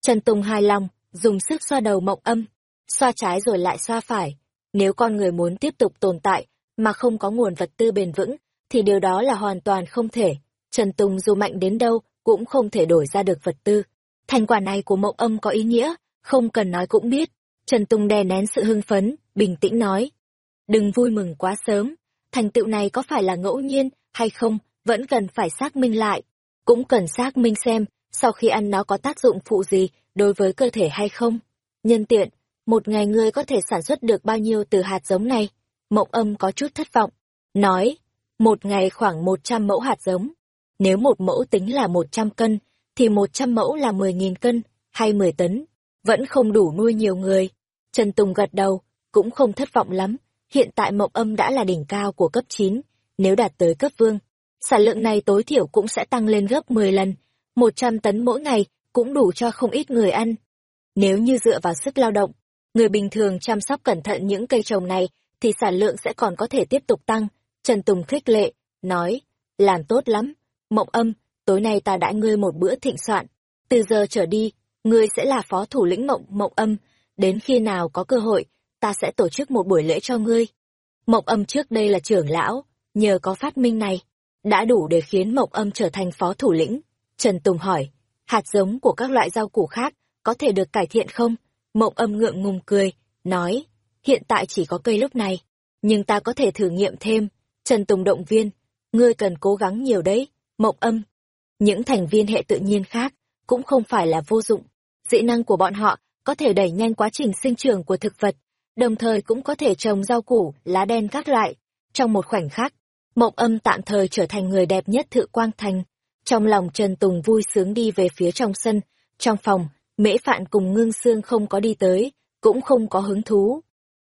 Trần Tùng hài lòng, dùng sức xoa đầu mộng âm, xoa trái rồi lại xoa phải. Nếu con người muốn tiếp tục tồn tại, mà không có nguồn vật tư bền vững, thì điều đó là hoàn toàn không thể. Trần Tùng dù mạnh đến đâu, cũng không thể đổi ra được vật tư. Thành quả này của mộng âm có ý nghĩa, không cần nói cũng biết. Trần Tùng đè nén sự hưng phấn, bình tĩnh nói. Đừng vui mừng quá sớm, thành tựu này có phải là ngẫu nhiên hay không, vẫn cần phải xác minh lại. Cũng cần xác minh xem, sau khi ăn nó có tác dụng phụ gì đối với cơ thể hay không. Nhân tiện, một ngày ngươi có thể sản xuất được bao nhiêu từ hạt giống này? Mộng âm có chút thất vọng. Nói, một ngày khoảng 100 mẫu hạt giống. Nếu một mẫu tính là 100 cân, thì 100 mẫu là 10.000 cân, hay 10 tấn. Vẫn không đủ nuôi nhiều người. Trần Tùng gật đầu, cũng không thất vọng lắm. Hiện tại mộng âm đã là đỉnh cao của cấp 9, nếu đạt tới cấp vương. Sản lượng này tối thiểu cũng sẽ tăng lên gấp 10 lần, 100 tấn mỗi ngày cũng đủ cho không ít người ăn. Nếu như dựa vào sức lao động, người bình thường chăm sóc cẩn thận những cây trồng này thì sản lượng sẽ còn có thể tiếp tục tăng. Trần Tùng khích lệ, nói, làm tốt lắm, mộng âm, tối nay ta đã ngươi một bữa thịnh soạn. Từ giờ trở đi, ngươi sẽ là phó thủ lĩnh mộng mộng âm, đến khi nào có cơ hội, ta sẽ tổ chức một buổi lễ cho ngươi. Mộng âm trước đây là trưởng lão, nhờ có phát minh này, đã đủ để khiến mộng âm trở thành phó thủ lĩnh. Trần Tùng hỏi, hạt giống của các loại rau củ khác có thể được cải thiện không? Mộng âm ngượng ngùng cười, nói, hiện tại chỉ có cây lúc này, nhưng ta có thể thử nghiệm thêm. Trần Tùng động viên, ngươi cần cố gắng nhiều đấy, mộng âm. Những thành viên hệ tự nhiên khác cũng không phải là vô dụng. Dị năng của bọn họ có thể đẩy nhanh quá trình sinh trưởng của thực vật, đồng thời cũng có thể trồng rau củ, lá đen các loại. Trong một khoảnh khắc, mộng âm tạm thời trở thành người đẹp nhất thự quang thành. Trong lòng Trần Tùng vui sướng đi về phía trong sân, trong phòng, mễ phạn cùng ngưng sương không có đi tới, cũng không có hứng thú.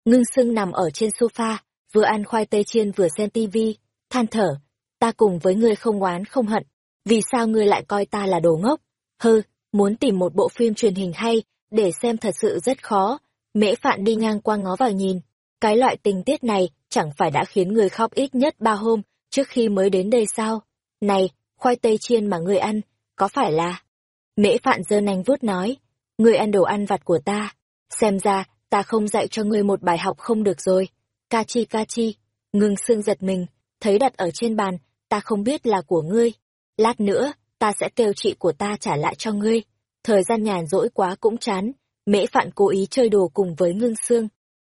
Ngưng sương nằm ở trên sofa, vừa ăn khoai tây chiên vừa xem tivi, than thở, ta cùng với ngươi không oán không hận, vì sao ngươi lại coi ta là đồ ngốc? Hừ, muốn tìm một bộ phim truyền hình hay, để xem thật sự rất khó. Mễ Phạn đi ngang qua ngó vào nhìn, cái loại tình tiết này chẳng phải đã khiến người khóc ít nhất ba hôm trước khi mới đến đây sao? Này, khoai tây chiên mà ngươi ăn, có phải là... Mễ Phạn dơ nanh vuốt nói, ngươi ăn đồ ăn vặt của ta, xem ra ta không dạy cho ngươi một bài học không được rồi. Ca chi ca chi, ngưng xương giật mình, thấy đặt ở trên bàn, ta không biết là của ngươi. Lát nữa, ta sẽ kêu chị của ta trả lại cho ngươi. Thời gian nhàn rỗi quá cũng chán, mễ phạn cố ý chơi đồ cùng với ngưng xương.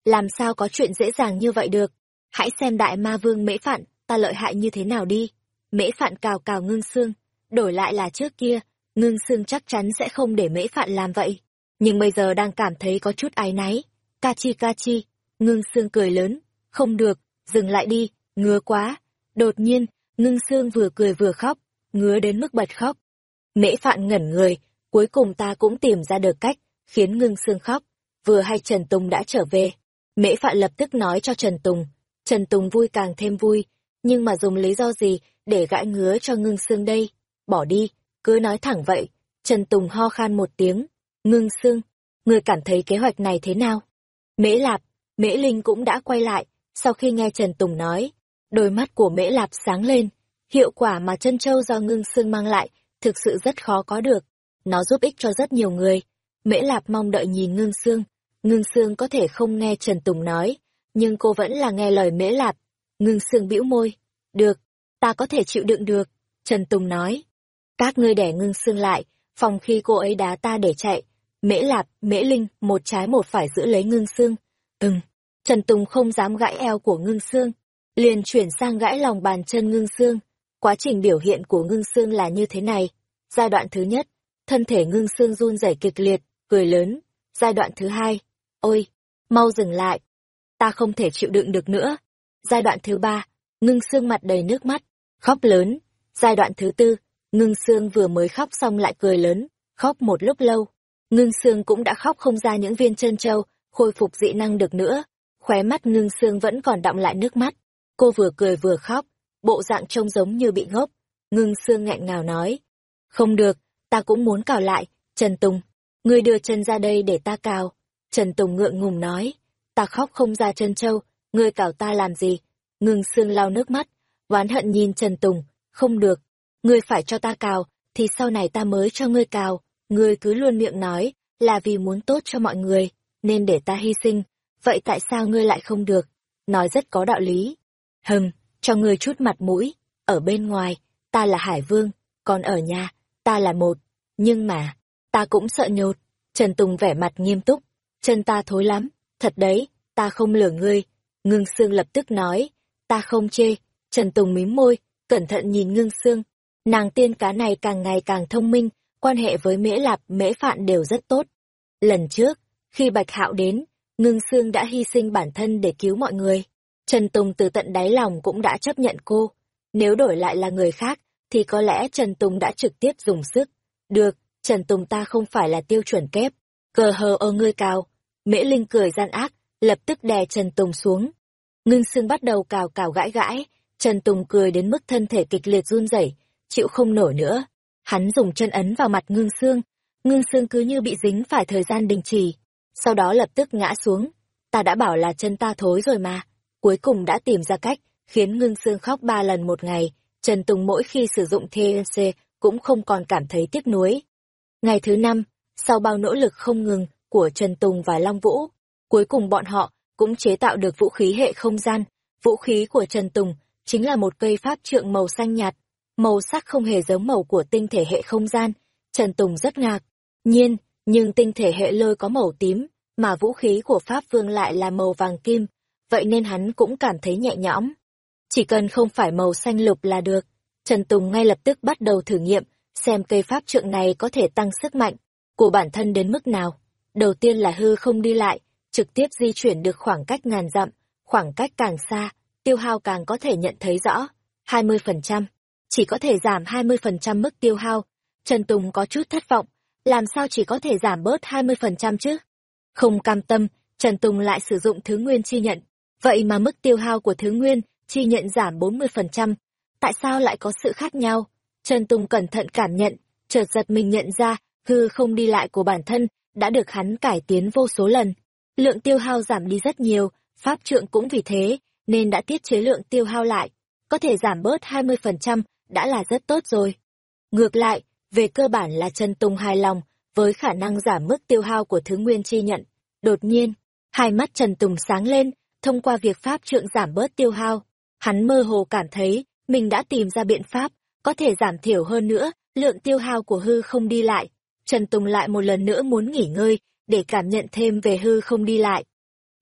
Làm sao có chuyện dễ dàng như vậy được? Hãy xem đại ma vương mễ phạn, ta lợi hại như thế nào đi. Mễ phạn cào cào ngưng xương, đổi lại là trước kia, ngưng xương chắc chắn sẽ không để mễ phạn làm vậy. Nhưng bây giờ đang cảm thấy có chút áy náy. Ca chi ca chi, ngưng xương cười lớn, không được, dừng lại đi, ngứa quá. Đột nhiên, ngưng xương vừa cười vừa khóc, ngứa đến mức bật khóc. Mễ Phạn ngẩn người, cuối cùng ta cũng tìm ra được cách, khiến ngưng xương khóc. Vừa hay Trần Tùng đã trở về. Mễ Phạn lập tức nói cho Trần Tùng. Trần Tùng vui càng thêm vui, nhưng mà dùng lý do gì để gãi ngứa cho ngưng xương đây? Bỏ đi, cứ nói thẳng vậy. Trần Tùng ho khan một tiếng. Ngưng xương, người cảm thấy kế hoạch này thế nào? Mễ Lạp, Mễ Linh cũng đã quay lại, sau khi nghe Trần Tùng nói. Đôi mắt của Mễ Lạp sáng lên, Hiệu quả mà chân châu do ngưng xương mang lại thực sự rất khó có được. Nó giúp ích cho rất nhiều người. Mễ Lạp mong đợi nhìn ngưng xương. Ngưng xương có thể không nghe Trần Tùng nói, nhưng cô vẫn là nghe lời Mễ Lạp. Ngưng xương bĩu môi. Được, ta có thể chịu đựng được. Trần Tùng nói. Các ngươi đẻ ngưng xương lại, phòng khi cô ấy đá ta để chạy. Mễ Lạp, Mễ Linh, một trái một phải giữ lấy ngưng xương. Ừm, Trần Tùng không dám gãi eo của ngưng xương. Liền chuyển sang gãi lòng bàn chân ngưng xương. Quá trình biểu hiện của ngưng xương là như thế này. Giai đoạn thứ nhất, thân thể ngưng xương run rẩy kịch liệt, cười lớn. Giai đoạn thứ hai, ôi, mau dừng lại. Ta không thể chịu đựng được nữa. Giai đoạn thứ ba, ngưng xương mặt đầy nước mắt, khóc lớn. Giai đoạn thứ tư, ngưng xương vừa mới khóc xong lại cười lớn, khóc một lúc lâu. Ngưng xương cũng đã khóc không ra những viên chân châu, khôi phục dị năng được nữa. Khóe mắt ngưng xương vẫn còn đọng lại nước mắt. Cô vừa cười vừa khóc, bộ dạng trông giống như bị ngốc. Ngưng xương nghẹn ngào nói. Không được, ta cũng muốn cào lại, Trần Tùng. Ngươi đưa chân ra đây để ta cào. Trần Tùng ngượng ngùng nói. Ta khóc không ra chân châu, ngươi cào ta làm gì? Ngưng xương lau nước mắt, oán hận nhìn Trần Tùng. Không được, ngươi phải cho ta cào, thì sau này ta mới cho ngươi cào. Ngươi cứ luôn miệng nói, là vì muốn tốt cho mọi người, nên để ta hy sinh. Vậy tại sao ngươi lại không được? Nói rất có đạo lý. Hừm, cho ngươi chút mặt mũi, ở bên ngoài, ta là Hải Vương, còn ở nhà, ta là một. Nhưng mà, ta cũng sợ nhột. Trần Tùng vẻ mặt nghiêm túc, chân ta thối lắm, thật đấy, ta không lừa ngươi. Ngưng Sương lập tức nói, ta không chê. Trần Tùng mím môi, cẩn thận nhìn Ngưng Sương. Nàng tiên cá này càng ngày càng thông minh, quan hệ với Mễ Lạp, Mễ Phạn đều rất tốt. Lần trước, khi Bạch Hạo đến, Ngưng Sương đã hy sinh bản thân để cứu mọi người. Trần Tùng từ tận đáy lòng cũng đã chấp nhận cô. Nếu đổi lại là người khác, thì có lẽ Trần Tùng đã trực tiếp dùng sức. Được, Trần Tùng ta không phải là tiêu chuẩn kép. Cờ hờ ơ ngươi cao. Mễ Linh cười gian ác, lập tức đè Trần Tùng xuống. Ngưng xương bắt đầu cào cào gãi gãi. Trần Tùng cười đến mức thân thể kịch liệt run rẩy, chịu không nổi nữa. Hắn dùng chân ấn vào mặt ngưng xương. Ngưng xương cứ như bị dính phải thời gian đình chỉ. Sau đó lập tức ngã xuống. Ta đã bảo là chân ta thối rồi mà cuối cùng đã tìm ra cách, khiến ngưng xương khóc ba lần một ngày, Trần Tùng mỗi khi sử dụng TNC cũng không còn cảm thấy tiếc nuối. Ngày thứ năm, sau bao nỗ lực không ngừng của Trần Tùng và Long Vũ, cuối cùng bọn họ cũng chế tạo được vũ khí hệ không gian. Vũ khí của Trần Tùng chính là một cây pháp trượng màu xanh nhạt, màu sắc không hề giống màu của tinh thể hệ không gian. Trần Tùng rất ngạc nhiên, nhưng tinh thể hệ lôi có màu tím, mà vũ khí của Pháp Vương lại là màu vàng kim, vậy nên hắn cũng cảm thấy nhẹ nhõm. Chỉ cần không phải màu xanh lục là được. Trần Tùng ngay lập tức bắt đầu thử nghiệm, xem cây pháp trượng này có thể tăng sức mạnh của bản thân đến mức nào. Đầu tiên là hư không đi lại, trực tiếp di chuyển được khoảng cách ngàn dặm, khoảng cách càng xa, tiêu hao càng có thể nhận thấy rõ. 20%, chỉ có thể giảm 20% mức tiêu hao. Trần Tùng có chút thất vọng, làm sao chỉ có thể giảm bớt 20% chứ? Không cam tâm, Trần Tùng lại sử dụng thứ nguyên chi nhận. Vậy mà mức tiêu hao của thứ nguyên chi nhận giảm 40%. Tại sao lại có sự khác nhau? Trần Tùng cẩn thận cảm nhận, chợt giật mình nhận ra, hư không đi lại của bản thân đã được hắn cải tiến vô số lần. Lượng tiêu hao giảm đi rất nhiều, pháp trượng cũng vì thế, nên đã tiết chế lượng tiêu hao lại. Có thể giảm bớt 20% đã là rất tốt rồi. Ngược lại, về cơ bản là Trần Tùng hài lòng với khả năng giảm mức tiêu hao của thứ nguyên chi nhận. Đột nhiên, hai mắt Trần Tùng sáng lên, thông qua việc pháp trượng giảm bớt tiêu hao. Hắn mơ hồ cảm thấy mình đã tìm ra biện pháp có thể giảm thiểu hơn nữa lượng tiêu hao của hư không đi lại. Trần Tùng lại một lần nữa muốn nghỉ ngơi để cảm nhận thêm về hư không đi lại.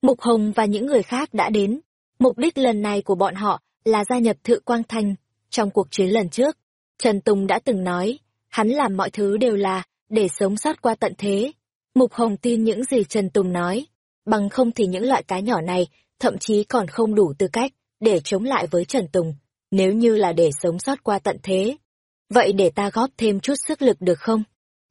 Mục Hồng và những người khác đã đến. Mục đích lần này của bọn họ là gia nhập Thự Quang Thành. Trong cuộc chiến lần trước, Trần Tùng đã từng nói, hắn làm mọi thứ đều là để sống sót qua tận thế. Mục Hồng tin những gì Trần Tùng nói, bằng không thì những loại cá nhỏ này thậm chí còn không đủ tư cách để chống lại với Trần Tùng, nếu như là để sống sót qua tận thế. Vậy để ta góp thêm chút sức lực được không?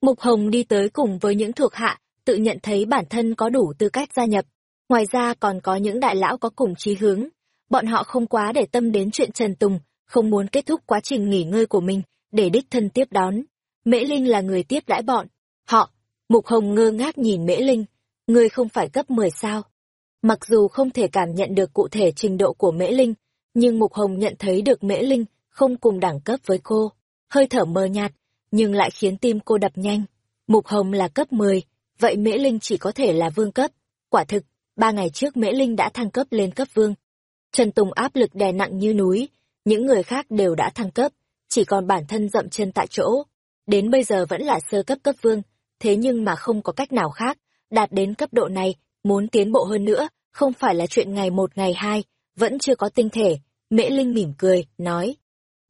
Mục Hồng đi tới cùng với những thuộc hạ, tự nhận thấy bản thân có đủ tư cách gia nhập. Ngoài ra còn có những đại lão có cùng chí hướng. Bọn họ không quá để tâm đến chuyện Trần Tùng, không muốn kết thúc quá trình nghỉ ngơi của mình, để đích thân tiếp đón. Mễ Linh là người tiếp đãi bọn. Họ, Mục Hồng ngơ ngác nhìn Mễ Linh, người không phải cấp 10 sao. Mặc dù không thể cảm nhận được cụ thể trình độ của Mễ Linh, nhưng Mục Hồng nhận thấy được Mễ Linh không cùng đẳng cấp với cô. Hơi thở mờ nhạt, nhưng lại khiến tim cô đập nhanh. Mục Hồng là cấp 10, vậy Mễ Linh chỉ có thể là vương cấp. Quả thực, ba ngày trước Mễ Linh đã thăng cấp lên cấp vương. Trần Tùng áp lực đè nặng như núi, những người khác đều đã thăng cấp, chỉ còn bản thân dậm chân tại chỗ. Đến bây giờ vẫn là sơ cấp cấp vương, thế nhưng mà không có cách nào khác, đạt đến cấp độ này, muốn tiến bộ hơn nữa, không phải là chuyện ngày một ngày hai, vẫn chưa có tinh thể. Mễ Linh mỉm cười, nói,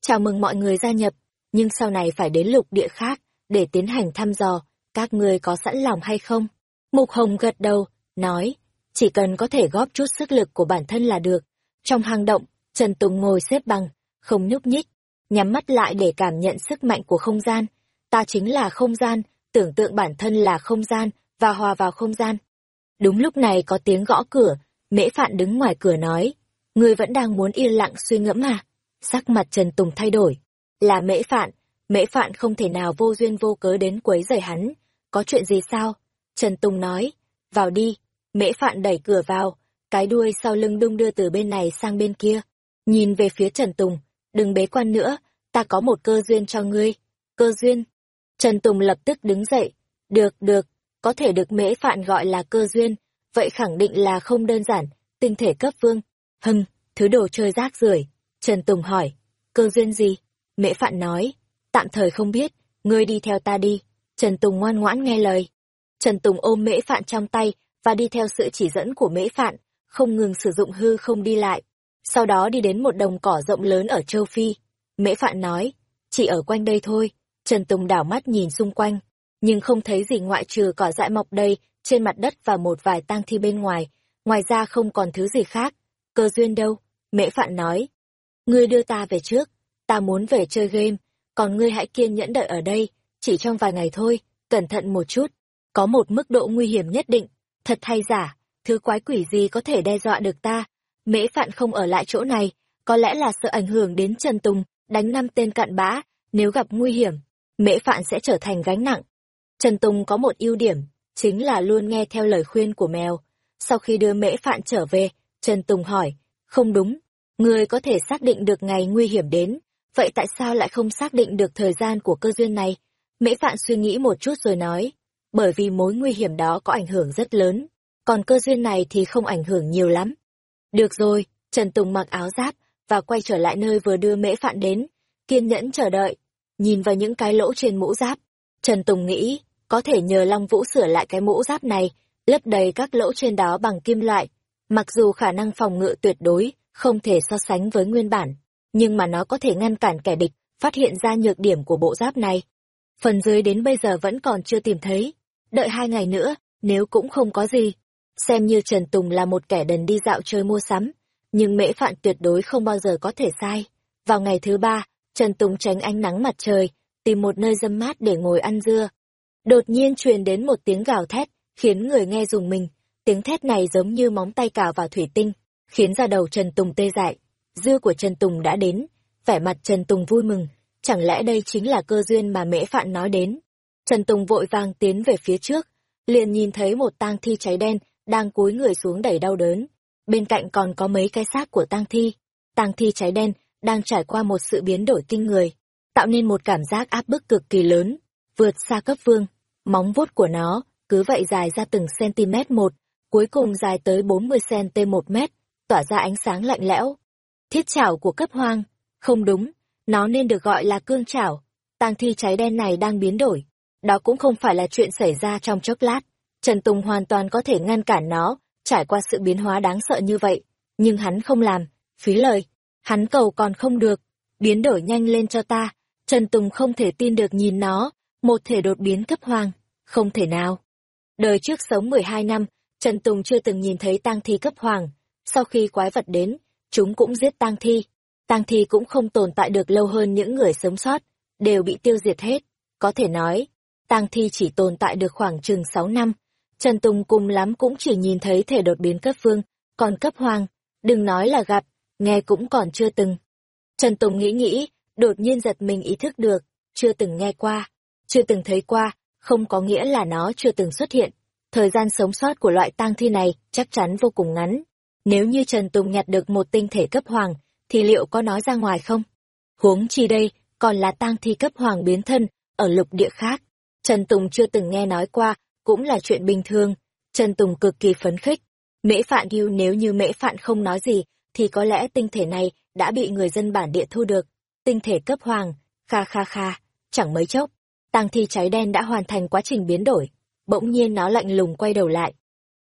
chào mừng mọi người gia nhập, nhưng sau này phải đến lục địa khác, để tiến hành thăm dò, các ngươi có sẵn lòng hay không? Mục Hồng gật đầu, nói, chỉ cần có thể góp chút sức lực của bản thân là được. Trong hang động, Trần Tùng ngồi xếp bằng, không nhúc nhích, nhắm mắt lại để cảm nhận sức mạnh của không gian. Ta chính là không gian, tưởng tượng bản thân là không gian, và hòa vào không gian. Đúng lúc này có tiếng gõ cửa, mễ phạn đứng ngoài cửa nói, người vẫn đang muốn yên lặng suy ngẫm à? Sắc mặt Trần Tùng thay đổi. Là mễ phạn, mễ phạn không thể nào vô duyên vô cớ đến quấy rầy hắn. Có chuyện gì sao? Trần Tùng nói, vào đi. Mễ phạn đẩy cửa vào, cái đuôi sau lưng đung đưa từ bên này sang bên kia. Nhìn về phía Trần Tùng, đừng bế quan nữa, ta có một cơ duyên cho ngươi. Cơ duyên? Trần Tùng lập tức đứng dậy. Được, được, có thể được mễ phạn gọi là cơ duyên, vậy khẳng định là không đơn giản, tinh thể cấp vương. Hừm, thứ đồ chơi rác rưởi. Trần Tùng hỏi, cơ duyên gì? Mễ phạn nói, tạm thời không biết, ngươi đi theo ta đi. Trần Tùng ngoan ngoãn nghe lời. Trần Tùng ôm mễ phạn trong tay và đi theo sự chỉ dẫn của mễ phạn, không ngừng sử dụng hư không đi lại. Sau đó đi đến một đồng cỏ rộng lớn ở châu Phi. Mễ phạn nói, chỉ ở quanh đây thôi. Trần Tùng đảo mắt nhìn xung quanh, nhưng không thấy gì ngoại trừ cỏ dại mọc đầy trên mặt đất và một vài tang thi bên ngoài. Ngoài ra không còn thứ gì khác. Cơ duyên đâu? Mễ phạn nói. Ngươi đưa ta về trước, ta muốn về chơi game, còn ngươi hãy kiên nhẫn đợi ở đây, chỉ trong vài ngày thôi, cẩn thận một chút. Có một mức độ nguy hiểm nhất định, thật hay giả, thứ quái quỷ gì có thể đe dọa được ta. Mễ Phạn không ở lại chỗ này, có lẽ là sợ ảnh hưởng đến Trần Tùng, đánh năm tên cặn bã, nếu gặp nguy hiểm, Mễ Phạn sẽ trở thành gánh nặng. Trần Tùng có một ưu điểm, chính là luôn nghe theo lời khuyên của mèo. Sau khi đưa Mễ Phạn trở về, Trần Tùng hỏi, không đúng, người có thể xác định được ngày nguy hiểm đến, vậy tại sao lại không xác định được thời gian của cơ duyên này? Mễ Phạn suy nghĩ một chút rồi nói, bởi vì mối nguy hiểm đó có ảnh hưởng rất lớn, còn cơ duyên này thì không ảnh hưởng nhiều lắm. Được rồi, Trần Tùng mặc áo giáp và quay trở lại nơi vừa đưa mễ phạn đến, kiên nhẫn chờ đợi, nhìn vào những cái lỗ trên mũ giáp. Trần Tùng nghĩ, có thể nhờ Long Vũ sửa lại cái mũ giáp này, lấp đầy các lỗ trên đó bằng kim loại. Mặc dù khả năng phòng ngự tuyệt đối, không thể so sánh với nguyên bản, nhưng mà nó có thể ngăn cản kẻ địch, phát hiện ra nhược điểm của bộ giáp này. Phần dưới đến bây giờ vẫn còn chưa tìm thấy. Đợi hai ngày nữa, nếu cũng không có gì. Xem như Trần Tùng là một kẻ đần đi dạo chơi mua sắm, nhưng mễ phạn tuyệt đối không bao giờ có thể sai. Vào ngày thứ ba, Trần Tùng tránh ánh nắng mặt trời, tìm một nơi dâm mát để ngồi ăn dưa. Đột nhiên truyền đến một tiếng gào thét, khiến người nghe dùng mình. Tiếng thét này giống như móng tay cào vào thủy tinh, khiến ra đầu Trần Tùng tê dại. dư của Trần Tùng đã đến, vẻ mặt Trần Tùng vui mừng, chẳng lẽ đây chính là cơ duyên mà mễ phạn nói đến. Trần Tùng vội vàng tiến về phía trước, liền nhìn thấy một tang thi cháy đen đang cúi người xuống đẩy đau đớn. Bên cạnh còn có mấy cái xác của tang thi. Tang thi cháy đen đang trải qua một sự biến đổi kinh người, tạo nên một cảm giác áp bức cực kỳ lớn, vượt xa cấp vương. Móng vuốt của nó cứ vậy dài ra từng cm một, cuối cùng dài tới 40 cm một mét, tỏa ra ánh sáng lạnh lẽo. Thiết chảo của cấp hoang, không đúng, nó nên được gọi là cương chảo. Tang thi cháy đen này đang biến đổi. Đó cũng không phải là chuyện xảy ra trong chốc lát. Trần Tùng hoàn toàn có thể ngăn cản nó, trải qua sự biến hóa đáng sợ như vậy. Nhưng hắn không làm, phí lời. Hắn cầu còn không được, biến đổi nhanh lên cho ta. Trần Tùng không thể tin được nhìn nó, một thể đột biến cấp hoàng, không thể nào. Đời trước sống 12 năm, Trần Tùng chưa từng nhìn thấy tang thi cấp hoàng. Sau khi quái vật đến, chúng cũng giết tang thi. Tang thi cũng không tồn tại được lâu hơn những người sống sót, đều bị tiêu diệt hết. Có thể nói, tang thi chỉ tồn tại được khoảng chừng 6 năm. Trần Tùng cùng lắm cũng chỉ nhìn thấy thể đột biến cấp vương, còn cấp hoàng, đừng nói là gặp, nghe cũng còn chưa từng. Trần Tùng nghĩ nghĩ, đột nhiên giật mình ý thức được, chưa từng nghe qua, chưa từng thấy qua, không có nghĩa là nó chưa từng xuất hiện. Thời gian sống sót của loại tang thi này chắc chắn vô cùng ngắn. Nếu như Trần Tùng nhặt được một tinh thể cấp hoàng, thì liệu có nói ra ngoài không? Huống chi đây, còn là tang thi cấp hoàng biến thân, ở lục địa khác. Trần Tùng chưa từng nghe nói qua, cũng là chuyện bình thường. Trần Tùng cực kỳ phấn khích. Mễ Phạn yêu nếu như Mễ Phạn không nói gì, thì có lẽ tinh thể này đã bị người dân bản địa thu được. Tinh thể cấp hoàng, kha kha kha, chẳng mấy chốc. Tang thi cháy đen đã hoàn thành quá trình biến đổi. Bỗng nhiên nó lạnh lùng quay đầu lại.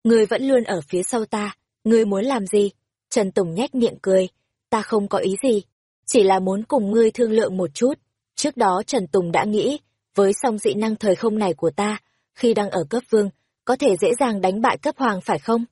Ngươi vẫn luôn ở phía sau ta, ngươi muốn làm gì? Trần Tùng nhếch miệng cười, ta không có ý gì, chỉ là muốn cùng ngươi thương lượng một chút. Trước đó Trần Tùng đã nghĩ, với song dị năng thời không này của ta, khi đang ở cấp vương, có thể dễ dàng đánh bại cấp hoàng phải không?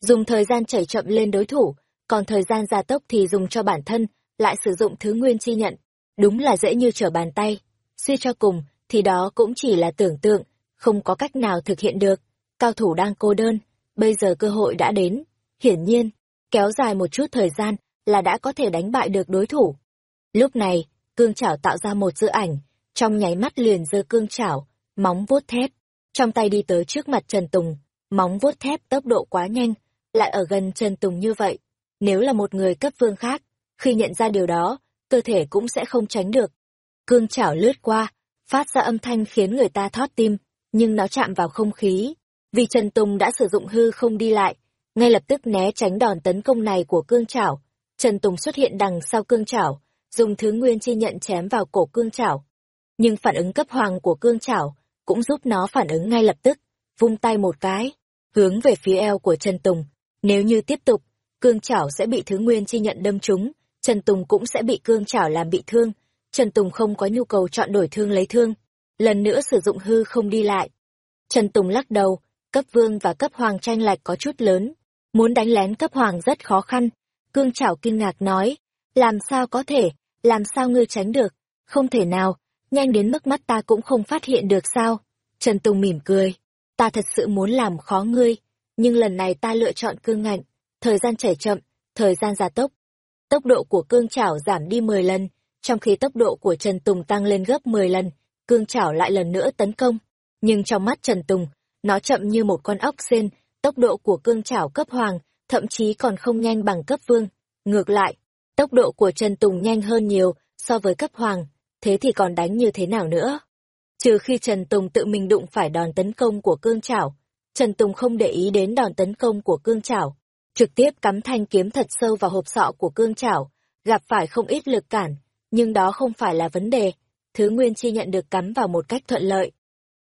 Dùng thời gian chảy chậm lên đối thủ, còn thời gian gia tốc thì dùng cho bản thân, lại sử dụng thứ nguyên chi nhận. Đúng là dễ như trở bàn tay. Suy cho cùng, thì đó cũng chỉ là tưởng tượng, không có cách nào thực hiện được. Cao thủ đang cô đơn, bây giờ cơ hội đã đến. Hiển nhiên, kéo dài một chút thời gian là đã có thể đánh bại được đối thủ. Lúc này, cương chảo tạo ra một dự ảnh, trong nháy mắt liền giơ cương chảo, móng vuốt thép, trong tay đi tới trước mặt Trần Tùng, móng vuốt thép tốc độ quá nhanh, lại ở gần Trần Tùng như vậy. Nếu là một người cấp vương khác, khi nhận ra điều đó, cơ thể cũng sẽ không tránh được. Cương chảo lướt qua, phát ra âm thanh khiến người ta thót tim, nhưng nó chạm vào không khí. Vì Trần Tùng đã sử dụng hư không đi lại, ngay lập tức né tránh đòn tấn công này của cương chảo. Trần Tùng xuất hiện đằng sau cương chảo, dùng thứ nguyên chi nhận chém vào cổ cương chảo. Nhưng phản ứng cấp hoàng của cương chảo cũng giúp nó phản ứng ngay lập tức, vung tay một cái, hướng về phía eo của Trần Tùng. Nếu như tiếp tục, cương chảo sẽ bị thứ nguyên chi nhận đâm trúng, Trần Tùng cũng sẽ bị cương chảo làm bị thương. Trần Tùng không có nhu cầu chọn đổi thương lấy thương, lần nữa sử dụng hư không đi lại. Trần Tùng lắc đầu, cấp vương và cấp hoàng tranh lệch có chút lớn, muốn đánh lén cấp hoàng rất khó khăn. Cương chảo kinh ngạc nói, làm sao có thể, làm sao ngươi tránh được, không thể nào, nhanh đến mức mắt ta cũng không phát hiện được sao. Trần Tùng mỉm cười, ta thật sự muốn làm khó ngươi, nhưng lần này ta lựa chọn cương ngạnh, thời gian chảy chậm, thời gian gia tốc. Tốc độ của cương chảo giảm đi 10 lần, trong khi tốc độ của Trần Tùng tăng lên gấp 10 lần, cương chảo lại lần nữa tấn công. Nhưng trong mắt Trần Tùng, nó chậm như một con ốc sen, tốc độ của cương chảo cấp hoàng, thậm chí còn không nhanh bằng cấp vương. Ngược lại, tốc độ của Trần Tùng nhanh hơn nhiều so với cấp hoàng, thế thì còn đánh như thế nào nữa? Trừ khi Trần Tùng tự mình đụng phải đòn tấn công của cương chảo, Trần Tùng không để ý đến đòn tấn công của cương chảo, trực tiếp cắm thanh kiếm thật sâu vào hộp sọ của cương chảo, gặp phải không ít lực cản, nhưng đó không phải là vấn đề, thứ nguyên chi nhận được cắm vào một cách thuận lợi.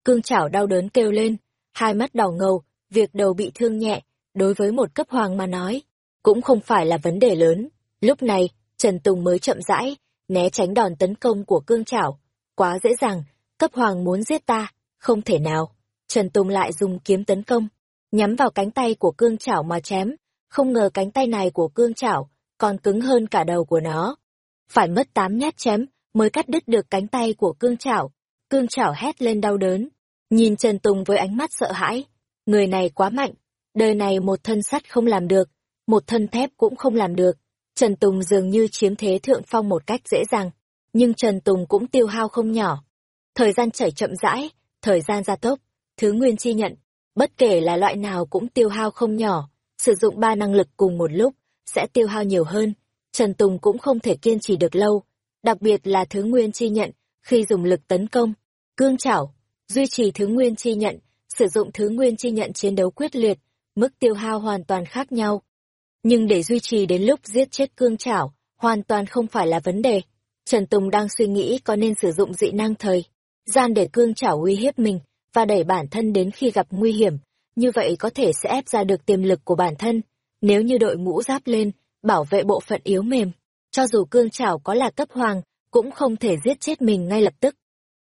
Cương chảo đau đớn kêu lên, hai mắt đỏ ngầu, việc đầu bị thương nhẹ, đối với một cấp hoàng mà nói, cũng không phải là vấn đề lớn. Lúc này, Trần Tùng mới chậm rãi, né tránh đòn tấn công của cương chảo. Quá dễ dàng, cấp hoàng muốn giết ta, không thể nào. Trần Tùng lại dùng kiếm tấn công, nhắm vào cánh tay của cương chảo mà chém, không ngờ cánh tay này của cương chảo còn cứng hơn cả đầu của nó. Phải mất tám nhát chém mới cắt đứt được cánh tay của cương chảo. Cương chảo hét lên đau đớn, nhìn Trần Tùng với ánh mắt sợ hãi. Người này quá mạnh, đời này một thân sắt không làm được, một thân thép cũng không làm được. Trần Tùng dường như chiếm thế thượng phong một cách dễ dàng, nhưng Trần Tùng cũng tiêu hao không nhỏ. Thời gian chảy chậm rãi, thời gian gia tốc, thứ nguyên chi nhận, bất kể là loại nào cũng tiêu hao không nhỏ, sử dụng ba năng lực cùng một lúc, sẽ tiêu hao nhiều hơn. Trần Tùng cũng không thể kiên trì được lâu, đặc biệt là thứ nguyên chi nhận, khi dùng lực tấn công, cương chảo, duy trì thứ nguyên chi nhận, sử dụng thứ nguyên chi nhận chiến đấu quyết liệt, mức tiêu hao hoàn toàn khác nhau. Nhưng để duy trì đến lúc giết chết cương chảo, hoàn toàn không phải là vấn đề. Trần Tùng đang suy nghĩ có nên sử dụng dị năng thời, gian để cương chảo uy hiếp mình, và đẩy bản thân đến khi gặp nguy hiểm, như vậy có thể sẽ ép ra được tiềm lực của bản thân. Nếu như đội mũ giáp lên, bảo vệ bộ phận yếu mềm, cho dù cương chảo có là cấp hoàng, cũng không thể giết chết mình ngay lập tức.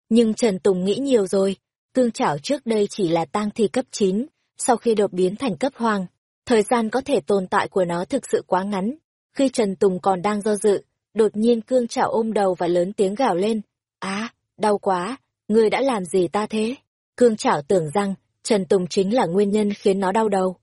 Nhưng Trần Tùng nghĩ nhiều rồi, cương chảo trước đây chỉ là tang thi cấp 9, sau khi đột biến thành cấp hoàng, thời gian có thể tồn tại của nó thực sự quá ngắn. Khi Trần Tùng còn đang do dự, đột nhiên cương chảo ôm đầu và lớn tiếng gào lên. Á, đau quá, người đã làm gì ta thế? Cương chảo tưởng rằng, Trần Tùng chính là nguyên nhân khiến nó đau đầu.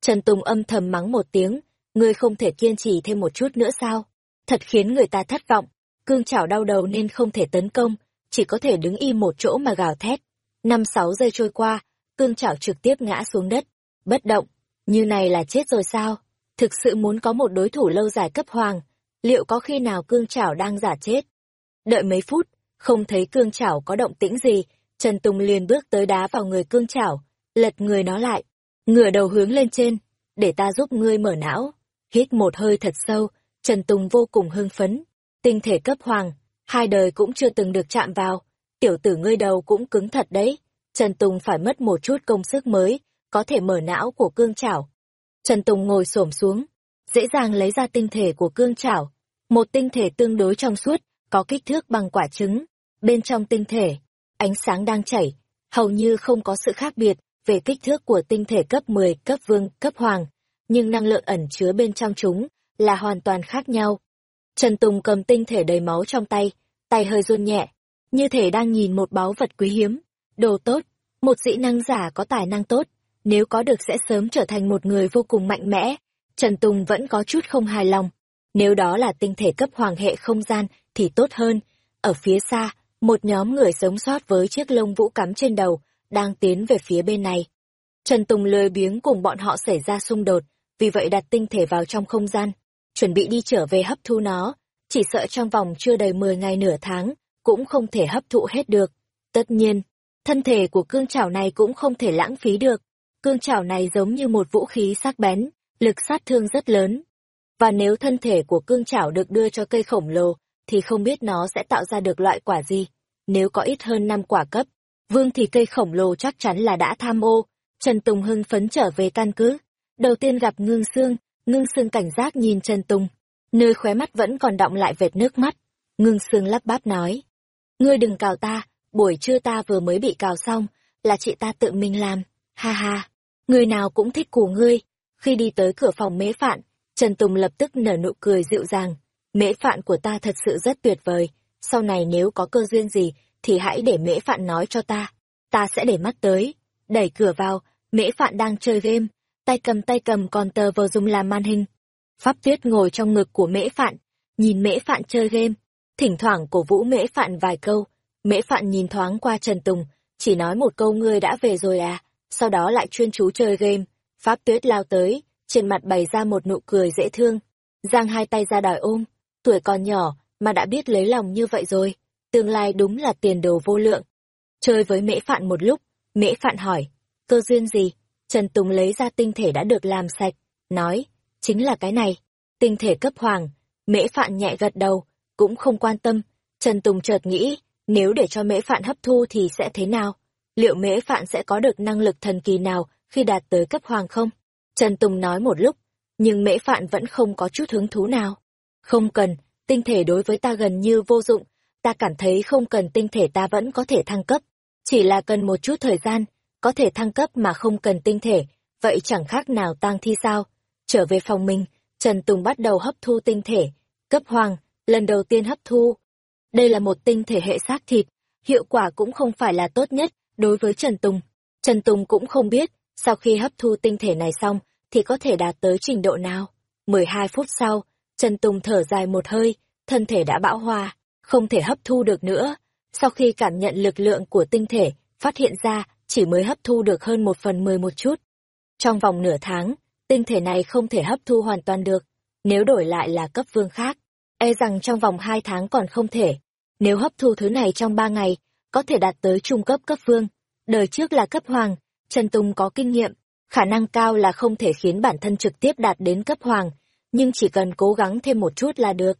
Trần Tùng âm thầm mắng một tiếng, ngươi không thể kiên trì thêm một chút nữa sao? Thật khiến người ta thất vọng. Cương chảo đau đầu nên không thể tấn công, chỉ có thể đứng im một chỗ mà gào thét. Năm sáu giây trôi qua, cương chảo trực tiếp ngã xuống đất, bất động. Như này là chết rồi sao? Thực sự muốn có một đối thủ lâu dài cấp hoàng, liệu có khi nào cương chảo đang giả chết? Đợi mấy phút, không thấy cương chảo có động tĩnh gì, Trần Tùng liền bước tới đá vào người cương chảo, lật người nó lại, ngửa đầu hướng lên trên, để ta giúp ngươi mở não. Hít một hơi thật sâu, Trần Tùng vô cùng hưng phấn. Tinh thể cấp hoàng, hai đời cũng chưa từng được chạm vào, tiểu tử ngươi đầu cũng cứng thật đấy. Trần Tùng phải mất một chút công sức mới, có thể mở não của cương chảo. Trần Tùng ngồi xổm xuống, dễ dàng lấy ra tinh thể của cương chảo. Một tinh thể tương đối trong suốt, có kích thước bằng quả trứng. Bên trong tinh thể, ánh sáng đang chảy, hầu như không có sự khác biệt về kích thước của tinh thể cấp 10, cấp vương, cấp hoàng, nhưng năng lượng ẩn chứa bên trong chúng là hoàn toàn khác nhau. Trần Tùng cầm tinh thể đầy máu trong tay, tay hơi run nhẹ, như thể đang nhìn một báu vật quý hiếm, đồ tốt, một dĩ năng giả có tài năng tốt, nếu có được sẽ sớm trở thành một người vô cùng mạnh mẽ. Trần Tùng vẫn có chút không hài lòng. Nếu đó là tinh thể cấp hoàng hệ không gian thì tốt hơn. Ở phía xa, một nhóm người sống sót với chiếc lông vũ cắm trên đầu, đang tiến về phía bên này. Trần Tùng lười biếng cùng bọn họ xảy ra xung đột, vì vậy đặt tinh thể vào trong không gian, chuẩn bị đi trở về hấp thu nó, chỉ sợ trong vòng chưa đầy 10 ngày nửa tháng, cũng không thể hấp thụ hết được. Tất nhiên, thân thể của cương trảo này cũng không thể lãng phí được. Cương trảo này giống như một vũ khí sắc bén, lực sát thương rất lớn. Và nếu thân thể của cương trảo được đưa cho cây khổng lồ, thì không biết nó sẽ tạo ra được loại quả gì. Nếu có ít hơn năm quả cấp, vương thì cây khổng lồ chắc chắn là đã tham ô. Trần Tùng hưng phấn trở về căn cứ. Đầu tiên gặp ngưng xương, ngưng xương cảnh giác nhìn Trần Tùng. Nơi khóe mắt vẫn còn đọng lại vệt nước mắt. Ngưng xương lắp bắp nói. Ngươi đừng cào ta, buổi trưa ta vừa mới bị cào xong, là chị ta tự mình làm. Ha ha, người nào cũng thích của ngươi. Khi đi tới cửa phòng Mễ phạn, Trần Tùng lập tức nở nụ cười dịu dàng. Mễ phạn của ta thật sự rất tuyệt vời, sau này nếu có cơ duyên gì, thì hãy để mễ phạn nói cho ta, ta sẽ để mắt tới. Đẩy cửa vào, mễ phạn đang chơi game, tay cầm tay cầm còn tờ vờ dùng làm màn hình. Pháp tuyết ngồi trong ngực của mễ phạn, nhìn mễ phạn chơi game, thỉnh thoảng cổ vũ mễ phạn vài câu. Mễ phạn nhìn thoáng qua Trần Tùng, chỉ nói một câu ngươi đã về rồi à, sau đó lại chuyên chú chơi game. Pháp tuyết lao tới, trên mặt bày ra một nụ cười dễ thương, giang hai tay ra đòi ôm tuổi còn nhỏ mà đã biết lấy lòng như vậy rồi, tương lai đúng là tiền đồ vô lượng. Chơi với mễ phạn một lúc, mễ phạn hỏi, cơ duyên gì? Trần Tùng lấy ra tinh thể đã được làm sạch, nói, chính là cái này, tinh thể cấp hoàng. Mễ phạn nhẹ gật đầu, cũng không quan tâm. Trần Tùng chợt nghĩ, nếu để cho mễ phạn hấp thu thì sẽ thế nào? Liệu mễ phạn sẽ có được năng lực thần kỳ nào khi đạt tới cấp hoàng không? Trần Tùng nói một lúc, nhưng mễ phạn vẫn không có chút hứng thú nào. Không cần, tinh thể đối với ta gần như vô dụng, ta cảm thấy không cần tinh thể ta vẫn có thể thăng cấp. Chỉ là cần một chút thời gian, có thể thăng cấp mà không cần tinh thể, vậy chẳng khác nào tang thi sao. Trở về phòng mình, Trần Tùng bắt đầu hấp thu tinh thể, cấp hoàng, lần đầu tiên hấp thu. Đây là một tinh thể hệ xác thịt, hiệu quả cũng không phải là tốt nhất đối với Trần Tùng. Trần Tùng cũng không biết, sau khi hấp thu tinh thể này xong, thì có thể đạt tới trình độ nào. 12 phút sau, Trần Tùng thở dài một hơi, thân thể đã bão hòa, không thể hấp thu được nữa. Sau khi cảm nhận lực lượng của tinh thể, phát hiện ra chỉ mới hấp thu được hơn một phần mười một chút. Trong vòng nửa tháng, tinh thể này không thể hấp thu hoàn toàn được. Nếu đổi lại là cấp vương khác, e rằng trong vòng hai tháng còn không thể. Nếu hấp thu thứ này trong ba ngày, có thể đạt tới trung cấp cấp vương. Đời trước là cấp hoàng, Trần Tùng có kinh nghiệm, khả năng cao là không thể khiến bản thân trực tiếp đạt đến cấp hoàng, nhưng chỉ cần cố gắng thêm một chút là được.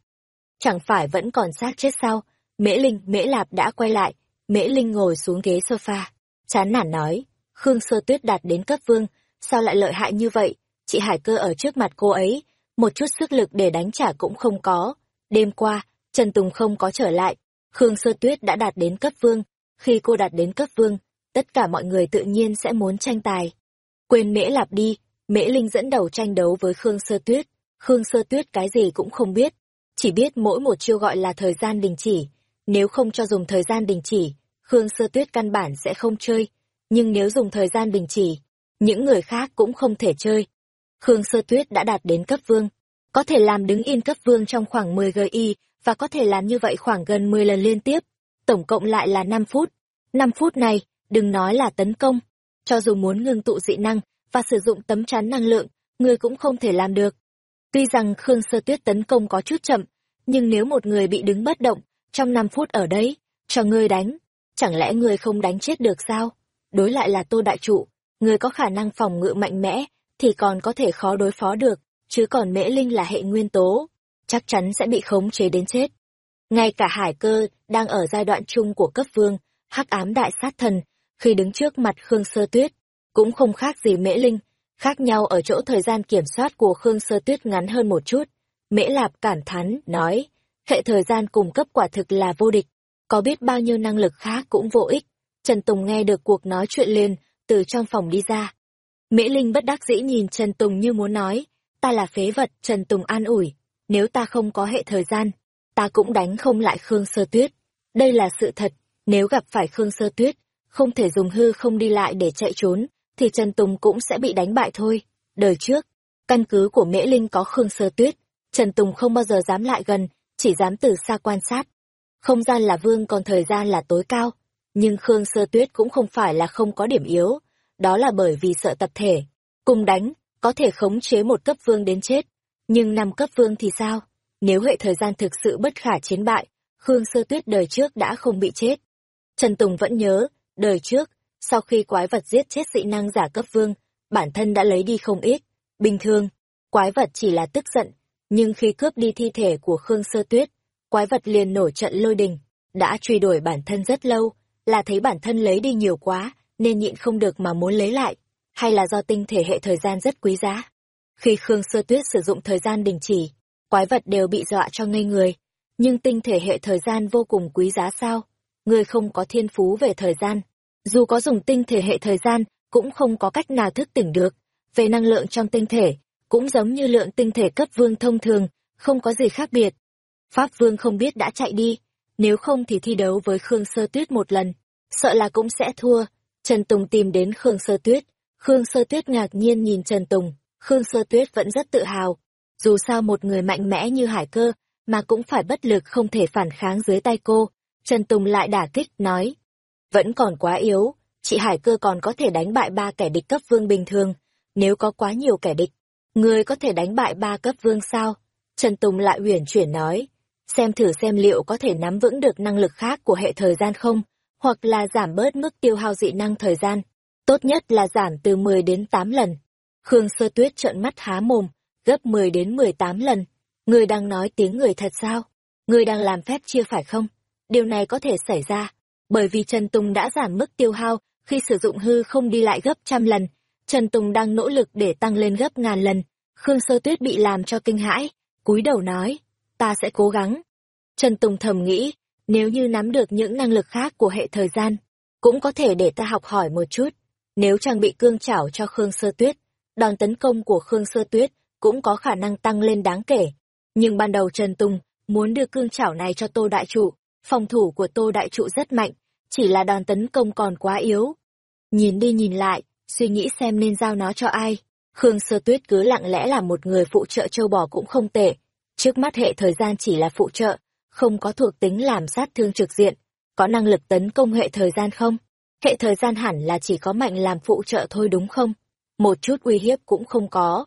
Chẳng phải vẫn còn xác chết sao? Mễ Linh, Mễ Lạp đã quay lại, Mễ Linh ngồi xuống ghế sofa, chán nản nói, Khương Sơ Tuyết đạt đến cấp vương, sao lại lợi hại như vậy? Chị Hải Cơ ở trước mặt cô ấy, một chút sức lực để đánh trả cũng không có. Đêm qua, Trần Tùng không có trở lại, Khương Sơ Tuyết đã đạt đến cấp vương, khi cô đạt đến cấp vương, tất cả mọi người tự nhiên sẽ muốn tranh tài. Quên Mễ Lạp đi, Mễ Linh dẫn đầu tranh đấu với Khương Sơ Tuyết, Khương Sơ Tuyết cái gì cũng không biết, chỉ biết mỗi một chiêu gọi là thời gian đình chỉ, nếu không cho dùng thời gian đình chỉ, Khương Sơ Tuyết căn bản sẽ không chơi, nhưng nếu dùng thời gian đình chỉ, những người khác cũng không thể chơi. Khương Sơ Tuyết đã đạt đến cấp vương, có thể làm đứng yên cấp vương trong khoảng 10 GI và có thể làm như vậy khoảng gần 10 lần liên tiếp, tổng cộng lại là 5 phút. 5 phút này, đừng nói là tấn công, cho dù muốn ngưng tụ dị năng và sử dụng tấm chắn năng lượng, người cũng không thể làm được. Tuy rằng Khương Sơ Tuyết tấn công có chút chậm, nhưng nếu một người bị đứng bất động, trong 5 phút ở đấy, cho ngươi đánh, chẳng lẽ ngươi không đánh chết được sao? Đối lại là Tô Đại Trụ, ngươi có khả năng phòng ngự mạnh mẽ, thì còn có thể khó đối phó được, chứ còn Mễ Linh là hệ nguyên tố, chắc chắn sẽ bị khống chế đến chết. Ngay cả Hải Cơ đang ở giai đoạn chung của cấp vương, hắc ám đại sát thần, khi đứng trước mặt Khương Sơ Tuyết, cũng không khác gì Mễ Linh, khác nhau ở chỗ thời gian kiểm soát của Khương Sơ Tuyết ngắn hơn một chút. Mễ Lạp cảm thán, nói, hệ thời gian cung cấp quả thực là vô địch, có biết bao nhiêu năng lực khác cũng vô ích. Trần Tùng nghe được cuộc nói chuyện liền, từ trong phòng đi ra. Mễ Linh bất đắc dĩ nhìn Trần Tùng như muốn nói, ta là phế vật, Trần Tùng an ủi, nếu ta không có hệ thời gian, ta cũng đánh không lại Khương Sơ Tuyết. Đây là sự thật, nếu gặp phải Khương Sơ Tuyết, không thể dùng hư không đi lại để chạy trốn, thì Trần Tùng cũng sẽ bị đánh bại thôi. Đời trước, căn cứ của Mễ Linh có Khương Sơ Tuyết, Trần Tùng không bao giờ dám lại gần, chỉ dám từ xa quan sát. Không gian là vương còn thời gian là tối cao, nhưng Khương Sơ Tuyết cũng không phải là không có điểm yếu, đó là bởi vì sợ tập thể. Cùng đánh, có thể khống chế một cấp vương đến chết, nhưng năm cấp vương thì sao? Nếu hệ thời gian thực sự bất khả chiến bại, Khương Sơ Tuyết đời trước đã không bị chết. Trần Tùng vẫn nhớ, đời trước, sau khi quái vật giết chết dị năng giả cấp vương, bản thân đã lấy đi không ít. Bình thường, quái vật chỉ là tức giận, nhưng khi cướp đi thi thể của Khương Sơ Tuyết, quái vật liền nổi trận lôi đình, đã truy đuổi bản thân rất lâu, là thấy bản thân lấy đi nhiều quá, nên nhịn không được mà muốn lấy lại, hay là do tinh thể hệ thời gian rất quý giá. Khi Khương Sơ Tuyết sử dụng thời gian đình chỉ, quái vật đều bị dọa cho ngây người, nhưng tinh thể hệ thời gian vô cùng quý giá sao? Người không có thiên phú về thời gian, dù có dùng tinh thể hệ thời gian, cũng không có cách nào thức tỉnh được. Về năng lượng trong tinh thể, cũng giống như lượng tinh thể cấp vương thông thường, không có gì khác biệt. Pháp vương không biết đã chạy đi, nếu không thì thi đấu với Khương Sơ Tuyết một lần, sợ là cũng sẽ thua. Trần Tùng tìm đến Khương Sơ Tuyết, Khương Sơ Tuyết ngạc nhiên nhìn Trần Tùng, Khương Sơ Tuyết vẫn rất tự hào. Dù sao một người mạnh mẽ như hải cơ, mà cũng phải bất lực không thể phản kháng dưới tay cô. Trần Tùng lại đả kích, nói, vẫn còn quá yếu, chị Hải Cơ còn có thể đánh bại ba kẻ địch cấp vương bình thường, nếu có quá nhiều kẻ địch, người có thể đánh bại ba cấp vương sao? Trần Tùng lại uyển chuyển nói, xem thử xem liệu có thể nắm vững được năng lực khác của hệ thời gian không, hoặc là giảm bớt mức tiêu hao dị năng thời gian. Tốt nhất là giảm từ 10 đến 8 lần. Khương Sơ Tuyết trợn mắt há mồm, gấp 10 đến 18 lần. Người đang nói tiếng người thật sao? Người đang làm phép chia phải không? Điều này có thể xảy ra, bởi vì Trần Tùng đã giảm mức tiêu hao khi sử dụng hư không đi lại gấp trăm lần. Trần Tùng đang nỗ lực để tăng lên gấp ngàn lần. Khương Sơ Tuyết bị làm cho kinh hãi, cúi đầu nói, ta sẽ cố gắng. Trần Tùng thầm nghĩ, nếu như nắm được những năng lực khác của hệ thời gian, cũng có thể để ta học hỏi một chút. Nếu trang bị cương chảo cho Khương Sơ Tuyết, đòn tấn công của Khương Sơ Tuyết cũng có khả năng tăng lên đáng kể. Nhưng ban đầu Trần Tùng muốn đưa cương chảo này cho Tô Đại Trụ, phòng thủ của Tô Đại Trụ rất mạnh, chỉ là đòn tấn công còn quá yếu. Nhìn đi nhìn lại, suy nghĩ xem nên giao nó cho ai. Khương Sơ Tuyết cứ lặng lẽ là một người phụ trợ châu bò cũng không tệ. Trước mắt hệ thời gian chỉ là phụ trợ, không có thuộc tính làm sát thương trực diện. Có năng lực tấn công hệ thời gian không? Hệ thời gian hẳn là chỉ có mạnh làm phụ trợ thôi đúng không? Một chút uy hiếp cũng không có.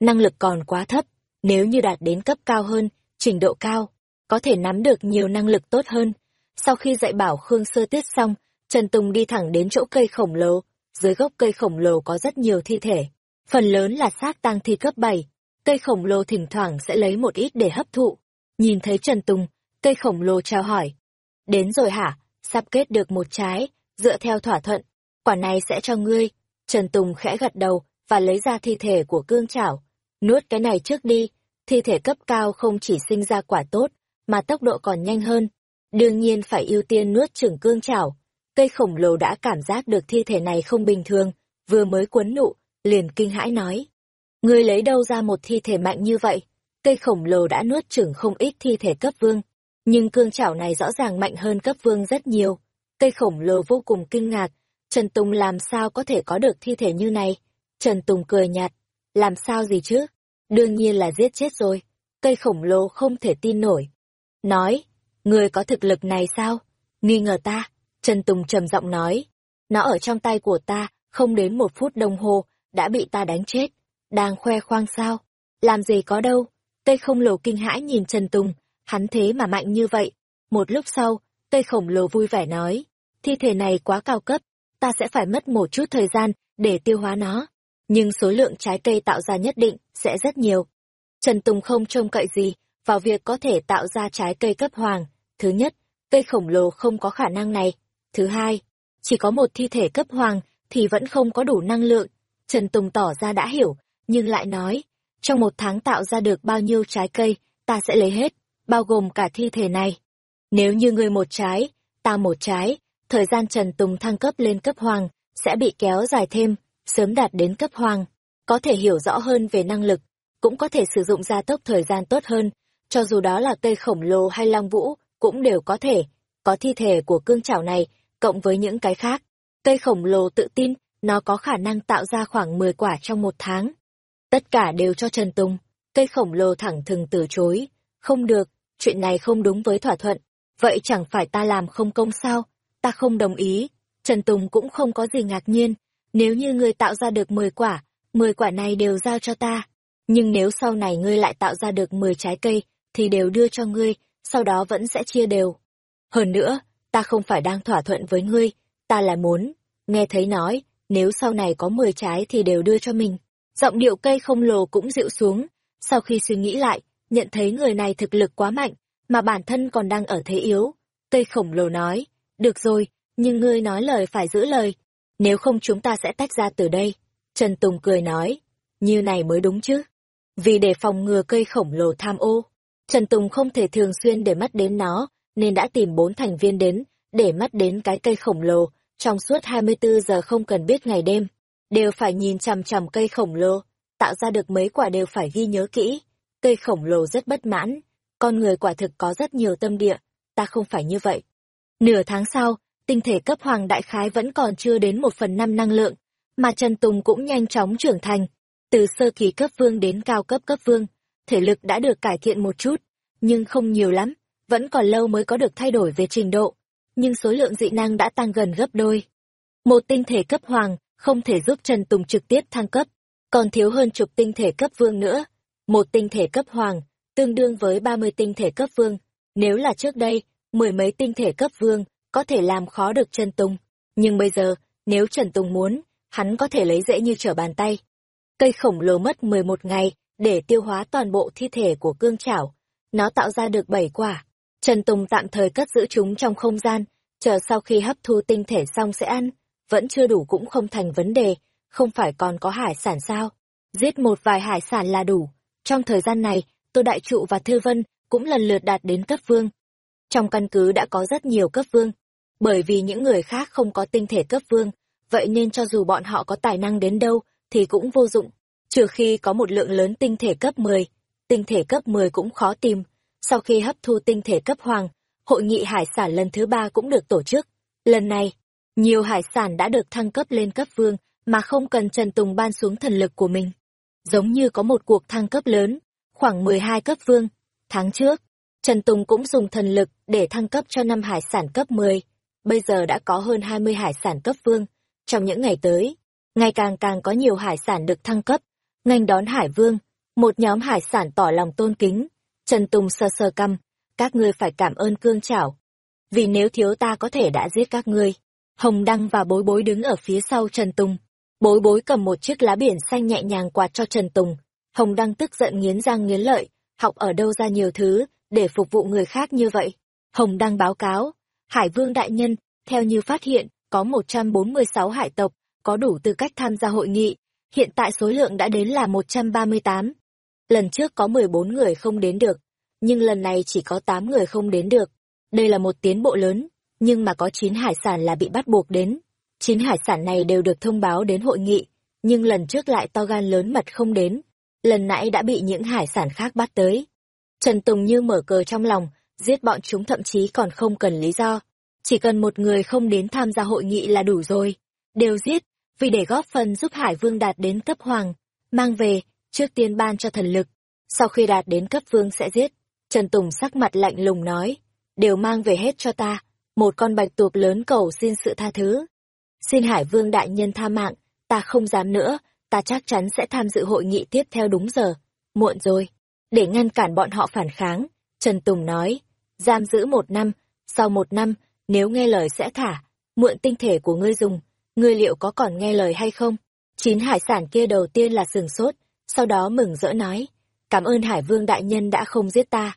Năng lực còn quá thấp, nếu như đạt đến cấp cao hơn, trình độ cao, có thể nắm được nhiều năng lực tốt hơn. Sau khi dạy bảo Khương Sơ Tuyết xong, Trần Tùng đi thẳng đến chỗ cây khổng lồ, dưới gốc cây khổng lồ có rất nhiều thi thể, phần lớn là xác tang thi cấp 7. Cây khổng lồ thỉnh thoảng sẽ lấy một ít để hấp thụ. Nhìn thấy Trần Tùng, cây khổng lồ chào hỏi. Đến rồi hả? Sắp kết được một trái, dựa theo thỏa thuận. Quả này sẽ cho ngươi. Trần Tùng khẽ gật đầu và lấy ra thi thể của cương chảo. Nuốt cái này trước đi. Thi thể cấp cao không chỉ sinh ra quả tốt, mà tốc độ còn nhanh hơn. Đương nhiên phải ưu tiên nuốt trưởng cương chảo. Cây khổng lồ đã cảm giác được thi thể này không bình thường, vừa mới quấn nụ, liền kinh hãi nói. Ngươi lấy đâu ra một thi thể mạnh như vậy? Cây khổng lồ đã nuốt chửng không ít thi thể cấp vương, nhưng cương chảo này rõ ràng mạnh hơn cấp vương rất nhiều. Cây khổng lồ vô cùng kinh ngạc, Trần Tùng làm sao có thể có được thi thể như này? Trần Tùng cười nhạt, làm sao gì chứ? Đương nhiên là giết chết rồi. Cây khổng lồ không thể tin nổi. Nói, người có thực lực này sao? Nghi ngờ ta. Trần Tùng trầm giọng nói. Nó ở trong tay của ta, không đến một phút đồng hồ, đã bị ta đánh chết. Đang khoe khoang sao? Làm gì có đâu? Tây khổng lồ kinh hãi nhìn Trần Tùng, hắn thế mà mạnh như vậy. Một lúc sau, Tây khổng lồ vui vẻ nói. Thi thể này quá cao cấp, ta sẽ phải mất một chút thời gian để tiêu hóa nó. Nhưng số lượng trái cây tạo ra nhất định sẽ rất nhiều. Trần Tùng không trông cậy gì vào việc có thể tạo ra trái cây cấp hoàng. Thứ nhất, cây khổng lồ không có khả năng này. Thứ hai, chỉ có một thi thể cấp hoàng thì vẫn không có đủ năng lượng. Trần Tùng tỏ ra đã hiểu, nhưng lại nói, trong một tháng tạo ra được bao nhiêu trái cây, ta sẽ lấy hết, bao gồm cả thi thể này. Nếu như người một trái, ta một trái, thời gian Trần Tùng thăng cấp lên cấp hoàng, sẽ bị kéo dài thêm, sớm đạt đến cấp hoàng, có thể hiểu rõ hơn về năng lực, cũng có thể sử dụng gia tốc thời gian tốt hơn, cho dù đó là cây khổng lồ hay long vũ, cũng đều có thể, có thi thể của cương trảo này, cộng với những cái khác. Cây khổng lồ tự tin, nó có khả năng tạo ra khoảng 10 quả trong một tháng. Tất cả đều cho Trần Tùng, cây khổng lồ thẳng thừng từ chối. Không được, chuyện này không đúng với thỏa thuận. Vậy chẳng phải ta làm không công sao? Ta không đồng ý. Trần Tùng cũng không có gì ngạc nhiên. Nếu như ngươi tạo ra được 10 quả, 10 quả này đều giao cho ta. Nhưng nếu sau này ngươi lại tạo ra được 10 trái cây, thì đều đưa cho ngươi, sau đó vẫn sẽ chia đều. Hơn nữa, ta không phải đang thỏa thuận với ngươi, ta là muốn, nghe thấy nói, nếu sau này có 10 trái thì đều đưa cho mình. Giọng điệu cây không lồ cũng dịu xuống, sau khi suy nghĩ lại, nhận thấy người này thực lực quá mạnh, mà bản thân còn đang ở thế yếu. Cây khổng lồ nói, được rồi, nhưng ngươi nói lời phải giữ lời, nếu không chúng ta sẽ tách ra từ đây. Trần Tùng cười nói, như này mới đúng chứ. Vì để phòng ngừa cây khổng lồ tham ô, Trần Tùng không thể thường xuyên để mắt đến nó, nên đã tìm bốn thành viên đến, để mắt đến cái cây khổng lồ, trong suốt 24 giờ không cần biết ngày đêm, đều phải nhìn chằm chằm cây khổng lồ, tạo ra được mấy quả đều phải ghi nhớ kỹ. Cây khổng lồ rất bất mãn, con người quả thực có rất nhiều tâm địa, ta không phải như vậy. Nửa tháng sau, tinh thể cấp hoàng đại khái vẫn còn chưa đến một phần năm năng lượng, mà Trần Tùng cũng nhanh chóng trưởng thành, từ sơ kỳ cấp vương đến cao cấp cấp vương, thể lực đã được cải thiện một chút, nhưng không nhiều lắm, vẫn còn lâu mới có được thay đổi về trình độ, nhưng số lượng dị năng đã tăng gần gấp đôi. Một tinh thể cấp hoàng không thể giúp Trần Tùng trực tiếp thăng cấp, còn thiếu hơn chục tinh thể cấp vương nữa. Một tinh thể cấp hoàng, tương đương với 30 tinh thể cấp vương. Nếu là trước đây, mười mấy tinh thể cấp vương có thể làm khó được Trần Tùng. Nhưng bây giờ, nếu Trần Tùng muốn, hắn có thể lấy dễ như trở bàn tay. Cây khổng lồ mất 11 ngày để tiêu hóa toàn bộ thi thể của cương chảo. Nó tạo ra được 7 quả. Trần Tùng tạm thời cất giữ chúng trong không gian, chờ sau khi hấp thu tinh thể xong sẽ ăn. Vẫn chưa đủ cũng không thành vấn đề, không phải còn có hải sản sao. Giết một vài hải sản là đủ. Trong thời gian này, Tô Đại Trụ và Thư Vân cũng lần lượt đạt đến cấp vương. Trong căn cứ đã có rất nhiều cấp vương, bởi vì những người khác không có tinh thể cấp vương, vậy nên cho dù bọn họ có tài năng đến đâu thì cũng vô dụng, trừ khi có một lượng lớn tinh thể cấp 10. Tinh thể cấp 10 cũng khó tìm. Sau khi hấp thu tinh thể cấp hoàng, hội nghị hải sản lần thứ ba cũng được tổ chức. Lần này, nhiều hải sản đã được thăng cấp lên cấp vương mà không cần Trần Tùng ban xuống thần lực của mình. Giống như có một cuộc thăng cấp lớn, khoảng 12 cấp vương. Tháng trước, Trần Tùng cũng dùng thần lực để thăng cấp cho năm hải sản cấp 10. Bây giờ đã có hơn 20 hải sản cấp vương. Trong những ngày tới, ngày càng càng có nhiều hải sản được thăng cấp. Ngành đón hải vương, một nhóm hải sản tỏ lòng tôn kính. Trần Tùng sơ sơ căm, các ngươi phải cảm ơn cương chảo. Vì nếu thiếu ta có thể đã giết các ngươi. Hồng Đăng và bối bối đứng ở phía sau Trần Tùng. Bối bối cầm một chiếc lá biển xanh nhẹ nhàng quạt cho Trần Tùng. Hồng Đăng tức giận nghiến răng nghiến lợi, học ở đâu ra nhiều thứ, để phục vụ người khác như vậy. Hồng Đăng báo cáo, Hải Vương Đại Nhân, theo như phát hiện, có 146 hải tộc, có đủ tư cách tham gia hội nghị, hiện tại số lượng đã đến là 138. Lần trước có 14 người không đến được, nhưng lần này chỉ có 8 người không đến được. Đây là một tiến bộ lớn, nhưng mà có chín hải sản là bị bắt buộc đến. chín hải sản này đều được thông báo đến hội nghị, nhưng lần trước lại to gan lớn mật không đến, lần nãy đã bị những hải sản khác bắt tới. Trần Tùng như mở cờ trong lòng, giết bọn chúng thậm chí còn không cần lý do. Chỉ cần một người không đến tham gia hội nghị là đủ rồi. Đều giết, vì để góp phần giúp Hải Vương đạt đến cấp hoàng. Mang về, trước tiên ban cho thần lực. Sau khi đạt đến cấp vương sẽ giết. Trần Tùng sắc mặt lạnh lùng nói. Đều mang về hết cho ta. Một con bạch tuộc lớn cầu xin sự tha thứ. Xin Hải Vương đại nhân tha mạng, ta không dám nữa, ta chắc chắn sẽ tham dự hội nghị tiếp theo đúng giờ. Muộn rồi. Để ngăn cản bọn họ phản kháng, Trần Tùng nói, giam giữ một năm, sau một năm, nếu nghe lời sẽ thả, mượn tinh thể của ngươi dùng, ngươi liệu có còn nghe lời hay không? Chín hải sản kia đầu tiên là sừng sốt, sau đó mừng rỡ nói, cảm ơn Hải Vương Đại Nhân đã không giết ta.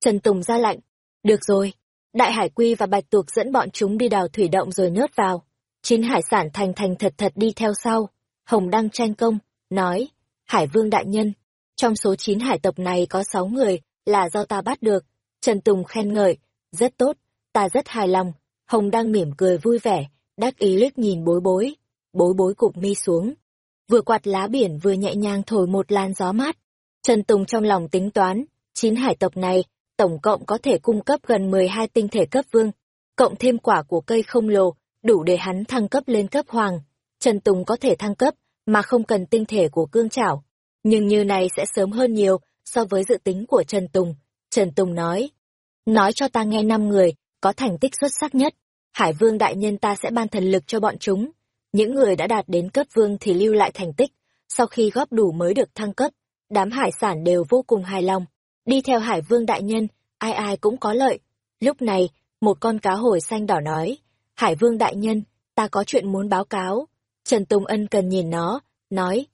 Trần Tùng ra lạnh, được rồi, Đại Hải Quy và Bạch Tuộc dẫn bọn chúng đi đào thủy động rồi nhớt vào. Chín hải sản thành thành thật thật đi theo sau. Hồng Đăng tranh công, nói, Hải Vương Đại Nhân, trong số chín hải tộc này có sáu người là do ta bắt được. Trần Tùng khen ngợi, rất tốt, ta rất hài lòng. Hồng Đăng mỉm cười vui vẻ, đắc ý liếc nhìn bối bối. Bối bối cụp mi xuống. Vừa quạt lá biển vừa nhẹ nhàng thổi một làn gió mát. Trần Tùng trong lòng tính toán, chín hải tộc này, tổng cộng có thể cung cấp gần 12 tinh thể cấp vương. Cộng thêm quả của cây không lồ, đủ để hắn thăng cấp lên cấp hoàng. Trần Tùng có thể thăng cấp, mà không cần tinh thể của cương trảo. Nhưng như này sẽ sớm hơn nhiều so với dự tính của Trần Tùng. Trần Tùng nói, nói cho ta nghe năm người, có thành tích xuất sắc nhất. Hải vương đại nhân ta sẽ ban thần lực cho bọn chúng. Những người đã đạt đến cấp vương thì lưu lại thành tích, sau khi góp đủ mới được thăng cấp. Đám hải sản đều vô cùng hài lòng. Đi theo hải vương đại nhân, ai ai cũng có lợi. Lúc này, một con cá hồi xanh đỏ nói, Hải vương đại nhân, ta có chuyện muốn báo cáo. Trần Tùng Ân cần nhìn nó, nói,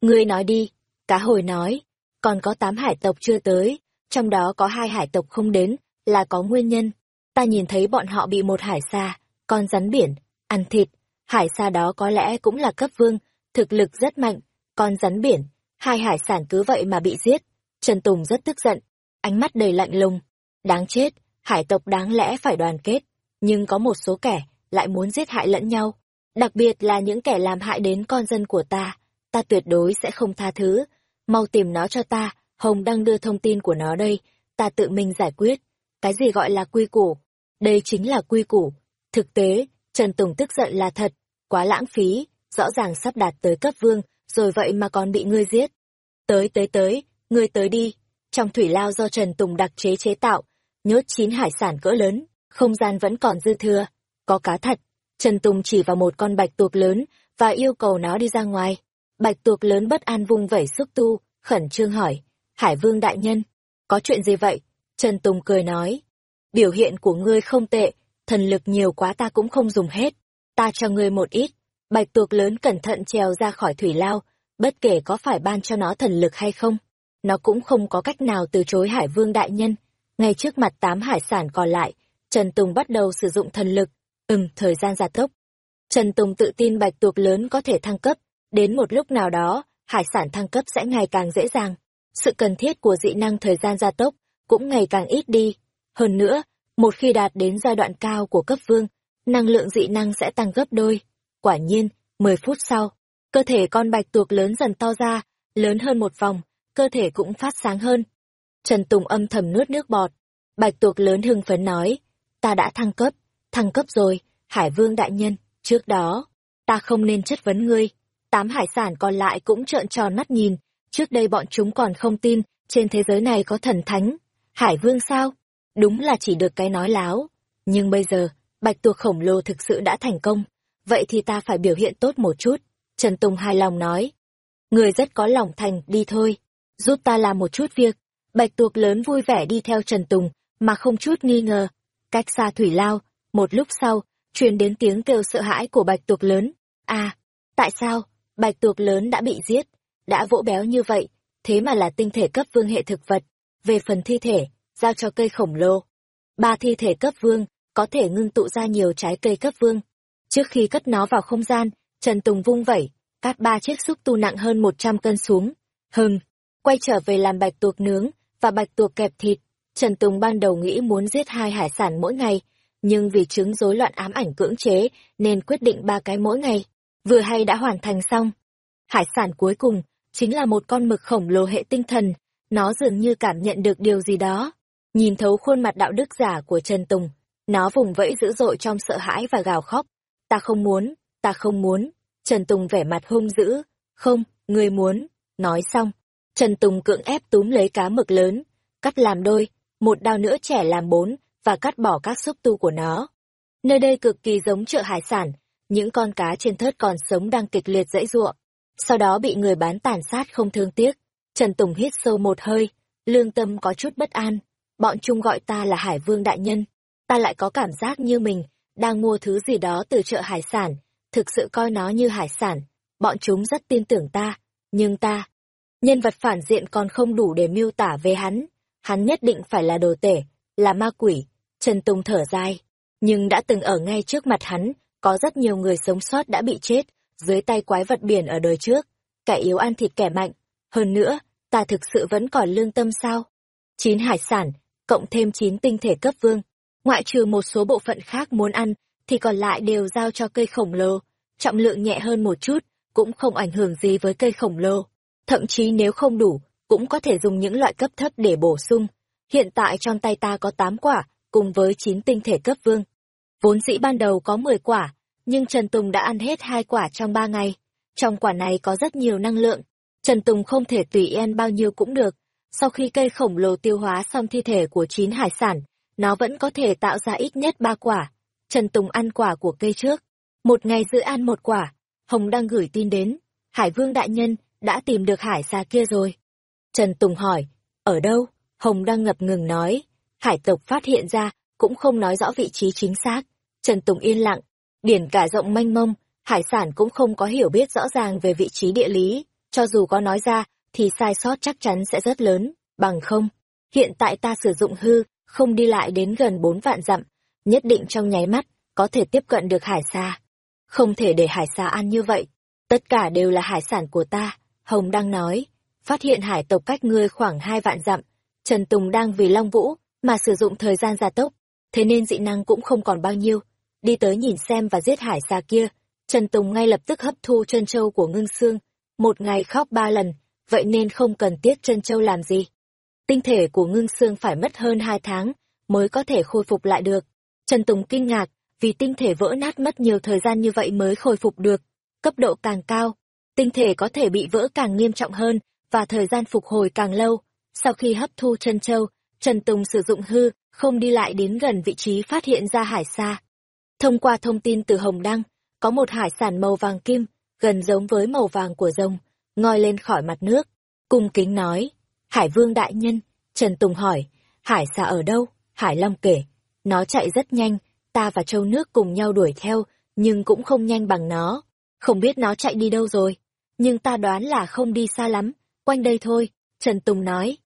Ngươi nói đi, Cá hồi nói, còn có tám hải tộc chưa tới, trong đó có hai hải tộc không đến, là có nguyên nhân. Ta nhìn thấy bọn họ bị một hải xa, con rắn biển, ăn thịt. Hải xa đó có lẽ cũng là cấp vương, thực lực rất mạnh, con rắn biển, hai hải sản cứ vậy mà bị giết. Trần Tùng rất tức giận, ánh mắt đầy lạnh lùng. Đáng chết, hải tộc đáng lẽ phải đoàn kết, nhưng có một số kẻ lại muốn giết hại lẫn nhau. Đặc biệt là những kẻ làm hại đến con dân của ta, ta tuyệt đối sẽ không tha thứ, mau tìm nó cho ta, Hồng đang đưa thông tin của nó đây, ta tự mình giải quyết. Cái gì gọi là quy củ? Đây chính là quy củ. Thực tế, Trần Tùng tức giận là thật, quá lãng phí, rõ ràng sắp đạt tới cấp vương, rồi vậy mà còn bị ngươi giết. Tới tới tới, ngươi tới đi. Trong thủy lao do Trần Tùng đặc chế chế tạo, nhốt chín hải sản cỡ lớn, không gian vẫn còn dư thừa. Có cá thật. Trần Tùng chỉ vào một con bạch tuộc lớn và yêu cầu nó đi ra ngoài. Bạch tuộc lớn bất an vung vẩy xúc tu, khẩn trương hỏi, Hải Vương Đại Nhân, có chuyện gì vậy? Trần Tùng cười nói, biểu hiện của ngươi không tệ, thần lực nhiều quá ta cũng không dùng hết. Ta cho ngươi một ít. Bạch tuộc lớn cẩn thận trèo ra khỏi thủy lao, bất kể có phải ban cho nó thần lực hay không. Nó cũng không có cách nào từ chối Hải Vương Đại Nhân. Ngay trước mặt tám hải sản còn lại, Trần Tùng bắt đầu sử dụng thần lực. Ừm, thời gian gia tốc. Trần Tùng tự tin bạch tuộc lớn có thể thăng cấp. Đến một lúc nào đó, hải sản thăng cấp sẽ ngày càng dễ dàng. Sự cần thiết của dị năng thời gian gia tốc cũng ngày càng ít đi. Hơn nữa, một khi đạt đến giai đoạn cao của cấp vương, năng lượng dị năng sẽ tăng gấp đôi. Quả nhiên, 10 phút sau, cơ thể con bạch tuộc lớn dần to ra, lớn hơn một vòng, cơ thể cũng phát sáng hơn. Trần Tùng âm thầm nuốt nước bọt. Bạch tuộc lớn hưng phấn nói, ta đã thăng cấp, thăng cấp rồi, Hải Vương đại nhân, trước đó, ta không nên chất vấn ngươi. Tám hải sản còn lại cũng trợn tròn mắt nhìn, trước đây bọn chúng còn không tin, trên thế giới này có thần thánh. Hải Vương sao? Đúng là chỉ được cái nói láo. Nhưng bây giờ, bạch tuộc khổng lồ thực sự đã thành công, vậy thì ta phải biểu hiện tốt một chút. Trần Tùng hài lòng nói. Người rất có lòng thành, đi thôi. Giúp ta làm một chút việc. Bạch tuộc lớn vui vẻ đi theo Trần Tùng, mà không chút nghi ngờ. Cách xa thủy lao, một lúc sau, truyền đến tiếng kêu sợ hãi của bạch tuộc lớn. À, tại sao? Bạch tuộc lớn đã bị giết, đã vỗ béo như vậy, thế mà là tinh thể cấp vương hệ thực vật. Về phần thi thể, giao cho cây khổng lồ. Ba thi thể cấp vương, có thể ngưng tụ ra nhiều trái cây cấp vương. Trước khi cất nó vào không gian, Trần Tùng vung vẩy, cắt ba chiếc xúc tu nặng hơn 100 cân xuống. Hừng, quay trở về làm bạch tuộc nướng và bạch tuộc kẹp thịt. Trần Tùng ban đầu nghĩ muốn giết hai hải sản mỗi ngày, nhưng vì chứng rối loạn ám ảnh cưỡng chế nên quyết định ba cái mỗi ngày. Vừa hay đã hoàn thành xong. Hải sản cuối cùng chính là một con mực khổng lồ hệ tinh thần, nó dường như cảm nhận được điều gì đó. Nhìn thấu khuôn mặt đạo đức giả của Trần Tùng, nó vùng vẫy dữ dội trong sợ hãi và gào khóc. Ta không muốn, ta không muốn. Trần Tùng vẻ mặt hung dữ. Không, người muốn. Nói xong, Trần Tùng cưỡng ép túm lấy cá mực lớn, cắt làm đôi, một đao nữa trẻ làm bốn, và cắt bỏ các xúc tu của nó. Nơi đây cực kỳ giống chợ hải sản, những con cá trên thớt còn sống đang kịch liệt dãy ruộng, sau đó bị người bán tàn sát không thương tiếc. Trần Tùng hít sâu một hơi, lương tâm có chút bất an, bọn chúng gọi ta là Hải Vương Đại Nhân, ta lại có cảm giác như mình đang mua thứ gì đó từ chợ hải sản, thực sự coi nó như hải sản, bọn chúng rất tin tưởng ta, nhưng ta, nhân vật phản diện còn không đủ để miêu tả về hắn, hắn nhất định phải là đồ tể, là ma quỷ, Trần Tùng thở dài, nhưng đã từng ở ngay trước mặt hắn, có rất nhiều người sống sót đã bị chết, dưới tay quái vật biển ở đời trước, kẻ yếu ăn thịt kẻ mạnh, hơn nữa, ta thực sự vẫn còn lương tâm sao? Chín hải sản, cộng thêm chín tinh thể cấp vương, ngoại trừ một số bộ phận khác muốn ăn, thì còn lại đều giao cho cây khổng lồ, trọng lượng nhẹ hơn một chút, cũng không ảnh hưởng gì với cây khổng lồ. Thậm chí nếu không đủ, cũng có thể dùng những loại cấp thấp để bổ sung. Hiện tại trong tay ta có 8 quả, cùng với 9 tinh thể cấp vương. Vốn dĩ ban đầu có 10 quả, nhưng Trần Tùng đã ăn hết hai quả trong 3 ngày. Trong quả này có rất nhiều năng lượng. Trần Tùng không thể tùy ăn bao nhiêu cũng được. Sau khi cây khổng lồ tiêu hóa xong thi thể của 9 hải sản, nó vẫn có thể tạo ra ít nhất 3 quả. Trần Tùng ăn quả của cây trước. Một ngày giữ ăn một quả. Hồng đang gửi tin đến. Hải Vương Đại Nhân đã tìm được hải xa kia rồi. Trần Tùng hỏi, ở đâu? Hồng đang ngập ngừng nói, hải tộc phát hiện ra, cũng không nói rõ vị trí chính xác. Trần Tùng yên lặng, biển cả rộng manh mông, hải sản cũng không có hiểu biết rõ ràng về vị trí địa lý, cho dù có nói ra, thì sai sót chắc chắn sẽ rất lớn, bằng không. Hiện tại ta sử dụng hư, không đi lại đến gần bốn vạn dặm, nhất định trong nháy mắt, có thể tiếp cận được hải xa. Không thể để hải xa ăn như vậy, tất cả đều là hải sản của ta, Hồng đang nói, phát hiện hải tộc cách ngươi khoảng hai vạn dặm, Trần Tùng đang vì Long Vũ mà sử dụng thời gian gia tốc, thế nên dị năng cũng không còn bao nhiêu. Đi tới nhìn xem và giết hải xa kia, Trần Tùng ngay lập tức hấp thu chân châu của ngưng xương, một ngày khóc ba lần, vậy nên không cần tiếc chân châu làm gì. Tinh thể của ngưng xương phải mất hơn hai tháng mới có thể khôi phục lại được. Trần Tùng kinh ngạc, vì tinh thể vỡ nát mất nhiều thời gian như vậy mới khôi phục được. Cấp độ càng cao, tinh thể có thể bị vỡ càng nghiêm trọng hơn và thời gian phục hồi càng lâu. Sau khi hấp thu chân châu, Trần Tùng sử dụng hư, không đi lại đến gần vị trí phát hiện ra hải xa. Thông qua thông tin từ Hồng Đăng, có một hải sản màu vàng kim, gần giống với màu vàng của rồng, ngoi lên khỏi mặt nước. Cung kính nói, Hải Vương Đại Nhân, Trần Tùng hỏi, hải xa ở đâu? Hải Long kể, nó chạy rất nhanh, ta và châu nước cùng nhau đuổi theo, nhưng cũng không nhanh bằng nó. Không biết nó chạy đi đâu rồi, nhưng ta đoán là không đi xa lắm, quanh đây thôi, Trần Tùng nói.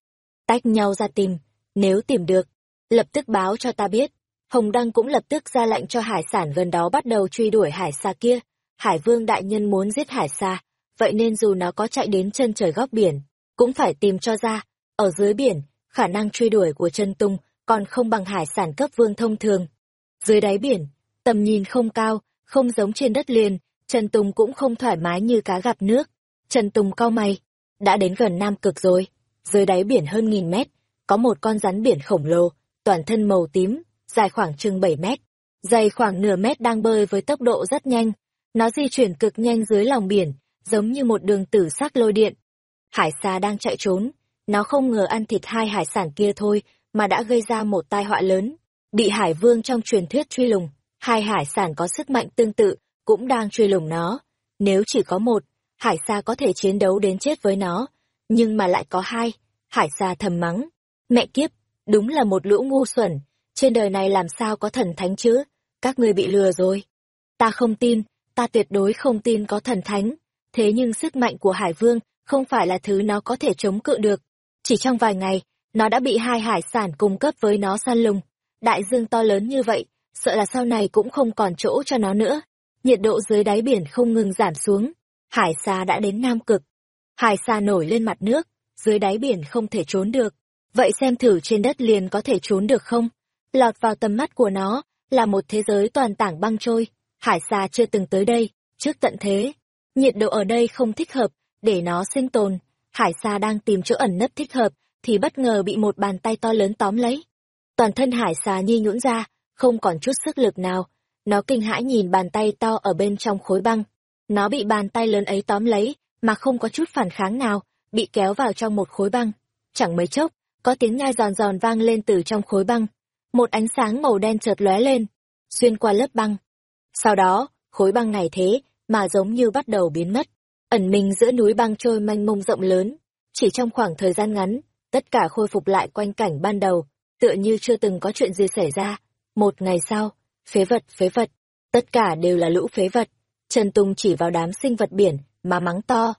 Tách nhau ra tìm, nếu tìm được, lập tức báo cho ta biết. Hồng Đăng cũng lập tức ra lệnh cho hải sản gần đó bắt đầu truy đuổi hải xa kia. Hải vương đại nhân muốn giết hải xa, vậy nên dù nó có chạy đến chân trời góc biển, cũng phải tìm cho ra. Ở dưới biển, khả năng truy đuổi của Trần Tùng còn không bằng hải sản cấp vương thông thường. Dưới đáy biển, tầm nhìn không cao, không giống trên đất liền, Trần Tùng cũng không thoải mái như cá gặp nước. Trần Tùng cau mày, đã đến gần Nam Cực rồi, dưới đáy biển hơn nghìn mét, có một con rắn biển khổng lồ, toàn thân màu tím, dài khoảng chừng 7 mét, dày khoảng nửa mét đang bơi với tốc độ rất nhanh. Nó di chuyển cực nhanh dưới lòng biển, giống như một đường tử sắc lôi điện. Hải xa đang chạy trốn, nó không ngờ ăn thịt hai hải sản kia thôi mà đã gây ra một tai họa lớn. Bị hải vương trong truyền thuyết truy lùng, hai hải sản có sức mạnh tương tự, cũng đang truy lùng nó. Nếu chỉ có một, hải xa có thể chiến đấu đến chết với nó, nhưng mà lại có hai, hải xa thầm mắng. Mẹ kiếp, đúng là một lũ ngu xuẩn, trên đời này làm sao có thần thánh chứ, các ngươi bị lừa rồi. Ta không tin, ta tuyệt đối không tin có thần thánh, thế nhưng sức mạnh của hải vương không phải là thứ nó có thể chống cự được. Chỉ trong vài ngày, nó đã bị hai hải sản cung cấp với nó săn lùng. Đại dương to lớn như vậy, sợ là sau này cũng không còn chỗ cho nó nữa. Nhiệt độ dưới đáy biển không ngừng giảm xuống. Hải xa đã đến Nam Cực. Hải xa nổi lên mặt nước, dưới đáy biển không thể trốn được. Vậy xem thử trên đất liền có thể trốn được không? Lọt vào tầm mắt của nó là một thế giới toàn tảng băng trôi. Hải xa chưa từng tới đây, trước tận thế. Nhiệt độ ở đây không thích hợp, để nó sinh tồn. Hải xa đang tìm chỗ ẩn nấp thích hợp, thì bất ngờ bị một bàn tay to lớn tóm lấy. Toàn thân hải xà nhi nhũn ra, không còn chút sức lực nào. Nó kinh hãi nhìn bàn tay to ở bên trong khối băng. Nó bị bàn tay lớn ấy tóm lấy, mà không có chút phản kháng nào, bị kéo vào trong một khối băng. Chẳng mấy chốc, có tiếng nhai giòn giòn vang lên từ trong khối băng. Một ánh sáng màu đen chợt lóe lên, xuyên qua lớp băng. Sau đó, khối băng này thế, mà giống như bắt đầu biến mất. Ẩn mình giữa núi băng trôi manh mông rộng lớn. Chỉ trong khoảng thời gian ngắn, tất cả khôi phục lại quanh cảnh ban đầu, tựa như chưa từng có chuyện gì xảy ra. Một ngày sau, phế vật, phế vật, tất cả đều là lũ phế vật. Trần Tùng chỉ vào đám sinh vật biển, mà mắng to.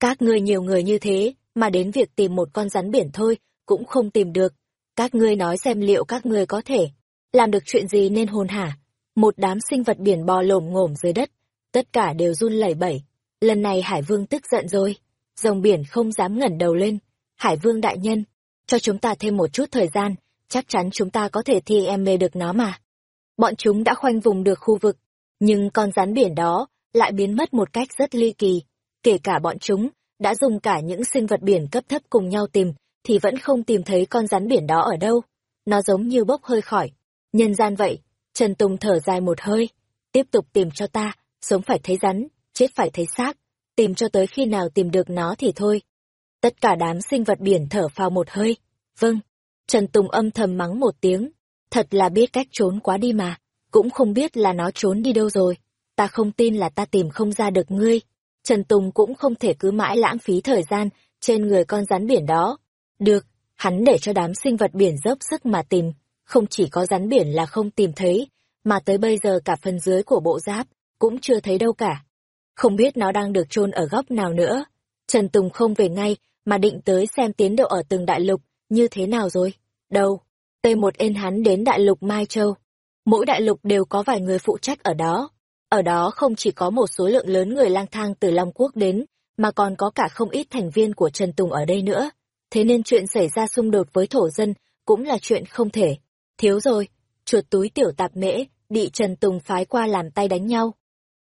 Các ngươi nhiều người như thế, mà đến việc tìm một con rắn biển thôi, cũng không tìm được. Các ngươi nói xem liệu các ngươi có thể làm được chuyện gì nên hồn hả. Một đám sinh vật biển bò lồm ngổm dưới đất, tất cả đều run lẩy bẩy. Lần này Hải Vương tức giận rồi, rồng biển không dám ngẩng đầu lên. Hải Vương đại nhân, cho chúng ta thêm một chút thời gian, chắc chắn chúng ta có thể thi em mê được nó mà. Bọn chúng đã khoanh vùng được khu vực, nhưng con rắn biển đó lại biến mất một cách rất ly kỳ. Kể cả bọn chúng đã dùng cả những sinh vật biển cấp thấp cùng nhau tìm, thì vẫn không tìm thấy con rắn biển đó ở đâu. Nó giống như bốc hơi khỏi. Nhân gian vậy, Trần Tùng thở dài một hơi. Tiếp tục tìm cho ta, sống phải thấy rắn, chết phải thấy xác. Tìm cho tới khi nào tìm được nó thì thôi. Tất cả đám sinh vật biển thở phào một hơi. Vâng. Trần Tùng âm thầm mắng một tiếng. Thật là biết cách trốn quá đi mà. Cũng không biết là nó trốn đi đâu rồi. Ta không tin là ta tìm không ra được ngươi. Trần Tùng cũng không thể cứ mãi lãng phí thời gian trên người con rắn biển đó. Được, hắn để cho đám sinh vật biển dốc sức mà tìm. Không chỉ có rắn biển là không tìm thấy, mà tới bây giờ cả phần dưới của bộ giáp cũng chưa thấy đâu cả. Không biết nó đang được chôn ở góc nào nữa. Trần Tùng không về ngay, mà định tới xem tiến độ ở từng đại lục như thế nào rồi. Đâu? Tây một ên hắn đến đại lục Mai Châu. Mỗi đại lục đều có vài người phụ trách ở đó. Ở đó không chỉ có một số lượng lớn người lang thang từ Long Quốc đến, mà còn có cả không ít thành viên của Trần Tùng ở đây nữa. Thế nên chuyện xảy ra xung đột với thổ dân cũng là chuyện không thể. Thiếu rồi, chuột túi tiểu tạp mễ, bị Trần Tùng phái qua làm tay đánh nhau.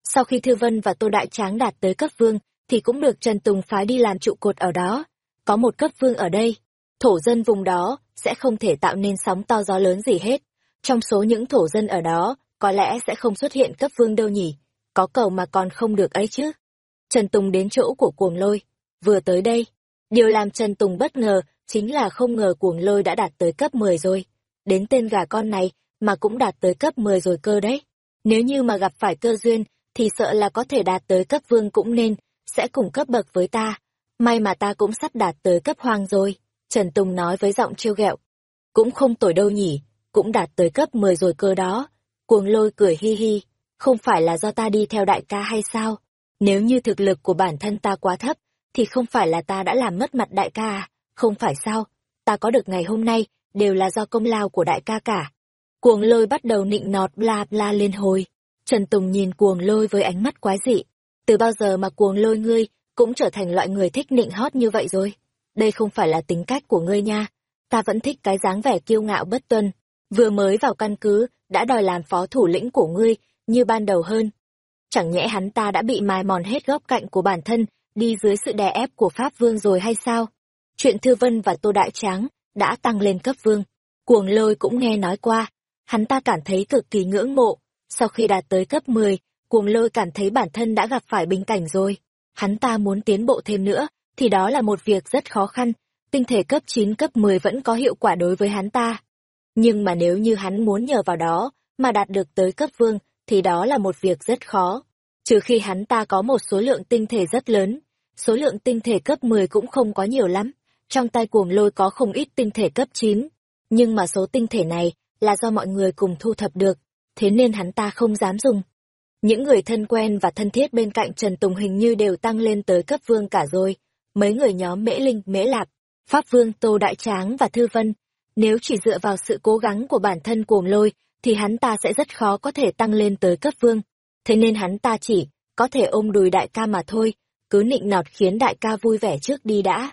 Sau khi Thư Vân và Tô Đại Tráng đạt tới cấp vương, thì cũng được Trần Tùng phái đi làm trụ cột ở đó. Có một cấp vương ở đây, thổ dân vùng đó sẽ không thể tạo nên sóng to gió lớn gì hết. Trong số những thổ dân ở đó, có lẽ sẽ không xuất hiện cấp vương đâu nhỉ, có cầu mà còn không được ấy chứ. Trần Tùng đến chỗ của cuồng lôi, vừa tới đây. Điều làm Trần Tùng bất ngờ chính là không ngờ cuồng lôi đã đạt tới cấp 10 rồi. Đến tên gà con này mà cũng đạt tới cấp 10 rồi cơ đấy. Nếu như mà gặp phải cơ duyên thì sợ là có thể đạt tới cấp vương cũng nên, sẽ cùng cấp bậc với ta. May mà ta cũng sắp đạt tới cấp hoàng rồi, Trần Tùng nói với giọng trêu ghẹo. Cũng không tồi đâu nhỉ, cũng đạt tới cấp 10 rồi cơ đó. Cuồng lôi cười hi hi, không phải là do ta đi theo đại ca hay sao? Nếu như thực lực của bản thân ta quá thấp, thì không phải là ta đã làm mất mặt đại ca à? Không phải sao? Ta có được ngày hôm nay, đều là do công lao của đại ca cả. Cuồng lôi bắt đầu nịnh nọt bla bla lên hồi. Trần Tùng nhìn cuồng lôi với ánh mắt quái dị. Từ bao giờ mà cuồng lôi ngươi cũng trở thành loại người thích nịnh hót như vậy rồi? Đây không phải là tính cách của ngươi nha. Ta vẫn thích cái dáng vẻ kiêu ngạo bất tuân. Vừa mới vào căn cứ, đã đòi làm phó thủ lĩnh của ngươi, như ban đầu hơn. Chẳng nhẽ hắn ta đã bị mài mòn hết góc cạnh của bản thân, đi dưới sự đè ép của Pháp Vương rồi hay sao? Chuyện Thư Vân và Tô Đại Tráng đã tăng lên cấp vương. Cuồng lôi cũng nghe nói qua. Hắn ta cảm thấy cực kỳ ngưỡng mộ. Sau khi đạt tới cấp 10, cuồng lôi cảm thấy bản thân đã gặp phải bình cảnh rồi. Hắn ta muốn tiến bộ thêm nữa, thì đó là một việc rất khó khăn. Tinh thể cấp 9 cấp 10 vẫn có hiệu quả đối với hắn ta. Nhưng mà nếu như hắn muốn nhờ vào đó, mà đạt được tới cấp vương, thì đó là một việc rất khó. Trừ khi hắn ta có một số lượng tinh thể rất lớn. Số lượng tinh thể cấp 10 cũng không có nhiều lắm. Trong tay cuồng lôi có không ít tinh thể cấp 9. Nhưng mà số tinh thể này là do mọi người cùng thu thập được, thế nên hắn ta không dám dùng. Những người thân quen và thân thiết bên cạnh Trần Tùng hình như đều tăng lên tới cấp vương cả rồi. Mấy người nhóm Mễ Linh, Mễ Lạp, Pháp Vương, Tô Đại Tráng và Thư Vân. Nếu chỉ dựa vào sự cố gắng của bản thân cuồng lôi, thì hắn ta sẽ rất khó có thể tăng lên tới cấp vương. Thế nên hắn ta chỉ có thể ôm đùi đại ca mà thôi, cứ nịnh nọt khiến đại ca vui vẻ trước đi đã.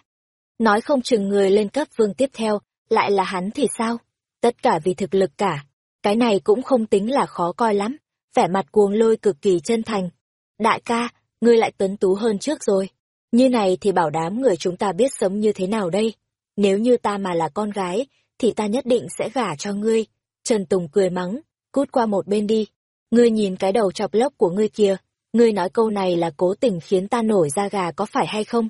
Nói không chừng người lên cấp vương tiếp theo, lại là hắn thì sao? Tất cả vì thực lực cả. Cái này cũng không tính là khó coi lắm. Vẻ mặt cuồng lôi cực kỳ chân thành. Đại ca, ngươi lại tuấn tú hơn trước rồi. Như này thì bảo đám người chúng ta biết sống như thế nào đây? Nếu như ta mà là con gái, thì ta nhất định sẽ gả cho ngươi. Trần Tùng cười mắng, cút qua một bên đi. Ngươi nhìn cái đầu chọc lốc của ngươi kìa, ngươi nói câu này là cố tình khiến ta nổi da gà có phải hay không?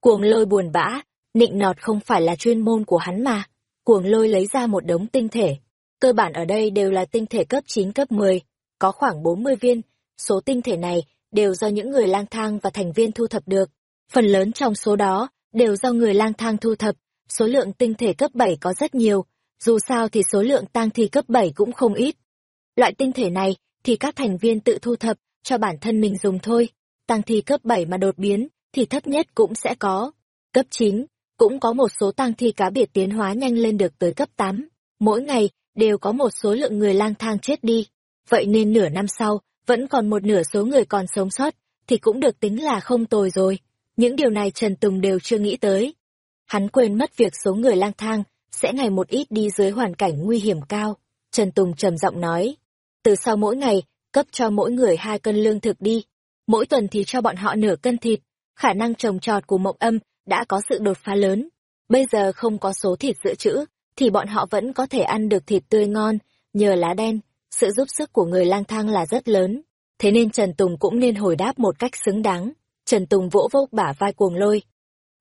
Cuồng lôi buồn bã, nịnh nọt không phải là chuyên môn của hắn mà. Cuồng lôi lấy ra một đống tinh thể. Cơ bản ở đây đều là tinh thể cấp 9 cấp 10, có khoảng 40 viên. Số tinh thể này đều do những người lang thang và thành viên thu thập được. Phần lớn trong số đó đều do người lang thang thu thập. Số lượng tinh thể cấp 7 có rất nhiều, dù sao thì số lượng tang thi cấp 7 cũng không ít. Loại tinh thể này thì các thành viên tự thu thập cho bản thân mình dùng thôi. Tang thi cấp 7 mà đột biến thì thấp nhất cũng sẽ có. Cấp 9, cũng có một số tang thi cá biệt tiến hóa nhanh lên được tới cấp 8. Mỗi ngày đều có một số lượng người lang thang chết đi. Vậy nên nửa năm sau, vẫn còn một nửa số người còn sống sót, thì cũng được tính là không tồi rồi. Những điều này Trần Tùng đều chưa nghĩ tới. Hắn quên mất việc số người lang thang sẽ ngày một ít đi dưới hoàn cảnh nguy hiểm cao. Trần Tùng trầm giọng nói, từ sau mỗi ngày, cấp cho mỗi người hai cân lương thực đi, mỗi tuần thì cho bọn họ nửa cân thịt, khả năng trồng trọt của mộng âm đã có sự đột phá lớn. Bây giờ không có số thịt dự trữ, thì bọn họ vẫn có thể ăn được thịt tươi ngon, nhờ lá đen, sự giúp sức của người lang thang là rất lớn. Thế nên Trần Tùng cũng nên hồi đáp một cách xứng đáng. Trần Tùng vỗ vô bả vai cuồng lôi.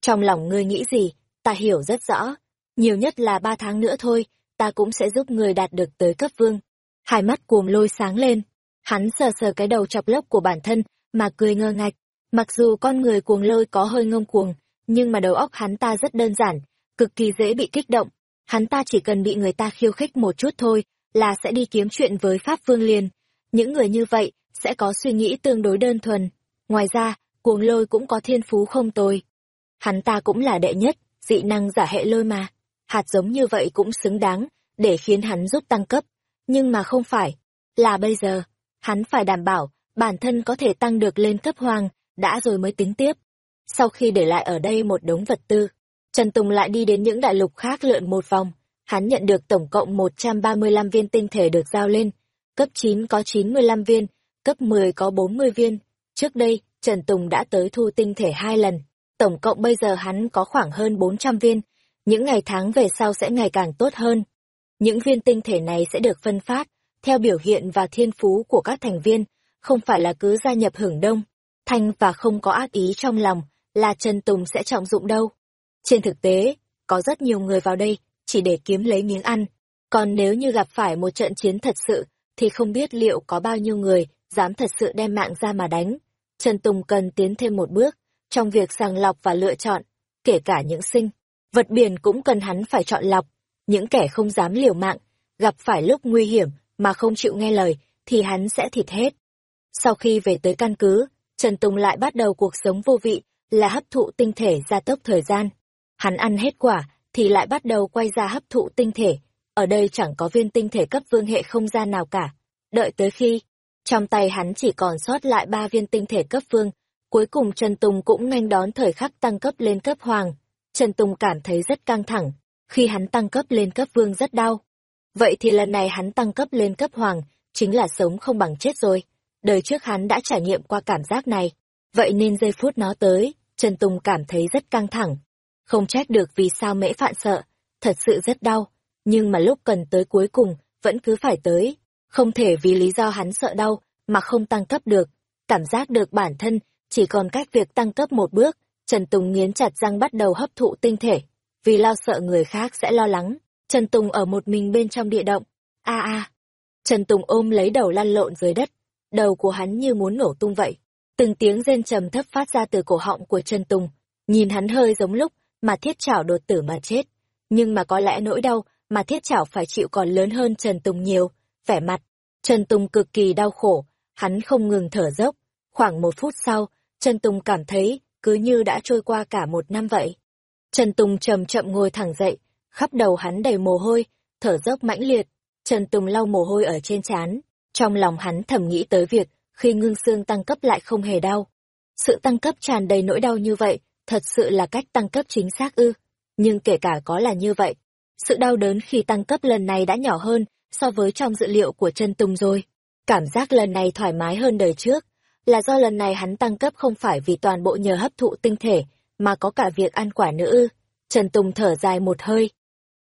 Trong lòng ngươi nghĩ gì, ta hiểu rất rõ, nhiều nhất là ba tháng nữa thôi, ta cũng sẽ giúp người đạt được tới cấp vương. Hai mắt cuồng lôi sáng lên, hắn sờ sờ cái đầu chọc lốc của bản thân, mà cười ngơ ngạch. Mặc dù con người cuồng lôi có hơi ngông cuồng, nhưng mà đầu óc hắn ta rất đơn giản, cực kỳ dễ bị kích động. Hắn ta chỉ cần bị người ta khiêu khích một chút thôi, là sẽ đi kiếm chuyện với Pháp Vương liền. Những người như vậy sẽ có suy nghĩ tương đối đơn thuần. Ngoài ra, cuồng lôi cũng có thiên phú không tồi. Hắn ta cũng là đệ nhất, dị năng giả hệ lôi mà hạt giống như vậy cũng xứng đáng để khiến hắn giúp tăng cấp. Nhưng mà không phải, là bây giờ, hắn phải đảm bảo bản thân có thể tăng được lên cấp hoàng, đã rồi mới tính tiếp. Sau khi để lại ở đây một đống vật tư, Trần Tùng lại đi đến những đại lục khác lượn một vòng, hắn nhận được tổng cộng 135 viên tinh thể được giao lên, cấp 9 có 95 viên, cấp 10 có 40 viên. Trước đây, Trần Tùng đã tới thu tinh thể hai lần, tổng cộng bây giờ hắn có khoảng hơn 400 viên, những ngày tháng về sau sẽ ngày càng tốt hơn. Những viên tinh thể này sẽ được phân phát, theo biểu hiện và thiên phú của các thành viên, không phải là cứ gia nhập hưởng đông, thanh và không có ác ý trong lòng, là Trần Tùng sẽ trọng dụng đâu. Trên thực tế, có rất nhiều người vào đây, chỉ để kiếm lấy miếng ăn. Còn nếu như gặp phải một trận chiến thật sự, thì không biết liệu có bao nhiêu người dám thật sự đem mạng ra mà đánh. Trần Tùng cần tiến thêm một bước, trong việc sàng lọc và lựa chọn, kể cả những sinh vật biển cũng cần hắn phải chọn lọc, những kẻ không dám liều mạng, gặp phải lúc nguy hiểm mà không chịu nghe lời, thì hắn sẽ thịt hết. Sau khi về tới căn cứ, Trần Tùng lại bắt đầu cuộc sống vô vị, là hấp thụ tinh thể gia tốc thời gian. Hắn ăn hết quả, thì lại bắt đầu quay ra hấp thụ tinh thể. Ở đây chẳng có viên tinh thể cấp vương hệ không gian nào cả. Đợi tới khi, trong tay hắn chỉ còn sót lại ba viên tinh thể cấp vương, cuối cùng Trần Tùng cũng nhanh đón thời khắc tăng cấp lên cấp hoàng. Trần Tùng cảm thấy rất căng thẳng, khi hắn tăng cấp lên cấp vương rất đau. Vậy thì lần này hắn tăng cấp lên cấp hoàng, chính là sống không bằng chết rồi. Đời trước hắn đã trải nghiệm qua cảm giác này, vậy nên giây phút nó tới, Trần Tùng cảm thấy rất căng thẳng. Không trách được vì sao mễ phạn sợ, thật sự rất đau, nhưng mà lúc cần tới cuối cùng, vẫn cứ phải tới. Không thể vì lý do hắn sợ đau, mà không tăng cấp được. Cảm giác được bản thân, chỉ còn cách việc tăng cấp một bước, Trần Tùng nghiến chặt răng bắt đầu hấp thụ tinh thể. Vì lo sợ người khác sẽ lo lắng, Trần Tùng ở một mình bên trong địa động. a a Trần Tùng ôm lấy đầu lăn lộn dưới đất, đầu của hắn như muốn nổ tung vậy. Từng tiếng rên trầm thấp phát ra từ cổ họng của Trần Tùng, nhìn hắn hơi giống lúc mà thiết chảo đột tử mà chết. Nhưng mà có lẽ nỗi đau mà thiết chảo phải chịu còn lớn hơn Trần Tùng nhiều, vẻ mặt. Trần Tùng cực kỳ đau khổ, hắn không ngừng thở dốc. Khoảng một phút sau, Trần Tùng cảm thấy cứ như đã trôi qua cả một năm vậy. Trần Tùng chậm chậm ngồi thẳng dậy, khắp đầu hắn đầy mồ hôi, thở dốc mãnh liệt. Trần Tùng lau mồ hôi ở trên trán, trong lòng hắn thầm nghĩ tới việc khi ngưng xương tăng cấp lại không hề đau. Sự tăng cấp tràn đầy nỗi đau như vậy, thật sự là cách tăng cấp chính xác ư. Nhưng kể cả có là như vậy, sự đau đớn khi tăng cấp lần này đã nhỏ hơn so với trong dự liệu của Trần Tùng rồi. Cảm giác lần này thoải mái hơn đời trước, là do lần này hắn tăng cấp không phải vì toàn bộ nhờ hấp thụ tinh thể, mà có cả việc ăn quả nữa. Trần Tùng thở dài một hơi.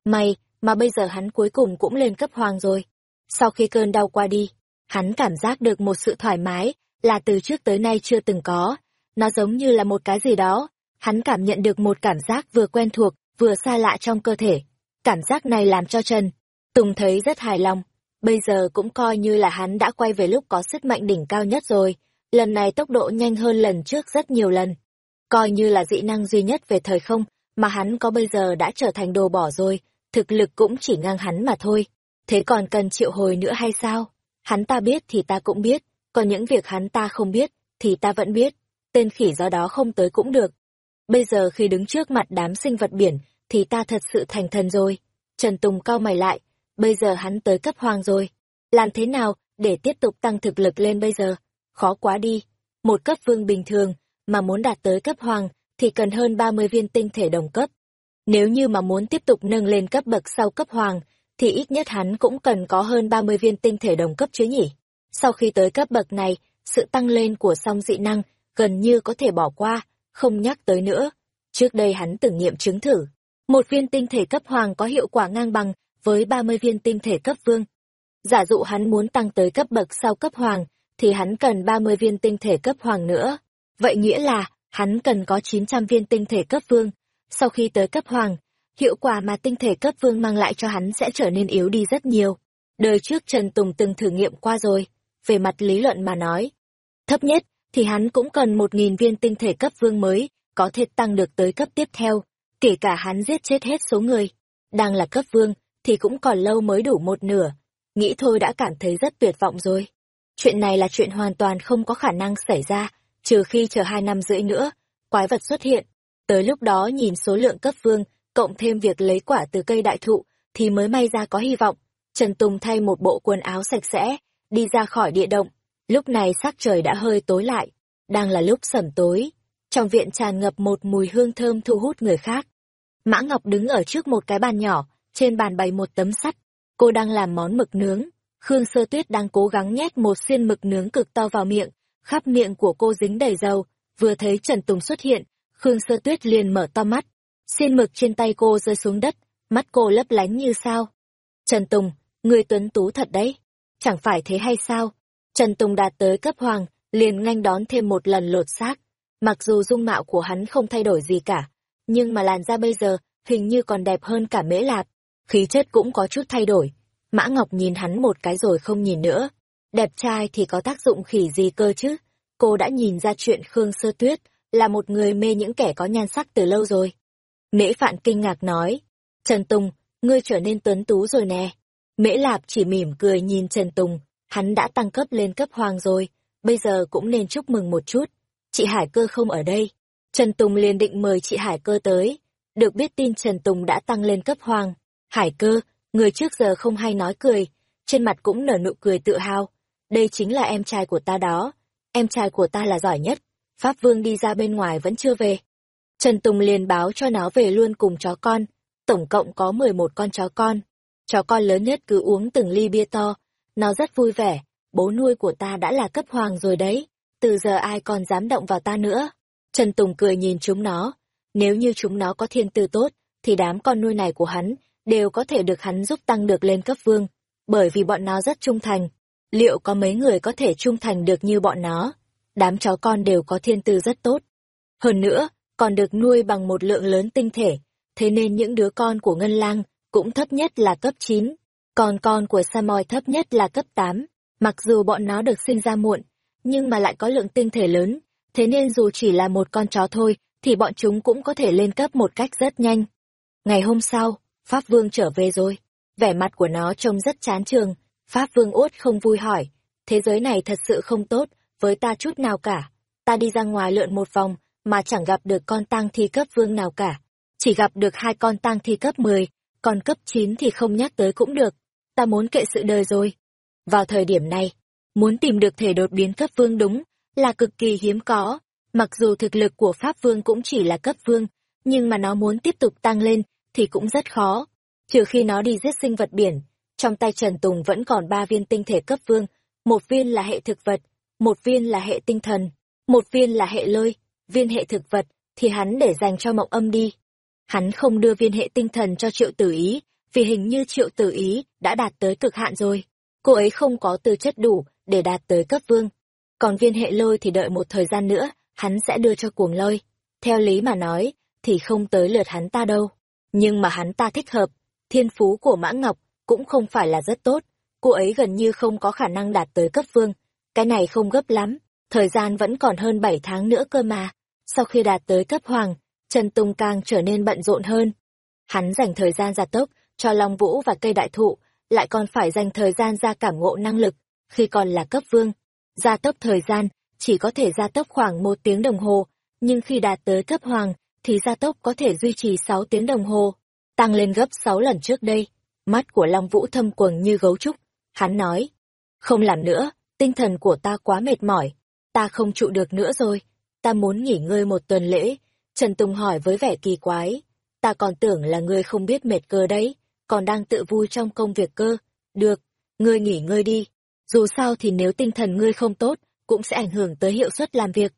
May, mà bây giờ hắn cuối cùng cũng lên cấp hoàng rồi. Sau khi cơn đau qua đi, hắn cảm giác được một sự thoải mái, là từ trước tới nay chưa từng có. Nó giống như là một cái gì đó. Hắn cảm nhận được một cảm giác vừa quen thuộc, vừa xa lạ trong cơ thể. Cảm giác này làm cho Trần Tùng thấy rất hài lòng. Bây giờ cũng coi như là hắn đã quay về lúc có sức mạnh đỉnh cao nhất rồi. Lần này tốc độ nhanh hơn lần trước rất nhiều lần. Coi như là dị năng duy nhất về thời không, mà hắn có bây giờ đã trở thành đồ bỏ rồi, thực lực cũng chỉ ngang hắn mà thôi. Thế còn cần triệu hồi nữa hay sao? Hắn ta biết thì ta cũng biết, còn những việc hắn ta không biết, thì ta vẫn biết. Tên khỉ do đó không tới cũng được. Bây giờ khi đứng trước mặt đám sinh vật biển, thì ta thật sự thành thần rồi. Trần Tùng cao mày lại, bây giờ hắn tới cấp hoàng rồi. Làm thế nào để tiếp tục tăng thực lực lên bây giờ? Khó quá đi. Một cấp vương bình thường, mà muốn đạt tới cấp hoàng, thì cần hơn 30 viên tinh thể đồng cấp. Nếu như mà muốn tiếp tục nâng lên cấp bậc sau cấp hoàng, thì ít nhất hắn cũng cần có hơn 30 viên tinh thể đồng cấp chứ nhỉ. Sau khi tới cấp bậc này, sự tăng lên của song dị năng gần như có thể bỏ qua, không nhắc tới nữa. Trước đây hắn từng nghiệm chứng thử, một viên tinh thể cấp hoàng có hiệu quả ngang bằng với 30 viên tinh thể cấp vương. Giả dụ hắn muốn tăng tới cấp bậc sau cấp hoàng, thì hắn cần 30 viên tinh thể cấp hoàng nữa. Vậy nghĩa là, hắn cần có 900 viên tinh thể cấp vương. Sau khi tới cấp hoàng, hiệu quả mà tinh thể cấp vương mang lại cho hắn sẽ trở nên yếu đi rất nhiều. Đời trước Trần Tùng từng thử nghiệm qua rồi, về mặt lý luận mà nói. Thấp nhất, thì hắn cũng cần 1.000 viên tinh thể cấp vương mới, có thể tăng được tới cấp tiếp theo, kể cả hắn giết chết hết số người. Đang là cấp vương, thì cũng còn lâu mới đủ một nửa. Nghĩ thôi đã cảm thấy rất tuyệt vọng rồi. Chuyện này là chuyện hoàn toàn không có khả năng xảy ra, trừ khi chờ hai năm rưỡi nữa, quái vật xuất hiện. Tới lúc đó nhìn số lượng cấp vương, cộng thêm việc lấy quả từ cây đại thụ, thì mới may ra có hy vọng. Trần Tùng thay một bộ quần áo sạch sẽ, đi ra khỏi địa động. Lúc này sắc trời đã hơi tối lại, đang là lúc sẩm tối. Trong viện tràn ngập một mùi hương thơm thu hút người khác. Mã Ngọc đứng ở trước một cái bàn nhỏ, trên bàn bày một tấm sắt. Cô đang làm món mực nướng. Khương Sơ Tuyết đang cố gắng nhét một xiên mực nướng cực to vào miệng, khắp miệng của cô dính đầy dầu. Vừa thấy Trần Tùng xuất hiện, Khương Sơ Tuyết liền mở to mắt. Xiên mực trên tay cô rơi xuống đất, mắt cô lấp lánh như sao. Trần Tùng, người tuấn tú thật đấy. Chẳng phải thế hay sao? Trần Tùng đạt tới cấp hoàng, liền nhanh đón thêm một lần lột xác. Mặc dù dung mạo của hắn không thay đổi gì cả, nhưng mà làn da bây giờ hình như còn đẹp hơn cả mễ lạp. Khí chất cũng có chút thay đổi. Mã Ngọc nhìn hắn một cái rồi không nhìn nữa. Đẹp trai thì có tác dụng khỉ gì cơ chứ? Cô đã nhìn ra chuyện Khương Sơ Tuyết là một người mê những kẻ có nhan sắc từ lâu rồi. Mễ Phạn kinh ngạc nói. Trần Tùng, ngươi trở nên tuấn tú rồi nè. Mễ Lạp chỉ mỉm cười nhìn Trần Tùng, hắn đã tăng cấp lên cấp hoàng rồi, bây giờ cũng nên chúc mừng một chút. Chị Hải Cơ không ở đây. Trần Tùng liền định mời chị Hải Cơ tới. Được biết tin Trần Tùng đã tăng lên cấp hoàng. Hải Cơ, người trước giờ không hay nói cười, trên mặt cũng nở nụ cười tự hào. Đây chính là em trai của ta đó. Em trai của ta là giỏi nhất. Pháp Vương đi ra bên ngoài vẫn chưa về. Trần Tùng liền báo cho nó về luôn cùng chó con. Tổng cộng có 11 con chó con. Chó con lớn nhất cứ uống từng ly bia to. Nó rất vui vẻ. Bố nuôi của ta đã là cấp hoàng rồi đấy. Từ giờ ai còn dám động vào ta nữa. Trần Tùng cười nhìn chúng nó. Nếu như chúng nó có thiên tư tốt, thì đám con nuôi này của hắn đều có thể được hắn giúp tăng được lên cấp vương. Bởi vì bọn nó rất trung thành. Liệu có mấy người có thể trung thành được như bọn nó? Đám chó con đều có thiên tư rất tốt. Hơn nữa, còn được nuôi bằng một lượng lớn tinh thể, thế nên những đứa con của Ngân Lang cũng thấp nhất là cấp 9, còn con của Samoy thấp nhất là cấp 8. Mặc dù bọn nó được sinh ra muộn, nhưng mà lại có lượng tinh thể lớn, thế nên dù chỉ là một con chó thôi, thì bọn chúng cũng có thể lên cấp một cách rất nhanh. Ngày hôm sau, Pháp Vương trở về rồi. Vẻ mặt của nó trông rất chán trường. Pháp Vương út không vui hỏi. Thế giới này thật sự không tốt, với ta chút nào cả. Ta đi ra ngoài lượn một vòng, mà chẳng gặp được con tang thi cấp vương nào cả. Chỉ gặp được hai con tang thi cấp 10, còn cấp 9 thì không nhắc tới cũng được. Ta muốn kệ sự đời rồi. Vào thời điểm này, muốn tìm được thể đột biến cấp vương đúng là cực kỳ hiếm có. Mặc dù thực lực của Pháp Vương cũng chỉ là cấp vương, nhưng mà nó muốn tiếp tục tăng lên thì cũng rất khó. Trừ khi nó đi giết sinh vật biển, trong tay Trần Tùng vẫn còn ba viên tinh thể cấp vương, một viên là hệ thực vật, một viên là hệ tinh thần, một viên là hệ lôi, viên hệ thực vật thì hắn để dành cho mộng âm đi. Hắn không đưa viên hệ tinh thần cho triệu tử ý, vì hình như triệu tử ý đã đạt tới cực hạn rồi. Cô ấy không có tư chất đủ để đạt tới cấp vương. Còn viên hệ lôi thì đợi một thời gian nữa, hắn sẽ đưa cho cuồng lôi. Theo lý mà nói, thì không tới lượt hắn ta đâu. Nhưng mà hắn ta thích hợp, thiên phú của Mã Ngọc cũng không phải là rất tốt. Cô ấy gần như không có khả năng đạt tới cấp vương. Cái này không gấp lắm, thời gian vẫn còn hơn 7 tháng nữa cơ mà. Sau khi đạt tới cấp hoàng, Trần Tùng càng trở nên bận rộn hơn. Hắn dành thời gian gia tốc cho Long Vũ và cây đại thụ, lại còn phải dành thời gian ra cảm ngộ năng lực, khi còn là cấp vương. Gia tốc thời gian, chỉ có thể gia tốc khoảng một tiếng đồng hồ, nhưng khi đạt tới cấp hoàng, thì gia tốc có thể duy trì 6 tiếng đồng hồ, tăng lên gấp 6 lần trước đây. Mắt của Long Vũ thâm quầng như gấu trúc. Hắn nói, không làm nữa, tinh thần của ta quá mệt mỏi, ta không trụ được nữa rồi, ta muốn nghỉ ngơi một tuần lễ. Trần Tùng hỏi với vẻ kỳ quái, ta còn tưởng là ngươi không biết mệt cơ đấy, còn đang tự vui trong công việc cơ. Được, ngươi nghỉ ngơi đi, dù sao thì nếu tinh thần ngươi không tốt, cũng sẽ ảnh hưởng tới hiệu suất làm việc.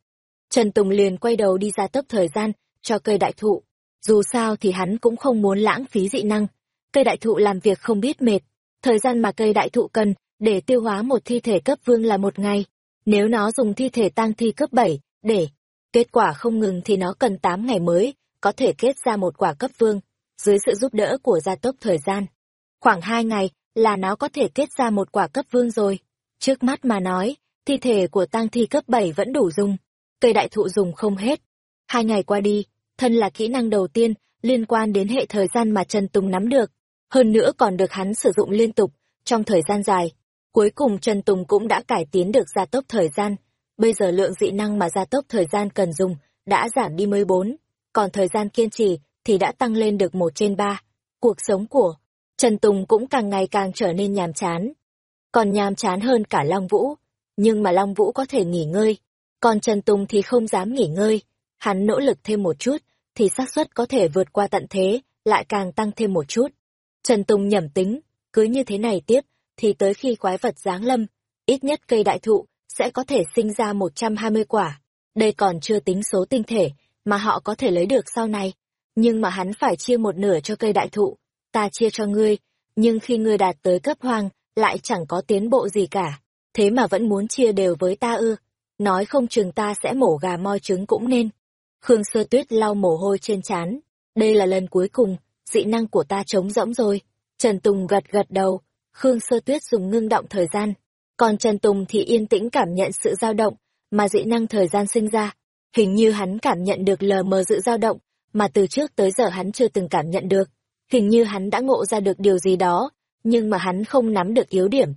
Trần Tùng liền quay đầu đi ra tốc thời gian, cho cây đại thụ. Dù sao thì hắn cũng không muốn lãng phí dị năng. Cây đại thụ làm việc không biết mệt. Thời gian mà cây đại thụ cần để tiêu hóa một thi thể cấp vương là một ngày. Nếu nó dùng thi thể tăng thi cấp 7 để kết quả không ngừng thì nó cần 8 ngày mới có thể kết ra một quả cấp vương dưới sự giúp đỡ của gia tốc thời gian. Khoảng 2 ngày là nó có thể kết ra một quả cấp vương rồi. Trước mắt mà nói, thi thể của tăng thi cấp 7 vẫn đủ dùng. Cây đại thụ dùng không hết. Hai ngày qua đi, thân là kỹ năng đầu tiên liên quan đến hệ thời gian mà Trần Tùng nắm được. Hơn nữa còn được hắn sử dụng liên tục, trong thời gian dài. Cuối cùng Trần Tùng cũng đã cải tiến được gia tốc thời gian. Bây giờ lượng dị năng mà gia tốc thời gian cần dùng đã giảm đi 14, còn thời gian kiên trì thì đã tăng lên được một trên ba. Cuộc sống của Trần Tùng cũng càng ngày càng trở nên nhàm chán. Còn nhàm chán hơn cả Long Vũ. Nhưng mà Long Vũ có thể nghỉ ngơi. Còn Trần Tùng thì không dám nghỉ ngơi. Hắn nỗ lực thêm một chút, thì xác suất có thể vượt qua tận thế, lại càng tăng thêm một chút. Trần Tùng nhẩm tính, cứ như thế này tiếp, thì tới khi quái vật giáng lâm, ít nhất cây đại thụ sẽ có thể sinh ra 120 quả. Đây còn chưa tính số tinh thể mà họ có thể lấy được sau này. Nhưng mà hắn phải chia một nửa cho cây đại thụ, ta chia cho ngươi, nhưng khi ngươi đạt tới cấp hoàng, lại chẳng có tiến bộ gì cả. Thế mà vẫn muốn chia đều với ta ư. Nói không chừng ta sẽ mổ gà moi trứng cũng nên. Khương Sơ Tuyết lau mồ hôi trên trán. Đây là lần cuối cùng, dị năng của ta trống rỗng rồi. Trần Tùng gật gật đầu. Khương Sơ Tuyết dùng ngưng động thời gian. Còn Trần Tùng thì yên tĩnh cảm nhận sự dao động, mà dị năng thời gian sinh ra. Hình như hắn cảm nhận được lờ mờ sự dao động, mà từ trước tới giờ hắn chưa từng cảm nhận được. Hình như hắn đã ngộ ra được điều gì đó, nhưng mà hắn không nắm được yếu điểm,